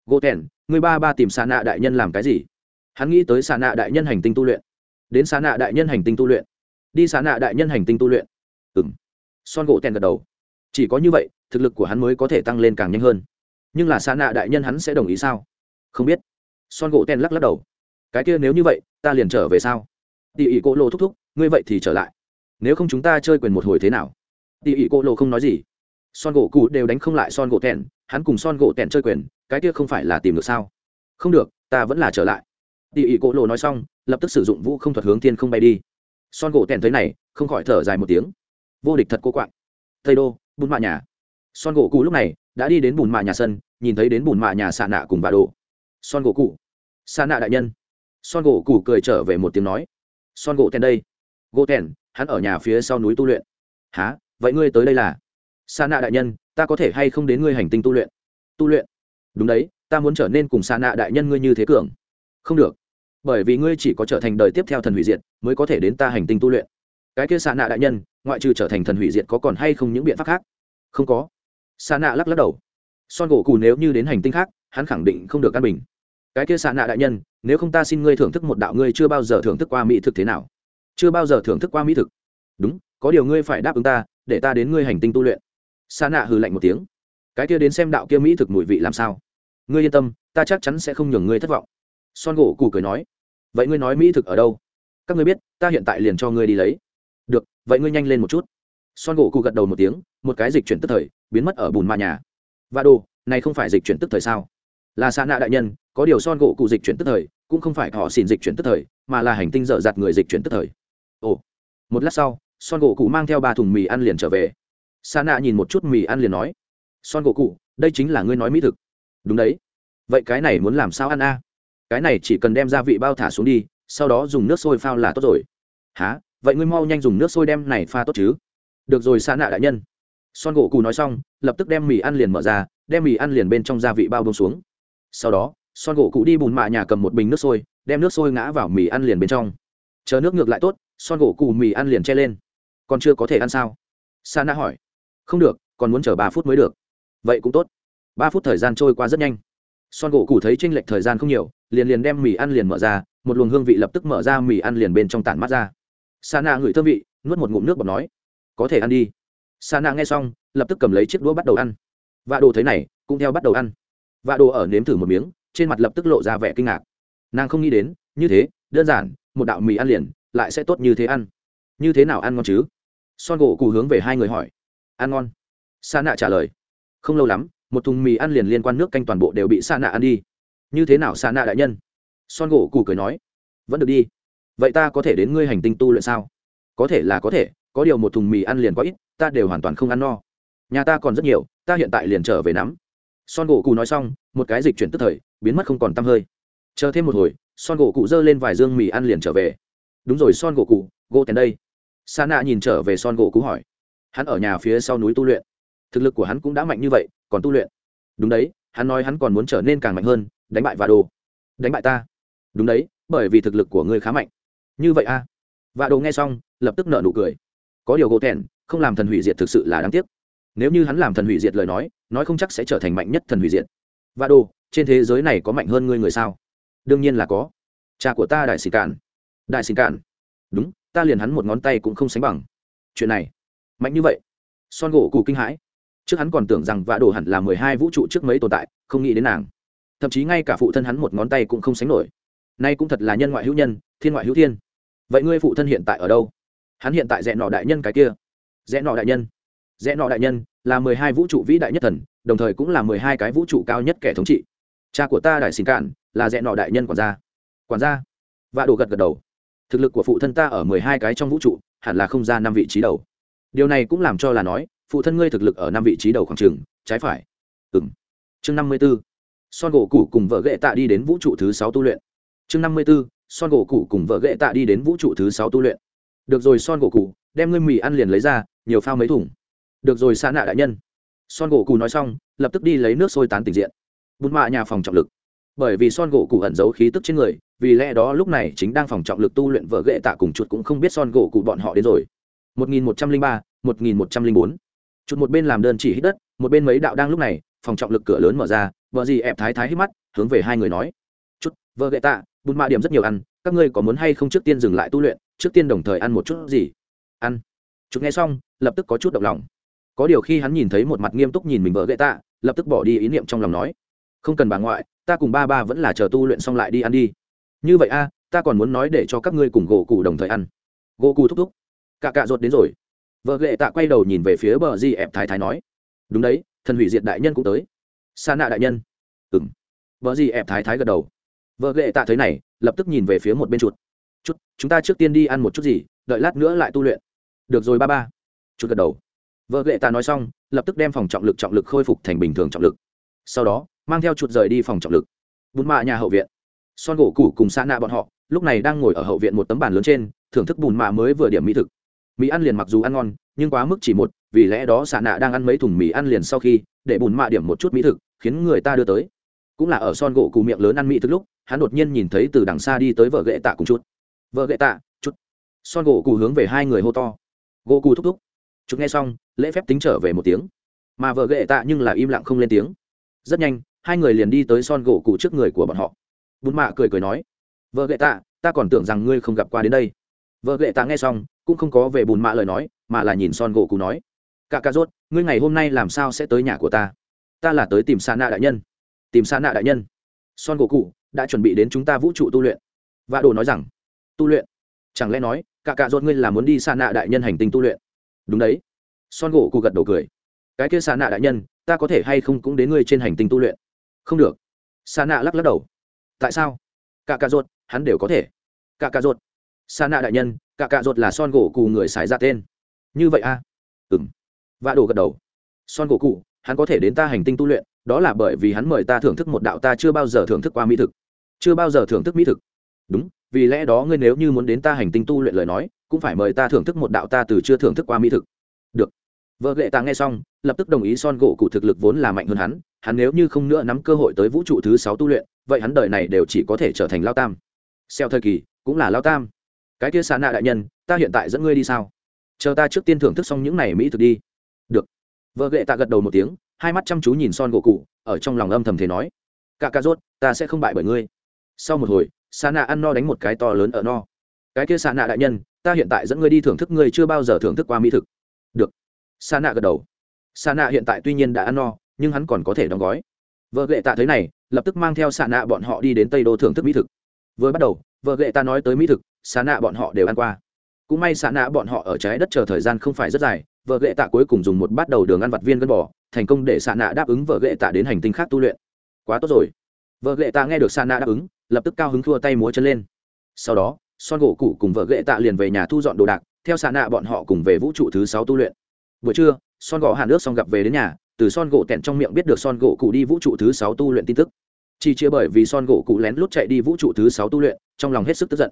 gỗ tèn người ba ba tìm xa nạ đại nhân làm cái gì? Hắn nghĩ tới xa nạ đại nhân hành tinh tu luyện. Đến xa nạ đại nhân hành tinh tu luyện. Đi xa nạ đại nhân hành tinh tu luyện. Ừ m son gỗ tèn gật đầu. Chỉ có như vậy, thực lực của hắn mới có thể tăng lên càng nhanh hơn. Nhưng là xa nạ đại nhân hắn sẽ đồng ý sao? Không biết. Son gỗ tèn lắc lắc đầu. Cái kia nếu như vậy, ta liền trở về sao? Tỉ ỉ cô lô thúc thúc, ngươi vậy thì trở lại. Nếu không chúng ta chơi quyền một hồi thế nào? Tỉ ỉ cô lô không nói gì son gỗ cụ đều đánh không lại son gỗ tèn, hắn cùng son gỗ tèn chơi quyền, cái kia không phải là tìm được sao? Không được, ta vẫn là trở lại. Tỉ ỉ cổ lộ nói xong, lập tức sử dụng vũ không thuật hướng thiên không bay đi. Son gỗ tèn tới này, không khỏi thở dài một tiếng. Vô địch thật cô quạng. Tây đô, bùn mạ nhà. Son gỗ cụ lúc này đã đi đến bùn mạ nhà sân, nhìn thấy đến bùn mạ nhà xạ nạ cùng bà đồ. Son gỗ cụ xạ nạ đại nhân. Son gỗ cụ cười trở về một tiếng nói. Son gỗ tèn đây. Gỗ tèn, hắn ở nhà phía sau núi tu luyện. Há vậy ngươi tới đây là? Sa nạ đại nhân, ta có thể hay không đến ngươi hành tinh tu luyện? Tu luyện? Đúng đấy, ta muốn trở nên cùng sa nạ đại nhân ngươi như thế cường. Không được. Bởi vì ngươi chỉ có trở thành đời tiếp theo thần hủy diệt mới có thể đến ta hành tinh tu luyện. Cái kia sa nạ đại nhân, ngoại trừ trở thành thần hủy diệt có còn hay không những biện pháp khác? Không có. Sa nạ lắc lắc đầu. Son gỗ cù nếu như đến hành tinh khác, hắn khẳng định không được căn bình. Cái kia sa nạ đại nhân, nếu không ta xin ngươi thưởng thức một đạo ngươi chưa bao giờ thưởng thức qua mỹ thực thế nào? Chưa bao giờ thưởng thức qua mỹ thực. Đúng, có điều ngươi phải đáp ứng ta, để ta đến ngươi hành tinh tu luyện sa nạ hừ lạnh một tiếng. Cái kia đến xem đạo kia mỹ thực mùi vị làm sao? Ngươi yên tâm, ta chắc chắn sẽ không nhường ngươi thất vọng. Son gỗ cù cười nói. Vậy ngươi nói mỹ thực ở đâu? Các ngươi biết, ta hiện tại liền cho ngươi đi lấy. Được, vậy ngươi nhanh lên một chút. Son gỗ cụ gật đầu một tiếng, một cái dịch chuyển tức thời, biến mất ở bùn ma nhà. Và đồ, này không phải dịch chuyển tức thời sao? Là xa nạ đại nhân, có điều son gỗ cụ dịch chuyển tức thời, cũng không phải họ xin dịch chuyển tức thời, mà là hành tinh dở dạt người dịch chuyển tức thời. Ồ. Một lát sau, son gỗ cụ mang theo ba thùng mì ăn liền trở về sa nạ nhìn một chút mì ăn liền nói, son gỗ cụ đây chính là ngươi nói mỹ thực. Đúng đấy. Vậy cái này muốn làm sao ăn a? Cái này chỉ cần đem gia vị bao thả xuống đi, sau đó dùng nước sôi phao là tốt rồi. Há vậy ngươi mau nhanh dùng nước sôi đem này pha tốt chứ. Được rồi, sa nạ đại nhân. Son gỗ cụ nói xong, lập tức đem mì ăn liền mở ra, đem mì ăn liền bên trong gia vị bao bông xuống. Sau đó, son gỗ cụ đi bùn mạ nhà cầm một bình nước sôi, đem nước sôi ngã vào mì ăn liền bên trong. Chờ nước ngược lại tốt, son gỗ cụ mì ăn liền che lên. Còn chưa có thể ăn sao? Sa Na hỏi không được, còn muốn chờ ba phút mới được. Vậy cũng tốt. Ba phút thời gian trôi qua rất nhanh. Son gỗ cụ thấy tranh lệch thời gian không nhiều, liền liền đem mì ăn liền mở ra, một luồng hương vị lập tức mở ra mì ăn liền bên trong tản mắt ra. Sa nạ ngửi thơm vị, nuốt một ngụm nước bọt nói, có thể ăn đi. Sa nạ nghe xong, lập tức cầm lấy chiếc đũa bắt đầu ăn. Vạ đồ thấy này, cũng theo bắt đầu ăn. Vạ đồ ở nếm thử một miếng, trên mặt lập tức lộ ra vẻ kinh ngạc. Nàng không nghĩ đến, như thế, đơn giản, một đạo mì ăn liền, lại sẽ tốt như thế ăn. Như thế nào ăn ngon chứ? Son gỗ cụ hướng về hai người hỏi ăn ngon. Sa nạ trả lời, không lâu lắm, một thùng mì ăn liền liên quan nước canh toàn bộ đều bị sa nạ ăn đi. Như thế nào sa nạ đại nhân? Son gỗ cụ cười nói, vẫn được đi. Vậy ta có thể đến ngươi hành tinh tu luyện sao? Có thể là có thể, có điều một thùng mì ăn liền quá ít, ta đều hoàn toàn không ăn no. Nhà ta còn rất nhiều, ta hiện tại liền trở về nắm. Son gỗ cụ nói xong, một cái dịch chuyển tức thời, biến mất không còn t hơi. Chờ thêm một hồi, son gỗ cụ giơ lên vài dương mì ăn liền trở về. Đúng rồi son gỗ cụ gỗ tèn đây. Sa nạ nhìn trở về son gỗ cụ hỏi hắn ở nhà phía sau núi tu luyện. Thực lực của hắn cũng đã mạnh như vậy, còn tu luyện. Đúng đấy, hắn nói hắn còn muốn trở nên càng mạnh hơn, đánh bại và đồ đánh bại ta. Đúng đấy, bởi vì thực lực của ngươi khá mạnh. Như vậy a à? và đồ nghe xong, lập tức nợ nụ cười. Có điều gỗ thẹn không làm thần hủy diệt thực sự là đáng tiếc. Nếu như hắn làm thần hủy diệt lời nói nói không chắc sẽ trở thành mạnh nhất thần hủy diệt. Và đồ trên thế giới này có mạnh hơn ngươi người sao? Đương nhiên là có. Cha của ta đại sĩ cản đại sĩ cản đúng, ta liền hắn một ngón tay cũng không sánh bằng. Chuyện này mạnh như vậy, son gỗ cụ kinh hãi. Trước hắn còn tưởng rằng vạ đồ hẳn là mười hai vũ trụ trước mấy tồn tại, không nghĩ đến nàng. Thậm chí ngay cả phụ thân hắn một ngón tay cũng không sánh nổi. Nay cũng thật là nhân ngoại hữu nhân, thiên ngoại hữu thiên. Vậy ngươi phụ thân hiện tại ở đâu? Hắn hiện tại rẽ nọ đại nhân cái kia. Rẽ nọ đại nhân. Rẽ nọ đại nhân là mười hai vũ trụ vĩ đại nhất thần, đồng thời cũng là mười hai cái vũ trụ cao nhất kẻ thống trị. Cha của ta đại xin cạn, là rẽ nọ đại nhân quản gia. Quản gia? Vạ đồ gật gật đầu. Thực lực của phụ thân ta ở mười hai cái trong vũ trụ, hẳn là không ra năm vị trí đầu điều này cũng làm cho là nói, phụ thân ngươi thực lực ở năm vị trí đầu khoảng trường, trái phải. Ừ m chương năm mươi b ố son gỗ cụ cùng vợ ghệ tạ đi đến vũ trụ thứ sáu tu luyện. Chương năm mươi b ố son gỗ cụ cùng vợ ghệ tạ đi đến vũ trụ thứ sáu tu luyện. Được rồi, son gỗ cụ đem ngươi mì ăn liền lấy ra, nhiều phao mấy thùng. Được rồi xa nạ đại nhân. Son gỗ cụ nói xong, lập tức đi lấy nước sôi tán tình diện. Bút mạ nhà phòng trọng lực. Bởi vì son gỗ cụ ẩn giấu khí tức trên người, vì lẽ đó lúc này chính đang phòng trọng lực tu luyện vợ ghệ tạ cùng chuột cũng không biết son gỗ cụ bọn họ đến rồi. 1103, 1104. Chút một bên làm đơn chỉ hít đất, một bên mấy đạo đang lúc này, phòng trọng lực cửa lớn mở ra, vợ gì ép thái thái hít mắt, hướng về hai người nói: "Chút, vợ ghệ tạ, bún mạ điểm rất nhiều ăn, các ngươi có muốn hay không trước tiên dừng lại tu luyện, trước tiên đồng thời ăn một chút gì?" "Ăn." Chút nghe xong, lập tức có chút động lòng. Có điều khi hắn nhìn thấy một mặt nghiêm túc nhìn mình vợ ghệ tạ, lập tức bỏ đi ý niệm trong lòng nói: "Không cần bà ngoại, ta cùng ba ba vẫn là chờ tu luyện xong lại đi ăn đi." "Như vậy a, ta còn muốn nói để cho các ngươi cùng gỗ cụ đồng thời ăn." Gỗ cụ thúc thúc. Cả cạ ruột đến rồi. Vợ lệ tạ quay đầu nhìn về phía bờ di ẹp thái thái nói, đúng đấy, thần hủy diệt đại nhân cũng tới. Sa nạ đại nhân. Ừ m vợ di ẹp thái thái gật đầu. Vợ lệ tạ thấy này, lập tức nhìn về phía một bên chuột. Chút, chúng ta trước tiên đi ăn một chút gì, đợi lát nữa lại tu luyện. Được rồi ba ba. Chút gật đầu. Vợ lệ tạ nói xong, lập tức đem phòng trọng lực trọng lực khôi phục thành bình thường trọng lực. Sau đó, mang theo chuột rời đi phòng trọng lực. Bún mạ nhà hậu viện. Son gỗ củ cùng sa nạ bọn họ, lúc này đang ngồi ở hậu viện một tấm bàn lớn trên, thưởng thức bùn mạ mới vừa điểm mỹ thực mì ăn liền mặc dù ăn ngon, nhưng quá mức chỉ một, vì lẽ đó xạ nạ đang ăn mấy thùng mì ăn liền sau khi, để bùn mạ điểm một chút mỹ thực, khiến người ta đưa tới. Cũng là ở son gỗ cụ miệng lớn ăn mỹ thực lúc, hắn đột nhiên nhìn thấy từ đằng xa đi tới vợ ghệ tạ cùng chút vợ ghệ tạ chút son gỗ cụ hướng về hai người hô to. Gỗ cụ thúc thúc. Chút nghe xong, lễ phép tính trở về một tiếng. Mà vợ ghệ tạ nhưng là im lặng không lên tiếng. Rất nhanh, hai người liền đi tới son gỗ cụ trước người của bọn họ. Bùn mạ cười cười nói, vợ ghệ tạ, ta còn tưởng rằng ngươi không gặp qua đến đây. Vợ ghệ tạ nghe xong cũng không có về bùn mạ lời nói, mà là nhìn son gỗ cụ nói cả cà rốt, ngươi ngày hôm nay làm sao sẽ tới nhà của ta? Ta là tới tìm xa nạ đại nhân. Tìm xa nạ đại nhân? Son gỗ cụ đã chuẩn bị đến chúng ta vũ trụ tu luyện. Và đồ nói rằng, tu luyện? Chẳng lẽ nói cả cà rốt ngươi là muốn đi xa nạ đại nhân hành tinh tu luyện? Đúng đấy. Son gỗ cụ gật đầu cười, cái kia xa nạ đại nhân, ta có thể hay không cũng đến ngươi trên hành tinh tu luyện? Không được. Xa nạ lắc lắc đầu, tại sao? Cả cà rốt, hắn đều có thể. Cả cà rốt sa nạ đại nhân, cả cạ ruột là son gỗ cụ người xài ra tên. Như vậy a à? ừng vạ đồ gật đầu. Son gỗ cụ hắn có thể đến ta hành tinh tu luyện, đó là bởi vì hắn mời ta thưởng thức một đạo ta chưa bao giờ thưởng thức qua mỹ thực. Chưa bao giờ thưởng thức mỹ thực. Đúng, vì lẽ đó ngươi nếu như muốn đến ta hành tinh tu luyện lời nói, cũng phải mời ta thưởng thức một đạo ta từ chưa thưởng thức qua mỹ thực. Được. Vợ lệ ta nghe xong, lập tức đồng ý son gỗ cụ thực lực vốn là mạnh hơn hắn hắn nếu như không nữa nắm cơ hội tới vũ trụ thứ sáu tu luyện, vậy hắn đời này đều chỉ có thể trở thành lao tam. Xeo thời kỳ, cũng là lao tam cái kia xà nạ đại nhân, ta hiện tại dẫn ngươi đi sao? Chờ ta trước tiên thưởng thức xong những này mỹ thực đi. Được. Vợ ghệ tạ gật đầu một tiếng, hai mắt chăm chú nhìn son gỗ cụ, ở trong lòng âm thầm thế nói cả ca rốt, ta sẽ không bại bởi ngươi. Sau một hồi, xà nạ ăn no đánh một cái to lớn ở no. Cái kia xà nạ đại nhân, ta hiện tại dẫn ngươi đi thưởng thức, ngươi chưa bao giờ thưởng thức qua mỹ thực. Được. Xà nạ gật đầu. Xà nạ hiện tại tuy nhiên đã ăn no, nhưng hắn còn có thể đóng gói. Vợ ghệ tạ thấy này, lập tức mang theo xà nạ bọn họ đi đến tây đô thưởng thức mỹ thực. Vừa bắt đầu, vợ ghệ ta nói tới mỹ thực xà nạ bọn họ đều ăn qua. Cũng may xà nạ bọn họ ở trái đất chờ thời gian không phải rất dài, vợ ghệ tạ cuối cùng dùng một bát đầu đường ăn vặt viên gân bò, thành công để xà nạ đáp ứng vợ ghệ tạ đến hành tinh khác tu luyện. Quá tốt rồi. Vợ ghệ tạ nghe được xà nạ đáp ứng, lập tức cao hứng thua tay múa chân lên. Sau đó, son gỗ cụ cùng vợ ghệ tạ liền về nhà thu dọn đồ đạc, theo xà nạ bọn họ cùng về vũ trụ thứ sáu tu luyện. Buổi trưa, son gỗ hàn nước xong gặp về đến nhà, từ son gỗ tẹn trong miệng biết được son gỗ cụ đi vũ trụ thứ sáu tu luyện tin tức. Chỉ chia bởi vì son gỗ cụ lén lút chạy đi vũ trụ thứ sáu tu luyện, trong lòng hết sức tức giận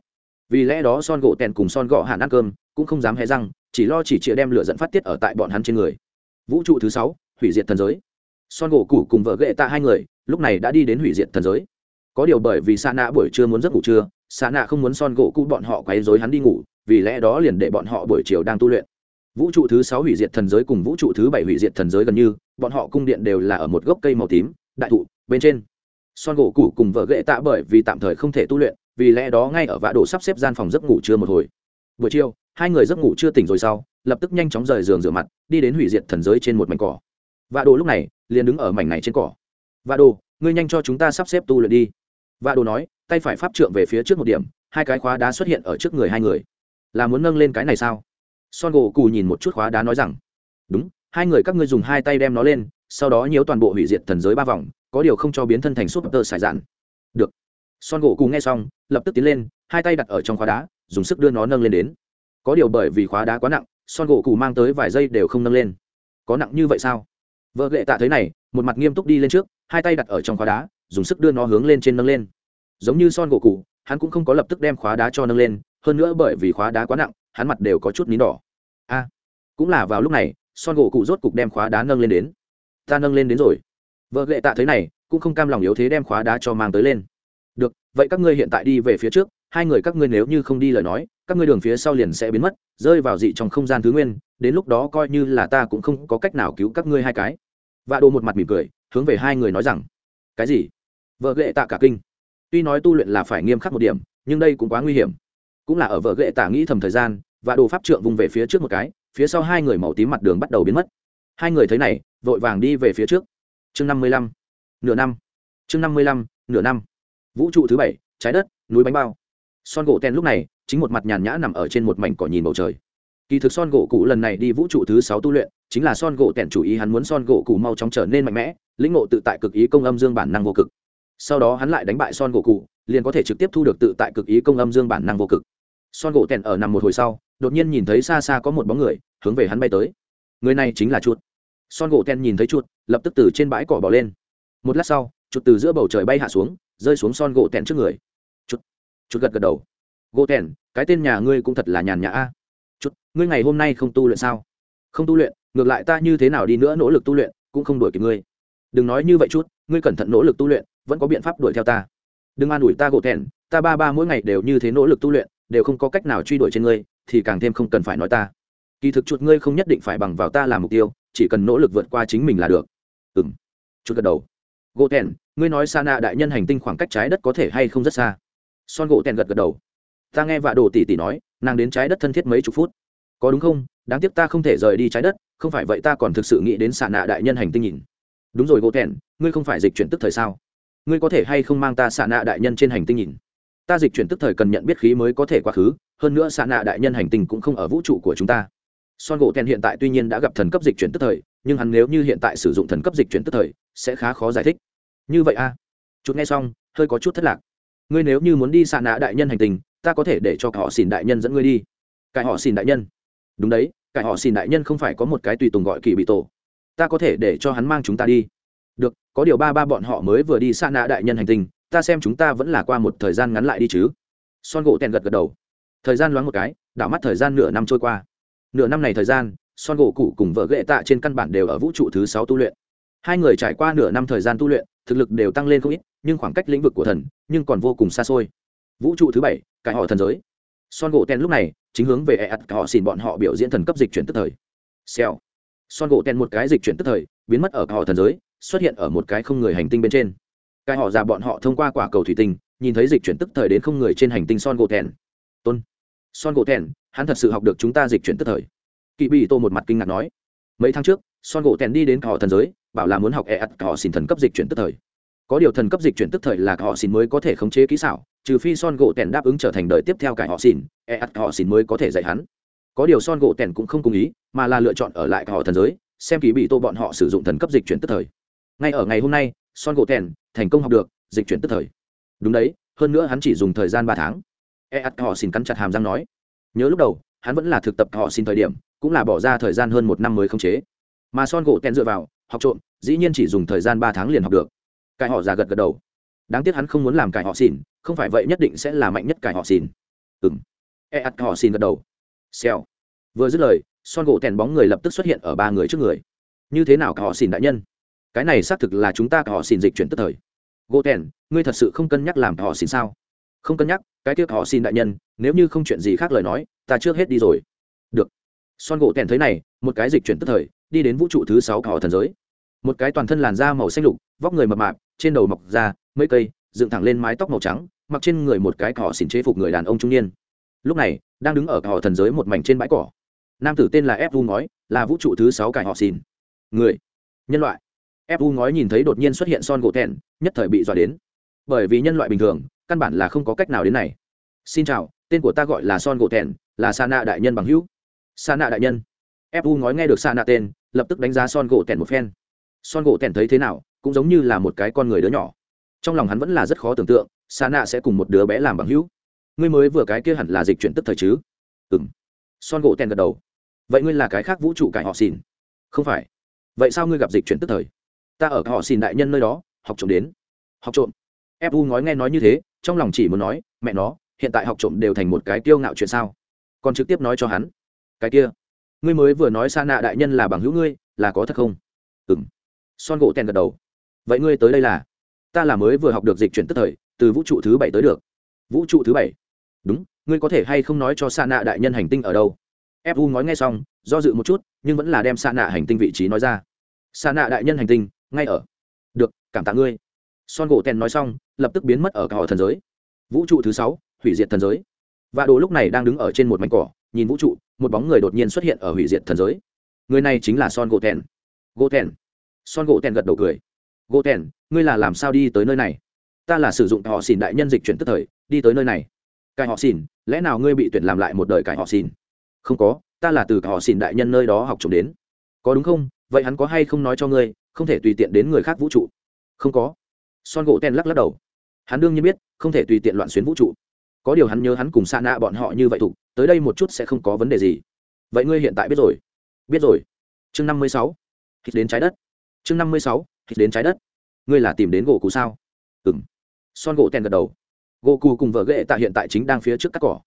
vì lẽ đó son gỗ tèn cùng son gỗ hàn ăn cơm cũng không dám hé răng, chỉ lo chỉ chia đem lửa dẫn phát tiết ở tại bọn hắn trên người. Vũ trụ thứ sáu, hủy diệt thần giới. Son gỗ cũ cùng vợ ghệ tạ hai người, lúc này đã đi đến hủy diệt thần giới. Có điều bởi vì xa nạ buổi trưa muốn giấc ngủ trưa xa nạ không muốn son gỗ cụ bọn họ quấy dối hắn đi ngủ, vì lẽ đó liền để bọn họ buổi chiều đang tu luyện. Vũ trụ thứ sáu hủy diệt thần giới cùng vũ trụ thứ bảy hủy diệt thần giới gần như, bọn họ cung điện đều là ở một gốc cây màu tím, đại thụ, bên trên. Son gỗ cũ cùng vợ ghệ tạ bởi vì tạm thời không thể tu luyện vì lẽ đó ngay ở vã đồ sắp xếp gian phòng giấc ngủ trưa một hồi. Buổi chiều, hai người giấc ngủ chưa tỉnh rồi sau, lập tức nhanh chóng rời giường rửa mặt, đi đến hủy diệt thần giới trên một mảnh cỏ. Vạ đồ lúc này, liền đứng ở mảnh này trên cỏ. Vạ đồ ngươi nhanh cho chúng ta sắp xếp tu luyện đi. Vạ đồ nói, tay phải pháp trượng về phía trước một điểm, hai cái khóa đá xuất hiện ở trước người hai người. Là muốn nâng lên cái này sao? Son gỗ cù nhìn một chút khóa đá nói rằng, đúng, hai người các ngươi dùng hai tay đem nó lên, sau đó nhiễu toàn bộ hủy diệt thần giới ba vòng, có điều không cho biến thân thành súp tơ sải dạn được son gỗ cù nghe xong, lập tức tiến lên, hai tay đặt ở trong khóa đá, dùng sức đưa nó nâng lên đến. Có điều bởi vì khóa đá quá nặng, son gỗ cù mang tới vài giây đều không nâng lên. Có nặng như vậy sao? Vợ lệ tạ thấy này, một mặt nghiêm túc đi lên trước, hai tay đặt ở trong khóa đá, dùng sức đưa nó hướng lên trên nâng lên. Giống như son gỗ cụ, hắn cũng không có lập tức đem khóa đá cho nâng lên, hơn nữa bởi vì khóa đá quá nặng, hắn mặt đều có chút nín đỏ. A, cũng là vào lúc này, son gỗ cụ rốt cục đem khóa đá nâng lên đến. Ta nâng lên đến rồi. Vợ lệ tạ thấy này, cũng không cam lòng yếu thế đem khóa đá cho mang tới lên vậy các ngươi hiện tại đi về phía trước, hai người các ngươi nếu như không đi lời nói, các ngươi đường phía sau liền sẽ biến mất, rơi vào dị trong không gian thứ nguyên, đến lúc đó coi như là ta cũng không có cách nào cứu các ngươi hai cái. Vạ đồ một mặt mỉm cười, hướng về hai người nói rằng, cái gì? Vợ ghệ tạ cả kinh. Tuy nói tu luyện là phải nghiêm khắc một điểm, nhưng đây cũng quá nguy hiểm. Cũng là ở vợ ghệ Tạ nghĩ thầm thời gian và đồ pháp trượng vùng về phía trước một cái, phía sau hai người màu tím mặt đường bắt đầu biến mất. Hai người thấy này, vội vàng đi về phía trước. Chương năm mươi lăm, nửa năm. Chương năm mươi lăm, nửa năm vũ trụ thứ bảy, trái đất, núi bánh bao. Son gỗ ten lúc này, chính một mặt nhàn nhã nằm ở trên một mảnh cỏ nhìn bầu trời. Kỳ thực son gỗ cụ lần này đi vũ trụ thứ sáu tu luyện, chính là son gỗ tẻn chủ ý hắn muốn son gỗ cụ mau chóng trở nên mạnh mẽ, lĩnh ngộ tự tại cực ý công âm dương bản năng vô cực. Sau đó hắn lại đánh bại son gỗ cụ liền có thể trực tiếp thu được tự tại cực ý công âm dương bản năng vô cực. Son gỗ tẻn ở nằm một hồi sau, đột nhiên nhìn thấy xa xa có một bóng người, hướng về hắn bay tới. Người này chính là chuột. Son gỗ tẻn nhìn thấy chuột, lập tức từ trên bãi cỏ bỏ lên. Một lát sau chụt từ giữa bầu trời bay hạ xuống, rơi xuống son gỗ tèn trước người. Chụt chụt gật gật đầu. Gỗ tèn, cái tên nhà ngươi cũng thật là nhàn nhã a. Chụt, ngươi ngày hôm nay không tu luyện sao? Không tu luyện, ngược lại ta như thế nào đi nữa nỗ lực tu luyện, cũng không đuổi kịp ngươi. Đừng nói như vậy chút, ngươi cẩn thận nỗ lực tu luyện, vẫn có biện pháp đuổi theo ta. Đừng an ủi ta gỗ tèn, ta ba ba mỗi ngày đều như thế nỗ lực tu luyện, đều không có cách nào truy đuổi trên ngươi, thì càng thêm không cần phải nói ta. Kỳ thực chuột ngươi không nhất định phải bằng vào ta làm mục tiêu, chỉ cần nỗ lực vượt qua chính mình là được. Ừ m chút gật đầu. Gỗ tèn ngươi nói sa nạ đại nhân hành tinh khoảng cách trái đất có thể hay không rất xa? Son gỗ tèn gật gật đầu. Ta nghe vạ đồ tỉ tỉ nói, nàng đến trái đất thân thiết mấy chục phút. Có đúng không? Đáng tiếc ta không thể rời đi trái đất, không phải vậy ta còn thực sự nghĩ đến xạ nạ đại nhân hành tinh nhìn. Đúng rồi gỗ tèn, ngươi không phải dịch chuyển tức thời sao? Ngươi có thể hay không mang ta xạ nạ đại nhân trên hành tinh nhìn? Ta dịch chuyển tức thời cần nhận biết khí mới có thể quá khứ, hơn nữa xạ nạ đại nhân hành tinh cũng không ở vũ trụ của chúng ta. Son gỗ tèn hiện tại tuy nhiên đã gặp thần cấp dịch chuyển tức thời, nhưng hắn nếu như hiện tại sử dụng thần cấp dịch chuyển tức thời, sẽ khá khó giải thích như vậy a à? chút nghe xong, hơi có chút thất lạc. Ngươi nếu như muốn đi xạ nạ đại nhân hành tinh ta có thể để cho cả họ xin đại nhân dẫn ngươi đi. Cái họ xin đại nhân. Đúng đấy cái họ xin đại nhân không phải có một cái tùy tùng gọi kỳ bị tổ. Ta có thể để cho hắn mang chúng ta đi. Được, có điều ba ba bọn họ mới vừa đi xa nạ đại nhân hành tinh ta xem chúng ta vẫn là qua một thời gian ngắn lại đi chứ. Son gỗ tèn gật gật đầu. Thời gian loáng một cái, đảo mắt thời gian nửa năm trôi qua. Nửa năm này thời gian, son gỗ cụ cùng vợ ghệ tạ trên căn bản đều ở vũ trụ thứ sáu tu luyện. Hai người trải qua nửa năm thời gian tu luyện thực lực đều tăng lên không ít, nhưng khoảng cách lĩnh vực của thần, nhưng còn vô cùng xa xôi. Vũ trụ thứ bảy, cải họ thần giới. Son gỗ ten lúc này, chính hướng về e ạt họ xin bọn họ biểu diễn thần cấp dịch chuyển tức thời. Xèo. Son gỗ ten một cái dịch chuyển tức thời, biến mất ở họ thần giới, xuất hiện ở một cái không người hành tinh bên trên. Cái họ già bọn họ thông qua quả cầu thủy tinh, nhìn thấy dịch chuyển tức thời đến không người trên hành tinh son gỗ ten. Tôn. Son gỗ ten, hắn thật sự học được chúng ta dịch chuyển tức thời. Kỳ bị tô một mặt kinh ngạc nói. Mấy tháng trước, son gỗ ten đi đến họ thần giới bảo là muốn học e ắt họ xin thần cấp dịch chuyển tức thời. Có điều thần cấp dịch chuyển tức thời là họ xin mới có thể khống chế kỹ xảo, trừ phi son gỗ tèn đáp ứng trở thành đời tiếp theo cải họ xin e ắt họ xin mới có thể dạy hắn. Có điều son gỗ tèn cũng không cùng ý, mà là lựa chọn ở lại họ thần giới, xem kỳ bị tô bọn họ sử dụng thần cấp dịch chuyển tức thời. Ngay ở ngày hôm nay, son gỗ tèn thành công học được dịch chuyển tức thời. Đúng đấy, hơn nữa hắn chỉ dùng thời gian ba tháng. E ắt họ xin cắn chặt hàm răng nói. Nhớ lúc đầu, hắn vẫn là thực tập họ xin thời điểm, cũng là bỏ ra thời gian hơn một năm mới khống chế. Mà son gỗ tèn dựa vào học trộm, dĩ nhiên chỉ dùng thời gian ba tháng liền học được. Cải họ già gật gật đầu. Đáng tiếc hắn không muốn làm cải họ xỉn, không phải vậy nhất định sẽ là mạnh nhất cải họ xỉn. Ừ m e ắt họ xỉn gật đầu. Xèo. Vừa dứt lời, son gỗ tèn bóng người lập tức xuất hiện ở ba người trước người. Như thế nào cả họ xỉn đại nhân? Cái này xác thực là chúng ta cả họ xỉn dịch chuyển tức thời. Gỗ tèn, ngươi thật sự không cân nhắc làm cả họ xỉn sao? Không cân nhắc, cái tiếc họ xin đại nhân, nếu như không chuyện gì khác lời nói, ta trước hết đi rồi. Được. Son gỗ tèn thấy này, một cái dịch chuyển tức thời đi đến vũ trụ thứ sáu cỏ thần giới. Một cái toàn thân làn da màu xanh lục, vóc người mập mạp, trên đầu mọc da mấy cây, dựng thẳng lên mái tóc màu trắng, mặc trên người một cái cỏ xỉn chế phục người đàn ông trung niên. Lúc này, đang đứng ở cỏ thần giới một mảnh trên bãi cỏ. Nam tử tên là ép vu ngói, là vũ trụ thứ sáu cải họ xỉn. Người, nhân loại. Ép vu ngói nhìn thấy đột nhiên xuất hiện son gỗ thẹn, nhất thời bị dọa đến. Bởi vì nhân loại bình thường, căn bản là không có cách nào đến này. Xin chào, tên của ta gọi là son gỗ thẹn, là sa nạ đại nhân bằng hữu. Sa nạ đại nhân fu nói nghe được sa nạ tên, lập tức đánh giá son gỗ thẹn một phen. Son gỗ tèn thấy thế nào, cũng giống như là một cái con người đứa nhỏ. Trong lòng hắn vẫn là rất khó tưởng tượng sa nạ sẽ cùng một đứa bé làm bằng hữu. Ngươi mới vừa cái kia hẳn là dịch chuyển tức thời chứ? Ừ m son gỗ tèn gật đầu. Vậy ngươi là cái khác vũ trụ cải họ xìn không phải. Vậy sao ngươi gặp dịch chuyển tức thời? Ta ở họ xìn đại nhân nơi đó, học trộm đến. Học trộm. Fu nói nghe nói như thế, trong lòng chỉ muốn nói, mẹ nó, hiện tại học trộm đều thành một cái tiêu ngạo chuyện sao? Còn trực tiếp nói cho hắn, cái kia ngươi mới vừa nói sa nạ đại nhân là bằng hữu ngươi, là có thật không? Ừng son gỗ tèn gật đầu. Vậy ngươi tới đây là? Ta là mới vừa học được dịch chuyển tức thời, từ vũ trụ thứ bảy tới được. Vũ trụ thứ bảy. Đúng, ngươi có thể hay không nói cho xa nạ đại nhân hành tinh ở đâu? Fu nói nghe xong, do dự một chút, nhưng vẫn là đem xa nạ hành tinh vị trí nói ra. Xa nạ đại nhân hành tinh, ngay ở. Được, cảm tạ ngươi. Son gỗ tèn nói xong, lập tức biến mất ở cả họ thần giới. Vũ trụ thứ sáu, hủy diệt thần giới. Và đồ lúc này đang đứng ở trên một mảnh cỏ nhìn vũ trụ, một bóng người đột nhiên xuất hiện ở hủy diệt thần giới. Người này chính là son gỗ tèn gỗ tèn son gỗ tèn gật đầu cười. Gỗ tèn ngươi là làm sao đi tới nơi này? Ta là sử dụng họ xỉn đại nhân dịch chuyển tức thời, đi tới nơi này. Cải họ xỉn lẽ nào ngươi bị tuyển làm lại một đời cải họ xỉn không có, ta là từ họ xỉn đại nhân nơi đó học trộm đến. Có đúng không? Vậy hắn có hay không nói cho ngươi, không thể tùy tiện đến người khác vũ trụ? Không có. Son gỗ ten lắc lắc đầu. Hắn đương nhiên biết, không thể tùy tiện loạn xuyến vũ trụ có điều hắn nhớ hắn cùng xa nạ bọn họ như vậy thục tới đây một chút sẽ không có vấn đề gì. Vậy ngươi hiện tại biết rồi. Biết rồi. Chương năm mươi sáu. Hít đến trái đất. Chương năm mươi sáu. Hít đến trái đất. Ngươi là tìm đến gỗ cụ sao? Ừ m son gỗ tèn gật đầu. Gỗ cụ cùng vợ ghệ tạ hiện tại chính đang phía trước cắt cỏ.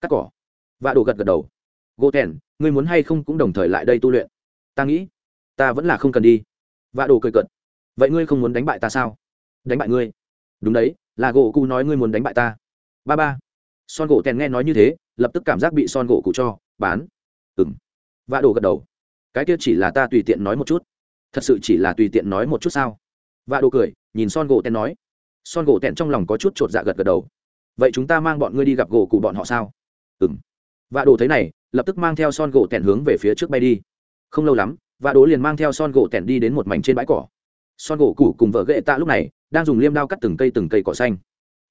Cắt cỏ. Và đồ gật gật đầu. Gỗ tèn, ngươi muốn hay không cũng đồng thời lại đây tu luyện. Ta nghĩ, ta vẫn là không cần đi. Và đồ cười cợt. Vậy ngươi không muốn đánh bại ta sao? Đánh bại ngươi. Đúng đấy, là gỗ cụ nói ngươi muốn đánh bại ta. Ba ba son gỗ tèn nghe nói như thế, lập tức cảm giác bị son gỗ cụ cho, bán. Ừng vạ đồ gật đầu. Cái kia chỉ là ta tùy tiện nói một chút. Thật sự chỉ là tùy tiện nói một chút sao? Vạ đồ cười, nhìn son gỗ tèn nói. Son gỗ tèn trong lòng có chút chột dạ gật gật đầu. Vậy chúng ta mang bọn ngươi đi gặp gỗ cụ bọn họ sao? Ừng vạ đồ thấy này, lập tức mang theo son gỗ tèn hướng về phía trước bay đi. Không lâu lắm, vạ đồ liền mang theo son gỗ tèn đi đến một mảnh trên bãi cỏ. Son gỗ cụ cùng vợ ghệ tạ lúc này, đang dùng liêm đao cắt từng cây từng cây cỏ xanh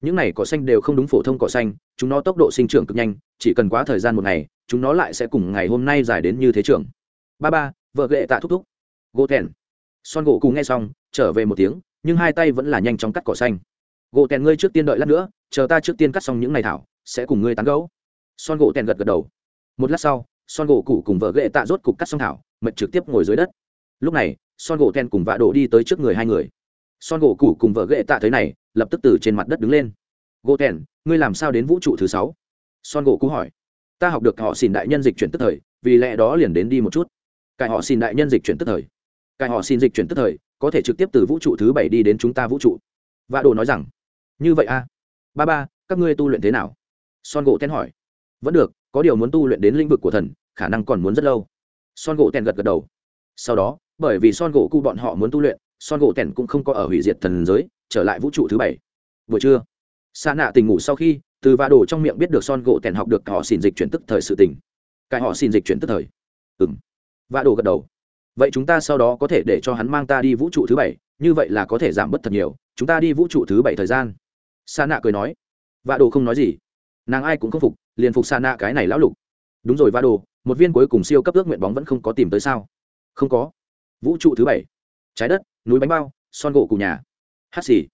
những này cỏ xanh đều không đúng phổ thông cỏ xanh, chúng nó tốc độ sinh trưởng cực nhanh, chỉ cần quá thời gian một ngày, chúng nó lại sẽ cùng ngày hôm nay dài đến như thế trường. ba ba, vợ ghệ tạ thúc thúc. Gỗ thèn son gỗ cụ nghe xong, trở về một tiếng, nhưng hai tay vẫn là nhanh chóng cắt cỏ xanh. Gỗ thèn ngươi trước tiên đợi lát nữa, chờ ta trước tiên cắt xong những ngày thảo, sẽ cùng ngươi tán gấu son gỗ thèn gật gật đầu. Một lát sau, son gỗ cụ cùng vợ ghệ tạ rốt cục cắt xong thảo mật trực tiếp ngồi dưới đất. Lúc này, son gỗ thèn cùng vạ đổ đi tới trước người hai người. Son gỗ cụ cùng vợ ghệ tạ thấy này lập tức từ trên mặt đất đứng lên. Gỗ thèn, ngươi làm sao đến vũ trụ thứ sáu? Son gỗ cũ hỏi. Ta học được họ xin đại nhân dịch chuyển tức thời, vì lẽ đó liền đến đi một chút. Cải họ xin đại nhân dịch chuyển tức thời? Cải họ xin dịch chuyển tức thời, có thể trực tiếp từ vũ trụ thứ bảy đi đến chúng ta vũ trụ? Vạ đồ nói rằng. Như vậy a à? ba ba, các ngươi tu luyện thế nào? Son gỗ ten hỏi. Vẫn được, có điều muốn tu luyện đến lĩnh vực của thần, khả năng còn muốn rất lâu. Son gỗ ten gật gật đầu. Sau đó, bởi vì son gỗ cu bọn họ muốn tu luyện, son gỗ ten cũng không có ở hủy diệt thần giới trở lại vũ trụ thứ bảy. Vừa trưa xa nạ tình ngủ sau khi, từ vạ đồ trong miệng biết được son gỗ tèn học được họ xin dịch chuyển tức thời sự tình. Cái họ xin dịch chuyển tức thời. Ừng vạ đồ gật đầu. Vậy chúng ta sau đó có thể để cho hắn mang ta đi vũ trụ thứ bảy, như vậy là có thể giảm bớt thật nhiều. Chúng ta đi vũ trụ thứ bảy thời gian. Sa nạ cười nói. Vạ đồ không nói gì. Nàng ai cũng không phục, liền phục sa nạ cái này lão lục. Đúng rồi vạ đồ, một viên cuối cùng siêu cấp ước nguyện bóng vẫn không có tìm tới sao? Không có. Vũ trụ thứ bảy. Trái đất, núi bánh bao, son gỗ cùng nhà hắt xì.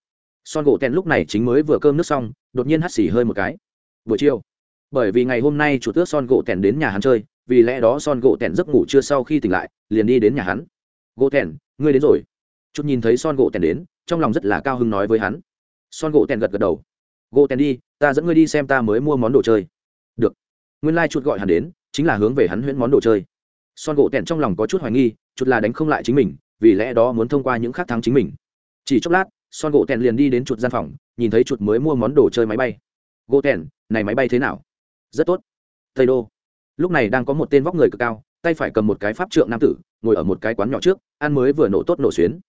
Son gỗ tèn lúc này chính mới vừa cơm nước xong, đột nhiên hắt xì hơi một cái. Buổi chiều, bởi vì ngày hôm nay chủ tước son gỗ tèn đến nhà hắn chơi, vì lẽ đó son gỗ tèn giấc ngủ chưa sau khi tỉnh lại, liền đi đến nhà hắn. Gỗ tèn ngươi đến rồi. Chút nhìn thấy son gỗ tèn đến, trong lòng rất là cao hứng nói với hắn. Son gỗ tèn gật gật đầu. Gỗ tèn đi, ta dẫn ngươi đi xem ta mới mua món đồ chơi. Được. Nguyên lai、like、chút gọi hắn đến, chính là hướng về hắn huyễn món đồ chơi. Son gỗ tèn trong lòng có chút hoài nghi, chút là đánh không lại chính mình, vì lẽ đó muốn thông qua những khác thắng chính mình. Chỉ chốc lát son gỗ tèn liền đi đến chuột gian phòng, nhìn thấy chuột mới mua món đồ chơi máy bay. Gỗ tèn, này máy bay thế nào? Rất tốt. Tây đô. Lúc này đang có một tên vóc người cực cao, tay phải cầm một cái pháp trượng nam tử, ngồi ở một cái quán nhỏ trước, ăn mới vừa nổ tốt nổ xuyến.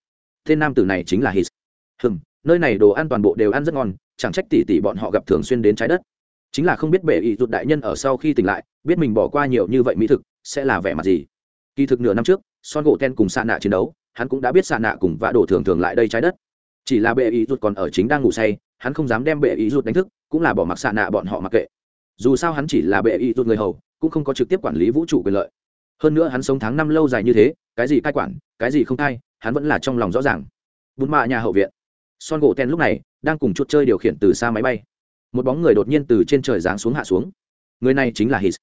Tên nam tử này chính là hít hừm, nơi này đồ ăn toàn bộ đều ăn rất ngon, chẳng trách tỉ tỉ bọn họ gặp thường xuyên đến trái đất. Chính là không biết bệ ý rụt đại nhân ở sau khi tỉnh lại, biết mình bỏ qua nhiều như vậy mỹ thực, sẽ là vẻ mặt gì? Kỳ thực nửa năm trước, son gỗ ten cùng xạ nạ chiến đấu, hắn cũng đã biết xạ nạ cùng vạ đổ thường thường lại đây trái đất chỉ là bệ ý rụt còn ở chính đang ngủ say, hắn không dám đem bệ ý rụt đánh thức, cũng là bỏ mặc xạ nạ bọn họ mặc kệ. Dù sao hắn chỉ là bệ ý rụt người hầu, cũng không có trực tiếp quản lý vũ trụ quyền lợi. Hơn nữa hắn sống tháng năm lâu dài như thế, cái gì cai quản, cái gì không cai, hắn vẫn là trong lòng rõ ràng. Bùn mạ nhà hậu viện. Son gỗ ten lúc này, đang cùng chuột chơi điều khiển từ xa máy bay. Một bóng người đột nhiên từ trên trời giáng xuống hạ xuống. Người này chính là his.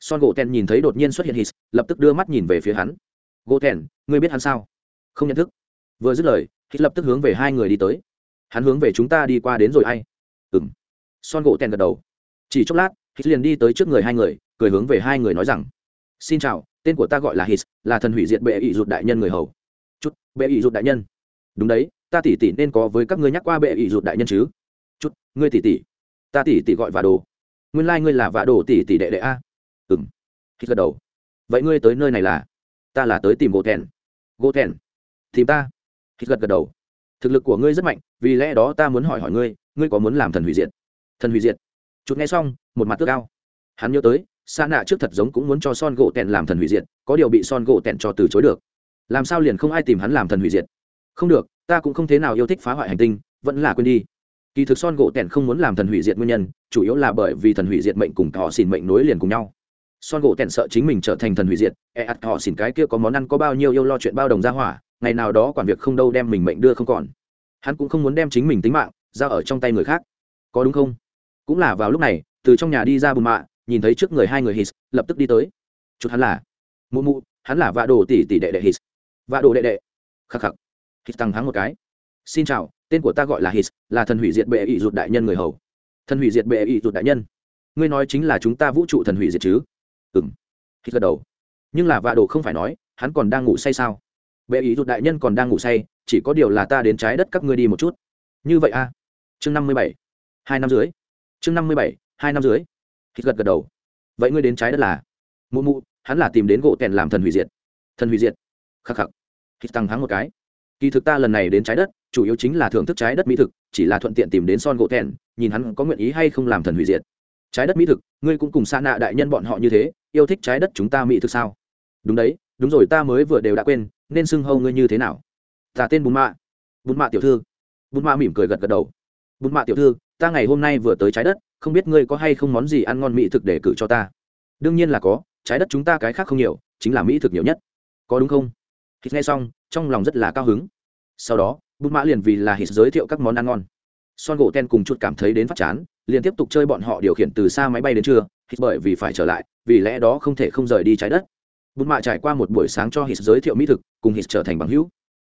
Son gỗ ten nhìn thấy đột nhiên xuất hiện his, lập tức đưa mắt nhìn về phía hắn. Gỗ ten, ngươi biết hắn sao? Không nhận thức. Vừa dứt lời Hít lập tức hướng về hai người đi tới. Hắn hướng về chúng ta đi qua đến rồi ai? Ừ m son gỗ tèn gật đầu. Chỉ chốc lát Hít liền đi tới trước người hai người cười hướng về hai người nói rằng xin chào tên của ta gọi là Hít, là thần hủy diệt bệ ỵ rụt đại nhân người hầu. Chút bệ ỵ rụt đại nhân. Đúng đấy ta tỉ tỉ nên có với các ngươi nhắc qua bệ ỵ rụt đại nhân chứ. Chút ngươi tỉ tỉ ta tỉ tỉ gọi vả đồ. Nguyên lai、like、ngươi là vả đồ tỉ tỉ đệ đệ a. Ừ m hít gật đầu. Vậy ngươi tới nơi này là? Ta là tới tìm gỗ tèn. Gỗ tèn? Tìm ta hít gật gật đầu. Thực lực của ngươi rất mạnh, vì lẽ đó ta muốn hỏi hỏi ngươi ngươi có muốn làm thần hủy diệt? Thần hủy diệt? Chút nghe xong, một mặt tước cao hắn nhớ tới xa nạ trước thật giống cũng muốn cho son gỗ tèn làm thần hủy diệt, có điều bị son gỗ tèn cho từ chối được. Làm sao liền không ai tìm hắn làm thần hủy diệt? Không được, ta cũng không thế nào yêu thích phá hoại hành tinh, vẫn là quên đi. Kỳ thực son gỗ tèn không muốn làm thần hủy diệt nguyên nhân, chủ yếu là bởi vì thần hủy diệt mệnh cùng họ xỉn mệnh nối liền cùng nhau. Son gỗ tèn sợ chính mình trở thành thần hủy diệt e ắt họ xỉn cái kia có món ăn có bao nhiêu yêu lo chuyện bao đồng ra hỏa ngày nào đó quản việc không đâu đem mình mệnh đưa không còn. Hắn cũng không muốn đem chính mình tính mạng ra ở trong tay người khác. Có đúng không? Cũng là vào lúc này, từ trong nhà đi ra bùn mạ, nhìn thấy trước người hai người hít lập tức đi tới. Chút hắn là mụ mụ, hắn là vạ đồ tỷ tỷ đệ đệ hít vạ đồ đệ đệ. Khắc khắc. Hít tăng hắng một cái. Xin chào, tên của ta gọi là hít là thần hủy diệt bệ ỷ rụt đại nhân người hầu. Thần hủy diệt bệ ỷ rụt đại nhân. Ngươi nói chính là chúng ta vũ trụ thần hủy diệt chứ? Ừ m hít gật đầu. Nhưng là vạ đồ không phải nói, hắn còn đang ngủ say sao? Bệ ý rụt đại nhân còn đang ngủ say, chỉ có điều là ta đến trái đất các ngươi đi một chút. Như vậy a à? chương năm mươi bảy, hai năm dưới chương năm mươi bảy, hai năm dưới hít gật gật đầu. Vậy ngươi đến trái đất là? Mụ mụ, hắn là tìm đến gỗ tèn làm thần hủy diệt. Thần hủy diệt. Khắc khắc. Hít tăng thắng một cái. Kỳ thực ta lần này đến trái đất, chủ yếu chính là thưởng thức trái đất mỹ thực, chỉ là thuận tiện tìm đến son gỗ tèn, nhìn hắn có nguyện ý hay không làm thần hủy diệt. Trái đất mỹ thực, ngươi cũng cùng xa nạ đại nhân bọn họ như thế, yêu thích trái đất chúng ta mỹ thực sao? Đúng đấy đúng rồi, ta mới vừa đều đã quên, nên xưng hâu ngươi như thế nào? Ta tên bùn mạ. Bùn mạ tiểu thư. Bùn mạ mỉm cười gật gật đầu. Bùn mạ tiểu thư, ta ngày hôm nay vừa tới trái đất, không biết ngươi có hay không món gì ăn ngon mỹ thực để cử cho ta? Đương nhiên là có, trái đất chúng ta cái khác không nhiều, chính là mỹ thực nhiều nhất. Có đúng không? Hít nghe xong, trong lòng rất là cao hứng. Sau đó, bùn mạ liền vì là hít giới thiệu các món ăn ngon. Son gỗ ten cùng chút cảm thấy đến phát chán, liền tiếp tục chơi bọn họ điều khiển từ xa máy bay đến trưa, hít bởi vì phải trở lại, vì lẽ đó không thể không rời đi trái đất bùn mạ trải qua một buổi sáng cho hít giới thiệu mỹ thực, cùng hít trở thành bằng hữu.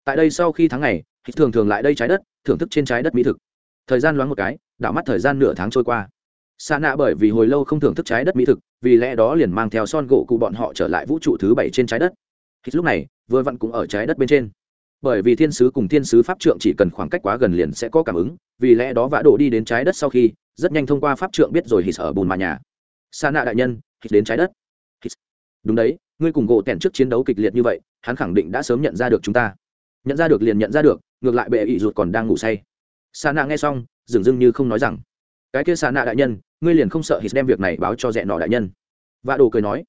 Tại đây sau khi tháng ngày, hít thường thường lại đây trái đất, thưởng thức trên trái đất mỹ thực. Thời gian loáng một cái, đảo mắt thời gian nửa tháng trôi qua. Xa nạ bởi vì hồi lâu không thưởng thức trái đất mỹ thực, vì lẽ đó liền mang theo son gỗ cụ bọn họ trở lại vũ trụ thứ bảy trên trái đất. Hít lúc này, vừa vặn cũng ở trái đất bên trên. Bởi vì thiên sứ cùng thiên sứ pháp trượng chỉ cần khoảng cách quá gần liền sẽ có cảm ứng, vì lẽ đó vã đổ đi đến trái đất sau khi, rất nhanh thông qua pháp trượng biết rồi hít ở bùn mà nhà. Sa nạ đại nhân, hít đến trái đất. Hít. đúng đấy ngươi cùng gỗ tẻn trước chiến đấu kịch liệt như vậy, hắn khẳng định đã sớm nhận ra được chúng ta. Nhận ra được liền nhận ra được, ngược lại bệ ỵ ruột còn đang ngủ say. Sa nạ nghe xong dường dưng như không nói rằng, cái kia sa nạ đại nhân, ngươi liền không sợ hít đem việc này báo cho rẽ nọ đại nhân? Vạ đồ cười nói.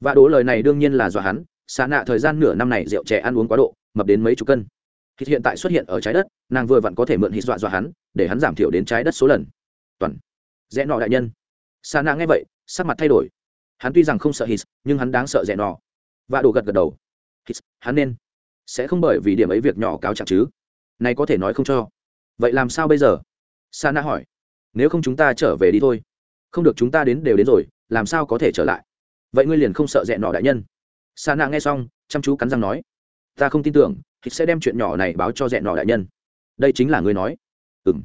Vạ đồ lời này đương nhiên là dọa hắn, Sa nạ thời gian nửa năm này rượu trẻ ăn uống quá độ, mập đến mấy chục cân. Hít hiện tại xuất hiện ở trái đất, nàng vừa vặn có thể mượn hít dọa dọa hắn, để hắn giảm thiểu đến trái đất số lần. Toàn. Rẽ nọ đại nhân. Sa nạ nghe vậy, sắc mặt thay đổi hắn tuy rằng không sợ hít, nhưng hắn đáng sợ rẻ nọ. Và đồ gật gật đầu. Hít, hắn nên. Sẽ không bởi vì điểm ấy việc nhỏ cáo trạng chứ. Này có thể nói không cho. Vậy làm sao bây giờ? Sa na hỏi. Nếu không chúng ta trở về đi thôi. Không được chúng ta đến đều đến rồi, làm sao có thể trở lại? Vậy ngươi liền không sợ dẹn nọ đại nhân. Sa na nghe xong, chăm chú cắn răng nói. Ta không tin tưởng, hít sẽ đem chuyện nhỏ này báo cho dẹn nọ đại nhân. Đây chính là ngươi nói. Ừ m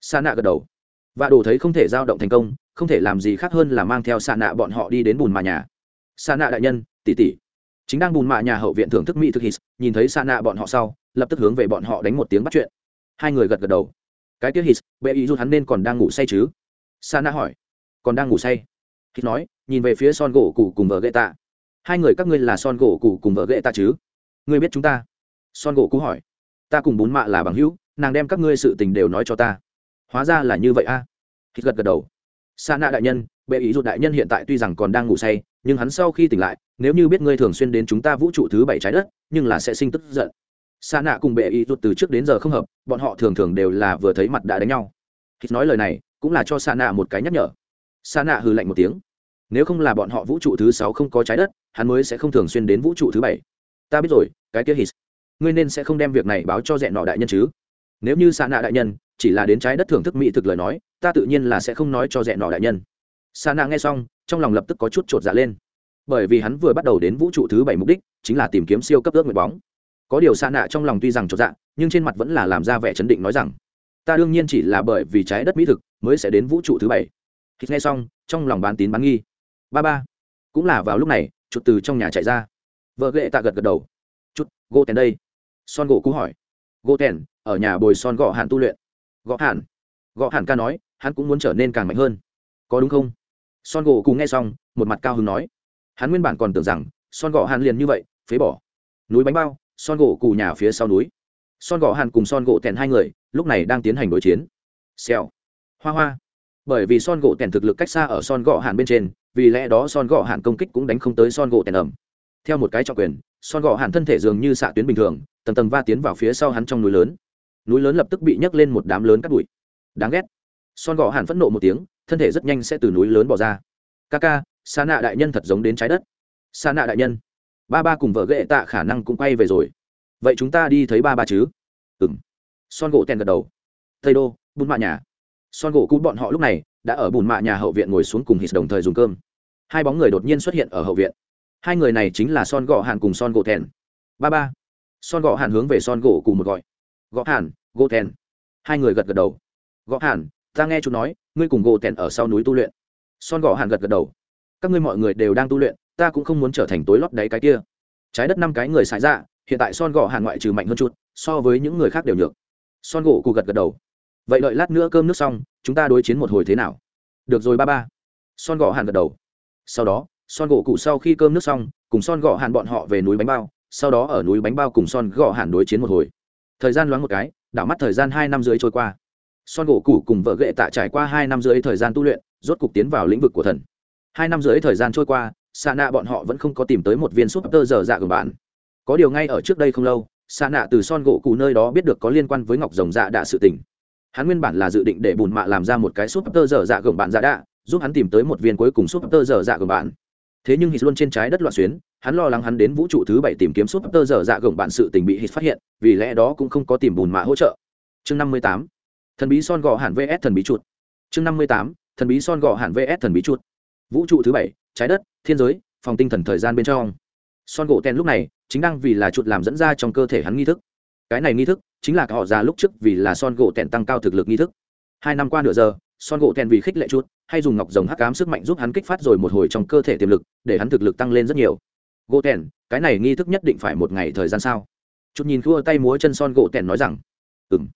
sa na gật đầu. Và đồ thấy không thể giao động thành công không thể làm gì khác hơn là mang theo xà nạ bọn họ đi đến bùn mà nhà. Xà nạ đại nhân tỉ tỉ chính đang bùn mạ nhà hậu viện thưởng thức mỹ thực hít nhìn thấy sa nạ bọn họ sau, lập tức hướng về bọn họ đánh một tiếng bắt chuyện. Hai người gật gật đầu. Cái tiếc hít bệ ý rút hắn nên còn đang ngủ say chứ? Sa nạ hỏi. Còn đang ngủ say? Hít nói, nhìn về phía son gỗ cụ cùng vợ gậy tạ hai người các ngươi là son gỗ cụ cùng vợ gậy tạ chứ? Ngươi biết chúng ta? Son gỗ cụ hỏi. Ta cùng bún mạ là bằng hữu, nàng đem các ngươi sự tình đều nói cho ta. Hóa ra là như vậy a. Hít gật gật đầu sa nạ đại nhân, bệ ý rụt đại nhân hiện tại tuy rằng còn đang ngủ say, nhưng hắn sau khi tỉnh lại, nếu như biết ngươi thường xuyên đến chúng ta vũ trụ thứ bảy trái đất, nhưng là sẽ sinh tức giận. Sa nạ cùng bệ ý rụt từ trước đến giờ không hợp, bọn họ thường thường đều là vừa thấy mặt đã đánh nhau. Hít nói lời này, cũng là cho Sa nạ một cái nhắc nhở. Sa nạ hừ lạnh một tiếng. Nếu không là bọn họ vũ trụ thứ sáu không có trái đất, hắn mới sẽ không thường xuyên đến vũ trụ thứ bảy. Ta biết rồi, cái kia hít ngươi nên sẽ không đem việc này báo cho dẹn nọ đại nhân chứ. Nếu như Sa nạ đại nhân chỉ là đến trái đất thưởng thức mỹ thực lời nói, ta tự nhiên là sẽ không nói cho dẹn nọ đại nhân. Sa nạ nghe xong, trong lòng lập tức có chút t r ộ t dạ lên. Bởi vì hắn vừa bắt đầu đến vũ trụ thứ bảy mục đích, chính là tìm kiếm siêu cấp ước nguyện bóng. Có điều sa nạ trong lòng tuy rằng t r ộ t dạ nhưng trên mặt vẫn là làm ra vẻ chấn định nói rằng, ta đương nhiên chỉ là bởi vì trái đất mỹ thực mới sẽ đến vũ trụ thứ bảy. Khi nghe xong, trong lòng bán tín bán nghi. Ba ba. Cũng là vào lúc này chút từ trong nhà chạy ra. Vợ ghệ tạ gật gật đầu. Chút gô tèn đây. Son gỗ cú hỏi. Gô tèn, ở nhà bồi son gõ hạn tu luyện gõ hẳn. Gõ hẳn ca nói, hắn cũng muốn trở nên càng mạnh hơn. Có đúng không? Son gỗ cùng nghe xong, một mặt cao hứng nói. Hắn nguyên bản còn tưởng rằng, son Gõ hàn liền như vậy, phế bỏ. Núi bánh bao, son gỗ cù nhà phía sau núi. Son Gõ hàn cùng son gỗ tèn hai người, lúc này đang tiến hành đối chiến. Xèo. Hoa hoa. Bởi vì son gỗ tèn thực lực cách xa ở son Gõ hàn bên trên, vì lẽ đó son Gõ hàn công kích cũng đánh không tới son gỗ tèn ẩm. Theo một cái trọng quyền, son Gõ hàn thân thể dường như xạ tuyến bình thường, tầng tầng va tiến vào phía sau hắn trong núi lớn núi lớn lập tức bị nhấc lên một đám lớn cắt bụi. Đáng ghét. Son gỗ hàn phẫn nộ một tiếng, thân thể rất nhanh sẽ từ núi lớn bỏ ra. Ca ca xa nạ đại nhân thật giống đến trái đất. Xa nạ đại nhân. Ba ba cùng vợ ghệ tạ khả năng cũng quay về rồi. Vậy chúng ta đi thấy ba ba chứ? Ừ m son gỗ tèn gật đầu. Tây đô, bùn mạ nhà. Son gỗ cú bọn họ lúc này đã ở bùn mạ nhà hậu viện ngồi xuống cùng hít đồng thời dùng cơm. Hai bóng người đột nhiên xuất hiện ở hậu viện. Hai người này chính là son gỗ hàn cùng son gỗ tèn. Ba ba. Son gỗ hàn hướng về son gỗ cùng một gọi gõ hàn gỗ thèn. Hai người gật gật đầu. Gõ hàn, ta nghe chú nói, ngươi cùng gỗ thèn ở sau núi tu luyện. Son gõ hàn gật gật đầu. Các ngươi mọi người đều đang tu luyện, ta cũng không muốn trở thành tối lót đáy cái kia. Trái đất năm cái người xài ra dạ, hiện tại son gõ hàn ngoại trừ mạnh hơn chút, so với những người khác đều nhược. Son gỗ cụ gật gật đầu. Vậy đợi lát nữa cơm nước xong, chúng ta đối chiến một hồi thế nào? Được rồi ba ba. Son gõ hàn gật đầu. Sau đó, son gỗ cụ sau khi cơm nước xong, cùng son gõ hàn bọn họ về núi bánh bao, sau đó ở núi bánh bao cùng son gõ hàn đối chiến một hồi thời gian loáng một cái, đảo mắt thời gian hai năm dưới trôi qua. Son gỗ cũ cùng vợ ghệ tạ trải qua hai năm dưới thời gian tu luyện, rốt cục tiến vào lĩnh vực của thần. Hai năm dưới thời gian trôi qua xa nạ bọn họ vẫn không có tìm tới một viên súp tơ dở dạ của bạn. Có điều ngay ở trước đây không lâu xa nạ từ son gỗ cụ nơi đó biết được có liên quan với ngọc rồng dạ đạ sự tình. Hắn nguyên bản là dự định để bùn mạ làm ra một cái súp tơ dở dạ gồng bạn dạ đạ, giúp hắn tìm tới một viên cuối cùng súp tơ dở dạ gồng bạn thế nhưng hít luôn trên trái đất loạn xuyến, hắn lo lắng hắn đến vũ trụ thứ bảy tìm kiếm suốt tơ dở dạ gồng bạn sự tình bị hít phát hiện, vì lẽ đó cũng không có tìm bùn mạ hỗ trợ. Chương năm mươi tám, thần bí son gò hàn vs thần bí chuột. Chương năm mươi tám, thần bí son gò hàn vs thần bí chuột. Vũ trụ thứ bảy, trái đất, thiên giới, phòng tinh thần thời gian bên trong. Son gỗ ten lúc này, chính đang vì là chuột làm dẫn ra trong cơ thể hắn nghi thức. Cái này nghi thức, chính là họ già lúc trước vì là son gỗ tèn tăng cao thực lực nghi thức. Hai năm qua nửa giờ, son gỗ tèn vì khích lệ chuột hay dùng ngọc rồng hắc ám sức mạnh giúp hắn kích phát rồi một hồi trong cơ thể tiềm lực, để hắn thực lực tăng lên rất nhiều. Gỗ tèn, cái này nghi thức nhất định phải một ngày thời gian sao? Chút nhìn thua tay múa chân son gỗ tèn nói rằng ừ m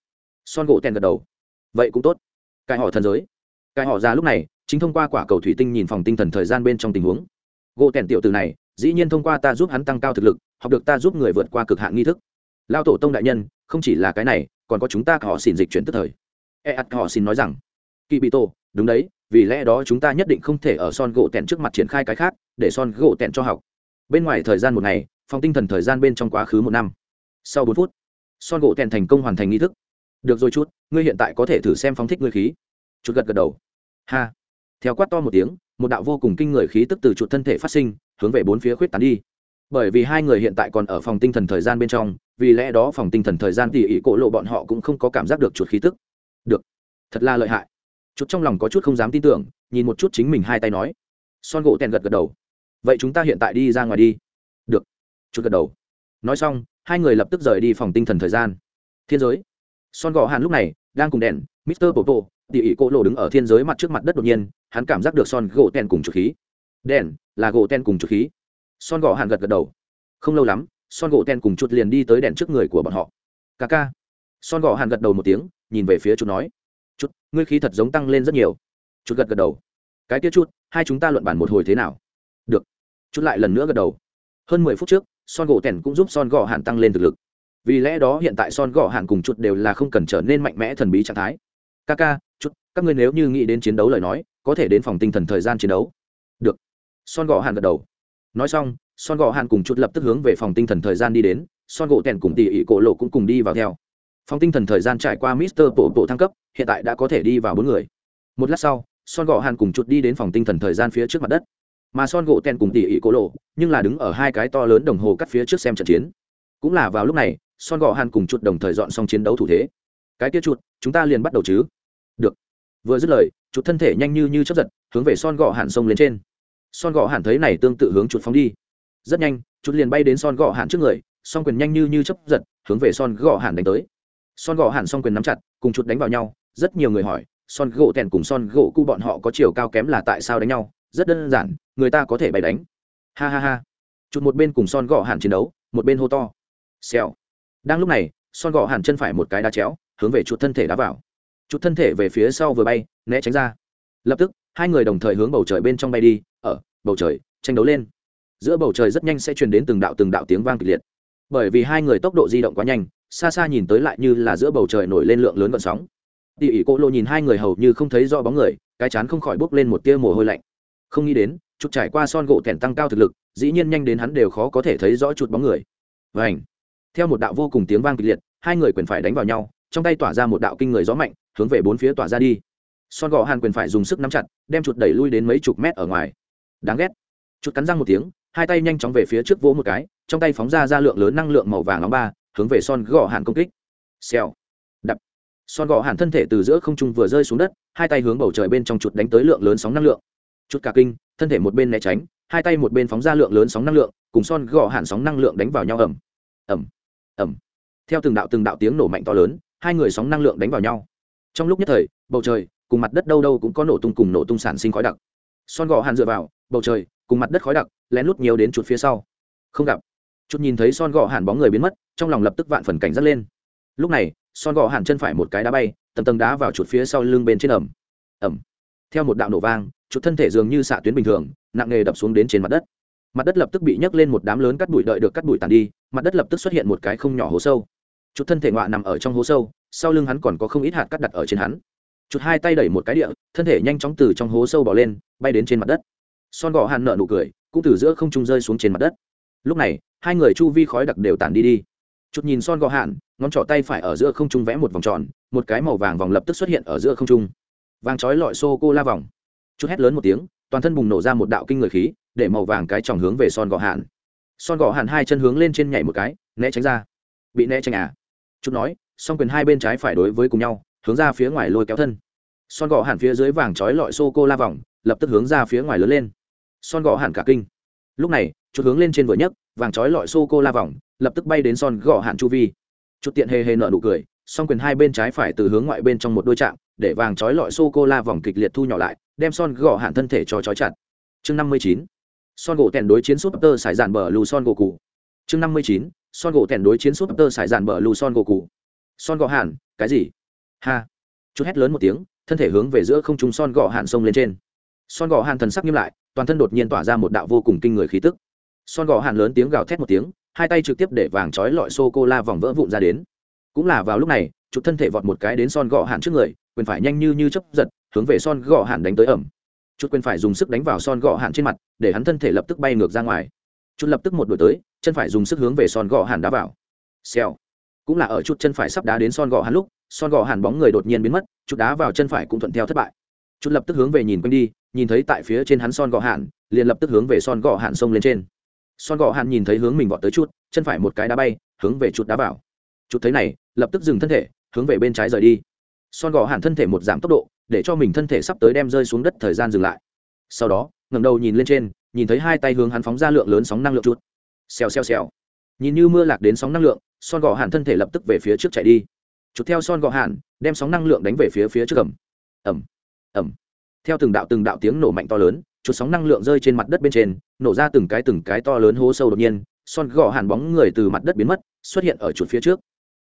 son gỗ tèn gật đầu, vậy cũng tốt. Cái họ thần giới. Cái họ ra lúc này, chính thông qua quả cầu thủy tinh nhìn phòng tinh thần thời gian bên trong tình huống. Gỗ tèn tiểu từ này, dĩ nhiên thông qua ta giúp hắn tăng cao thực lực, học được ta giúp người vượt qua cực hạn nghi thức. Lao tổ tông đại nhân, không chỉ là cái này, còn có chúng ta họ xin dịch chuyển tức thời. E ắt họ xin nói rằng kỳ bị tổ, đúng đấy, vì lẽ đó chúng ta nhất định không thể ở son gỗ tẹn trước mặt triển khai cái khác, để son gỗ tẹn cho học. Bên ngoài thời gian một ngày, phòng tinh thần thời gian bên trong quá khứ một năm. Sau bốn phút, son gỗ tẹn thành công hoàn thành nghi thức. Được rồi chút, ngươi hiện tại có thể thử xem phóng thích ngươi khí. Chút gật gật đầu. Ha. Theo quát to một tiếng, một đạo vô cùng kinh người khí tức từ chuột thân thể phát sinh, hướng về bốn phía khuyết tán đi. Bởi vì hai người hiện tại còn ở phòng tinh thần thời gian bên trong, vì lẽ đó phòng tinh thần thời gian tỉ ỉ cổ lộ bọn họ cũng không có cảm giác được chuột khí tức. Được. Thật là lợi hại chút trong lòng có chút không dám tin tưởng, nhìn một chút chính mình hai tay nói. Son gỗ tèn gật gật đầu. Vậy chúng ta hiện tại đi ra ngoài đi. Được. Chút gật đầu. Nói xong, hai người lập tức rời đi phòng tinh thần thời gian. Thiên giới. Son gỗ hàn lúc này đang cùng đèn, mister popo tỉ ỉ cô lộ đứng ở thiên giới mặt trước mặt đất đột nhiên, hắn cảm giác được son gỗ tèn cùng chuột khí. Đèn, là gỗ tèn cùng chuột khí. Son gỗ hàn gật gật đầu. Không lâu lắm, son gỗ tèn cùng chuột liền đi tới đèn trước người của bọn họ. Ca ca. Son gỗ hàn gật đầu một tiếng, nhìn về phía chuột nói chút, ngươi khí thật giống tăng lên rất nhiều. Chút gật gật đầu. Cái kia chút, hai chúng ta luận bản một hồi thế nào? Được. Chút lại lần nữa gật đầu. Hơn mười phút trước, son gỗ tèn cũng giúp son gò hạn tăng lên thực lực. Vì lẽ đó hiện tại son gò hạn cùng chút đều là không cần trở nên mạnh mẽ thần bí trạng thái. Ca ca, chút, các ngươi nếu như nghĩ đến chiến đấu lời nói, có thể đến phòng tinh thần thời gian chiến đấu. Được. Son gò hạn gật đầu. Nói xong, son gò hạn cùng chút lập tức hướng về phòng tinh thần thời gian đi đến. Son gỗ tèn cùng tỉ ỉ cổ lộ cũng cùng đi vào theo phòng tinh thần thời gian trải qua mister bộ bộ thăng cấp, hiện tại đã có thể đi vào bốn người. Một lát sau, son Gọ hàn cùng chuột đi đến phòng tinh thần thời gian phía trước mặt đất. Mà son gỗ ten cùng tỉ ỉ cố lộ, nhưng là đứng ở hai cái to lớn đồng hồ cắt phía trước xem trận chiến. Cũng là vào lúc này, son Gọ hàn cùng chuột đồng thời dọn xong chiến đấu thủ thế. Cái kia chuột, chúng ta liền bắt đầu chứ? Được. Vừa dứt lời, chuột thân thể nhanh như như chấp giật, hướng về son Gọ hàn sông lên trên. Son Gọ hàn thấy này tương tự hướng chuột phóng đi. Rất nhanh, chuột liền bay đến son Gọ hàn trước người, song quyền nhanh như như chấp giật, hướng về son gỗ hàn đánh tới son gỗ hàn song quyền nắm chặt, cùng chuột đánh vào nhau, rất nhiều người hỏi, son gỗ tèn cùng son gỗ cu bọn họ có chiều cao kém là tại sao đánh nhau? Rất đơn giản, người ta có thể bày đánh. Ha ha ha. Chụt một bên cùng son gỗ hàn chiến đấu, một bên hô to. Xèo. Đang lúc này, son gỗ hàn chân phải một cái đá chéo, hướng về chuột thân thể đá vào. Chuột thân thể về phía sau vừa bay, né tránh ra. Lập tức, hai người đồng thời hướng bầu trời bên trong bay đi, ở, bầu trời, tranh đấu lên. Giữa bầu trời rất nhanh sẽ truyền đến từng đạo từng đạo tiếng vang kịch liệt. Bởi vì hai người tốc độ di động quá nhanh xa xa nhìn tới lại như là giữa bầu trời nổi lên lượng lớn vận sóng. Tỉ ỉ cô lô nhìn hai người hầu như không thấy rõ bóng người, cái chán không khỏi bốc lên một tia mồ hôi lạnh. Không nghĩ đến, chút trải qua son gỗ thẻn tăng cao thực lực, dĩ nhiên nhanh đến hắn đều khó có thể thấy rõ chút bóng người. Và ảnh theo một đạo vô cùng tiếng vang kịch liệt, hai người quyền phải đánh vào nhau, trong tay tỏa ra một đạo kinh người gió mạnh, hướng về bốn phía tỏa ra đi. Son gỗ hàn quyền phải dùng sức nắm chặt, đem chuột đẩy lui đến mấy chục mét ở ngoài. Đáng ghét! Chuột cắn răng một tiếng, hai tay nhanh chóng về phía trước vỗ một cái, trong tay phóng ra ra lượng lớn năng lượng màu vàng nóng ba hướng về son gò hàn công kích. Xèo. Đập. Son gò hàn thân thể từ giữa không trung vừa rơi xuống đất, hai tay hướng bầu trời bên trong chuột đánh tới lượng lớn sóng năng lượng. Chút cả kinh, thân thể một bên né tránh, hai tay một bên phóng ra lượng lớn sóng năng lượng, cùng son gò hàn sóng năng lượng đánh vào nhau ẩm ẩm ẩm theo từng đạo từng đạo tiếng nổ mạnh to lớn, hai người sóng năng lượng đánh vào nhau. Trong lúc nhất thời, bầu trời cùng mặt đất đâu đâu cũng có nổ tung cùng nổ tung sản sinh khói đặc. Son gò hàn dựa vào, bầu trời cùng mặt đất khói đặc lén lút nhiều đến chuột phía sau. Không gặp. Chút nhìn thấy son gò hàn bóng người biến mất trong lòng lập tức vạn phần cảnh giác lên. Lúc này, son gò hàn chân phải một cái đá bay, tầng tầng đá vào chuột phía sau lưng bên trên ẩm. Ẩm. Theo một đạo nổ vang, chuột thân thể dường như xạ tuyến bình thường, nặng nề đập xuống đến trên mặt đất. Mặt đất lập tức bị nhấc lên một đám lớn cắt bụi đợi được cắt bụi tàn đi, mặt đất lập tức xuất hiện một cái không nhỏ hố sâu. Chuột thân thể ngọa nằm ở trong hố sâu, sau lưng hắn còn có không ít hạt cắt đặt ở trên hắn. Chuột hai tay đẩy một cái địa, thân thể nhanh chóng từ trong hố sâu bỏ lên, bay đến trên mặt đất. Son gò hàn nợ nụ cười, cũng từ giữa không trung rơi xuống trên mặt đất. Lúc này, hai người chu vi khói đặc đều tàn đi đi chút nhìn son gò hạn, ngón trỏ tay phải ở giữa không trung vẽ một vòng tròn, một cái màu vàng vòng lập tức xuất hiện ở giữa không trung. Vàng trói lọi xô cô la vòng. Chút hét lớn một tiếng, toàn thân bùng nổ ra một đạo kinh người khí, để màu vàng cái tròng hướng về son gò hạn. Son gò hạn hai chân hướng lên trên nhảy một cái, né tránh ra. Bị né tránh à? Chút nói, song quyền hai bên trái phải đối với cùng nhau, hướng ra phía ngoài lôi kéo thân. Son gò hạn phía dưới vàng trói lọi xô cô la vòng, lập tức hướng ra phía ngoài lớn lên. Son gò hạn cả kinh. Lúc này, chút hướng lên trên vừa nhấc, vàng trói lọi xô cô la vòng lập tức bay đến son gõ hạn chu vi. Chút tiện hề hề nợ nụ cười, song quyền hai bên trái phải từ hướng ngoại bên trong một đôi chạm để vàng trói lọi sô cô la vòng kịch liệt thu nhỏ lại, đem son gõ hạn thân thể cho trói chặt. Chương năm mươi chín, son gỗ tèn đối chiến súp tơ sải dàn bờ lù son gỗ cụ chương năm mươi chín, son gỗ tèn đối chiến súp tơ sải dàn bờ lù son gỗ cụ son gõ hạn, cái gì? Ha! Chút hét lớn một tiếng, thân thể hướng về giữa không trung son gõ hạn sông lên trên. Son gõ hạn thần sắc nghiêm lại, toàn thân đột nhiên tỏa ra một đạo vô cùng kinh người khí tức. Son gõ hạn lớn tiếng gào thét một tiếng hai tay trực tiếp để vàng trói lọi sô cô la vòng vỡ vụn ra đến. Cũng là vào lúc này, chụp thân thể vọt một cái đến son gọ hạn trước người, quyền phải nhanh như như chấp giật, hướng về son gọ hạn đánh tới ẩm. Chút quyền phải dùng sức đánh vào son gọ hạn trên mặt, để hắn thân thể lập tức bay ngược ra ngoài. Chút lập tức một đổi tới, chân phải dùng sức hướng về son gò hàn đá vào. Xèo. Cũng là ở chút chân phải sắp đá đến son gò hàn lúc, son gò hàn bóng người đột nhiên biến mất chút đá vào chân phải cũng thuận theo thất bại. Chút lập tức hướng về nhìn quanh đi, nhìn thấy tại phía trên hắn son gò hàn liền lập tức hướng về son gò hàn sông lên trên son gò hàn nhìn thấy hướng mình vọt tới chút, chân phải một cái đá bay, hướng về chút đá vào. Chút thấy này, lập tức dừng thân thể, hướng về bên trái rời đi. Son gò hàn thân thể một giảm tốc độ, để cho mình thân thể sắp tới đem rơi xuống đất thời gian dừng lại. Sau đó, ngẩng đầu nhìn lên trên, nhìn thấy hai tay hướng hắn phóng ra lượng lớn sóng năng lượng chút xèo xèo xèo. Nhìn như mưa lạc đến sóng năng lượng, son gò hàn thân thể lập tức về phía trước chạy đi. Chút theo son gò hàn, đem sóng năng lượng đánh về phía phía trước ẩm ẩm ẩm theo từng đạo từng đạo tiếng nổ mạnh to lớn chuột sóng năng lượng rơi trên mặt đất bên trên, nổ ra từng cái từng cái to lớn hố sâu đột nhiên, son gò hàn bóng người từ mặt đất biến mất, xuất hiện ở chuột phía trước.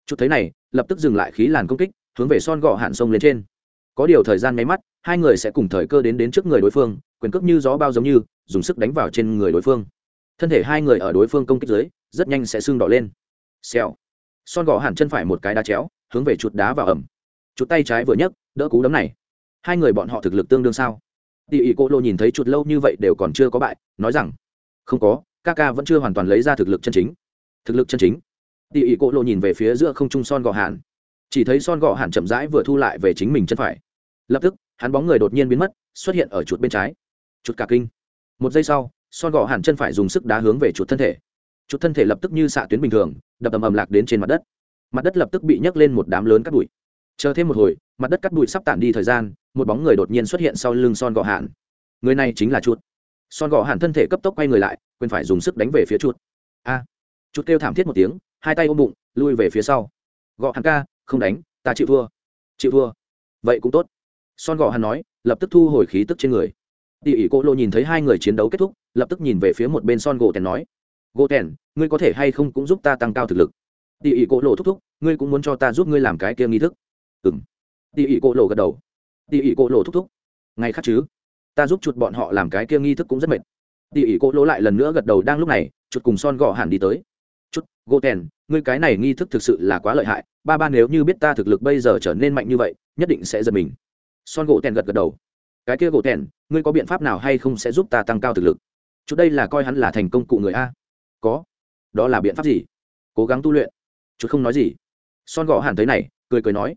Chuột thấy này, lập tức dừng lại khí làn công kích, hướng về son gò hàn sông lên trên. Có điều thời gian nháy mắt, hai người sẽ cùng thời cơ đến đến trước người đối phương, quyền cước như gió bao giống như, dùng sức đánh vào trên người đối phương. Thân thể hai người ở đối phương công kích dưới, rất nhanh sẽ sưng đỏ lên. Xèo. Son gò hàn chân phải một cái đá chéo, hướng về chuột đá vào ẩm. Chuột tay trái vừa nhấc, đỡ cú đấm này. Hai người bọn họ thực lực tương đương sao? Tỉ ỉ cô lô nhìn thấy chuột lâu như vậy đều còn chưa có bại, nói rằng, không có, ca ca vẫn chưa hoàn toàn lấy ra thực lực chân chính. Thực lực chân chính? Tỉ ỉ cô lô nhìn về phía giữa không trung son gò hạn chỉ thấy son gò hạn chậm rãi vừa thu lại về chính mình chân phải. Lập tức, hắn bóng người đột nhiên biến mất, xuất hiện ở chuột bên trái. Chuột cả kinh. Một giây sau, son gò hạn chân phải dùng sức đá hướng về chuột thân thể. Chuột thân thể lập tức như xạ tuyến bình thường, đập ầm ầm lạc đến trên mặt đất. Mặt đất lập tức bị nhấc lên một đám lớn cắt bụi chờ thêm một hồi, mặt đất cắt bụi sắp tản đi thời gian, một bóng người đột nhiên xuất hiện sau lưng son gò Hạn. người này chính là chuột. Son gò Hạn thân thể cấp tốc quay người lại quên phải dùng sức đánh về phía chuột. A! Chuột kêu thảm thiết một tiếng, hai tay ôm bụng, lui về phía sau. Gò Hạn ca, không đánh, ta chịu thua. Chịu thua. Vậy cũng tốt. Son gò Hạn nói, lập tức thu hồi khí tức trên người. Tỉ ỉ cô lô nhìn thấy hai người chiến đấu kết thúc, lập tức nhìn về phía một bên son gỗ tèn nói, gỗ tèn, ngươi có thể hay không cũng giúp ta tăng cao thực lực? Tỉ ỉ cô lô thúc thúc, ngươi cũng muốn cho ta giúp ngươi làm cái kia nghi thức ừ m tỉ ỉ cô lộ gật đầu. Tỉ ỉ cô lộ thúc thúc. Ngay khác chứ. Ta giúp chuột bọn họ làm cái kia nghi thức cũng rất mệt. Tỉ ỉ cô lỗ lại lần nữa gật đầu đang lúc này, chuột cùng son gõ hẳn đi tới. Chút gỗ tèn ngươi cái này nghi thức thực sự là quá lợi hại. Ba ba nếu như biết ta thực lực bây giờ trở nên mạnh như vậy, nhất định sẽ giật mình. Son gỗ tèn gật gật đầu. Cái kia gỗ tèn ngươi có biện pháp nào hay không sẽ giúp ta tăng cao thực lực? Chút đây là coi hắn là thành công cụ người a. Có. Đó là biện pháp gì? Cố gắng tu luyện. Chút không nói gì. Son gõ hẳn thấy này, cười cười nói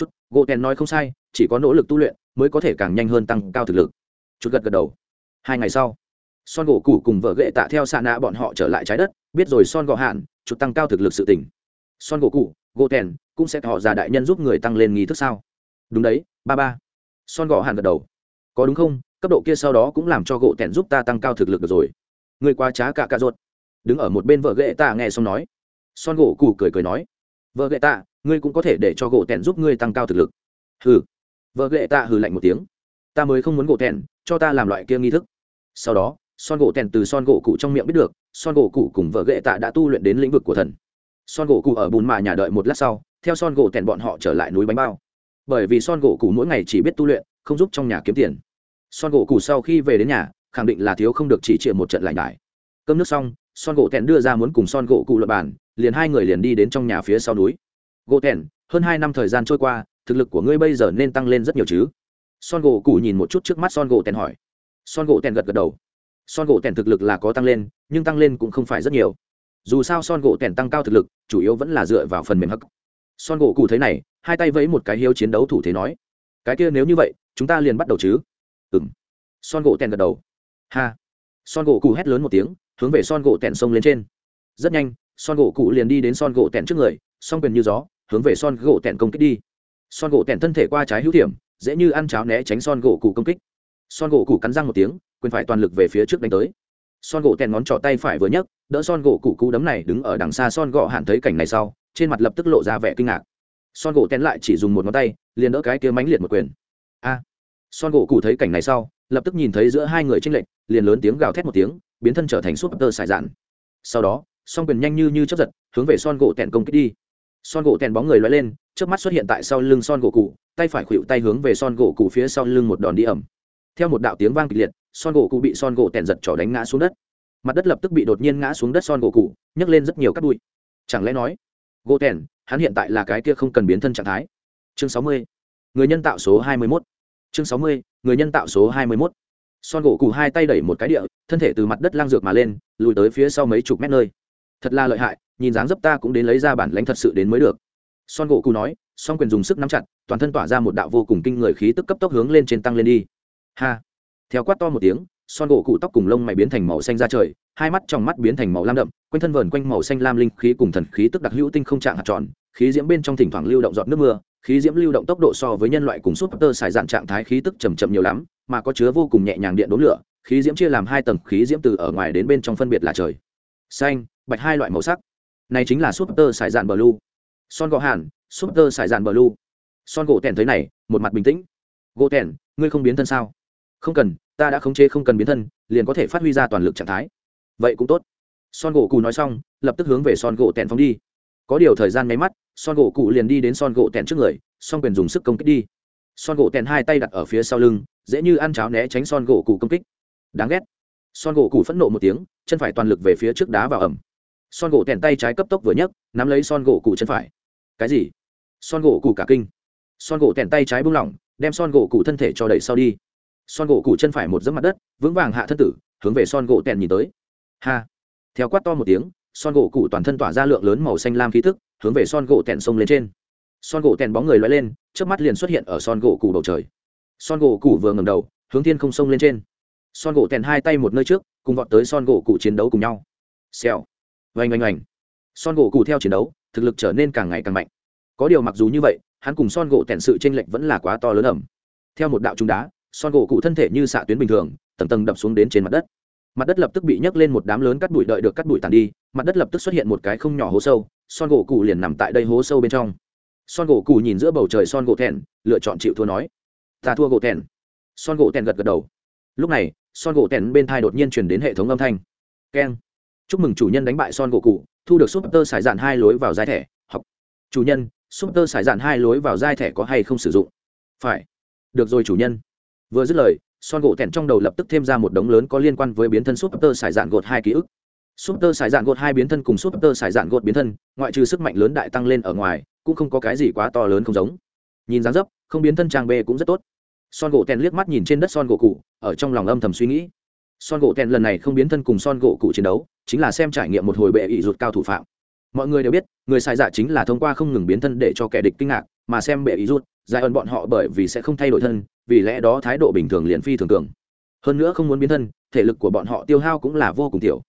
chút gỗ tèn nói không sai chỉ có nỗ lực tu luyện mới có thể càng nhanh hơn tăng cao thực lực. Chút gật gật đầu. Hai ngày sau son gỗ cũ cùng vợ ghệ tạ theo xạ nạ bọn họ trở lại trái đất biết rồi son gõ hạn chút tăng cao thực lực sự tỉnh son gỗ cũ, gỗ tèn cũng sẽ họ ra đại nhân giúp người tăng lên nghi thức sao? Đúng đấy ba ba. Son gõ hạn gật đầu. Có đúng không? Cấp độ kia sau đó cũng làm cho gỗ tèn giúp ta tăng cao thực lực được rồi. Người quá trá cả cà ruột. Đứng ở một bên vợ ghệ tạ nghe xong nói. Son gỗ cũ cười cười nói. Vợ ghệ tạ ngươi cũng có thể để cho gỗ tèn giúp ngươi tăng cao thực lực. Hừ. Vợ ghệ tạ hừ lạnh một tiếng. Ta mới không muốn gỗ tèn, cho ta làm loại kia nghi thức. Sau đó, son gỗ tèn từ son gỗ cụ trong miệng biết được, son gỗ cụ cùng vợ ghệ tạ đã tu luyện đến lĩnh vực của thần. Son gỗ cụ ở bùn mạ nhà đợi một lát sau, theo son gỗ tèn bọn họ trở lại núi bánh bao. Bởi vì son gỗ cụ mỗi ngày chỉ biết tu luyện, không giúp trong nhà kiếm tiền. Son gỗ cụ sau khi về đến nhà, khẳng định là thiếu không được chỉ triệu một trận lại đại cơm nước xong, son gỗ tèn đưa ra muốn cùng son gỗ cụ lập bàn, liền hai người liền đi đến trong nhà phía sau núi gỗ tèn hơn hai năm thời gian trôi qua thực lực của ngươi bây giờ nên tăng lên rất nhiều chứ son gỗ cụ nhìn một chút trước mắt son gỗ tèn hỏi son gỗ tèn gật gật đầu son gỗ tèn thực lực là có tăng lên nhưng tăng lên cũng không phải rất nhiều dù sao son gỗ tèn tăng cao thực lực chủ yếu vẫn là dựa vào phần mềm hắc son gỗ cụ thấy này hai tay vẫy một cái hiếu chiến đấu thủ thế nói cái kia nếu như vậy chúng ta liền bắt đầu chứ ừng son gỗ tèn gật đầu ha son gỗ cụ hét lớn một tiếng hướng về son gỗ tèn sông lên trên rất nhanh son gỗ cụ liền đi đến son gỗ tèn trước người song quyền như gió, hướng về son gỗ tẹn công kích đi. Son gỗ tẹn thân thể qua trái hữu thiểm, dễ như ăn cháo né tránh son gỗ cụ công kích. Son gỗ cụ cắn răng một tiếng, quyền phải toàn lực về phía trước đánh tới. Son gỗ tẹn ngón trỏ tay phải vừa nhấc, đỡ son gỗ cụ cú đấm này đứng ở đằng xa son gỗ hạn thấy cảnh này sau, trên mặt lập tức lộ ra vẻ kinh ngạc. Son gỗ tẹn lại chỉ dùng một ngón tay, liền đỡ cái kia mánh liệt một quyền. A! Son gỗ cụ thấy cảnh này sau, lập tức nhìn thấy giữa hai người tranh lệch, liền lớn tiếng gào thét một tiếng, biến thân trở thành súp tơ sải dạn. Sau đó son quyền nhanh như như chấp giật, hướng về son gỗ tẹn công kích đi son gỗ tèn bóng người loay lên trước mắt xuất hiện tại sau lưng son gỗ cụ, tay phải khuỵu tay hướng về son gỗ cụ phía sau lưng một đòn đi ẩm. Theo một đạo tiếng vang kịch liệt, son gỗ cụ bị son gỗ tèn giật trỏ đánh ngã xuống đất. Mặt đất lập tức bị đột nhiên ngã xuống đất son gỗ cụ, nhấc lên rất nhiều cắt bụi. Chẳng lẽ nói, gỗ tèn, hắn hiện tại là cái kia không cần biến thân trạng thái? Chương sáu mươi, người nhân tạo số hai mươi mốt. Chương sáu mươi, người nhân tạo số hai mươi mốt. Son gỗ cụ hai tay đẩy một cái địa, thân thể từ mặt đất lang dược mà lên, lùi tới phía sau mấy chục mét nơi. Thật là lợi hại nhìn dáng dấp ta cũng đến lấy ra bản lãnh thật sự đến mới được. Son gỗ cụ nói, song quyền dùng sức nắm chặt, toàn thân tỏa ra một đạo vô cùng kinh người khí tức cấp tốc hướng lên trên tăng lên đi. Ha! Theo quát to một tiếng, son gỗ cụ tóc cùng lông mày biến thành màu xanh ra trời, hai mắt trong mắt biến thành màu lam đậm, quanh thân vờn quanh màu xanh lam linh khí cùng thần khí tức đặc hữu tinh không trạng hạt tròn, khí diễm bên trong thỉnh thoảng lưu động giọt nước mưa, khí diễm lưu động tốc độ so với nhân loại cùng súp tơ xài dạn trạng thái khí tức chầm chậm nhiều lắm, mà có chứa vô cùng nhẹ nhàng điện đốn lửa, khí diễm chia làm hai tầng khí diễm từ ở ngoài đến bên trong phân biệt là trời, xanh, bạch hai loại màu sắc này chính là super sải dạn blue. Son gỗ hàn súp sải dạn blue. Son gỗ tèn thấy này, một mặt bình tĩnh. Gỗ tèn, ngươi không biến thân sao? Không cần, ta đã khống chế không cần biến thân, liền có thể phát huy ra toàn lực trạng thái. Vậy cũng tốt. Son gỗ cù nói xong, lập tức hướng về son gỗ tèn phóng đi. Có điều thời gian máy mắt, son gỗ cụ liền đi đến son gỗ tèn trước người son quyền dùng sức công kích đi. Son gỗ tèn hai tay đặt ở phía sau lưng, dễ như ăn cháo né tránh son gỗ cụ công kích. Đáng ghét. Son gỗ cụ phẫn nộ một tiếng, chân phải toàn lực về phía trước đá vào ẩm son gỗ tèn tay trái cấp tốc vừa nhấc, nắm lấy son gỗ cụ chân phải. Cái gì? Son gỗ cụ cả kinh. Son gỗ tèn tay trái buông lỏng, đem son gỗ cụ thân thể cho đẩy sau đi. Son gỗ cụ chân phải một dẫm mặt đất, vững vàng hạ thân tử, hướng về son gỗ tèn nhìn tới. Ha! Theo quát to một tiếng, son gỗ cụ toàn thân tỏa ra lượng lớn màu xanh lam khí thức hướng về son gỗ tèn sông lên trên. Son gỗ tèn bóng người loay lên trước mắt liền xuất hiện ở son gỗ cụ bầu trời. Son gỗ cụ vừa ngầm đầu, hướng thiên không sông lên trên. Son gỗ tèn hai tay một nơi trước, cùng vọt tới son gỗ cụ chiến đấu cùng nhau. Xèo! Oanh oanh oanh. Son gỗ cụ theo chiến đấu, thực lực trở nên càng ngày càng mạnh. Có điều mặc dù như vậy, hắn cùng son gỗ tèn sự tranh lệch vẫn là quá to lớn ẩm. Theo một đạo trung đá, son gỗ cụ thân thể như xạ tuyến bình thường, tầng tầng đập xuống đến trên mặt đất. Mặt đất lập tức bị nhấc lên một đám lớn cắt bụi đợi được cắt bụi tàn đi, mặt đất lập tức xuất hiện một cái không nhỏ hố sâu, son gỗ cụ liền nằm tại đây hố sâu bên trong. Son gỗ cụ nhìn giữa bầu trời son gỗ thẹn lựa chọn chịu thua nói, ta thua gỗ thẹn son gỗ thẹn gật gật đầu. Lúc này, son gỗ thẹn bên thai đột nhiên chuyển đến hệ thống âm thanh. Keng chúc mừng chủ nhân đánh bại son gỗ cụ, thu được súp tơ sải dạn hai lối vào giai thẻ, học. Chủ nhân súp tơ sải dạn hai lối vào giai thẻ có hay không sử dụng? Phải. Được rồi chủ nhân. Vừa dứt lời, son gỗ tẻn trong đầu lập tức thêm ra một đống lớn có liên quan với biến thân súp tơ sải dạn gột hai ký ức. Súp tơ sải dạn gột hai biến thân cùng súp tơ sải dạn gột biến thân, ngoại trừ sức mạnh lớn đại tăng lên ở ngoài, cũng không có cái gì quá to lớn không giống. Nhìn dáng dấp, không biến thân trang bê cũng rất tốt. Son gỗ tèn liếc mắt nhìn trên đất son gỗ cụ, ở trong lòng âm thầm suy nghĩ son gỗ tèn lần này không biến thân cùng son gỗ cụ chiến đấu, chính là xem trải nghiệm một hồi bệ ỵ rụt cao thủ phạm. Mọi người đều biết, người sai dạ chính là thông qua không ngừng biến thân để cho kẻ địch kinh ngạc, mà xem bệ ý rụt dài ơn bọn họ bởi vì sẽ không thay đổi thân, vì lẽ đó thái độ bình thường liền phi thường cường. Hơn nữa không muốn biến thân, thể lực của bọn họ tiêu hao cũng là vô cùng tiểu.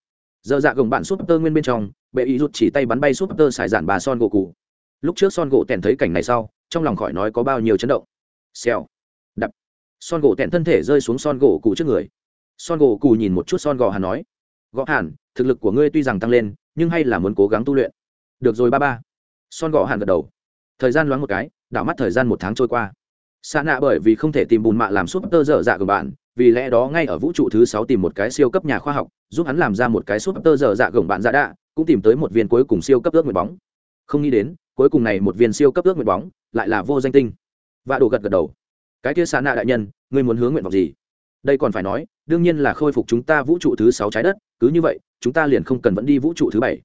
Giờ dạ gồng bạn súp tơ nguyên bên trong, bệ ý rút chỉ tay bắn bay súp tơ xài giản bà son gỗ cụ. Lúc trước son gỗ tèn thấy cảnh này sau, trong lòng khỏi nói có bao nhiêu chấn động. Xèo. Đập. Son gỗ tèn thân thể rơi xuống son gỗ cụ trước người son gỗ cù nhìn một chút son gò hàn nói gõ hàn, thực lực của ngươi tuy rằng tăng lên, nhưng hay là muốn cố gắng tu luyện. Được rồi, ba ba. Son gò hàn gật đầu. Thời gian loáng một cái, đảo mắt thời gian một tháng trôi qua. Xa nạ bởi vì không thể tìm bùn mạ làm súp tơ dở dạ của bạn, vì lẽ đó ngay ở vũ trụ thứ sáu tìm một cái siêu cấp nhà khoa học, giúp hắn làm ra một cái súp tơ dở dạ gồng bạn dạ đạ, cũng tìm tới một viên cuối cùng siêu cấp ước nguyện bóng. Không nghĩ đến, cuối cùng này một viên siêu cấp ước nguyện bóng lại là vô danh tinh. Và đồ gật gật đầu. Cái kia xa nạ đại nhân, ngươi muốn hướng nguyện vọng gì? Đây còn phải nói đương nhiên là khôi phục chúng ta vũ trụ thứ sáu trái đất, cứ như vậy, chúng ta liền không cần vẫn đi vũ trụ thứ bảy.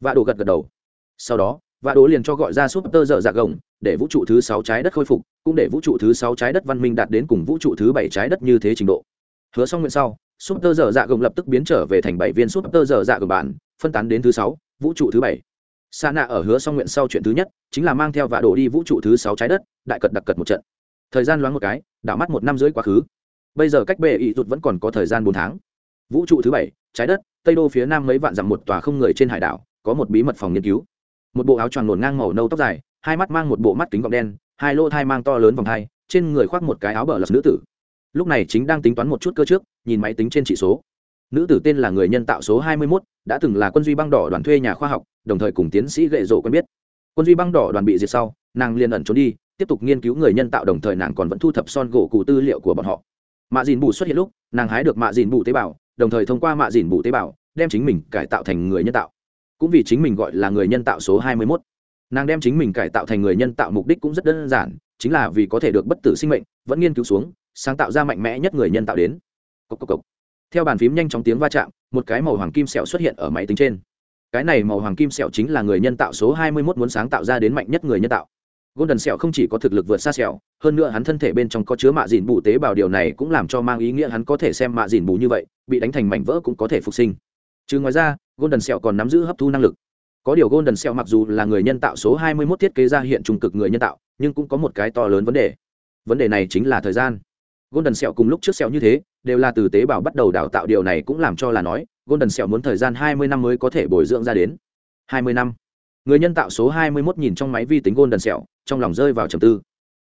Vạ đồ gật gật đầu. Sau đó, vạ đồ liền cho gọi ra súp tơ dở dạc gồng, để vũ trụ thứ sáu trái đất khôi phục, cũng để vũ trụ thứ sáu trái đất văn minh đạt đến cùng vũ trụ thứ bảy trái đất như thế trình độ. Hứa xong nguyện sau súp tơ dở dạ gồng lập tức biến trở về thành bảy viên súp tơ dở dạ gồng bản, phân tán đến thứ sáu, vũ trụ thứ bảy. Sa nạ ở hứa xong nguyện sau chuyện thứ nhất, chính là mang theo vạ đồ đi vũ trụ thứ sáu trái đất, đại cật đặc cật một trận. Thời gian loáng một cái, đảo mắt một năm rưỡi quá khứ bây giờ cách bệ Ý rụt vẫn còn có thời gian bốn tháng. Vũ trụ thứ bảy trái đất tây đô phía nam mấy vạn dặm một tòa không người trên hải đảo có một bí mật phòng nghiên cứu. Một bộ áo choàng nổn ngang màu nâu tóc dài hai mắt mang một bộ mắt kính gọng đen hai lỗ thai mang to lớn vòng thai trên người khoác một cái áo bờ lật nữ tử. Lúc này chính đang tính toán một chút cơ trước nhìn máy tính trên chỉ số. Nữ tử tên là người nhân tạo số 21, đã từng là quân duy băng đỏ đoàn thuê nhà khoa học đồng thời cùng tiến sĩ gệ rộ quen biết. Quân duy băng đỏ đoàn bị diệt sau nàng liền ẩn trốn đi tiếp tục nghiên cứu người nhân tạo đồng thời nàng còn vẫn thu thập son gỗ cụ tư liệu của bọn họ mạ dìn bù xuất hiện lúc, nàng hái được mạ dìn bù tế bào, đồng thời thông qua mạ dìn bù tế bào, đem chính mình cải tạo thành người nhân tạo. Cũng vì chính mình gọi là người nhân tạo số 21 nàng đem chính mình cải tạo thành người nhân tạo mục đích cũng rất đơn giản, chính là vì có thể được bất tử sinh mệnh, vẫn nghiên cứu xuống, sáng tạo ra mạnh mẽ nhất người nhân tạo đến. Cốc cốc cốc. theo bàn phím nhanh chóng tiếng va chạm, một cái màu hoàng kim sẹo xuất hiện ở máy tính trên. Cái này màu hoàng kim sẹo chính là người nhân tạo số 21 muốn sáng tạo ra đến mạnh nhất người nhân tạo golden sẹo không chỉ có thực lực vượt xa sẹo, hơn nữa hắn thân thể bên trong có chứa mạ dìn bù tế bào điều này cũng làm cho mang ý nghĩa hắn có thể xem mạ dìn bù như vậy, bị đánh thành mảnh vỡ cũng có thể phục sinh. Chứ ngoài ra, golden sẹo còn nắm giữ hấp thu năng lực. Có điều golden sẹo mặc dù là người nhân tạo số 21 thiết kế ra hiện trung cực người nhân tạo, nhưng cũng có một cái to lớn vấn đề. Vấn đề này chính là thời gian. Golden sẹo cùng lúc trước sẹo như thế, đều là từ tế bào bắt đầu đào tạo điều này cũng làm cho là nói, golden sẹo muốn thời gian 20 năm mới có thể bồi dưỡng ra đến. 20 năm. Người nhân tạo số 21 nhìn trong máy vi tính golden sẹo trong lòng rơi vào trầm tư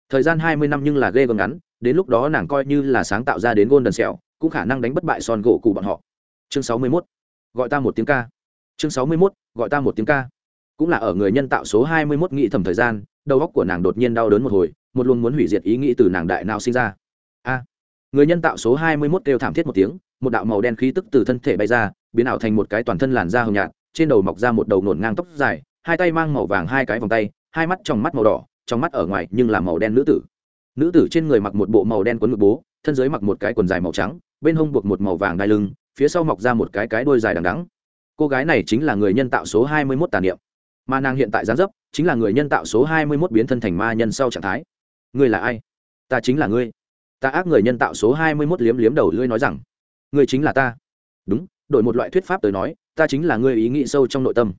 thời gian 20 năm nhưng là ghê gớm ngắn, đến lúc đó nàng coi như là sáng tạo ra đến golden sẹo cũng khả năng đánh bất bại son gỗ cụ bọn họ chương 61. gọi ta một tiếng ca chương 61. gọi ta một tiếng ca cũng là ở người nhân tạo số 21 nghĩ thầm thời gian, đầu óc của nàng đột nhiên đau đớn một hồi, một luôn muốn hủy diệt ý nghĩ từ nàng đại nào sinh ra a, người nhân tạo số 21 kêu thảm thiết một tiếng, một đạo màu đen khí tức từ thân thể bay ra, biến ảo thành một cái toàn thân làn da hồng nhạt, trên đầu mọc ra một đầu nổn ngang tóc dài, hai tay mang màu vàng hai cái vòng tay hai mắt trong mắt màu đỏ, trong mắt ở ngoài nhưng là màu đen nữ tử. Nữ tử trên người mặc một bộ màu đen quấn ngực bố, thân dưới mặc một cái quần dài màu trắng, bên hông buộc một màu vàng đai lưng, phía sau mọc ra một cái cái đôi dài đằng đắng cô gái này chính là người nhân tạo số hai mươi 21 tàn niệm. Mà nàng hiện tại gián dấp, chính là người nhân tạo số 21 biến thân thành ma nhân sau trạng thái. Ngươi là ai? Ta chính là ngươi. Ta ác người nhân tạo số 21 liếm liếm đầu lưỡi nói rằng. Ngươi chính là ta. Đúng, đổi một loại thuyết pháp tới nói, ta chính là ngươi ý nghĩ sâu trong nội tâm.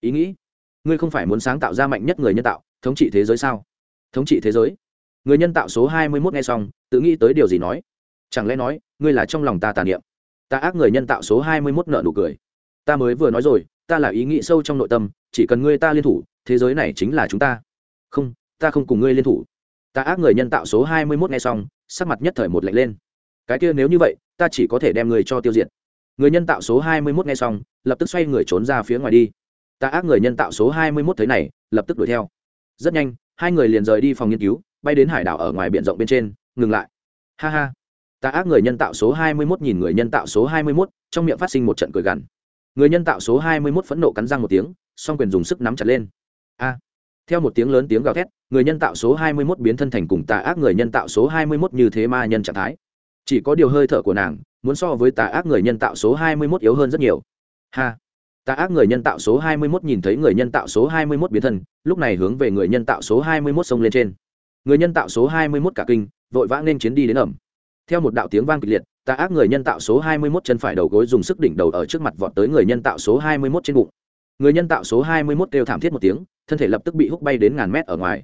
Ý nghĩ? Ngươi không phải muốn sáng tạo ra mạnh nhất người nhân tạo, thống trị thế giới sao? Thống trị thế giới? Người nhân tạo số 21 nghe xong, tự nghĩ tới điều gì nói? Chẳng lẽ nói, ngươi là trong lòng ta tàn niệm? Ta ác người nhân tạo số 21 nợ nụ cười. Ta mới vừa nói rồi, ta là ý nghĩ sâu trong nội tâm, chỉ cần ngươi ta liên thủ, thế giới này chính là chúng ta. Không ta không cùng ngươi liên thủ. Ta ác người nhân tạo số 21 nghe xong, sắc mặt nhất thời một lạnh lên. Cái kia nếu như vậy, ta chỉ có thể đem người cho tiêu diệt. Người nhân tạo số 21 nghe xong, lập tức xoay người trốn ra phía ngoài đi ta ác người nhân tạo số 21 thấy này lập tức đuổi theo. Rất nhanh hai người liền rời đi phòng nghiên cứu bay đến hải đảo ở ngoài biển rộng bên trên ngừng lại. Ha ha. Ta ác người nhân tạo số 21 nhìn người nhân tạo số 21, trong miệng phát sinh một trận cười gằn. Người nhân tạo số 21 phẫn nộ cắn răng một tiếng song quyền dùng sức nắm chặt lên. A. Theo một tiếng lớn tiếng gào thét người nhân tạo số 21 biến thân thành cùng tà ác người nhân tạo số 21 như thế ma nhân trạng thái. Chỉ có điều hơi thở của nàng muốn so với tà ác người nhân tạo số 21 yếu hơn rất nhiều. Ha tà ác người nhân tạo số 21 nhìn thấy người nhân tạo số 21 biến thân lúc này hướng về người nhân tạo số 21 xông lên trên người nhân tạo số 21 cả kinh vội vã nên chiến đi đến ẩm theo một đạo tiếng vang kịch liệt tà ác người nhân tạo số 21 chân phải đầu gối dùng sức đỉnh đầu ở trước mặt vọt tới người nhân tạo số 21 trên bụng người nhân tạo số 21 kêu thảm thiết một tiếng thân thể lập tức bị hút bay đến ngàn mét ở ngoài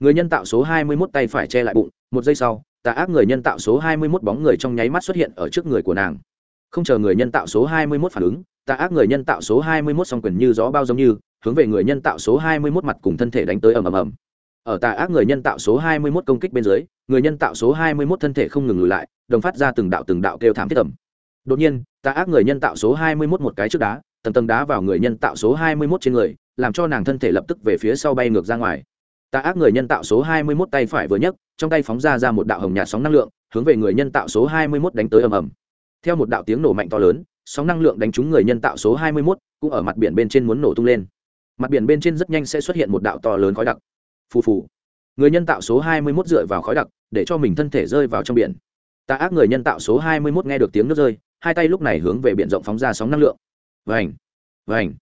người nhân tạo số 21 tay phải che lại bụng một giây sau tà ác người nhân tạo số 21 bóng người trong nháy mắt xuất hiện ở trước người của nàng không chờ người nhân tạo số 21 phản ứng tà ác người nhân tạo số 21 song quyền như gió bao giống như, hướng về người nhân tạo số 21 mặt cùng thân thể đánh tới ầm ầm ầm. Ở tà ác người nhân tạo số 21 công kích bên dưới, người nhân tạo số 21 thân thể không ngừng lùi lại, đồng phát ra từng đạo từng đạo kêu thảm thiết tầm đột nhiên, tà ác người nhân tạo số 21 một cái trước đá, tầng tầng đá vào người nhân tạo số 21 trên người, làm cho nàng thân thể lập tức về phía sau bay ngược ra ngoài. Tà ác người nhân tạo số 21 tay phải vừa nhấc, trong tay phóng ra ra một đạo hồng nhạt sóng năng lượng, hướng về người nhân tạo số 21 đánh tới ầm ầm. Theo một đạo tiếng nổ mạnh to lớn sóng năng lượng đánh trúng người nhân tạo số 21, cũng ở mặt biển bên trên muốn nổ tung lên. Mặt biển bên trên rất nhanh sẽ xuất hiện một đạo to lớn khói đặc. Phù phù. Người nhân tạo số 21 dựa vào khói đặc để cho mình thân thể rơi vào trong biển. Tà ác người nhân tạo số 21 nghe được tiếng nước rơi hai tay lúc này hướng về biển rộng phóng ra sóng năng lượng. Vành vành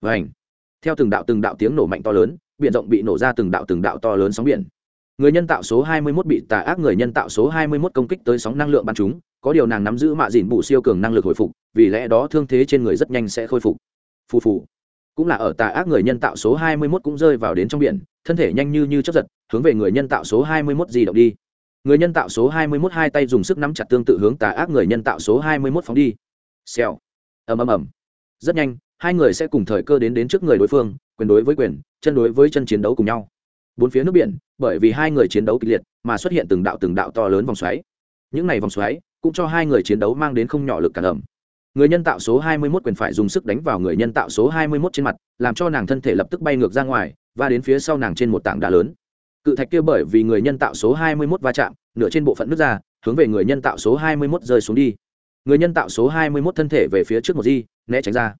vành. Theo từng đạo từng đạo tiếng nổ mạnh to lớn biển rộng bị nổ ra từng đạo từng đạo to lớn sóng biển người nhân tạo số 21 bị tà ác người nhân tạo số 21 công kích tới sóng năng lượng bắn chúng, có điều nàng nắm giữ mạ dìn bù siêu cường năng lực hồi phục, vì lẽ đó thương thế trên người rất nhanh sẽ khôi phục. Phù phù. Cũng là ở tà ác người nhân tạo số 21 cũng rơi vào đến trong biển, thân thể nhanh như như chớp giật, hướng về người nhân tạo số 21 di động đi. Người nhân tạo số 21 hai tay dùng sức nắm chặt tương tự hướng tà ác người nhân tạo số 21 phóng đi. Xèo. Ầm ầm ầm. Rất nhanh, hai người sẽ cùng thời cơ đến đến trước người đối phương, quyền đối với quyền, chân đối với chân chiến đấu cùng nhau bốn phía nước biển, bởi vì hai người chiến đấu kịch liệt mà xuất hiện từng đạo từng đạo to lớn vòng xoáy. Những này vòng xoáy cũng cho hai người chiến đấu mang đến không nhỏ lực cản ẩm. Người nhân tạo số 21 quyền phải dùng sức đánh vào người nhân tạo số 21 trên mặt, làm cho nàng thân thể lập tức bay ngược ra ngoài và đến phía sau nàng trên một tảng đá lớn. Cự thạch kia bởi vì người nhân tạo số 21 va chạm, nửa trên bộ phận nước ra, hướng về người nhân tạo số 21 rơi xuống đi. Người nhân tạo số 21 thân thể về phía trước một di, né tránh ra.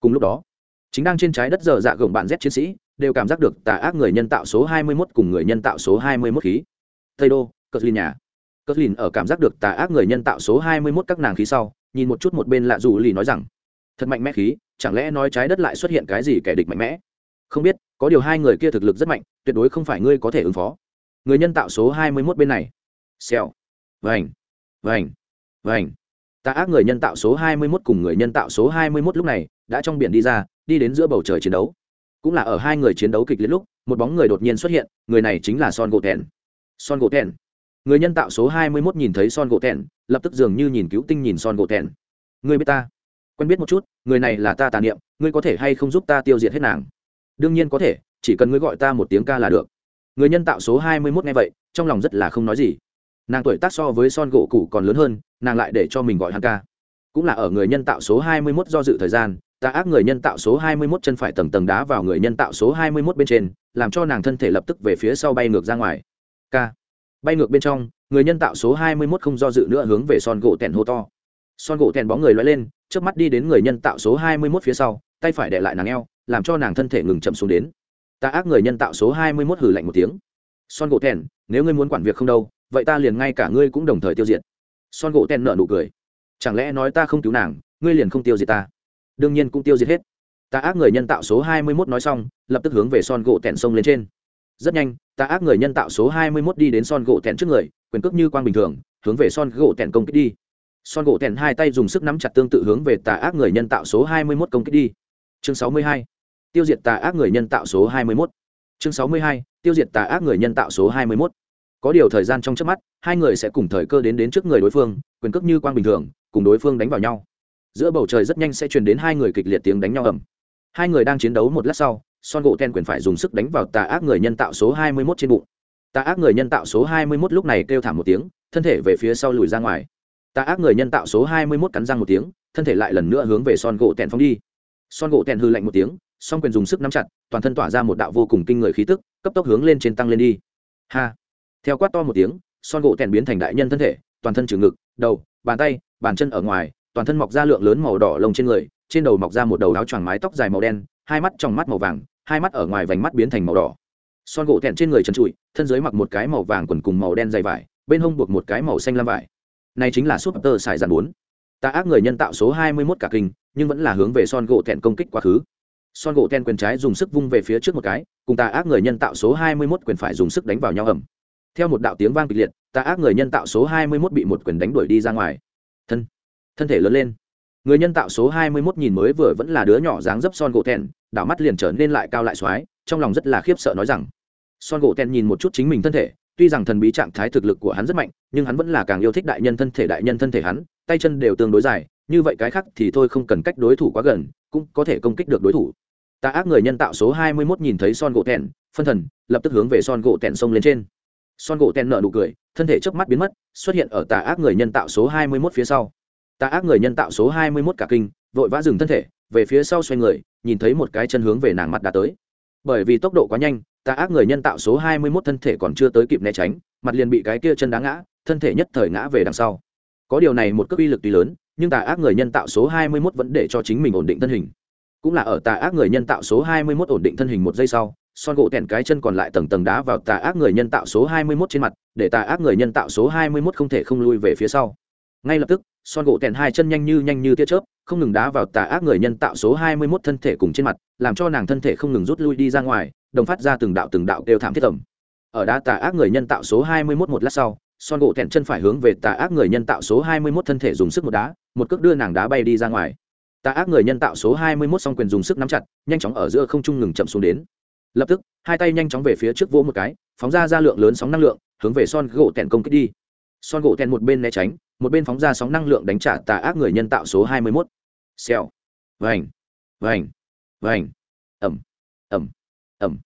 Cùng lúc đó, chính đang trên trái đất dở dạ gồng bạn z chiến sĩ đều cảm giác được tà ác người nhân tạo số 21 cùng người nhân tạo số 21 khí. Tây đô cất linh nhà. Cất linh ở cảm giác được tà ác người nhân tạo số 21 các nàng khí sau, nhìn một chút một bên lạ dù lì nói rằng, thật mạnh mẽ khí, chẳng lẽ nói trái đất lại xuất hiện cái gì kẻ địch mạnh mẽ? Không biết, có điều hai người kia thực lực rất mạnh, tuyệt đối không phải ngươi có thể ứng phó. Người nhân tạo số 21 bên này. Xèo. Vành. Vành. Vành. Tà ác người nhân tạo số 21 cùng người nhân tạo số 21 lúc này đã trong biển đi ra, đi đến giữa bầu trời chiến đấu cũng là ở hai người chiến đấu kịch liệt lúc, một bóng người đột nhiên xuất hiện, người này chính là son gỗ thèn son gỗ thèn người nhân tạo số hai mươi mốt nhìn thấy son gỗ thèn lập tức dường như nhìn cứu tinh nhìn son gỗ thèn người biết ta? Quen biết một chút, người này là ta tà niệm, ngươi có thể hay không giúp ta tiêu diệt hết nàng? Đương nhiên có thể, chỉ cần ngươi gọi ta một tiếng ca là được. Người nhân tạo số hai mươi mốt nghe vậy, trong lòng rất là không nói gì. Nàng tuổi tác so với son gỗ cụ còn lớn hơn, nàng lại để cho mình gọi hắn ca. Cũng là ở người nhân tạo số hai mươi mốt do dự thời gian ta ác người nhân tạo số hai mươi mốt chân phải tầng tầng đá vào người nhân tạo số hai mươi mốt bên trên, làm cho nàng thân thể lập tức về phía sau bay ngược ra ngoài. K bay ngược bên trong, người nhân tạo số hai mươi mốt không do dự nữa hướng về son gỗ tèn hô to. Son gỗ tèn bóng người loay lên trước mắt đi đến người nhân tạo số hai mươi mốt phía sau, tay phải để lại nàng eo, làm cho nàng thân thể ngừng chậm xuống đến. Ta ác người nhân tạo số 21 hừ lạnh một tiếng. Son gỗ tèn, nếu ngươi muốn quản việc không đâu, vậy ta liền ngay cả ngươi cũng đồng thời tiêu diệt. Son gỗ tèn nợ nụ cười. Chẳng lẽ nói ta không cứu nàng, ngươi liền không tiêu diệt ta? Đương nhiên cũng tiêu diệt hết. Ta ác người nhân tạo số hai mươi mốt nói xong, lập tức hướng về son gỗ tẹn sông lên trên. Rất nhanh ta ác người nhân tạo số hai mươi mốt đi đến son gỗ tẹn trước người, quyền cước như quang bình thường, hướng về son gỗ tẹn công kích đi. Son gỗ tẹn hai tay dùng sức nắm chặt tương tự hướng về tà ác người nhân tạo số hai mươi mốt công kích đi. Chương sáu mươi hai, tiêu diệt tà ác người nhân tạo số hai mươi mốt. Chương sáu mươi hai, tiêu diệt tà ác người nhân tạo số hai mươi mốt. Có điều thời gian trong trước mắt, hai người sẽ cùng thời cơ đến đến trước người đối phương, quyền cước như quang bình thường, cùng đối phương đánh vào nhau giữa bầu trời rất nhanh sẽ truyền đến hai người kịch liệt tiếng đánh nhau ầm. Hai người đang chiến đấu một lát sau, son gỗ ten quyền phải dùng sức đánh vào tà ác người nhân tạo số hai mươi mốt trên bụng. Tà ác người nhân tạo số hai mươi mốt lúc này kêu thảm một tiếng, thân thể về phía sau lùi ra ngoài. Tà ác người nhân tạo số hai mươi mốt cắn răng một tiếng, thân thể lại lần nữa hướng về son gỗ ten phóng đi. Son gỗ ten hư lạnh một tiếng, song quyền dùng sức nắm chặt, toàn thân tỏa ra một đạo vô cùng kinh người khí tức, cấp tốc hướng lên trên tăng lên đi. Ha! Theo quát to một tiếng, son gỗ tèn biến thành đại nhân thân thể, toàn thân trừ ngực, đầu, bàn tay, bàn chân ở ngoài toàn thân mọc ra lượng lớn màu đỏ lông trên người, trên đầu mọc ra một đầu áo choàng mái tóc dài màu đen, hai mắt trong mắt màu vàng, hai mắt ở ngoài vành mắt biến thành màu đỏ. Son gỗ thẹn trên người trần trụi, thân dưới mặc một cái màu vàng quần cùng màu đen dày vải, bên hông buộc một cái màu xanh lam vải. Này chính là súp tơ xài dàn bốn. Ta ác người nhân tạo số hai mươi 21 cả kinh, nhưng vẫn là hướng về son gỗ thẹn công kích quá khứ. Son gỗ thẹn quyền trái dùng sức vung về phía trước một cái, cùng ta ác người nhân tạo số hai mươi 21 quyền phải dùng sức đánh vào nhau ẩm theo một đạo tiếng vang kịch liệt ta ác người nhân tạo số hai mươi 21 bị một quyền đánh đuổi đi ra ngoài. Thân thân thể lớn lên. Người nhân tạo số hai mươi 21 nhìn mới vừa vẫn là đứa nhỏ dáng dấp son gỗ thẹn, đảo mắt liền trở nên lại cao lại xoái trong lòng rất là khiếp sợ nói rằng son gỗ thẹn nhìn một chút chính mình thân thể tuy rằng thần bí trạng thái thực lực của hắn rất mạnh nhưng hắn vẫn là càng yêu thích đại nhân thân thể đại nhân thân thể hắn tay chân đều tương đối dài như vậy cái khác thì thôi không cần cách đối thủ quá gần cũng có thể công kích được đối thủ. Tà ác người nhân tạo số hai mươi 21 nhìn thấy son gỗ thẹn, phân thần lập tức hướng về son gỗ thẹn sông lên trên. Son gỗ thẹn nở nụ cười thân thể chớp mắt biến mất xuất hiện ở tà ác người nhân tạo số hai mươi 21 phía sau tà ác người nhân tạo số hai mươi 21 cả kinh, vội vã dừng thân thể, về phía sau xoay người, nhìn thấy một cái chân hướng về nàng mặt đã tới. Bởi vì tốc độ quá nhanh, tà ác người nhân tạo số hai mươi 21 thân thể còn chưa tới kịp né tránh, mặt liền bị cái kia chân đá ngã, thân thể nhất thời ngã về đằng sau. Có điều này một cước uy lực tuy lớn, nhưng tà ác người nhân tạo số 21 vẫn để cho chính mình ổn định thân hình. Cũng là ở tà ác người nhân tạo số 21 ổn định thân hình một giây sau, son gỗ tèn cái chân còn lại tầng tầng đá vào tà ác người nhân tạo số 21 trên mặt, để tà ác người nhân tạo số 21 không thể không lui về phía sau. Ngay lập tức son gỗ tèn hai chân nhanh như nhanh như tia chớp, không ngừng đá vào tà ác người nhân tạo số hai mươi 21 thân thể cùng trên mặt, làm cho nàng thân thể không ngừng rút lui đi ra ngoài, đồng phát ra từng đạo từng đạo kêu thảm thiết tầm ở đá tà ác người nhân tạo số hai mươi 21 một lát sau, son gỗ tèn chân phải hướng về tà ác người nhân tạo số hai mươi 21 thân thể dùng sức một đá, một cước đưa nàng đá bay đi ra ngoài. Tà ác người nhân tạo số hai mươi 21 song quyền dùng sức nắm chặt, nhanh chóng ở giữa không trung ngừng chậm xuống đến. Lập tức, hai tay nhanh chóng về phía trước vỗ một cái, phóng ra ra lượng lớn sóng năng lượng, hướng về son gỗ tèn công kích đi. Son gỗ tèn một bên né tránh một bên phóng ra sóng năng lượng đánh trả tà ác người nhân tạo số hai mươi 21. xèo. Vành. Vành. Vành. Ẩm. Ẩm. Ẩm.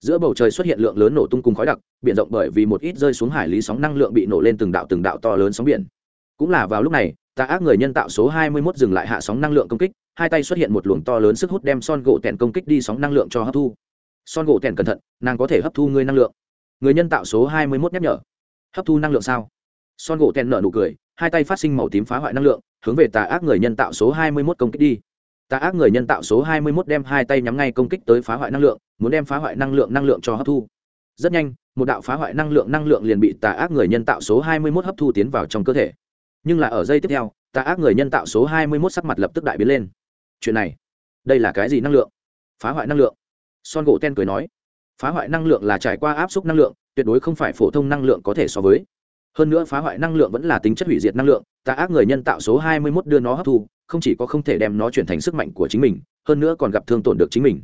Giữa bầu trời xuất hiện lượng lớn nổ tung cùng khói đặc, biển rộng bởi vì một ít rơi xuống hải lý sóng năng lượng bị nổ lên từng đạo từng đạo to lớn sóng biển. Cũng là vào lúc này, tà ác người nhân tạo số 21 dừng lại hạ sóng năng lượng công kích, hai tay xuất hiện một luồng to lớn sức hút đem son gỗ tèn công kích đi sóng năng lượng cho hấp thu. Son gỗ tèn cẩn thận, nàng có thể hấp thu người năng lượng. Người nhân tạo số 21 nhắc nhở. Hấp thu năng lượng sao? Son gỗ tèn nở nụ cười hai tay phát sinh màu tím phá hoại năng lượng, hướng về tà ác người nhân tạo số 21 công kích đi. Tà ác người nhân tạo số 21 đem hai tay nhắm ngay công kích tới phá hoại năng lượng, muốn đem phá hoại năng lượng năng lượng cho hấp thu. Rất nhanh, một đạo phá hoại năng lượng năng lượng liền bị tà ác người nhân tạo số 21 hấp thu tiến vào trong cơ thể. Nhưng là ở giây tiếp theo, tà ác người nhân tạo số 21 sắc mặt lập tức đại biến lên. Chuyện này, đây là cái gì năng lượng? Phá hoại năng lượng. Son gỗ ten cười nói, phá hoại năng lượng là trải qua áp suất năng lượng, tuyệt đối không phải phổ thông năng lượng có thể so với hơn nữa phá hoại năng lượng vẫn là tính chất hủy diệt năng lượng, tà ác người nhân tạo số 21 đưa nó hấp thu, không chỉ có không thể đem nó chuyển thành sức mạnh của chính mình, hơn nữa còn gặp thương tổn được chính mình.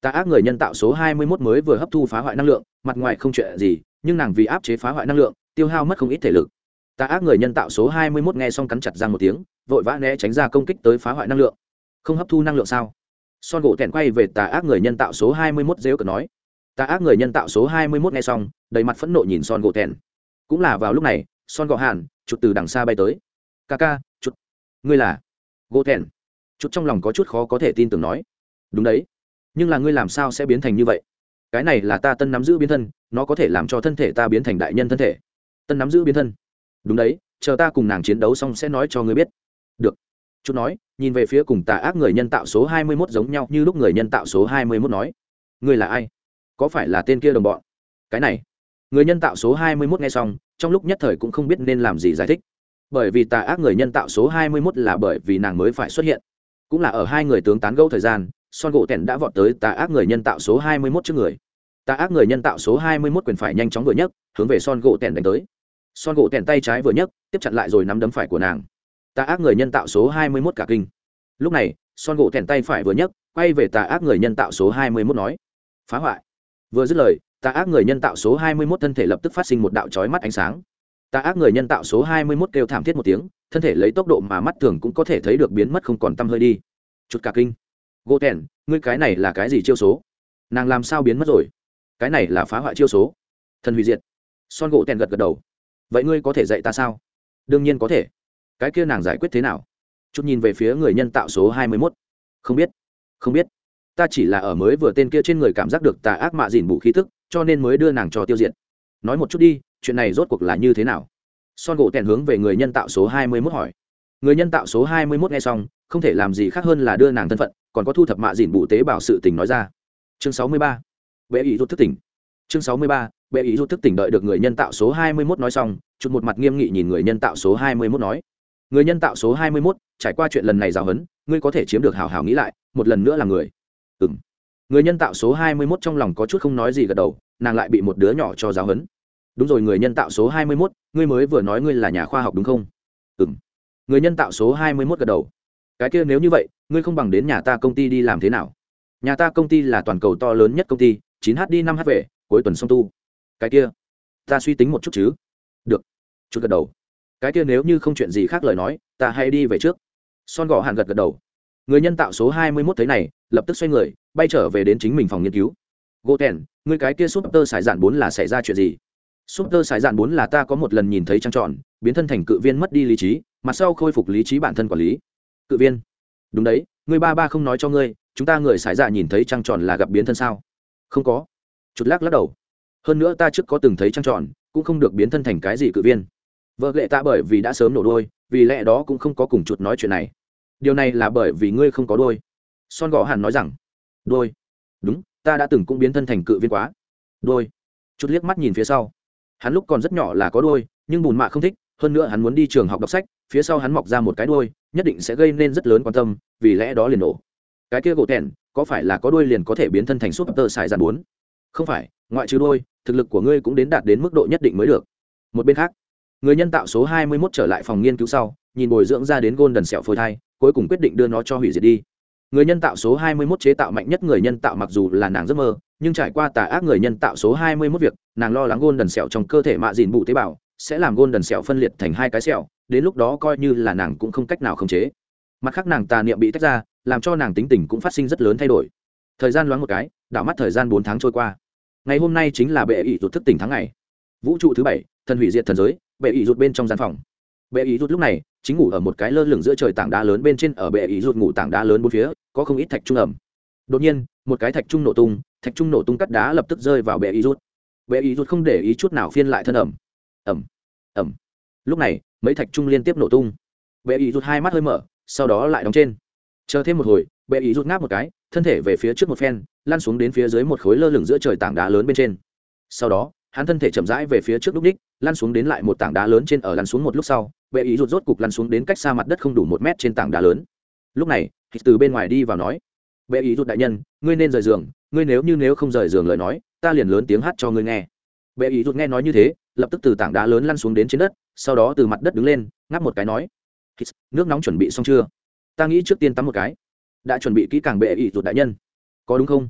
Tà ác người nhân tạo số 21 mới vừa hấp thu phá hoại năng lượng, mặt ngoài không chuyện gì, nhưng nàng vì áp chế phá hoại năng lượng, tiêu hao mất không ít thể lực. Tà ác người nhân tạo số 21 nghe xong cắn chặt răng một tiếng, vội vã né tránh ra công kích tới phá hoại năng lượng. Không hấp thu năng lượng sao? Son gỗ thẹn quay về tà ác người nhân tạo số 21 dếu cờ nói. Tà ác người nhân tạo số 21 nghe xong, đầy mặt phẫn nộ nhìn son gỗ thẹn cũng là vào lúc này, son gọ hàn, chụt từ đằng xa bay tới. Ca ca, chụt. Ngươi là? Gỗ thèn chụt trong lòng có chút khó có thể tin tưởng nói. Đúng đấy. Nhưng là ngươi làm sao sẽ biến thành như vậy? Cái này là ta tân nắm giữ biến thân, nó có thể làm cho thân thể ta biến thành đại nhân thân thể. Tân nắm giữ biến thân. Đúng đấy, chờ ta cùng nàng chiến đấu xong sẽ nói cho ngươi biết. Được. Chút nói, nhìn về phía cùng tà ác người nhân tạo số hai mươi 21 giống nhau như lúc người nhân tạo số hai mươi 21 nói. Ngươi là ai? Có phải là tên kia đồng bọn? Cái này người nhân tạo số 21 nghe xong, trong lúc nhất thời cũng không biết nên làm gì giải thích. Bởi vì tà ác người nhân tạo số 21 là bởi vì nàng mới phải xuất hiện. Cũng là ở hai người tướng tán gẫu thời gian, son gỗ tẻn đã vọt tới tà ác người nhân tạo số 21 trước người. Tà ác người nhân tạo số 21 quyền phải nhanh chóng vừa nhấc, hướng về son gỗ tẻn đánh tới. Son gỗ tẻn tay trái vừa nhấc, tiếp chặn lại rồi nắm đấm phải của nàng. Tà ác người nhân tạo số 21 cả kinh. Lúc này, son gỗ tẻn tay phải vừa nhấc, quay về tà ác người nhân tạo số 21 nói, phá hoại. Vừa dứt lời tà ác người nhân tạo số hai mươi 21 thân thể lập tức phát sinh một đạo chói mắt ánh sáng. Tà ác người nhân tạo số hai mươi 21 kêu thảm thiết một tiếng, thân thể lấy tốc độ mà mắt thường cũng có thể thấy được biến mất không còn tăm hơi đi. Chút cả kinh. Gỗ ngươi cái này là cái gì chiêu số? Nàng làm sao biến mất rồi? Cái này là phá hoại chiêu số. Thần hủy diệt. Son gỗ gật gật đầu. Vậy ngươi có thể dạy ta sao? Đương nhiên có thể. Cái kia nàng giải quyết thế nào? Chút nhìn về phía người nhân tạo số hai mươi mốt. Không biết. Không biết. Ta chỉ là ở mới vừa tên kia trên người cảm giác được tà ác mạ dìn bù khí tức cho nên mới đưa nàng cho tiêu diệt. Nói một chút đi, chuyện này rốt cuộc là như thế nào? Son gỗ tèn hướng về người nhân tạo số hai mươi mốt hỏi. Người nhân tạo số hai mươi mốt nghe xong, không thể làm gì khác hơn là đưa nàng thân phận, còn có thu thập mạ dìn bụ tế bảo sự tình nói ra. Chương sáu mươi ba. Bệ ý rút thức tỉnh. Chương sáu mươi ba. Bệ ý rút thức tỉnh đợi được người nhân tạo số hai mươi mốt nói xong chút một mặt nghiêm nghị nhìn người nhân tạo số hai mươi mốt nói. Người nhân tạo số hai mươi mốt, trải qua chuyện lần này giáo huấn, ngươi có thể chiếm được hào hào nghĩ lại, một lần nữa là người. Ừ m người nhân tạo số hai mươi mốt trong lòng có chút không nói gì gật đầu, nàng lại bị một đứa nhỏ cho giáo huấn. Đúng rồi, người nhân tạo số hai mươi mốt, ngươi mới vừa nói ngươi là nhà khoa học đúng không? Ừ m người nhân tạo số hai mươi mốt gật đầu. Cái kia nếu như vậy, ngươi không bằng đến nhà ta công ty đi làm thế nào? Nhà ta công ty là toàn cầu to lớn nhất công ty, chín h đi năm h về, cuối tuần xong tu. Cái kia, ta suy tính một chút chứ. Được. Chút gật đầu. Cái kia nếu như không chuyện gì khác lời nói, ta hay đi về trước. Son gò hàn gật gật đầu người nhân tạo số hai mươi mốt thấy này, lập tức xoay người, bay trở về đến chính mình phòng nghiên cứu. Gỗ tèn người cái kia súp tơ sải dạn bốn là xảy ra chuyện gì? Súp tơ sải dạn bốn là ta có một lần nhìn thấy trăng tròn, biến thân thành cự viên mất đi lý trí, mặt sau khôi phục lý trí bản thân quản lý. Cự viên. Đúng đấy, người ba ba không nói cho ngươi, chúng ta người sải dạ nhìn thấy trăng tròn là gặp biến thân sao? Không có. Chụt lắc lắc đầu. Hơn nữa ta trước có từng thấy trăng tròn, cũng không được biến thân thành cái gì cự viên. Vợ lệ ta bởi vì đã sớm nổ đôi, vì lẽ đó cũng không có cùng chuột nói chuyện này điều này là bởi vì ngươi không có đôi. Son gõ hàn nói rằng, đôi. Đúng, ta đã từng cũng biến thân thành cự viên quá. Đôi. Chút liếc mắt nhìn phía sau. Hắn lúc còn rất nhỏ là có đôi, nhưng bùn mạ không thích, hơn nữa hắn muốn đi trường học đọc sách, phía sau hắn mọc ra một cái đôi, nhất định sẽ gây nên rất lớn quan tâm, vì lẽ đó liền nổ. Cái kia gỗ tẻn có phải là có đôi liền có thể biến thân thành súp tơ xài dàn bốn? Không phải, ngoại trừ đôi, thực lực của ngươi cũng đến đạt đến mức độ nhất định mới được. Một bên khác, người nhân tạo số 21 trở lại phòng nghiên cứu sau, nhìn bồi dưỡng ra đến gôn đần sẹo phôi thai cuối cùng quyết định đưa nó cho hủy diệt đi. Người nhân tạo số 21 chế tạo mạnh nhất người nhân tạo mặc dù là nàng giấc mơ, nhưng trải qua tà ác người nhân tạo số 21 việc, nàng lo lắng golden sẹo trong cơ thể mạ dìn bụ tế bào sẽ làm golden sẹo phân liệt thành hai cái sẹo đến lúc đó coi như là nàng cũng không cách nào khống chế. Mặt khác nàng tà niệm bị tách ra, làm cho nàng tính tình cũng phát sinh rất lớn thay đổi. Thời gian loáng một cái, đảo mắt thời gian bốn tháng trôi qua. Ngày hôm nay chính là bệ ỷ rụt thức tỉnh tháng ngày. Vũ trụ thứ bảy, thần hủy diệt thần giới, bệ ỷ rụt bên trong gian phòng. Bệ ỷ rụt lúc này chính ngủ ở một cái lơ lửng giữa trời tảng đá lớn bên trên ở bệ ý rụt ngủ tảng đá lớn bốn phía, có không ít thạch trung ẩm. Đột nhiên, một cái thạch trung nổ tung, thạch trung nổ tung cắt đá lập tức rơi vào bệ ý rút bệ ý rút không để ý chút nào phiên lại thân ẩm. Ẩm ẩm. Lúc này, mấy thạch trung liên tiếp nổ tung. Bệ ý rút hai mắt hơi mở, sau đó lại đóng trên. Chờ thêm một hồi, bệ ý rút ngáp một cái, thân thể về phía trước một phen lan xuống đến phía dưới một khối lơ lửng giữa trời tảng đá lớn bên trên. Sau đó, hắn thân thể chậm rãi về phía trước lúc đích, lăn xuống đến lại một tảng đá lớn trên ở lăn xuống một lúc sau bệ ý rụt rốt cục lăn xuống đến cách xa mặt đất không đủ một mét trên tảng đá lớn. Lúc này thì từ bên ngoài đi vào nói, bệ ý rụt đại nhân, ngươi nên rời giường, ngươi nếu như nếu không rời giường lời nói, ta liền lớn tiếng hát cho ngươi nghe. Bệ ý rụt nghe nói như thế, lập tức từ tảng đá lớn lăn xuống đến trên đất, sau đó từ mặt đất đứng lên, ngáp một cái nói nước nóng chuẩn bị xong chưa? Ta nghĩ trước tiên tắm một cái. Đã chuẩn bị kỹ càng, bệ ý rụt đại nhân. Có đúng không?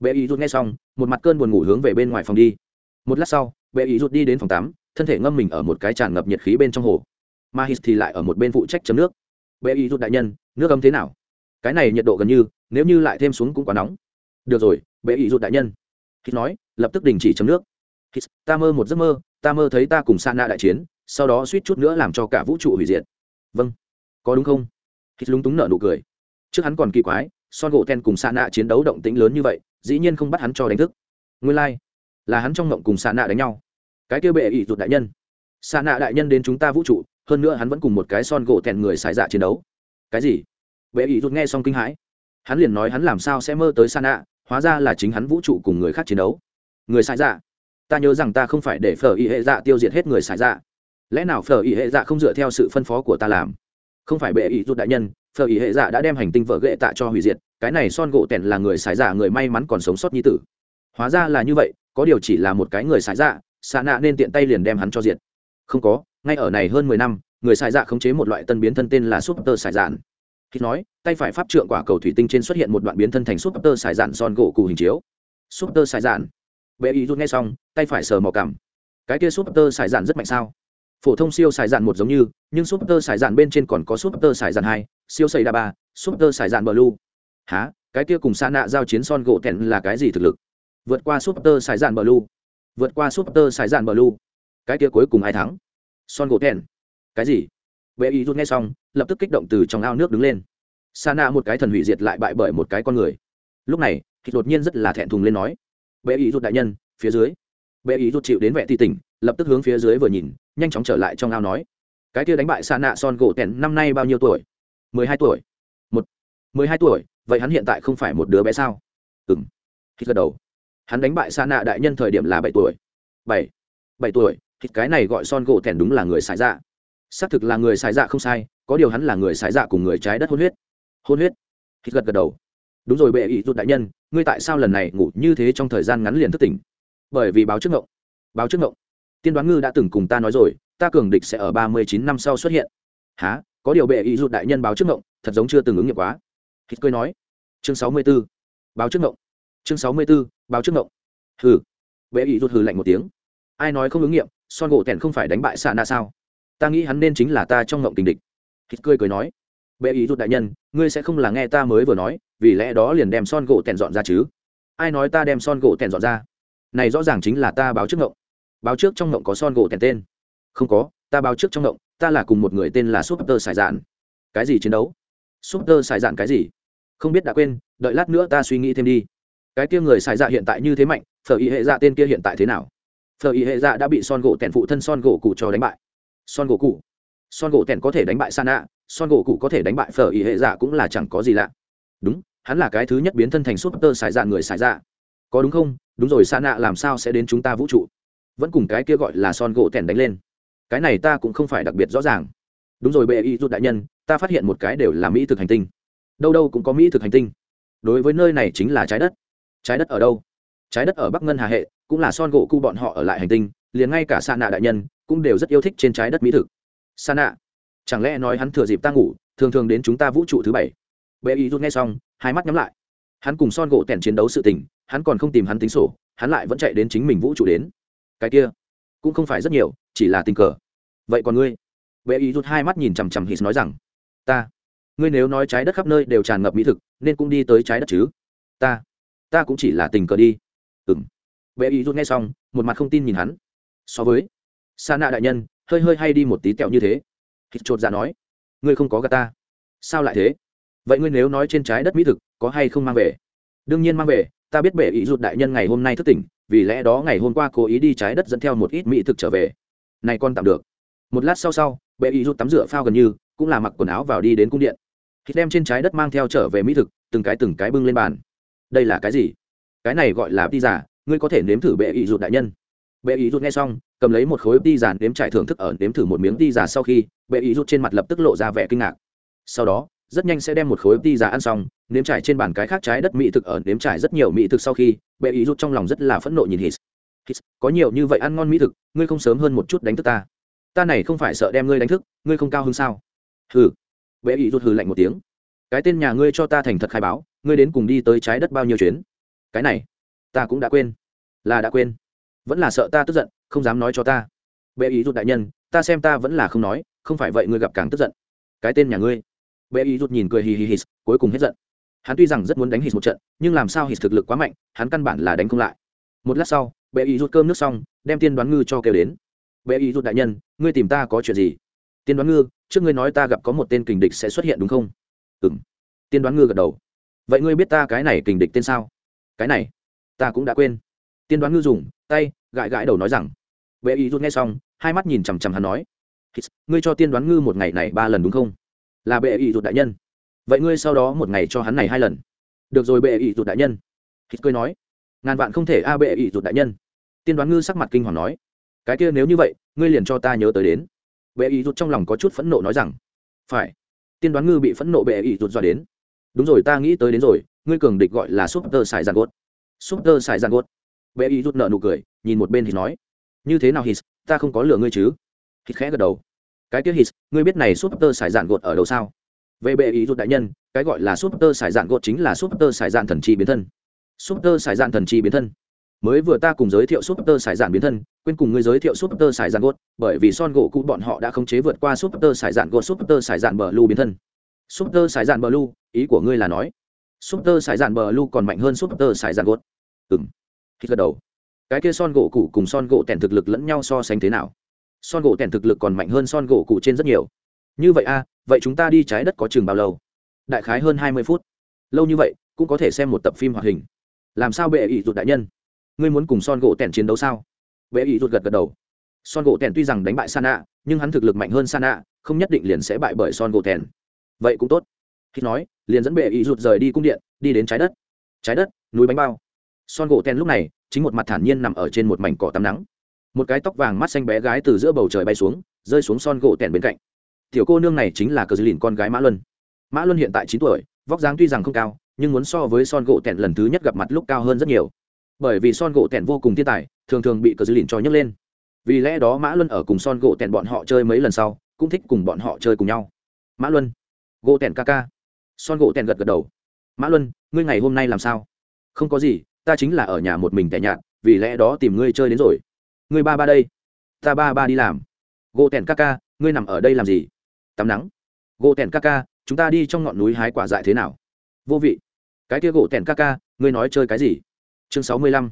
Bệ ý rụt nghe xong, một mặt cơn buồn ngủ hướng về bên ngoài phòng đi. Một lát sau, bệ ý rụt đi đến phòng tắm, thân thể ngâm mình ở một cái tràn ngập nhiệt khí bên trong hồ mà hít thì lại ở một bên phụ trách chấm nước. Bệ y rút đại nhân nước ấm thế nào? Cái này nhiệt độ gần như nếu như lại thêm xuống cũng quá nóng. Được rồi bệ ý rụt đại nhân. Hít nói lập tức đình chỉ chấm nước. Hít ta mơ một giấc mơ ta mơ thấy ta cùng sa na đại chiến sau đó suýt chút nữa làm cho cả vũ trụ hủy diệt. Vâng. Có đúng không? Hít lúng túng nở nụ cười. Trước hắn còn kỳ quái son gỗ ten cùng sa Na chiến đấu động tĩnh lớn như vậy dĩ nhiên không bắt hắn cho đánh thức. Nguyên lai、like, là hắn trong ngộng cùng sa Na đánh nhau. Cái kia bệ ỷ rụt đại nhân. Sa Na đại nhân đến chúng ta vũ trụ hơn nữa hắn vẫn cùng một cái son gỗ tèn người xài dạ chiến đấu. Cái gì? Bệ ý rút nghe xong kinh hãi. Hắn liền nói hắn làm sao sẽ mơ tới san ạ hóa ra là chính hắn vũ trụ cùng người khác chiến đấu. Người xài dạ? Ta nhớ rằng ta không phải để phở y hệ dạ tiêu diệt hết người xài dạ. Lẽ nào phở y hệ dạ không dựa theo sự phân phó của ta làm? Không phải bệ ý rút đại nhân, phở ý hệ dạ đã đem hành tinh vợ ghệ tạ cho hủy diệt, cái này son gỗ tẻn là người xài dạ người may mắn còn sống sót như tử. Hóa ra là như vậy, có điều chỉ là một cái người xài dạ xạ nạ nên tiện tay liền đem hắn cho diệt. Không có ngay ở này hơn mười năm, người xài dạ khống chế một loại tân biến thân tên là súp tơ xài dạn. Khi nói, tay phải pháp trượng quả cầu thủy tinh trên xuất hiện một đoạn biến thân thành súp tơ xài dạn son gỗ cụ hình chiếu. Súp tơ xài dạn. Bệ ý rút ngay xong, tay phải sờ mò cằm. Cái kia súp tơ xài dạn rất mạnh sao? Phổ thông siêu xài dạn một giống như, nhưng súp tơ xài dạn bên trên còn có súp tơ xài dạn hai, siêu xây đa ba súp tơ xài dạn bờ lu há cái kia cùng xa nạ giao chiến son gỗ tẹn là cái gì thực lực? Vượt qua súp tơ xài dạn bờ lu vượt qua súp tơ xài dạn bờ lu cái kia cuối cùng ai thắng? Son gỗ thèn. Cái gì? Bé ý rút nghe xong, lập tức kích động từ trong ao nước đứng lên. Sa nạ một cái thần hủy diệt lại bại bởi một cái con người. Lúc này, thì đột nhiên rất là thẹn thùng lên nói, Bé ý rút đại nhân, phía dưới. Bé ý rút chịu đến vẻ ti tỉnh, lập tức hướng phía dưới vừa nhìn, nhanh chóng trở lại trong ao nói, cái kia đánh bại sa nạ son gỗ tèn năm nay bao nhiêu tuổi? Mười hai tuổi. Một. Mười hai tuổi, vậy hắn hiện tại không phải một đứa bé sao? Ừ m hít gật đầu. Hắn đánh bại sa nạ đại nhân thời điểm là bảy tuổi. Bảy. Bảy tuổi thì cái này gọi son gỗ thèn đúng là người xài dạ. Xác thực là người xài dạ không sai, có điều hắn là người xài dạ cùng người trái đất hôn huyết. Hôn huyết? Thịt gật gật đầu. Đúng rồi, bệ ý rút đại nhân, ngươi tại sao lần này ngủ như thế trong thời gian ngắn liền thức tỉnh? Bởi vì báo trước ngộng. Báo trước ngộng. Tiên đoán ngư đã từng cùng ta nói rồi, ta cường địch sẽ ở ba mươi chín năm sau xuất hiện. Há có điều bệ ý rút đại nhân báo trước ngộng, thật giống chưa từng ứng nghiệm quá. Hít cười nói. Chương sáu mươi b ố báo trước ngộng. Chương sáu mươi b ố báo trước ngộng. Hừ. Bệ ý rút hừ lạnh một tiếng ai nói không ứng nghiệm, son gỗ tèn không phải đánh bại xạ na sao? Ta nghĩ hắn nên chính là ta trong ngộng tình địch. Hít cười cười nói, bệ ý rút đại nhân, ngươi sẽ không là nghe ta mới vừa nói, vì lẽ đó liền đem son gỗ tèn dọn ra chứ. Ai nói ta đem son gỗ tèn dọn ra? Này rõ ràng chính là ta báo trước ngộng. Báo trước trong ngộng có son gỗ tèn tên. Không có, ta báo trước trong ngộng, ta là cùng một người tên là súp tơ sài dạn. Cái gì chiến đấu? Súp tơ sài dạn cái gì? Không biết đã quên, đợi lát nữa ta suy nghĩ thêm đi. Cái kia người xài dạ hiện tại như thế mạnh, phở ý hệ dạ tên kia hiện tại thế nào? Phờ ý hệ dạ đã bị son gỗ tèn phụ thân son gỗ cụ cho đánh bại. Son gỗ cụ son gỗ tèn có thể đánh bại san ạ son gỗ cụ có thể đánh bại Phờ ý hệ dạ cũng là chẳng có gì lạ. Đúng, hắn là cái thứ nhất biến thân thành súp tơ xài dạ người xài dạ. Có đúng không? Đúng rồi san ạ làm sao sẽ đến chúng ta vũ trụ? Vẫn cùng cái kia gọi là son gỗ tèn đánh lên. Cái này ta cũng không phải đặc biệt rõ ràng. Đúng rồi, bệ y rút đại nhân, ta phát hiện một cái đều là mỹ thực hành tinh. Đâu đâu cũng có mỹ thực hành tinh. Đối với nơi này chính là trái đất. Trái đất ở đâu? Trái đất ở bắc ngân hà hệ cũng là son gỗ cu bọn họ ở lại hành tinh, liền ngay cả sa nạ đại nhân cũng đều rất yêu thích trên trái đất mỹ thực. Sa nạ chẳng lẽ nói hắn thừa dịp ta ngủ, thường thường đến chúng ta vũ trụ thứ bảy? Bệ y rút nghe xong, hai mắt nhắm lại. Hắn cùng son gỗ tèn chiến đấu sự tình, hắn còn không tìm hắn tính sổ, hắn lại vẫn chạy đến chính mình vũ trụ đến. Cái kia, cũng không phải rất nhiều, chỉ là tình cờ. Vậy còn ngươi? Bệ ý rút hai mắt nhìn chằm chằm hít nói rằng, ta, ngươi nếu nói trái đất khắp nơi đều tràn ngập mỹ thực, nên cũng đi tới trái đất chứ? Ta ta cũng chỉ là tình cờ đi. Ừng Bệ ý rút nghe xong, một mặt không tin nhìn hắn. So với sa nạ đại nhân, hơi hơi hay đi một tí kẹo như thế. Hít chột dạ nói, ngươi không có gà ta. Sao lại thế? Vậy ngươi nếu nói trên trái đất mỹ thực, có hay không mang về? Đương nhiên mang về, ta biết bệ ý rụt đại nhân ngày hôm nay thức tỉnh, vì lẽ đó ngày hôm qua cố ý đi trái đất dẫn theo một ít mỹ thực trở về. Này con tạm được. Một lát sau sau bệ ý rút tắm rửa phao gần như, cũng là mặc quần áo vào đi đến cung điện. Thịt đem trên trái đất mang theo trở về mỹ thực, từng cái từng cái bưng lên bàn. Đây là cái gì? Cái này gọi là ti giả ngươi có thể nếm thử bệ ý rụt đại nhân. Bệ ý rụt nghe xong, cầm lấy một khối ti giả nếm trải thưởng thức ở nếm thử một miếng ti giả sau khi, bệ ý rụt trên mặt lập tức lộ ra vẻ kinh ngạc. Sau đó, rất nhanh sẽ đem một khối ti giả ăn xong, nếm trải trên bàn cái khác trái đất mỹ thực ở nếm trải rất nhiều mỹ thực sau khi, bệ ý rụt trong lòng rất là phẫn nộ nhìn hít hít có nhiều như vậy ăn ngon mỹ thực, ngươi không sớm hơn một chút đánh thức ta. Ta này không phải sợ đem ngươi đánh thức, ngươi không cao hơn sao? Hừ. Bệ ý rụt hừ lạnh một tiếng. Cái tên nhà ngươi cho ta thành thật khai báo, ngươi đến cùng đi tới trái đất bao nhiêu chuyến? Cái này ta cũng đã quên. Là đã quên. Vẫn là sợ ta tức giận, không dám nói cho ta. Bệ ý rụt đại nhân, ta xem ta vẫn là không nói, không phải vậy ngươi gặp càng tức giận. Cái tên nhà ngươi. Bệ ý rụt nhìn cười hì hì hì, cuối cùng hết giận. Hắn tuy rằng rất muốn đánh hít một trận, nhưng làm sao hít thực lực quá mạnh, hắn căn bản là đánh không lại. Một lát sau, bệ ý rút cơm nước xong, đem tiên đoán ngư cho kêu đến. Bệ ý rút đại nhân, ngươi tìm ta có chuyện gì? Tiên đoán ngư, trước ngươi nói ta gặp có một tên kình địch sẽ xuất hiện đúng không? Ừ m tiên đoán ngư gật đầu. Vậy ngươi biết ta cái này kình địch tên sao? Cái này ta cũng đã quên. Tiên đoán ngư dùng, tay, gãi gãi đầu nói rằng. Bệ ý rút nghe xong, hai mắt nhìn chằm chằm hắn nói. Ngươi cho tiên đoán ngư một ngày này ba lần đúng không? Là bệ ý rút đại nhân. Vậy ngươi sau đó một ngày cho hắn này hai lần. Được rồi bệ ý rút đại nhân. Hít cười nói. Ngàn vạn không thể a bệ ý rút đại nhân. Tiên đoán ngư sắc mặt kinh hoàng nói. Cái kia nếu như vậy, ngươi liền cho ta nhớ tới đến. Bệ ý rút trong lòng có chút phẫn nộ nói rằng. Phải. Tiên đoán ngư bị phẫn nộ bệ ý rút dọa đến. Đúng rồi, ta nghĩ tới đến rồi, ngươi cường địch gọi là súp tơ xài giàn gốt súp tơ xài giàn gốt bệ y rút nợ nụ cười nhìn một bên thì nói như thế nào hít ta không có lừa ngươi chứ hít khẽ gật đầu cái kia hít ngươi biết này súp tơ xài giàn gột ở đâu sao về bệ ý rút đại nhân cái gọi là súp tơ xài giàn gột chính là súp tơ xài giàn thần chi biến thân súp tơ xài giàn thần chi biến thân mới vừa ta cùng giới thiệu súp tơ xài giàn biến thân quên cùng ngươi giới thiệu súp tơ xài giàn gột bởi vì son gỗ cũ bọn họ đã không chế vượt qua súp tơ xài giàn gột súp tơ xài giàn bờ lu biến thân súp tơ xài giàn bờ lu ý của ngươi là nói súp tơ xài dàn bờ lu còn mạnh hơn súp tơ xài dàn gột ừng khi gật đầu. Cái kia son gỗ cụ cùng son gỗ tèn thực lực lẫn nhau so sánh thế nào? Son gỗ tèn thực lực còn mạnh hơn son gỗ cụ trên rất nhiều. Như vậy a vậy chúng ta đi trái đất có chừng bao lâu? Đại khái hơn hai mươi phút. Lâu như vậy, cũng có thể xem một tập phim hoạt hình. Làm sao bệ ỷ rụt đại nhân? Ngươi muốn cùng son gỗ tèn chiến đấu sao? Bệ ỷ rụt gật gật đầu. Son gỗ tèn tuy rằng đánh bại san nhưng hắn thực lực mạnh hơn san không nhất định liền sẽ bại bởi son gỗ tèn. Vậy cũng tốt khi nói, liền dẫn bệ ý rụt rời đi cung điện, đi đến trái đất. Trái đất, núi bánh bao. Son gỗ ten lúc này, chính một mặt thản nhiên nằm ở trên một mảnh cỏ tắm nắng. Một cái tóc vàng mắt xanh bé gái từ giữa bầu trời bay xuống, rơi xuống son gỗ tèn bên cạnh. Tiểu cô nương này chính là cờ dư lìn con gái mã luân. Mã luân hiện tại chín tuổi, vóc dáng tuy rằng không cao, nhưng muốn so với son gỗ tèn lần thứ nhất gặp mặt lúc cao hơn rất nhiều. Bởi vì son gỗ tèn vô cùng thiên tài, thường thường bị cờ dư lìn cho nhấc lên. Vì lẽ đó mã luân ở cùng son gỗ tèn bọn họ chơi mấy lần sau, cũng thích cùng bọn họ chơi cùng nhau. Mã luân, gỗ tèn ca ca son gỗ tèn gật gật đầu. Mã luân, ngươi ngày hôm nay làm sao? Không có gì, ta chính là ở nhà một mình tẻ nhạt, vì lẽ đó tìm ngươi chơi đến rồi. Ngươi ba ba đây. Ta ba ba đi làm. Gỗ tèn ca ca, ngươi nằm ở đây làm gì? Tắm nắng. Gỗ tèn ca ca, chúng ta đi trong ngọn núi hái quả dại thế nào? Vô vị. Cái kia gỗ tèn ca ca, ngươi nói chơi cái gì? Chương sáu mươi lăm.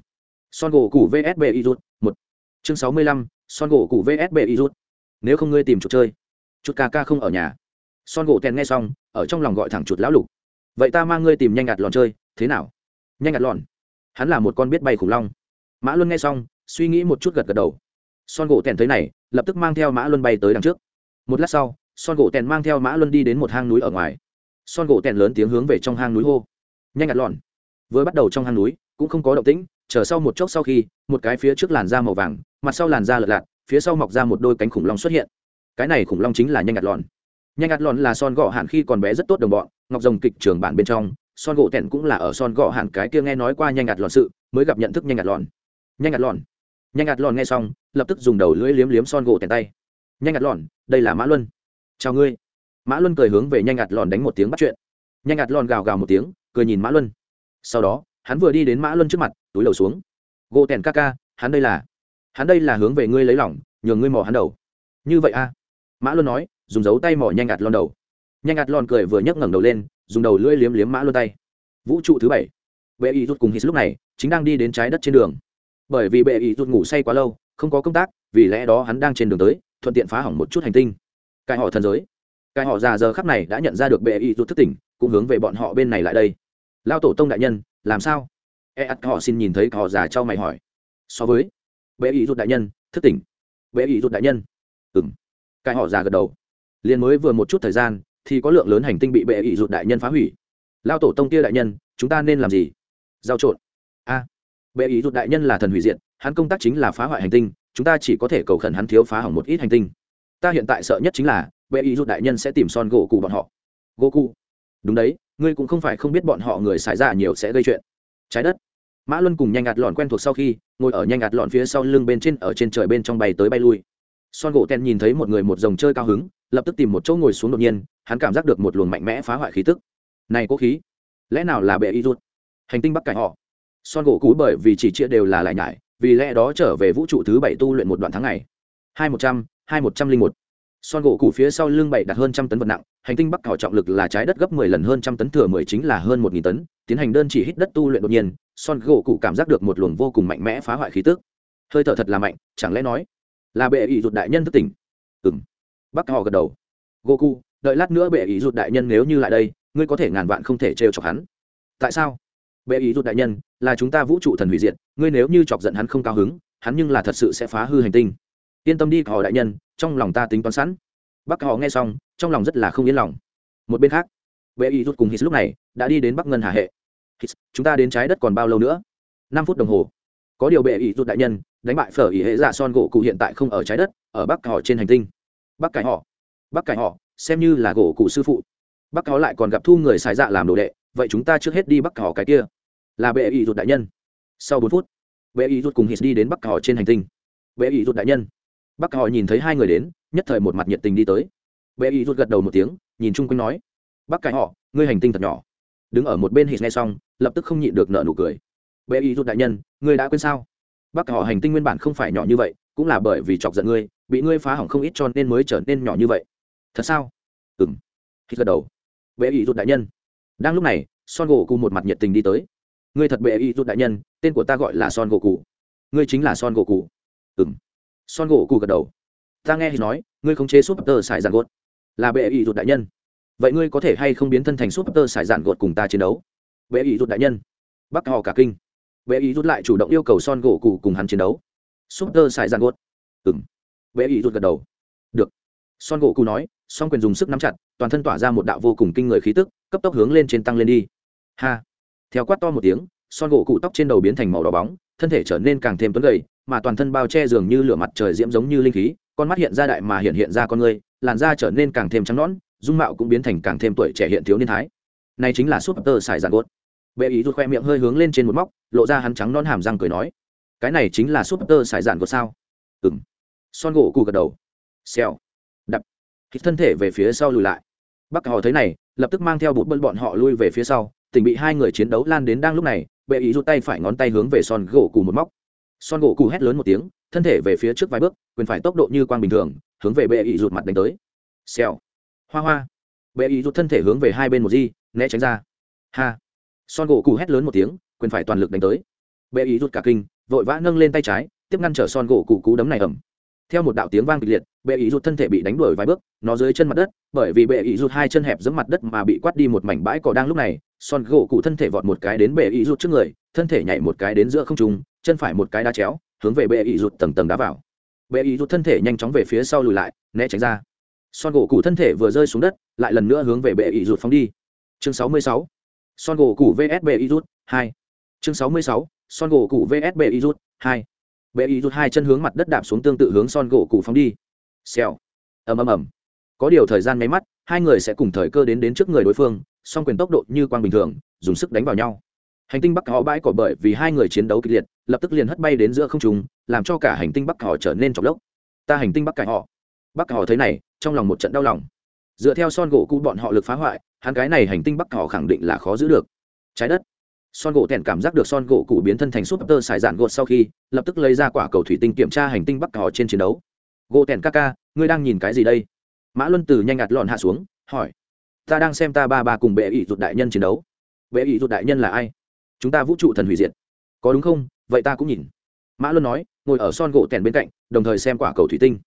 Son gỗ củ vsb y rút, một. Chương sáu mươi lăm, son gỗ củ vsb y rút, nếu không ngươi tìm chút chơi. Chuột ca ca không ở nhà son gỗ tèn nghe xong, ở trong lòng gọi thẳng chuột lão lục. Vậy ta mang ngươi tìm nhanh ngạt lòn chơi, thế nào? Nhanh ngạt lòn? Hắn là một con biết bay khủng long. Mã luân nghe xong, suy nghĩ một chút gật gật đầu. Son gỗ tèn thấy này, lập tức mang theo mã luân bay tới đằng trước. Một lát sau, son gỗ tèn mang theo mã luân đi đến một hang núi ở ngoài. Son gỗ tèn lớn tiếng hướng về trong hang núi hô. Nhanh ngặt lòn. Vừa bắt đầu trong hang núi, cũng không có động tĩnh, chờ sau một chốc sau khi, một cái phía trước làn da màu vàng, mặt sau làn da lợt lạc phía sau mọc ra một đôi cánh khủng long xuất hiện. Cái này khủng long chính là nhanh ngặt lòn nhanh ạt lòn là son gọ hạn khi còn bé rất tốt đồng bọn, ngọc rồng kịch trường bản bên trong, son gỗ tẻn cũng là ở son gọ hạn cái kia nghe nói qua nhanh ạt lòn sự, mới gặp nhận thức nhanh ạt lòn nhanh ạt lòn nhanh ạt lòn nghe xong, lập tức dùng đầu lưỡi liếm liếm son gỗ tẻn tay. Nhanh ạt lòn đây là mã luân. Chào ngươi. Mã luân cười hướng về nhanh ạt lòn đánh một tiếng bắt chuyện. Nhanh ạt lòn gào gào một tiếng, cười nhìn mã luân. Sau đó, hắn vừa đi đến mã luân trước mặt, túi đầu xuống. Gỗ tẻn ca ca, hắn đây là, hắn đây là hướng về ngươi lấy lỏng nhường ngươi mò hắn đầu. Như vậy a à? mã luân nói dùng dấu tay mỏ nhanh ngặt lon đầu. Nhanh ngặt lon cười vừa nhấc ngẩng đầu lên, dùng đầu lưỡi liếm liếm mã luôn tay. Vũ trụ thứ bảy. Bệ y rút cùng hít lúc này chính đang đi đến trái đất trên đường. Bởi vì bệ y rút ngủ say quá lâu, không có công tác, vì lẽ đó hắn đang trên đường tới, thuận tiện phá hỏng một chút hành tinh. Cái họ thần giới. Cái họ già giờ khắc này đã nhận ra được bệ y rút thức tỉnh, cũng hướng về bọn họ bên này lại đây. Lao tổ tông đại nhân, làm sao? E ắt họ xin nhìn thấy họ già cho mày hỏi. So với bệ y rút đại nhân, thức tỉnh. Bệ y rút đại nhân. Ừ m cái họ già gật đầu liền mới vừa một chút thời gian, thì có lượng lớn hành tinh bị bệ ỷ rụt đại nhân phá hủy. Lao tổ tông kia đại nhân, chúng ta nên làm gì? Giao trộn. A. Bệ ý rụt đại nhân là thần hủy diện hắn công tác chính là phá hoại hành tinh, chúng ta chỉ có thể cầu khẩn hắn thiếu phá hỏng một ít hành tinh. Ta hiện tại sợ nhất chính là, bệ ý rụt đại nhân sẽ tìm son gỗ cụ bọn họ. Gỗ cụ? Đúng đấy, ngươi cũng không phải không biết bọn họ người xài ra nhiều sẽ gây chuyện. Trái đất. Mã luân cùng nhanh ngạt lọn quen thuộc sau khi, ngồi ở nhanh ngạt lọn phía sau lưng bên trên, ở trên trời bên trong bay tới bay lui. Son gỗ ten nhìn thấy một người một dòng chơi cao hứng lập tức tìm một chỗ ngồi xuống đột nhiên, hắn cảm giác được một luồng mạnh mẽ phá hoại khí tức. Này cố khí, lẽ nào là bệ y rút hành tinh bắc cải họ. Son gỗ cú bởi vì chỉ chia đều là lại nhải, vì lẽ đó trở về vũ trụ thứ bảy tu luyện một đoạn tháng ngày. Hai một trăm, hai một trăm linh một. Son gỗ cũ phía sau lưng bảy đặt hơn trăm tấn vật nặng, hành tinh bắc họ trọng lực là trái đất gấp mười lần hơn trăm tấn, thừa mười chính là hơn một nghìn tấn, tiến hành đơn chỉ hít đất tu luyện đột nhiên, son gỗ cụ cảm giác được một luồng vô cùng mạnh mẽ phá hoại khí tức. Hơi thở thật là mạnh, chẳng lẽ nói là bệ ý rụt đại nhân thức tỉnh? Ừ m bắc họ gật đầu. Goku, đợi lát nữa bệ ý rụt đại nhân nếu như lại đây ngươi có thể ngàn vạn không thể trêu chọc hắn. Tại sao? Bệ ý rụt đại nhân là chúng ta vũ trụ thần hủy diệt ngươi nếu như chọc giận hắn không cao hứng hắn nhưng là thật sự sẽ phá hư hành tinh. Yên tâm đi họ đại nhân trong lòng ta tính toán sẵn. Bắc họ nghe xong trong lòng rất là không yên lòng. Một bên khác bệ ý rút cùng hít lúc này đã đi đến bắc ngân hà hệ. Hít, chúng ta đến trái đất còn bao lâu nữa? Năm phút đồng hồ. Có điều bệ ý rút đại nhân đánh bại phở ý hệ dạ son gỗ cụ hiện tại không ở trái đất ở bắc họ trên hành tinh bắc cải họ. Bắc cải họ, xem như là gỗ cụ sư phụ. Bắc họ lại còn gặp thu người xài dạ làm đồ đệ, vậy chúng ta trước hết đi bắc họ cái kia. Là bệ ý rút đại nhân. Sau bốn phút, bệ ý rút cùng hít đi đến bắc họ trên hành tinh. Bệ ý rút đại nhân. Bắc họ nhìn thấy hai người đến, nhất thời một mặt nhiệt tình đi tới. Bệ ý rút gật đầu một tiếng, nhìn chung quanh nói bắc cải họ, ngươi hành tinh thật nhỏ. Đứng ở một bên hít nghe xong, lập tức không nhịn được nợ nụ cười. Bệ ý rút đại nhân, ngươi đã quên sao? Bắc họ hành tinh nguyên bản không phải nhỏ như vậy, cũng là bởi vì chọc giận ngươi bị ngươi phá hỏng không ít cho nên mới trở nên nhỏ như vậy. Thật sao? Ừng khi gật đầu, bệ ý rút đại nhân. Đang lúc này, son gỗ cụ một mặt nhiệt tình đi tới. Ngươi thật bệ ý rút đại nhân, tên của ta gọi là son gỗ cụ ngươi chính là son gỗ cụ ừng son gỗ cụ gật đầu. Ta nghe thì nói, ngươi không chế súp tơ xài giàn gột. Là bệ ý rút đại nhân. Vậy ngươi có thể hay không biến thân thành súp tơ xài giàn gột cùng ta chiến đấu? Bệ ý rút đại nhân. Bắc họ cả kinh. Bệ ý rút lại chủ động yêu cầu son gỗ cụ cùng hắn chiến đấu. Súp tơ xài giàn gột. Ừng bệ ý rụt gật đầu. Được. Son gỗ cụ nói son quyền dùng sức nắm chặt, toàn thân tỏa ra một đạo vô cùng kinh người khí tức, cấp tốc hướng lên trên tăng lên đi. Ha. Theo quát to một tiếng, son gỗ cụ tóc trên đầu biến thành màu đỏ bóng, thân thể trở nên càng thêm tuấn gầy, mà toàn thân bao che dường như lửa mặt trời diễm giống như linh khí, con mắt hiện ra đại mà hiện hiện ra con người, làn da trở nên càng thêm trắng nõn, dung mạo cũng biến thành càng thêm tuổi trẻ hiện thiếu niên thái. Này chính là súp tơ xài giàn gốt bệ ý rút khoe miệng hơi hướng lên trên một móc, lộ ra hắn trắng non hàm răng cười nói, cái này chính là súp tơ xài giàn gốt sao? Ừ m son gỗ cụ gật đầu. Xèo. Đập. Hít thân thể về phía sau lùi lại. Bắc họ thấy này, lập tức mang theo bụt bân bọn họ lui về phía sau, tỉnh bị hai người chiến đấu lan đến đang lúc này, bệ ý rút tay phải ngón tay hướng về son gỗ cụ một móc. Son gỗ cụ hét lớn một tiếng, thân thể về phía trước vài bước, quyền phải tốc độ như quang bình thường, hướng về bệ ý rút mặt đánh tới. Xèo. Hoa hoa. Bệ ý rút thân thể hướng về hai bên một di, né tránh ra. Ha. Son gỗ cụ hét lớn một tiếng, quyền phải toàn lực đánh tới. Bệ ý rút cả kinh, vội vã nâng lên tay trái, tiếp ngăn trở son gỗ cụ cú đấm này ẩm theo một đạo tiếng vang kịch liệt, bệ ý rụt thân thể bị đánh đuổi vài bước, nó dưới chân mặt đất, bởi vì bệ ý rụt hai chân hẹp giấm mặt đất mà bị quát đi một mảnh bãi cỏ đang lúc này, son gỗ cụ thân thể vọt một cái đến bệ ý rụt trước người, thân thể nhảy một cái đến giữa không trung, chân phải một cái đá chéo, hướng về bệ ý rụt tầng tầng đá vào. Bệ ý rụt thân thể nhanh chóng về phía sau lùi lại, né tránh ra. Son gỗ cụ thân thể vừa rơi xuống đất, lại lần nữa hướng về bệ ý rụt phóng đi. Chương 66. son gỗ cụ vs bệ ý rụt hai. Chương 66. son gỗ cụ vs bệ ý rụt hai bệ ý rút hai chân hướng mặt đất đạp xuống tương tự hướng son gỗ cụ phóng đi. Xèo. Ầm ầm ầm. Có điều thời gian mấy mắt, hai người sẽ cùng thời cơ đến đến trước người đối phương, song quyền tốc độ như quang bình thường, dùng sức đánh vào nhau. Hành tinh bắc họ bãi cỏ bởi vì hai người chiến đấu kịch liệt, lập tức liền hất bay đến giữa không trùng làm cho cả hành tinh bắc họ trở nên chọc lốc. Ta hành tinh bắc cải họ. Bắc họ thấy này, trong lòng một trận đau lòng. Dựa theo son gỗ cụ bọn họ lực phá hoại, hắn cái này hành tinh bắc họ khẳng định là khó giữ được. Trái đất son gỗ tèn cảm giác được son gỗ cụ biến thân thành súp tơ xài dạn gột sau khi, lập tức lấy ra quả cầu thủy tinh kiểm tra hành tinh bắc họ trên chiến đấu. Gỗ tèn ca ca, ngươi đang nhìn cái gì đây? Mã luân từ nhanh ngạt lọn hạ xuống, hỏi. Ta đang xem ta ba ba cùng bệ ỷ rụt đại nhân chiến đấu. Bệ ỷ rụt đại nhân là ai? Chúng ta vũ trụ thần hủy diệt. Có đúng không? Vậy ta cũng nhìn. Mã luân nói, ngồi ở son gỗ tèn bên cạnh, đồng thời xem quả cầu thủy tinh.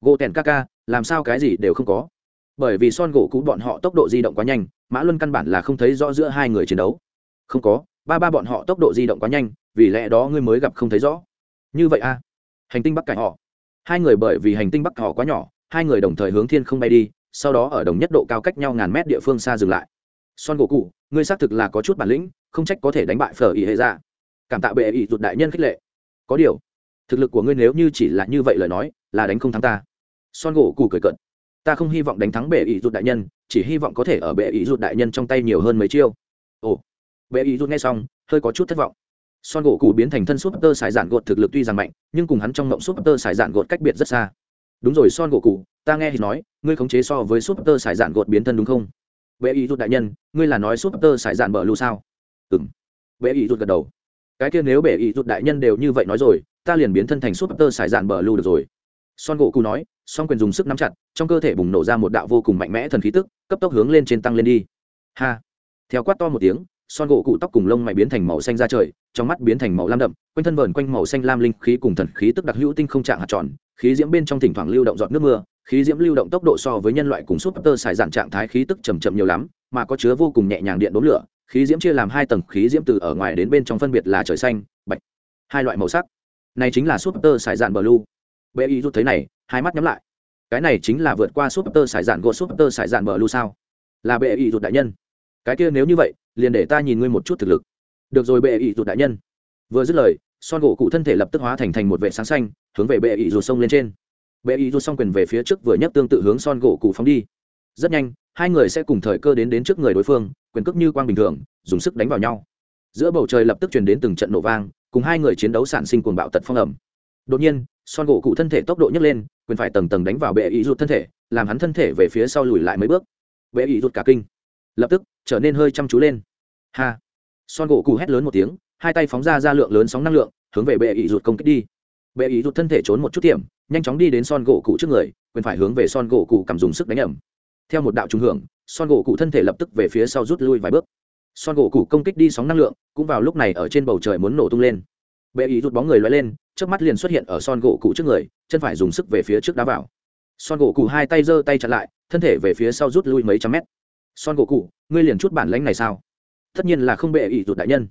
Gỗ tèn ca ca, làm sao cái gì đều không có? Bởi vì son gỗ cũ bọn họ tốc độ di động quá nhanh, mã luân căn bản là không thấy rõ giữa hai người chiến đấu. Không có ba ba bọn họ tốc độ di động quá nhanh, vì lẽ đó ngươi mới gặp không thấy rõ. Như vậy a à? hành tinh bắc cải họ. Hai người bởi vì hành tinh bắc họ quá nhỏ, hai người đồng thời hướng thiên không bay đi, sau đó ở đồng nhất độ cao cách nhau ngàn mét địa phương xa dừng lại. Son gỗ cụ, ngươi xác thực là có chút bản lĩnh, không trách có thể đánh bại phở ý hệ ra cảm tạ bệ ý rụt đại nhân khích lệ. Có điều, thực lực của ngươi nếu như chỉ là như vậy lời nói, là đánh không thắng ta. Son gỗ cụ cười cận ta không hy vọng đánh thắng bệ ý rụt đại nhân, chỉ hy vọng có thể ở bệ ý rụt đại nhân trong tay nhiều hơn mấy chiêu. Ồ bệ ý rụt nghe xong, hơi có chút thất vọng. Son gỗ cụ biến thành thân súp tơ sải dạn gột thực lực tuy rằng mạnh, nhưng cùng hắn trong mộng súp tơ sải dạn gột cách biệt rất xa. Đúng rồi, son gỗ cụ ta nghe thì nói, ngươi khống chế so với súp tơ sải dạn gột biến thân đúng không? Bệ ý rút đại nhân, ngươi là nói súp tơ sải dạn bờ lưu sao? Ừng Bệ ý rút gật đầu. Cái kia nếu bệ ý rút đại nhân đều như vậy nói rồi, ta liền biến thân thành súp tơ sải dạn bờ lưu được rồi. Son gỗ cụ nói, song quyền dùng sức nắm chặt, trong cơ thể bùng nổ ra một đạo vô cùng mạnh mẽ thần khí tức, cấp tốc hướng lên trên tăng lên đi. Ha. Theo quát to một tiếng son gỗ cụ tóc cùng lông mày biến thành màu xanh ra trời, trong mắt biến thành màu lam đậm, quanh thân vờn quanh màu xanh lam linh khí cùng thần khí tức đặc hữu tinh không trạng hạt tròn, khí diễm bên trong thỉnh thoảng lưu động giọt nước mưa, khí diễm lưu động tốc độ so với nhân loại cùng súp tơ xài dạn trạng thái khí tức chầm chậm nhiều lắm, mà có chứa vô cùng nhẹ nhàng điện đốn lửa, khí diễm chia làm hai tầng khí diễm từ ở ngoài đến bên trong phân biệt là trời xanh, bạch, hai loại màu sắc. Này chính là súp tơ xài dạn bờ lu bệ y rút thấy này, hai mắt nhắm lại. Cái này chính là vượt qua súp tơ xài dạn gỗ súp tơ xài dạn bờ lu sao? Là bệ y rút đại nhân cái kia nếu như vậy, liền để ta nhìn ngươi một chút thực lực. Được rồi, bệ y rụt đại nhân. Vừa dứt lời, son gỗ cụ thân thể lập tức hóa thành thành một vệ sáng xanh, hướng về bệ y rụt sông lên trên. Bệ y rụt xong quyền về phía trước vừa nhấc tương tự hướng son gỗ cụ phóng đi. Rất nhanh, hai người sẽ cùng thời cơ đến đến trước người đối phương, quyền cước như quang bình thường, dùng sức đánh vào nhau. Giữa bầu trời lập tức truyền đến từng trận nổ vang, cùng hai người chiến đấu sản sinh cuồng bạo tật phong ẩm. Đột nhiên, son gỗ cụ thân thể tốc độ nhấc lên, quyền phải tầng tầng đánh vào bệ ý rụt thân thể, làm hắn thân thể về phía sau lùi lại mấy bước. Bệ ý rụt cả kinh lập tức trở nên hơi chăm chú lên. Ha! Son gỗ cụ hét lớn một tiếng, hai tay phóng ra ra lượng lớn sóng năng lượng, hướng về bệ ý rụt công kích đi. Bệ ý rụt thân thể trốn một chút tiệm, nhanh chóng đi đến son gỗ cụ trước người, quyền phải hướng về son gỗ cụ cầm dùng sức đánh ẩm. Theo một đạo trùng hưởng, son gỗ cụ thân thể lập tức về phía sau rút lui vài bước. Son gỗ cụ công kích đi sóng năng lượng, cũng vào lúc này ở trên bầu trời muốn nổ tung lên. Bệ ý rút bóng người loay lên trước mắt liền xuất hiện ở son gỗ cụ trước người, chân phải dùng sức về phía trước đá vào. Son gỗ cụ hai tay giơ tay chặn lại, thân thể về phía sau rút lui mấy trăm mét son gỗ cụ, ngươi liền chút bản lãnh này sao? Tất nhiên là không bệ ý rụt đại nhân.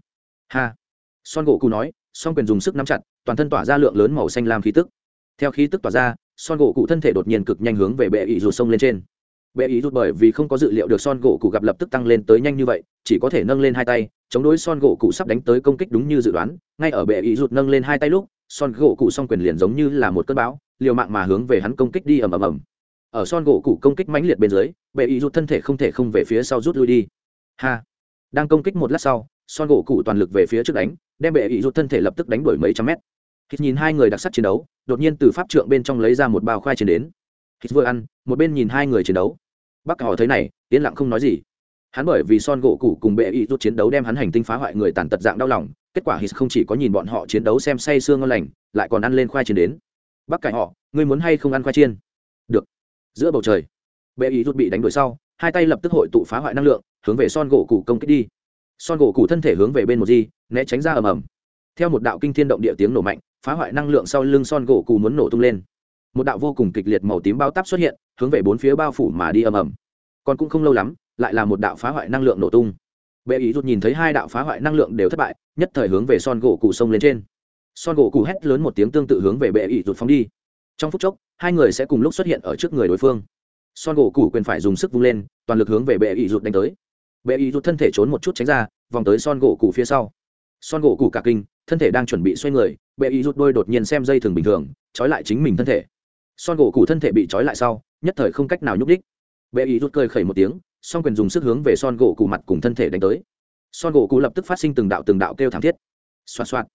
Ha. Son gỗ cụ nói son quyền dùng sức nắm chặt, toàn thân tỏa ra lượng lớn màu xanh lam khí tức. Theo khí tức tỏa ra, son gỗ cụ thân thể đột nhiên cực nhanh hướng về bệ ý rụt sông lên trên. Bệ ý rút bởi vì không có dự liệu được son gỗ cụ gặp lập tức tăng lên tới nhanh như vậy, chỉ có thể nâng lên hai tay, chống đối son gỗ cụ sắp đánh tới công kích đúng như dự đoán. Ngay ở bệ ý rút nâng lên hai tay lúc, son gỗ cụ song quyền liền giống như là một cơn bão, liều mạng mà hướng về hắn công kích đi ầm ầm ầm ở son gỗ cụ công kích mãnh liệt bên dưới, bệ ý rút thân thể không thể không về phía sau rút lui đi. Ha! Đang công kích một lát sau, son gỗ cụ toàn lực về phía trước đánh, đem bệ ý rút thân thể lập tức đánh đuổi mấy trăm mét. Hít nhìn hai người đặc sắc chiến đấu, đột nhiên từ pháp trượng bên trong lấy ra một bao khoai chiến đến. Hít vừa ăn, một bên nhìn hai người chiến đấu. Bác họ thấy này, yên lặng không nói gì. Hắn bởi vì son gỗ cụ cùng bệ ý rút chiến đấu đem hắn hành tinh phá hoại người tàn tật dạng đau lòng, kết quả hít không chỉ có nhìn bọn họ chiến đấu xem say sương ngon lành, lại còn ăn lên khoai chiên đến. Bác cải họ, ngươi muốn hay không ăn khoai chiên? Được giữa bầu trời. Bệ ý rút bị đánh đuổi sau, hai tay lập tức hội tụ phá hoại năng lượng, hướng về son gỗ cụ công kích đi. Son gỗ cụ thân thể hướng về bên một di, né tránh ra ầm ầm. Theo một đạo kinh thiên động địa tiếng nổ mạnh, phá hoại năng lượng sau lưng son gỗ cụ muốn nổ tung lên. Một đạo vô cùng kịch liệt màu tím bao tắp xuất hiện, hướng về bốn phía bao phủ mà đi ầm ầm. Còn cũng không lâu lắm, lại là một đạo phá hoại năng lượng nổ tung. Bệ ý rút nhìn thấy hai đạo phá hoại năng lượng đều thất bại, nhất thời hướng về son gỗ cụ sông lên trên. Son gỗ cụ hét lớn một tiếng tương tự hướng về bệ ý rút phóng đi trong phút chốc, hai người sẽ cùng lúc xuất hiện ở trước người đối phương. Son gỗ củ quyền phải dùng sức vung lên, toàn lực hướng về bệ ý rụt đánh tới. Bệ ý rụt thân thể trốn một chút tránh ra, vòng tới son gỗ củ phía sau. Son gỗ củ cả kinh, thân thể đang chuẩn bị xoay người, bệ ý rụt đôi đột nhiên xem dây thường bình thường, trói lại chính mình thân thể. Son gỗ củ thân thể bị trói lại sau, nhất thời không cách nào nhúc đích bệ ý rụt cười khẩy một tiếng son quyền dùng sức hướng về son gỗ củ mặt cùng thân thể đánh tới. Son gỗ củ lập tức phát sinh từng đạo từng đạo kêu thảm thiết. Xoạt xoạt.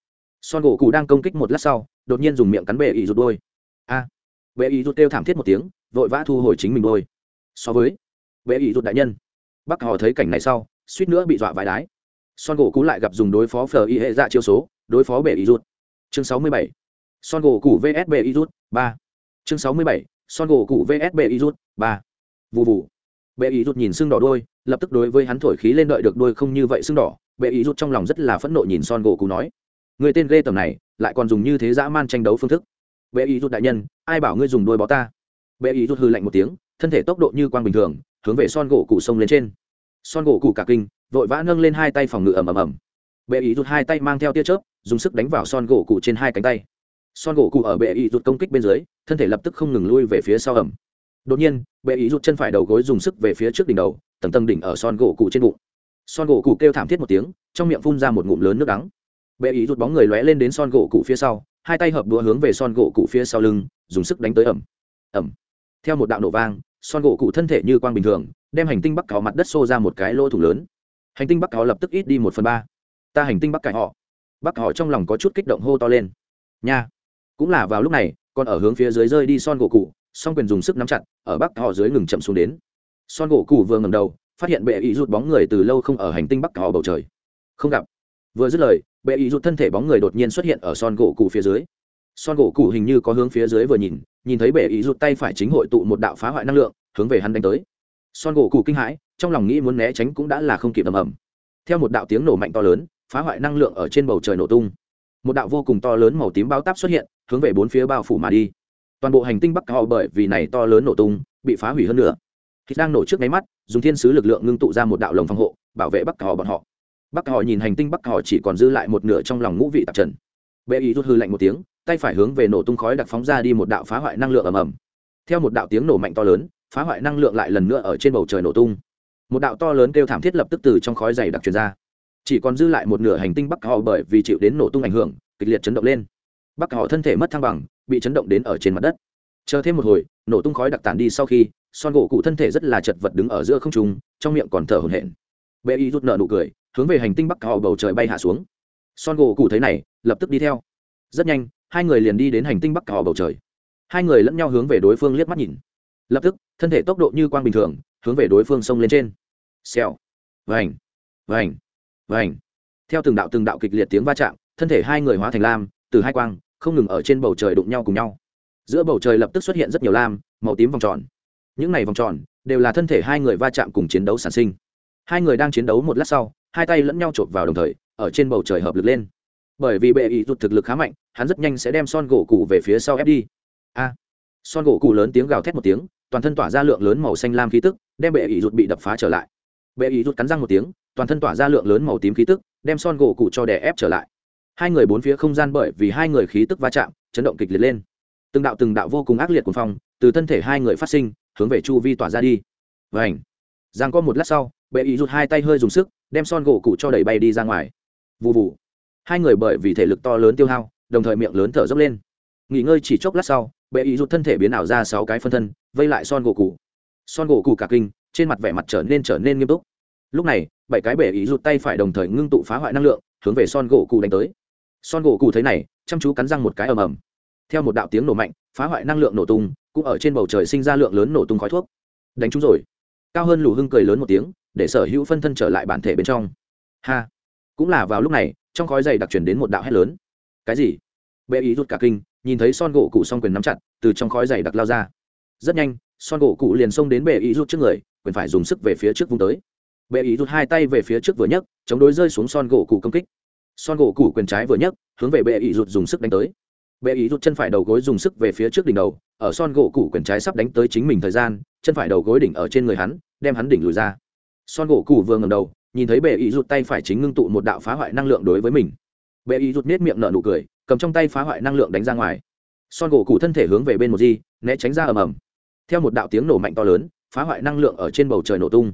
Son gỗ củ đang công kích một lát sau, đột nhiên dùng miệng cắn bệ ý rụt đôi a. À, bệ ý rút kêu thảm thiết một tiếng vội vã thu hồi chính mình đôi. So với bệ ý rút đại nhân bắc họ thấy cảnh này sau suýt nữa bị dọa vài đái. Son gỗ cũ lại gặp dùng đối phó phờ y hệ dạ chiêu số đối phó bệ ý rút chương sáu mươi bảy. Son gỗ cũ vs bệ ý rút ba. Chương sáu mươi bảy. Son gỗ cũ vs bệ ý rút ba. Vụ vụ bệ ý rút nhìn xương đỏ đôi lập tức đối với hắn thổi khí lên đợi được đôi không như vậy xương đỏ bệ ý rút trong lòng rất là phẫn nộ nhìn son gỗ cũ nói người tên ghê tầm này lại còn dùng như thế dã man tranh đấu phương thức bệ ý rút đại nhân, ai bảo ngươi dùng đôi bó ta? Bệ ý rút hư lạnh một tiếng, thân thể tốc độ như quang bình thường, hướng về son gỗ cụ sông lên trên. Son gỗ cụ cả kinh, vội vã nâng lên hai tay phòng ngự ầm ầm ầm. Bệ ý rút hai tay mang theo tia chớp, dùng sức đánh vào son gỗ cụ trên hai cánh tay. Son gỗ cụ ở bệ ý rút công kích bên dưới, thân thể lập tức không ngừng lui về phía sau ẩm đột nhiên, bệ ý rút chân phải đầu gối dùng sức về phía trước đỉnh đầu, tầng tầng đỉnh ở son gỗ cụ trên bụng. Son gỗ cụ kêu thảm thiết một tiếng, trong miệng phun ra một ngụm lớn nước đắng. Bệ ý rút bóng người lóe lên đến son gỗ cụ phía sau hai tay hợp đũa hướng về son gỗ cụ phía sau lưng, dùng sức đánh tới ẩm ẩm. Theo một đạo nổ vang, son gỗ cụ thân thể như quang bình thường, đem hành tinh bắc cáo mặt đất xô ra một cái lỗ thủ lớn. Hành tinh bắc cáo lập tức ít đi một phần ba. Ta hành tinh bắc cải họ. Bắc họ trong lòng có chút kích động hô to lên. Nha. Cũng là vào lúc này, còn ở hướng phía dưới rơi đi son gỗ cụ, song quyền dùng sức nắm chặt, ở bắc họ dưới ngừng chậm xuống đến. Son gỗ cụ vừa ngầm đầu, phát hiện bệ ý rút bóng người từ lâu không ở hành tinh bắc cỏ bầu trời. Không gặp. Vừa dứt lời bệ ý rụt thân thể bóng người đột nhiên xuất hiện ở son gỗ cụ phía dưới. Son gỗ cụ hình như có hướng phía dưới vừa nhìn nhìn thấy bệ ý rụt tay phải chính hội tụ một đạo phá hoại năng lượng, hướng về hắn đánh tới. Son gỗ cụ kinh hãi, trong lòng nghĩ muốn né tránh cũng đã là không kịp ầm ầm. Theo một đạo tiếng nổ mạnh to lớn, phá hoại năng lượng ở trên bầu trời nổ tung. Một đạo vô cùng to lớn màu tím bao táp xuất hiện, hướng về bốn phía bao phủ mà đi. Toàn bộ hành tinh bắc họ bởi vì này to lớn nổ tung, bị phá hủy hơn nữa Khi đang nổ trước máy mắt, dùng thiên sứ lực lượng ngưng tụ ra một đạo lồng phòng hộ, bảo vệ bắc họ bọn họ bắc họ nhìn hành tinh bắc họ chỉ còn dư lại một nửa trong lòng ngũ vị tạp trần. Bệ ý rút hư lạnh một tiếng, tay phải hướng về nổ tung khói đặc phóng ra đi một đạo phá hoại năng lượng ầm ầm. Theo một đạo tiếng nổ mạnh to lớn, phá hoại năng lượng lại lần nữa ở trên bầu trời nổ tung. Một đạo to lớn kêu thảm thiết lập tức từ trong khói dày đặc truyền ra. Chỉ còn dư lại một nửa hành tinh bắc họ bởi vì chịu đến nổ tung ảnh hưởng, kịch liệt chấn động lên. Bắc họ thân thể mất thăng bằng, bị chấn động đến ở trên mặt đất. Chờ thêm một hồi, nổ tung khói đặc tản đi sau khi, son gỗ cụ thân thể rất là chật vật đứng ở giữa không trung, trong miệng còn thở hổn hển. Bệ y rút nợ nụ cười hướng về hành tinh bắc họ bầu trời bay hạ xuống. Son gỗ cụ thấy này, lập tức đi theo. Rất nhanh, hai người liền đi đến hành tinh bắc họ bầu trời. Hai người lẫn nhau hướng về đối phương liếc mắt nhìn. Lập tức, thân thể tốc độ như quang bình thường, hướng về đối phương xông lên trên. Xèo. Vành. Vành. Vành. Theo từng đạo từng đạo kịch liệt tiếng va chạm, thân thể hai người hóa thành lam, từ hai quang, không ngừng ở trên bầu trời đụng nhau cùng nhau. Giữa bầu trời lập tức xuất hiện rất nhiều lam, màu tím vòng tròn. Những này vòng tròn đều là thân thể hai người va chạm cùng chiến đấu sản sinh. Hai người đang chiến đấu một lát sau hai tay lẫn nhau chộp vào đồng thời, ở trên bầu trời hợp lực lên. Bởi vì bệ ý rụt thực lực khá mạnh, hắn rất nhanh sẽ đem son gỗ cụ về phía sau ép đi. A! Son gỗ cụ lớn tiếng gào thét một tiếng, toàn thân tỏa ra lượng lớn màu xanh lam khí tức, đem bệ ý rụt bị đập phá trở lại. Bệ ý rụt cắn răng một tiếng, toàn thân tỏa ra lượng lớn màu tím khí tức, đem son gỗ cụ cho đè ép trở lại. Hai người bốn phía không gian bởi vì hai người khí tức va chạm, chấn động kịch liệt lên. Từng đạo từng đạo vô cùng ác liệt của phong, từ thân thể hai người phát sinh, hướng về chu vi tỏa ra đi. Vảnh giang có một lát sau bệ ý rụt hai tay hơi dùng sức, đem son gỗ cụ cho đẩy bay đi ra ngoài. Vụ vụ hai người bởi vì thể lực to lớn tiêu hao, đồng thời miệng lớn thở dốc lên. Nghỉ ngơi chỉ chốc lát sau, bệ ý rụt thân thể biến ảo ra sáu cái phân thân, vây lại son gỗ cụ son gỗ cụ cả kinh, trên mặt vẻ mặt trở nên trở nên nghiêm túc. Lúc này, bảy cái bệ ý rụt tay phải đồng thời ngưng tụ phá hoại năng lượng, hướng về son gỗ cụ đánh tới. Son gỗ cụ thấy này, chăm chú cắn răng một cái ầm ầm. Theo một đạo tiếng nổ mạnh, phá hoại năng lượng nổ tung, cũng ở trên bầu trời sinh ra lượng lớn nổ tung khói thuốc. Đánh chúng rồi. Cao hơn lù hưng cười lớn một tiếng để sở hữu phân thân trở lại bản thể bên trong. Ha! Cũng là vào lúc này, trong khói dày đặc truyền đến một đạo hét lớn. Cái gì? Bệ ý rút cả kinh, nhìn thấy son gỗ cụ s o n g quyền nắm chặt, từ trong khói dày đặc lao ra. Rất nhanh, son gỗ cụ liền xông đến bệ ý rút trước người, quyền phải dùng sức về phía trước vung tới. Bệ ý rút hai tay về phía trước vừa nhấc, chống đối rơi xuống son gỗ cụ công kích. Son gỗ cụ quyền trái vừa nhấc, hướng về bệ ý rút dùng sức đánh tới. Bệ ý rút chân phải đầu gối dùng sức về phía trước đỉnh đầu, ở son gỗ cụ quyền trái sắp đánh tới chính mình thời gian, chân phải đầu gối đỉnh ở trên người hắn, đem hắn đỉnh lùi ra son gỗ cụ vừa ngầm đầu, nhìn thấy bệ ý rụt tay phải chính ngưng tụ một đạo phá hoại năng lượng đối với mình. Bệ ý rụt nết miệng nở nụ cười, cầm trong tay phá hoại năng lượng đánh ra ngoài. Son gỗ cụ thân thể hướng về bên một di, né tránh ra ầm ầm. Theo một đạo tiếng nổ mạnh to lớn, phá hoại năng lượng ở trên bầu trời nổ tung.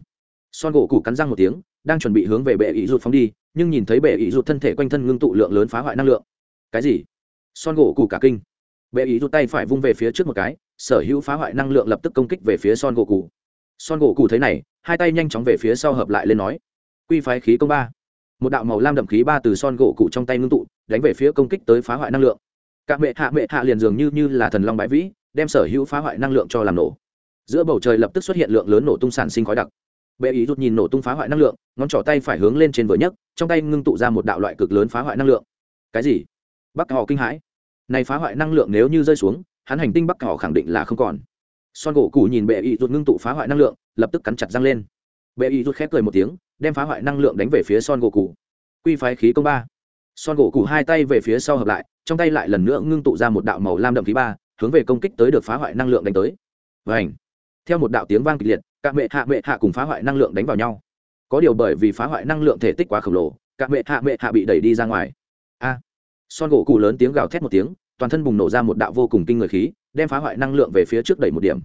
Son gỗ cụ cắn răng một tiếng, đang chuẩn bị hướng về bệ ý rụt phóng đi, nhưng nhìn thấy bệ ý rụt thân thể quanh thân ngưng tụ lượng lớn phá hoại năng lượng. Cái gì? Son gỗ cụ cả kinh. Bệ ý rụt tay phải vung về phía trước một cái, sở hữu phá hoại năng lượng lập tức công kích về phía son gỗ cụ son gỗ cụ thấy này hai tay nhanh chóng về phía sau hợp lại lên nói quy phái khí công ba. Một đạo màu lam đậm khí ba từ son gỗ cụ trong tay ngưng tụ đánh về phía công kích tới phá hoại năng lượng. Các mẹ hạ mẹ hạ liền dường như như là thần long bãi vĩ đem sở hữu phá hoại năng lượng cho làm nổ. Giữa bầu trời lập tức xuất hiện lượng lớn nổ tung sản sinh khói đặc. Bệ ý rút nhìn nổ tung phá hoại năng lượng ngón trỏ tay phải hướng lên trên vừa nhất, trong tay ngưng tụ ra một đạo loại cực lớn phá hoại năng lượng. Cái gì? Bắc họ kinh hãi. Này phá hoại năng lượng nếu như rơi xuống hắn hành tinh bắc họ khẳng định là không còn son gỗ cụ nhìn bệ Y rút ngưng tụ phá hoại năng lượng, lập tức cắn chặt răng lên. Bệ Y rút khép cười một tiếng, đem phá hoại năng lượng đánh về phía son gỗ cụ quy phái khí công ba. Son gỗ cụ hai tay về phía sau hợp lại, trong tay lại lần nữa ngưng tụ ra một đạo màu lam đậm khí ba, hướng về công kích tới được phá hoại năng lượng đánh tới. Và ảnh theo một đạo tiếng vang kịch liệt, các mẹ hạ mẹ hạ cùng phá hoại năng lượng đánh vào nhau. Có điều bởi vì phá hoại năng lượng thể tích quá khổng lồ, các mẹ hạ mẹ hạ bị đẩy đi ra ngoài. A. Son gỗ cụ lớn tiếng gào thét một tiếng, toàn thân bùng nổ ra một đạo vô cùng kinh người khí đem phá hoại năng lượng về phía trước đẩy một điểm.